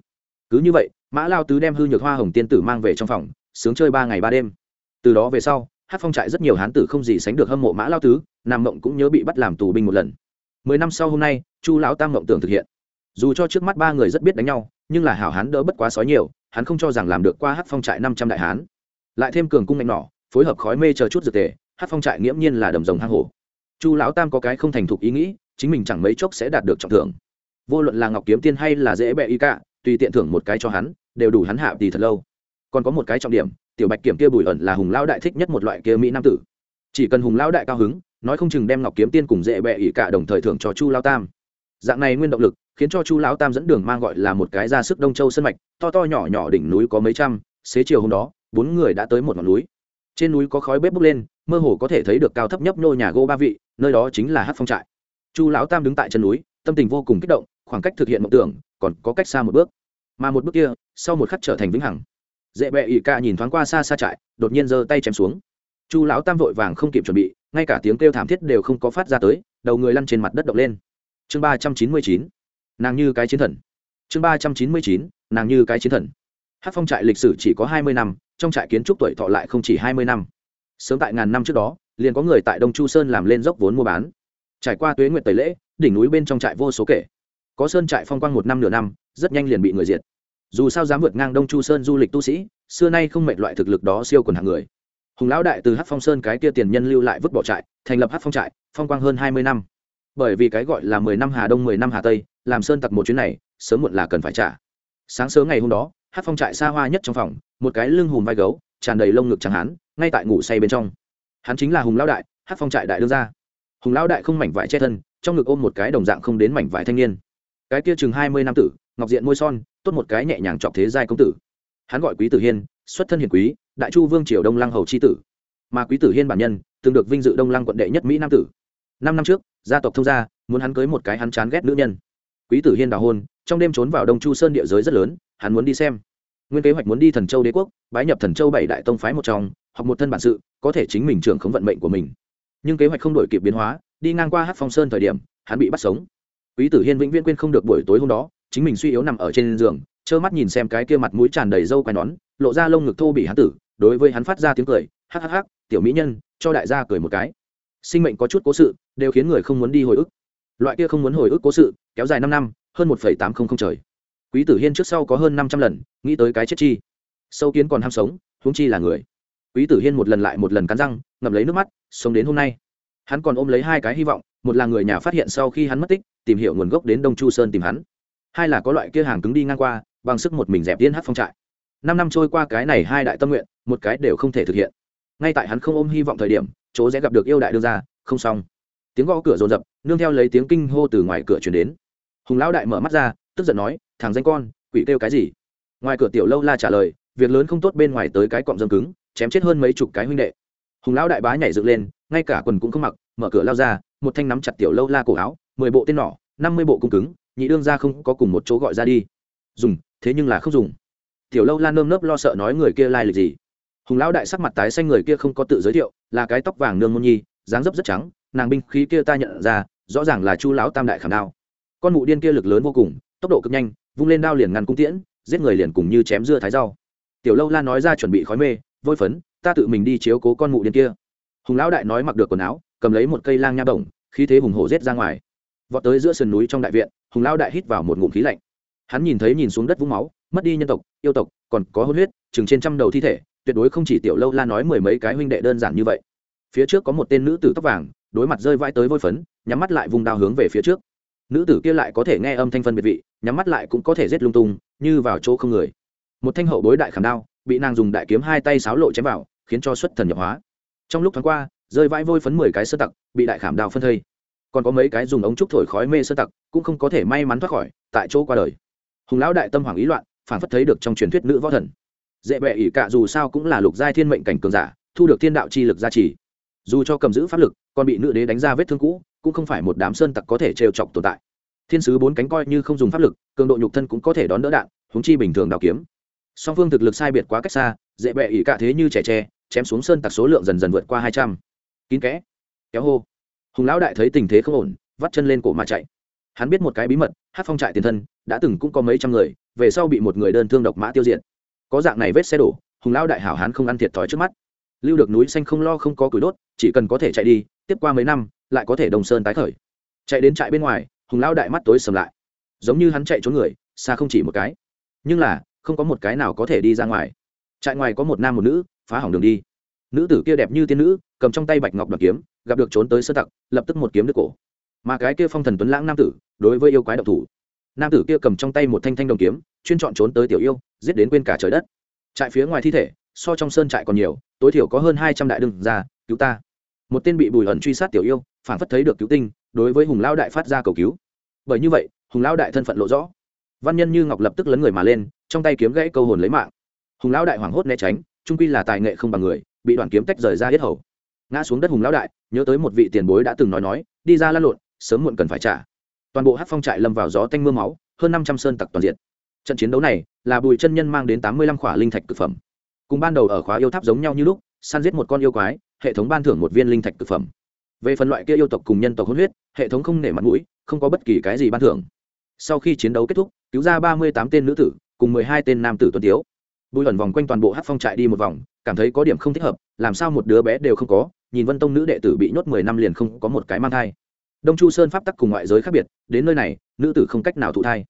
cứ như vậy, mã lao tứ đem hư nhược hoa hồng tiên tử mang về trong phòng, sướng chơi ba ngày ba đêm. Từ đó về sau, hát phong trại rất nhiều hán tử không gì sánh được hâm mộ mã lao tứ, nam mộng cũng nhớ bị bắt làm tù binh một lần. Mười năm sau hôm nay, chu lão tam mộng tưởng thực hiện. Dù cho trước mắt ba người rất biết đánh nhau, nhưng là hảo hán đỡ bất quá sói nhiều, hắn không cho rằng làm được qua hát phong trại năm trăm đại hán. Lại thêm cường cung mạnh nỏ phối hợp khói mê chờ chút dược tề, hát phong trại nghiễm nhiên là đầm rồng hang hổ. Chu lão tam có cái không thành thục ý nghĩ, chính mình chẳng mấy chốc sẽ đạt được trọng thưởng. Vô luận là ngọc kiếm tiên hay là dễ bẹ y cả tùy tiện thưởng một cái cho hắn, đều đủ hắn hạ tỷ thật lâu. Còn có một cái trọng điểm, tiểu bạch kiểm kia bùi ẩn là hùng lão đại thích nhất một loại kia mỹ nam tử. Chỉ cần hùng lão đại cao hứng, nói không chừng đem ngọc kiếm tiên cùng dễ bẹ ỉ cả đồng thời thưởng cho chu lão tam. Dạng này nguyên động lực, khiến cho chu lão tam dẫn đường mang gọi là một cái ra sức đông châu sân mạch, to to nhỏ nhỏ đỉnh núi có mấy trăm, xế chiều hôm đó, bốn người đã tới một ngọn núi. Trên núi có khói bếp bốc lên, mơ hồ có thể thấy được cao thấp nhấp nô nhà gỗ ba vị, nơi đó chính là hát phong trại. Chu lão tam đứng tại chân núi, tâm tình vô cùng kích động, khoảng cách thực hiện mộng tưởng còn có cách xa một bước. Mà một bước kia, sau một khắc trở thành vĩnh hằng. Dễ bẹ ỉ ca nhìn thoáng qua xa xa trại, đột nhiên giơ tay chém xuống. Chu lão tam vội vàng không kịp chuẩn bị, ngay cả tiếng kêu thảm thiết đều không có phát ra tới, đầu người lăn trên mặt đất động lên. Chương ba trăm chín mươi chín, nàng như cái chiến thần. Chương ba trăm chín mươi chín, nàng như cái chiến thần. Hát phong trại lịch sử chỉ có hai mươi năm, trong trại kiến trúc tuổi thọ lại không chỉ hai mươi năm. Sớm tại ngàn năm trước đó, liền có người tại đông chu sơn làm lên dốc vốn mua bán. Trải qua tuế nguyện tẩy lễ, đỉnh núi bên trong trại vô số kể có sơn trại phong quang một năm nửa năm, rất nhanh liền bị người diệt. Dù sao dám vượt ngang đông chu sơn du lịch tu sĩ, xưa nay không mệnh loại thực lực đó siêu quần hạng người. Hùng lão đại từ hát phong sơn cái kia tiền nhân lưu lại vứt bỏ trại, thành lập hát phong trại, phong quang hơn hai mươi năm. Bởi vì cái gọi là mười năm hà đông, mười năm hà tây, làm sơn tặc một chuyến này, sớm muộn là cần phải trả. Sáng sớm ngày hôm đó hát phong trại xa hoa nhất trong phòng, một cái lưng hùm vai gấu, tràn đầy lông ngực chẳng hắn ngay tại ngủ say bên trong. Hắn chính là hùng lão đại hát phong trại đại đương gia. Hùng lão đại không mảnh vải che thân, trong ngực ôm một cái đồng dạng không đến mảnh vải thanh niên cái kia chừng hai mươi năm tử, ngọc diện môi son, tốt một cái nhẹ nhàng chọc thế giai công tử. Hắn gọi quý tử hiên, xuất thân hiền quý, đại chu vương triều đông lăng hầu c h i tử. Mà quý tử hiên bản nhân, từng được vinh dự đông lăng quận đệ nhất mỹ nam tử. Năm năm trước, gia tộc thông gia, muốn hắn cưới một cái hắn chán ghét nữ nhân. Quý tử hiên đào hôn, trong đêm trốn vào đông chu sơn địa giới rất lớn, hắn muốn đi xem. Nguyên kế hoạch muốn đi thần châu đế quốc, bái nhập thần châu bảy đại tông phái một trong hoặc một thân bản sự, có thể chính mình trưởng khống vận mệnh của mình. Nhưng kế hoạch không đổi kịp biến hóa, đi ngang qua hát phong sơn thời điểm, hắn bị bắt sống quý tử hiên vĩnh viễn quên không được buổi tối hôm đó, chính mình suy yếu nằm ở trên giường, trơ mắt nhìn xem cái kia mặt mũi tràn đầy râu quai nón, lộ ra lông ngực thô bị hắn tử, đối với hắn phát ra tiếng cười, hắc hắc hắc, tiểu mỹ nhân, cho đại gia cười một cái. Sinh mệnh có chút cố sự, đều khiến người không muốn đi hồi ức. Loại kia không muốn hồi ức cố sự, kéo dài năm năm, hơn một phẩy tám không không trời. Quý tử hiên trước sau có hơn năm trăm lần, nghĩ tới cái chết chi. Sâu kiến còn ham sống, huống chi là người. Quý tử hiên một lần lại một lần cắn răng, ngậm lấy nước mắt, sống đến hôm nay hắn còn ôm lấy hai cái hy vọng, một là người nhà phát hiện sau khi hắn mất tích, tìm hiểu nguồn gốc đến đông chu sơn tìm hắn. Hai là có loại kia hàng cứng đi ngang qua, bằng sức một mình dẹp tiên hát phong trại. Năm năm trôi qua cái này hai đại tâm nguyện, một cái đều không thể thực hiện. Ngay tại hắn không ôm hy vọng thời điểm, chỗ sẽ gặp được yêu đại đương ra, không xong. Tiếng gõ cửa rồn rập nương theo lấy tiếng kinh hô từ ngoài cửa chuyển đến. Hùng lão đại mở mắt ra, tức giận nói, thằng danh con, quỷ kêu cái gì? Ngoài cửa tiểu lâu la trả lời, việc lớn không tốt bên ngoài tới cái cọng dâm cứng, chém chết hơn mấy chục cái huynh đệ. Hùng lão đại bá nhảy dựng lên ngay cả quần cũng không mặc, mở cửa lao ra, một thanh nắm chặt tiểu lâu la cổ áo, mười bộ tên nỏ, năm mươi bộ cung cứng, nhị đương ra không có cùng một chỗ gọi ra đi. Dùng, thế nhưng là không dùng. Tiểu lâu la nơm nớp lo sợ nói người kia lai、like、lịch gì. Hùng lão đại sắc mặt tái xanh người kia không có tự giới thiệu, là cái tóc vàng nương môn nhi, dáng dấp rất trắng, nàng binh khí kia ta nhận ra, rõ ràng là chu lão tam đại khảm đao. Con mụ điên kia lực lớn vô cùng, tốc độ cực nhanh, vung lên đao liền ngăn cung tiễn, giết người liền cùng như chém dưa thái rau. Tiểu lâu la nói ra chuẩn bị khói mê, vôi phấn, ta tự mình đi chiếu cố con mụ điên kia hùng lão đại nói mặc được quần áo, cầm lấy một cây lang nha bổng khí thế hùng hổ rết ra ngoài. Vọt tới giữa sườn núi trong đại viện, hùng lão đại hít vào một ngụm khí lạnh. Hắn nhìn thấy nhìn xuống đất vũng máu, mất đi nhân tộc, yêu tộc, còn có hôn huyết, chừng trên trăm đầu thi thể, tuyệt đối không chỉ tiểu lâu la nói mười mấy cái huynh đệ đơn giản như vậy. Phía trước có một tên nữ tử tóc vàng, đối mặt rơi vãi tới vôi phấn, nhắm mắt lại vùng đao hướng về phía trước. Nữ tử kia lại có thể nghe âm thanh phân biệt vị, nhắm mắt lại cũng có thể rết lung tung, như vào chỗ không người. Một thanh hậu bối đại khảm đao, bị nàng dùng đại kiếm hai tay sáo lộ chém vào, khiến cho xuất thần nhập hóa trong lúc thoáng qua, rơi vãi vôi phấn mười cái sơ tặc, bị đại khảm đào phân thây. Còn có mấy cái dùng ống trúc thổi khói mê sơ tặc, cũng không có thể may mắn thoát khỏi, tại chỗ qua đời. Hùng lão đại tâm hoàng ý loạn phản phất thấy được trong truyền thuyết nữ võ thần. Dễ bệ ỷ cạ dù sao cũng là lục giai thiên mệnh cảnh cường giả, thu được thiên đạo chi lực gia trì. Dù cho cầm giữ pháp lực, còn bị nữ đế đánh ra vết thương cũ, cũng không phải một đám sơn tặc có thể trêu chọc tồn tại. Thiên sứ bốn cánh coi như không dùng pháp lực, cường độ nhục thân cũng có thể đón đỡ đạn húng chi bình thường đào kiếm. Song phương thực lực sai biệt quá cách xa, dễ bệ ỷ cả thế như trẻ tre chém xuống sơn tặc số lượng dần dần vượt qua hai trăm. Kín kẽ, kéo hô. Hùng lão đại thấy tình thế không ổn, vắt chân lên cổ mà chạy. Hắn biết một cái bí mật hát phong trại tiền thân, đã từng cũng có mấy trăm người, về sau bị một người đơn thương độc mã tiêu diệt. Có dạng này vết xe đổ, hùng lão đại hảo hán không ăn thiệt thòi trước mắt. Lưu được núi xanh không lo không có củi đốt, chỉ cần có thể chạy đi, tiếp qua mấy năm, lại có thể đồng sơn tái khởi. Chạy đến trại bên ngoài, hùng lão đại mắt tối sầm lại. Giống như hắn chạy trốn người, xa không chỉ một cái. Nhưng là, không có một cái nào có thể đi ra ngoài. Trại ngoài có một nam một nữ phá hỏng đường đi. Nữ tử kia đẹp như tiên nữ, cầm trong tay bạch ngọc đoạt kiếm, gặp được trốn tới sơ tặc, lập tức một kiếm đứt cổ. Mà cái kia phong thần tuấn lãng nam tử, đối với yêu quái độc thủ. Nam tử kia cầm trong tay một thanh thanh đồng kiếm, chuyên chọn trốn tới tiểu yêu, giết đến quên cả trời đất. Trại phía ngoài thi thể, so trong sơn trại còn nhiều, tối thiểu có hơn hai trăm đại đừng ra cứu ta. Một tên bị bùi ẩn truy sát tiểu yêu, phản phất thấy được cứu tinh, đối với hùng lao đại phát ra cầu cứu. Bởi như vậy, hùng lao đại thân phận lộ rõ. Văn nhân như ngọc lập tức lấn người mà lên, trong tay kiếm gãy câu hồn lấy mạng. Hùng lao đại hoảng hốt né tránh trung quy là tài nghệ không bằng người, bị đoàn kiếm tách rời ra hết hầu. Ngã xuống đất hùng lão đại, nhớ tới một vị tiền bối đã từng nói nói, đi ra lăn lộn, sớm muộn cần phải trả. Toàn bộ hát phong trại lâm vào gió tanh mưa máu, hơn năm trăm sơn tặc toàn diện trận chiến đấu này là bùi chân nhân mang đến tám mươi lăm khỏa linh thạch cực phẩm. Cùng ban đầu ở khóa yêu tháp giống nhau như lúc, săn giết một con yêu quái, hệ thống ban thưởng một viên linh thạch cực phẩm. Về phần loại kia yêu tộc cùng nhân tộc hôn huyết, hệ thống không nể mặt mũi, không có bất kỳ cái gì ban thưởng. Sau khi chiến đấu kết thúc, cứu ra ba mươi tám tên nữ tử, cùng mười hai tên nam tử tuân tiếu bùi ẩn vòng quanh toàn bộ hát phong trại đi một vòng, cảm thấy có điểm không thích hợp, làm sao một đứa bé đều không có, nhìn vân tông nữ đệ tử bị nhốt mười năm liền không có một cái mang thai. Đông chu sơn pháp tắc cùng ngoại giới khác biệt, đến nơi này, nữ tử không cách nào thụ thai.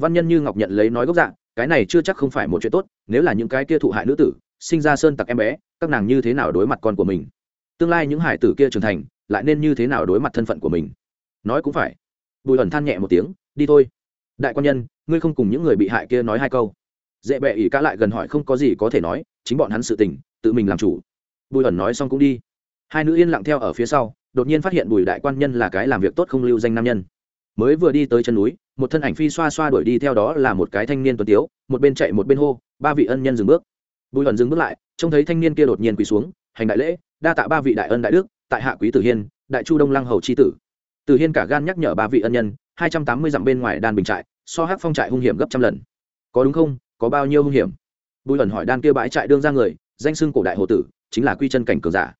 Văn nhân như ngọc nhận lấy nói gốc dạng cái này chưa chắc không phải một chuyện tốt, nếu là những cái kia thụ hại nữ tử, sinh ra sơn tặc em bé, các nàng như thế nào đối mặt con của mình? Tương lai những hải tử kia trưởng thành, lại nên như thế nào đối mặt thân phận của mình? Nói cũng phải. Bùi ẩn than nhẹ một tiếng, đi thôi. Đại quan nhân, ngươi không cùng những người bị hại kia nói hai câu dễ bẹ ỉ cả lại gần hỏi không có gì có thể nói, chính bọn hắn sự tình, tự mình làm chủ. Bùi ẩn nói xong cũng đi. Hai nữ yên lặng theo ở phía sau, đột nhiên phát hiện bùi đại quan nhân là cái làm việc tốt không lưu danh nam nhân. Mới vừa đi tới chân núi, một thân ảnh phi xoa xoa đuổi đi theo đó là một cái thanh niên tuấn tiếu, một bên chạy một bên hô, ba vị ân nhân dừng bước. Bùi ẩn dừng bước lại, trông thấy thanh niên kia đột nhiên quỳ xuống, hành đại lễ, đa tạ ba vị đại ân đại đức, tại hạ quý tử hiên, đại chu đông lăng hầu tri tử. Tử hiên cả gan nhắc nhở ba vị ân nhân, hai trăm tám mươi dặm bên ngoài đan bình trại, so hát phong trại hung hiểm gấp trăm lần. Có đúng không? Có bao nhiêu hung hiểm? Bùi ẩn hỏi đan kia bãi trại đương ra người, danh xưng cổ đại hồ tử, chính là quy chân cảnh cường giả.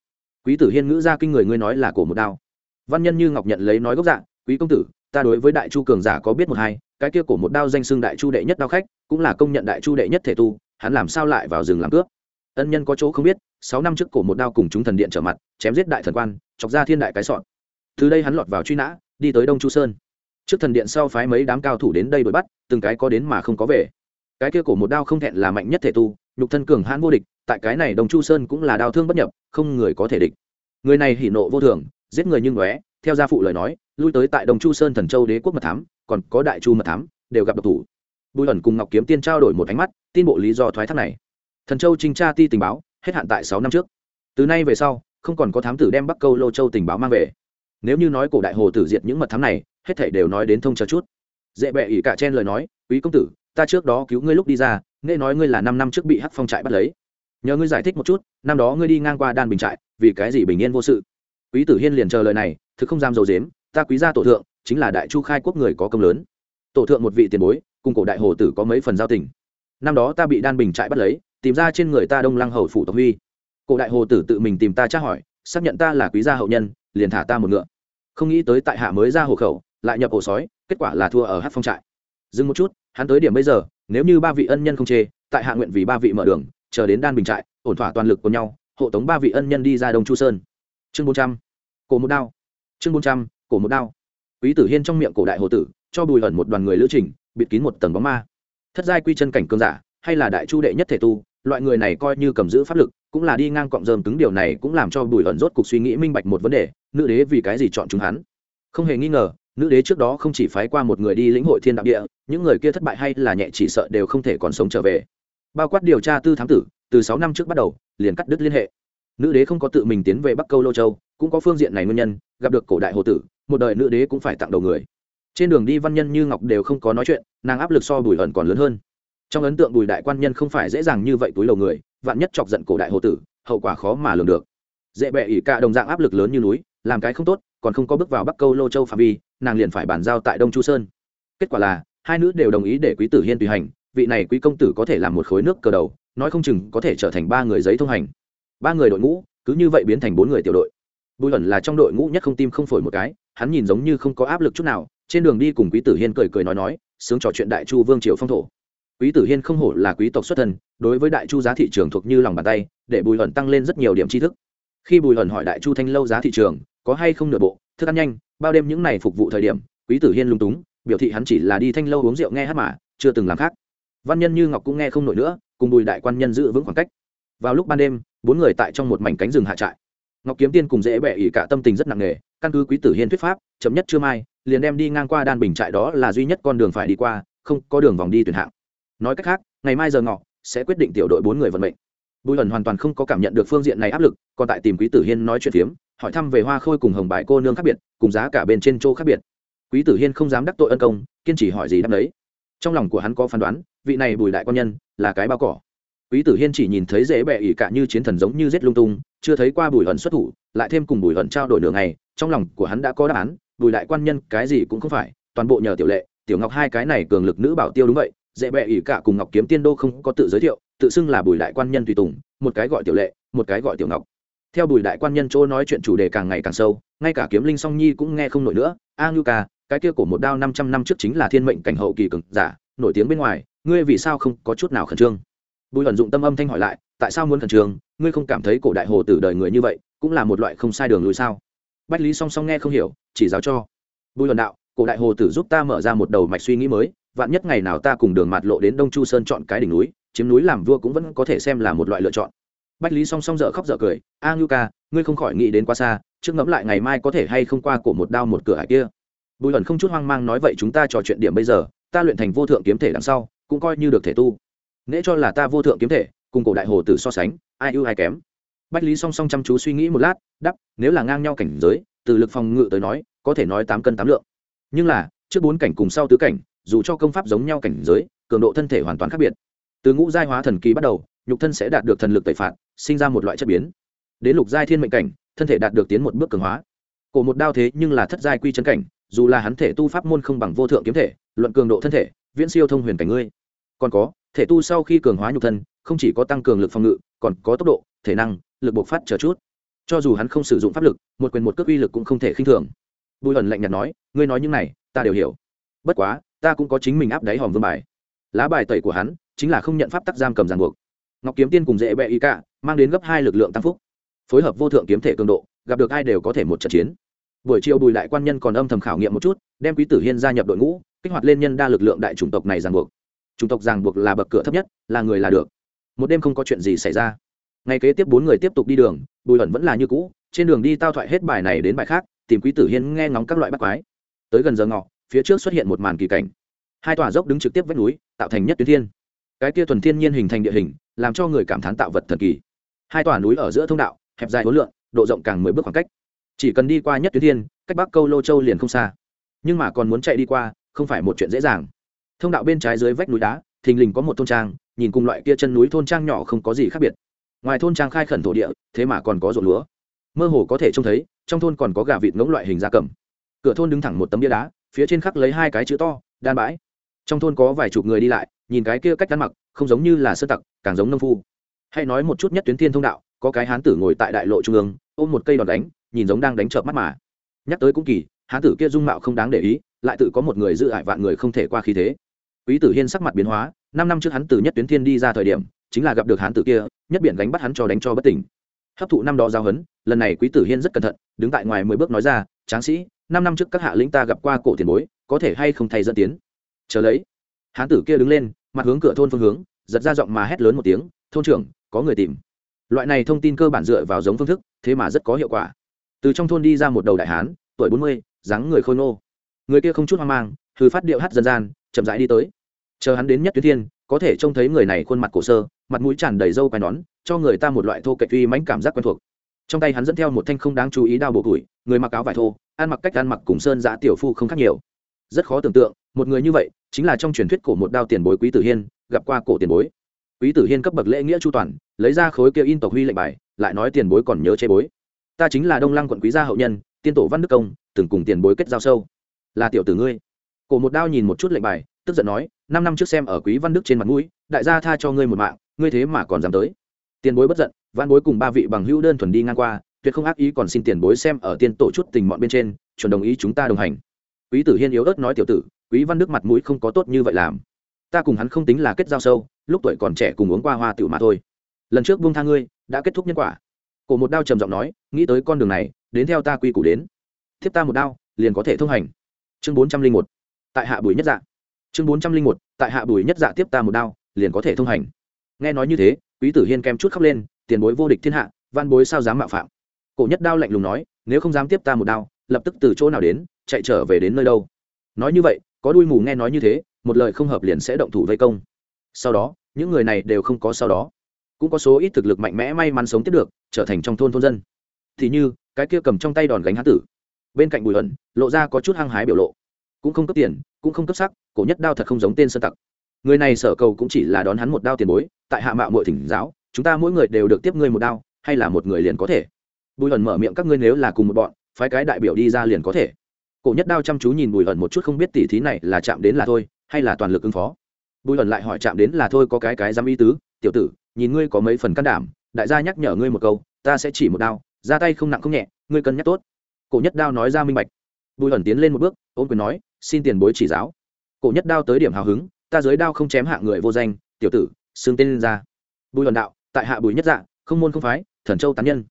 Quý tử hiên ngữ ra kinh người ngươi nói là cổ một đao. Văn nhân như ngọc nhận lấy nói gốc dạng quý công tử, ta đối với đại chu cường giả có biết một hai, cái kia cổ một đao danh xưng đại chu đệ nhất đao khách, cũng là công nhận đại chu đệ nhất thể tu, hắn làm sao lại vào rừng làm cướp? Ân nhân có chỗ không biết, sáu năm trước cổ một đao cùng chúng thần điện trở mặt, chém giết đại thần quan, chọc ra thiên đại cái sọn. Từ đây hắn lọt vào truy nã, đi tới đông chu sơn. Trước thần điện sau phái mấy đám cao thủ đến đây đuổi bắt, từng cái có đến mà không có về cái kia cổ một đao không thẹn là mạnh nhất thể tu, nhục thân cường hãn vô địch, tại cái này đồng chu sơn cũng là đao thương bất nhập, không người có thể địch. Người này hỉ nộ vô thường, giết người như ngóe, theo gia phụ lời nói, lui tới tại đồng chu sơn thần châu đế quốc mật thám, còn có đại chu mật thám, đều gặp độc thủ. Bùi ẩn cùng ngọc kiếm tiên trao đổi một ánh mắt, tin bộ lý do thoái thác này. Thần châu trinh tra ti tình báo, hết hạn tại sáu năm trước. Từ nay về sau, không còn có thám tử đem bắc câu lô châu tình báo mang về. Nếu như nói cổ đại hồ tử diệt những mật thám này, hết thảy đều nói đến thông cho chút. Dễ bệ ỉ cả chen lời nói, quý công tử ta trước đó cứu ngươi lúc đi ra, nghe nói ngươi là năm năm trước bị hắc phong trại bắt lấy. Nhờ ngươi giải thích một chút, năm đó ngươi đi ngang qua đan bình trại, vì cái gì bình yên vô sự? Quý tử hiên liền chờ lời này, thực không dám dầu dếm ta quý gia tổ thượng, chính là đại chu khai quốc người có công lớn. Tổ thượng một vị tiền bối, cùng cổ đại hồ tử có mấy phần giao tình. Năm đó ta bị đan bình trại bắt lấy, tìm ra trên người ta đông lăng hầu phủ tộc huy. Cổ đại hồ tử tự mình tìm ta tra hỏi, xác nhận ta là quý gia hậu nhân, liền thả ta một ngựa. Không nghĩ tới tại hạ mới ra hộ khẩu, lại nhập ổ sói, kết quả là thua ở hát phong trại dừng một chút, hắn tới điểm bây giờ, nếu như ba vị ân nhân không chê, tại hạ nguyện vì ba vị mở đường, chờ đến đan bình trại, ổn thỏa toàn lực của nhau, hộ tống ba vị ân nhân đi ra đông chu sơn. Chương bốn trăm, cổ một đao. Chương bốn trăm, cổ một đao. Quý tử hiên trong miệng cổ đại hồ tử, cho bùi ẩn một đoàn người lữ trình, bịt kín một tầng bóng ma. Thất giai quy chân cảnh cương giả, hay là đại chu đệ nhất thể tu, loại người này coi như cầm giữ pháp lực, cũng là đi ngang cọng rơm cứng điều này cũng làm cho bùi ẩn rốt cục suy nghĩ minh bạch một vấn đề, nữ đế vì cái gì chọn chúng hắn? Không hề nghi ngờ, nữ đế trước đó không chỉ phái qua một người đi lĩnh hội thiên đạo địa những người kia thất bại hay là nhẹ chỉ sợ đều không thể còn sống trở về. Bao quát điều tra tư thám tử, từ sáu năm trước bắt đầu, liền cắt đứt liên hệ. Nữ đế không có tự mình tiến về bắc câu lô châu, cũng có phương diện này nguyên nhân, gặp được cổ đại hồ tử, một đời nữ đế cũng phải tặng đầu người. Trên đường đi văn nhân như ngọc đều không có nói chuyện, nàng áp lực so bùi ẩn còn lớn hơn. Trong ấn tượng bùi đại quan nhân không phải dễ dàng như vậy túi lầu người, vạn nhất chọc giận cổ đại hồ tử, hậu quả khó mà lường được. Dễ bẹ ỉ cả đồng dạng áp lực lớn như núi, làm cái không tốt, còn không có bước vào bắc câu lô châu phạm vi, nàng liền phải bàn giao tại đông chu sơn. Kết quả là hai nữ đều đồng ý để quý tử hiên tùy hành, vị này quý công tử có thể làm một khối nước cờ đầu, nói không chừng có thể trở thành ba người giấy thông hành. Ba người đội ngũ, cứ như vậy biến thành bốn người tiểu đội. Bùi ẩn là trong đội ngũ nhất không tim không phổi một cái, hắn nhìn giống như không có áp lực chút nào, trên đường đi cùng quý tử hiên cười cười nói nói, sướng trò chuyện đại chu vương triều phong thổ. Quý tử hiên không hổ là quý tộc xuất thân đối với đại chu giá thị trường thuộc như lòng bàn tay, để bùi ẩn tăng lên rất nhiều điểm tri thức. Khi bùi ẩn hỏi đại chu thanh lâu giá thị trường, có hay không nửa bộ, thức ăn nhanh, bao đêm những này phục vụ thời điểm, quý tử hiên lung túng biểu thị hắn chỉ là đi thanh lâu uống rượu nghe hát mà, chưa từng làm khác. Văn nhân như ngọc cũng nghe không nổi nữa, cùng bùi đại quan nhân giữ vững khoảng cách. Vào lúc ban đêm, bốn người tại trong một mảnh cánh rừng hạ trại. Ngọc kiếm tiên cùng dễ bẹ ỉ cả tâm tình rất nặng nề, căn cứ quý tử hiên thuyết pháp, chậm nhất chưa mai, liền đem đi ngang qua đan bình trại đó là duy nhất con đường phải đi qua, không có đường vòng đi tuyển hạng. Nói cách khác, ngày mai giờ ngọ, sẽ quyết định tiểu đội bốn người vận mệnh. Bùi ẩn hoàn toàn không có cảm nhận được phương diện này áp lực, còn tại tìm quý tử hiên nói chuyện phiếm, hỏi thăm về hoa khôi cùng hồng bãi cô nương khác biệt, cùng giá cả bên trên châu khác biệt quý tử hiên không dám đắc tội ân công, kiên trì hỏi gì đáp đấy trong lòng của hắn có phán đoán, vị này bùi đại quan nhân là cái bao cỏ. Quý tử hiên chỉ nhìn thấy dễ bẹ ỉ cả như chiến thần giống như giết lung tung, chưa thấy qua bùi hận xuất thủ, lại thêm cùng bùi hận trao đổi nửa ngày, trong lòng của hắn đã có đáp án, bùi đại quan nhân cái gì cũng không phải, toàn bộ nhờ tiểu lệ, tiểu ngọc hai cái này cường lực nữ bảo tiêu đúng vậy, dễ bẹ ỉ cả cùng ngọc kiếm tiên đô không có tự giới thiệu, tự xưng là bùi đại quan nhân tùy tùng, một cái gọi tiểu lệ, một cái gọi tiểu ngọc. Theo bùi đại quan nhân chỗ nói chuyện chủ đề càng ngày càng sâu, ngay cả kiếm linh song nhi cũng nghe không nổi nữa, a ngưu ca cái kia của một đao năm trăm năm trước chính là thiên mệnh cảnh hậu kỳ cường giả, nổi tiếng bên ngoài, ngươi vì sao không có chút nào khẩn trương? Bùi Hoẩn dụng tâm âm thanh hỏi lại, tại sao muốn khẩn trương? Ngươi không cảm thấy cổ đại hồ tử đời người như vậy, cũng là một loại không sai đường lùi sao? Bách lý song song nghe không hiểu, chỉ giáo cho. Bùi Hoẩn đạo, cổ đại hồ tử giúp ta mở ra một đầu mạch suy nghĩ mới, vạn nhất ngày nào ta cùng đường mạt lộ đến đông chu sơn chọn cái đỉnh núi, chiếm núi làm vua cũng vẫn có thể xem là một loại lựa chọn. Bách lý song song dở khóc dở cười, a ngưu ca, ngươi không khỏi nghĩ đến quá xa, trước ngẫm lại ngày mai có thể hay không qua cổ một đao một cửa hải kia bùi ẩn không chút hoang mang nói, vậy chúng ta trò chuyện điểm bây giờ, ta luyện thành vô thượng kiếm thể đằng sau, cũng coi như được thể tu. Nễ cho là ta vô thượng kiếm thể, cùng cổ đại hồ tử so sánh, ai ưu ai kém. Bách lý song song chăm chú suy nghĩ một lát đắp nếu là ngang nhau cảnh giới, từ lực phòng ngự tới nói, có thể nói tám cân tám lượng. Nhưng là, trước bốn cảnh cùng sau tứ cảnh, dù cho công pháp giống nhau cảnh giới, cường độ thân thể hoàn toàn khác biệt. Từ ngũ giai hóa thần kỳ bắt đầu, nhục thân sẽ đạt được thần lực tẩy phạt, sinh ra một loại chất biến. Đến lục giai thiên mệnh cảnh, thân thể đạt được tiến một bước cường hóa. Cổ một đao thế nhưng là thất giai quy chân cảnh dù là hắn thể tu pháp môn không bằng vô thượng kiếm thể, luận cường độ thân thể, viễn siêu thông huyền cảnh ngươi. Còn có, thể tu sau khi cường hóa nhục thân, không chỉ có tăng cường lực phòng ngự, còn có tốc độ, thể năng, lực bộc phát chờ chút. Cho dù hắn không sử dụng pháp lực, một quyền một cước uy lực cũng không thể khinh thường. Bùi ẩn lạnh nhạt nói, ngươi nói những này, ta đều hiểu. Bất quá, ta cũng có chính mình áp đáy hòm vương bài. Lá bài tẩy của hắn, chính là không nhận pháp tắc giam cầm ràng buộc. Ngọc kiếm tiên cùng dễ bẹ y cả, mang đến gấp hai lực lượng tăng phúc. Phối hợp vô thượng kiếm thể cường độ, gặp được ai đều có thể một trận chiến buổi chiều bùi đại quan nhân còn âm thầm khảo nghiệm một chút, đem quý tử hiên gia nhập đội ngũ, kích hoạt lên nhân đa lực lượng đại chủng tộc này ràng buộc. Chủng tộc ràng buộc là bậc cửa thấp nhất, là người là được. Một đêm không có chuyện gì xảy ra. Ngày kế tiếp bốn người tiếp tục đi đường, bùi ẩn vẫn là như cũ, trên đường đi tao thoại hết bài này đến bài khác, tìm quý tử hiên nghe ngóng các loại bắt quái. Tới gần giờ ngọ, phía trước xuất hiện một màn kỳ cảnh. Hai tòa dốc đứng trực tiếp vách núi, tạo thành nhất tuyến thiên. Cái kia thuần thiên nhiên hình thành địa hình, làm cho người cảm thán tạo vật thần kỳ. Hai tòa núi ở giữa thông đạo, hẹp dài hối lượng độ rộng càng mười bước khoảng cách chỉ cần đi qua nhất tuyến thiên, cách bắc câu lô châu liền không xa. Nhưng mà còn muốn chạy đi qua, không phải một chuyện dễ dàng. Thông đạo bên trái dưới vách núi đá, thình lình có một thôn trang, nhìn cùng loại kia chân núi thôn trang nhỏ không có gì khác biệt. Ngoài thôn trang khai khẩn thổ địa, thế mà còn có ruộng lúa. Mơ hồ có thể trông thấy, trong thôn còn có gà vịt ngỗng loại hình da cầm. Cửa thôn đứng thẳng một tấm bia đá, phía trên khắc lấy hai cái chữ to, đan bãi. Trong thôn có vài chục người đi lại, nhìn cái kia cách đan mặc, không giống như là sơ tặc, càng giống nông phu. Hay nói một chút nhất tuyến thiên thông đạo, có cái hán tử ngồi tại đại lộ trung ương, ôm một cây đòn đánh nhìn giống đang đánh trợp mắt mà. Nhắc tới cũng kỳ, hán tử kia dung mạo không đáng để ý, lại tự có một người giữ ải vạn người không thể qua khí thế. Quý tử hiên sắc mặt biến hóa, năm năm trước hắn từ nhất tuyến thiên đi ra thời điểm, chính là gặp được hán tử kia, nhất biển đánh bắt hắn cho đánh cho bất tỉnh. Hấp thụ năm đó giao hấn, lần này quý tử hiên rất cẩn thận, đứng tại ngoài mười bước nói ra, tráng sĩ, năm năm trước các hạ lĩnh ta gặp qua cổ tiền bối, có thể hay không thay dẫn tiến? Chờ lấy. Hán tử kia đứng lên, mặt hướng cửa thôn phương hướng, giật ra giọng mà hét lớn một tiếng, thôn trưởng, có người tìm. Loại này thông tin cơ bản dựa vào giống phương thức, thế mà rất có hiệu quả từ trong thôn đi ra một đầu đại hán, tuổi bốn mươi, dáng người khôi nô người kia không chút hoang mang thư phát điệu hát dân gian chậm rãi đi tới. Chờ hắn đến nhất tuyến thiên, có thể trông thấy người này khuôn mặt cổ sơ, mặt mũi tràn đầy râu quai nón, cho người ta một loại thô kệch uy mãnh cảm giác quen thuộc. Trong tay hắn dẫn theo một thanh không đáng chú ý đao bộ củi, người mặc áo vải thô, ăn mặc cách ăn mặc cùng sơn giã tiểu phu không khác nhiều. Rất khó tưởng tượng, một người như vậy, chính là trong truyền thuyết cổ một đao tiền bối quý tử hiên, gặp qua cổ tiền bối. Quý tử hiên cấp bậc lễ nghĩa chu toàn, lấy ra khối kia in tộc huy lệnh bài, lại nói tiền bối còn nhớ chế bối ta chính là đông lăng quận quý gia hậu nhân, tiên tổ văn đức công, từng cùng tiền bối kết giao sâu. Là tiểu tử ngươi. Cổ một đao nhìn một chút lệnh bài, tức giận nói, năm năm trước xem ở quý văn đức trên mặt mũi, đại gia tha cho ngươi một mạng, ngươi thế mà còn dám tới. Tiền bối bất giận, văn bối cùng ba vị bằng hữu đơn thuần đi ngang qua, tuyệt không ác ý còn xin tiền bối xem ở tiên tổ chút tình mọi bên trên, chuẩn đồng ý chúng ta đồng hành. Quý tử hiên yếu ớt nói tiểu tử, quý văn đức mặt mũi không có tốt như vậy làm. Ta cùng hắn không tính là kết giao sâu, lúc tuổi còn trẻ cùng uống qua hoa tiểu mà thôi. Lần trước buông tha ngươi, đã kết thúc nhân quả cổ một đao trầm giọng nói, nghĩ tới con đường này, đến theo ta quy củ đến. Thiếp ta một đao, liền có thể thông hành. Chương bốn trăm linh một. Tại hạ bùi nhất dạ. Chương bốn trăm linh một. Tại hạ bùi nhất dạ tiếp ta một đao, liền có thể thông hành. Nghe nói như thế, quý tử hiên kem chút khóc lên, tiền bối vô địch thiên hạ, văn bối sao dám mạo phạm? Cổ nhất đao lạnh lùng nói, nếu không dám tiếp ta một đao, lập tức từ chỗ nào đến, chạy trở về đến nơi đâu? Nói như vậy, có đuôi mù nghe nói như thế, một lời không hợp liền sẽ động thủ vây công. Sau đó, những người này đều không có sau đó cũng có số ít thực lực mạnh mẽ may mắn sống tiếp được, trở thành trong thôn thôn dân. Thì như, cái kia cầm trong tay đòn gánh hán tử. Bên cạnh bùi ẩn lộ ra có chút hăng hái biểu lộ. Cũng không cấp tiền, cũng không cấp sắc, cổ nhất đao thật không giống tên sơ tặc. Người này sở cầu cũng chỉ là đón hắn một đao tiền bối, tại hạ mạo mội thỉnh giáo, chúng ta mỗi người đều được tiếp ngươi một đao, hay là một người liền có thể? Bùi ẩn mở miệng các ngươi nếu là cùng một bọn, phái cái đại biểu đi ra liền có thể. Cổ nhất đao chăm chú nhìn bùi ẩn một chút không biết tỉ thí này là chạm đến là thôi, hay là toàn lực ứng phó. Bùi ẩn lại hỏi chạm đến là thôi có cái cái dám ý tứ, tiểu tử nhìn ngươi có mấy phần can đảm, đại gia nhắc nhở ngươi một câu, ta sẽ chỉ một đao, ra tay không nặng không nhẹ, ngươi cân nhắc tốt. Cổ nhất đao nói ra minh bạch. Bùi ẩn tiến lên một bước ôm quyền nói, xin tiền bối chỉ giáo. Cổ nhất đao tới điểm hào hứng, ta giới đao không chém hạ người vô danh, tiểu tử, xương tên lên ra. Bùi ẩn đạo, tại hạ bùi nhất dạ không môn không phái, thần châu tán nhân.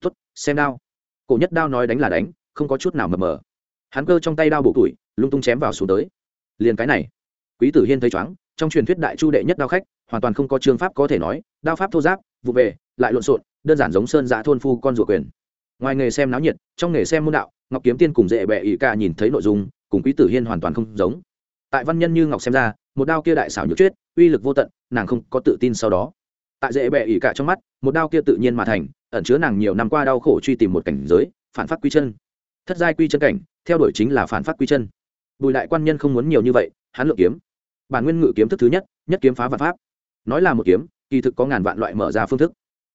Tuất xem đao. Cổ nhất đao nói đánh là đánh, không có chút nào mờ mờ. Hắn cơ trong tay đao bổ tuổi, lung tung chém vào xuống tới. Liền cái này, quý tử hiên thấy chóng trong truyền thuyết đại chu đệ nhất đao khách, hoàn toàn không có chương pháp có thể nói, đao pháp thô giáp, vụ về, lại lộn xộn, đơn giản giống sơn giã thôn phu con ruột quyền. Ngoài nghề xem náo nhiệt, trong nghề xem môn đạo, ngọc kiếm tiên cùng dễ bệ ỷ ca nhìn thấy nội dung, cùng quý tử hiên hoàn toàn không giống. Tại văn nhân như ngọc xem ra, một đao kia đại xảo nhược chuyết uy lực vô tận, nàng không có tự tin sau đó. Tại dễ bệ ỷ cả trong mắt, một đao kia tự nhiên mà thành, ẩn chứa nàng nhiều năm qua đau khổ truy tìm một cảnh giới, phản phát quy chân. Thất giai quy chân cảnh, theo đuổi chính là phản phát quy chân. Bùi đại quan nhân không muốn nhiều như vậy, hắn lượng kiếm bản nguyên ngự kiếm thức thứ nhất nhất kiếm phá vạn pháp. Nói là một kiếm, kỳ thực có ngàn vạn loại mở ra phương thức.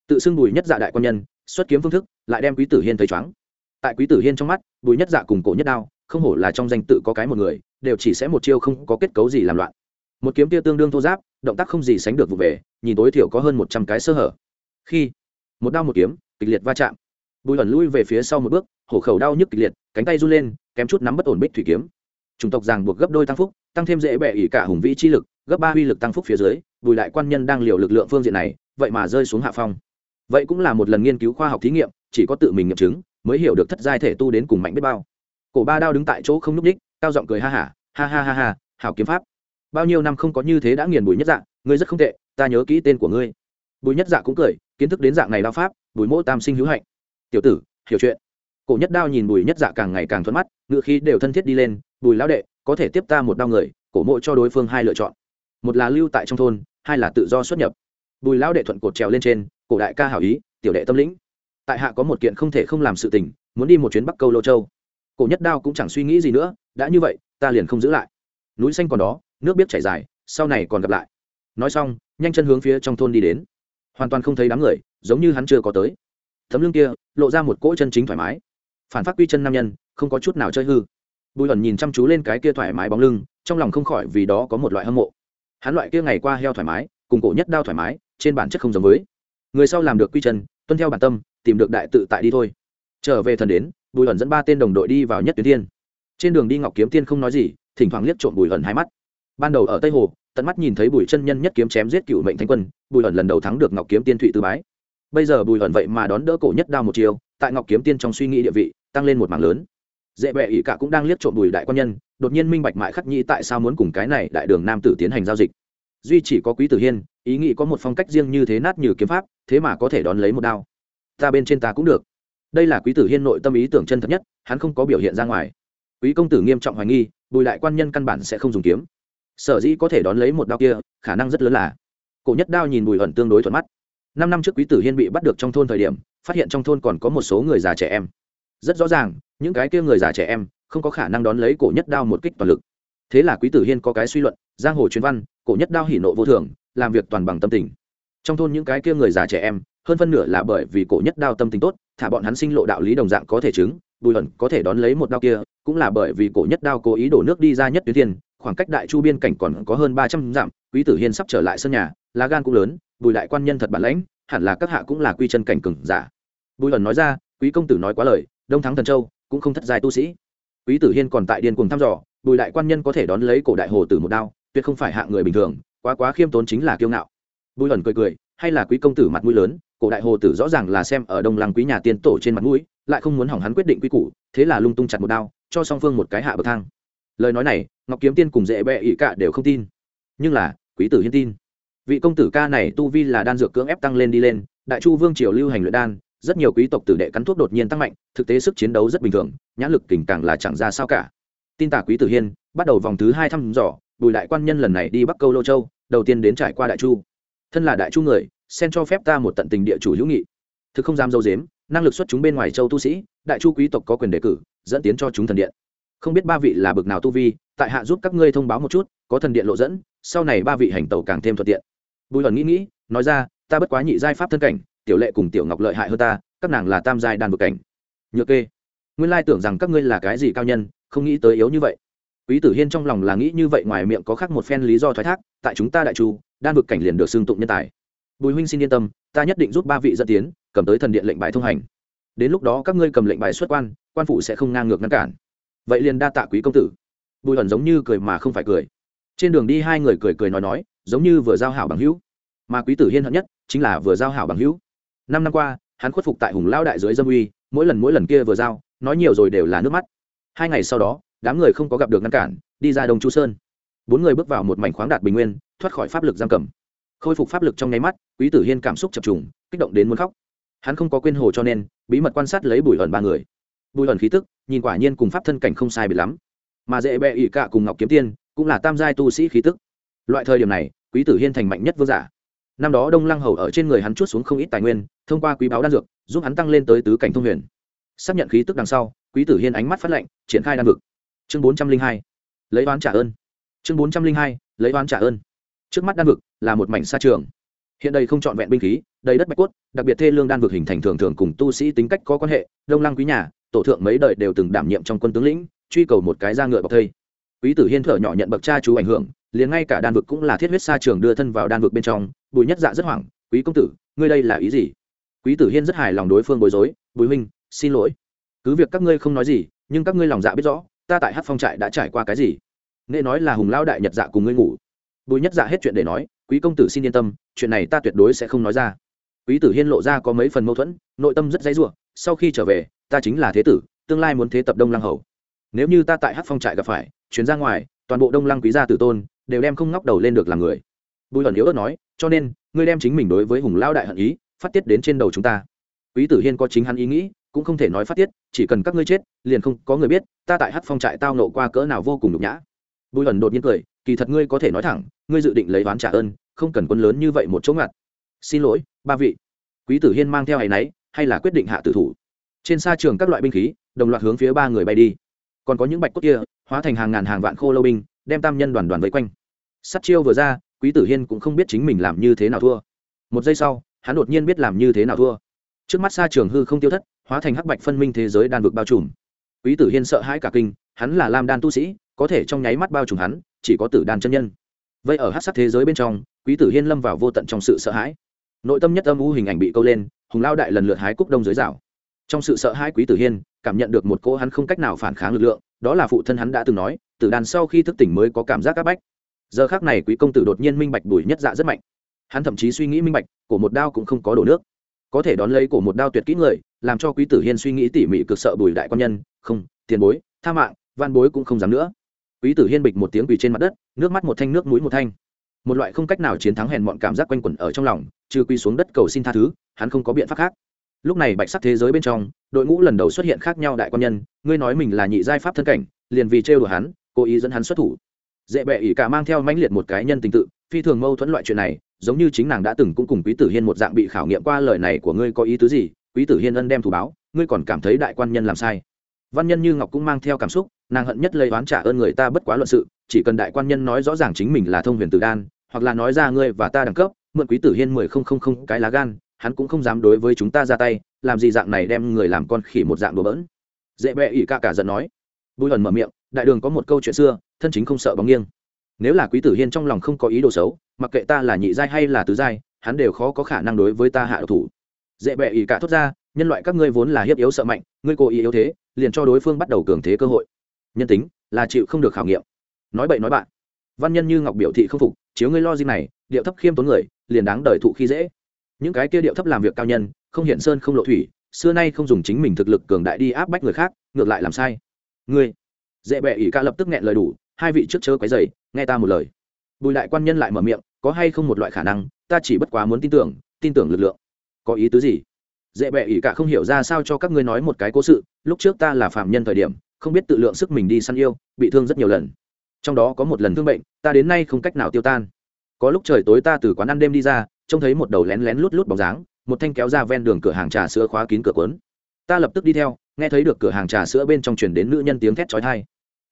Tự xưng bùi nhất dạ đại quan nhân, xuất kiếm phương thức, lại đem quý tử hiên thấy chóng tại quý tử hiên trong mắt, bùi nhất dạ cùng cổ nhất đao, không hổ là trong danh tự có cái một người, đều chỉ sẽ một chiêu không có kết cấu gì làm loạn. Một kiếm tia tương đương thô giáp, động tác không gì sánh được vụ về, nhìn tối thiểu có hơn một trăm cái sơ hở. Khi, một đao một kiếm, kịch liệt va chạm. Bùi ẩn lui về phía sau một bước, hổ khẩu đau nhức kịch liệt, cánh tay run lên, kém chút nắm bất ổn bích thủy kiếm. Chủng tộc ràng buộc gấp đôi tăng phúc tăng thêm dễ bẻ ỉ cả hùng vĩ chi lực gấp ba uy lực tăng phúc phía dưới bùi đại quan nhân đang liều lực lượng phương diện này vậy mà rơi xuống hạ phong. Vậy cũng là một lần nghiên cứu khoa học thí nghiệm chỉ có tự mình nghiệm chứng mới hiểu được thất giai thể tu đến cùng mạnh biết bao. Cổ ba đao đứng tại chỗ không n ú c ních cao giọng cười ha hả ha, ha ha ha ha hảo kiếm pháp. Bao nhiêu năm không có như thế đã nghiền bùi nhất dạ ngươi rất không tệ ta nhớ kỹ tên của ngươi. Bùi nhất dạ cũng cười kiến thức đến dạng này đao pháp bùi mỗ tam sinh hữu hạnh. Tiểu tử hiểu chuyện. Cổ nhất đao nhìn bùi nhất dạ càng ngày càng thuận mắt ngựa khí đều thân thiết đi lên bùi lão đệ có thể tiếp ta một đao người, cổ mộ cho đối phương hai lựa chọn. Một là lưu tại trong thôn, hai là tự do xuất nhập. Bùi lão đệ thuận cột trèo lên trên, cổ đại ca hảo ý, tiểu đệ tâm lĩnh. Tại hạ có một kiện không thể không làm sự tình, muốn đi một chuyến bắc câu lô châu. Cổ nhất đao cũng chẳng suy nghĩ gì nữa, đã như vậy, ta liền không giữ lại. Núi xanh còn đó, nước biết chảy dài, sau này còn gặp lại. Nói xong, nhanh chân hướng phía trong thôn đi đến. Hoàn toàn không thấy đám người, giống như hắn chưa có tới. Thấm lưng kia, lộ ra một cỗ chân chính thoải mái. Phản phát quy chân nam nhân, không có chút nào chơi hư bùi ẩn nhìn chăm chú lên cái kia thoải mái bóng lưng, trong lòng không khỏi vì đó có một loại hâm mộ. Hắn loại kia ngày qua heo thoải mái, cùng cổ nhất đao thoải mái, trên bản chất không giống với. Người sau làm được quy chân, tuân theo bản tâm, tìm được đại tự tại đi thôi. Trở về thần đến, bùi ẩn dẫn ba tên đồng đội đi vào nhất tuyến thiên. Trên đường đi ngọc kiếm tiên không nói gì, thỉnh thoảng liếc trộm bùi ẩn hai mắt. Ban đầu ở tây hồ, tận mắt nhìn thấy bùi chân nhân nhất kiếm chém giết cựu mệnh thanh quân, bùi ẩn lần đầu thắng được ngọc kiếm tiên thụy tư bái. Bây giờ bùi ẩn vậy mà đón đỡ cổ nhất đao một chiều, tại ngọc kiếm tiên trong suy nghĩ địa vị, tăng lên một mảng lớn dễ bệ ý cả cũng đang liếc trộm bùi đại quan nhân, đột nhiên minh bạch mại khắc nhĩ tại sao muốn cùng cái này đại đường nam tử tiến hành giao dịch. Duy chỉ có quý tử hiên, ý nghĩ có một phong cách riêng như thế nát như kiếm pháp, thế mà có thể đón lấy một đao. Ta bên trên ta cũng được. Đây là quý tử hiên nội tâm ý tưởng chân thật nhất, hắn không có biểu hiện ra ngoài. Quý công tử nghiêm trọng hoài nghi bùi lại quan nhân căn bản sẽ không dùng kiếm. Sở dĩ có thể đón lấy một đao kia, khả năng rất lớn là cổ nhất đao nhìn bùi ẩn tương đối thuận mắt. Năm năm trước quý tử hiên bị bắt được trong thôn thời điểm, phát hiện trong thôn còn có một số người già trẻ em rất rõ ràng, những cái kia người già trẻ em không có khả năng đón lấy cổ nhất đao một kích toàn lực. Thế là quý tử hiên có cái suy luận, giang hồ truyền văn, cổ nhất đao hỉ nộ vô thường, làm việc toàn bằng tâm tình. Trong thôn những cái kia người già trẻ em, hơn phân nửa là bởi vì cổ nhất đao tâm tình tốt, thả bọn hắn sinh lộ đạo lý đồng dạng có thể chứng, bùi ẩn có thể đón lấy một đao kia, cũng là bởi vì cổ nhất đao cố ý đổ nước đi ra nhất tuyến thiên, khoảng cách đại chu biên cảnh còn có hơn ba trăm dặm, quý tử hiên sắp trở lại sân nhà, lá gan cũng lớn, bùi đại quan nhân thật bản lãnh, hẳn là các hạ cũng là quy chân cảnh cừng giả. Bùi ẩn nói ra, quý công tử nói quá lời đông thắng thần châu, cũng không thất giai tu sĩ. Quý tử hiên còn tại điên cuồng thăm dò, bùi đại quan nhân có thể đón lấy cổ đại hồ tử một đao, tuyệt không phải hạng người bình thường, quá quá khiêm tốn chính là kiêu ngạo. Bùi ẩn cười cười, hay là quý công tử mặt mũi lớn, cổ đại hồ tử rõ ràng là xem ở đông lăng quý nhà tiên tổ trên mặt mũi, lại không muốn hỏng hắn quyết định quy củ, thế là lung tung chặt một đao, cho song phương một cái hạ bậc thang. Lời nói này, ngọc kiếm tiên cùng dễ bệ ỵ cả đều không tin. Nhưng là, quý tử hiên tin. Vị công tử ca này tu vi là đan dược cưỡng ép tăng lên đi lên, đại chu vương triều lưu hành luyện đan rất nhiều quý tộc tử đệ cắn thuốc đột nhiên tăng mạnh, thực tế sức chiến đấu rất bình thường, nhãn lực kình càng là chẳng ra sao cả. Tin tả quý tử hiên, bắt đầu vòng thứ hai thăm dò, bùi đại quan nhân lần này đi bắc câu lô châu, đầu tiên đến trải qua đại chu. Thân là đại chu người sen cho phép ta một tận tình địa chủ hữu nghị. Thực không dám dâu dếm, năng lực xuất chúng bên ngoài châu tu sĩ, đại chu quý tộc có quyền đề cử, dẫn tiến cho chúng thần điện. Không biết ba vị là bực nào tu vi, tại hạ giúp các ngươi thông báo một chút, có thần điện lộ dẫn, sau này ba vị hành tẩu càng thêm thuận tiện. Bùi hận nghĩ nghĩ, nói ra, ta bất quá nhị giai pháp thân cảnh tiểu lệ cùng tiểu ngọc lợi hại hơn ta, các nàng là tam giai đàn vực cảnh. Nhược kê, nguyên lai tưởng rằng các ngươi là cái gì cao nhân, không nghĩ tới yếu như vậy. Quý tử hiên trong lòng là nghĩ như vậy, ngoài miệng có khác một phen lý do thoái thác, tại chúng ta đại chu, đan vực cảnh liền được xưng tụng nhân tài. Bùi huynh xin yên tâm, ta nhất định giúp ba vị dẫn tiến, cầm tới thần điện lệnh bài thông hành. Đến lúc đó các ngươi cầm lệnh bài xuất quan quan phủ sẽ không ngang ngược ngăn cản. Vậy liền đa tạ quý công tử. Bùi ẩn giống như cười mà không phải cười. Trên đường đi hai người cười cười nói nói, giống như vừa giao hảo bằng hữu. Mà quý tử hiên hận nhất chính là vừa giao hảo bằng hữu năm năm qua, hắn khuất phục tại hùng lao đại dưới dâm uy, mỗi lần mỗi lần kia vừa giao, nói nhiều rồi đều là nước mắt. Hai ngày sau đó, đám người không có gặp được ngăn cản, đi ra đông chu sơn. Bốn người bước vào một mảnh khoáng đạt bình nguyên, thoát khỏi pháp lực giam cầm. Khôi phục pháp lực trong nháy mắt, quý tử hiên cảm xúc chập trùng, kích động đến muốn khóc. Hắn không có quên hồ cho nên, bí mật quan sát lấy bùi ẩn ba người. Bùi ẩn khí tức, nhìn quả nhiên cùng pháp thân cảnh không sai bị lắm. Mà dễ bẹ ỵ cạ cùng ngọc kiếm tiên, cũng là tam giai tu sĩ khí tức. Loại thời điểm này, quý tử hiên thành mạnh nhất vương giả năm đó đông lăng hầu ở trên người hắn chút xuống không ít tài nguyên, thông qua quý báo đan dược, giúp hắn tăng lên tới tứ cảnh thông huyền. Xác nhận khí tức đằng sau, quý tử hiên ánh mắt phát lệnh, triển khai đan vực chương bốn trăm linh hai, lấy oán trả ơn. Chương bốn trăm linh hai, lấy oán trả ơn. Trước mắt đan vực là một mảnh xa trường. Hiện đây không trọn vẹn binh khí, đầy đất bạch quất đặc biệt thê lương đan vực hình thành thường thường cùng tu sĩ tính cách có quan hệ, đông lăng quý nhà, tổ thượng mấy đời đều từng đảm nhiệm trong quân tướng lĩnh, truy cầu một cái da ngựa bọc thây. Quý tử hiên thở nhỏ nhận bậc cha chú ảnh hưởng liền ngay cả đan vực cũng là thiết huyết xa trường đưa thân vào đan vực bên trong, bùi nhất dạ rất hoảng, quý công tử, ngươi đây là ý gì? Quý tử hiên rất hài lòng đối phương bối rối, bùi huynh, xin lỗi. Cứ việc các ngươi không nói gì, nhưng các ngươi lòng dạ biết rõ, ta tại hát phong trại đã trải qua cái gì. Nghe nói là hùng lão đại nhật dạ cùng ngươi ngủ. Bùi nhất dạ hết chuyện để nói, quý công tử xin yên tâm, chuyện này ta tuyệt đối sẽ không nói ra. Quý tử hiên lộ ra có mấy phần mâu thuẫn, nội tâm rất dãy ruộng sau khi trở về, ta chính là thế tử, tương lai muốn thế tập đông lăng hầu. Nếu như ta tại hát phong trại gặp phải chuyến ra ngoài, toàn bộ đông lăng quý gia tử tôn đều đem không ngóc đầu lên được làm người. Bùi ẩn yếu ớt nói, cho nên, ngươi đem chính mình đối với hùng lao đại hận ý phát tiết đến trên đầu chúng ta. Quý tử hiên có chính hắn ý nghĩ, cũng không thể nói phát tiết, chỉ cần các ngươi chết, liền không có người biết, ta tại hát phong trại tao nộ qua cỡ nào vô cùng nhục nhã. Bùi ẩn đột nhiên cười, kỳ thật ngươi có thể nói thẳng, ngươi dự định lấy oán trả ơn, không cần quân lớn như vậy một chỗ ngặt. Xin lỗi, ba vị. Quý tử hiên mang theo hay náy hay là quyết định hạ tử thủ. Trên xa trường các loại binh khí, đồng loạt hướng phía ba người bay đi. Còn có những bạch cốt kia, hóa thành hàng ngàn hàng vạn khô lâu binh, đem tam nhân đoàn đoàn vây quanh sắt chiêu vừa ra, quý tử hiên cũng không biết chính mình làm như thế nào thua. Một giây sau, hắn đột nhiên biết làm như thế nào thua. Trước mắt xa trường hư không tiêu thất, hóa thành hắc bạch phân minh thế giới đan vực bao trùm. Quý tử hiên sợ hãi cả kinh, hắn là lam đan tu sĩ, có thể trong nháy mắt bao trùm hắn, chỉ có tử đan chân nhân. Vậy ở hát sắc thế giới bên trong, quý tử hiên lâm vào vô tận trong sự sợ hãi. Nội tâm nhất âm u hình ảnh bị câu lên, hùng lao đại lần lượt hái cúc đông dưới rào. Trong sự sợ hãi quý tử hiên, cảm nhận được một cỗ hắn không cách nào phản kháng lực lượng, đó là phụ thân hắn đã từng nói, tử đàn sau khi thức tỉnh mới có cảm giác áp bách giờ khác này quý công tử đột nhiên minh bạch bùi nhất dạ rất mạnh. Hắn thậm chí suy nghĩ minh bạch của một đao cũng không có đổ nước. Có thể đón lấy của một đao tuyệt kỹ người, làm cho quý tử hiên suy nghĩ tỉ mỉ cực sợ bùi đại quan nhân, không, tiền bối, tha mạng van bối cũng không dám nữa. Quý tử hiên bịch một tiếng quỳ trên mặt đất, nước mắt một thanh, nước mũi một thanh. Một loại không cách nào chiến thắng hèn mọn cảm giác quanh quẩn ở trong lòng, trừ quy xuống đất cầu xin tha thứ, hắn không có biện pháp khác. Lúc này bạch sắc thế giới bên trong, đội ngũ lần đầu xuất hiện khác nhau đại quan nhân, ngươi nói mình là nhị giai pháp thân cảnh, liền vì trêu đùa hắn, cố ý dẫn hắn xuất thủ dễ bệ ỷ cả mang theo mãnh liệt một cái nhân tình tự, phi thường mâu thuẫn loại chuyện này, giống như chính nàng đã từng cũng cùng quý tử hiên một dạng bị khảo nghiệm qua lời này của ngươi có ý tứ gì? Quý tử hiên ân đem thủ báo, ngươi còn cảm thấy đại quan nhân làm sai. Văn nhân như ngọc cũng mang theo cảm xúc, nàng hận nhất lấy oán trả ơn người ta bất quá luận sự, chỉ cần đại quan nhân nói rõ ràng chính mình là thông huyền tử đan, hoặc là nói ra ngươi và ta đẳng cấp, mượn quý tử hiên mười không không không cái lá gan, hắn cũng không dám đối với chúng ta ra tay, làm gì dạng này đem người làm con khỉ một dạng đồ bỡn. Dễ bệ ỷ ca cả giận nói. Bùi ẩn mở miệng đại đường có một câu chuyện xưa, thân chính không sợ bóng nghiêng. Nếu là quý tử hiên trong lòng không có ý đồ xấu, mặc kệ ta là nhị giai hay là tứ giai, hắn đều khó có khả năng đối với ta hạ độc thủ. Dễ bệ ý cả thốt ra, nhân loại các ngươi vốn là hiếp yếu sợ mạnh, ngươi cố ý yếu thế, liền cho đối phương bắt đầu cường thế cơ hội. Nhân tính, là chịu không được khảo nghiệm. Nói bậy nói bạn. Văn nhân như ngọc biểu thị không phục, chiếu ngươi lo gì này, điệu thấp khiêm tốn người, liền đáng đời thụ khi dễ. Những cái kia điệu thấp làm việc cao nhân, không hiện sơn không lộ thủy, xưa nay không dùng chính mình thực lực cường đại đi áp bách người khác, ngược lại làm sai. Ngươi dễ bẹ ỉ ca lập tức nghẹn lời đủ, hai vị trước chớ quấy dày nghe ta một lời. Bùi đại quan nhân lại mở miệng, có hay không một loại khả năng, ta chỉ bất quá muốn tin tưởng tin tưởng lực lượng. Có ý tứ gì? Dễ bẹ ỉ cả không hiểu ra sao cho các ngươi nói một cái cố sự, lúc trước ta là phạm nhân thời điểm, không biết tự lượng sức mình đi săn yêu, bị thương rất nhiều lần. Trong đó có một lần thương bệnh, ta đến nay không cách nào tiêu tan. Có lúc trời tối ta từ quán ăn đêm đi ra, trông thấy một đầu lén lén lút lút bóng dáng, một thanh kéo ra ven đường cửa hàng trà sữa khóa kín cửa cuốn. Ta lập tức đi theo, nghe thấy được cửa hàng trà sữa bên trong chuyển đến nữ nhân tiếng thét trói thai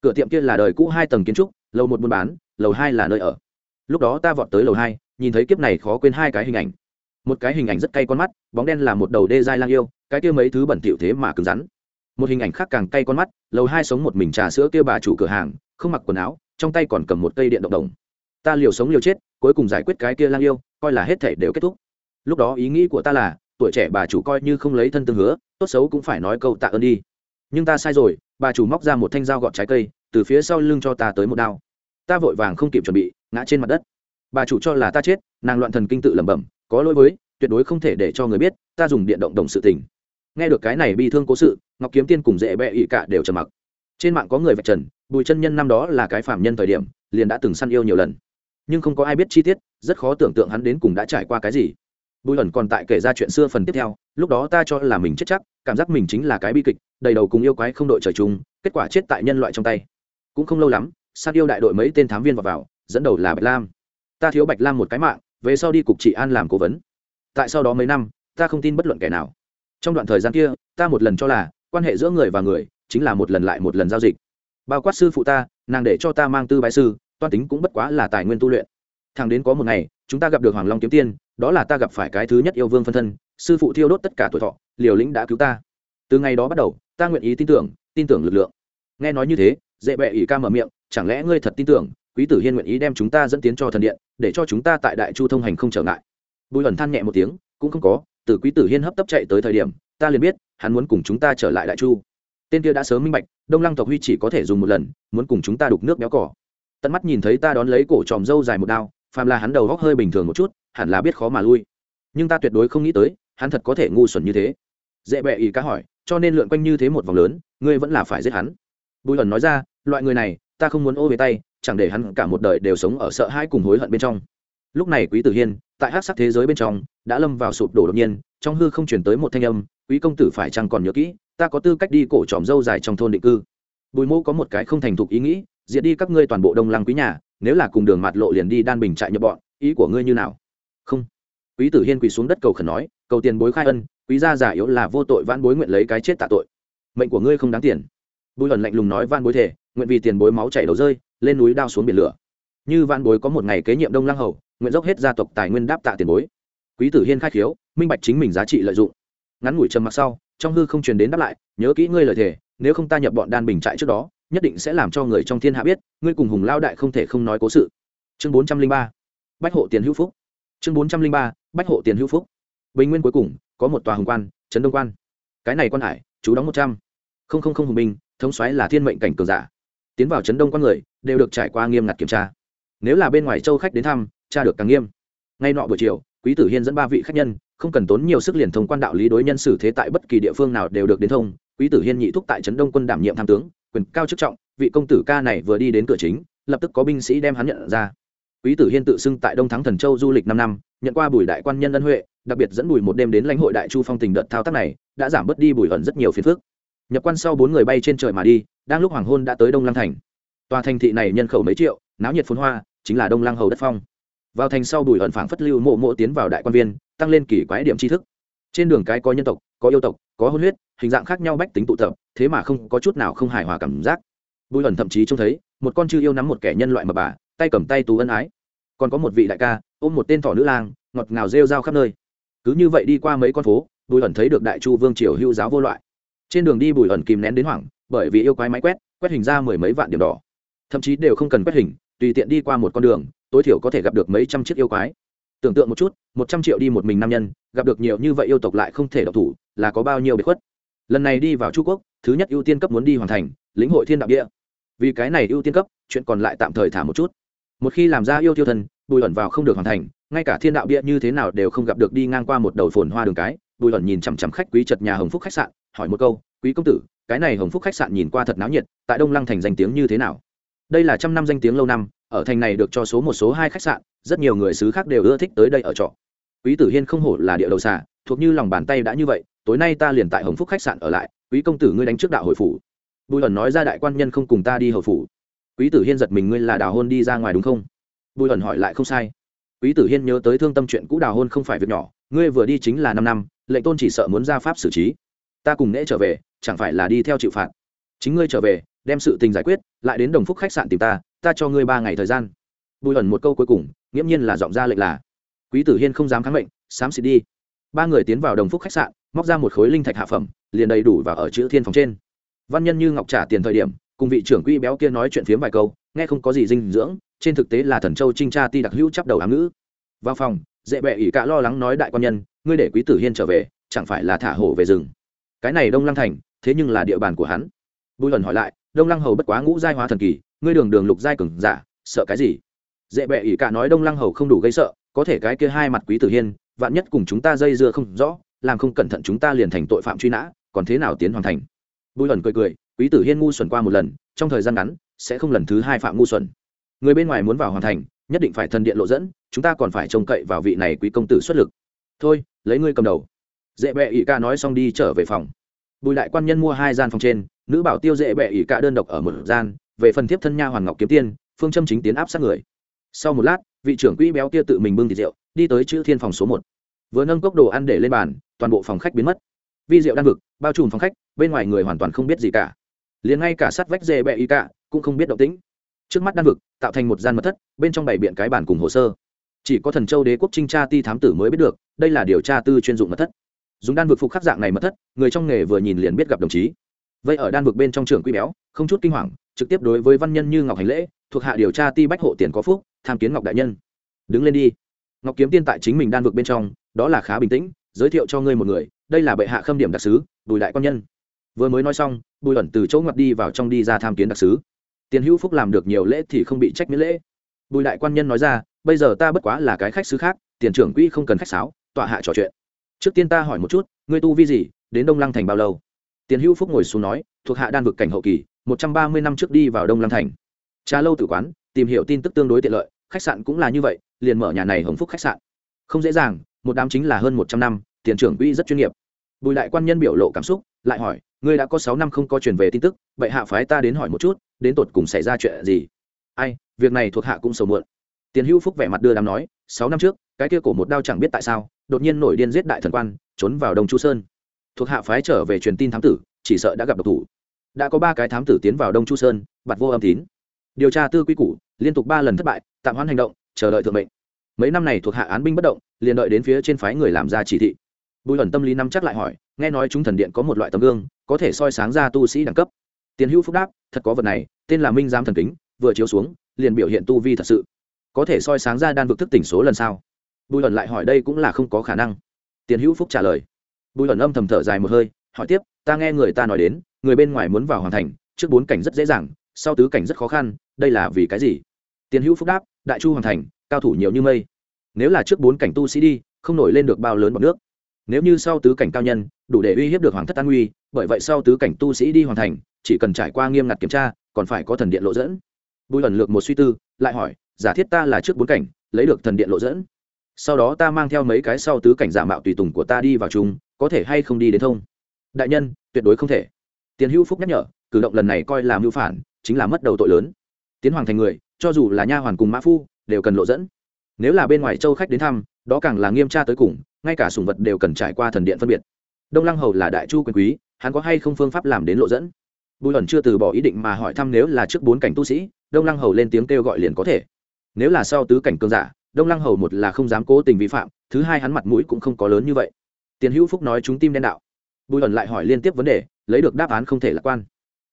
cửa tiệm kia là đời cũ hai tầng kiến trúc, lầu một buôn bán, lầu hai là nơi ở. Lúc đó ta vọt tới lầu hai, nhìn thấy kiếp này khó quên hai cái hình ảnh. Một cái hình ảnh rất cay con mắt, bóng đen là một đầu đê dai lang yêu, cái kia mấy thứ bẩn thỉu thế mà cứng rắn. Một hình ảnh khác càng cay con mắt, lầu hai sống một mình trà sữa kia bà chủ cửa hàng, không mặc quần áo, trong tay còn cầm một cây điện động đồng. Ta liều sống liều chết, cuối cùng giải quyết cái kia lang yêu, coi là hết thể đều kết thúc. Lúc đó ý nghĩ của ta là, tuổi trẻ bà chủ coi như không lấy thân tương hứa, tốt xấu cũng phải nói câu tạ ơn đi. Nhưng ta sai rồi, bà chủ móc ra một thanh dao gọt trái cây từ phía sau lưng cho ta tới một đao. Ta vội vàng không kịp chuẩn bị, ngã trên mặt đất. Bà chủ cho là ta chết, nàng loạn thần kinh tự lẩm bẩm, có lỗi với, tuyệt đối không thể để cho người biết, ta dùng điện động đồng sự tình. Nghe được cái này bi thương cố sự, ngọc kiếm tiên cùng dễ bẹ ị cả đều trầm mặc. Trên mạng có người vạch trần, bùi chân nhân năm đó là cái phạm nhân thời điểm, liền đã từng săn yêu nhiều lần. Nhưng không có ai biết chi tiết, rất khó tưởng tượng hắn đến cùng đã trải qua cái gì. Bùi ẩn còn tại kể ra chuyện xưa phần tiếp theo, lúc đó ta cho là mình chết chắc, cảm giác mình chính là cái bi kịch, đầy đầu cùng yêu quái không đội trời chung, kết quả chết tại nhân loại trong tay cũng không lâu lắm sát yêu đại đội mấy tên thám viên vào, vào dẫn đầu là bạch lam. Ta thiếu bạch lam một cái mạng về sau đi cục trị an làm cố vấn. Tại sau đó mấy năm ta không tin bất luận kẻ nào. Trong đoạn thời gian kia ta một lần cho là quan hệ giữa người và người chính là một lần lại một lần giao dịch. Bao quát sư phụ ta nàng để cho ta mang tư bái sư toan tính cũng bất quá là tài nguyên tu luyện. Thằng đến có một ngày chúng ta gặp được hoàng long kiếm tiên đó là ta gặp phải cái thứ nhất yêu vương phân thân sư phụ thiêu đốt tất cả tuổi thọ liều lĩnh đã cứu ta. Từ ngày đó bắt đầu ta nguyện ý tin tưởng tin tưởng lực lượng. Nghe nói như thế dễ bẹ ỷ ca mở miệng, chẳng lẽ ngươi thật tin tưởng, quý tử hiên nguyện ý đem chúng ta dẫn tiến cho thần điện, để cho chúng ta tại đại chu thông hành không trở ngại? Bùi ẩn than nhẹ một tiếng, cũng không có, từ quý tử hiên hấp tấp chạy tới thời điểm, ta liền biết, hắn muốn cùng chúng ta trở lại đại chu. Tên kia đã sớm minh bạch, đông lăng tộc huy chỉ có thể dùng một lần, muốn cùng chúng ta đục nước béo cỏ. Tận mắt nhìn thấy ta đón lấy cổ tròm râu dài một đao, phàm là hắn đầu góc hơi bình thường một chút, hẳn là biết khó mà lui. Nhưng ta tuyệt đối không nghĩ tới, hắn thật có thể ngu xuẩn như thế. Dễ bẹ ý cá hỏi, cho nên lượn quanh như thế một vòng lớn, ngươi vẫn là phải giết hắn? Bùi ẩn nói ra, loại người này, ta không muốn ô về tay, chẳng để hắn cả một đời đều sống ở sợ hãi cùng hối hận bên trong. Lúc này quý tử hiên, tại hát sắc thế giới bên trong, đã lâm vào sụp đổ đột nhiên, trong hư không chuyển tới một thanh âm, quý công tử phải chăng còn nhớ kỹ, ta có tư cách đi cổ tròm dâu dài trong thôn định cư. Bùi mô có một cái không thành thục ý nghĩ, diệt đi các ngươi toàn bộ đông lăng quý nhà, nếu là cùng đường mặt lộ liền đi đan bình trại nhập bọn, ý của ngươi như nào? Không. Quý tử hiên quỳ xuống đất cầu khẩn nói, cầu tiền bối khai ân, quý gia giả yếu là vô tội vãn bối nguyện lấy cái chết tạ tội. Mệnh của ngươi không đáng tiền bùi ẩn lạnh lùng nói, van bối thể nguyện vì tiền bối máu chảy đầu rơi, lên núi đao xuống biển lửa. Như van bối có một ngày kế nhiệm đông lăng hầu, nguyện dốc hết gia tộc tài nguyên đáp tạ tiền bối. Quý tử hiên khai khiếu, minh bạch chính mình giá trị lợi dụng. Ngắn ngủi trầm mặc sau, trong hư không truyền đến đáp lại, nhớ kỹ ngươi lời thề, nếu không ta nhập bọn đan bình trại trước đó, nhất định sẽ làm cho người trong thiên hạ biết, ngươi cùng hùng lao đại không thể không nói cố sự. Chương bốn trăm linh ba, bách hộ tiền hữu phúc. Chương bốn trăm linh ba, bách hộ tiền hữu phúc. Bình nguyên cuối cùng, có một tòa hồng quan, trấn đông quan. Cái này quan hải, chú đóng một trăm không không không hùng binh, thống xoáy là thiên mệnh cảnh cường giả. Tiến vào trấn đông quan người, đều được trải qua nghiêm ngặt kiểm tra. Nếu là bên ngoài châu khách đến thăm, tra được càng nghiêm. Ngay nọ buổi chiều, quý tử hiên dẫn ba vị khách nhân, không cần tốn nhiều sức liền thông quan đạo lý đối nhân xử thế tại bất kỳ địa phương nào đều được đến thông. Quý tử hiên nhị thúc tại trấn đông quân đảm nhiệm tham tướng, quyền cao chức trọng, vị công tử ca này vừa đi đến cửa chính, lập tức có binh sĩ đem hắn nhận ra. Quý tử hiên tự xưng tại đông thắng thần châu du lịch năm năm, nhận qua bùi đại quan nhân ân huệ, đặc biệt dẫn bùi một đêm đến lãnh hội đại chu phong tình đợt thao tác này, đã giảm bớt đi bùi ẩn rất nhiều phiền phức nhập quan sau bốn người bay trên trời mà đi, đang lúc hoàng hôn đã tới đông lăng thành. Tòa thành thị này nhân khẩu mấy triệu, náo nhiệt phồn hoa, chính là đông lăng hầu đất phong. Vào thành sau bùi ẩn phảng phất lưu mộ mộ tiến vào đại quan viên, tăng lên kỷ quái điểm tri thức. Trên đường cái có nhân tộc, có yêu tộc, có hôn huyết, hình dạng khác nhau bách tính tụ tập, thế mà không có chút nào không hài hòa cảm giác. Bùi ẩn thậm chí trông thấy, một con chư yêu nắm một kẻ nhân loại mà bà, tay cầm tay tú ân ái. Còn có một vị đại ca, ôm một tên thỏ nữ lang, ngọt ngào rêu rao khắp nơi. Cứ như vậy đi qua mấy con phố, bùi ẩn thấy được đại chu vương triều hữu giáo vô loại trên đường đi bùi ẩn kìm nén đến hoảng, bởi vì yêu quái máy quét quét hình ra mười mấy vạn điểm đỏ. Thậm chí đều không cần quét hình, tùy tiện đi qua một con đường, tối thiểu có thể gặp được mấy trăm chiếc yêu quái. Tưởng tượng một chút, một trăm triệu đi một mình nam nhân, gặp được nhiều như vậy yêu tộc lại không thể độc thủ, là có bao nhiêu bị khuất. Lần này đi vào trung quốc, thứ nhất ưu tiên cấp muốn đi hoàn thành, lĩnh hội thiên đạo địa. Vì cái này ưu tiên cấp, chuyện còn lại tạm thời thả một chút. Một khi làm ra yêu tiêu thân, bùi ẩn vào không được hoàn thành, ngay cả thiên đạo bia như thế nào đều không gặp được đi ngang qua một đầu phồn hoa đường cái bùi ẩn nhìn chằm chằm khách quý chật nhà hồng phúc khách sạn, hỏi một câu, quý công tử, cái này hồng phúc khách sạn nhìn qua thật náo nhiệt, tại đông lăng thành danh tiếng như thế nào? Đây là trăm năm danh tiếng lâu năm, ở thành này được cho số một, số hai khách sạn, rất nhiều người xứ khác đều ưa thích tới đây ở trọ. Quý tử hiên không hổ là địa đầu xà, thuộc như lòng bàn tay đã như vậy, tối nay ta liền tại hồng phúc khách sạn ở lại, quý công tử ngươi đánh trước đạo hội phủ. Bùi ẩn nói ra đại quan nhân không cùng ta đi hầu phủ. Quý tử hiên giật mình, ngươi là đào hôn đi ra ngoài đúng không? Bùi ẩn hỏi lại, không sai. Quý tử hiên nhớ tới thương tâm chuyện cũ đào hôn không phải việc nhỏ, ngươi vừa đi chính là năm năm lệnh tôn chỉ sợ muốn ra pháp xử trí. Ta cùng nễ trở về, chẳng phải là đi theo chịu phạt. Chính ngươi trở về, đem sự tình giải quyết, lại đến đồng phúc khách sạn tìm ta ta cho ngươi ba ngày thời gian. Bùi ẩn một câu cuối cùng, nghiễm nhiên là giọng ra lệnh là, quý tử hiên không dám kháng mệnh, xám xịt đi. Ba người tiến vào đồng phúc khách sạn, móc ra một khối linh thạch hạ phẩm, liền đầy đủ và ở chữ thiên phòng trên. Văn nhân như ngọc trả tiền thời điểm, cùng vị trưởng quỹ béo kia nói chuyện phiếm vài câu, nghe không có gì dinh dưỡng, trên thực tế là thần châu trinh tra ti đặc hữu chắp đầu ám ngữ. Vào phòng dễ bệ ỷ cả lo lắng nói đại quan nhân, ngươi để quý tử hiên trở về, chẳng phải là thả hổ về rừng? Cái này đông lăng thành, thế nhưng là địa bàn của hắn. Bùi lần hỏi lại, đông lăng hầu bất quá ngũ giai hóa thần kỳ, ngươi đường đường lục giai cường giả, sợ cái gì? Dễ bệ ỷ cả nói đông lăng hầu không đủ gây sợ, có thể cái kia hai mặt quý tử hiên, vạn nhất cùng chúng ta dây dưa không rõ, làm không cẩn thận chúng ta liền thành tội phạm truy nã, còn thế nào tiến hoàn thành? Bùi lần cười cười, quý tử hiên ngu xuẩn qua một lần, trong thời gian ngắn, sẽ không lần thứ hai phạm ngu xuẩn. Người bên ngoài muốn vào hoàn thành nhất định phải thần điện lộ dẫn, chúng ta còn phải trông cậy vào vị này quý công tử xuất lực. Thôi, lấy ngươi cầm đầu. Dễ bệ ỷ ca nói xong đi trở về phòng. Bùi đại quan nhân mua hai gian phòng trên, nữ bảo tiêu dễ bệ ỷ ca đơn độc ở một gian, về phần thiếp thân nha hoàn ngọc kiếm tiên, phương châm chính tiến áp sát người. Sau một lát, vị trưởng quỹ béo kia tự mình bưng thịt rượu, đi tới chữ thiên phòng số một. Vừa nâng cốc đồ ăn để lên bàn, toàn bộ phòng khách biến mất. Vi rượu đan vực, bao trùm phòng khách, bên ngoài người hoàn toàn không biết gì cả. Liền ngay cả sát vách dê bẹ y cả cũng không biết động tĩnh trước mắt đan vực, tạo thành một gian mật thất, bên trong bảy biện cái bản cùng hồ sơ. Chỉ có thần châu đế quốc trinh tra ti thám tử mới biết được, đây là điều tra tư chuyên dụng mật thất. Dùng đan vực phục khắc dạng này mật thất, người trong nghề vừa nhìn liền biết gặp đồng chí. Vậy ở đan vực bên trong trường quy béo, không chút kinh hoàng, trực tiếp đối với văn nhân như ngọc hành lễ, thuộc hạ điều tra ti bách hộ tiền có phúc, tham kiến ngọc đại nhân. Đứng lên đi. Ngọc kiếm tiên tại chính mình đan vực bên trong, đó là khá bình tĩnh, giới thiệu cho ngươi một người, đây là bệ hạ khâm điểm đặc sứ, bùi đại quan nhân. Vừa mới nói xong, bùi ẩn từ chỗ ngọc đi vào trong đi ra tham kiến đặc sứ tiền hữu phúc làm được nhiều lễ thì không bị trách miễn lễ. Bùi đại quan nhân nói ra, bây giờ ta bất quá là cái khách sứ khác, tiền trưởng quỹ không cần khách sáo, tọa hạ trò chuyện. Trước tiên ta hỏi một chút, ngươi tu vi gì, đến đông lăng thành bao lâu? Tiền hữu phúc ngồi xuống nói, thuộc hạ đan vực cảnh hậu kỳ, một trăm ba mươi năm trước đi vào đông lăng thành. Trà lâu tử quán, tìm hiểu tin tức tương đối tiện lợi, khách sạn cũng là như vậy, liền mở nhà này hồng phúc khách sạn. Không dễ dàng, một đám chính là hơn một trăm năm, tiền trưởng quỹ rất chuyên nghiệp. Bùi đại quan nhân biểu lộ cảm xúc, lại hỏi, ngươi đã có sáu năm không có truyền về tin tức, vậy hạ phái ta đến hỏi một chút đến tột cùng xảy ra chuyện gì? Ai, việc này thuộc hạ cũng sầu muộn. Tiền hữu phúc vẻ mặt đưa đám nói, sáu năm trước, cái kia cổ một đao chẳng biết tại sao, đột nhiên nổi điên giết đại thần quan, trốn vào đông chu sơn. Thuộc hạ phái trở về truyền tin thám tử, chỉ sợ đã gặp độc thủ. Đã có ba cái thám tử tiến vào đông chu sơn bặt vô âm tín. Điều tra tư quy củ, liên tục ba lần thất bại, tạm hoãn hành động, chờ đợi thượng mệnh. Mấy năm này thuộc hạ án binh bất động, liền đợi đến phía trên phái người làm ra chỉ thị. Bùi ẩn tâm lý nắm chắc lại hỏi, nghe nói chúng thần điện có một loại tấm gương, có thể soi sáng ra tu sĩ đẳng cấp tiền hữu phúc đáp, thật có vật này, tên là minh giám thần kính, vừa chiếu xuống, liền biểu hiện tu vi thật sự. Có thể soi sáng ra đan vực thức tỉnh số lần sau bùi ẩn lại hỏi, đây cũng là không có khả năng. Tiền hữu phúc trả lời. Bùi ẩn âm thầm thở dài một hơi, hỏi tiếp, ta nghe người ta nói đến, người bên ngoài muốn vào hoàn thành, trước bốn cảnh rất dễ dàng, sau tứ cảnh rất khó khăn, đây là vì cái gì? Tiền hữu phúc đáp, đại chu hoàn thành, cao thủ nhiều như mây. Nếu là trước bốn cảnh tu sĩ đi, không nổi lên được bao lớn bọc nước. Nếu như sau tứ cảnh cao nhân, đủ để uy hiếp được hoàng thất an nguy, bởi vậy sau tứ cảnh tu sĩ đi hoàn thành chỉ cần trải qua nghiêm ngặt kiểm tra, còn phải có thần điện lộ dẫn. Bùi ẩn lược một suy tư, lại hỏi, giả thiết ta là trước bốn cảnh, lấy được thần điện lộ dẫn. Sau đó ta mang theo mấy cái sau tứ cảnh giả mạo tùy tùng của ta đi vào chung, có thể hay không đi đến thông? Đại nhân, tuyệt đối không thể. Tiền hữu phúc nhắc nhở, cử động lần này coi là mưu phản, chính là mất đầu tội lớn. Tiến hoàng thành người, cho dù là nha hoàn cùng mã phu, đều cần lộ dẫn. Nếu là bên ngoài châu khách đến thăm, đó càng là nghiêm tra tới cùng, ngay cả sùng vật đều cần trải qua thần điện phân biệt. Đông lăng hầu là đại chu quyền quý, hắn có hay không phương pháp làm đến lộ dẫn? Bùi ẩn chưa từ bỏ ý định mà hỏi thăm nếu là trước bốn cảnh tu sĩ, đông lăng hầu lên tiếng kêu gọi liền có thể. Nếu là sau tứ cảnh cương giả, đông lăng hầu một là không dám cố tình vi phạm, thứ hai hắn mặt mũi cũng không có lớn như vậy. Tiền hữu phúc nói chúng tim đen đạo. Bùi ẩn lại hỏi liên tiếp vấn đề, lấy được đáp án không thể lạc quan.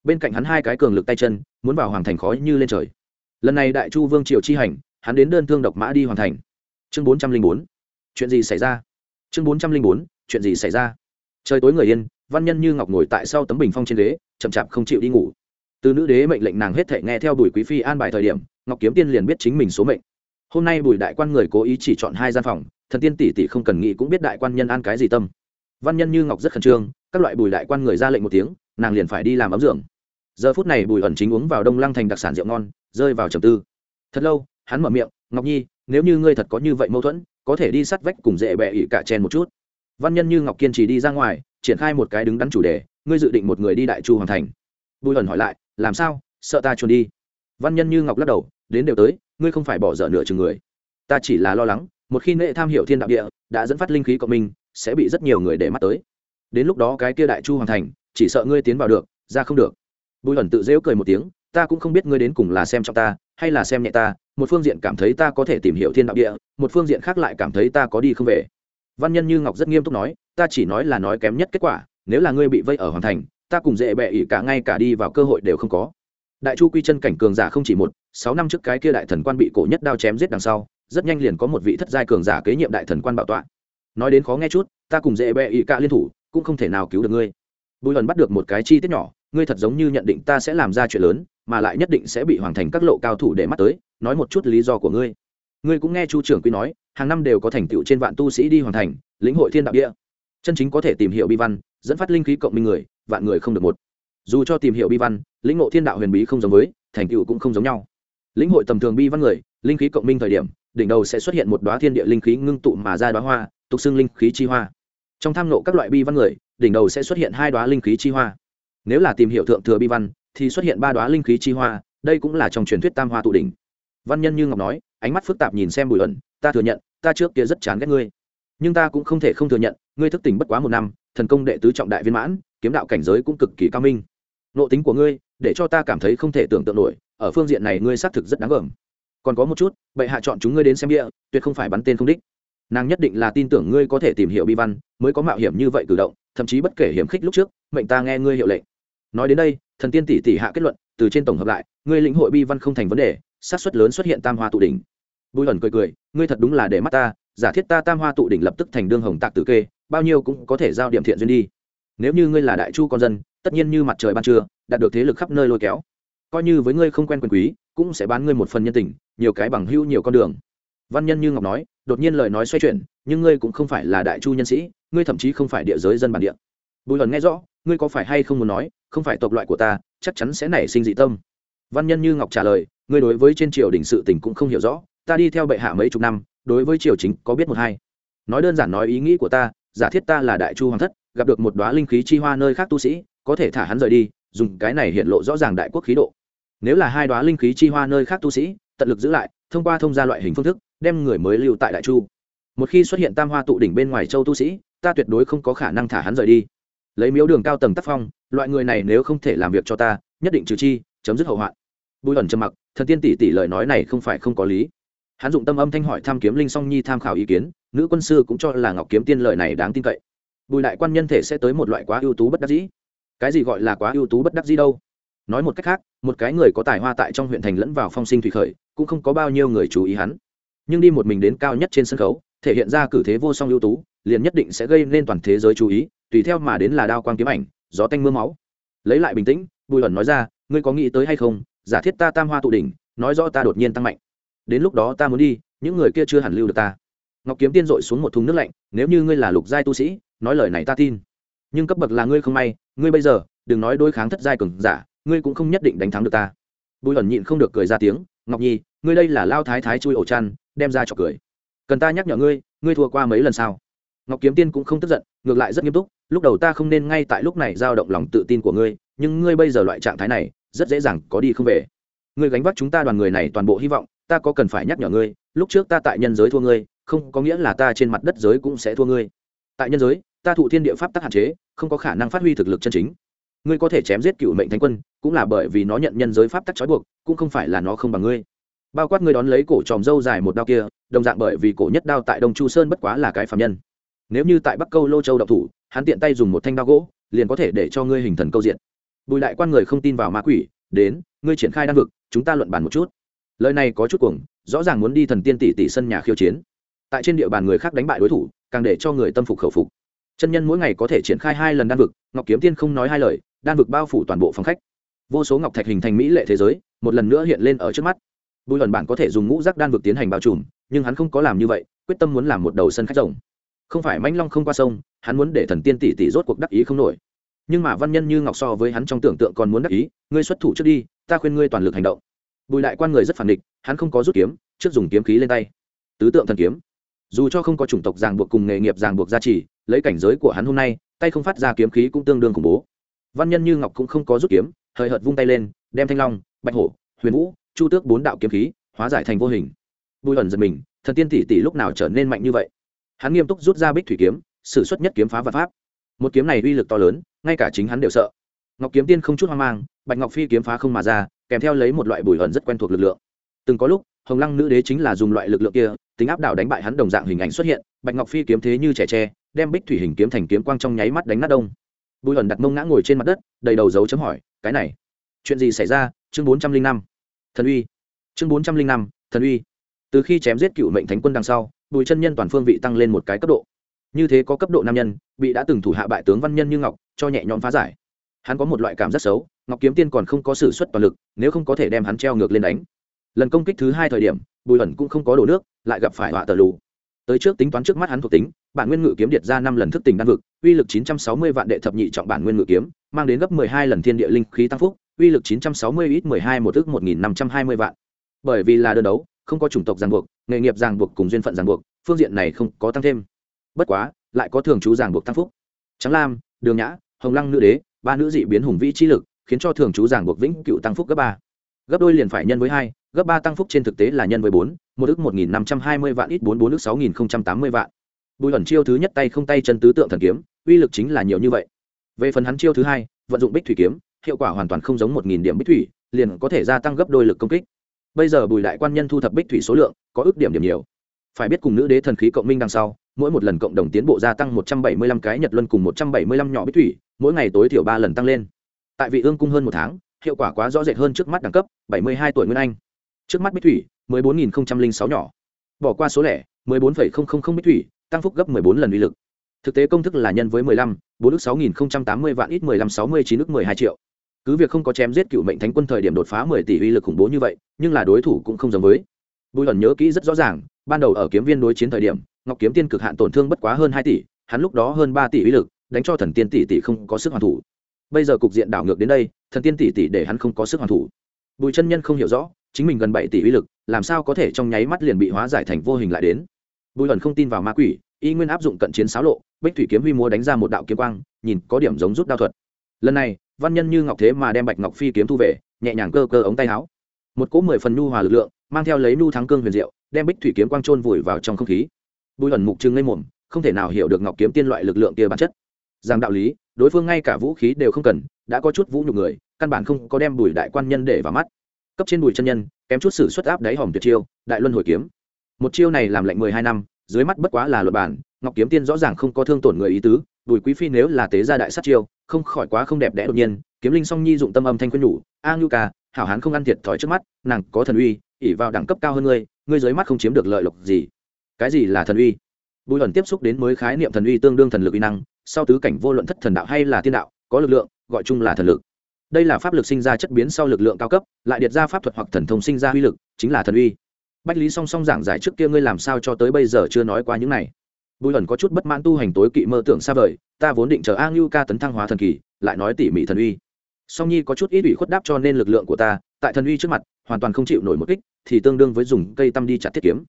Bên cạnh hắn hai cái cường lực tay chân, muốn vào hoàng thành khói như lên trời. Lần này đại chu vương triều chi hành, hắn đến đơn thương độc mã đi hoàng thành. Chương bốn trăm linh bốn. Chuyện gì xảy ra? Chương bốn trăm linh bốn, chuyện gì xảy ra? Trời tối người yên văn nhân như ngọc ngồi tại sau tấm bình phong trên ghế, chậm chạp không chịu đi ngủ. Từ nữ đế mệnh lệnh nàng hết thể nghe theo bùi quý phi an bài thời điểm, ngọc kiếm tiên liền biết chính mình số mệnh. Hôm nay bùi đại quan người cố ý chỉ chọn hai gian phòng, thần tiên tỷ tỷ không cần nghĩ cũng biết đại quan nhân an cái gì tâm. Văn nhân như ngọc rất khẩn trương, các loại bùi đại quan người ra lệnh một tiếng, nàng liền phải đi làm ấm dưỡng giờ phút này bùi ẩn chính uống vào đông lăng thành đặc sản rượu ngon, rơi vào trầm tư. Thật lâu, hắn mở miệng, ngọc nhi, nếu như ngươi thật có như vậy mâu thuẫn, có thể đi sắt vách cùng dễ bẹ ỉ cả chen một chút. Văn nhân như ngọc kiên trì đi ra ngoài triển khai một cái đứng đắn chủ đề, ngươi dự định một người đi đại chu hoàng thành. Bùi hẩn hỏi lại, làm sao? Sợ ta chuồn đi? Văn nhân như ngọc lắc đầu, đến đều tới, ngươi không phải bỏ dở nửa chừng người. Ta chỉ là lo lắng, một khi nệ tham hiểu thiên đạo địa, đã dẫn phát linh khí cộng minh, sẽ bị rất nhiều người để mắt tới. Đến lúc đó cái kia đại chu hoàng thành, chỉ sợ ngươi tiến vào được, ra không được. Bùi hẩn tự dễu cười một tiếng, ta cũng không biết ngươi đến cùng là xem trọng ta, hay là xem nhẹ ta, một phương diện cảm thấy ta có thể tìm hiểu thiên đạo địa, một phương diện khác lại cảm thấy ta có đi không về văn nhân như ngọc rất nghiêm túc nói, ta chỉ nói là nói kém nhất kết quả, nếu là ngươi bị vây ở hoàng thành, ta cùng dễ bệ ỉ cả ngay cả đi vào cơ hội đều không có. Đại chu quy chân cảnh cường giả không chỉ một, sáu năm trước cái kia đại thần quan bị cổ nhất đao chém giết đằng sau, rất nhanh liền có một vị thất giai cường giả kế nhiệm đại thần quan bảo tọa. Nói đến khó nghe chút, ta cùng dễ bệ ỉ cả liên thủ, cũng không thể nào cứu được ngươi. Bùi lần bắt được một cái chi tiết nhỏ, ngươi thật giống như nhận định ta sẽ làm ra chuyện lớn, mà lại nhất định sẽ bị hoàn thành các lộ cao thủ để mắt tới, nói một chút lý do của ngươi ngươi cũng nghe chu trưởng quy nói, hàng năm đều có thành tựu trên vạn tu sĩ đi hoàn thành, lĩnh hội thiên đạo địa. Chân chính có thể tìm hiểu bi văn, dẫn phát linh khí cộng minh người, vạn người không được một. Dù cho tìm hiểu bi văn, lĩnh ngộ thiên đạo huyền bí không giống với, thành tựu cũng không giống nhau. Lĩnh hội tầm thường bi văn người, linh khí cộng minh thời điểm, đỉnh đầu sẽ xuất hiện một đoá thiên địa linh khí ngưng tụ mà ra đoá hoa, tục xưng linh khí chi hoa. Trong tham nộ các loại bi văn người, đỉnh đầu sẽ xuất hiện hai đoá linh khí chi hoa. Nếu là tìm hiểu thượng thừa bi văn, thì xuất hiện ba đoá linh khí chi hoa, đây cũng là trong truyền thuyết tam hoa tụ đỉnh văn nhân như ngọc nói, ánh mắt phức tạp nhìn xem bùi ẩn, ta thừa nhận, ta trước kia rất chán ghét ngươi. Nhưng ta cũng không thể không thừa nhận, ngươi thức tỉnh bất quá một năm, thần công đệ tứ trọng đại viên mãn, kiếm đạo cảnh giới cũng cực kỳ cao minh. Nộ tính của ngươi, để cho ta cảm thấy không thể tưởng tượng nổi, ở phương diện này ngươi xác thực rất đáng gờm. Còn có một chút, bệ hạ chọn chúng ngươi đến xem địa, tuyệt không phải bắn tên không đích. Nàng nhất định là tin tưởng ngươi có thể tìm hiểu bi văn, mới có mạo hiểm như vậy cử động, thậm chí bất kể hiểm khích lúc trước, mệnh ta nghe ngươi hiệu lệnh. Nói đến đây, thần tiên tỷ tỷ hạ kết luận, từ trên tổng hợp lại, ngươi lĩnh hội bi văn không thành vấn đề sát suất lớn xuất hiện tam hoa tụ đỉnh. Bùi ẩn cười cười, ngươi thật đúng là để mắt ta, giả thiết ta tam hoa tụ đỉnh lập tức thành đương hồng tạc tử kê, bao nhiêu cũng có thể giao điểm thiện duyên đi. Nếu như ngươi là đại chu con dân, tất nhiên như mặt trời ban trưa, đạt được thế lực khắp nơi lôi kéo, coi như với ngươi không quen quyền quý, cũng sẽ bán ngươi một phần nhân tình, nhiều cái bằng hữu nhiều con đường. Văn nhân như ngọc nói, đột nhiên lời nói xoay chuyển, nhưng ngươi cũng không phải là đại chu nhân sĩ, ngươi thậm chí không phải địa giới dân bản địa. Bùi lần nghe rõ, ngươi có phải hay không muốn nói, không phải tộc loại của ta, chắc chắn sẽ nảy sinh dị tâm. Văn nhân như ngọc trả lời ngươi đối với trên triều đình sự tình cũng không hiểu rõ, ta đi theo bệ hạ mấy chục năm, đối với triều chính có biết một hai. Nói đơn giản nói ý nghĩ của ta, giả thiết ta là đại chu hoàng thất, gặp được một đoá linh khí chi hoa nơi khác tu sĩ, có thể thả hắn rời đi, dùng cái này hiện lộ rõ ràng đại quốc khí độ. Nếu là hai đoá linh khí chi hoa nơi khác tu sĩ, tận lực giữ lại, thông qua thông gia loại hình phương thức, đem người mới lưu tại đại chu. Một khi xuất hiện tam hoa tụ đỉnh bên ngoài châu tu sĩ, ta tuyệt đối không có khả năng thả hắn rời đi. Lấy miếu đường cao tầng tác phong, loại người này nếu không thể làm việc cho ta, nhất định trừ chi, chấm dứt hậu hoạn bùi ẩn trầm mặc, thần tiên tỷ tỷ lời nói này không phải không có lý. Hắn dụng tâm âm thanh hỏi tham kiếm linh song nhi tham khảo ý kiến, nữ quân sư cũng cho là ngọc kiếm tiên lời này đáng tin cậy. Bùi đại quan nhân thể sẽ tới một loại quá ưu tú bất đắc dĩ. Cái gì gọi là quá ưu tú bất đắc dĩ đâu? Nói một cách khác, một cái người có tài hoa tại trong huyện thành lẫn vào phong sinh thủy khởi, cũng không có bao nhiêu người chú ý hắn. Nhưng đi một mình đến cao nhất trên sân khấu, thể hiện ra cử thế vô song ưu tú, liền nhất định sẽ gây nên toàn thế giới chú ý, tùy theo mà đến là đao quang kiếm ảnh, gió tanh mưa máu. Lấy lại bình tĩnh, bùi ẩn nói ra, ngươi có nghĩ tới hay không giả thiết ta tam hoa tụ đỉnh, nói rõ ta đột nhiên tăng mạnh. Đến lúc đó ta muốn đi, những người kia chưa hẳn lưu được ta. Ngọc kiếm tiên dội xuống một thùng nước lạnh, nếu như ngươi là lục giai tu sĩ, nói lời này ta tin. Nhưng cấp bậc là ngươi không may, ngươi bây giờ, đừng nói đối kháng thất giai cường giả, ngươi cũng không nhất định đánh thắng được ta. Bùi ẩn nhịn không được cười ra tiếng, ngọc nhi, ngươi đây là lao thái thái chui ổ chăn, đem ra cho cười. Cần ta nhắc nhở ngươi ngươi thua qua mấy lần sao? Ngọc kiếm tiên cũng không tức giận, ngược lại rất nghiêm túc, lúc đầu ta không nên ngay tại lúc này giao động lòng tự tin của ngươi, nhưng ngươi bây giờ loại trạng thái này rất dễ dàng có đi không về. Ngươi gánh vác chúng ta đoàn người này toàn bộ hy vọng, ta có cần phải nhắc nhở ngươi, lúc trước ta tại nhân giới thua ngươi, không có nghĩa là ta trên mặt đất giới cũng sẽ thua ngươi. Tại nhân giới, ta thụ thiên địa pháp tắc hạn chế, không có khả năng phát huy thực lực chân chính. Ngươi có thể chém giết cựu mệnh thánh quân, cũng là bởi vì nó nhận nhân giới pháp tắc trói buộc, cũng không phải là nó không bằng ngươi. Bao quát ngươi đón lấy cổ tròm dâu dài một đao kia, đồng dạng bởi vì cổ nhất đao tại đông chu sơn bất quá là cái phạm nhân. Nếu như tại bắc câu lô châu độc thủ, hắn tiện tay dùng một thanh đao gỗ, liền có thể để cho ngươi hình thần câu diện bùi đại quan người không tin vào ma quỷ, đến, ngươi triển khai đan vực, chúng ta luận bàn một chút. Lời này có chút cuồng, rõ ràng muốn đi thần tiên tỷ tỷ sân nhà khiêu chiến. Tại trên địa bàn người khác đánh bại đối thủ, càng để cho người tâm phục khẩu phục. Chân nhân mỗi ngày có thể triển khai hai lần đan vực, ngọc kiếm tiên không nói hai lời, đan vực bao phủ toàn bộ phòng khách. Vô số ngọc thạch hình thành mỹ lệ thế giới, một lần nữa hiện lên ở trước mắt. Bùi luận bản có thể dùng ngũ rác đan vực tiến hành bao trùm, nhưng hắn không có làm như vậy, quyết tâm muốn làm một đầu sân khách rồng không phải mãnh long không qua sông, hắn muốn để thần tiên tỷ tỷ rốt cuộc đắc ý không nổi nhưng mà văn nhân như ngọc so với hắn trong tưởng tượng còn muốn đắc ý, ngươi xuất thủ trước đi, ta khuyên ngươi toàn lực hành động. Bùi đại quan người rất phản địch, hắn không có rút kiếm, trước dùng kiếm khí lên tay. Tứ tượng thần kiếm. Dù cho không có chủng tộc ràng buộc cùng nghề nghiệp ràng buộc gia trì, lấy cảnh giới của hắn hôm nay, tay không phát ra kiếm khí cũng tương đương khủng bố. Văn nhân như ngọc cũng không có rút kiếm hời hợt vung tay lên, đem thanh long, bạch hổ, huyền vũ, chu tước bốn đạo kiếm khí, hóa giải thành vô hình. Bùi ẩn giật mình, thần tiên tỷ tỷ lúc nào trở nên mạnh như vậy? Hắn nghiêm túc rút ra bích thủy kiếm s ử suất nhất kiếm phá vật pháp một kiếm này uy lực to lớn, ngay cả chính hắn đều sợ. Ngọc kiếm tiên không chút hoang mang, bạch ngọc phi kiếm phá không mà ra, kèm theo lấy một loại bùi hận rất quen thuộc lực lượng. Từng có lúc, hồng lăng nữ đế chính là dùng loại lực lượng kia, tính áp đảo đánh bại hắn đồng dạng hình ảnh xuất hiện, bạch ngọc phi kiếm thế như trẻ tre, đem bích thủy hình kiếm thành kiếm quang trong nháy mắt đánh nát đông. Bùi Hận đặt mông ngã ngồi trên mặt đất, đầy đầu dấu chấm hỏi, cái này, chuyện gì xảy ra? Chương bốn trăm linh năm. Thần uy. Chương bốn trăm linh năm, thần uy. Từ khi chém giết cựu mệnh thánh quân đằng sau, bùi chân nhân toàn phương vị tăng lên một cái cấp độ như thế có cấp độ nam nhân, bị đã từng thủ hạ bại tướng văn nhân như ngọc, cho nhẹ nhõm phá giải. Hắn có một loại cảm rất xấu, ngọc kiếm tiên còn không có s ử suất toàn lực, nếu không có thể đem hắn treo ngược lên đánh. Lần công kích thứ hai thời điểm, bùi ẩn cũng không có đổ nước, lại gặp phải họa tờ lù. Tới trước tính toán trước mắt hắn thuộc tính, bản nguyên ngự kiếm điệt ra năm lần thức tình đan vực, uy lực chín trăm sáu mươi vạn đệ thập nhị trọng bản nguyên ngự kiếm, mang đến gấp mười hai lần thiên địa linh khí tăng phúc, uy lực chín trăm sáu mươi ít mười hai một ước một nghìn năm trăm hai mươi vạn. Bởi vì là đơn đấu, không có chủng tộc ràng buộc, nghề nghiệp ràng buộc cùng duyên phận ràng buộc, phương diện này không có tăng thêm bất quá, lại có thường trú ràng buộc tăng phúc. Trắng lam, đường nhã, hồng lăng nữ đế, ba nữ dị biến hùng vĩ trí lực, khiến cho thường trú ràng buộc vĩnh cựu tăng phúc gấp ba. Gấp đôi liền phải nhân với hai, gấp ba tăng phúc trên thực tế là nhân với bốn, một ước một nghìn năm trăm hai mươi vạn ít bốn bốn ước sáu nghìn không trăm tám mươi vạn. Bùi ẩn chiêu thứ nhất tay không tay chân tứ tượng thần kiếm, uy lực chính là nhiều như vậy. Về phần hắn chiêu thứ hai, vận dụng bích thủy kiếm, hiệu quả hoàn toàn không giống một nghìn điểm bích thủy, liền có thể gia tăng gấp đôi lực công kích. Bây giờ bùi đại quan nhân thu thập bích thủy số lượng, có ước điểm điểm nhiều. Phải biết cùng nữ đế thần khí cộng minh đằng sau mỗi một lần cộng đồng tiến bộ gia tăng một trăm bảy mươi lăm cái, nhật luân cùng một trăm bảy mươi lăm nhỏ bích thủy, mỗi ngày tối thiểu ba lần tăng lên. Tại vị ương cung hơn một tháng, hiệu quả quá rõ rệt hơn trước mắt đẳng cấp, bảy mươi hai tuổi nguyên anh. Trước mắt bích thủy, mười bốn nghìn sáu nhỏ. Bỏ qua số lẻ, mười bốn phẩy không không không bích thủy, tăng phúc gấp mười bốn lần uy lực. Thực tế công thức là nhân với mười lăm, bốn ước sáu nghìn tám mươi vạn ít mười lăm, sáu mươi, chín mười hai triệu. Cứ việc không có chém giết cựu mệnh thánh quân thời điểm đột phá mười tỷ uy lực khủng bố như vậy, nhưng là đối thủ cũng không giống với. Bùi Lẩn nhớ kỹ rất rõ ràng, ban đầu ở kiếm viên đối chiến thời điểm ngọc kiếm tiên cực hạn tổn thương bất quá hơn hai tỷ, hắn lúc đó hơn ba tỷ uy lực, đánh cho thần tiên tỷ tỷ không có sức hoàn thủ. Bây giờ cục diện đảo ngược đến đây, thần tiên tỷ tỷ để hắn không có sức hoàn thủ. Bùi chân nhân không hiểu rõ, chính mình gần bảy tỷ uy lực, làm sao có thể trong nháy mắt liền bị hóa giải thành vô hình lại đến? Bùi ẩn không tin vào ma quỷ, y nguyên áp dụng cận chiến xáo lộ, bích thủy kiếm huy múa đánh ra một đạo kiếm quang, nhìn có điểm giống rút đao thuật. Lần này, văn nhân như ngọc thế mà đem bạch ngọc phi kiếm thu về, nhẹ nhàng cơ cơ ống tay áo. Một cỗ mười phần nhu hòa lực lượng, mang theo lấy nhu thắng cương huyền diệu, đem bích thủy kiếm quang trôn vùi vào trong không khí bùi ẩn mục trừng ngây mồm, không thể nào hiểu được ngọc kiếm tiên loại lực lượng kia bản chất. Rằng đạo lý, đối phương ngay cả vũ khí đều không cần, đã có chút vũ nhục người, căn bản không có đem bùi đại quan nhân để vào mắt. Cấp trên bùi chân nhân, kém chút sử xuất áp đáy hòm tuyệt chiêu, đại luân hồi kiếm. Một chiêu này làm lệnh mười hai năm, dưới mắt bất quá là luật bản, ngọc kiếm tiên rõ ràng không có thương tổn người ý tứ, bùi quý phi nếu là tế gia đại sát chiêu, không khỏi quá không đẹp đẽ đột nhiên, kiếm linh song nhi dụng tâm âm thanh khuyên nhủ, a ngưu ca, hảo hán không ăn thiệt thòi trước mắt, nàng có thần uy ỉ vào đẳng cấp cao hơn ngươi ngươi dưới mắt không chiếm được lợi lộc gì cái gì là thần uy? Bùi ẩn tiếp xúc đến mới khái niệm thần uy tương đương thần lực uy năng, sau tứ cảnh vô luận thất thần đạo hay là tiên đạo, có lực lượng, gọi chung là thần lực. Đây là pháp lực sinh ra chất biến sau lực lượng cao cấp, lại điệt ra pháp thuật hoặc thần thông sinh ra uy lực, chính là thần uy. Bách lý song song giảng giải trước kia ngươi làm sao cho tới bây giờ chưa nói qua những này. Bùi ẩn có chút bất mãn tu hành tối kỵ mơ tưởng xa vời, ta vốn định chờ a ngưu ca tấn thăng hóa thần kỳ, lại nói tỉ mỉ thần uy. Song nhi có chút ít ủy khuất đáp cho nên lực lượng của ta, tại thần uy trước mặt, hoàn toàn không chịu nổi một kích, thì tương đương với dùng cây tăm đi chặt thiết kiếm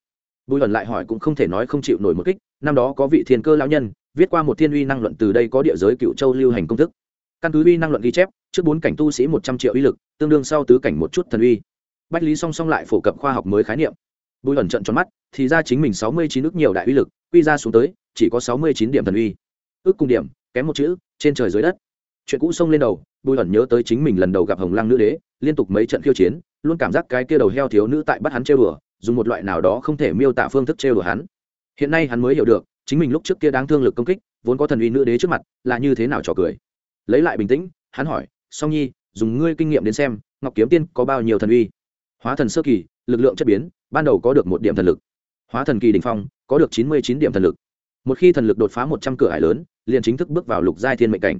bùi ẩn lại hỏi cũng không thể nói không chịu nổi một kích, năm đó có vị thiên cơ lão nhân, viết qua một thiên uy năng luận từ đây có địa giới cựu châu lưu hành công thức. Căn cứ uy năng luận ghi chép, trước bốn cảnh tu sĩ một trăm triệu uy lực, tương đương sau tứ cảnh một chút thần uy. Bách lý song song lại phổ cập khoa học mới khái niệm. Bùi ẩn trận tròn mắt, thì ra chính mình sáu mươi chín ước nhiều đại uy lực, quy ra xuống tới, chỉ có sáu mươi chín điểm thần uy. Ước cùng điểm, kém một chữ, trên trời dưới đất. Chuyện cũ xông lên đầu, bùi ẩn nhớ tới chính mình lần đầu gặp hồng lăng nữ đế, liên tục mấy trận khiêu chiến, luôn cảm giác cái kia đầu heo thiếu nữ tại bắt hắn trêu đùa dùng một loại nào đó không thể miêu tả phương thức trêu đùa hắn. Hiện nay hắn mới hiểu được, chính mình lúc trước kia đáng thương lực công kích, vốn có thần uy nữ đế trước mặt, là như thế nào trò cười. Lấy lại bình tĩnh, hắn hỏi, song nhi, dùng ngươi kinh nghiệm đến xem, ngọc kiếm tiên có bao nhiêu thần uy? Hóa thần sơ kỳ, lực lượng chất biến, ban đầu có được một điểm thần lực. Hóa thần kỳ đ ỉ n h phong, có được chín mươi chín điểm thần lực. Một khi thần lực đột phá một trăm cửa hải lớn, liền chính thức bước vào lục giai thiên mệnh cảnh.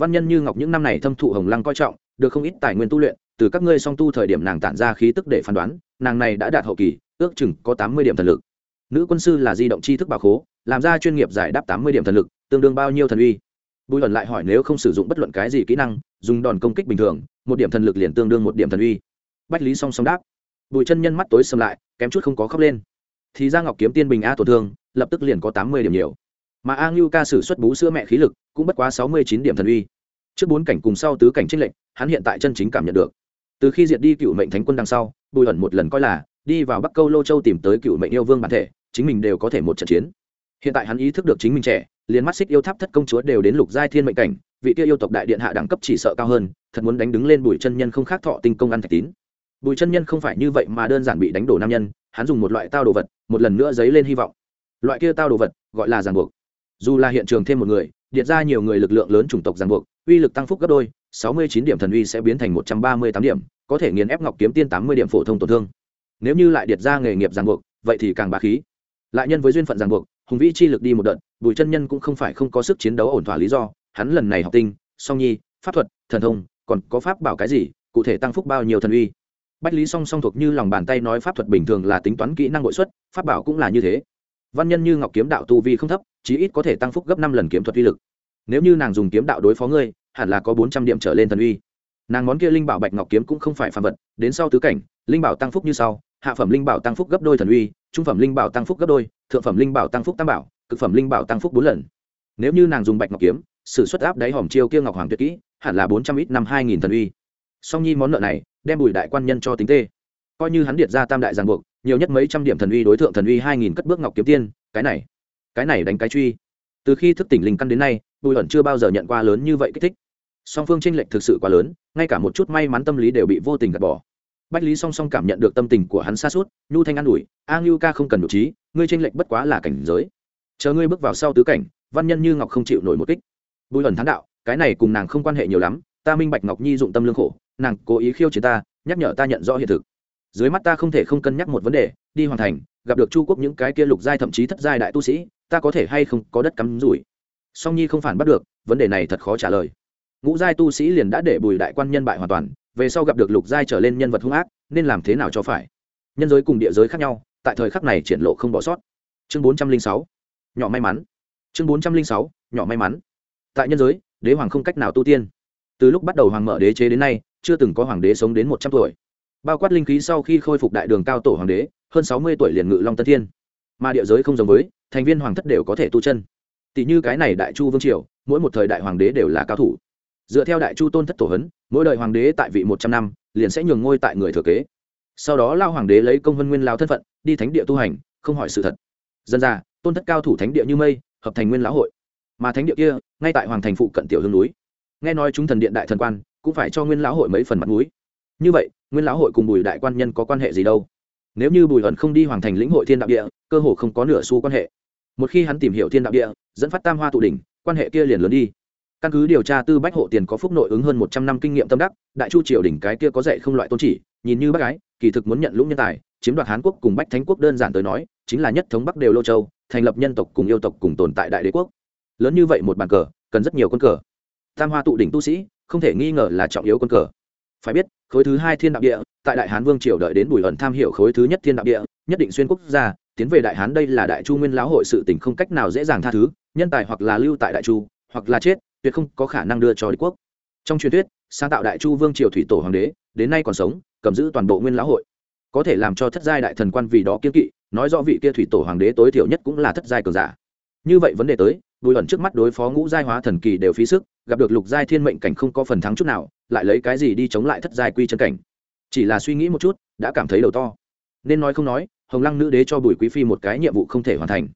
Văn nhân như ngọc những năm này thâm thụ hồng lăng coi trọng, được không ít tài nguyên tu luyện, từ các ngươi song tu thời điểm nàng tản ra khí tức để phán đoán nàng này đã đạt hậu kỳ, ước chừng có tám mươi điểm thần lực. Nữ quân sư là di động tri thức bà khố, làm ra chuyên nghiệp giải đáp tám mươi điểm thần lực, tương đương bao nhiêu thần uy? Bùi luận lại hỏi nếu không sử dụng bất luận cái gì kỹ năng, dùng đòn công kích bình thường, một điểm thần lực liền tương đương một điểm thần uy. Bách lý song song đáp. Bùi chân nhân mắt tối xâm lại, kém chút không có khóc lên. Thì ra ngọc kiếm tiên bình a tổn thương, lập tức liền có tám mươi điểm nhiều. Mà a ngưu ca sử xuất bú sữa mẹ khí lực, cũng bất quá sáu mươi chín điểm thần uy. Trước bốn cảnh cùng sau tứ cảnh trinh lệnh hắn hiện tại chân chính cảm nhận được từ khi diệt đi cựu mệnh thánh quân đằng sau, bùi ẩn một lần coi là đi vào bắc câu lô châu tìm tới cựu mệnh yêu vương bản thể, chính mình đều có thể một trận chiến. Hiện tại hắn ý thức được chính mình trẻ, liền mắt xích yêu tháp thất công chúa đều đến lục giai thiên mệnh cảnh, vị kia yêu tộc đại điện hạ đẳng cấp chỉ sợ cao hơn, thật muốn đánh đứng lên bùi chân nhân không khác thọ tinh công ăn thạch tín. Bùi chân nhân không phải như vậy mà đơn giản bị đánh đổ nam nhân, hắn dùng một loại tao đồ vật, một lần nữa dấy lên hy vọng. Loại kia tao đồ vật, gọi là ràng buộc. Dù là hiện trường thêm một người điện ra nhiều người lực lượng lớn chủng tộc ràng buộc, uy lực tăng phúc gấp đôi sáu mươi chín điểm thần uy sẽ biến thành một trăm ba mươi tám điểm, có thể nghiền ép ngọc kiếm tiên tám mươi điểm phổ thông tổn thương. Nếu như lại điệt ra nghề nghiệp ràng buộc, vậy thì càng bá khí. Lại nhân với duyên phận ràng buộc, hùng vĩ chi lực đi một đợt, bùi chân nhân cũng không phải không có sức chiến đấu ổn thỏa lý do, hắn lần này học tinh, song nhi, pháp thuật, thần thông, còn có pháp bảo cái gì, cụ thể tăng phúc bao nhiêu thần uy. Bách lý song song thuộc như lòng bàn tay nói pháp thuật bình thường là tính toán kỹ năng nội xuất, pháp bảo cũng là như thế. Văn nhân như ngọc kiếm đạo tu vi không thấp, chí ít có thể tăng phúc gấp năm lần kiếm thuật uy lực. Nếu như nàng dùng kiếm đạo đối phó ngươi hẳn là có bốn trăm điểm trở lên thần uy. Nàng món kia linh bảo bạch ngọc kiếm cũng không phải phàm vật, đến sau tứ cảnh, linh bảo tăng phúc như sau, hạ phẩm linh bảo tăng phúc gấp đôi thần uy, trung phẩm linh bảo tăng phúc gấp đôi, thượng phẩm linh bảo tăng phúc tam bảo, cực phẩm linh bảo tăng phúc bốn lần. Nếu như nàng dùng bạch ngọc kiếm, sử xuất áp đáy hòm chiêu kia ngọc hoàng tuyệt kỹ, hẳn là bốn trăm ít năm hai nghìn thần uy. Song nhi món nợ này, đem bùi đại quan nhân cho tính tê. Coi như hắn điệt ra tam đại giang buộc, nhiều nhất mấy trăm điểm thần uy đối tượng thần uy hai nghìn cất bước ngọc kiếm tiên, cái này cái này đánh cái truy. Từ khi thức tỉnh linh căn đến nay, bùi ẩn chưa bao giờ nhận qua lớn như vậy kích thích song phương tranh lệch thực sự quá lớn, ngay cả một chút may mắn tâm lý đều bị vô tình gạt bỏ. Bách lý song song cảm nhận được tâm tình của hắn xa suốt, nhu thanh an ủi, a ngưu ca không cần nội trí, ngươi tranh lệch bất quá là cảnh giới. Chờ ngươi bước vào sau tứ cảnh, văn nhân như ngọc không chịu nổi một kích. Bùi ẩn thán đạo, cái này cùng nàng không quan hệ nhiều lắm, ta minh bạch ngọc nhi dụng tâm lương khổ, nàng cố ý khiêu chiến ta, nhắc nhở ta nhận rõ hiện thực. Dưới mắt ta không thể không cân nhắc một vấn đề, đi hoàn thành, gặp được chu quốc những cái kia lục giai thậm chí thất giai đại tu sĩ, ta có thể hay không có đất cắm rủi? Song nhi không phản bắt được, vấn đề này thật khó trả lời ngũ giai tu sĩ liền đã để bùi đại quan nhân bại hoàn toàn, về sau gặp được lục giai trở lên nhân vật hung ác, nên làm thế nào cho phải? Nhân giới cùng địa giới khác nhau, tại thời khắc này triển lộ không bỏ sót. Chương bốn trăm linh sáu, nhỏ may mắn. Chương bốn trăm linh sáu, nhỏ may mắn. Tại nhân giới, đế hoàng không cách nào tu tiên. Từ lúc bắt đầu hoàng mở đế chế đến nay, chưa từng có hoàng đế sống đến một trăm tuổi. Bao quát linh khí sau khi khôi phục đại đường cao tổ hoàng đế, hơn sáu mươi tuổi liền ngự long tân thiên. Mà địa giới không giống với, thành viên hoàng thất đều có thể tu chân. Tỷ như cái này đại chu vương triều, mỗi một thời đại hoàng đế đều là cao thủ dựa theo đại chu tôn thất tổ hấn mỗi đời hoàng đế tại vị một trăm năm, liền sẽ nhường ngôi tại người thừa kế. Sau đó lao hoàng đế lấy công vân nguyên lao thân phận, đi thánh địa tu hành, không hỏi sự thật. Dân ra tôn thất cao thủ thánh địa như mây, hợp thành nguyên lão hội. Mà thánh địa kia, ngay tại hoàng thành phụ cận tiểu hương núi. Nghe nói chúng thần điện đại thần quan, cũng phải cho nguyên lão hội mấy phần mặt núi như vậy, nguyên lão hội cùng bùi đại quan nhân có quan hệ gì đâu? Nếu như bùi hận không đi hoàng thành lĩnh hội thiên đạo địa, cơ hồ không có nửa xu quan hệ. Một khi hắn tìm hiểu thiên đạo địa, dẫn phát tam hoa tụ đỉnh, quan hệ kia liền lớn đi căn cứ điều tra tư bách hộ tiền có phúc nội ứng hơn một trăm năm kinh nghiệm tâm đắc, đại chu triều đỉnh cái kia có dạy không loại tôn chỉ, nhìn như bác gái, kỳ thực muốn nhận lũng nhân tài, chiếm đoạt hán quốc cùng bách thánh quốc đơn giản tới nói, chính là nhất thống bắc đều lô châu, thành lập nhân tộc cùng yêu tộc cùng tồn tại đại đế quốc. Lớn như vậy một bàn cờ, cần rất nhiều quân cờ. Tam hoa tụ đỉnh tu sĩ, không thể nghi ngờ là trọng yếu quân cờ. Phải biết, khối thứ hai thiên đạo địa, tại đại hán vương triều đợi đến bùi ẩn tham hiểu khối thứ nhất thiên đạo địa, nhất định xuyên quốc gia, tiến về đại hán đây là đại chu nguyên lão hội sự tỉnh không cách nào dễ dàng tha thứ, nhân tài hoặc là lưu tại đại chu, hoặc là chết tuyệt không có khả năng đưa cho đế quốc. Trong truyền thuyết, sáng tạo đại chu vương triều thủy tổ hoàng đế, đến nay còn sống, cầm giữ toàn bộ nguyên lão hội. Có thể làm cho thất giai đại thần quan vì đó kiên kỵ, nói rõ vị kia thủy tổ hoàng đế tối thiểu nhất cũng là thất giai cường giả. Như vậy vấn đề tới, bùi ẩn trước mắt đối phó ngũ giai hóa thần kỳ đều phí sức, gặp được lục giai thiên mệnh cảnh không có phần thắng chút nào, lại lấy cái gì đi chống lại thất giai quy chân cảnh? Chỉ là suy nghĩ một chút, đã cảm thấy đầu to. Nên nói không nói, hồng lăng nữ đế cho bùi quý phi một cái nhiệm vụ không thể hoàn thành.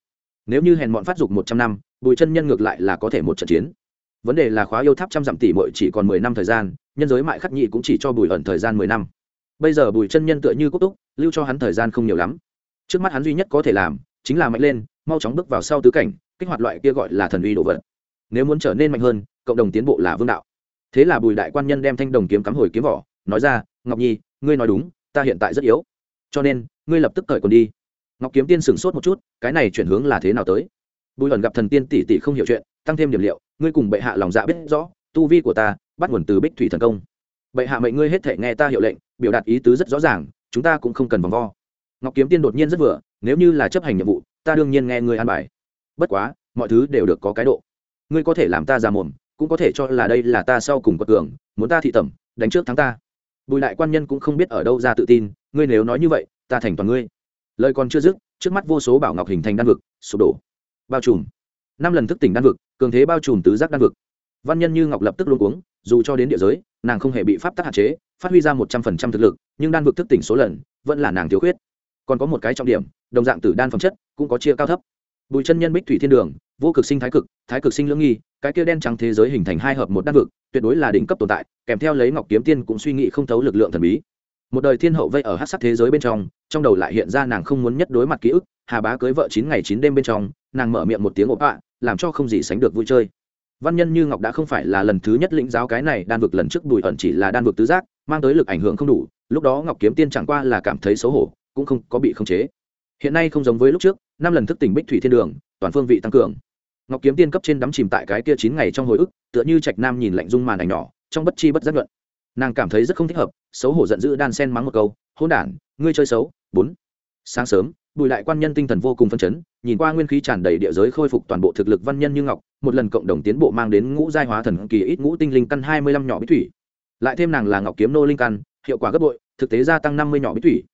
Nếu như hèn mọn phát dục một trăm năm, bùi chân nhân ngược lại là có thể một trận chiến vấn đề là khóa yêu tháp trăm dặm tỷ mội chỉ còn mười năm thời gian, nhân giới mại khắc nhị cũng chỉ cho bùi ẩn thời gian mười năm. Bây giờ bùi chân nhân tựa như cốc túc, lưu cho hắn thời gian không nhiều lắm. Trước mắt hắn duy nhất có thể làm, chính là mạnh lên, mau chóng bước vào sau tứ cảnh, kích hoạt loại kia gọi là thần uy đồ vật. Nếu muốn trở nên mạnh hơn, cộng đồng tiến bộ là vương đạo. Thế là bùi đại quan nhân đem thanh đồng kiếm cắm hồi kiếm vỏ, nói ra, ngọc nhi, ngươi nói đúng, ta hiện tại rất yếu. Cho nên, ngươi lập tức cởi còn đi. Ngọc kiếm tiên sửng sốt một chút, cái này chuyển hướng là thế nào tới? Bùi ẩn gặp thần tiên tỷ tỷ không hiểu chuyện, tăng thêm điểm liệu ngươi cùng bệ hạ lòng dạ biết rõ, tu vi của ta bắt nguồn từ bích thủy thần công. Bệ hạ mệnh ngươi hết thể nghe ta hiệu lệnh, biểu đạt ý tứ rất rõ ràng, chúng ta cũng không cần vòng vo. Ngọc kiếm tiên đột nhiên rất vừa, nếu như là chấp hành nhiệm vụ, ta đương nhiên nghe ngươi an bài. Bất quá, mọi thứ đều được có cái độ. Ngươi có thể làm ta già mồm, cũng có thể cho là đây là ta sau cùng quật cường, muốn ta thị tẩm, đánh trước thắng ta. Bùi lại quan nhân cũng không biết ở đâu ra tự tin, ngươi nếu nói như vậy, ta thành toàn ngươi. Lời còn chưa dứt, trước mắt vô số bảo ngọc hình thành đan vực, sụp đổ. Bao trùm năm lần thức tỉnh đan vực, cường thế bao trùm tứ giác đan vực. Văn nhân như ngọc lập tức luôn cuống, dù cho đến địa giới, nàng không hề bị pháp tắc hạn chế, phát huy ra một trăm phần trăm thực lực, nhưng đan vực thức tỉnh số lần, vẫn là nàng thiếu khuyết. Còn có một cái trọng điểm, đồng dạng tử đan phẩm chất, cũng có chia cao thấp. Bùi chân nhân bích thủy thiên đường, vô cực sinh thái cực thái cực sinh lưỡng nghi, cái kia đen trắng thế giới hình thành hai hợp một đan vực, tuyệt đối là đỉnh cấp tồn tại, kèm theo lấy ngọc kiếm tiên cũng suy nghĩ không thấu lực lượng thần bí. Một đời thiên hậu vây ở hát sắc thế giới bên trong trong đầu lại hiện ra nàng không muốn nhất đối mặt ký ức, hà bá cưới vợ chín ngày chín đêm bên trong, nàng mở miệng một tiếng ộp ạ làm cho không gì sánh được vui chơi. Văn nhân như ngọc đã không phải là lần thứ nhất lĩnh giáo cái này, đan vực lần trước bùi ẩn chỉ là đan vực tứ giác, mang tới lực ảnh hưởng không đủ, lúc đó ngọc kiếm tiên chẳng qua là cảm thấy xấu hổ, cũng không có bị khống chế. Hiện nay không giống với lúc trước, năm lần thức tỉnh bích thủy thiên đường, toàn phương vị tăng cường. Ngọc kiếm tiên cấp trên đắm chìm tại cái kia chín ngày trong hồi ức, tựa như trạch nam nhìn lạnh dung màn ảnh nhỏ, trong bất chi bất giác luận. Nàng cảm thấy rất không thích hợp, xấu hổ giận dữ đan sen mắng một câu hôn đản, ngươi chơi xấu, bốn. Sáng sớm bùi đại quan nhân tinh thần vô cùng phân chấn, nhìn qua nguyên khí tràn đầy địa giới khôi phục toàn bộ thực lực văn nhân như ngọc, một lần cộng đồng tiến bộ mang đến ngũ giai hóa thần kỳ ít ngũ tinh linh căn hai mươi lăm nhỏ bích thủy. Lại thêm nàng là ngọc kiếm nô linh căn, hiệu quả gấp bội, thực tế gia tăng năm mươi nhỏ bích thủy.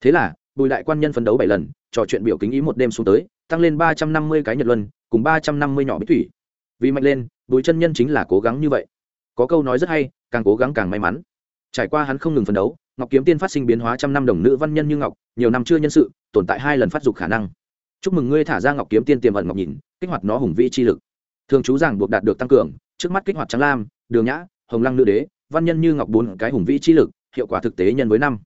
Thế là, bùi đại quan nhân phấn đấu bảy lần, trò chuyện biểu kính ý một đêm xuống tới, tăng lên ba trăm năm mươi cái nhật luân, cùng ba trăm năm mươi nhỏ bích thủy. Vì mạnh lên, bùi chân nhân chính là cố gắng như vậy. Có câu nói rất hay, càng cố gắng càng may mắn trải qua hắn không ngừng phấn đấu, ngọc kiếm tiên phát sinh biến hóa trăm năm đồng nữ văn nhân như ngọc, nhiều năm chưa nhân sự, tồn tại hai lần phát dục khả năng. Chúc mừng ngươi thả ra ngọc kiếm tiên tiềm ẩn ngọc nhìn, kích hoạt nó hùng vĩ chi lực. Thường chú giảng buộc đạt được tăng cường, trước mắt kích hoạt trắng lam, đường nhã, hồng lăng nữ đế, văn nhân như ngọc bốn cái hùng vĩ chi lực, hiệu quả thực tế nhân với năm.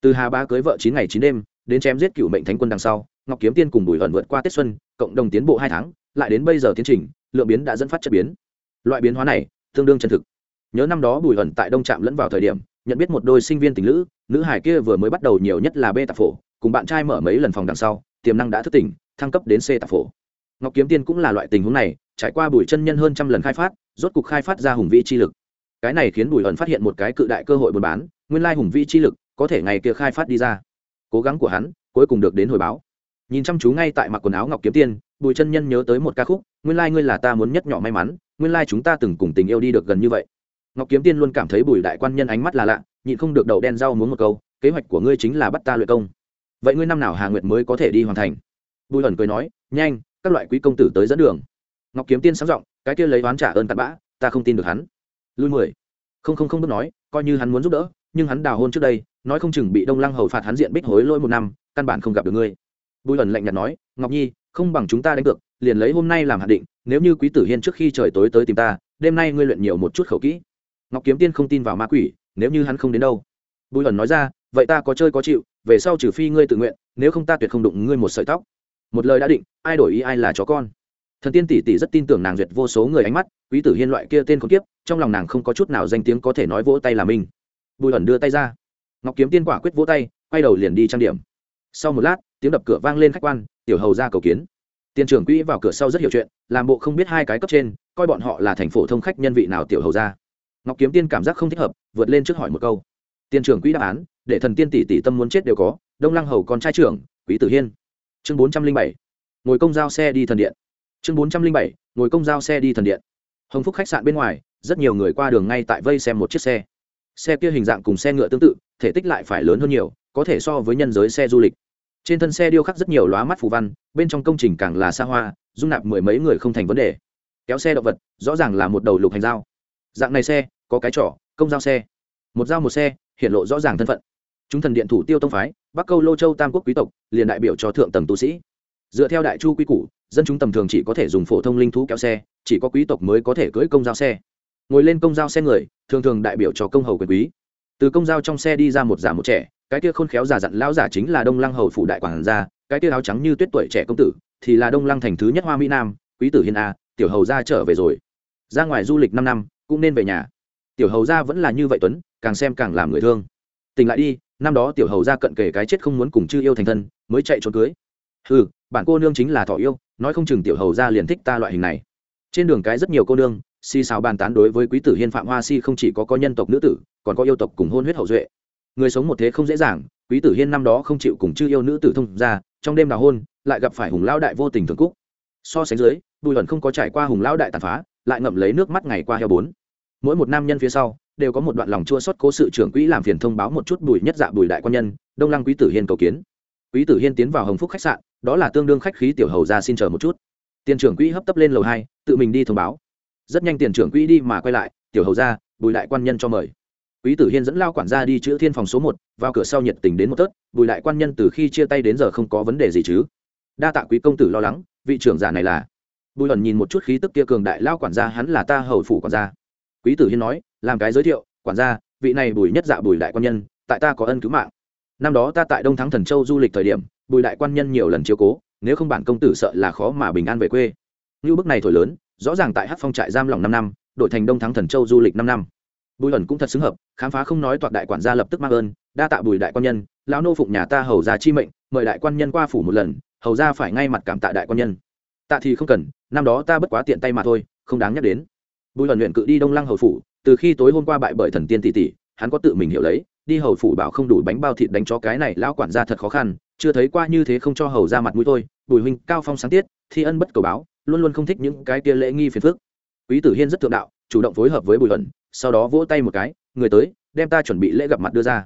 Từ hà ba cưới vợ chín ngày chín đêm, đến chém giết cựu mệnh thánh quân đằng sau, ngọc kiếm tiên cùng bùi ẩn vượt qua tết xuân, cộng đồng tiến bộ hai tháng, lại đến bây giờ tiến trình, lượng biến đã dẫn phát chất biến. Loại biến hóa này, tương đương chân thực nhớ năm đó bùi ẩn tại đông trạm lẫn vào thời điểm, nhận biết một đôi sinh viên tình lữ, nữ hải kia vừa mới bắt đầu nhiều nhất là b tạp phổ, cùng bạn trai mở mấy lần phòng đằng sau, tiềm năng đã thức tỉnh, thăng cấp đến c tạp phổ. Ngọc kiếm tiên cũng là loại tình huống này, trải qua bùi chân nhân hơn trăm lần khai phát, rốt cục khai phát ra hùng vĩ chi lực. Cái này khiến bùi ẩn phát hiện một cái cự đại cơ hội buôn bán, nguyên lai hùng vĩ chi lực có thể ngày kia khai phát đi ra. Cố gắng của hắn, cuối cùng được đến hồi báo. Nhìn chăm chú ngay tại mặc quần áo ngọc kiếm tiên, bùi chân nhân nhớ tới một ca khúc, nguyên lai ngươi là ta muốn nhất nhỏ may mắn, nguyên lai chúng ta từng cùng tình yêu đi được gần như vậy ngọc kiếm tiên luôn cảm thấy bùi đại quan nhân ánh mắt là lạ, nhịn không được đậu đen rau muốn một câu, kế hoạch của ngươi chính là bắt ta luyện công. Vậy ngươi năm nào hà nguyệt mới có thể đi hoàn thành? Bùi ẩn cười nói, nhanh, các loại quý công tử tới dẫn đường. Ngọc kiếm tiên sáng giọng, cái kia lấy oán trả ơn tạt bã, ta không tin được hắn. Lui mười. Không không không bước nói, coi như hắn muốn giúp đỡ, nhưng hắn đào hôn trước đây, nói không chừng bị đông lăng hầu phạt hắn diện bích hối lỗi một năm, căn bản không gặp được ngươi. Bùi ẩn lạnh nhạt nói, ngọc nhi, không bằng chúng ta đánh cược, liền lấy hôm nay làm hạt định, nếu như quý tử hiên trước khi trời tối tới tìm ta, đêm nay ngươi luyện nhiều một chút khẩu kỹ ngọc kiếm tiên không tin vào ma quỷ, nếu như hắn không đến đâu. Bùi ẩn nói ra, vậy ta có chơi có chịu, về sau trừ phi ngươi tự nguyện, nếu không ta tuyệt không đụng ngươi một sợi tóc. Một lời đã định, ai đổi ý ai là chó con. Thần tiên tỷ tỷ rất tin tưởng nàng duyệt vô số người ánh mắt, quý tử hiên loại kia tên con kiếp, trong lòng nàng không có chút nào danh tiếng có thể nói vỗ tay là mình. Bùi ẩn đưa tay ra. Ngọc kiếm tiên quả quyết vỗ tay, quay đầu liền đi trang điểm. Sau một lát, tiếng đập cửa vang lên khách quan, tiểu hầu ra cầu kiến. Tiền trưởng quỹ vào cửa sau rất hiểu chuyện, làm bộ không biết hai cái cấp trên, coi bọn họ là thành phổ thông khách nhân vị nào tiểu hầu ra ngọc kiếm tiên cảm giác không thích hợp, vượt lên trước hỏi một câu. Tiên trưởng quỹ đáp án, để thần tiên tỷ tỷ tâm muốn chết đều có, đông lăng hầu con trai trưởng, quý tử hiên. Chương bốn trăm linh bảy, ngồi công giao xe đi thần điện. Chương bốn trăm linh bảy, ngồi công giao xe đi thần điện. Hồng phúc khách sạn bên ngoài, rất nhiều người qua đường ngay tại vây xem một chiếc xe. Xe kia hình dạng cùng xe ngựa tương tự, thể tích lại phải lớn hơn nhiều, có thể so với nhân giới xe du lịch. Trên thân xe điêu khắc rất nhiều lóa mắt phù văn, bên trong công trình càng là xa hoa, dung nạp mười mấy người không thành vấn đề. Kéo xe động vật, rõ ràng là một đầu lục hành dao. Dạng này xe có cái trỏ công giao xe. Một dao một xe hiện lộ rõ ràng thân phận. Chúng thần điện thủ tiêu tông phái, bắc câu lô châu tam quốc quý tộc, liền đại biểu cho thượng tầng tu sĩ. Dựa theo đại chu quy củ, dân chúng tầm thường chỉ có thể dùng phổ thông linh thú kéo xe, chỉ có quý tộc mới có thể cưỡi công giao xe. Ngồi lên công giao xe người, thường thường đại biểu cho công hầu quyền quý. Từ công giao trong xe đi ra một giả một trẻ, cái kia khôn khéo giả dặn lão giả chính là đông lăng hầu phủ đại quản gia, cái kia áo trắng như tuyết tuổi trẻ công tử, thì là đông lăng thành thứ nhất hoa mỹ nam, quý tử hiên a, tiểu hầu gia trở về rồi. Ra ngoài du lịch năm năm, cũng nên về nhà tiểu hầu gia vẫn là như vậy tuấn, càng xem càng làm người thương. Tỉnh lại đi, năm đó tiểu hầu gia cận kề cái chết không muốn cùng chư yêu thành thân, mới chạy trốn cưới. Ừ bản cô nương chính là thọ yêu, nói không chừng tiểu hầu gia liền thích ta loại hình này. Trên đường cái rất nhiều cô nương si sao bàn tán đối với quý tử hiên phạm hoa si không chỉ có có nhân tộc nữ tử, còn có yêu tộc cùng hôn huyết hậu duệ. Người sống một thế không dễ dàng, quý tử hiên năm đó không chịu cùng chư yêu nữ tử thông ra trong đêm đào hôn, lại gặp phải hùng lão đại vô tình thường cúc. So sánh dưới, bùi luận không có trải qua hùng lão đại tàn phá, lại ngậm lấy nước mắt ngày qua heo bốn mỗi một nam nhân phía sau đều có một đoạn lòng chua xót cố sự trưởng quỹ làm phiền thông báo một chút bùi nhất dạ bùi đại quan nhân, đông lăng quý tử hiên cầu kiến. Quý tử hiên tiến vào hồng phúc khách sạn, đó là tương đương khách khí tiểu hầu ra xin chờ một chút. Tiền trưởng quỹ hấp tấp lên lầu hai, tự mình đi thông báo. Rất nhanh tiền trưởng quỹ đi mà quay lại, tiểu hầu ra, bùi đại quan nhân cho mời. Quý tử hiên dẫn lao quản gia đi chữ thiên phòng số một, vào cửa sau nhiệt tình đến một tớt bùi đại quan nhân từ khi chia tay đến giờ không có vấn đề gì chứ. Đa tạ quý công tử lo lắng, vị trưởng giả này là. Bùi ẩn nhìn một chút khí tức kia cường đại, lao quản gia hắn là ta hầu phủ quản gia quý tử hiên nói, làm cái giới thiệu, quản gia, vị này bùi nhất dạ bùi đại quan nhân, tại ta có ân cứu mạng. Năm đó ta tại đông thắng thần châu du lịch thời điểm, bùi đại quan nhân nhiều lần chiếu cố, nếu không bản công tử sợ là khó mà bình an về quê. Như bức này thổi lớn, rõ ràng tại hát phong trại giam lòng năm năm, đổi thành đông thắng thần châu du lịch năm năm. Bùi ẩn cũng thật xứng hợp, khám phá không nói toạc đại quản gia lập tức mang ơn, đa tạ bùi đại quan nhân, lão nô phụng nhà ta hầu ra chi mệnh, mời đại quan nhân qua phủ một lần, hầu ra phải ngay mặt cảm tạ đại quan nhân. Tạ thì không cần, năm đó ta bất quá tiện tay mà thôi, không đáng nhắc đến bùi ẩn luyện cự đi đông lăng hầu phủ, từ khi tối hôm qua bại bởi thần tiên tỷ tỷ, hắn có tự mình hiểu lấy, đi hầu phủ bảo không đủ bánh bao thịt đánh chó cái này lão quản gia thật khó khăn, chưa thấy qua như thế không cho hầu ra mặt mũi thôi. Bùi huynh, cao phong sáng tiết, thi ân bất cầu báo, luôn luôn không thích những cái kia lễ nghi phiền phức. Quý tử hiên rất thượng đạo, chủ động phối hợp với bùi ẩn sau đó vỗ tay một cái, người tới, đem ta chuẩn bị lễ gặp mặt đưa ra.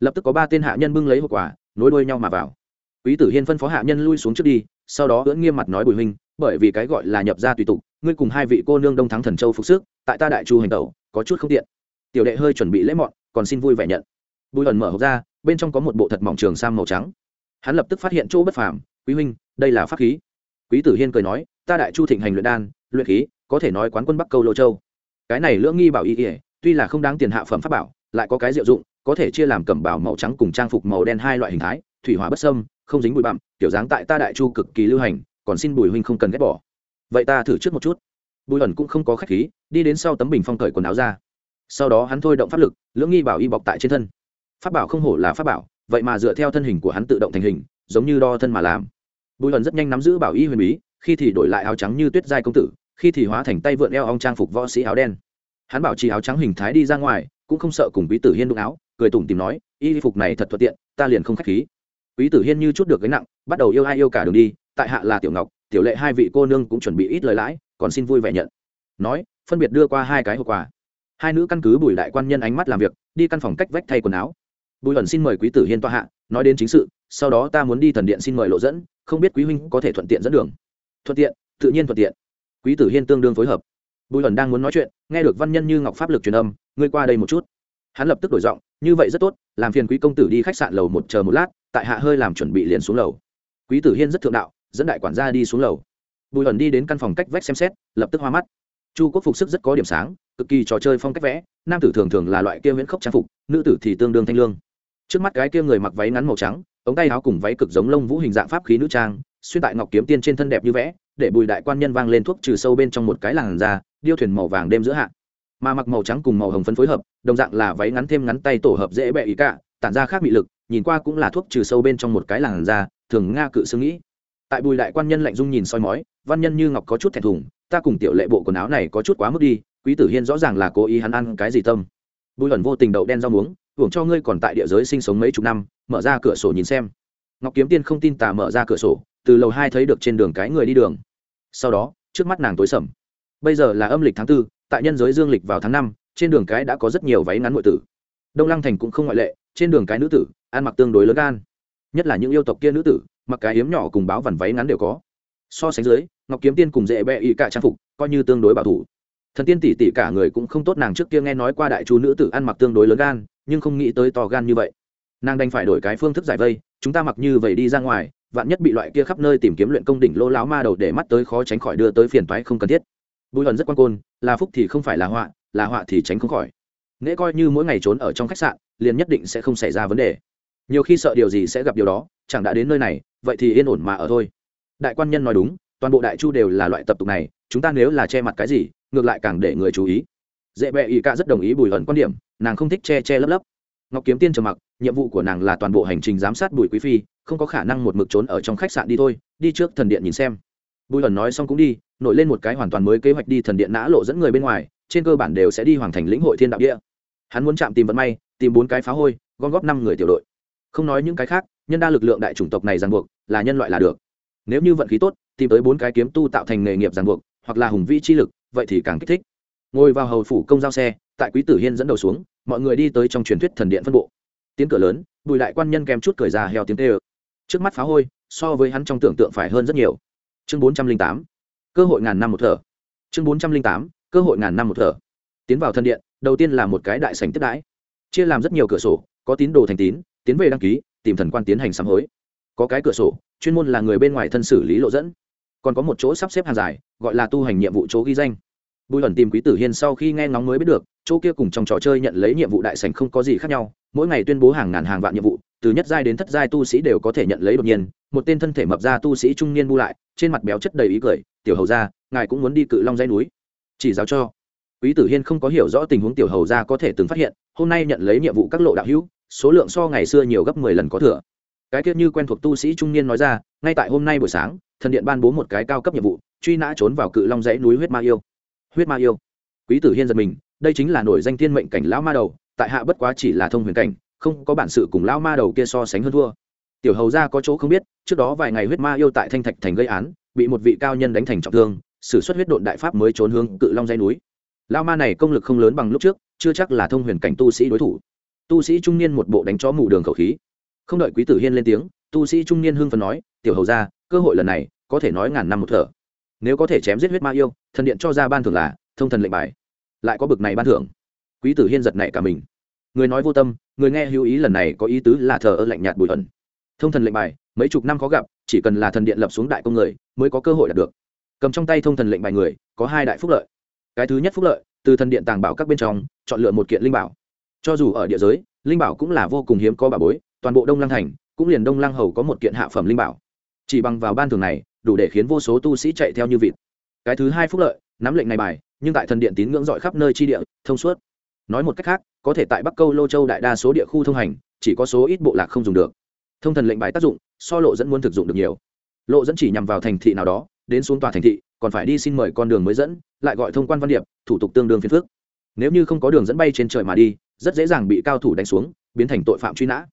Lập tức có ba tên hạ nhân bưng lấy hộp quà, nối đuôi nhau mà vào. Quý tử hiên phân phó hạ nhân lui xuống trước đi, sau đó ưỡn nghiêm mặt nói bùi huynh bởi vì cái gọi là nhập gia tùy tục, ngươi cùng hai vị cô nương đông thắng thần châu phục sức, tại ta đại chu hành tẩu, có chút không tiện. Tiểu đệ hơi chuẩn bị lễ mọn, còn xin vui vẻ nhận. Bùi ẩn mở hộp ra, bên trong có một bộ thật mỏng trường sam màu trắng. Hắn lập tức phát hiện chỗ bất phàm, quý huynh, đây là pháp khí. Quý tử hiên cười nói, ta đại chu thịnh hành luyện đan, luyện khí, có thể nói quán quân bắc câu lô châu. Cái này lưỡng nghi bảo y ỉa tuy là không đáng tiền hạ phẩm pháp bảo, lại có cái diệu dụng, có thể chia làm cẩm bảo màu trắng cùng trang phục màu đen hai loại hình thái, thủy hỏa bất sâm không dính bụi bặm, kiểu dáng tại ta đại chu cực kỳ lưu hành còn xin bùi huynh không cần ghét bỏ. Vậy ta thử trước một chút. Bùi ẩn cũng không có khách khí, đi đến sau tấm bình phong cởi quần áo ra. Sau đó hắn thôi động pháp lực, lưỡng nghi bảo y bọc tại trên thân. Pháp bảo không hổ là pháp bảo, vậy mà dựa theo thân hình của hắn tự động thành hình, giống như đo thân mà làm. Bùi ẩn rất nhanh nắm giữ bảo y huyền bí, khi thì đổi lại áo trắng như tuyết giai công tử, khi thì hóa thành tay vượn eo ong trang phục võ sĩ áo đen. Hắn bảo trì áo trắng hình thái đi ra ngoài, cũng không sợ cùng quý tử hiên đụng áo, cười tủm tìm nói, y phục này thật thuận tiện, ta liền không k h á c h khí. Quý tử hiên như chút được gánh nặng, bắt đầu yêu ai yêu cả đường đi tại hạ là tiểu ngọc, tiểu lệ hai vị cô nương cũng chuẩn bị ít lời lãi, còn xin vui vẻ nhận. Nói, phân biệt đưa qua hai cái hộp quà. Hai nữ căn cứ bùi đại quan nhân ánh mắt làm việc, đi căn phòng cách vách thay quần áo. Bùi ẩn xin mời quý tử hiên toa hạ, nói đến chính sự, sau đó ta muốn đi thần điện xin mời lộ dẫn, không biết quý huynh có thể thuận tiện dẫn đường. Thuận tiện, tự nhiên thuận tiện. Quý tử hiên tương đương phối hợp. Bùi ẩn đang muốn nói chuyện, nghe được văn nhân như ngọc pháp lực truyền âm, ngươi qua đây một chút. Hắn lập tức đổi giọng, như vậy rất tốt, làm phiền quý công tử đi khách sạn lầu một chờ một lát, tại hạ hơi làm chuẩn bị liền xuống lầu. Quý tử hiên rất thượng đạo dẫn đại quản gia đi xuống lầu. Bùi ẩn đi đến căn phòng cách vách xem xét, lập tức hoa mắt. Chu quốc phục sức rất có điểm sáng, cực kỳ trò chơi phong cách vẽ, nam tử thường thường là loại kia viễn khốc trang phục, nữ tử thì tương đương thanh lương. Trước mắt gái kia người mặc váy ngắn màu trắng, ống tay áo cùng váy cực giống lông vũ hình dạng pháp khí nữ trang, xuyên tại ngọc kiếm tiên trên thân đẹp như vẽ, để bùi đại quan nhân vang lên thuốc trừ sâu bên trong một cái làn da, điêu thuyền màu vàng đêm giữa hạ. Mà mặc màu trắng cùng màu hồng phấn phối hợp, đồng dạng là váy ngắn thêm ngắn tay tổ hợp dễ bẹ ý cả, tản ra khác bị lực, nhìn qua cũng là thuốc trừ sâu bên trong một cái làn da, thường nga cự xương nghĩ tại bùi đại quan nhân lạnh dung nhìn soi mói, văn nhân như ngọc có chút thẹn thùng, ta cùng tiểu lệ bộ quần áo này có chút quá mức đi, quý tử hiên rõ ràng là cố ý hắn ăn cái gì tâm. Bùi ẩn vô tình đậu đen rau muống, hưởng cho ngươi còn tại địa giới sinh sống mấy chục năm, mở ra cửa sổ nhìn xem. Ngọc kiếm tiên không tin tà mở ra cửa sổ, từ lầu hai thấy được trên đường cái người đi đường. Sau đó, trước mắt nàng tối sầm. Bây giờ là âm lịch tháng tư, tại nhân giới dương lịch vào tháng năm, trên đường cái đã có rất nhiều váy ngắn nội tử. Đông lăng thành cũng không ngoại lệ, trên đường cái nữ tử, ăn mặc tương đối lớn gan. Nhất là những yêu tộc kia nữ tử mặc cái yếm nhỏ cùng báo vằn váy ngắn đều có. So sánh dưới, ngọc kiếm tiên cùng dễ bẹ ý cả trang phục, coi như tương đối bảo thủ. Thần tiên tỷ tỷ cả người cũng không tốt, nàng trước kia nghe nói qua đại chú nữ tử ăn mặc tương đối lớn gan, nhưng không nghĩ tới to gan như vậy. Nàng đành phải đổi cái phương thức giải vây, chúng ta mặc như vậy đi ra ngoài, vạn nhất bị loại kia khắp nơi tìm kiếm luyện công đỉnh lô láo ma đầu để mắt tới khó tránh khỏi đưa tới phiền toái không cần thiết. Bùi hận rất quan côn, là phúc thì không phải là họa là họa thì tránh không khỏi. Nghĩa coi như mỗi ngày trốn ở trong khách sạn, liền nhất định sẽ không xảy ra vấn đề nhiều khi sợ điều gì sẽ gặp điều đó, chẳng đã đến nơi này, vậy thì yên ổn mà ở thôi. Đại quan nhân nói đúng, toàn bộ đại chu đều là loại tập tục này, chúng ta nếu là che mặt cái gì, ngược lại càng để người chú ý. Dễ bẹ ý ca rất đồng ý bùi hận quan điểm, nàng không thích che che lấp lấp. Ngọc kiếm tiên trầm mặc, nhiệm vụ của nàng là toàn bộ hành trình giám sát bùi quý phi, không có khả năng một mực trốn ở trong khách sạn đi thôi, đi trước thần điện nhìn xem. Bùi ẩn nói xong cũng đi, nổi lên một cái hoàn toàn mới kế hoạch đi thần điện nã lộ dẫn người bên ngoài, trên cơ bản đều sẽ đi hoàng thành lĩnh hội thiên đạo địa. Hắn muốn chạm tìm vận may, tìm bốn cái phá hôi, gom góp năm người tiểu đội không nói những cái khác, nhân đa lực lượng đại chủng tộc này ràng buộc, là nhân loại là được. Nếu như vận khí tốt, tìm tới bốn cái kiếm tu tạo thành nghề nghiệp ràng buộc, hoặc là hùng vĩ chi lực, vậy thì càng kích thích. Ngồi vào hầu phủ công giao xe, tại quý tử hiên dẫn đầu xuống, mọi người đi tới trong truyền thuyết thần điện phân bộ. Tiến cửa lớn, bùi đại quan nhân kèm chút cười già heo tiếng tê ơ. Trước mắt phá hôi, so với hắn trong tưởng tượng phải hơn rất nhiều. Chương bốn trăm linh tám, cơ hội ngàn năm một thở. Chương bốn trăm linh tám, cơ hội ngàn năm một thở. Tiến vào thân điện, đầu tiên là một cái đại sành tiếp đãi. Chia làm rất nhiều cửa sổ, có tín đồ thành tín tiến về đăng ký, tìm thần quan tiến hành sám hối. Có cái cửa sổ, chuyên môn là người bên ngoài thân xử lý lộ dẫn. Còn có một chỗ sắp xếp hàng dài, gọi là tu hành nhiệm vụ chỗ ghi danh. Bùi ẩn tìm quý tử hiên sau khi nghe ngóng mới biết được, chỗ kia cùng trong trò chơi nhận lấy nhiệm vụ đại sành không có gì khác nhau, mỗi ngày tuyên bố hàng ngàn hàng vạn nhiệm vụ, từ nhất giai đến thất giai tu sĩ đều có thể nhận lấy đột nhiên, một tên thân thể mập ra tu sĩ trung niên bu lại, trên mặt béo chất đầy ý cười, tiểu hầu ra ngài cũng muốn đi cự long dây núi. Chỉ giáo cho. Quý tử hiên không có hiểu rõ tình huống tiểu hầu ra có thể từng phát hiện, hôm nay nhận lấy nhiệm vụ các lộ đạo hữu số lượng so ngày xưa nhiều gấp mười lần có thừa. Cái tiết như quen thuộc tu sĩ trung niên nói ra, ngay tại hôm nay buổi sáng, thần điện ban bố một cái cao cấp nhiệm vụ, truy nã trốn vào cự long dãy núi huyết ma yêu. Huyết ma yêu. Quý tử hiên giật mình, đây chính là nổi danh thiên mệnh cảnh lão ma đầu, tại hạ bất quá chỉ là thông huyền cảnh, không có bản sự cùng lão ma đầu kia so sánh hơn thua. Tiểu hầu ra có chỗ không biết, trước đó vài ngày huyết ma yêu tại thanh thạch thành gây án, bị một vị cao nhân đánh thành trọng thương, sử xuất huyết độn đại pháp mới trốn hướng cự long dây núi. Lao ma này công lực không lớn bằng lúc trước, chưa chắc là thông huyền cảnh tu sĩ đối thủ tu sĩ trung niên một bộ đánh chó mù đường khẩu khí. Không đợi quý tử hiên lên tiếng, tu sĩ trung niên hưng phần nói, tiểu hầu ra cơ hội lần này, có thể nói ngàn năm một thở. Nếu có thể chém giết huyết ma yêu, thần điện cho ra ban thưởng là thông thần lệnh bài. Lại có bực này ban thưởng. Quý tử hiên giật này cả mình. Người nói vô tâm, người nghe hữu ý lần này có ý tứ là thờ ơ lạnh nhạt bùi ẩn. Thông thần lệnh bài, mấy chục năm khó gặp, chỉ cần là thần điện lập xuống đại công người, mới có cơ hội đạt được. Cầm trong tay thông thần lệnh bài người, có hai đại phúc lợi. Cái thứ nhất phúc lợi, từ thần điện tàng bảo các bên trong, chọn lựa một kiện linh bảo cho dù ở địa giới, linh bảo cũng là vô cùng hiếm có bà bối, toàn bộ đông lăng thành, cũng liền đông lăng hầu có một kiện hạ phẩm linh bảo. Chỉ bằng vào ban thường này, đủ để khiến vô số tu sĩ chạy theo như vịt. Cái thứ hai phúc lợi, nắm lệnh này bài, nhưng tại thần điện tín ngưỡng dọi khắp nơi chi địa, thông suốt. Nói một cách khác, có thể tại bắc câu lô châu đại đa số địa khu thông hành, chỉ có số ít bộ lạc không dùng được. Thông thần lệnh bài tác dụng, so lộ dẫn muốn thực dụng được nhiều. Lộ dẫn chỉ nhằm vào thành thị nào đó, đến xuống tòa thành thị, còn phải đi xin mời con đường mới dẫn, lại gọi thông quan văn điệp, thủ tục tương đương phiền phước nếu như không có đường dẫn bay trên trời mà đi rất dễ dàng bị cao thủ đánh xuống, biến thành tội phạm truy nã.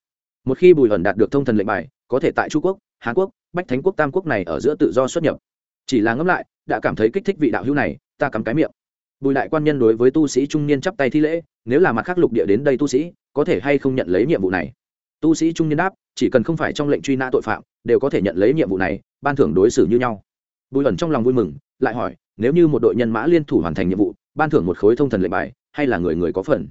Một khi bùi ẩn đạt được thông thần lệnh bài, có thể tại trung quốc hàn quốc, bách thánh quốc, tam quốc này ở giữa tự do xuất nhập. Chỉ là ngẫm lại, đã cảm thấy kích thích vị đạo hữu này, ta cắm cái miệng. Bùi đại quan nhân đối với tu sĩ trung niên chắp tay thi lễ, nếu là mặt khác lục địa đến đây tu sĩ, có thể hay không nhận lấy nhiệm vụ này? Tu sĩ trung niên đáp, chỉ cần không phải trong lệnh truy nã tội phạm, đều có thể nhận lấy nhiệm vụ này, ban thưởng đối xử như nhau. Bùi ẩn trong lòng vui mừng, lại hỏi, nếu như một đội nhân mã liên thủ hoàn thành nhiệm vụ, ban thưởng một khối thông thần lệnh bài, hay là người người có phần?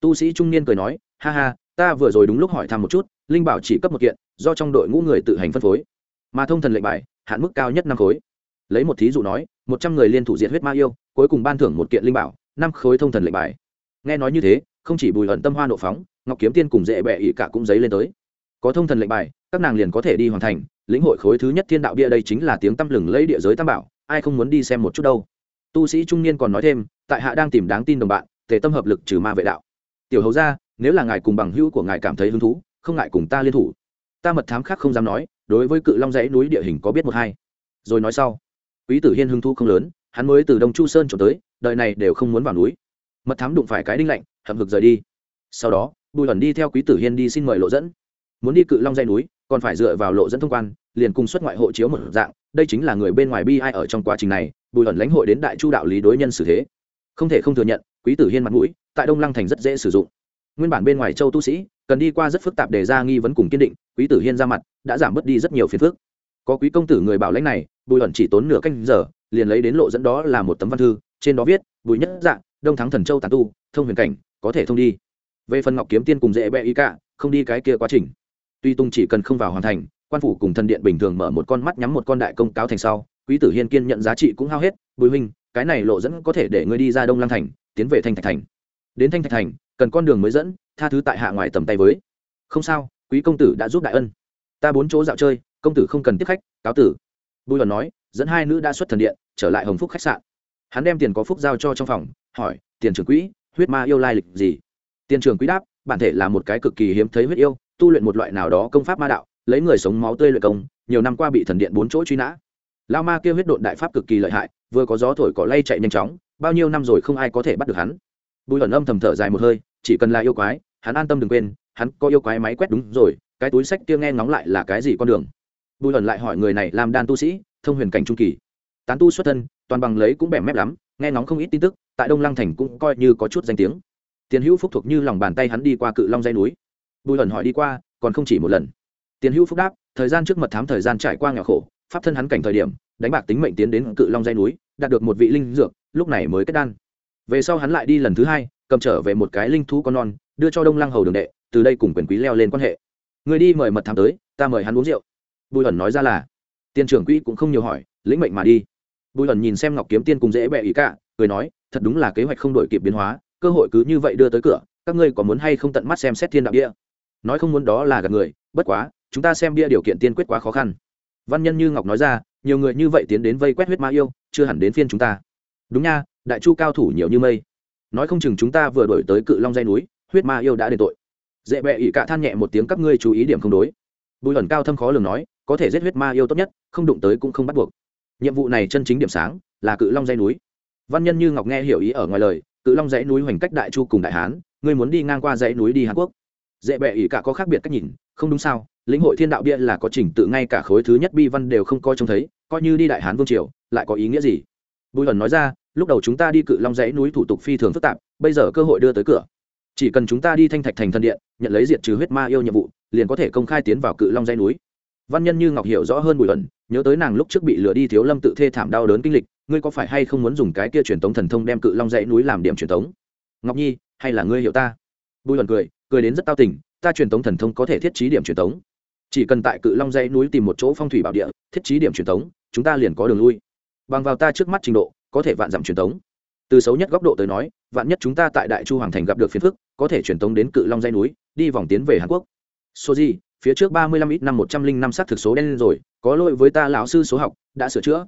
Tu sĩ trung niên cười nói, ha ha, ta vừa rồi đúng lúc hỏi thăm một chút, linh bảo chỉ cấp một kiện, do trong đội ngũ người tự hành phân phối. Mà thông thần lệnh bài, hạn mức cao nhất năm khối. Lấy một thí dụ nói, một trăm người liên thủ diệt huyết ma yêu, cuối cùng ban thưởng một kiện linh bảo, năm khối thông thần lệnh bài. Nghe nói như thế, không chỉ bùi ẩn tâm hoa nộ phóng, ngọc kiếm tiên cùng dễ bẹ ỉ cả cũng giấy lên tới. Có thông thần lệnh bài, các nàng liền có thể đi hoàn thành, lĩnh hội khối thứ nhất thiên đạo bia đây chính là tiếng tăm lừng lấy địa giới tam bảo, ai không muốn đi xem một chút đâu. Tu sĩ trung niên còn nói thêm, tại hạ đang tìm đáng tin đồng bạn, tề tâm hợp lực trừ ma vệ đạo tiểu hầu ra nếu là ngài cùng bằng hữu của ngài cảm thấy hứng thú, không ngại cùng ta liên thủ. Ta mật thám khác không dám nói, đối với cự long dãy núi địa hình có biết một hai. Rồi nói sau. Quý tử hiên hứng thú không lớn, hắn mới từ đông chu sơn trốn tới, đời này đều không muốn vào núi. Mật thám đụng phải cái đinh lạnh, hậm hực rời đi. Sau đó, bùi ẩn đi theo quý tử hiên đi xin mời lộ dẫn. Muốn đi cự long dây núi, còn phải dựa vào lộ dẫn thông quan, liền cùng xuất ngoại hộ chiếu một dạng, đây chính là người bên ngoài bi ai ở trong quá trình này, bùi ẩn lãnh hội đến đại chu đạo lý đối nhân xử thế. Không thể không thừa nhận quý tử hiên mặt mũi, tại đông lăng thành rất dễ sử dụng. Nguyên bản bên ngoài châu tu sĩ, cần đi qua rất phức tạp để ra nghi vấn cùng kiên định, quý tử hiên ra mặt, đã giảm bớt đi rất nhiều phiền phức. Có quý công tử người bảo lãnh này, bùi ẩn chỉ tốn nửa canh giờ, liền lấy đến lộ dẫn đó là một tấm văn thư, trên đó viết, bùi nhất dạng đông thắng thần châu tàn tu, thông huyền cảnh, có thể thông đi. Về phần ngọc kiếm tiên cùng dễ bẹ y cả, không đi cái kia quá trình. Tuy tung chỉ cần không vào hoàn thành, quan phủ cùng thần điện bình thường mở một con mắt nhắm một con đại công cáo thành sau, quý tử hiên kiên nhận giá trị cũng hao hết. Bùi huynh, cái này lộ dẫn có thể để ngươi đi ra đông lăng thành tiến về thanh thạch thành. Đến thanh thạch thành, cần con đường mới dẫn, tha thứ tại hạ ngoài tầm tay với. Không sao, quý công tử đã giúp đại ân. Ta bốn chỗ dạo chơi, công tử không cần tiếp khách, cáo tử. Bùi hòn nói, dẫn hai nữ đã xuất thần điện, trở lại hồng phúc khách sạn. Hắn đem tiền có phúc giao cho trong phòng, hỏi, tiền trưởng quỹ, huyết ma yêu lai lịch gì? Tiền trưởng quỹ đáp, bản thể là một cái cực kỳ hiếm thấy huyết yêu, tu luyện một loại nào đó công pháp ma đạo, lấy người sống máu tươi luyện công, nhiều năm qua bị thần điện bốn chỗ truy nã. Lao ma kia huyết độn đại pháp cực kỳ lợi hại, vừa có gió thổi cỏ lay chạy nhanh chóng bao nhiêu năm rồi không ai có thể bắt được hắn. Bùi ẩn âm thầm thở dài một hơi, chỉ cần là yêu quái, hắn an tâm đừng quên, hắn có yêu quái máy quét đúng rồi, cái túi sách kia nghe ngóng lại là cái gì con đường? Bùi ẩn lại hỏi người này làm đan tu sĩ, thông huyền cảnh trung kỳ. Tán tu xuất thân, toàn bằng lấy cũng bẻ mép lắm, nghe ngóng không ít tin tức, tại đông lăng thành cũng coi như có chút danh tiếng. Tiền hữu phúc thuộc như lòng bàn tay hắn đi qua cự long dây núi. Bùi ẩn hỏi đi qua, còn không chỉ một lần. Tiền hữu phúc đáp, thời gian trước mật thám thời gian trải qua nghèo khổ, pháp thân hắn cảnh thời điểm, đánh bạc tính mệnh tiến đến cự long dây núi, đạt được một vị linh dược lúc này mới kết đan. Về sau hắn lại đi lần thứ hai, cầm trở về một cái linh thú con non, đưa cho đông lăng hầu đường đệ, từ đây cùng quyền quý leo lên quan hệ. Người đi mời mật thám tới, ta mời hắn uống rượu. Bùi ẩn nói ra là, tiền trưởng quỹ cũng không nhiều hỏi, lĩnh mệnh mà đi. Bùi ẩn nhìn xem ngọc kiếm tiên cùng dễ bẹ ý cả cười nói, thật đúng là kế hoạch không đổi kịp biến hóa, cơ hội cứ như vậy đưa tới cửa, các ngươi có muốn hay không tận mắt xem xét thiên đạo địa nói không muốn đó là gạt người, bất quá, chúng ta xem bia điều kiện tiên quyết quá khó khăn. Văn nhân như ngọc nói ra, nhiều người như vậy tiến đến vây quét huyết ma yêu, chưa hẳn đến phiên chúng ta đúng nha, đại chu cao thủ nhiều như mây. Nói không chừng chúng ta vừa đổi tới cự long dây núi, huyết ma yêu đã đền tội. Dễ bẹ ỉ cả than nhẹ một tiếng các ngươi chú ý điểm không đối. Bùi ẩn cao thâm khó lường nói, có thể giết huyết ma yêu tốt nhất, không đụng tới cũng không bắt buộc. Nhiệm vụ này chân chính điểm sáng, là cự long dây núi. Văn nhân như ngọc nghe hiểu ý ở ngoài lời, cự long dãy núi hoành cách đại chu cùng đại hán, ngươi muốn đi ngang qua dãy núi đi hàn quốc. Dễ bẹ ỉ cả có khác biệt cách nhìn, không đúng sao, lĩnh hội thiên đạo bia là có trình tự ngay cả khối thứ nhất bi văn đều không coi trông thấy, coi như đi đại hán vương triều, lại có ý nghĩa gì? Bùi ẩn nói ra, lúc đầu chúng ta đi cự long dãy núi thủ tục phi thường phức tạp, bây giờ cơ hội đưa tới cửa. Chỉ cần chúng ta đi thanh thạch thành thân điện, nhận lấy diệt trừ huyết ma yêu nhiệm vụ, liền có thể công khai tiến vào cự long dãy núi. Văn nhân như ngọc hiểu rõ hơn bùi ẩn, nhớ tới nàng lúc trước bị lừa đi thiếu lâm tự thê thảm đau đớn kinh lịch, ngươi có phải hay không muốn dùng cái kia truyền tống thần thông đem cự long dãy núi làm điểm truyền tống? Ngọc nhi, hay là ngươi hiểu ta? Bùi ẩn cười cười đến rất tao tình ta truyền tống thần thông có thể thiết trí điểm truyền tống. Chỉ cần tại cự long dãy núi tìm một chỗ phong thủy bảo địa, thiết trí điểm truyền tống, chúng ta liền có đường lui bằng vào ta trước mắt trình độ, có thể vạn dặm truyền tống. Từ xấu nhất góc độ tới nói, vạn nhất chúng ta tại đại chu hoàng thành gặp được phiền phức, có thể truyền tống đến cự long dây núi, đi vòng tiến về hàn quốc. Số gì, phía trước ba mươi lăm ít năm một trăm linh năm xác thực số đen lên rồi, có lỗi với ta lão sư số học, đã sửa chữa.